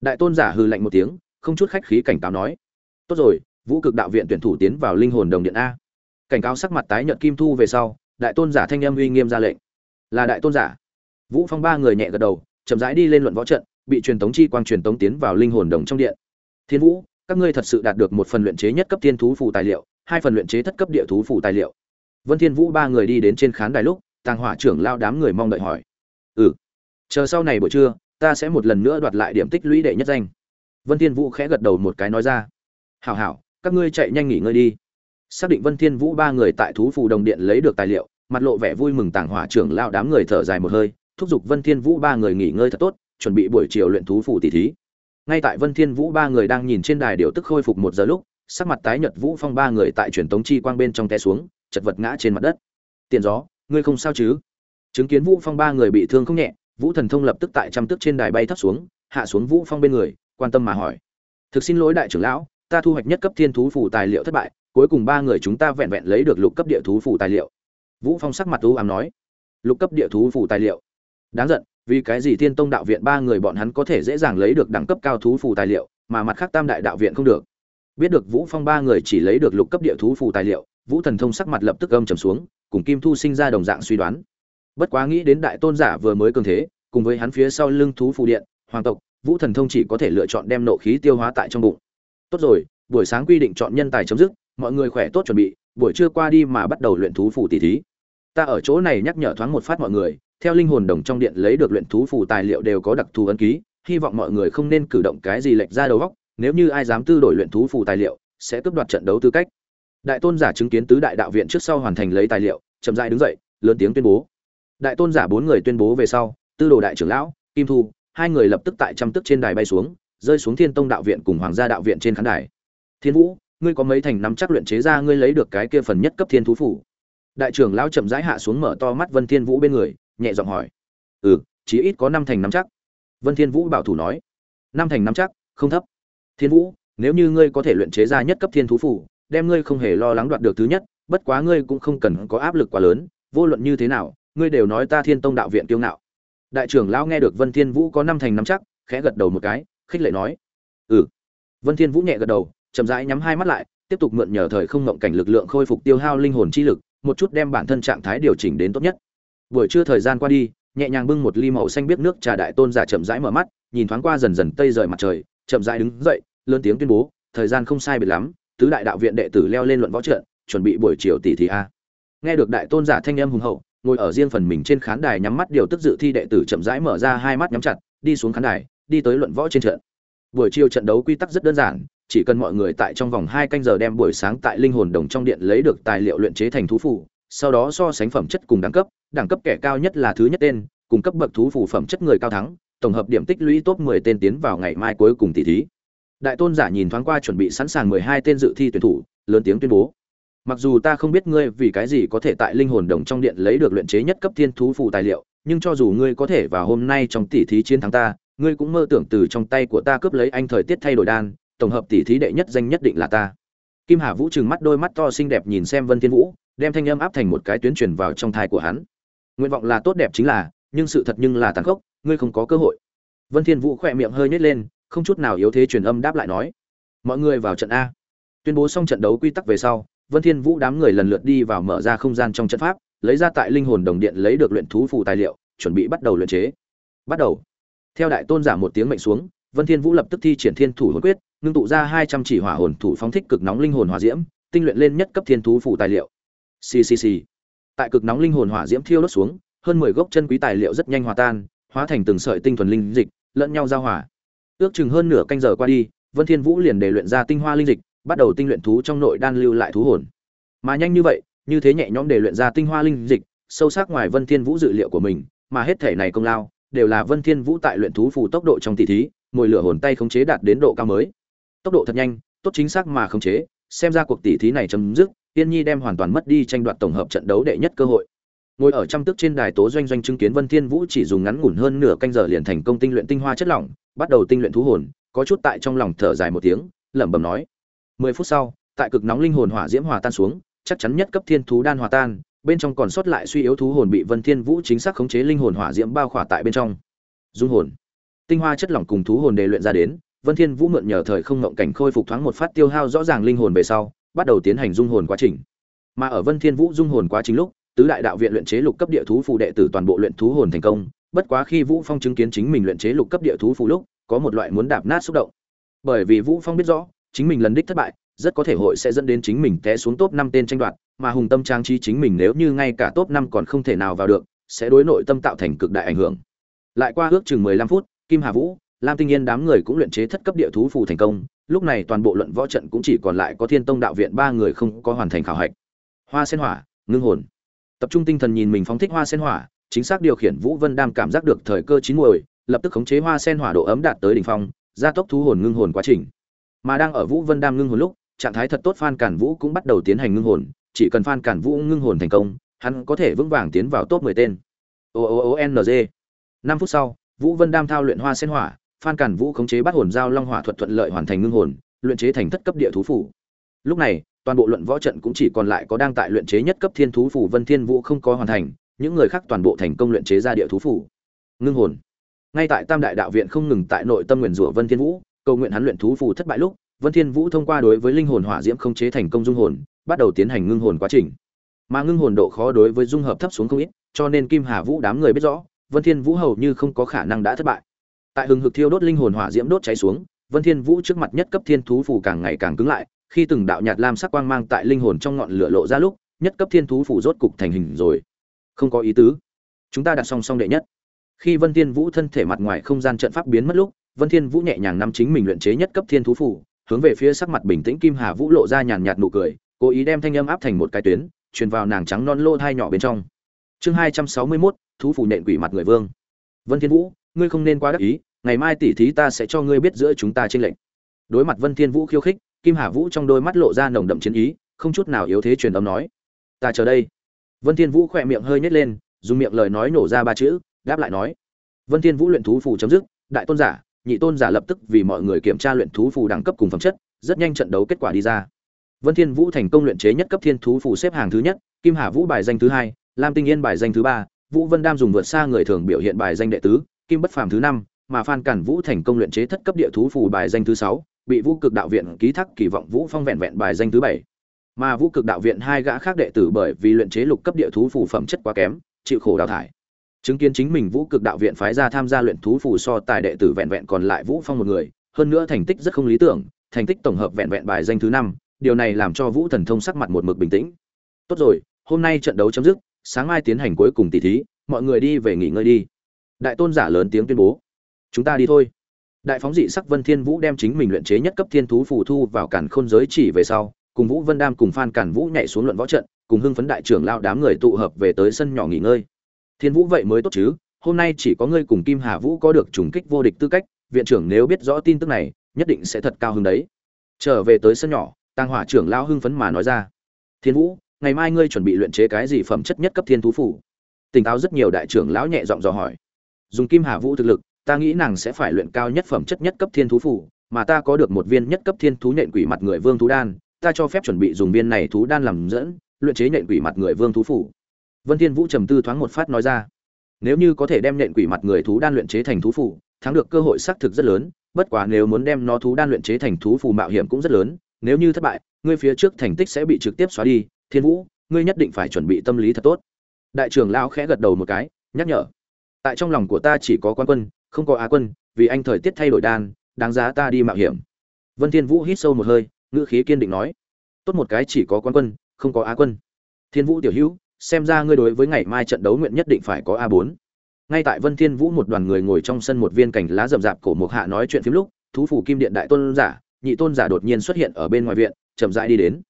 A: Đại tôn giả hừ lạnh một tiếng, không chút khách khí cảnh cáo nói. Tốt rồi, vũ cực đạo viện tuyển thủ tiến vào linh hồn đồng điện a. Cảnh cáo sắc mặt tái nhợt kim thu về sau, đại tôn giả thanh âm uy nghiêm ra lệnh. Là đại tôn giả. Vũ phong ba người nhẹ gật đầu chậm rãi đi lên luận võ trận, bị truyền tống chi quang truyền tống tiến vào linh hồn đồng trong điện. Thiên vũ, các ngươi thật sự đạt được một phần luyện chế nhất cấp thiên thú phù tài liệu, hai phần luyện chế thất cấp địa thú phù tài liệu. Vân thiên vũ ba người đi đến trên khán đài lúc, tàng hỏa trưởng lao đám người mong đợi hỏi. Ừ chờ sau này buổi trưa, ta sẽ một lần nữa đoạt lại điểm tích lũy đệ nhất danh. Vân thiên vũ khẽ gật đầu một cái nói ra. Hảo hảo, các ngươi chạy nhanh nghỉ ngơi đi. Xác định vân thiên vũ ba người tại thú phù đồng điện lấy được tài liệu, mặt lộ vẻ vui mừng tàng hỏa trưởng lao đám người thở dài một hơi thúc giục vân thiên vũ ba người nghỉ ngơi thật tốt, chuẩn bị buổi chiều luyện thú phủ tỷ thí. Ngay tại vân thiên vũ ba người đang nhìn trên đài điều tức khôi phục một giờ lúc, sắc mặt tái nhợt vũ phong ba người tại truyền tống chi quang bên trong té xuống, chật vật ngã trên mặt đất. Tiền gió, ngươi không sao chứ? Chứng kiến vũ phong ba người bị thương không nhẹ, vũ thần thông lập tức tại trăm tức trên đài bay thấp xuống, hạ xuống vũ phong bên người, quan tâm mà hỏi. Thực xin lỗi đại trưởng lão, ta thu hoạch nhất cấp thiên thú phủ tài liệu thất bại, cuối cùng ba người chúng ta vẹn vẹn lấy được lục cấp địa thú phủ tài liệu. Vũ phong sắc mặt u ám nói. Lục cấp địa thú phủ tài liệu? Đáng giận, vì cái gì thiên tông đạo viện ba người bọn hắn có thể dễ dàng lấy được đẳng cấp cao thú phù tài liệu, mà mặt khác tam đại đạo viện không được? Biết được vũ phong ba người chỉ lấy được lục cấp địa thú phù tài liệu, vũ thần thông sắc mặt lập tức âm trầm xuống, cùng kim thu sinh ra đồng dạng suy đoán. Bất quá nghĩ đến đại tôn giả vừa mới cường thế, cùng với hắn phía sau lưng thú phù điện, hoàng tộc, vũ thần thông chỉ có thể lựa chọn đem nộ khí tiêu hóa tại trong bụng. Tốt rồi, buổi sáng quy định chọn nhân tài chấm dứt, mọi người khỏe tốt chuẩn bị, buổi trưa qua đi mà bắt đầu luyện thú phù tỷ thí. Ta ở chỗ này nhắc nhở thoáng một phát mọi người theo linh hồn đồng trong điện lấy được luyện thú phù tài liệu đều có đặc thù ấn ký, hy vọng mọi người không nên cử động cái gì lệch ra đầu góc nếu như ai dám tư đổi luyện thú phù tài liệu, sẽ cướp đoạt trận đấu tư cách. Đại tôn giả chứng kiến tứ đại đạo viện trước sau hoàn thành lấy tài liệu, chậm rãi đứng dậy, lớn tiếng tuyên bố. Đại tôn giả bốn người tuyên bố về sau, tư đồ đại trưởng lão, kim thu, hai người lập tức tại trăm tức trên đài bay xuống, rơi xuống thiên tông đạo viện cùng hoàng gia đạo viện trên khán đài. Thiên vũ, ngươi có mấy thành nắm chắc luyện chế ra ngươi lấy được cái kia phần nhất cấp thiên thú phủ đại trưởng lão chậm rãi hạ xuống mở to mắt vân thiên vũ bên người nhẹ giọng hỏi. Ừ chí ít có năm thành năm chắc. Vân thiên vũ bảo thủ nói. Năm thành năm chắc, không thấp. Thiên vũ, nếu như ngươi có thể luyện chế ra nhất cấp thiên thú phủ đem ngươi không hề lo lắng đoạt được thứ nhất, bất quá ngươi cũng không cần có áp lực quá lớn, vô luận như thế nào, ngươi đều nói ta thiên tông đạo viện kiêu ngạo. Đại trưởng lão nghe được vân thiên vũ có năm thành năm chắc, khẽ gật đầu một cái, khích lệ nói. Ừ. Vân thiên vũ nhẹ gật đầu, chậm rãi nhắm hai mắt lại, tiếp tục mượn nhờ thời không ngộng cảnh lực lượng khôi phục tiêu hao linh hồn chi lực, một chút đem bản thân trạng thái điều chỉnh đến tốt nhất buổi trưa thời gian qua đi, nhẹ nhàng bưng một ly màu xanh biết nước trà đại tôn giả chậm rãi mở mắt, nhìn thoáng qua dần dần tây rời mặt trời, chậm rãi đứng dậy, lớn tiếng tuyên bố, thời gian không sai biệt lắm, tứ đại đạo viện đệ tử leo lên luận võ trận, chuẩn bị buổi chiều tỷ thí a. Nghe được đại tôn giả thanh âm hùng hậu, ngồi ở riêng phần mình trên khán đài nhắm mắt điều tức dự thi đệ tử chậm rãi mở ra hai mắt nhắm chặt, đi xuống khán đài, đi tới luận võ trên trận. Buổi chiều trận đấu quy tắc rất đơn giản, chỉ cần mọi người tại trong vòng hai canh giờ đem buổi sáng tại linh hồn đồng trong điện lấy được tài liệu luyện chế thành thú phủ sau đó so sánh phẩm chất cùng đẳng cấp đẳng cấp kẻ cao nhất là thứ nhất tên, cùng cấp bậc thú phù phẩm chất người cao thắng, tổng hợp điểm tích lũy top 10 tên tiến vào ngày mai cuối cùng tỷ thí. Đại tôn giả nhìn thoáng qua chuẩn bị sẵn sàng 12 tên dự thi tuyển thủ, lớn tiếng tuyên bố. Mặc dù ta không biết ngươi vì cái gì có thể tại linh hồn đồng trong điện lấy được luyện chế nhất cấp thiên thú phù tài liệu, nhưng cho dù ngươi có thể vào hôm nay trong tỷ thí chiến thắng ta, ngươi cũng mơ tưởng từ trong tay của ta cướp lấy anh thời tiết thay đổi đan, tổng hợp tỷ thí đệ nhất danh nhất định là ta. Kim hà vũ trừng mắt đôi mắt to xinh đẹp nhìn xem vân thiên vũ đem thanh âm áp thành một cái tuyến truyền vào trong thai của hắn nguyện vọng là tốt đẹp chính là nhưng sự thật nhưng là tàn khốc ngươi không có cơ hội vân thiên vũ khỏe miệng hơi nhếch lên không chút nào yếu thế truyền âm đáp lại nói mọi người vào trận a tuyên bố xong trận đấu quy tắc về sau Vân Thiên Vũ đám người lần lượt đi vào mở ra không gian trong trận pháp, lấy ra tại linh hồn đồng điện lấy được luyện thú phù tài liệu, chuẩn bị bắt đầu luyện chế. Bắt đầu. Theo đại tôn giả một tiếng mệnh xuống, Vân Thiên Vũ lập tức thi triển Thiên Thủ Hồn Quyết, ngưng tụ ra 200 chỉ hỏa hồn thủ phóng thích cực nóng linh hồn hỏa diễm, tinh luyện lên nhất cấp thiên thú phù tài liệu. Xì xì xì. Tại cực nóng linh hồn hỏa diễm thiêu đốt xuống, hơn 10 gốc chân quý tài liệu rất nhanh hòa tan, hóa thành từng sợi tinh thuần linh dịch, lẫn nhau giao hòa. Ước chừng hơn nửa canh giờ qua đi, Vân Thiên Vũ liền để luyện ra tinh hoa linh dịch, bắt đầu tinh luyện thú trong nội đan lưu lại thú hồn. Mà nhanh như vậy, như thế nhẹ nhõm để luyện ra tinh hoa linh dịch, sâu sắc ngoài Vân Thiên Vũ dự liệu của mình, mà hết thể này công lao đều là Vân Thiên Vũ tại luyện thú phù tốc độ trong tỷ thí, mùi lửa hồn tay khống chế đạt đến độ cao mới. Tốc độ thật nhanh, tốt chính xác mà khống chế, xem ra cuộc tỷ thí này chấm dứt, Tiên Nhi đem hoàn toàn mất đi tranh đoạt tổng hợp trận đấu đệ nhất cơ hội. Ngồi ở trăm tức trên đài tố doanh doanh chứng kiến Vân Thiên Vũ chỉ dùng ngắn ngủn hơn nửa canh giờ liền thành công tinh luyện tinh hoa chất lỏng, bắt đầu tinh luyện thú hồn, có chút tại trong lòng thở dài một tiếng, lẩm bẩm nói: mười phút sau tại cực nóng linh hồn hỏa diễm hòa tan xuống chắc chắn nhất cấp thiên thú đan hòa tan bên trong còn sót lại suy yếu thú hồn bị vân thiên vũ chính xác khống chế linh hồn hỏa diễm bao khỏa tại bên trong. Dung hồn. Tinh hoa chất lỏng cùng thú hồn đề luyện ra đến vân thiên vũ mượn nhờ thời không ngộng cảnh khôi phục thoáng một phát tiêu hao rõ ràng linh hồn về sau bắt đầu tiến hành dung hồn quá trình. Mà ở vân thiên vũ dung hồn quá trình lúc tứ đại đạo viện luyện chế lục cấp địa thú phù đệ tử toàn bộ luyện thú hồn thành công. Bất quá khi vũ phong chứng kiến chính mình luyện chế lục cấp địa thú phù lúc có một loại muốn đạp nát xúc động. Bởi vì vũ phong biết rõ chính mình lần đích thất bại, rất có thể hội sẽ dẫn đến chính mình té xuống top 5 tên tranh đoạt, mà hùng tâm trang trí chính mình nếu như ngay cả top 5 còn không thể nào vào được, sẽ đối nội tâm tạo thành cực đại ảnh hưởng. Lại qua ước chừng 15 phút, Kim Hà Vũ, Lam Tinh Yên đám người cũng luyện chế thất cấp địa thú phù thành công, lúc này toàn bộ luận võ trận cũng chỉ còn lại có Thiên Tông đạo viện ba người không có hoàn thành khảo hạch. Hoa sen hỏa, ngưng hồn. Tập trung tinh thần nhìn mình phóng thích hoa sen hỏa, chính xác điều khiển Vũ Vân Đam cảm giác được thời cơ chín muồi, lập tức khống chế hoa sen hỏa độ ấm đạt tới đỉnh phong gia tốc thu hồn ngưng hồn quá trình mà đang ở vũ vân đam ngưng hồn lúc trạng thái thật tốt phan cản vũ cũng bắt đầu tiến hành ngưng hồn chỉ cần phan cản vũ ngưng hồn thành công hắn có thể vững vàng tiến vào top 10 tên o o o n g năm phút sau vũ vân đam thao luyện hoa sen hỏa phan cản vũ khống chế bắt hồn giao long hỏa thuật thuận lợi hoàn thành ngưng hồn, luyện chế thành thất cấp địa thú phủ. Lúc này, toàn bộ luận võ trận cũng chỉ còn lại có đang tại luyện chế nhất cấp thiên thú phủ vân thiên vũ không có hoàn thành, những người khác toàn bộ thành công luyện chế ra địa thú phủ. Ngưng hồn. Ngay tại tam đại đạo viện không ngừng tại nội tâm nguyện rủa vân thiên vũ, cầu nguyện hắn luyện thú phủ thất bại lúc, vân thiên vũ thông qua đối với linh hồn hỏa diễm không chế thành công dung hồn, bắt đầu tiến hành ngưng hồn quá trình. Mà ngưng hồn độ khó đối với dung hợp thấp xuống không ít, cho nên kim hà vũ đám người biết rõ, vân thiên vũ hầu như không có khả năng đã thất bại tại hừng hực thiêu đốt linh hồn hỏa diễm đốt cháy xuống vân thiên vũ trước mặt nhất cấp thiên thú phủ càng ngày càng cứng lại khi từng đạo nhạt lam sắc quang mang tại linh hồn trong ngọn lửa lộ ra lúc nhất cấp thiên thú phủ rốt cục thành hình rồi. Không có ý tứ. Chúng ta đặt song song đệ nhất. Khi vân thiên vũ thân thể mặt ngoài không gian trận pháp biến mất lúc vân thiên vũ nhẹ nhàng nắm chính mình luyện chế nhất cấp thiên thú phủ hướng về phía sắc mặt bình tĩnh kim hà vũ lộ ra nhàn nhạt nụ cười cố ý đem thanh âm áp thành một cái tuyến truyền vào nàng trắng non lô thai nhỏ bên trong. Chương hai trăm sáu mươi 261, thú phủ nện quỷ mặt người vương. Vân thiên vũ ngươi không nên quá đắc ý, ngày mai tỷ thí ta sẽ cho ngươi biết giữa chúng ta trên lệnh đối mặt vân thiên vũ khiêu khích, kim hà vũ trong đôi mắt lộ ra nồng đậm chiến ý, không chút nào yếu thế truyền âm nói, ta chờ đây. Vân thiên vũ khoe miệng hơi nhếch lên, dùng miệng lời nói nổ ra ba chữ, đáp lại nói, vân thiên vũ luyện thú phù chấm dứt, đại tôn giả, nhị tôn giả lập tức vì mọi người kiểm tra luyện thú phù đẳng cấp cùng phẩm chất, rất nhanh trận đấu kết quả đi ra. Vân thiên vũ thành công luyện chế nhất cấp thiên thú phù xếp hàng thứ nhất, kim hà vũ bài danh thứ hai, lam tinh yên bài danh thứ ba, vũ vân đam dùng vượt xa người thường biểu hiện bài danh đệ tứ kim bất phàm thứ năm, mà phan cản vũ thành công luyện chế thất cấp địa thú phù bài danh thứ sáu, bị vũ cực đạo viện ký thác kỳ vọng vũ phong vẹn vẹn bài danh thứ bảy. Mà vũ cực đạo viện hai gã khác đệ tử bởi vì luyện chế lục cấp địa thú phù phẩm chất quá kém, chịu khổ đào thải. Chứng kiến chính mình vũ cực đạo viện phái ra tham gia luyện thú phù so tài đệ tử vẹn vẹn còn lại vũ phong một người, hơn nữa thành tích rất không lý tưởng, thành tích tổng hợp vẹn vẹn bài danh thứ năm, điều này làm cho vũ thần thông sắc mặt một mực bình tĩnh. Tốt rồi, hôm nay trận đấu chấm dứt, sáng mai tiến hành cuối cùng tỷ thí, mọi người đi về nghỉ ngơi đi đại tôn giả lớn tiếng tuyên bố. Chúng ta đi thôi. Đại phóng dị sắc vân thiên vũ đem chính mình luyện chế nhất cấp thiên thú phù thu vào cản khôn giới chỉ về sau, cùng vũ vân đam cùng phan cản vũ nhảy xuống luận võ trận, cùng hưng phấn đại trưởng lao đám người tụ hợp về tới sân nhỏ nghỉ ngơi. Thiên vũ vậy mới tốt chứ, hôm nay chỉ có ngươi cùng kim hà vũ có được trùng kích vô địch tư cách, viện trưởng nếu biết rõ tin tức này, nhất định sẽ thật cao hứng đấy. Trở về tới sân nhỏ tăng hỏa trưởng lao hưng phấn mà nói ra. Thiên vũ, ngày mai ngươi chuẩn bị luyện chế cái gì phẩm chất nhất cấp thiên thú phủ tỉnh táo rất nhiều đại trưởng lão nhẹ giọng dò hỏi dùng kim hà vũ thực lực, ta nghĩ nàng sẽ phải luyện cao nhất phẩm chất nhất cấp thiên thú phủ mà ta có được một viên nhất cấp thiên thú nhện quỷ mặt người vương thú đan, ta cho phép chuẩn bị dùng viên này thú đan làm dẫn, luyện chế nhện quỷ mặt người vương thú phủ vân thiên vũ trầm tư thoáng một phát nói ra. Nếu như có thể đem nhện quỷ mặt người thú đan luyện chế thành thú phủ thắng được cơ hội xác thực rất lớn, bất quá nếu muốn đem nó thú đan luyện chế thành thú phù mạo hiểm cũng rất lớn, nếu như thất bại, ngươi phía trước thành tích sẽ bị trực tiếp xóa đi. Thiên vũ, ngươi nhất định phải chuẩn bị tâm lý thật tốt. Đại trưởng lão khẽ gật đầu một cái, nhắc nhở tại trong lòng của ta chỉ có quan quân, không có á quân, vì anh thời tiết thay đổi đan, đáng giá ta đi mạo hiểm. Vân thiên vũ hít sâu một hơi, ngữ khí kiên định nói, tốt một cái chỉ có quan quân, không có á quân. Thiên vũ tiểu hữu, xem ra ngươi đối với ngày mai trận đấu nguyện nhất định phải có a 4 ngay tại vân thiên vũ một đoàn người ngồi trong sân một viên cảnh lá rậm rạp cổ mục hạ nói chuyện phím lúc, thú phủ kim điện đại tôn giả, nhị tôn giả đột nhiên xuất hiện ở bên ngoài viện, chậm rãi đi đến.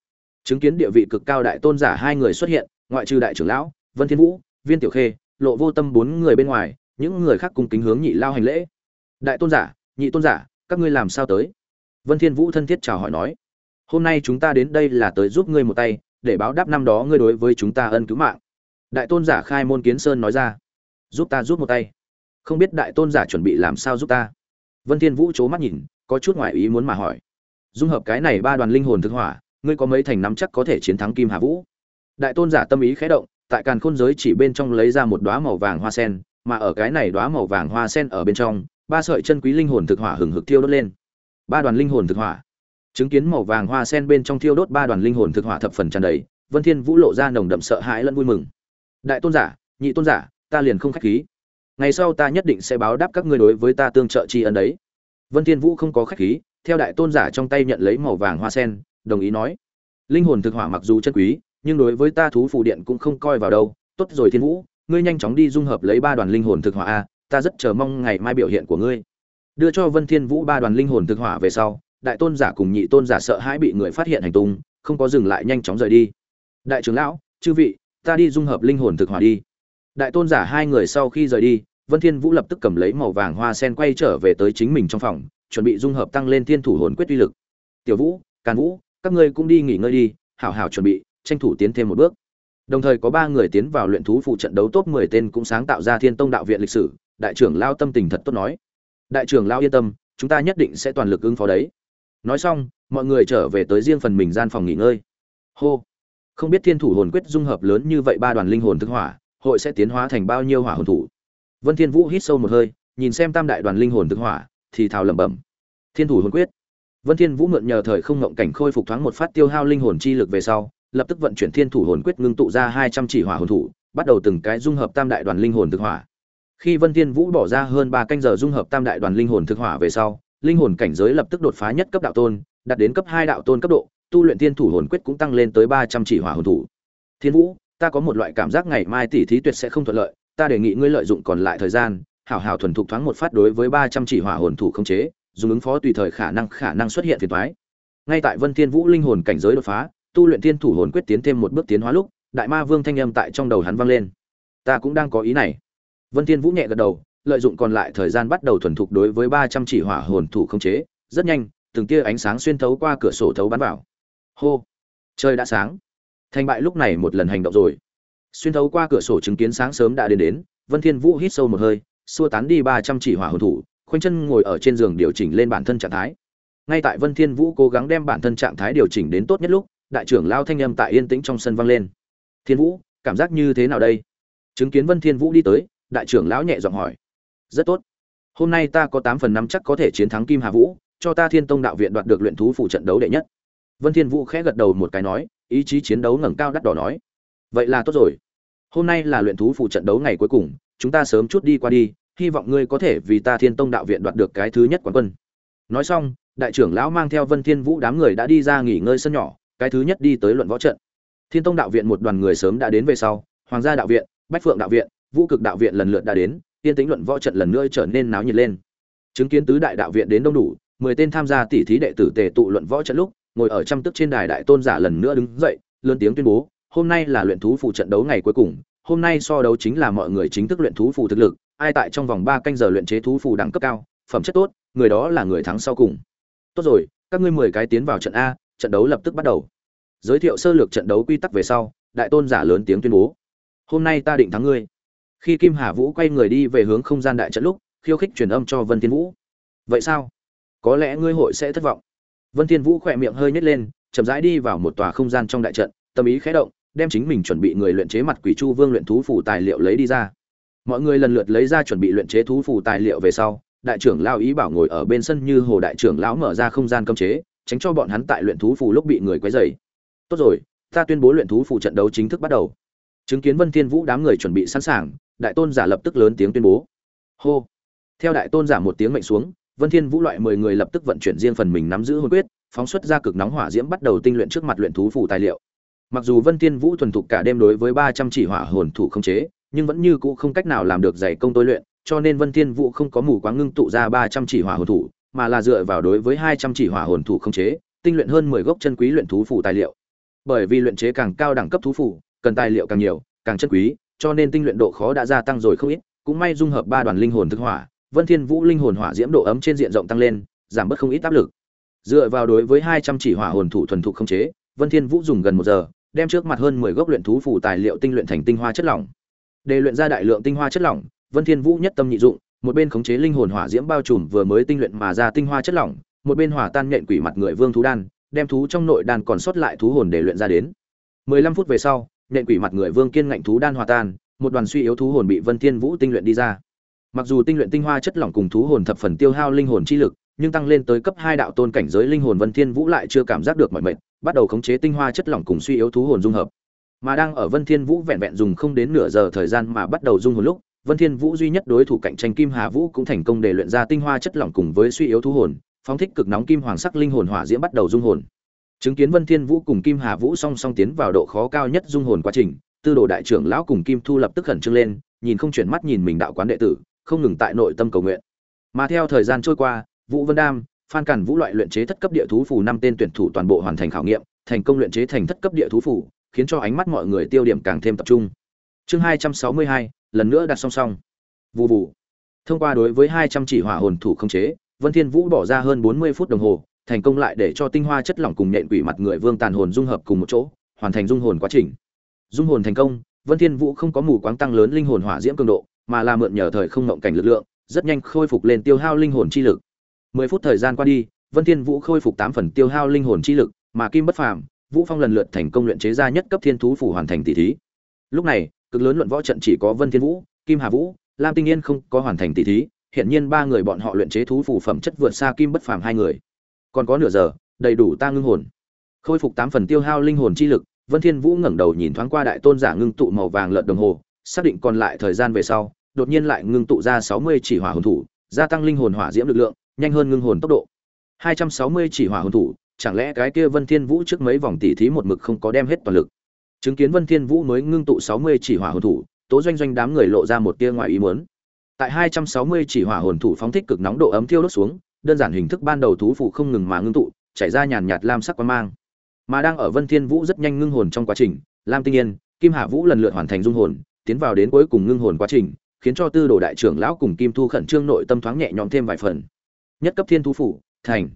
A: Chứng kiến địa vị cực cao đại tôn giả hai người xuất hiện, ngoại trừ đại trưởng lão, vân thiên vũ, viên tiểu khê lộ vô tâm bốn người bên ngoài, những người khác cùng kính hướng nhị lao hành lễ. Đại tôn giả, nhị tôn giả, các ngươi làm sao tới? Vân thiên vũ thân thiết chào hỏi nói. Hôm nay chúng ta đến đây là tới giúp ngươi một tay, để báo đáp năm đó ngươi đối với chúng ta ân cứu mạng. Đại tôn giả khai môn kiến sơn nói ra. Giúp ta giúp một tay. Không biết đại tôn giả chuẩn bị làm sao giúp ta? Vân thiên vũ chố mắt nhìn, có chút ngoại ý muốn mà hỏi. Dung hợp cái này ba đoàn linh hồn thực hỏa, ngươi có mấy thành nắm chắc có thể chiến thắng kim hà vũ? Đại tôn giả tâm ý khẽ động tại càn khôn giới chỉ bên trong lấy ra một đóa màu vàng hoa sen, mà ở cái này đóa màu vàng hoa sen ở bên trong, ba sợi chân quý linh hồn thực hỏa hừng hực thiêu đốt lên. Ba đoàn linh hồn thực hỏa. Chứng kiến màu vàng hoa sen bên trong thiêu đốt ba đoàn linh hồn thực hỏa thập phần tràn đầy, vân thiên vũ lộ ra nồng đậm sợ hãi lẫn vui mừng. Đại tôn giả, nhị tôn giả, ta liền không khách khí. Ngày sau ta nhất định sẽ báo đáp các ngươi đối với ta tương trợ tri ân đấy. Vân thiên vũ không có khách khí, theo đại tôn giả trong tay nhận lấy màu vàng hoa sen, đồng ý nói. Linh hồn thực hỏa mặc dù chân quý nhưng đối với ta thú phù điện cũng không coi vào đâu. Tốt rồi thiên vũ ngươi nhanh chóng đi dung hợp lấy ba đoàn linh hồn thực hỏa a ta rất chờ mong ngày mai biểu hiện của ngươi. Đưa cho vân thiên vũ ba đoàn linh hồn thực hỏa về sau đại tôn giả cùng nhị tôn giả sợ hãi bị người phát hiện hành tung không có dừng lại nhanh chóng rời đi. Đại trưởng lão chư vị ta đi dung hợp linh hồn thực hỏa đi. Đại tôn giả hai người sau khi rời đi Vân Thiên Vũ lập tức cầm lấy màu vàng hoa sen quay trở về tới chính mình trong phòng, chuẩn bị dung hợp tăng lên thiên thủ hồn quyết uy lực. Tiểu Vũ, Càn Vũ, các ngươi cũng đi nghỉ ngơi đi, hảo hảo chuẩn bị, tranh thủ tiến thêm một bước. Đồng thời có ba người tiến vào luyện thú phụ trận đấu top 10 tên cũng sáng tạo ra Thiên Tông đạo viện lịch sử, đại trưởng lao tâm tình thật tốt nói. Đại trưởng lao yên tâm, chúng ta nhất định sẽ toàn lực ứng phó đấy. Nói xong, mọi người trở về tới riêng phần mình gian phòng nghỉ ngơi. Hô. Không biết Thiên thủ hồn quyết dung hợp lớn như vậy ba đoàn linh hồn thức hỏa, hội sẽ tiến hóa thành bao nhiêu hỏa hồn thủ. Vân Thiên Vũ hít sâu một hơi, nhìn xem tam đại đoàn linh hồn thức hỏa, thì thào lẩm bẩm. Thiên thủ hồn quyết. Vân Thiên Vũ mượn nhờ thời không ngộng cảnh khôi phục thoáng một phát tiêu hao linh hồn chi lực về sau, lập tức vận chuyển thiên thủ hồn quyết ngưng tụ ra 200 chỉ hỏa hồn thủ, bắt đầu từng cái dung hợp tam đại đoàn linh hồn thực hỏa. Khi Vân Thiên Vũ bỏ ra hơn 3 canh giờ dung hợp tam đại đoàn linh hồn thực hỏa về sau, linh hồn cảnh giới lập tức đột phá nhất cấp đạo tôn, đạt đến cấp 2 đạo tôn cấp độ, tu luyện thiên thủ hồn quyết cũng tăng lên tới 300 chỉ hỏa hồn thủ. Thiên Vũ, ta có một loại cảm giác ngày mai tỷ thí tuyệt sẽ không thuận lợi, ta đề nghị ngươi lợi dụng còn lại thời gian, hảo hảo thuần thục thoáng một phát đối với 300 chỉ hỏa hồn thủ không chế, dùng ứng phó tùy thời khả năng khả năng xuất hiện phiền toái. Ngay tại Vân Thiên Vũ linh hồn cảnh giới đột phá, tu luyện thiên thủ hồn quyết tiến thêm một bước tiến hóa lúc, đại ma vương thanh âm tại trong đầu hắn vang lên. Ta cũng đang có ý này. Vân Thiên Vũ nhẹ gật đầu, lợi dụng còn lại thời gian bắt đầu thuần thục đối với 300 chỉ hỏa hồn thủ không chế, rất nhanh, từng tia ánh sáng xuyên thấu qua cửa sổ thấu bắn vào. Hô, trời đã sáng. Thành bại lúc này một lần hành động rồi. Xuyên thấu qua cửa sổ chứng kiến sáng sớm đã đến đến, Vân Thiên Vũ hít sâu một hơi, xua tán đi 300 chỉ hỏa hồn thủ, khoanh chân ngồi ở trên giường điều chỉnh lên bản thân trạng thái. Ngay tại Vân Thiên Vũ cố gắng đem bản thân trạng thái điều chỉnh đến tốt nhất lúc, đại trưởng lao thanh âm tại yên tĩnh trong sân vang lên. "Thiên Vũ, cảm giác như thế nào đây?" Chứng kiến Vân Thiên Vũ đi tới, đại trưởng lão nhẹ giọng hỏi. "Rất tốt. Hôm nay ta có 8 phần năm chắc có thể chiến thắng Kim Hà Vũ, cho ta Thiên Tông đạo viện đoạt được luyện thú phụ trận đấu đệ nhất." Vân Thiên Vũ khẽ gật đầu một cái nói, ý chí chiến đấu ngẩng cao đắt đỏ nói. "Vậy là tốt rồi. Hôm nay là luyện thú phụ trận đấu ngày cuối cùng, chúng ta sớm chút đi qua đi, hy vọng ngươi có thể vì ta Thiên Tông đạo viện đoạt được cái thứ nhất quán quân." Nói xong, đại trưởng lão mang theo Vân Thiên Vũ đám người đã đi ra nghỉ ngơi sân nhỏ, cái thứ nhất đi tới luận võ trận. Thiên Tông đạo viện một đoàn người sớm đã đến về sau, Hoàng gia đạo viện, Bách Phượng đạo viện, Vũ Cực đạo viện lần lượt đã đến, tiên tính luận võ trận lần nữa trở nên náo nhiệt lên. Chứng kiến tứ đại đạo viện đến đông đủ, 10 tên tham gia tỷ thí đệ tử tề tụ luận võ trận lúc, ngồi ở trăm tức trên đài đại tôn giả lần nữa đứng dậy, lớn tiếng tuyên bố, hôm nay là luyện thú phụ trận đấu ngày cuối cùng, hôm nay so đấu chính là mọi người chính thức luyện thú phù thực lực, ai tại trong vòng 3 canh giờ luyện chế thú phù đẳng cấp cao, phẩm chất tốt, người đó là người thắng sau cùng tốt rồi các ngươi mười cái tiến vào trận a trận đấu lập tức bắt đầu. Giới thiệu sơ lược trận đấu quy tắc về sau, đại tôn giả lớn tiếng tuyên bố, hôm nay ta định thắng ngươi. Khi kim hà vũ quay người đi về hướng không gian đại trận lúc, khiêu khích truyền âm cho vân thiên vũ. Vậy sao? Có lẽ ngươi hội sẽ thất vọng. Vân thiên vũ khỏe miệng hơi nhếch lên, chậm rãi đi vào một tòa không gian trong đại trận, tâm ý khẽ động, đem chính mình chuẩn bị người luyện chế mặt quỷ chu vương luyện thú phủ tài liệu lấy đi ra. Mọi người lần lượt lấy ra chuẩn bị luyện chế thú phủ tài liệu về sau, đại trưởng lao ý bảo ngồi ở bên sân như hồ đại trưởng lão mở ra không gian cấm chế tránh cho bọn hắn tại luyện thú phù lúc bị người quấy rầy. Tốt rồi ta tuyên bố luyện thú phù trận đấu chính thức bắt đầu. Chứng kiến vân thiên vũ đám người chuẩn bị sẵn sàng đại tôn giả lập tức lớn tiếng tuyên bố. Hô. Theo đại tôn giả một tiếng mệnh xuống vân thiên vũ loại mười người lập tức vận chuyển riêng phần mình nắm giữ hồn quyết phóng xuất ra cực nóng hỏa diễm bắt đầu tinh luyện trước mặt luyện thú phù tài liệu. Mặc dù vân thiên vũ thuần thục cả đêm đối với 300 chỉ hỏa hồn thủ không chế nhưng vẫn như cũ không cách nào làm được dày công tôi luyện cho nên Vân Thiên Vũ không có mù quáng ngưng tụ ra 300 chỉ hỏa hồn thủ, mà là dựa vào đối với 200 chỉ hỏa hồn thủ không chế, tinh luyện hơn 10 gốc chân quý luyện thú phù tài liệu. Bởi vì luyện chế càng cao đẳng cấp thú phù, cần tài liệu càng nhiều, càng chân quý, cho nên tinh luyện độ khó đã gia tăng rồi không ít, cũng may dung hợp ba đoàn linh hồn thực hỏa, Vân Thiên Vũ linh hồn hỏa diễm độ ấm trên diện rộng tăng lên, giảm bớt không ít áp lực. Dựa vào đối với 200 chỉ hỏa hồn thủ thuần thục không chế, Vân Thiên Vũ dùng gần 1 giờ, đem trước mặt hơn 10 gốc luyện thú phù tài liệu tinh luyện thành tinh hoa chất lỏng. Để luyện ra đại lượng tinh hoa chất lỏng, Vân Thiên Vũ nhất tâm nhị dụng, một bên khống chế linh hồn hỏa diễm bao trùm vừa mới tinh luyện mà ra tinh hoa chất lỏng, một bên hỏa tan nhện quỷ mặt người vương thú đan, đem thú trong nội đan còn sót lại thú hồn để luyện ra đến. 15 phút về sau, nhện quỷ mặt người vương kiên ngạnh thú đan hòa tan, một đoàn suy yếu thú hồn bị Vân Thiên Vũ tinh luyện đi ra. Mặc dù tinh luyện tinh hoa chất lỏng cùng thú hồn thập phần tiêu hao linh hồn chi lực, nhưng tăng lên tới cấp 2 đạo tôn cảnh giới linh hồn Vân Thiên Vũ lại chưa cảm giác được mọi mệt, bắt đầu khống chế tinh hoa chất lỏng cùng suy yếu thú hồn dung hợp. Mà đang ở Vân Thiên Vũ vẹn vẹn dùng không đến nửa giờ thời gian mà bắt đầu dung hồn lúc, Vân Thiên Vũ duy nhất đối thủ cạnh tranh Kim Hà Vũ cũng thành công để luyện ra tinh hoa chất lỏng cùng với suy yếu thú hồn, phóng thích cực nóng kim hoàng sắc linh hồn hỏa diễm bắt đầu dung hồn. Chứng kiến Vân Thiên Vũ cùng Kim Hà Vũ song song tiến vào độ khó cao nhất dung hồn quá trình, Tư đồ đại trưởng lão cùng Kim Thu lập tức khẩn trương lên, nhìn không chuyển mắt nhìn mình đạo quán đệ tử, không ngừng tại nội tâm cầu nguyện. Mà theo thời gian trôi qua, Vũ Vân Đam, Phan Cẩn Vũ loại luyện chế thất cấp địa thú phù năm tên tuyển thủ toàn bộ hoàn thành khảo nghiệm, thành công luyện chế thành thất cấp địa thú phù, khiến cho ánh mắt mọi người tiêu điểm càng thêm tập trung. Chương 262, lần nữa đặt song song Vù vù. Thông qua đối với 200 chỉ hỏa hồn thủ khống chế, Vân Thiên Vũ bỏ ra hơn 40 phút đồng hồ, thành công lại để cho tinh hoa chất lỏng cùng nhện quỷ mặt người vương tàn hồn dung hợp cùng một chỗ, hoàn thành dung hồn quá trình. Dung hồn thành công, Vân Thiên Vũ không có mù quáng tăng lớn linh hồn hỏa diễm cường độ, mà là mượn nhờ thời không ngộng cảnh lực lượng, rất nhanh khôi phục lên tiêu hao linh hồn chi lực. 10 phút thời gian qua đi, Vân Thiên Vũ khôi phục 8 phần tiêu hao linh hồn chi lực, mà Kim Bất Phàm, Vũ Phong lần lượt thành công luyện chế ra nhất cấp thiên thú phủ hoàn thành tỷ thí. Lúc này, cực lớn luận võ trận chỉ có Vân Thiên Vũ, Kim Hà Vũ, Lam Tinh Yên không có hoàn thành tỷ thí, hiện nhiên ba người bọn họ luyện chế thú phù phẩm chất vượt xa Kim Bất Phàm hai người. Còn có nửa giờ, đầy đủ ta ngưng hồn. Khôi phục 8 phần tiêu hao linh hồn chi lực, Vân Thiên Vũ ngẩng đầu nhìn thoáng qua đại tôn giả ngưng tụ màu vàng lợn đồng hồ, xác định còn lại thời gian về sau, đột nhiên lại ngưng tụ ra 60 chỉ hỏa hồn thủ, gia tăng linh hồn hỏa diễm lực lượng, nhanh hơn ngưng hồn tốc độ. 260 chỉ hỏa hồn thủ, chẳng lẽ cái kia Vân Thiên Vũ trước mấy vòng tỷ thí một mực không có đem hết toàn lực. Chứng kiến Vân Thiên Vũ mới ngưng tụ 60 chỉ hỏa hồn thủ, Tố Doanh Doanh đám người lộ ra một tia ngoài ý muốn. Tại 260 chỉ hỏa hồn thủ phóng thích cực nóng độ ấm thiêu đốt xuống, đơn giản hình thức ban đầu thú phụ không ngừng mà ngưng tụ, chảy ra nhàn nhạt lam sắc quang mang. Mà đang ở Vân Thiên Vũ rất nhanh ngưng hồn trong quá trình, Lam Tinh Yên, Kim Hạ Vũ lần lượt hoàn thành dung hồn, tiến vào đến cuối cùng ngưng hồn quá trình, khiến cho Tư Đồ đại trưởng lão cùng Kim Thu khẩn trương nội tâm thoáng nhẹ nhõm thêm vài phần. Nhất cấp thiên thú phủ, thành.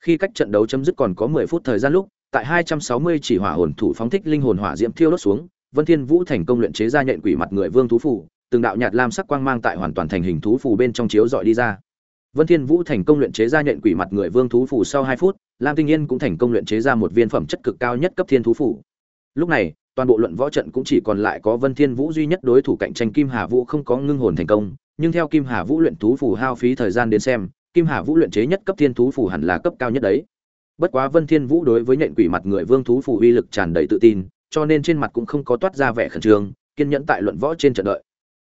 A: Khi cách trận đấu chấm dứt còn có 10 phút thời gian lúc, tại 260 chỉ hỏa hồn thủ phóng thích linh hồn hỏa diễm thiêu đốt xuống, Vân Thiên Vũ thành công luyện chế ra nhện quỷ mặt người vương thú phù. từng đạo nhạt lam sắc quang mang tại hoàn toàn thành hình thú phù bên trong chiếu dọi đi ra. Vân Thiên Vũ thành công luyện chế ra nhện quỷ mặt người vương thú phù sau 2 phút, Lam Tinh Yên cũng thành công luyện chế ra một viên phẩm chất cực cao nhất cấp thiên thú phù. Lúc này, toàn bộ luận võ trận cũng chỉ còn lại có Vân Thiên Vũ duy nhất đối thủ cạnh tranh Kim Hà Vũ không có ngưng hồn thành công, nhưng theo Kim Hà Vũ luyện thú phù hao phí thời gian đến xem, Kim Hà Vũ luyện chế nhất cấp thiên thú phù hẳn là cấp cao nhất đấy. Bất quá Vân Thiên Vũ đối với nhện quỷ mặt người vương thú phủ uy lực tràn đầy tự tin, cho nên trên mặt cũng không có toát ra vẻ khẩn trương, kiên nhẫn tại luận võ trên trận đợi.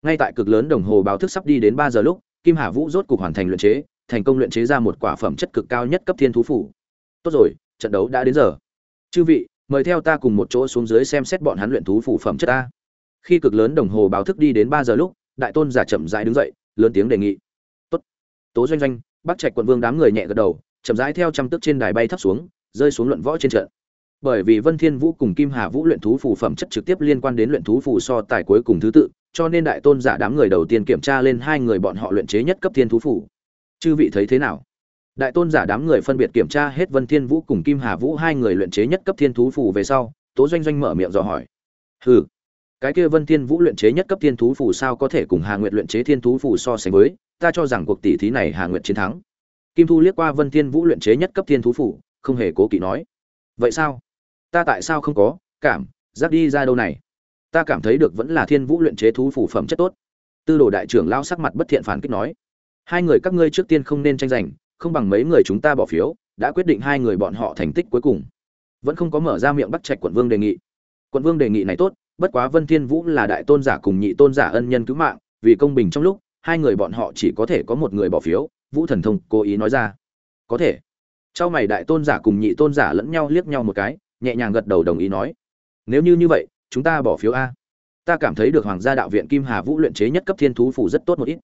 A: Ngay tại cực lớn đồng hồ báo thức sắp đi đến 3 giờ lúc, Kim Hà Vũ rốt cục hoàn thành luyện chế, thành công luyện chế ra một quả phẩm chất cực cao nhất cấp thiên thú phủ. Tốt rồi, trận đấu đã đến giờ. Chư vị, mời theo ta cùng một chỗ xuống dưới xem xét bọn hắn luyện thú phủ phẩm chất ta. Khi cực lớn đồng hồ báo thức đi đến ba giờ lúc, đại tôn giả chậm rãi đứng dậy, lớn tiếng đề nghị. "Tốt." Tố Doanh Doanh, Bắc Trạch quận vương đám người nhẹ gật đầu, chậm rãi theo trăm tức trên đài bay thấp xuống, rơi xuống luận võ trên trận. Bởi vì Vân Thiên Vũ cùng Kim Hà Vũ luyện thú phù phẩm chất trực tiếp liên quan đến luyện thú phù so tài cuối cùng thứ tự, cho nên đại tôn giả đám người đầu tiên kiểm tra lên hai người bọn họ luyện chế nhất cấp thiên thú phù. Chư vị thấy thế nào? Đại tôn giả đám người phân biệt kiểm tra hết Vân Thiên Vũ cùng Kim Hà Vũ hai người luyện chế nhất cấp thiên thú phù về sau, Tố Doanh Doanh mở miệng dò hỏi. Hừ, cái kia Vân Thiên Vũ luyện chế nhất cấp thiên thú phù sao có thể cùng Hà Nguyệt luyện chế thiên thú phù so sánh với, ta cho rằng cuộc tỷ thí này Hà Nguyệt chiến thắng. Kim Thu liếc qua Vân Thiên Vũ luyện chế nhất cấp thiên thú Phủ, không hề cố kỵ nói. Vậy sao? Ta tại sao không có, cảm, giác đi ra đâu này? Ta cảm thấy được vẫn là Thiên Vũ luyện chế thú phủ phẩm chất tốt. Tư đồ đại trưởng lao sắc mặt bất thiện phản kích nói. Hai người các ngươi trước tiên không nên tranh giành, không bằng mấy người chúng ta bỏ phiếu, đã quyết định hai người bọn họ thành tích cuối cùng. Vẫn không có mở ra miệng bắt trạch quận vương đề nghị. Quận vương đề nghị này tốt, bất quá Vân Thiên Vũ là đại tôn giả cùng nhị tôn giả ân nhân cứu mạng, vì công bình trong lúc, hai người bọn họ chỉ có thể có một người bỏ phiếu, Vũ Thần Thông cố ý nói ra. Có thể. Trong mày đại tôn giả cùng nhị tôn giả lẫn nhau liếc nhau một cái, nhẹ nhàng gật đầu đồng ý nói. Nếu như như vậy, chúng ta bỏ phiếu a. Ta cảm thấy được Hoàng gia đạo viện Kim Hà Vũ luyện chế nhất cấp thiên thú phủ rất tốt một ít.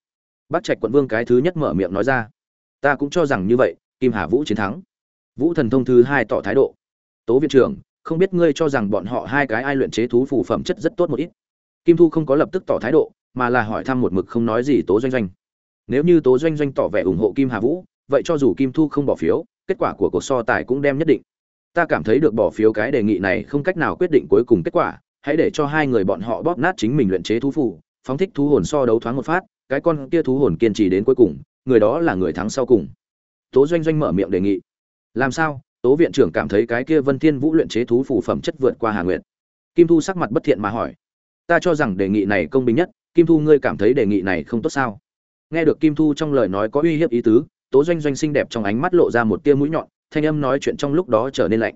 A: Bắc Trạch quận vương cái thứ nhất mở miệng nói ra. Ta cũng cho rằng như vậy, Kim Hà Vũ chiến thắng. Vũ thần thông thứ hai tỏ thái độ. Tố viện trưởng, không biết ngươi cho rằng bọn họ hai cái ai luyện chế thú phù phẩm chất rất tốt một ít. Kim Thu không có lập tức tỏ thái độ, mà là hỏi thăm một mực không nói gì Tố Doanh Doanh. Nếu như Tố Doanh Doanh tỏ vẻ ủng hộ Kim Hà Vũ, vậy cho dù Kim Thu không bỏ phiếu, kết quả của cuộc so tài cũng đem nhất định. Ta cảm thấy được bỏ phiếu cái đề nghị này không cách nào quyết định cuối cùng kết quả, hãy để cho hai người bọn họ bóp nát chính mình luyện chế thú phù, phóng thích thú hồn so đấu thoáng một phát, cái con kia thú hồn kiên trì đến cuối cùng, người đó là người thắng sau cùng. Tố Doanh Doanh mở miệng đề nghị. Làm sao? Tố viện trưởng cảm thấy cái kia Vân Thiên Vũ luyện chế thú phù phẩm chất vượt qua Hà Nguyệt. Kim Thu sắc mặt bất thiện mà hỏi. Ta cho rằng đề nghị này công bình nhất, Kim Thu ngươi cảm thấy đề nghị này không tốt sao? Nghe được Kim Thu trong lời nói có uy hiếp ý tứ, Tố Doanh Doanh xinh đẹp trong ánh mắt lộ ra một tia mũi nhọn, thanh âm nói chuyện trong lúc đó trở nên lạnh.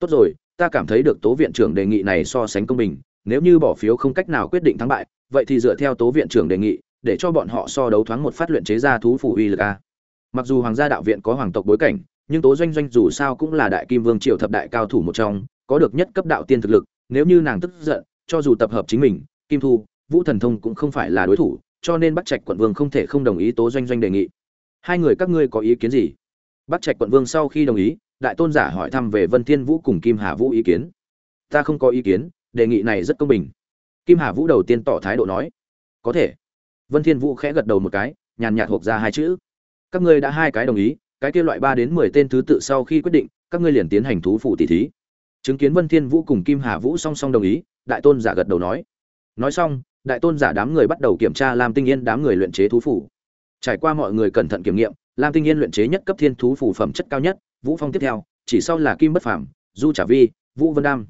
A: Tốt rồi, ta cảm thấy được Tố viện trưởng đề nghị này so sánh công bình, nếu như bỏ phiếu không cách nào quyết định thắng bại, vậy thì dựa theo Tố viện trưởng đề nghị, để cho bọn họ so đấu thoáng một phát luyện chế ra thú phù uy lực a. Mặc dù Hoàng gia đạo viện có hoàng tộc bối cảnh, nhưng Tố Doanh Doanh dù sao cũng là đại kim vương triều thập đại cao thủ một trong, có được nhất cấp đạo tiên thực lực, nếu như nàng tức giận, cho dù tập hợp chính mình, Kim Thu, Vũ Thần Thông cũng không phải là đối thủ, cho nên Bắc Trạch quận vương không thể không đồng ý Tố Doanh Doanh đề nghị. Hai người các ngươi có ý kiến gì? Bắc Trạch quận vương sau khi đồng ý, đại tôn giả hỏi thăm về Vân Thiên Vũ cùng Kim Hà Vũ ý kiến. Ta không có ý kiến, đề nghị này rất công bình. Kim Hà Vũ đầu tiên tỏ thái độ nói, có thể. vân thiên vũ khẽ gật đầu một cái nhàn nhạt hộp ra hai chữ các ngươi đã hai cái đồng ý cái kia loại ba đến mười tên thứ tự sau khi quyết định các ngươi liền tiến hành thú phụ tỷ thí chứng kiến vân thiên vũ cùng kim hà vũ song song đồng ý đại tôn giả gật đầu nói nói xong đại tôn giả đám người bắt đầu kiểm tra lam tinh yên đám người luyện chế thú phủ. Trải qua mọi người cẩn thận kiểm nghiệm, lam tinh yên luyện chế nhất cấp thiên thú phủ phẩm chất cao nhất, vũ phong tiếp theo, chỉ sau là kim bất phàm, du trả vi, vũ vân đam.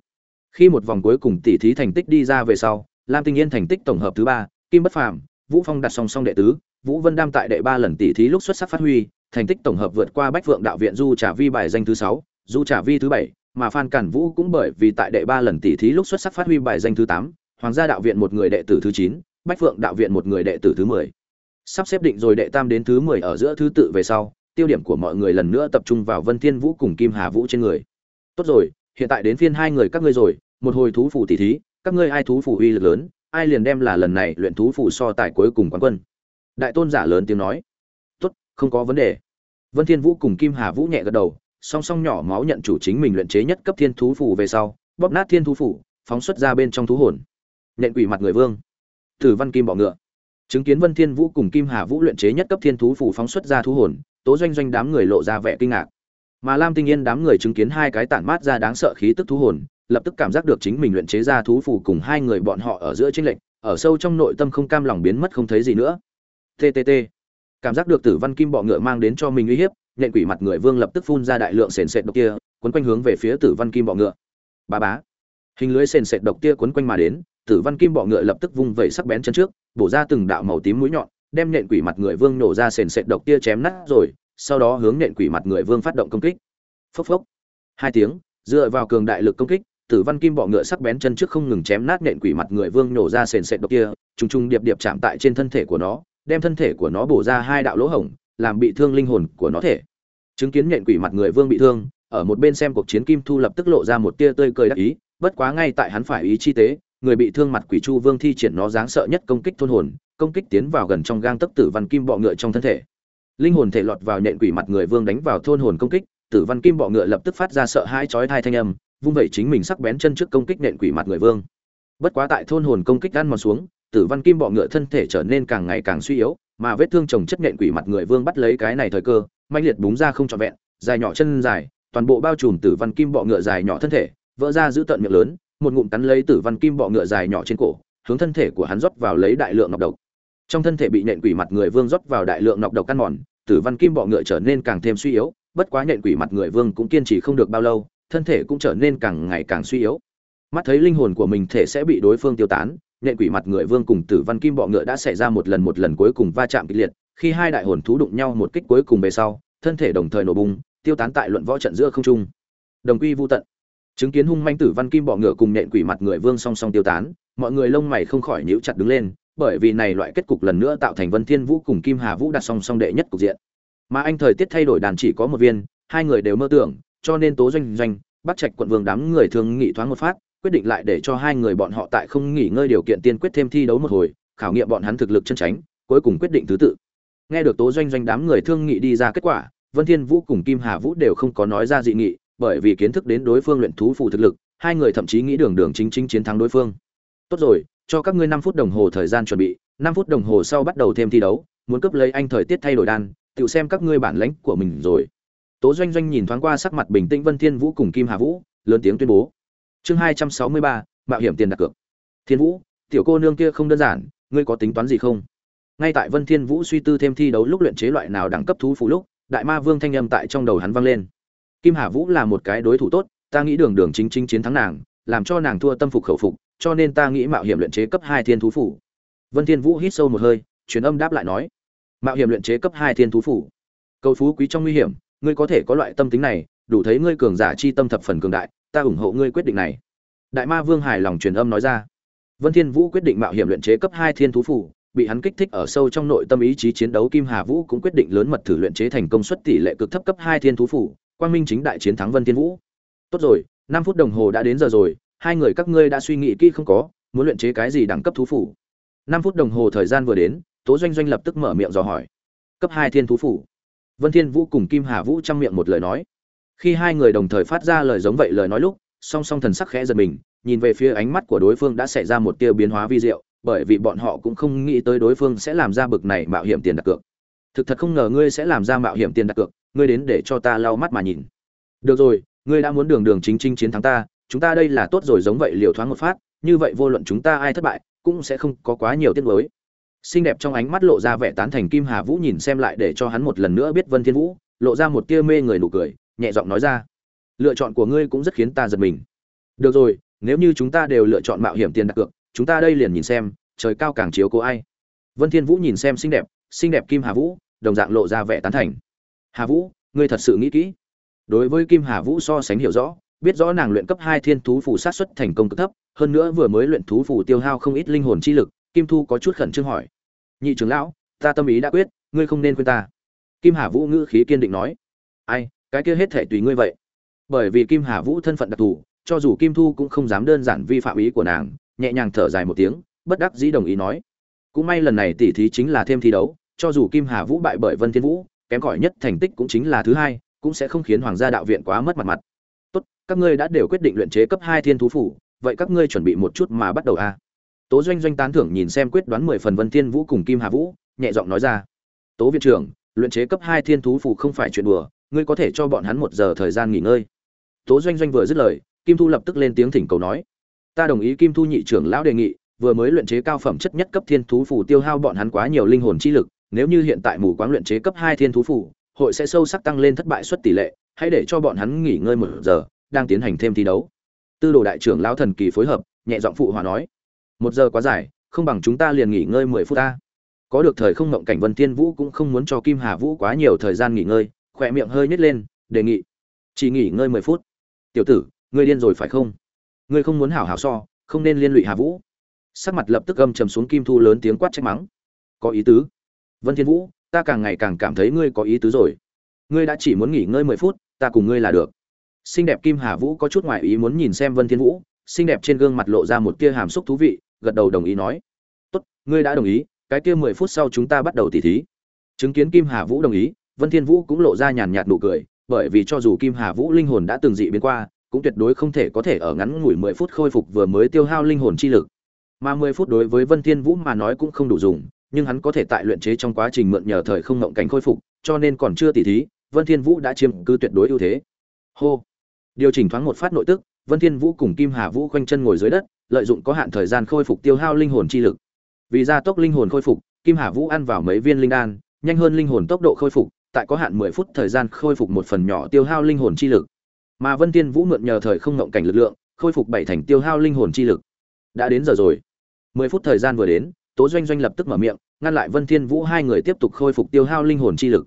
A: Khi một vòng cuối cùng tỷ thí thành tích đi ra về sau, lam tinh yên thành tích tổng hợp thứ ba, kim bất phàm, vũ phong đặt song song đệ tứ, vũ vân đam tại đệ ba lần tỷ thí lúc xuất sắc phát huy, thành tích tổng hợp vượt qua bách vượng đạo viện du trả vi bài danh thứ sáu, du trả vi thứ bảy, mà phan cản vũ cũng bởi vì tại đệ ba lần tỷ thí lúc xuất sắc phát huy bài danh thứ tám hoàng gia đạo viện một người đệ tử thứ chín, bách vượng đạo viện một người đệ tử thứ mười. Sắp xếp định rồi đệ tam đến thứ mười ở giữa thứ tự về sau, tiêu điểm của mọi người lần nữa tập trung vào vân thiên vũ cùng kim hà vũ trên người. Tốt rồi, hiện tại đến phiên hai người các ngươi rồi, một hồi thú phủ tỷ thí, các ngươi ai thú phủ uy lực lớn, ai liền đem là lần này luyện thú phủ so tài cuối cùng quán quân. Đại tôn giả lớn tiếng nói. Tốt, không có vấn đề. Vân thiên vũ cùng kim hà vũ nhẹ gật đầu, song song nhỏ máu nhận chủ chính mình luyện chế nhất cấp thiên thú phủ về sau, bóp nát thiên thú phủ phóng xuất ra bên trong thú hồn nện quỷ mặt người vương. Tử văn kim bọ ngựa. Chứng kiến vân thiên vũ cùng kim hà vũ luyện chế nhất cấp thiên thú phủ phóng xuất ra thú hồn tố doanh doanh đám người lộ ra vẻ kinh ngạc. Mà lam tinh yên đám người chứng kiến hai cái tản mát ra đáng sợ khí tức thú hồn lập tức cảm giác được chính mình luyện chế ra thú phủ cùng hai người bọn họ ở giữa tranh lệnh, ở sâu trong nội tâm không cam lòng biến mất không thấy gì nữa. Ttt cảm giác được tử văn kim bọ ngựa mang đến cho mình uy hiếp nhện quỷ mặt người vương lập tức phun ra đại lượng sền sệt độc kia quấn quanh hướng về phía tử văn kim bọ ngựa. Ba bá. Hình lưới sền sệt độc kia quấn quanh mà đến tử văn kim bọ ngựa lập tức vung vẩy sắc bén chân trước, bổ ra từng đạo màu tím mũi nhọn, đem nện quỷ mặt người vương nổ ra sền sệt độc kia chém nát rồi, sau đó hướng nện quỷ mặt người vương phát động công kích. Phốc phốc. Hai tiếng, dựa vào cường đại lực công kích, tử văn kim bọ ngựa sắc bén chân trước không ngừng chém nát nện quỷ mặt người vương nổ ra sền sệt độc kia trùng trùng điệp điệp chạm tại trên thân thể của nó, đem thân thể của nó bổ ra hai đạo lỗ hổng, làm bị thương linh hồn của nó thể. Chứng kiến nện quỷ mặt người vương bị thương, ở một bên xem cuộc chiến kim thu lập tức lộ ra một tia tươi cười đắc ý, bất quá ngay tại hắn phải ý chi tế người bị thương mặt quỷ chu vương thi triển nó dáng sợ nhất công kích thôn hồn, công kích tiến vào gần trong gang tấc tử văn kim bọ ngựa trong thân thể. Linh hồn thể lọt vào nhện quỷ mặt người vương đánh vào thôn hồn công kích, tử văn kim bọ ngựa lập tức phát ra sợ hãi chói thai thanh âm, vung vẩy chính mình sắc bén chân trước công kích nhện quỷ mặt người vương. Bất quá tại thôn hồn công kích ăn mòn xuống, tử văn kim bọ ngựa thân thể trở nên càng ngày càng suy yếu, mà vết thương chồng chất nhện quỷ mặt người vương bắt lấy cái này thời cơ manh liệt búng ra không trọn vẹn, dài nhỏ chân dài, toàn bộ bao trùm tử văn kim bọ ngựa dài nhỏ thân thể, vỡ ra giữ tận miệng lớn một ngụm cắn lấy tử văn kim bọ ngựa dài nhỏ trên cổ, hướng thân thể của hắn rót vào lấy đại lượng nọc độc. Trong thân thể bị nện quỷ mặt người vương rót vào đại lượng nọc độc căn mòn, tử văn kim bọ ngựa trở nên càng thêm suy yếu, bất quá nện quỷ mặt người vương cũng kiên trì không được bao lâu, thân thể cũng trở nên càng ngày càng suy yếu. Mắt thấy linh hồn của mình thể sẽ bị đối phương tiêu tán nện quỷ mặt người vương cùng tử văn kim bọ ngựa đã xảy ra một lần một lần cuối cùng va chạm kịch liệt, khi hai đại hồn thú đụng nhau một kích cuối cùng về sau, thân thể đồng thời nổ bung tiêu tán tại luận võ trận giữa không trung. Đồng quy vô tận chứng kiến hung manh tử văn kim bọ ngựa cùng nện quỷ mặt người vương song song tiêu tán, mọi người lông mày không khỏi nhíu chặt đứng lên, bởi vì này loại kết cục lần nữa tạo thành vân thiên vũ cùng kim hà vũ đặt song song đệ nhất cục diện. Mà anh thời tiết thay đổi đàn chỉ có một viên, hai người đều mơ tưởng, cho nên tố doanh doanh bắt trạch quận vương đám người thường nghị thoáng một phát, quyết định lại để cho hai người bọn họ tại không nghỉ ngơi điều kiện tiên quyết thêm thi đấu một hồi, khảo nghiệm bọn hắn thực lực chân tránh, cuối cùng quyết định thứ tự. Nghe được tố doanh doanh đám người thương nghị đi ra kết quả, vân thiên vũ cùng kim hà vũ đều không có nói ra dị nghị bởi vì kiến thức đến đối phương luyện thú phù thực lực, hai người thậm chí nghĩ đường đường chính chính chiến thắng đối phương. Tốt rồi, cho các ngươi năm phút đồng hồ thời gian chuẩn bị, năm phút đồng hồ sau bắt đầu thêm thi đấu, muốn cấp lấy anh thời tiết thay đổi đan, tự xem các ngươi bản lãnh của mình rồi. Tố doanh doanh nhìn thoáng qua sắc mặt bình tĩnh vân thiên vũ cùng kim hà vũ, lớn tiếng tuyên bố. Chương hai trăm sáu mươi ba, mạo hiểm tiền đặt cược. Thiên vũ, tiểu cô nương kia không đơn giản, ngươi có tính toán gì không? Ngay tại vân thiên vũ suy tư thêm thi đấu lúc luyện chế loại nào đẳng cấp thú phù lúc, đại ma vương thanh âm tại trong đầu hắn vang lên kim hà vũ là một cái đối thủ tốt, ta nghĩ đường đường chính chính chiến thắng nàng, làm cho nàng thua tâm phục khẩu phục, cho nên ta nghĩ mạo hiểm luyện chế cấp hai thiên thú phủ. Vân thiên vũ hít sâu một hơi, truyền âm đáp lại nói, mạo hiểm luyện chế cấp hai thiên thú phủ. Cầu phú quý trong nguy hiểm, ngươi có thể có loại tâm tính này, đủ thấy ngươi cường giả chi tâm thập phần cường đại, ta ủng hộ ngươi quyết định này. Đại ma vương hài lòng truyền âm nói ra. Vân thiên vũ quyết định mạo hiểm luyện chế cấp hai thiên thú phủ, bị hắn kích thích ở sâu trong nội tâm ý chí chiến đấu kim hà vũ cũng quyết định lớn mật thử luyện chế thành công suất tỷ lệ cực thấp cấp hai thiên thú phủ quang minh chính đại chiến thắng vân thiên vũ. Tốt rồi, năm phút đồng hồ đã đến giờ rồi, hai người các ngươi đã suy nghĩ kỹ không có, muốn luyện chế cái gì đẳng cấp thú phủ. Năm phút đồng hồ thời gian vừa đến, tố doanh doanh lập tức mở miệng dò hỏi. Cấp hai thiên thú phủ. Vân thiên vũ cùng kim hà vũ chăm miệng một lời nói. Khi hai người đồng thời phát ra lời giống vậy lời nói lúc, song song thần sắc khẽ giật mình, nhìn về phía ánh mắt của đối phương đã xảy ra một tia biến hóa vi diệu, bởi vì bọn họ cũng không nghĩ tới đối phương sẽ làm ra bực này mạo hiểm tiền đặt cược thực thật không ngờ ngươi sẽ làm ra mạo hiểm tiền đặt cược, ngươi đến để cho ta lau mắt mà nhìn. Được rồi, ngươi đã muốn đường đường chính chính chiến thắng ta, chúng ta đây là tốt rồi giống vậy liều thoáng một phát, như vậy vô luận chúng ta ai thất bại, cũng sẽ không có quá nhiều tiết mới xinh đẹp trong ánh mắt lộ ra vẻ tán thành kim hà vũ nhìn xem lại để cho hắn một lần nữa biết vân thiên vũ, lộ ra một tia mê người nụ cười, nhẹ giọng nói ra. Lựa chọn của ngươi cũng rất khiến ta giật mình. Được rồi, nếu như chúng ta đều lựa chọn mạo hiểm tiền đặt cược, chúng ta đây liền nhìn xem, trời cao càng chiếu cố ai. Vân thiên vũ nhìn xem xinh đẹp xinh đẹp kim hà vũ, đồng dạng lộ ra vẻ tán thành. Hà vũ, ngươi thật sự nghĩ kỹ. Đối với kim hà vũ so sánh hiểu rõ, biết rõ nàng luyện cấp hai thiên thú phù sát xuất thành công cực thấp, hơn nữa vừa mới luyện thú phù tiêu hao không ít linh hồn chi lực, kim thu có chút khẩn trương hỏi. Nhị trưởng lão, ta tâm ý đã quyết, ngươi không nên quên ta. Kim hà vũ ngữ khí kiên định nói. Ai, cái kia hết thể tùy ngươi vậy. Bởi vì kim hà vũ thân phận đặc thù, cho dù kim thu cũng không dám đơn giản vi phạm ý của nàng, nhẹ nhàng thở dài một tiếng, bất đắc dĩ đồng ý nói. Cũng may lần này tỉ thí chính là thêm thi đấu cho dù kim hà vũ bại bởi vân thiên vũ, kém cỏi nhất thành tích cũng chính là thứ hai, cũng sẽ không khiến hoàng gia đạo viện quá mất mặt mặt. Tốt, các ngươi đã đều quyết định luyện chế cấp hai thiên thú phủ, vậy các ngươi chuẩn bị một chút mà bắt đầu a à? tố doanh doanh tán thưởng nhìn xem quyết đoán mười phần vân thiên vũ cùng kim hà vũ, nhẹ giọng nói ra. Tố viện trưởng, luyện chế cấp hai thiên thú phủ không phải chuyện đùa, ngươi có thể cho bọn hắn một giờ thời gian nghỉ ngơi. Tố doanh doanh vừa dứt lời, kim thu lập tức lên tiếng thỉnh cầu nói. Ta đồng ý, kim thu nhị trưởng lão đề nghị, vừa mới luyện chế cao phẩm chất nhất cấp thiên thú phủ tiêu hao bọn hắn quá nhiều linh hồn chi lực nếu như hiện tại mù quáng luyện chế cấp hai thiên thú phủ, hội sẽ sâu sắc tăng lên thất bại suất tỷ lệ, hãy để cho bọn hắn nghỉ ngơi một giờ, đang tiến hành thêm thi đấu. Tư đồ đại trưởng lão thần kỳ phối hợp, nhẹ giọng phụ hòa nói, một giờ quá dài, không bằng chúng ta liền nghỉ ngơi mười phút ta. Có được thời không ngộng cảnh vân thiên vũ cũng không muốn cho kim hà vũ quá nhiều thời gian nghỉ ngơi, khỏe miệng hơi nhếch lên, đề nghị, chỉ nghỉ ngơi mười phút. Tiểu tử, ngươi điên rồi phải không? Ngươi không muốn hảo hảo so, không nên liên lụy hà vũ. Sắc mặt lập tức âm trầm xuống kim thu lớn tiếng quát trách mắng, có ý tứ vân thiên vũ, ta càng ngày càng cảm thấy ngươi có ý tứ rồi. Ngươi đã chỉ muốn nghỉ ngơi mười phút, ta cùng ngươi là được. Xinh đẹp kim hà vũ có chút ngoại ý muốn nhìn xem vân thiên vũ, xinh đẹp trên gương mặt lộ ra một tia hàm xúc thú vị, gật đầu đồng ý nói. Tốt, ngươi đã đồng ý, cái kia mười phút sau chúng ta bắt đầu tỉ thí. Chứng kiến kim hà vũ đồng ý, vân thiên vũ cũng lộ ra nhàn nhạt nụ cười, bởi vì cho dù kim hà vũ linh hồn đã từng dị biến qua, cũng tuyệt đối không thể có thể ở ngắn ngủi mười phút khôi phục vừa mới tiêu hao linh hồn chi lực. Mà mười phút đối với vân thiên vũ mà nói cũng không đủ dùng nhưng hắn có thể tại luyện chế trong quá trình mượn nhờ thời không ngộng cảnh khôi phục, cho nên còn chưa tỉ thí, vân thiên vũ đã chiếm cứ tuyệt đối ưu thế. Hô! Điều chỉnh thoáng một phát nội tức, vân thiên vũ cùng kim hà vũ quanh chân ngồi dưới đất, lợi dụng có hạn thời gian khôi phục tiêu hao linh hồn chi lực. Vì gia tốc linh hồn khôi phục, kim hà vũ ăn vào mấy viên linh đan, nhanh hơn linh hồn tốc độ khôi phục, tại có hạn 10 phút thời gian khôi phục một phần nhỏ tiêu hao linh hồn chi lực. Mà vân thiên vũ mượn nhờ thời không ngộng cảnh lực lượng, khôi phục bảy thành tiêu hao linh hồn chi lực. Đã đến giờ rồi. 10 phút thời gian vừa đến tố doanh doanh lập tức mở miệng, ngăn lại vân thiên vũ hai người tiếp tục khôi phục tiêu hao linh hồn chi lực.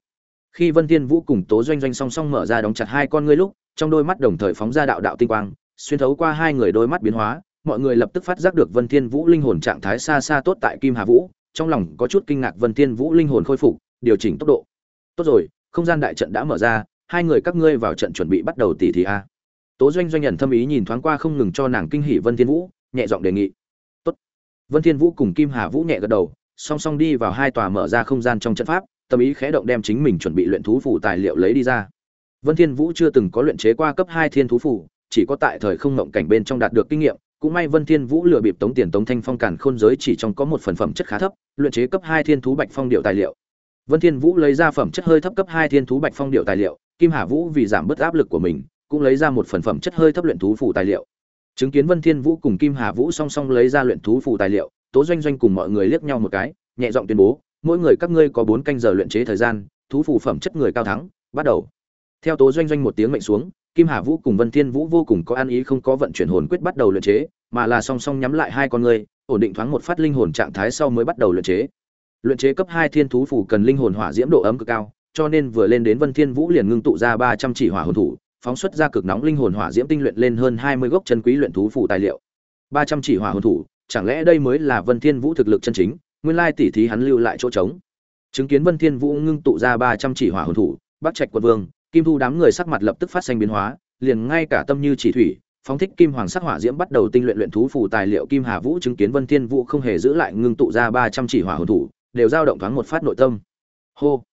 A: Khi vân thiên vũ cùng tố doanh doanh song song mở ra đóng chặt hai con ngươi lúc, trong đôi mắt đồng thời phóng ra đạo đạo tinh quang, xuyên thấu qua hai người đôi mắt biến hóa, mọi người lập tức phát giác được vân thiên vũ linh hồn trạng thái xa xa tốt tại kim hà vũ, trong lòng có chút kinh ngạc vân thiên vũ linh hồn khôi phục, điều chỉnh tốc độ. Tốt rồi, không gian đại trận đã mở ra, hai người các ngươi vào trận chuẩn bị bắt đầu tỷ thí a. Tố doanh doanh nhận thâm ý nhìn thoáng qua không ngừng cho nàng kinh hỉ vân thiên vũ, nhẹ giọng đề nghị vân thiên vũ cùng kim hà vũ nhẹ gật đầu, song song đi vào hai tòa mở ra không gian trong trận pháp, tâm ý khẽ động đem chính mình chuẩn bị luyện thú phủ tài liệu lấy đi ra. Vân thiên vũ chưa từng có luyện chế qua cấp hai thiên thú phủ chỉ có tại thời không ngộng cảnh bên trong đạt được kinh nghiệm, cũng may vân thiên vũ lừa bịp tống tiền tống thanh phong cản khôn giới chỉ trong có một phần phẩm chất khá thấp, luyện chế cấp hai thiên thú bạch phong điệu tài liệu. Vân thiên vũ lấy ra phẩm chất hơi thấp cấp hai thiên thú bạch phong điệu tài liệu, kim hà vũ vì giảm bớt áp lực của mình, cũng lấy ra một phần phẩm chất hơi thấp luyện thú phủ tài liệu chứng kiến vân thiên vũ cùng kim hà vũ song song lấy ra luyện thú phù tài liệu, tố doanh doanh cùng mọi người liếc nhau một cái, nhẹ giọng tuyên bố, mỗi người các ngươi có bốn canh giờ luyện chế thời gian, thú phù phẩm chất người cao thắng, bắt đầu. Theo tố doanh doanh một tiếng mệnh xuống, kim hà vũ cùng vân thiên vũ vô cùng có an ý không có vận chuyển hồn quyết bắt đầu luyện chế, mà là song song nhắm lại hai con ngươi ổn định thoáng một phát linh hồn trạng thái sau mới bắt đầu luyện chế. Luyện chế cấp hai thiên thú phù cần linh hồn hỏa diễm độ ấm cực cao, cho nên vừa lên đến vân thiên vũ liền ngưng tụ ra ba trăm chỉ hỏa hồn thủ phóng xuất ra cực nóng linh hồn hỏa diễm tinh luyện lên hơn hai mươi gốc chân quý luyện thú phủ tài liệu. Ba trăm chỉ hỏa hồn thủ, chẳng lẽ đây mới là vân thiên vũ thực lực chân chính? Nguyên lai tỷ thí hắn lưu lại chỗ trống. Chứng kiến vân thiên vũ ngưng tụ ra ba trăm chỉ hỏa hồn thủ, bắc trạch quân vương, kim thu đám người sắc mặt lập tức phát sinh biến hóa, liền ngay cả tâm như chỉ thủy, phóng thích kim hoàng sắc hỏa diễm bắt đầu tinh luyện luyện thú phù tài liệu kim hà vũ chứng kiến vân thiên vũ không hề giữ lại ngưng tụ ra ba trăm chỉ hỏa hồn thủ, đều dao động thoáng một phát nội tâm. Hô!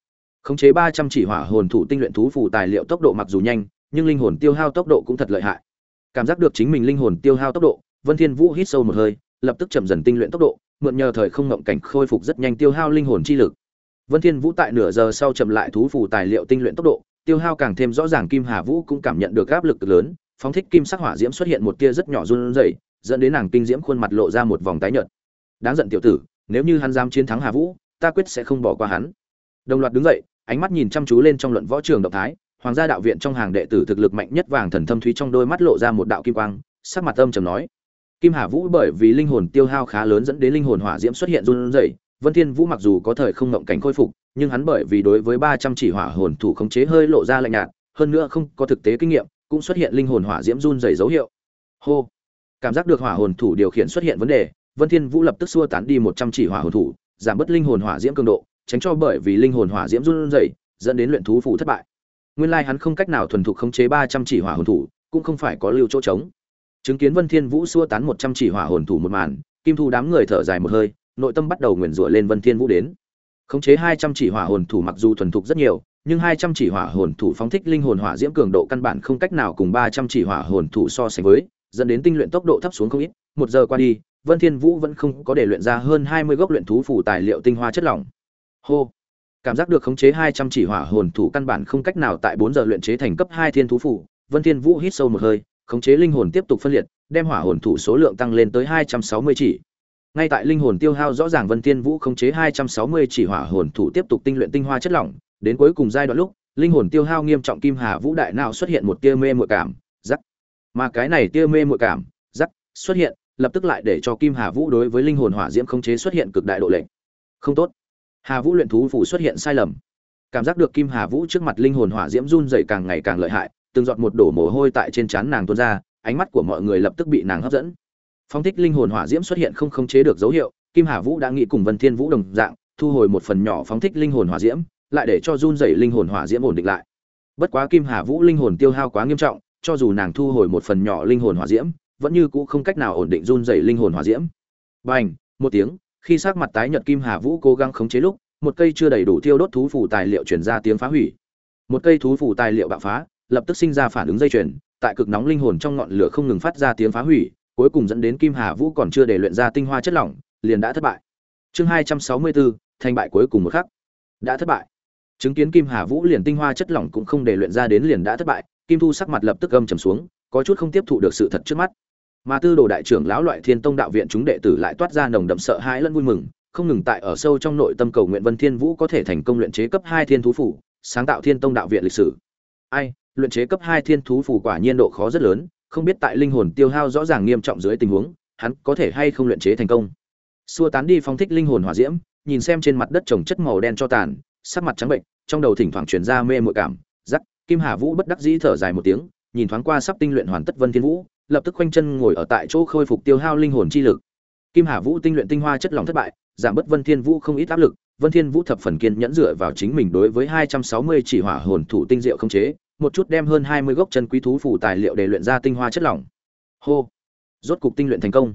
A: Khống chế ba trăm chỉ hỏa hồn thủ tinh luyện thú phù tài liệu tốc độ mặc dù nhanh nhưng linh hồn tiêu hao tốc độ cũng thật lợi hại. Cảm giác được chính mình linh hồn tiêu hao tốc độ, vân thiên vũ hít sâu một hơi, lập tức chậm dần tinh luyện tốc độ, mượn nhờ thời không ngộng cảnh khôi phục rất nhanh tiêu hao linh hồn chi lực. Vân thiên vũ tại nửa giờ sau chậm lại thú phù tài liệu tinh luyện tốc độ, tiêu hao càng thêm rõ ràng kim hà vũ cũng cảm nhận được áp lực lớn, phóng thích kim sắc hỏa diễm xuất hiện một tia rất nhỏ run rẩy, dẫn đến nàng kinh diễm khuôn mặt lộ ra một vòng tái nhợt. Đáng giận tiểu tử, nếu như hắn dám chiến thắng hà vũ, ta quyết sẽ không bỏ qua hắn. Đồng loạt đứng dậy, ánh mắt nhìn chăm chú lên trong luận võ trường động thái hoàng gia đạo viện trong hàng đệ tử thực lực mạnh nhất vàng thần thâm thúy trong đôi mắt lộ ra một đạo kim quang, sắc mặt âm trầm nói. Kim hà vũ bởi vì linh hồn tiêu hao khá lớn dẫn đến linh hồn hỏa diễm xuất hiện run rẩy, vân thiên vũ mặc dù có thời không ngậm cảnh khôi phục, nhưng hắn bởi vì đối với 300 chỉ hỏa hồn thủ khống chế hơi lộ ra lạnh nhạt, hơn nữa không có thực tế kinh nghiệm, cũng xuất hiện linh hồn hỏa diễm run rẩy dấu hiệu. Hô! Cảm giác được hỏa hồn thủ điều khiển xuất hiện vấn đề, vân thiên vũ lập tức xua tán đi 100 chỉ hỏa hồn thủ, giảm bớt linh hồn hỏa diễm cường độ, tránh cho bởi vì linh hồn hỏa diễm run rẩy dẫn đến luyện thú phụ thất bại nguyên lai hắn không cách nào thuần thục khống chế 300 chỉ hỏa hồn thủ, cũng không phải có lưu chỗ trống. Chứng kiến vân thiên vũ xua tán 100 chỉ hỏa hồn thủ một màn, kim thu đám người thở dài một hơi, nội tâm bắt đầu nguyền rủa lên vân thiên vũ đến. Khống chế 200 chỉ hỏa hồn thủ mặc dù thuần thục rất nhiều, nhưng 200 chỉ hỏa hồn thủ phóng thích linh hồn hỏa diễm cường độ căn bản không cách nào cùng 300 chỉ hỏa hồn thủ so sánh với, dẫn đến tinh luyện tốc độ thấp xuống không ít. Một giờ qua đi, vân thiên vũ vẫn không có để luyện ra hơn 20 gốc luyện thú phủ tài liệu tinh hoa chất lỏng. Hô! Cảm giác được khống chế 200 chỉ hỏa hồn thủ căn bản không cách nào tại 4 giờ luyện chế thành cấp 2 thiên thú phủ, vân thiên vũ hít sâu một hơi, khống chế linh hồn tiếp tục phân liệt, đem hỏa hồn thủ số lượng tăng lên tới 260 chỉ. Ngay tại linh hồn tiêu hao rõ ràng vân thiên vũ khống chế 260 chỉ hỏa hồn thủ tiếp tục tinh luyện tinh hoa chất lỏng, đến cuối cùng giai đoạn lúc, linh hồn tiêu hao nghiêm trọng kim hà vũ đại não xuất hiện một tia mê muội cảm, rắc. Mà cái này tia mê muội cảm, rắc, xuất hiện, lập tức lại để cho kim hà vũ đối với linh hồn hỏa diễm khống chế xuất hiện cực đại độ lệnh không tốt hà vũ luyện thú phủ xuất hiện sai lầm. Cảm giác được kim hà vũ trước mặt linh hồn hỏa diễm run dày càng ngày càng lợi hại, từng giọt một đổ mồ hôi tại trên trán nàng tuôn ra, ánh mắt của mọi người lập tức bị nàng hấp dẫn. Phong thích linh hồn hỏa diễm xuất hiện không khống chế được dấu hiệu, kim hà vũ đã nghĩ cùng vân thiên vũ đồng dạng, thu hồi một phần nhỏ phóng thích linh hồn hỏa diễm, lại để cho run dày linh hồn hỏa diễm ổn định lại. Bất quá kim hà vũ linh hồn tiêu hao quá nghiêm trọng, cho dù nàng thu hồi một phần nhỏ linh hồn hỏa diễm, vẫn như cũ không cách nào ổn định run dày linh hồn hỏa diễm. Bành, một tiếng khi sắc mặt tái nhợt kim hà vũ cố gắng khống chế lúc, một cây chưa đầy đủ thiêu đốt thú phủ tài liệu chuyển ra tiếng phá hủy. Một cây thú phủ tài liệu bạo phá, lập tức sinh ra phản ứng dây chuyền, tại cực nóng linh hồn trong ngọn lửa không ngừng phát ra tiếng phá hủy, cuối cùng dẫn đến kim hà vũ còn chưa để luyện ra tinh hoa chất lỏng, liền đã thất bại. Chương hai trăm sáu mươi bốn thành bại cuối cùng một khắc. Đã thất bại. Chứng kiến kim hà vũ liền tinh hoa chất lỏng cũng không để luyện ra đến liền đã thất bại, kim thu sắc mặt lập tức gầm trầm xuống, có chút không tiếp thụ được sự thật trước mắt mà tư đồ đại trưởng lão loại thiên tông đạo viện chúng đệ tử lại toát ra nồng đậm sợ hãi lẫn vui mừng, không ngừng tại ở sâu trong nội tâm cầu nguyện vân thiên vũ có thể thành công luyện chế cấp hai thiên thú phủ sáng tạo thiên tông đạo viện lịch sử. Ai, luyện chế cấp hai thiên thú phủ quả nhiên độ khó rất lớn, không biết tại linh hồn tiêu hao rõ ràng nghiêm trọng dưới tình huống, hắn có thể hay không luyện chế thành công. Xua tán đi phong thích linh hồn hỏa diễm, nhìn xem trên mặt đất trồng chất màu đen cho tàn, sắc mặt trắng bệnh, trong đầu thỉnh thoảng truyền ra mê muội cảm giắc kim hà vũ bất đắc dĩ thở dài một tiếng, nhìn thoáng qua sắp tinh luyện hoàn tất vân thiên vũ lập tức khoanh chân ngồi ở tại chỗ khôi phục tiêu hao linh hồn chi lực. Kim hà vũ tinh luyện tinh hoa chất lỏng thất bại, giảm bớt vân thiên vũ không ít áp lực. Vân thiên vũ thập phần kiên nhẫn dựa vào chính mình đối với 260 chỉ hỏa hồn thủ tinh diệu không chế, một chút đem hơn 20 gốc chân quý thú phù tài liệu để luyện ra tinh hoa chất lỏng. Hô! Rốt cục tinh luyện thành công.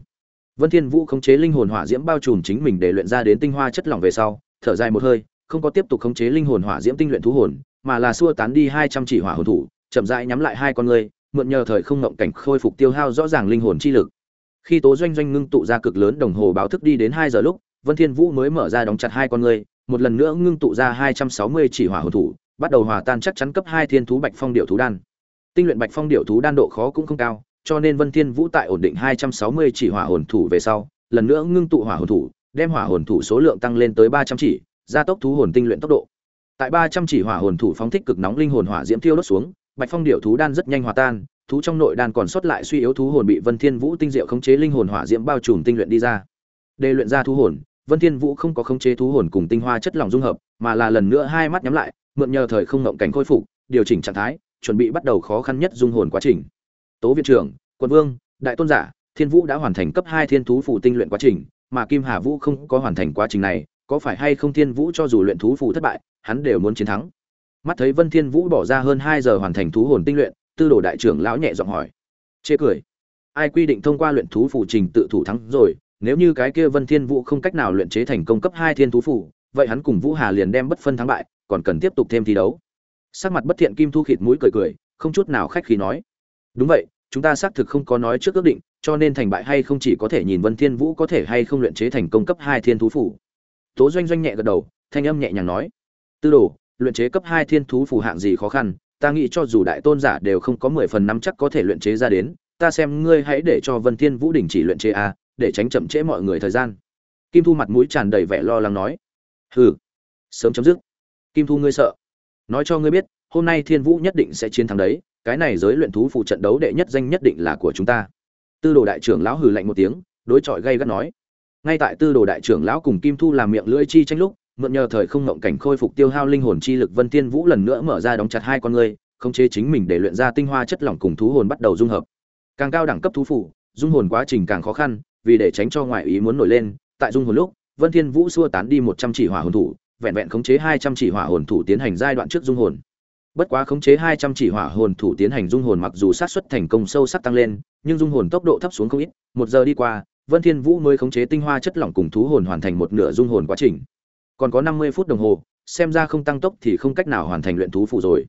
A: Vân thiên vũ khống chế linh hồn hỏa diễm bao trùm chính mình để luyện ra đến tinh hoa chất lỏng về sau, thở dài một hơi, không có tiếp tục khống chế linh hồn hỏa diễm tinh luyện thú hồn, mà là xua tán đi 200 chỉ hỏa hồn thủ, chậm rãi nhắm lại hai con ngươi mượn nhờ thời không ngộng cảnh khôi phục tiêu hao rõ ràng linh hồn chi lực. Khi tố doanh doanh ngưng tụ ra cực lớn đồng hồ báo thức đi đến hai giờ lúc, vân thiên vũ mới mở ra đóng chặt hai con người một lần nữa ngưng tụ ra 260 chỉ hỏa hồn thủ, bắt đầu hòa tan chắc chắn cấp hai thiên thú bạch phong điệu thú đan. Tinh luyện bạch phong điệu thú đan độ khó cũng không cao, cho nên vân thiên vũ tại ổn định 260 chỉ hỏa hồn thủ về sau, lần nữa ngưng tụ hỏa hồn thủ, đem hỏa hồn thủ số lượng tăng lên tới 300 chỉ, gia tốc thú hồn tinh luyện tốc độ. Tại 300 chỉ hỏa hồn thủ phóng thích cực nóng linh hồn hỏa diễm thiêu đốt xuống bạch phong điểu thú đan rất nhanh hòa tan, thú trong nội đan còn sót lại suy yếu thú hồn bị vân thiên vũ tinh diệu khống chế linh hồn hỏa diễm bao trùm tinh luyện đi ra. Để luyện ra thú hồn, vân thiên vũ không có khống chế thú hồn cùng tinh hoa chất lỏng dung hợp, mà là lần nữa hai mắt nhắm lại, mượn nhờ thời không ngộng cảnh khôi phục, điều chỉnh trạng thái, chuẩn bị bắt đầu khó khăn nhất dung hồn quá trình. Tố viện trưởng quân vương, đại tôn giả, thiên vũ đã hoàn thành cấp hai thiên thú phù tinh luyện quá trình, mà kim hà vũ không có hoàn thành quá trình này, có phải hay không thiên vũ cho dù luyện thú phù thất bại, hắn đều muốn chiến thắng mắt thấy vân thiên vũ bỏ ra hơn hai giờ hoàn thành thú hồn tinh luyện tư đồ đại trưởng lão nhẹ giọng hỏi. Chê cười. Ai quy định thông qua luyện thú phủ trình tự thủ thắng rồi nếu như cái kia vân thiên vũ không cách nào luyện chế thành công cấp hai thiên thú phủ vậy hắn cùng vũ hà liền đem bất phân thắng bại còn cần tiếp tục thêm thi đấu. Sắc mặt bất thiện kim thu khịt mũi cười cười không chút nào khách khí nói. Đúng vậy chúng ta xác thực không có nói trước ước định cho nên thành bại hay không chỉ có thể nhìn Vân Thiên Vũ có thể hay không luyện chế thành công cấp 2 thiên thú phủ. Tố Doanh Doanh nhẹ gật đầu, thanh âm nhẹ nhàng nói: "Tư đồ, luyện chế cấp 2 thiên thú phù hạng gì khó khăn, ta nghĩ cho dù đại tôn giả đều không có 10 phần năm chắc có thể luyện chế ra đến, ta xem ngươi hãy để cho Vân Thiên Vũ đình chỉ luyện chế a, để tránh chậm trễ mọi người thời gian." Kim Thu mặt mũi tràn đầy vẻ lo lắng nói: "Hừ, sớm chấm dứt." Kim Thu ngươi sợ? Nói cho ngươi biết, hôm nay Thiên Vũ nhất định sẽ chiến thắng đấy, cái này giới luyện thú phụ trận đấu đệ nhất danh nhất định là của chúng ta tư đồ đại trưởng lão hừ lạnh một tiếng đối chọi gay gắt nói ngay tại tư đồ đại trưởng lão cùng kim thu làm miệng lưỡi chi tranh lúc mượn nhờ thời không ngộng cảnh khôi phục tiêu hao linh hồn chi lực vân tiên vũ lần nữa mở ra đóng chặt hai con ngươi khống chế chính mình để luyện ra tinh hoa chất lỏng cùng thú hồn bắt đầu dung hợp. Càng cao đẳng cấp thú phủ, dung hồn quá trình càng khó khăn vì để tránh cho ngoại ý muốn nổi lên tại dung hồn lúc vân thiên vũ xua tán đi một trăm chỉ hỏa hồn thủ vẹn vẹn khống chế hai trăm chỉ hỏa hồn thủ tiến hành giai đoạn trước dung hồn. Bất quá khống chế hai trăm chỉ hỏa hồn thủ tiến hành dung hồn mặc dù sát suất thành công sâu sắc tăng lên nhưng dung hồn tốc độ thấp xuống không ít. Một giờ đi qua vân thiên vũ mới khống chế tinh hoa chất lỏng cùng thú hồn hoàn thành một nửa dung hồn quá trình còn có năm mươi phút đồng hồ, xem ra không tăng tốc thì không cách nào hoàn thành luyện thú phụ rồi.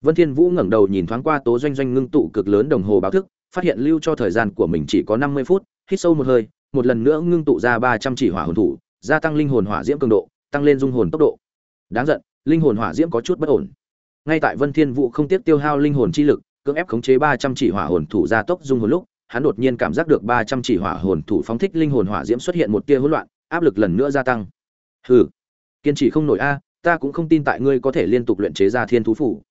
A: Vân thiên vũ ngẩng đầu nhìn thoáng qua tố doanh doanh ngưng tụ cực lớn đồng hồ báo thức, phát hiện lưu cho thời gian của mình chỉ có năm mươi phút, hít sâu một hơi, một lần nữa ngưng tụ ra ba trăm chỉ hỏa hồn thủ, gia tăng linh hồn hỏa diễm cường độ, tăng lên dung hồn tốc độ. Đáng giận, linh hồn hỏa diễm có chút bất ổn. Ngay tại vân thiên vũ không tiếp tiêu hao linh hồn chi lực, cưỡng ép khống chế ba trăm chỉ hỏa hồn thủ gia tốc dung hồn lúc, hắn đột nhiên cảm giác được ba trăm chỉ hỏa hồn thủ phóng thích linh hồn hỏa diễm xuất hiện một tia hỗn loạn, áp lực lần nữa gia tăng. Hừ kiên trì không nổi a ta cũng không tin tại ngươi có thể liên tục luyện chế ra thiên thú phủ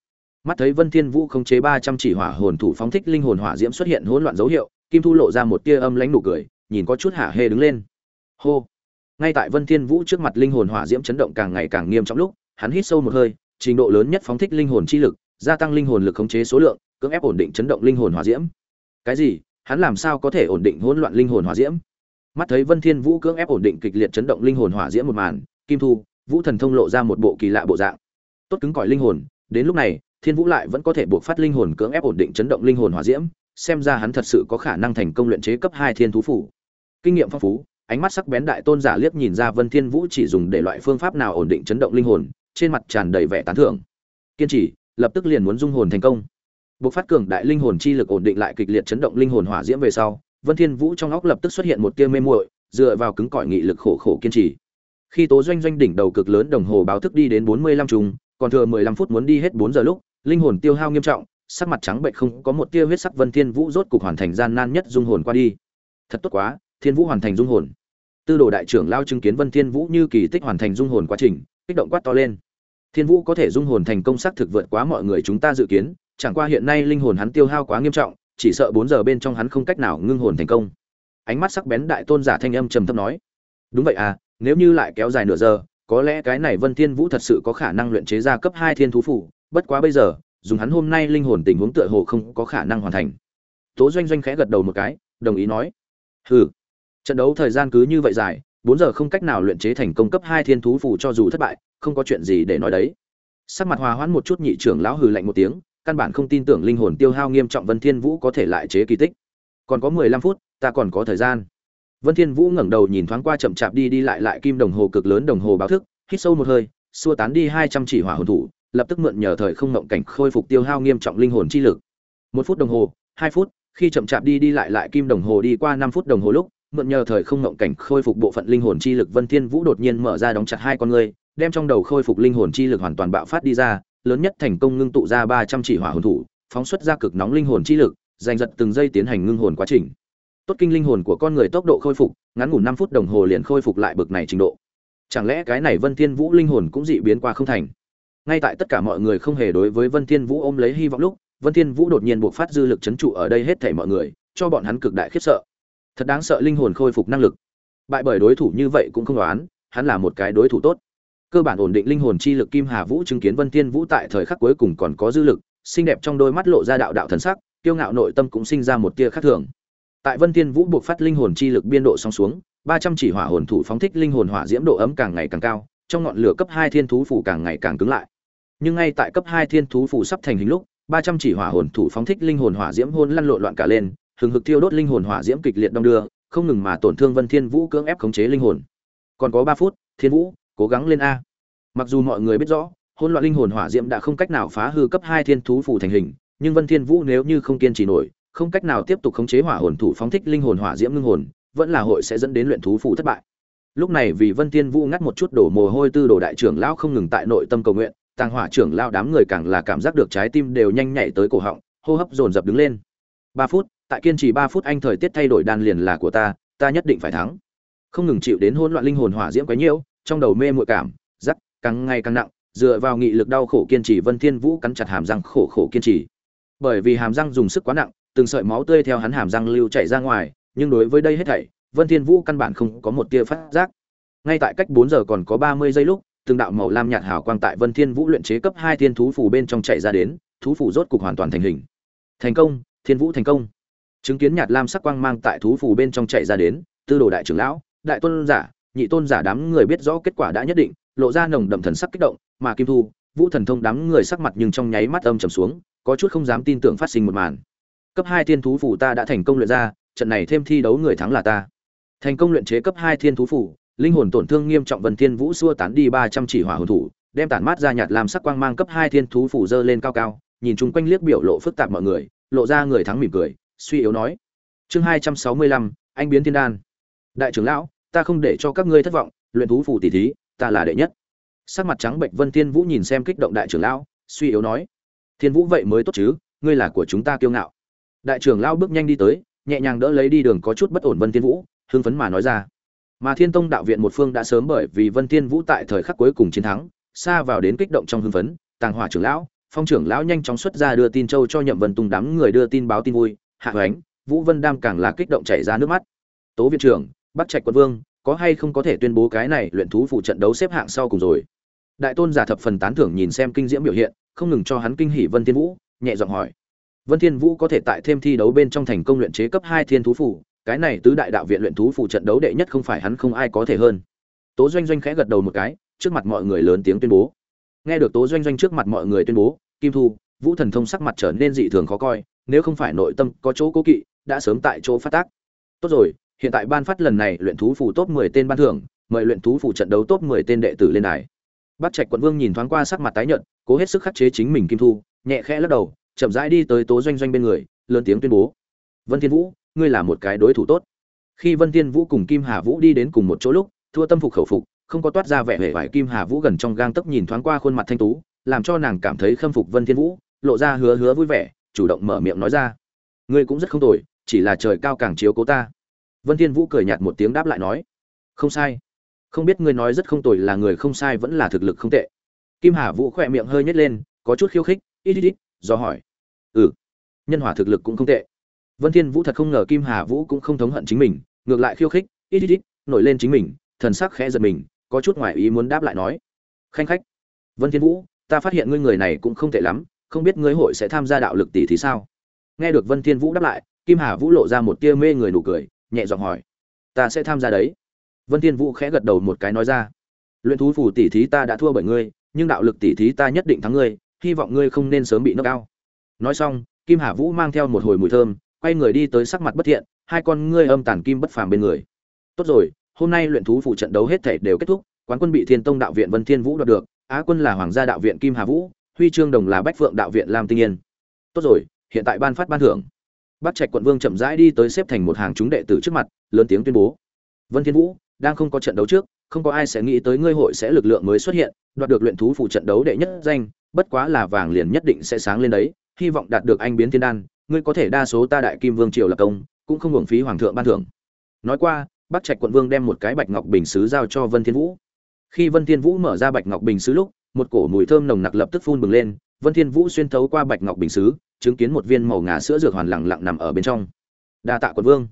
A: mắt thấy vân thiên vũ không chế ba trăm chỉ hỏa hồn thủ phóng thích linh hồn hỏa diễm xuất hiện hỗn loạn dấu hiệu kim thu lộ ra một tia âm lãnh nụ cười nhìn có chút hạ hê đứng lên hô ngay tại vân thiên vũ trước mặt linh hồn hỏa diễm chấn động càng ngày càng nghiêm trọng lúc hắn hít sâu một hơi trình độ lớn nhất phóng thích linh hồn chi lực, gia tăng linh hồn lực khống chế số lượng, cưỡng ép ổn định chấn động linh hồn hỏa diễm. Cái gì? Hắn làm sao có thể ổn định hỗn loạn linh hồn hỏa diễm? Mắt thấy Vân Thiên Vũ cưỡng ép ổn định kịch liệt chấn động linh hồn hỏa diễm một màn, Kim Thu, Vũ Thần thông lộ ra một bộ kỳ lạ bộ dạng. Tốt cứng cỏi linh hồn, đến lúc này, Thiên Vũ lại vẫn có thể buộc phát linh hồn cưỡng ép ổn định chấn động linh hồn hỏa diễm, xem ra hắn thật sự có khả năng thành công luyện chế cấp hai Thiên thú phủ. Kinh nghiệm phong phú, ánh mắt sắc bén đại tôn giả liếc nhìn ra Vân Thiên Vũ chỉ dùng để loại phương pháp nào ổn định chấn động linh hồn, trên mặt tràn đầy vẻ tán thưởng kiên trì lập tức liền muốn dung hồn thành công buộc phát cường đại linh hồn chi lực ổn định lại kịch liệt chấn động linh hồn hỏa diễm về sau, Vân Thiên Vũ trong óc lập tức xuất hiện một tia mê muội, dựa vào cứng cỏi nghị lực khổ khổ kiên trì. Khi Tố Doanh Doanh đỉnh đầu cực lớn đồng hồ báo thức đi đến 45 trùng, còn thừa 15 phút muốn đi hết 4 giờ lúc, linh hồn tiêu hao nghiêm trọng, sắc mặt trắng bệch không có một tia huyết sắc Vân Thiên Vũ rốt cục hoàn thành gian nan nhất dung hồn qua đi. Thật tốt quá, Thiên Vũ hoàn thành dung hồn. Tư đồ đại trưởng lao chứng kiến Vân Thiên Vũ như kỳ tích hoàn thành dung hồn quá trình, kích động quát to lên. Thiên Vũ có thể dung hồn thành công sắc thực vượt quá mọi người chúng ta dự kiến, chẳng qua hiện nay linh hồn hắn tiêu hao quá nghiêm trọng, chỉ sợ 4 giờ bên trong hắn không cách nào ngưng hồn thành công. Ánh mắt sắc bén đại tôn giả thanh âm trầm thấp nói: "Đúng vậy à, nếu như lại kéo dài nửa giờ, có lẽ cái này Vân Thiên Vũ thật sự có khả năng luyện chế ra cấp 2 thiên thú phủ, bất quá bây giờ, dùng hắn hôm nay linh hồn tình huống tựa hồ không có khả năng hoàn thành." Tố Doanh Doanh khẽ gật đầu một cái, đồng ý nói: "Hừ, trận đấu thời gian cứ như vậy dài, 4 giờ không cách nào luyện chế thành công cấp 2 thiên thú phủ cho dù thất bại, không có chuyện gì để nói đấy. Sắc mặt hòa hoãn một chút nhị trưởng lão hừ lạnh một tiếng căn bản không tin tưởng linh hồn tiêu hao nghiêm trọng vân thiên vũ có thể lại chế kỳ tích. Còn có mười lăm phút ta còn có thời gian vân thiên vũ ngẩng đầu nhìn thoáng qua chậm chạp đi đi lại lại kim đồng hồ cực lớn đồng hồ báo thức hít sâu một hơi xua tán đi hai trăm chỉ hỏa hồn thủ lập tức mượn nhờ thời không ngộng cảnh khôi phục tiêu hao nghiêm trọng linh hồn chi lực một phút đồng hồ hai phút khi chậm chạp đi đi lại lại kim đồng hồ đi qua năm phút đồng hồ lúc mượn nhờ thời không ngộng cảnh khôi phục bộ phận linh hồn chi lực vân thiên vũ đột nhiên mở ra đóng chặt hai con ngươi đem trong đầu khôi phục linh hồn chi lực hoàn toàn bạo phát đi ra, lớn nhất thành công ngưng tụ ra 300 chỉ hỏa hồn thủ, phóng xuất ra cực nóng linh hồn chi lực, giành giật từng giây tiến hành ngưng hồn quá trình. Tốt kinh linh hồn của con người tốc độ khôi phục, ngắn ngủn năm phút đồng hồ liền khôi phục lại bực này trình độ. Chẳng lẽ cái này Vân Thiên Vũ linh hồn cũng dị biến qua không thành? Ngay tại tất cả mọi người không hề đối với Vân Thiên Vũ ôm lấy hy vọng lúc, Vân Thiên Vũ đột nhiên buộc phát dư lực chấn trụ ở đây hết thảy mọi người, cho bọn hắn cực đại khiếp sợ. Thật đáng sợ linh hồn khôi phục năng lực. Bại bởi đối thủ như vậy cũng không đoán, hắn là một cái đối thủ tốt cơ bản ổn định linh hồn chi lực kim hà vũ chứng kiến vân thiên vũ tại thời khắc cuối cùng còn có dư lực xinh đẹp trong đôi mắt lộ ra đạo đạo thần sắc kiêu ngạo nội tâm cũng sinh ra một tia khác thường tại vân thiên vũ buộc phát linh hồn chi lực biên độ song xuống ba trăm chỉ hỏa hồn thủ phóng thích linh hồn hỏa diễm độ ấm càng ngày càng cao trong ngọn lửa cấp hai thiên thú phủ càng ngày càng cứng lại. Nhưng ngay tại cấp hai thiên thú phủ sắp thành hình lúc ba trăm chỉ hỏa hồn thủ phóng thích linh hồn hỏa diễm hôn lăn lộn loạn cả lên hừng hực thiêu đốt linh hồn hỏa diễm kịch liệt đông đưa không ngừng mà tổn thương vân thiên vũ cưỡng ép khống chế linh hồn. Còn có ba phút thiên vũ cố gắng lên a. Mặc dù mọi người biết rõ, hỗn loạn linh hồn hỏa diễm đã không cách nào phá hư cấp hai thiên thú phủ thành hình, nhưng Vân Thiên Vũ nếu như không kiên trì nổi, không cách nào tiếp tục khống chế hỏa hồn thủ phóng thích linh hồn hỏa diễm ngưng hồn, vẫn là hội sẽ dẫn đến luyện thú phụ thất bại. Lúc này vì vân thiên vũ ngắt một chút đổ mồ hôi tư đồ đại trưởng lão không ngừng tại nội tâm cầu nguyện, tàng hỏa trưởng lão đám người càng là cảm giác được trái tim đều nhanh nhảy tới cổ họng, hô hấp dồn dập đứng lên. Ba phút, tại kiên trì ba phút anh thời tiết thay đổi đan liền là của ta ta nhất định phải thắng. Không ngừng chịu đến hỗn loạn linh hồn hỏa diễm quá nhiều trong đầu mê muội cảm rắc càng ngày càng nặng, dựa vào nghị lực đau khổ kiên trì vân thiên vũ cắn chặt hàm răng khổ khổ kiên trì. Bởi vì hàm răng dùng sức quá nặng từng sợi máu tươi theo hắn hàm răng lưu chảy ra ngoài, nhưng đối với đây hết thảy, vân thiên vũ căn bản không có một tia phát giác. Ngay tại cách 4 giờ còn có 30 giây lúc, từng đạo màu lam nhạt hào quang tại vân thiên vũ luyện chế cấp hai thiên thú phù bên trong chạy ra đến, thú phù rốt cục hoàn toàn thành hình. Thành công, thiên vũ thành công. Chứng kiến nhạt lam sắc quang mang tại thú phù bên trong chạy ra đến, tư đồ đại trưởng lão, đại tôn giả, nhị tôn giả đám người biết rõ kết quả đã nhất định, lộ ra nồng đậm thần sắc kích động, mà kim thu, vũ thần thông đám người sắc mặt nhưng trong nháy mắt âm trầm xuống, có chút không dám tin tưởng phát sinh một màn cấp hai thiên thú phủ ta đã thành công luyện ra, trận này thêm thi đấu người thắng là ta. Thành công luyện chế cấp hai thiên thú phủ, linh hồn tổn thương nghiêm trọng vân thiên vũ xua tán đi ba trăm chỉ hỏa hồn thủ, đem tản mát ra nhạt làm sắc quang mang cấp hai thiên thú phủ dơ lên cao cao, nhìn chung quanh liếc biểu lộ phức tạp mọi người, lộ ra người thắng mỉm cười, suy yếu nói. Chương hai trăm sáu mươi lăm, anh biến thiên đan. Đại trưởng lão, ta không để cho các ngươi thất vọng, luyện thú phủ tỷ thí, ta là đệ nhất. Sắc mặt trắng bệnh vân thiên vũ nhìn xem kích động đại trưởng lão, suy yếu nói. Thiên vũ vậy mới tốt chứ, ngươi là của chúng ta kiêu ngạo đại trưởng lao bước nhanh đi tới, nhẹ nhàng đỡ lấy đi đường có chút bất ổn vân thiên vũ, hưng phấn mà nói ra. Mà thiên tông đạo viện một phương đã sớm bởi vì vân thiên vũ tại thời khắc cuối cùng chiến thắng, xa vào đến kích động trong hưng phấn, tàng hỏa trưởng lão, phong trưởng lão nhanh chóng xuất ra đưa tin châu cho nhậm vân tùng đám người đưa tin báo tin vui, hạ hoánh, vũ vân đam càng là kích động chảy ra nước mắt. Tố viện trưởng, bắc trạch quân vương, có hay không có thể tuyên bố cái này luyện thú phụ trận đấu xếp hạng sau cùng rồi? Đại tôn giả thập phần tán thưởng nhìn xem kinh diễm biểu hiện, không ngừng cho hắn kinh hỉ vân thiên vũ, nhẹ giọng hỏi vân thiên vũ có thể tại thêm thi đấu bên trong thành công luyện chế cấp hai thiên thú phủ cái này tứ đại đạo viện luyện thú phụ trận đấu đệ nhất không phải hắn không ai có thể hơn. Tố doanh doanh khẽ gật đầu một cái trước mặt mọi người lớn tiếng tuyên bố. Nghe được tố doanh doanh trước mặt mọi người tuyên bố kim thu vũ thần thông sắc mặt trở nên dị thường khó coi nếu không phải nội tâm có chỗ cố kỵ đã sớm tại chỗ phát tác. Tốt rồi hiện tại ban phát lần này luyện thú phù top 10 tên ban thưởng, mời luyện thú phù trận đấu top 10 tên đệ tử lên đài. Bát Trạch quận vương nhìn thoáng qua sắc mặt tái nhợt, cố hết sức khắc chế chính mình kim thu, nhẹ khẽ lắc đầu, chậm rãi đi tới Tố Doanh Doanh bên người, lớn tiếng tuyên bố: "Vân Thiên Vũ, ngươi là một cái đối thủ tốt." Khi Vân Thiên Vũ cùng Kim Hà Vũ đi đến cùng một chỗ lúc, thua tâm phục khẩu phục, không có toát ra vẻ vẻ vải Kim Hà Vũ gần trong gang tấc nhìn thoáng qua khuôn mặt thanh tú, làm cho nàng cảm thấy khâm phục Vân Thiên Vũ, lộ ra hứa hứa vui vẻ, chủ động mở miệng nói ra: "Ngươi cũng rất không tồi, chỉ là trời cao càng chiếu cố ta." Vân Thiên Vũ cười nhạt một tiếng đáp lại nói, không sai. Không biết ngươi nói rất không tồi là người không sai vẫn là thực lực không tệ. Kim Hà Vũ khoe miệng hơi nhếch lên, có chút khiêu khích, ít ít ít, do hỏi. Ừ, nhân hỏa thực lực cũng không tệ. Vân Thiên Vũ thật không ngờ Kim Hà Vũ cũng không thống hận chính mình, ngược lại khiêu khích, ít ít ít, nổi lên chính mình, thần sắc khẽ giật mình, có chút ngoài ý muốn đáp lại nói. Khanh khách. Vân Thiên Vũ, ta phát hiện ngươi người này cũng không tệ lắm, không biết ngươi hội sẽ tham gia đạo lực tỷ thì sao? Nghe được Vân Thiên Vũ đáp lại, Kim Hà Vũ lộ ra một tia mê người nụ cười, nhẹ giọng hỏi ta sẽ tham gia đấy vân thiên vũ khẽ gật đầu một cái nói ra luyện thú phù tỷ thí ta đã thua bởi ngươi nhưng đạo lực tỷ thí ta nhất định thắng ngươi hy vọng ngươi không nên sớm bị nâng cao nói xong kim hà vũ mang theo một hồi mùi thơm quay người đi tới sắc mặt bất thiện hai con ngươi âm tàn kim bất phàm bên người. Tốt rồi hôm nay luyện thú phụ trận đấu hết thể đều kết thúc quán quân bị thiên tông đạo viện vân thiên vũ đoạt được á quân là hoàng gia đạo viện kim hà vũ huy chương đồng là bách phượng đạo viện lam tinh yên. Tốt rồi hiện tại ban phát ban thưởng. Bắc Trạch quận vương chậm rãi đi tới xếp thành một hàng chúng đệ tử trước mặt, lớn tiếng tuyên bố: "Vân Thiên Vũ, đang không có trận đấu trước, không có ai sẽ nghĩ tới ngươi hội sẽ lực lượng mới xuất hiện, đoạt được luyện thú phụ trận đấu đệ nhất danh, bất quá là vàng liền nhất định sẽ sáng lên đấy, hy vọng đạt được anh biến thiên đan, ngươi có thể đa số ta đại kim vương triều lập công, cũng không hưởng phí hoàng thượng ban thưởng." Nói qua, Bắc Trạch quận vương đem một cái bạch ngọc bình sứ giao cho Vân Thiên Vũ. Khi Vân Thiên Vũ mở ra bạch ngọc bình sứ lúc, một cổ mùi thơm nồng nặc lập tức phun bừng lên, Vân Thiên Vũ xuyên thấu qua bạch ngọc bình sứ, chứng kiến một viên màu ngà sữa dược hoàn lặng lặng nằm ở bên trong. Đa tạ quận vương.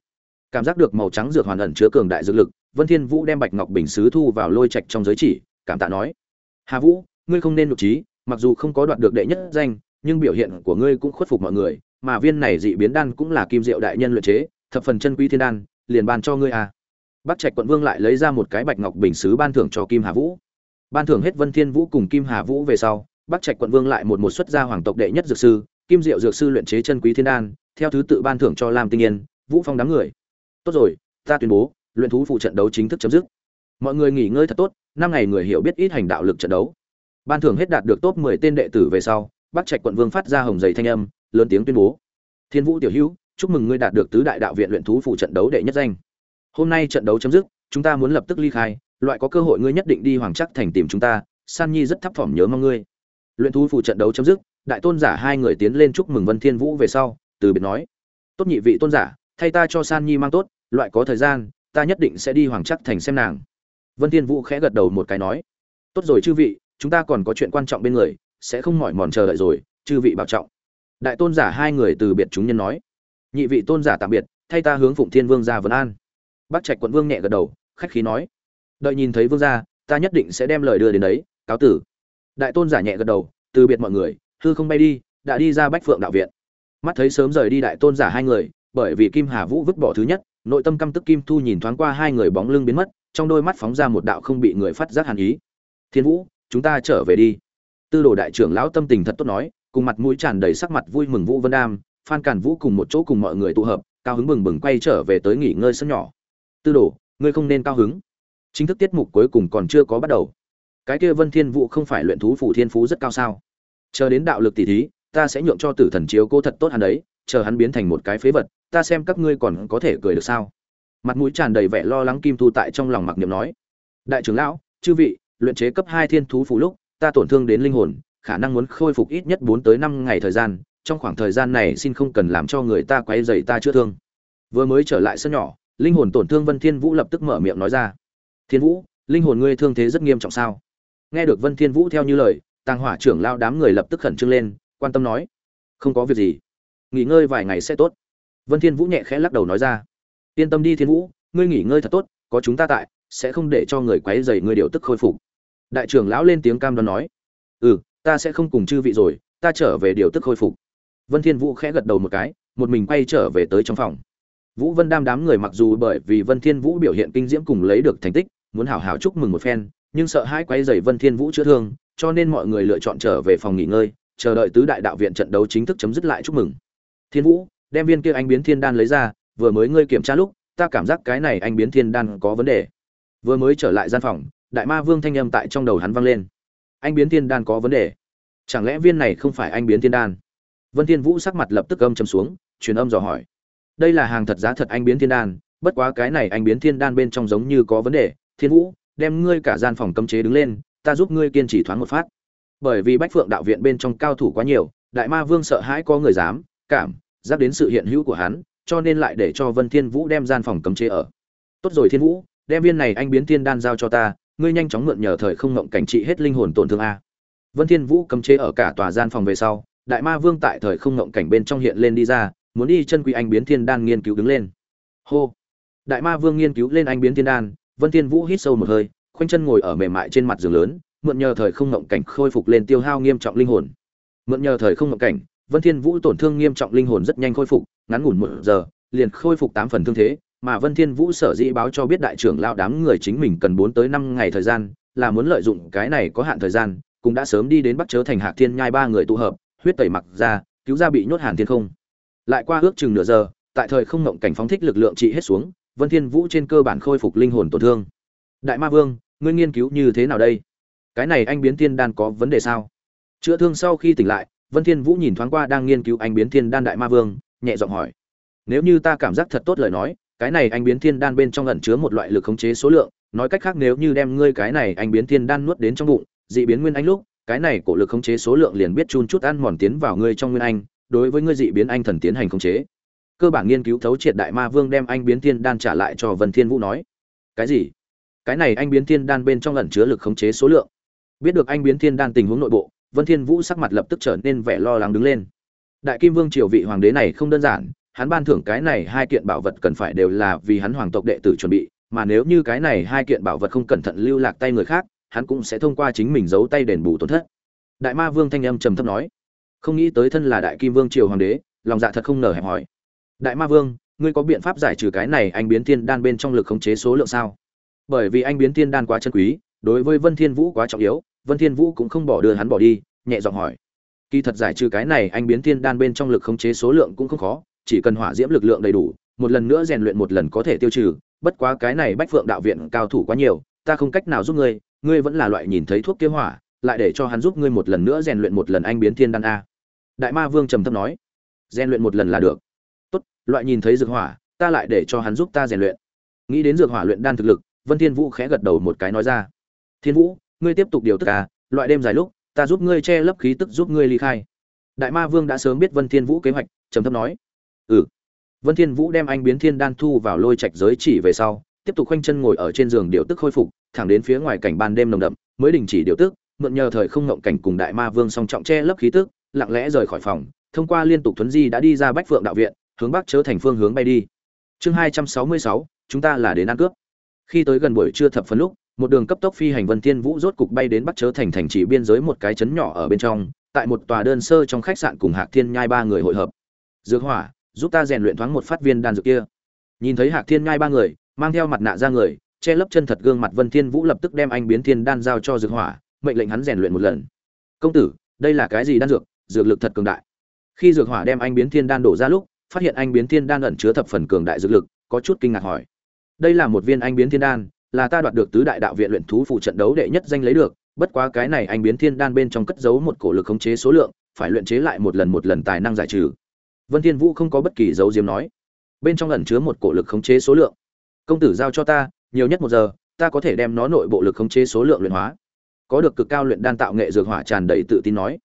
A: Cảm giác được màu trắng dược hoàn ẩn chứa cường đại dược lực, Vân Thiên Vũ đem bạch ngọc bình sứ thu vào lôi trạch trong giới chỉ, cảm tạ nói: "Hà Vũ, ngươi không nên nhục trí, mặc dù không có đoạt được đệ nhất danh, nhưng biểu hiện của ngươi cũng khuất phục mọi người, mà viên này dị biến đan cũng là kim diệu đại nhân luyện chế, thập phần chân quý thiên đan, liền ban cho ngươi à." Bắc Trạch quận vương lại lấy ra một cái bạch ngọc bình sứ ban thưởng cho Kim Hà Vũ. Ban thưởng hết Vân Thiên Vũ cùng Kim Hà Vũ về sau, Bắc Trạch quận vương lại một một xuất gia hoàng tộc đệ nhất dược sư, Kim Diệu dược sư luyện chế chân quý thiên đan, theo thứ tự ban thưởng cho Lam Tinh Yên, Vũ Phong đám người. Tốt rồi, ta tuyên bố, luyện thú phụ trận đấu chính thức chấm dứt. Mọi người nghỉ ngơi thật tốt, năm ngày người hiểu biết ít hành đạo lực trận đấu. Ban thưởng hết đạt được top 10 tên đệ tử về sau, Bắc Trạch quận vương phát ra hồng dày thanh âm, lớn tiếng tuyên bố: Thiên Vũ tiểu hữu, chúc mừng ngươi đạt được tứ đại đạo viện luyện thú phủ trận đấu đệ nhất danh. Hôm nay trận đấu chấm dứt chúng ta muốn lập tức ly khai loại có cơ hội ngươi nhất định đi hoàng chắc thành tìm chúng ta san nhi rất thấp thỏm nhớ mong ngươi. Luyện thú phủ trận đấu chấm dứt đại tôn giả hai người tiến lên chúc mừng vân thiên vũ về sau từ biệt nói. Tốt nhị vị tôn giả thay ta cho san nhi mang tốt loại có thời gian ta nhất định sẽ đi hoàng chắc thành xem nàng. Vân thiên vũ khẽ gật đầu một cái nói. Tốt rồi chư vị chúng ta còn có chuyện quan trọng bên người sẽ không mỏi mòn chờ đợi rồi, chư vị bảo trọng. Đại tôn giả hai người từ biệt chúng nhân nói. Nhị vị tôn giả tạm biệt, thay ta hướng phụng thiên vương ra vấn an. Bắc trạch quận vương nhẹ gật đầu, khách khí nói. Đợi nhìn thấy vương gia, ta nhất định sẽ đem lời đưa đến đấy, cáo tử. Đại tôn giả nhẹ gật đầu, từ biệt mọi người, hư không bay đi, đã đi ra bách phượng đạo viện. Mắt thấy sớm rời đi đại tôn giả hai người, bởi vì kim hà vũ vứt bỏ thứ nhất, nội tâm căm tức kim thu nhìn thoáng qua hai người bóng lưng biến mất, trong đôi mắt phóng ra một đạo không bị người phát giác hàn ý. Thiên vũ, chúng ta trở về đi tư đồ đại trưởng lão tâm tình thật tốt nói, cùng mặt mũi tràn đầy sắc mặt vui mừng vũ vân đam, phan càn vũ cùng một chỗ cùng mọi người tụ hợp, cao hứng bừng bừng quay trở về tới nghỉ ngơi sân nhỏ. Tư đồ, ngươi không nên cao hứng. Chính thức tiết mục cuối cùng còn chưa có bắt đầu. Cái kia vân thiên vũ không phải luyện thú phủ thiên phú rất cao sao? Chờ đến đạo lực tỷ thí, ta sẽ nhượng cho tử thần chiếu cô thật tốt hắn đấy, chờ hắn biến thành một cái phế vật, ta xem các ngươi còn có thể cười được sao? Mặt mũi tràn đầy vẻ lo lắng kim thu tại trong lòng mặc niệm nói. Đại trưởng lão, chư vị, luyện chế cấp hai thiên thú phủ lúc ta tổn thương đến linh hồn, khả năng muốn khôi phục ít nhất bốn tới năm ngày thời gian, trong khoảng thời gian này xin không cần làm cho người ta quấy rầy ta chữa thương. Vừa mới trở lại sân nhỏ, linh hồn tổn thương vân thiên vũ lập tức mở miệng nói ra. Thiên vũ, linh hồn ngươi thương thế rất nghiêm trọng sao? Nghe được vân thiên vũ theo như lời, tàng hỏa trưởng lao đám người lập tức khẩn trương lên, quan tâm nói, không có việc gì, nghỉ ngơi vài ngày sẽ tốt. Vân thiên vũ nhẹ khẽ lắc đầu nói ra, yên tâm đi thiên vũ, ngươi nghỉ ngơi thật tốt, có chúng ta tại, sẽ không để cho người quấy rầy ngươi điều tức khôi phục đại trưởng lão lên tiếng cam đoan nói ừ ta sẽ không cùng chư vị rồi, ta trở về điều tức khôi phục. Vân thiên vũ khẽ gật đầu một cái, một mình quay trở về tới trong phòng. Vũ vân đam đám người mặc dù bởi vì vân thiên vũ biểu hiện kinh diễm cùng lấy được thành tích, muốn hảo hảo chúc mừng một phen, nhưng sợ hãi quay dày vân thiên vũ chữa thương, cho nên mọi người lựa chọn trở về phòng nghỉ ngơi, chờ đợi tứ đại đạo viện trận đấu chính thức chấm dứt lại chúc mừng. Thiên vũ, đem viên kia anh biến thiên đan lấy ra, vừa mới ngươi kiểm tra lúc, ta cảm giác cái này anh biến thiên đan có vấn đề. Vừa mới trở lại gian phòng đại ma vương thanh âm tại trong đầu hắn vang lên. Anh biến thiên đan có vấn đề? Chẳng lẽ viên này không phải anh biến thiên đan? Vân thiên vũ sắc mặt lập tức âm trầm xuống, truyền âm dò hỏi. Đây là hàng thật giá thật anh biến thiên đan, bất quá cái này anh biến thiên đan bên trong giống như có vấn đề. Thiên vũ, đem ngươi cả gian phòng cấm chế đứng lên, ta giúp ngươi kiên trì thoáng một phát. Bởi vì bách phượng đạo viện bên trong cao thủ quá nhiều, đại ma vương sợ hãi có người dám, cảm giáp đến sự hiện hữu của hắn, cho nên lại để cho vân thiên vũ đem gian phòng cấm chế ở. Tốt rồi thiên vũ, đem viên này anh biến thiên đan giao cho ta ngươi nhanh chóng mượn nhờ thời không ngộng cảnh trị hết linh hồn tổn thương a. Vân thiên vũ cấm chế ở cả tòa gian phòng về sau, đại ma vương tại thời không ngộng cảnh bên trong hiện lên đi ra, muốn đi chân quý anh biến thiên đan nghiên cứu đứng lên. Hô. Đại ma vương nghiên cứu lên anh biến thiên đan, vân thiên vũ hít sâu một hơi, khoanh chân ngồi ở mềm mại trên mặt giường lớn, mượn nhờ thời không ngộng cảnh khôi phục lên tiêu hao nghiêm trọng linh hồn. Mượn nhờ thời không ngộng cảnh, vân thiên vũ tổn thương nghiêm trọng linh hồn rất nhanh khôi phục, ngắn ngủn một giờ, liền khôi phục tám phần thương thế mà vân thiên vũ sở dĩ báo cho biết đại trưởng lao đám người chính mình cần bốn tới năm ngày thời gian, là muốn lợi dụng cái này có hạn thời gian, cũng đã sớm đi đến bắt chớ thành hạc thiên nhai ba người tụ hợp, huyết tẩy mặc ra, cứu ra bị nhốt hàn thiên không. Lại qua ước chừng nửa giờ, tại thời không ngộng cảnh phóng thích lực lượng trị hết xuống, vân thiên vũ trên cơ bản khôi phục linh hồn tổn thương. Đại ma vương, ngươi nghiên cứu như thế nào đây? Cái này anh biến thiên đan có vấn đề sao? Chữa thương sau khi tỉnh lại, vân thiên vũ nhìn thoáng qua đang nghiên cứu anh biến thiên đan đại ma vương, nhẹ giọng hỏi. Nếu như ta cảm giác thật tốt lời nói cái này anh biến thiên đan bên trong ẩn chứa một loại lực khống chế số lượng, nói cách khác nếu như đem ngươi cái này anh biến thiên đan nuốt đến trong bụng, dị biến nguyên anh lúc, cái này cổ lực khống chế số lượng liền biết chun chút ăn mòn tiến vào ngươi trong nguyên anh, đối với ngươi dị biến anh thần tiến hành khống chế. Cơ bản nghiên cứu thấu triệt đại ma vương đem anh biến thiên đan trả lại cho vân thiên vũ nói. Cái gì? Cái này anh biến thiên đan bên trong ẩn chứa lực khống chế số lượng. Biết được anh biến thiên đan tình huống nội bộ, vân thiên vũ sắc mặt lập tức trở nên vẻ lo lắng đứng lên. Đại kim vương triều vị hoàng đế này không đơn giản hắn ban thưởng cái này hai kiện bảo vật cần phải đều là vì hắn hoàng tộc đệ tử chuẩn bị, mà nếu như cái này hai kiện bảo vật không cẩn thận lưu lạc tay người khác, hắn cũng sẽ thông qua chính mình giấu tay đền bù tổn thất. Đại ma vương thanh âm trầm thấp nói, không nghĩ tới thân là đại kim vương triều hoàng đế, lòng dạ thật không nở hẹp hỏi đại ma vương, ngươi có biện pháp giải trừ cái này anh biến thiên đan bên trong lực khống chế số lượng sao? Bởi vì anh biến thiên đan quá chân quý, đối với vân thiên vũ quá trọng yếu, vân thiên vũ cũng không bỏ đưa hắn bỏ đi, nhẹ giọng hỏi. Kỳ thật giải trừ cái này anh biến thiên đan bên trong lực khống chế số lượng cũng không khó chỉ cần hỏa diễm lực lượng đầy đủ một lần nữa rèn luyện một lần có thể tiêu trừ bất quá cái này bách phượng đạo viện cao thủ quá nhiều ta không cách nào giúp ngươi ngươi vẫn là loại nhìn thấy thuốc kia hỏa lại để cho hắn giúp ngươi một lần nữa rèn luyện một lần anh biến thiên đan a. Đại ma vương trầm thấp nói rèn luyện một lần là được. Tốt loại nhìn thấy dược hỏa ta lại để cho hắn giúp ta rèn luyện. Nghĩ đến dược hỏa luyện đan thực lực vân thiên vũ khẽ gật đầu một cái nói ra thiên vũ ngươi tiếp tục điều tức a, loại đêm dài lúc ta giúp ngươi che lấp khí tức giúp ngươi ly khai. Đại ma vương đã sớm biết vân thiên vũ kế hoạch trầm thấp nói ừ. Vân thiên vũ đem anh biến thiên đan thu vào lôi trạch giới chỉ về sau, tiếp tục khoanh chân ngồi ở trên giường điều tức khôi phục, thẳng đến phía ngoài cảnh ban đêm nồng đậm, mới đình chỉ điều tức, mượn nhờ thời không ngộng cảnh cùng đại ma vương song trọng che lấp khí tức, lặng lẽ rời khỏi phòng, thông qua liên tục thuấn di đã đi ra bách phượng đạo viện, hướng bắc chớ thành phương hướng bay đi. Chương hai trăm sáu mươi sáu, chúng ta là đến ăn cướp. Khi tới gần buổi trưa thập phân lúc, một đường cấp tốc phi hành vân thiên vũ rốt cục bay đến bắc chớ thành thành chỉ biên giới một cái trấn nhỏ ở bên trong, tại một tòa đơn sơ trong khách sạn cùng hạc thiên nhai ba người hội hợp. Dược hỏa giúp ta rèn luyện thoáng một phát viên đan dược kia. Nhìn thấy hạc thiên ngai ba người, mang theo mặt nạ ra người, che lấp chân thật gương mặt vân thiên vũ lập tức đem anh biến thiên đan giao cho dược hỏa, mệnh lệnh hắn rèn luyện một lần. Công tử, đây là cái gì đan dược? Dược lực thật cường đại. Khi dược hỏa đem anh biến thiên đan đổ ra lúc, phát hiện anh biến thiên đan ẩn chứa thập phần cường đại dược lực, có chút kinh ngạc hỏi. Đây là một viên anh biến thiên đan, là ta đoạt được tứ đại đạo viện luyện thú phụ trận đấu đệ nhất danh lấy được, bất quá cái này anh biến thiên đan bên trong cất giấu một cổ lực khống chế số lượng, phải luyện chế lại một lần một lần tài năng giải trừ vân thiên vũ không có bất kỳ dấu diếm nói. Bên trong ẩn chứa một cổ lực khống chế số lượng. Công tử giao cho ta, nhiều nhất một giờ, ta có thể đem nó nội bộ lực khống chế số lượng luyện hóa. Có được cực cao luyện đan tạo nghệ dược hỏa tràn đầy tự tin nói.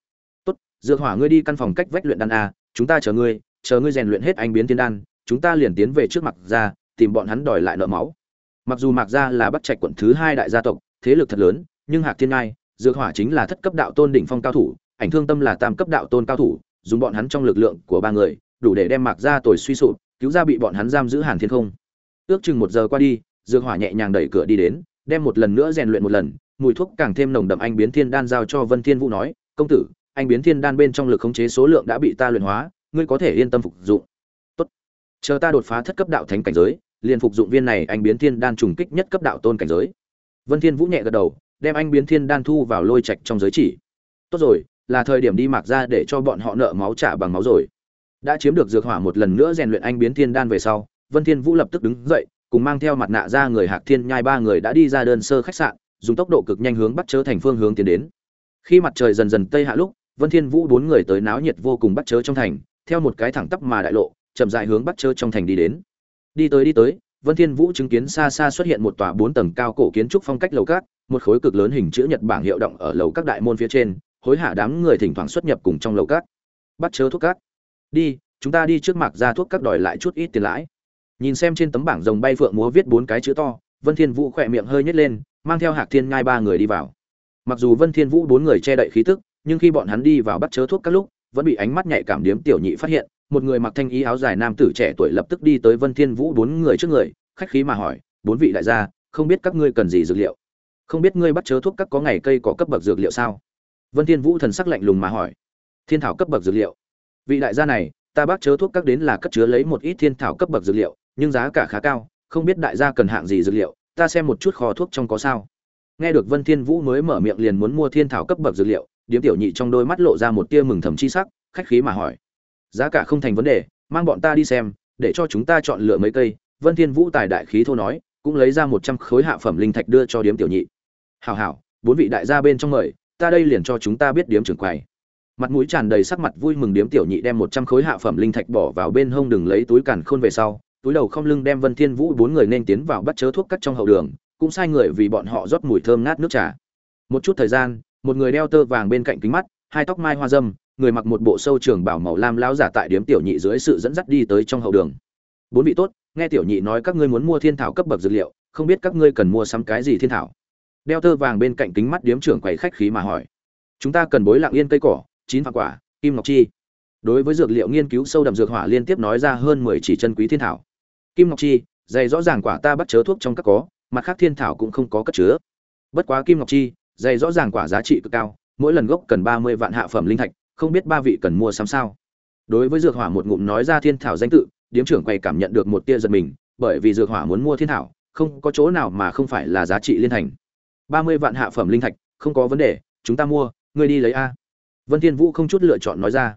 A: Tốt, dược hỏa ngươi đi căn phòng cách vách luyện đan a, chúng ta chờ ngươi chờ ngươi rèn luyện hết anh biến thiên đan, chúng ta liền tiến về trước mặt ra, tìm bọn hắn đòi lại nợ máu. Mặc dù mạc gia là bắt trạch quận thứ hai đại gia tộc, thế lực thật lớn, nhưng hạc thiên ngai, dược hỏa chính là thất cấp đạo tôn đỉnh phong cao thủ, ảnh thương tâm là tam cấp đạo tôn cao thủ dùng bọn hắn trong lực lượng của ba người, đủ để đem mạc gia tồi suy sụp, cứu ra bị bọn hắn giam giữ hàn thiên không. Ước chừng một giờ qua đi dương hỏa nhẹ nhàng đẩy cửa đi đến, đem một lần nữa rèn luyện một lần, mùi thuốc càng thêm nồng đậm anh biến thiên đan giao cho vân thiên vũ nói, công tử, anh biến thiên đan bên trong lực khống chế số lượng đã bị ta luyện hóa, ngươi có thể yên tâm phục dụng. Tốt. Chờ ta đột phá thất cấp đạo thánh cảnh giới, liền phục dụng viên này anh biến thiên đan trùng kích nhất cấp đạo tôn cảnh giới. Vân thiên vũ nhẹ gật đầu, đem anh biến thiên đan thu vào lôi trạch trong giới chỉ. Tốt rồi là thời điểm đi mạc ra để cho bọn họ nợ máu trả bằng máu rồi. Đã chiếm được dược hỏa một lần nữa rèn luyện anh biến thiên đan về sau, vân thiên vũ lập tức đứng dậy, cùng mang theo mặt nạ ra người hạc thiên nhai ba người đã đi ra đơn sơ khách sạn, dùng tốc độ cực nhanh hướng bắt chớ thành phương hướng tiến đến. Khi mặt trời dần dần tây hạ lúc, vân thiên vũ bốn người tới náo nhiệt vô cùng bắt chớ trong thành, theo một cái thẳng tắp mà đại lộ, chậm rãi hướng bắt chớ trong thành đi đến. Đi tới đi tới, vân thiên vũ chứng kiến xa xa xuất hiện một tòa bốn tầng cao cổ kiến trúc phong cách lầu cát một khối cực lớn hình chữ nhật bảng hiệu động ở lầu các đại môn phía trên hối hả đám người thỉnh thoảng xuất nhập cùng trong lầu cát bắt chớ thuốc cát đi, chúng ta đi trước mặt ra thuốc cát đòi lại chút ít tiền lãi. Nhìn xem trên tấm bảng rồng bay phượng múa viết bốn cái chữ to, vân thiên vũ khỏe miệng hơi nhếch lên, mang theo hạc thiên ngai ba người đi vào. Mặc dù vân thiên vũ bốn người che đậy khí tức, nhưng khi bọn hắn đi vào bắt chớ thuốc các lúc, vẫn bị ánh mắt nhạy cảm điếm tiểu nhị phát hiện, một người mặc thanh y áo dài nam tử trẻ tuổi lập tức đi tới vân thiên vũ bốn người trước người, khách khí mà hỏi, bốn vị đại gia, không biết các ngươi cần gì dược liệu? Không biết ngươi bắt chớ thuốc các có ngày cây có cấp bậc dược liệu sao? Vân thiên vũ thần sắc lạnh lùng mà hỏi, thiên thảo cấp bậc dược liệu? Vị đại gia này, ta bác chớ thuốc các đến là cất chứa lấy một ít thiên thảo cấp bậc dược liệu, nhưng giá cả khá cao, không biết đại gia cần hạng gì dược liệu, ta xem một chút kho thuốc trong có sao. Nghe được vân thiên vũ mới mở miệng liền muốn mua thiên thảo cấp bậc dược liệu, điếm tiểu nhị trong đôi mắt lộ ra một tia mừng thầm chi sắc, khách khí mà hỏi, giá cả không thành vấn đề, mang bọn ta đi xem, để cho chúng ta chọn lựa mấy cây. Vân thiên vũ tài đại khí thô nói, cũng lấy ra một trăm khối hạ phẩm linh thạch đưa cho điếm tiểu nhị. Hảo hảo, bốn vị đại gia bên trong mời ta đây liền cho chúng ta biết điếm trưởng quầy mặt mũi tràn đầy sắc mặt vui mừng điếm tiểu nhị đem một trăm khối hạ phẩm linh thạch bỏ vào bên hông đừng lấy túi càn khôn về sau túi đầu không lưng đem Vân Thiên Vũ bốn người nên tiến vào bắt chớ thuốc cắt trong hậu đường, cũng sai người vì bọn họ rót mùi thơm ngát nước trà. Một chút thời gian, một người đeo tơ vàng bên cạnh kính mắt, hai tóc mai hoa râm, người mặc một bộ sâu trường bảo màu lam lão giả tại điếm tiểu nhị dưới sự dẫn dắt đi tới trong hậu đường. Bốn vị tốt, nghe tiểu nhị nói các ngươi muốn mua thiên thảo cấp bậc dược liệu, không biết các ngươi cần mua sắm cái gì thiên thảo. Đeo tơ vàng bên cạnh kính mắt điếm trưởng quầy khách khí mà hỏi. Chúng ta cần bối lặng yên cây cỏ, chín phạc quả, kim ngọc chi. Đối với dược liệu nghiên cứu sâu đậm dược hỏa liên tiếp nói ra hơn 10 chỉ chân quý thiên thảo kim ngọc chi dày rõ ràng quả ta bắt chớ thuốc trong các có mặt khác thiên thảo cũng không có cất chứa bất quá kim ngọc chi dày rõ ràng quả giá trị cực cao mỗi lần gốc cần ba mươi vạn hạ phẩm linh thạch không biết ba vị cần mua sắm sao đối với dược hỏa một ngụm nói ra thiên thảo danh tự điếm trưởng quầy cảm nhận được một tia giật mình bởi vì dược hỏa muốn mua thiên thảo không có chỗ nào mà không phải là giá trị liên thành ba mươi vạn hạ phẩm linh thạch, không có vấn đề, chúng ta mua, ngươi đi lấy a. Vân thiên vũ không chút lựa chọn nói ra.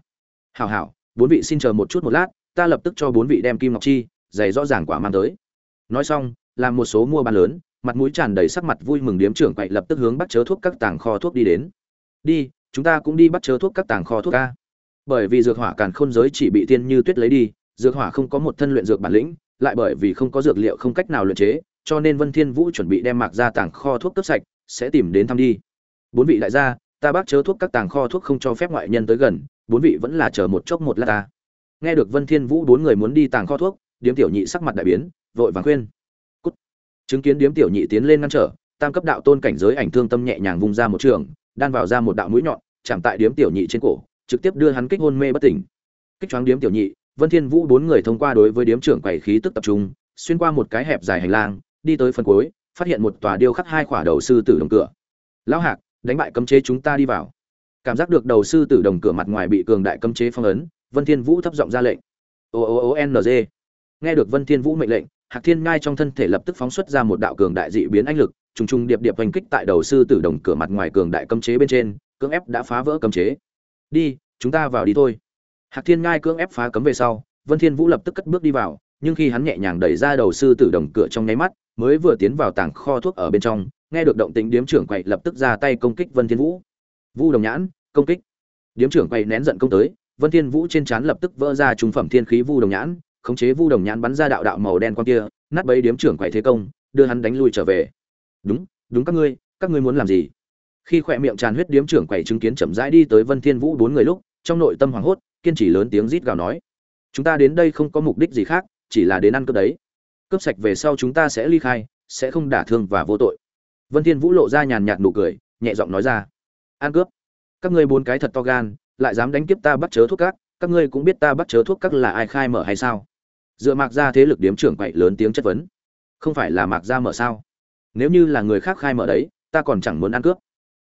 A: Hảo hảo, bốn vị xin chờ một chút một lát, ta lập tức cho bốn vị đem kim ngọc chi dày rõ ràng quả mang tới. Nói xong, làm một số mua bán lớn, mặt mũi tràn đầy sắc mặt vui mừng điếm trưởng quậy lập tức hướng bắt chớ thuốc các tàng kho thuốc đi đến. Đi, chúng ta cũng đi bắt chớ thuốc các tàng kho thuốc ca bởi vì dược hỏa càn khôn giới chỉ bị tiên như tuyết lấy đi, dược hỏa không có một thân luyện dược bản lĩnh, lại bởi vì không có dược liệu không cách nào luyện chế cho nên vân thiên vũ chuẩn bị đem mạc ra tàng kho thuốc cấp sạch, sẽ tìm đến thăm đi. Bốn vị đại gia, ta bác chớ thuốc các tàng kho thuốc không cho phép ngoại nhân tới gần, bốn vị vẫn là chờ một chốc một lát ta. Nghe được vân thiên vũ bốn người muốn đi tàng kho thuốc, điếm tiểu nhị sắc mặt đại biến, vội vàng khuyên. Cút. Chứng kiến điếm tiểu nhị tiến lên ngăn trở, tam cấp đạo tôn cảnh giới ảnh thương tâm nhẹ nhàng vung ra một trường, đan vào ra một đạo mũi nhọn, chạm tại điếm tiểu nhị trên cổ, trực tiếp đưa hắn kích hôn mê bất tỉnh. Kích choáng điếm tiểu nhị, vân thiên vũ bốn người thông qua đối với điếm trưởng quầy khí tức tập trung, xuyên qua một cái hẹp dài hành lang đi tới phần cuối, phát hiện một tòa điêu khắc hai khỏa đầu sư tử đồng cửa. Lão hạc, đánh bại cấm chế chúng ta đi vào. Cảm giác được đầu sư tử đồng cửa mặt ngoài bị cường đại cấm chế phong ấn, vân thiên vũ thấp giọng ra lệnh. O o o, n, g. Nghe được vân thiên vũ mệnh lệnh, hạc thiên ngai trong thân thể lập tức phóng xuất ra một đạo cường đại dị biến ánh lực, trùng trùng điệp điệp hành kích tại đầu sư tử đồng cửa mặt ngoài cường đại cấm chế bên trên, cưỡng ép đã phá vỡ cấm chế. Đi, chúng ta vào đi thôi. Hạc thiên ngai cưỡng ép phá cấm về sau, vân thiên vũ lập tức cất bước đi vào nhưng khi hắn nhẹ nhàng đẩy ra đầu sư tử đồng cửa trong nháy mắt, mới vừa tiến vào tàng kho thuốc ở bên trong, nghe được động tĩnh điếm trưởng quậy lập tức ra tay công kích vân thiên vũ. Vu đồng nhãn, công kích. Điếm trưởng quậy nén giận công tới, vân thiên vũ trên trán lập tức vỡ ra trung phẩm thiên khí vu đồng nhãn, khống chế vu đồng nhãn bắn ra đạo đạo màu đen quang kia, nát bấy điếm trưởng quậy thế công, đưa hắn đánh lui trở về. Đúng đúng các ngươi các ngươi muốn làm gì? Khi khỏe miệng tràn huyết điếm trưởng quậy chứng kiến chậm rãi đi tới vân thiên vũ bốn người lúc, trong nội tâm hoảng hốt, kiên trì lớn tiếng rít gào nói, chúng ta đến đây không có mục đích gì khác chỉ là đến ăn cướp đấy. Cướp sạch về sau chúng ta sẽ ly khai, sẽ không đả thương và vô tội. Vân thiên vũ lộ ra nhàn nhạt nụ cười, nhẹ giọng nói ra. Ăn cướp? Các ngươi bốn cái thật to gan, lại dám đánh kiếp ta bắt chớ thuốc các các ngươi cũng biết ta bắt chớ thuốc các là ai khai mở hay sao? Dựa mạc ra thế lực điếm trưởng quậy lớn tiếng chất vấn. Không phải là mạc ra mở sao? Nếu như là người khác khai mở đấy, ta còn chẳng muốn ăn cướp.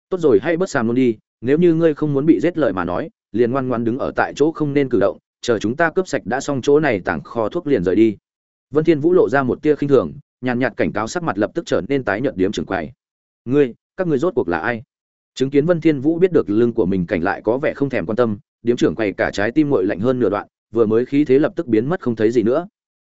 A: Tốt rồi, hãy bớt sàm luôn đi, nếu như ngươi không muốn bị giết lợi mà nói, liền ngoan ngoan đứng ở tại chỗ không nên cử động chờ chúng ta cướp sạch đã xong chỗ này tảng kho thuốc liền rời đi. Vân thiên vũ lộ ra một tia khinh thường, nhàn nhạt cảnh cáo sắc mặt lập tức trở nên tái nhợt điếm trưởng quầy. Ngươi, các ngươi rốt cuộc là ai? Chứng kiến vân thiên vũ biết được lưng của mình cảnh lại có vẻ không thèm quan tâm, điếm trưởng quầy cả trái tim nguội lạnh hơn nửa đoạn, vừa mới khí thế lập tức biến mất không thấy gì nữa.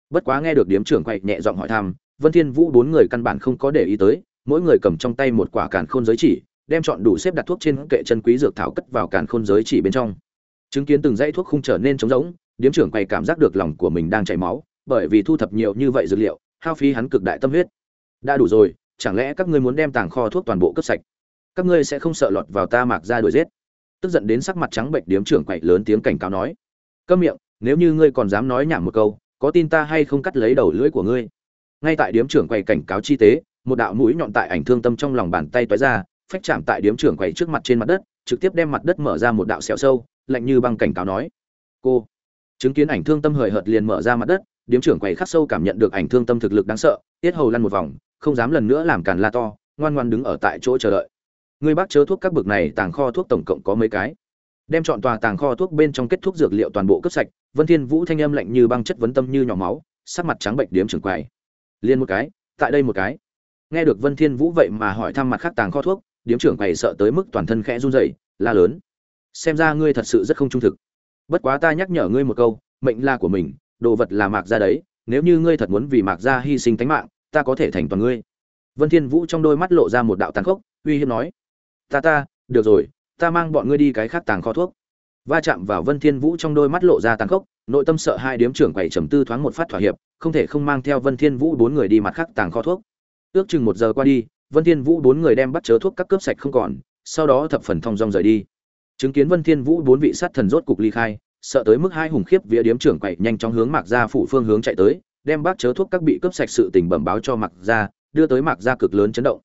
A: Bất quá nghe được điếm trưởng quầy nhẹ giọng hỏi thăm, vân thiên vũ bốn người căn bản không có để ý tới, mỗi người cầm trong tay một quả càn khôn giới chỉ, đem chọn đủ xếp đặt thuốc trên kệ chân quý dược thảo cất vào càn khôn giới chỉ bên trong chứng kiến từng dãy thuốc không trở nên trống rỗng, điếm trưởng quầy cảm giác được lòng của mình đang chảy máu, bởi vì thu thập nhiều như vậy dược liệu, hao phí hắn cực đại tâm huyết. Đã đủ rồi, chẳng lẽ các ngươi muốn đem tàng kho thuốc toàn bộ cướp sạch? Các ngươi sẽ không sợ lọt vào ta mạc ra đuổi giết. Tức giận đến sắc mặt trắng bệnh điếm trưởng quậy lớn tiếng cảnh cáo nói. Câm miệng, nếu như ngươi còn dám nói nhảm một câu, có tin ta hay không cắt lấy đầu lưỡi của ngươi? Ngay tại điếm trưởng quầy cảnh cáo chi tế, một đạo mũi nhọn tại ảnh thương tâm trong lòng bàn tay toái ra, phách chạm tại điếm trưởng quầy trước mặt trên mặt đất, trực tiếp đem mặt đất mở ra một đạo sẹo sâu lạnh như băng cảnh cáo nói. Cô, chứng kiến ảnh thương tâm hời hợt liền mở ra mặt đất, điếm trưởng quầy khắc sâu cảm nhận được ảnh thương tâm thực lực đáng sợ, tiết hầu lăn một vòng, không dám lần nữa làm càn la to, ngoan ngoan đứng ở tại chỗ chờ đợi. Người bác chớ thuốc các bực này tàng kho thuốc tổng cộng có mấy cái? Đem chọn tòa tàng kho thuốc bên trong kết thuốc dược liệu toàn bộ cấp sạch, vân thiên vũ thanh âm lạnh như băng chất vấn tâm như nhỏ máu, sắc mặt trắng bệnh điếm trưởng quầy. Liên một cái, tại đây một cái. Nghe được vân thiên vũ vậy mà hỏi thăm mặt khác tàng kho thuốc, điếm trưởng quầy sợ tới mức toàn thân khẽ run rẩy, la lớn xem ra ngươi thật sự rất không trung thực. Bất quá ta nhắc nhở ngươi một câu, mệnh là của mình, đồ vật là mạc gia đấy, nếu như ngươi thật muốn vì mạc gia hy sinh tính mạng, ta có thể thành toàn ngươi. Vân thiên vũ trong đôi mắt lộ ra một đạo tàn khốc, uy hiếp nói, ta ta, được rồi, ta mang bọn ngươi đi cái khác tàng kho thuốc. Va chạm vào vân thiên vũ trong đôi mắt lộ ra tàn khốc, nội tâm sợ hai điếm trưởng quầy trầm tư thoáng một phát thỏa hiệp, không thể không mang theo vân thiên vũ bốn người đi mặt khác tàng kho thuốc. Ước chừng một giờ qua đi, vân thiên vũ bốn người đem bắt chớ thuốc các cướp sạch không còn, sau đó thập phần thông dong rời đi chứng kiến vân thiên vũ bốn vị sát thần rốt cục ly khai, sợ tới mức hai hùng khiếp vía điếm trưởng quậy nhanh chóng hướng mạc gia phủ phương hướng chạy tới, đem bác chớ thuốc các bị cướp sạch sự tình bẩm báo cho mạc gia, đưa tới mạc gia cực lớn chấn động.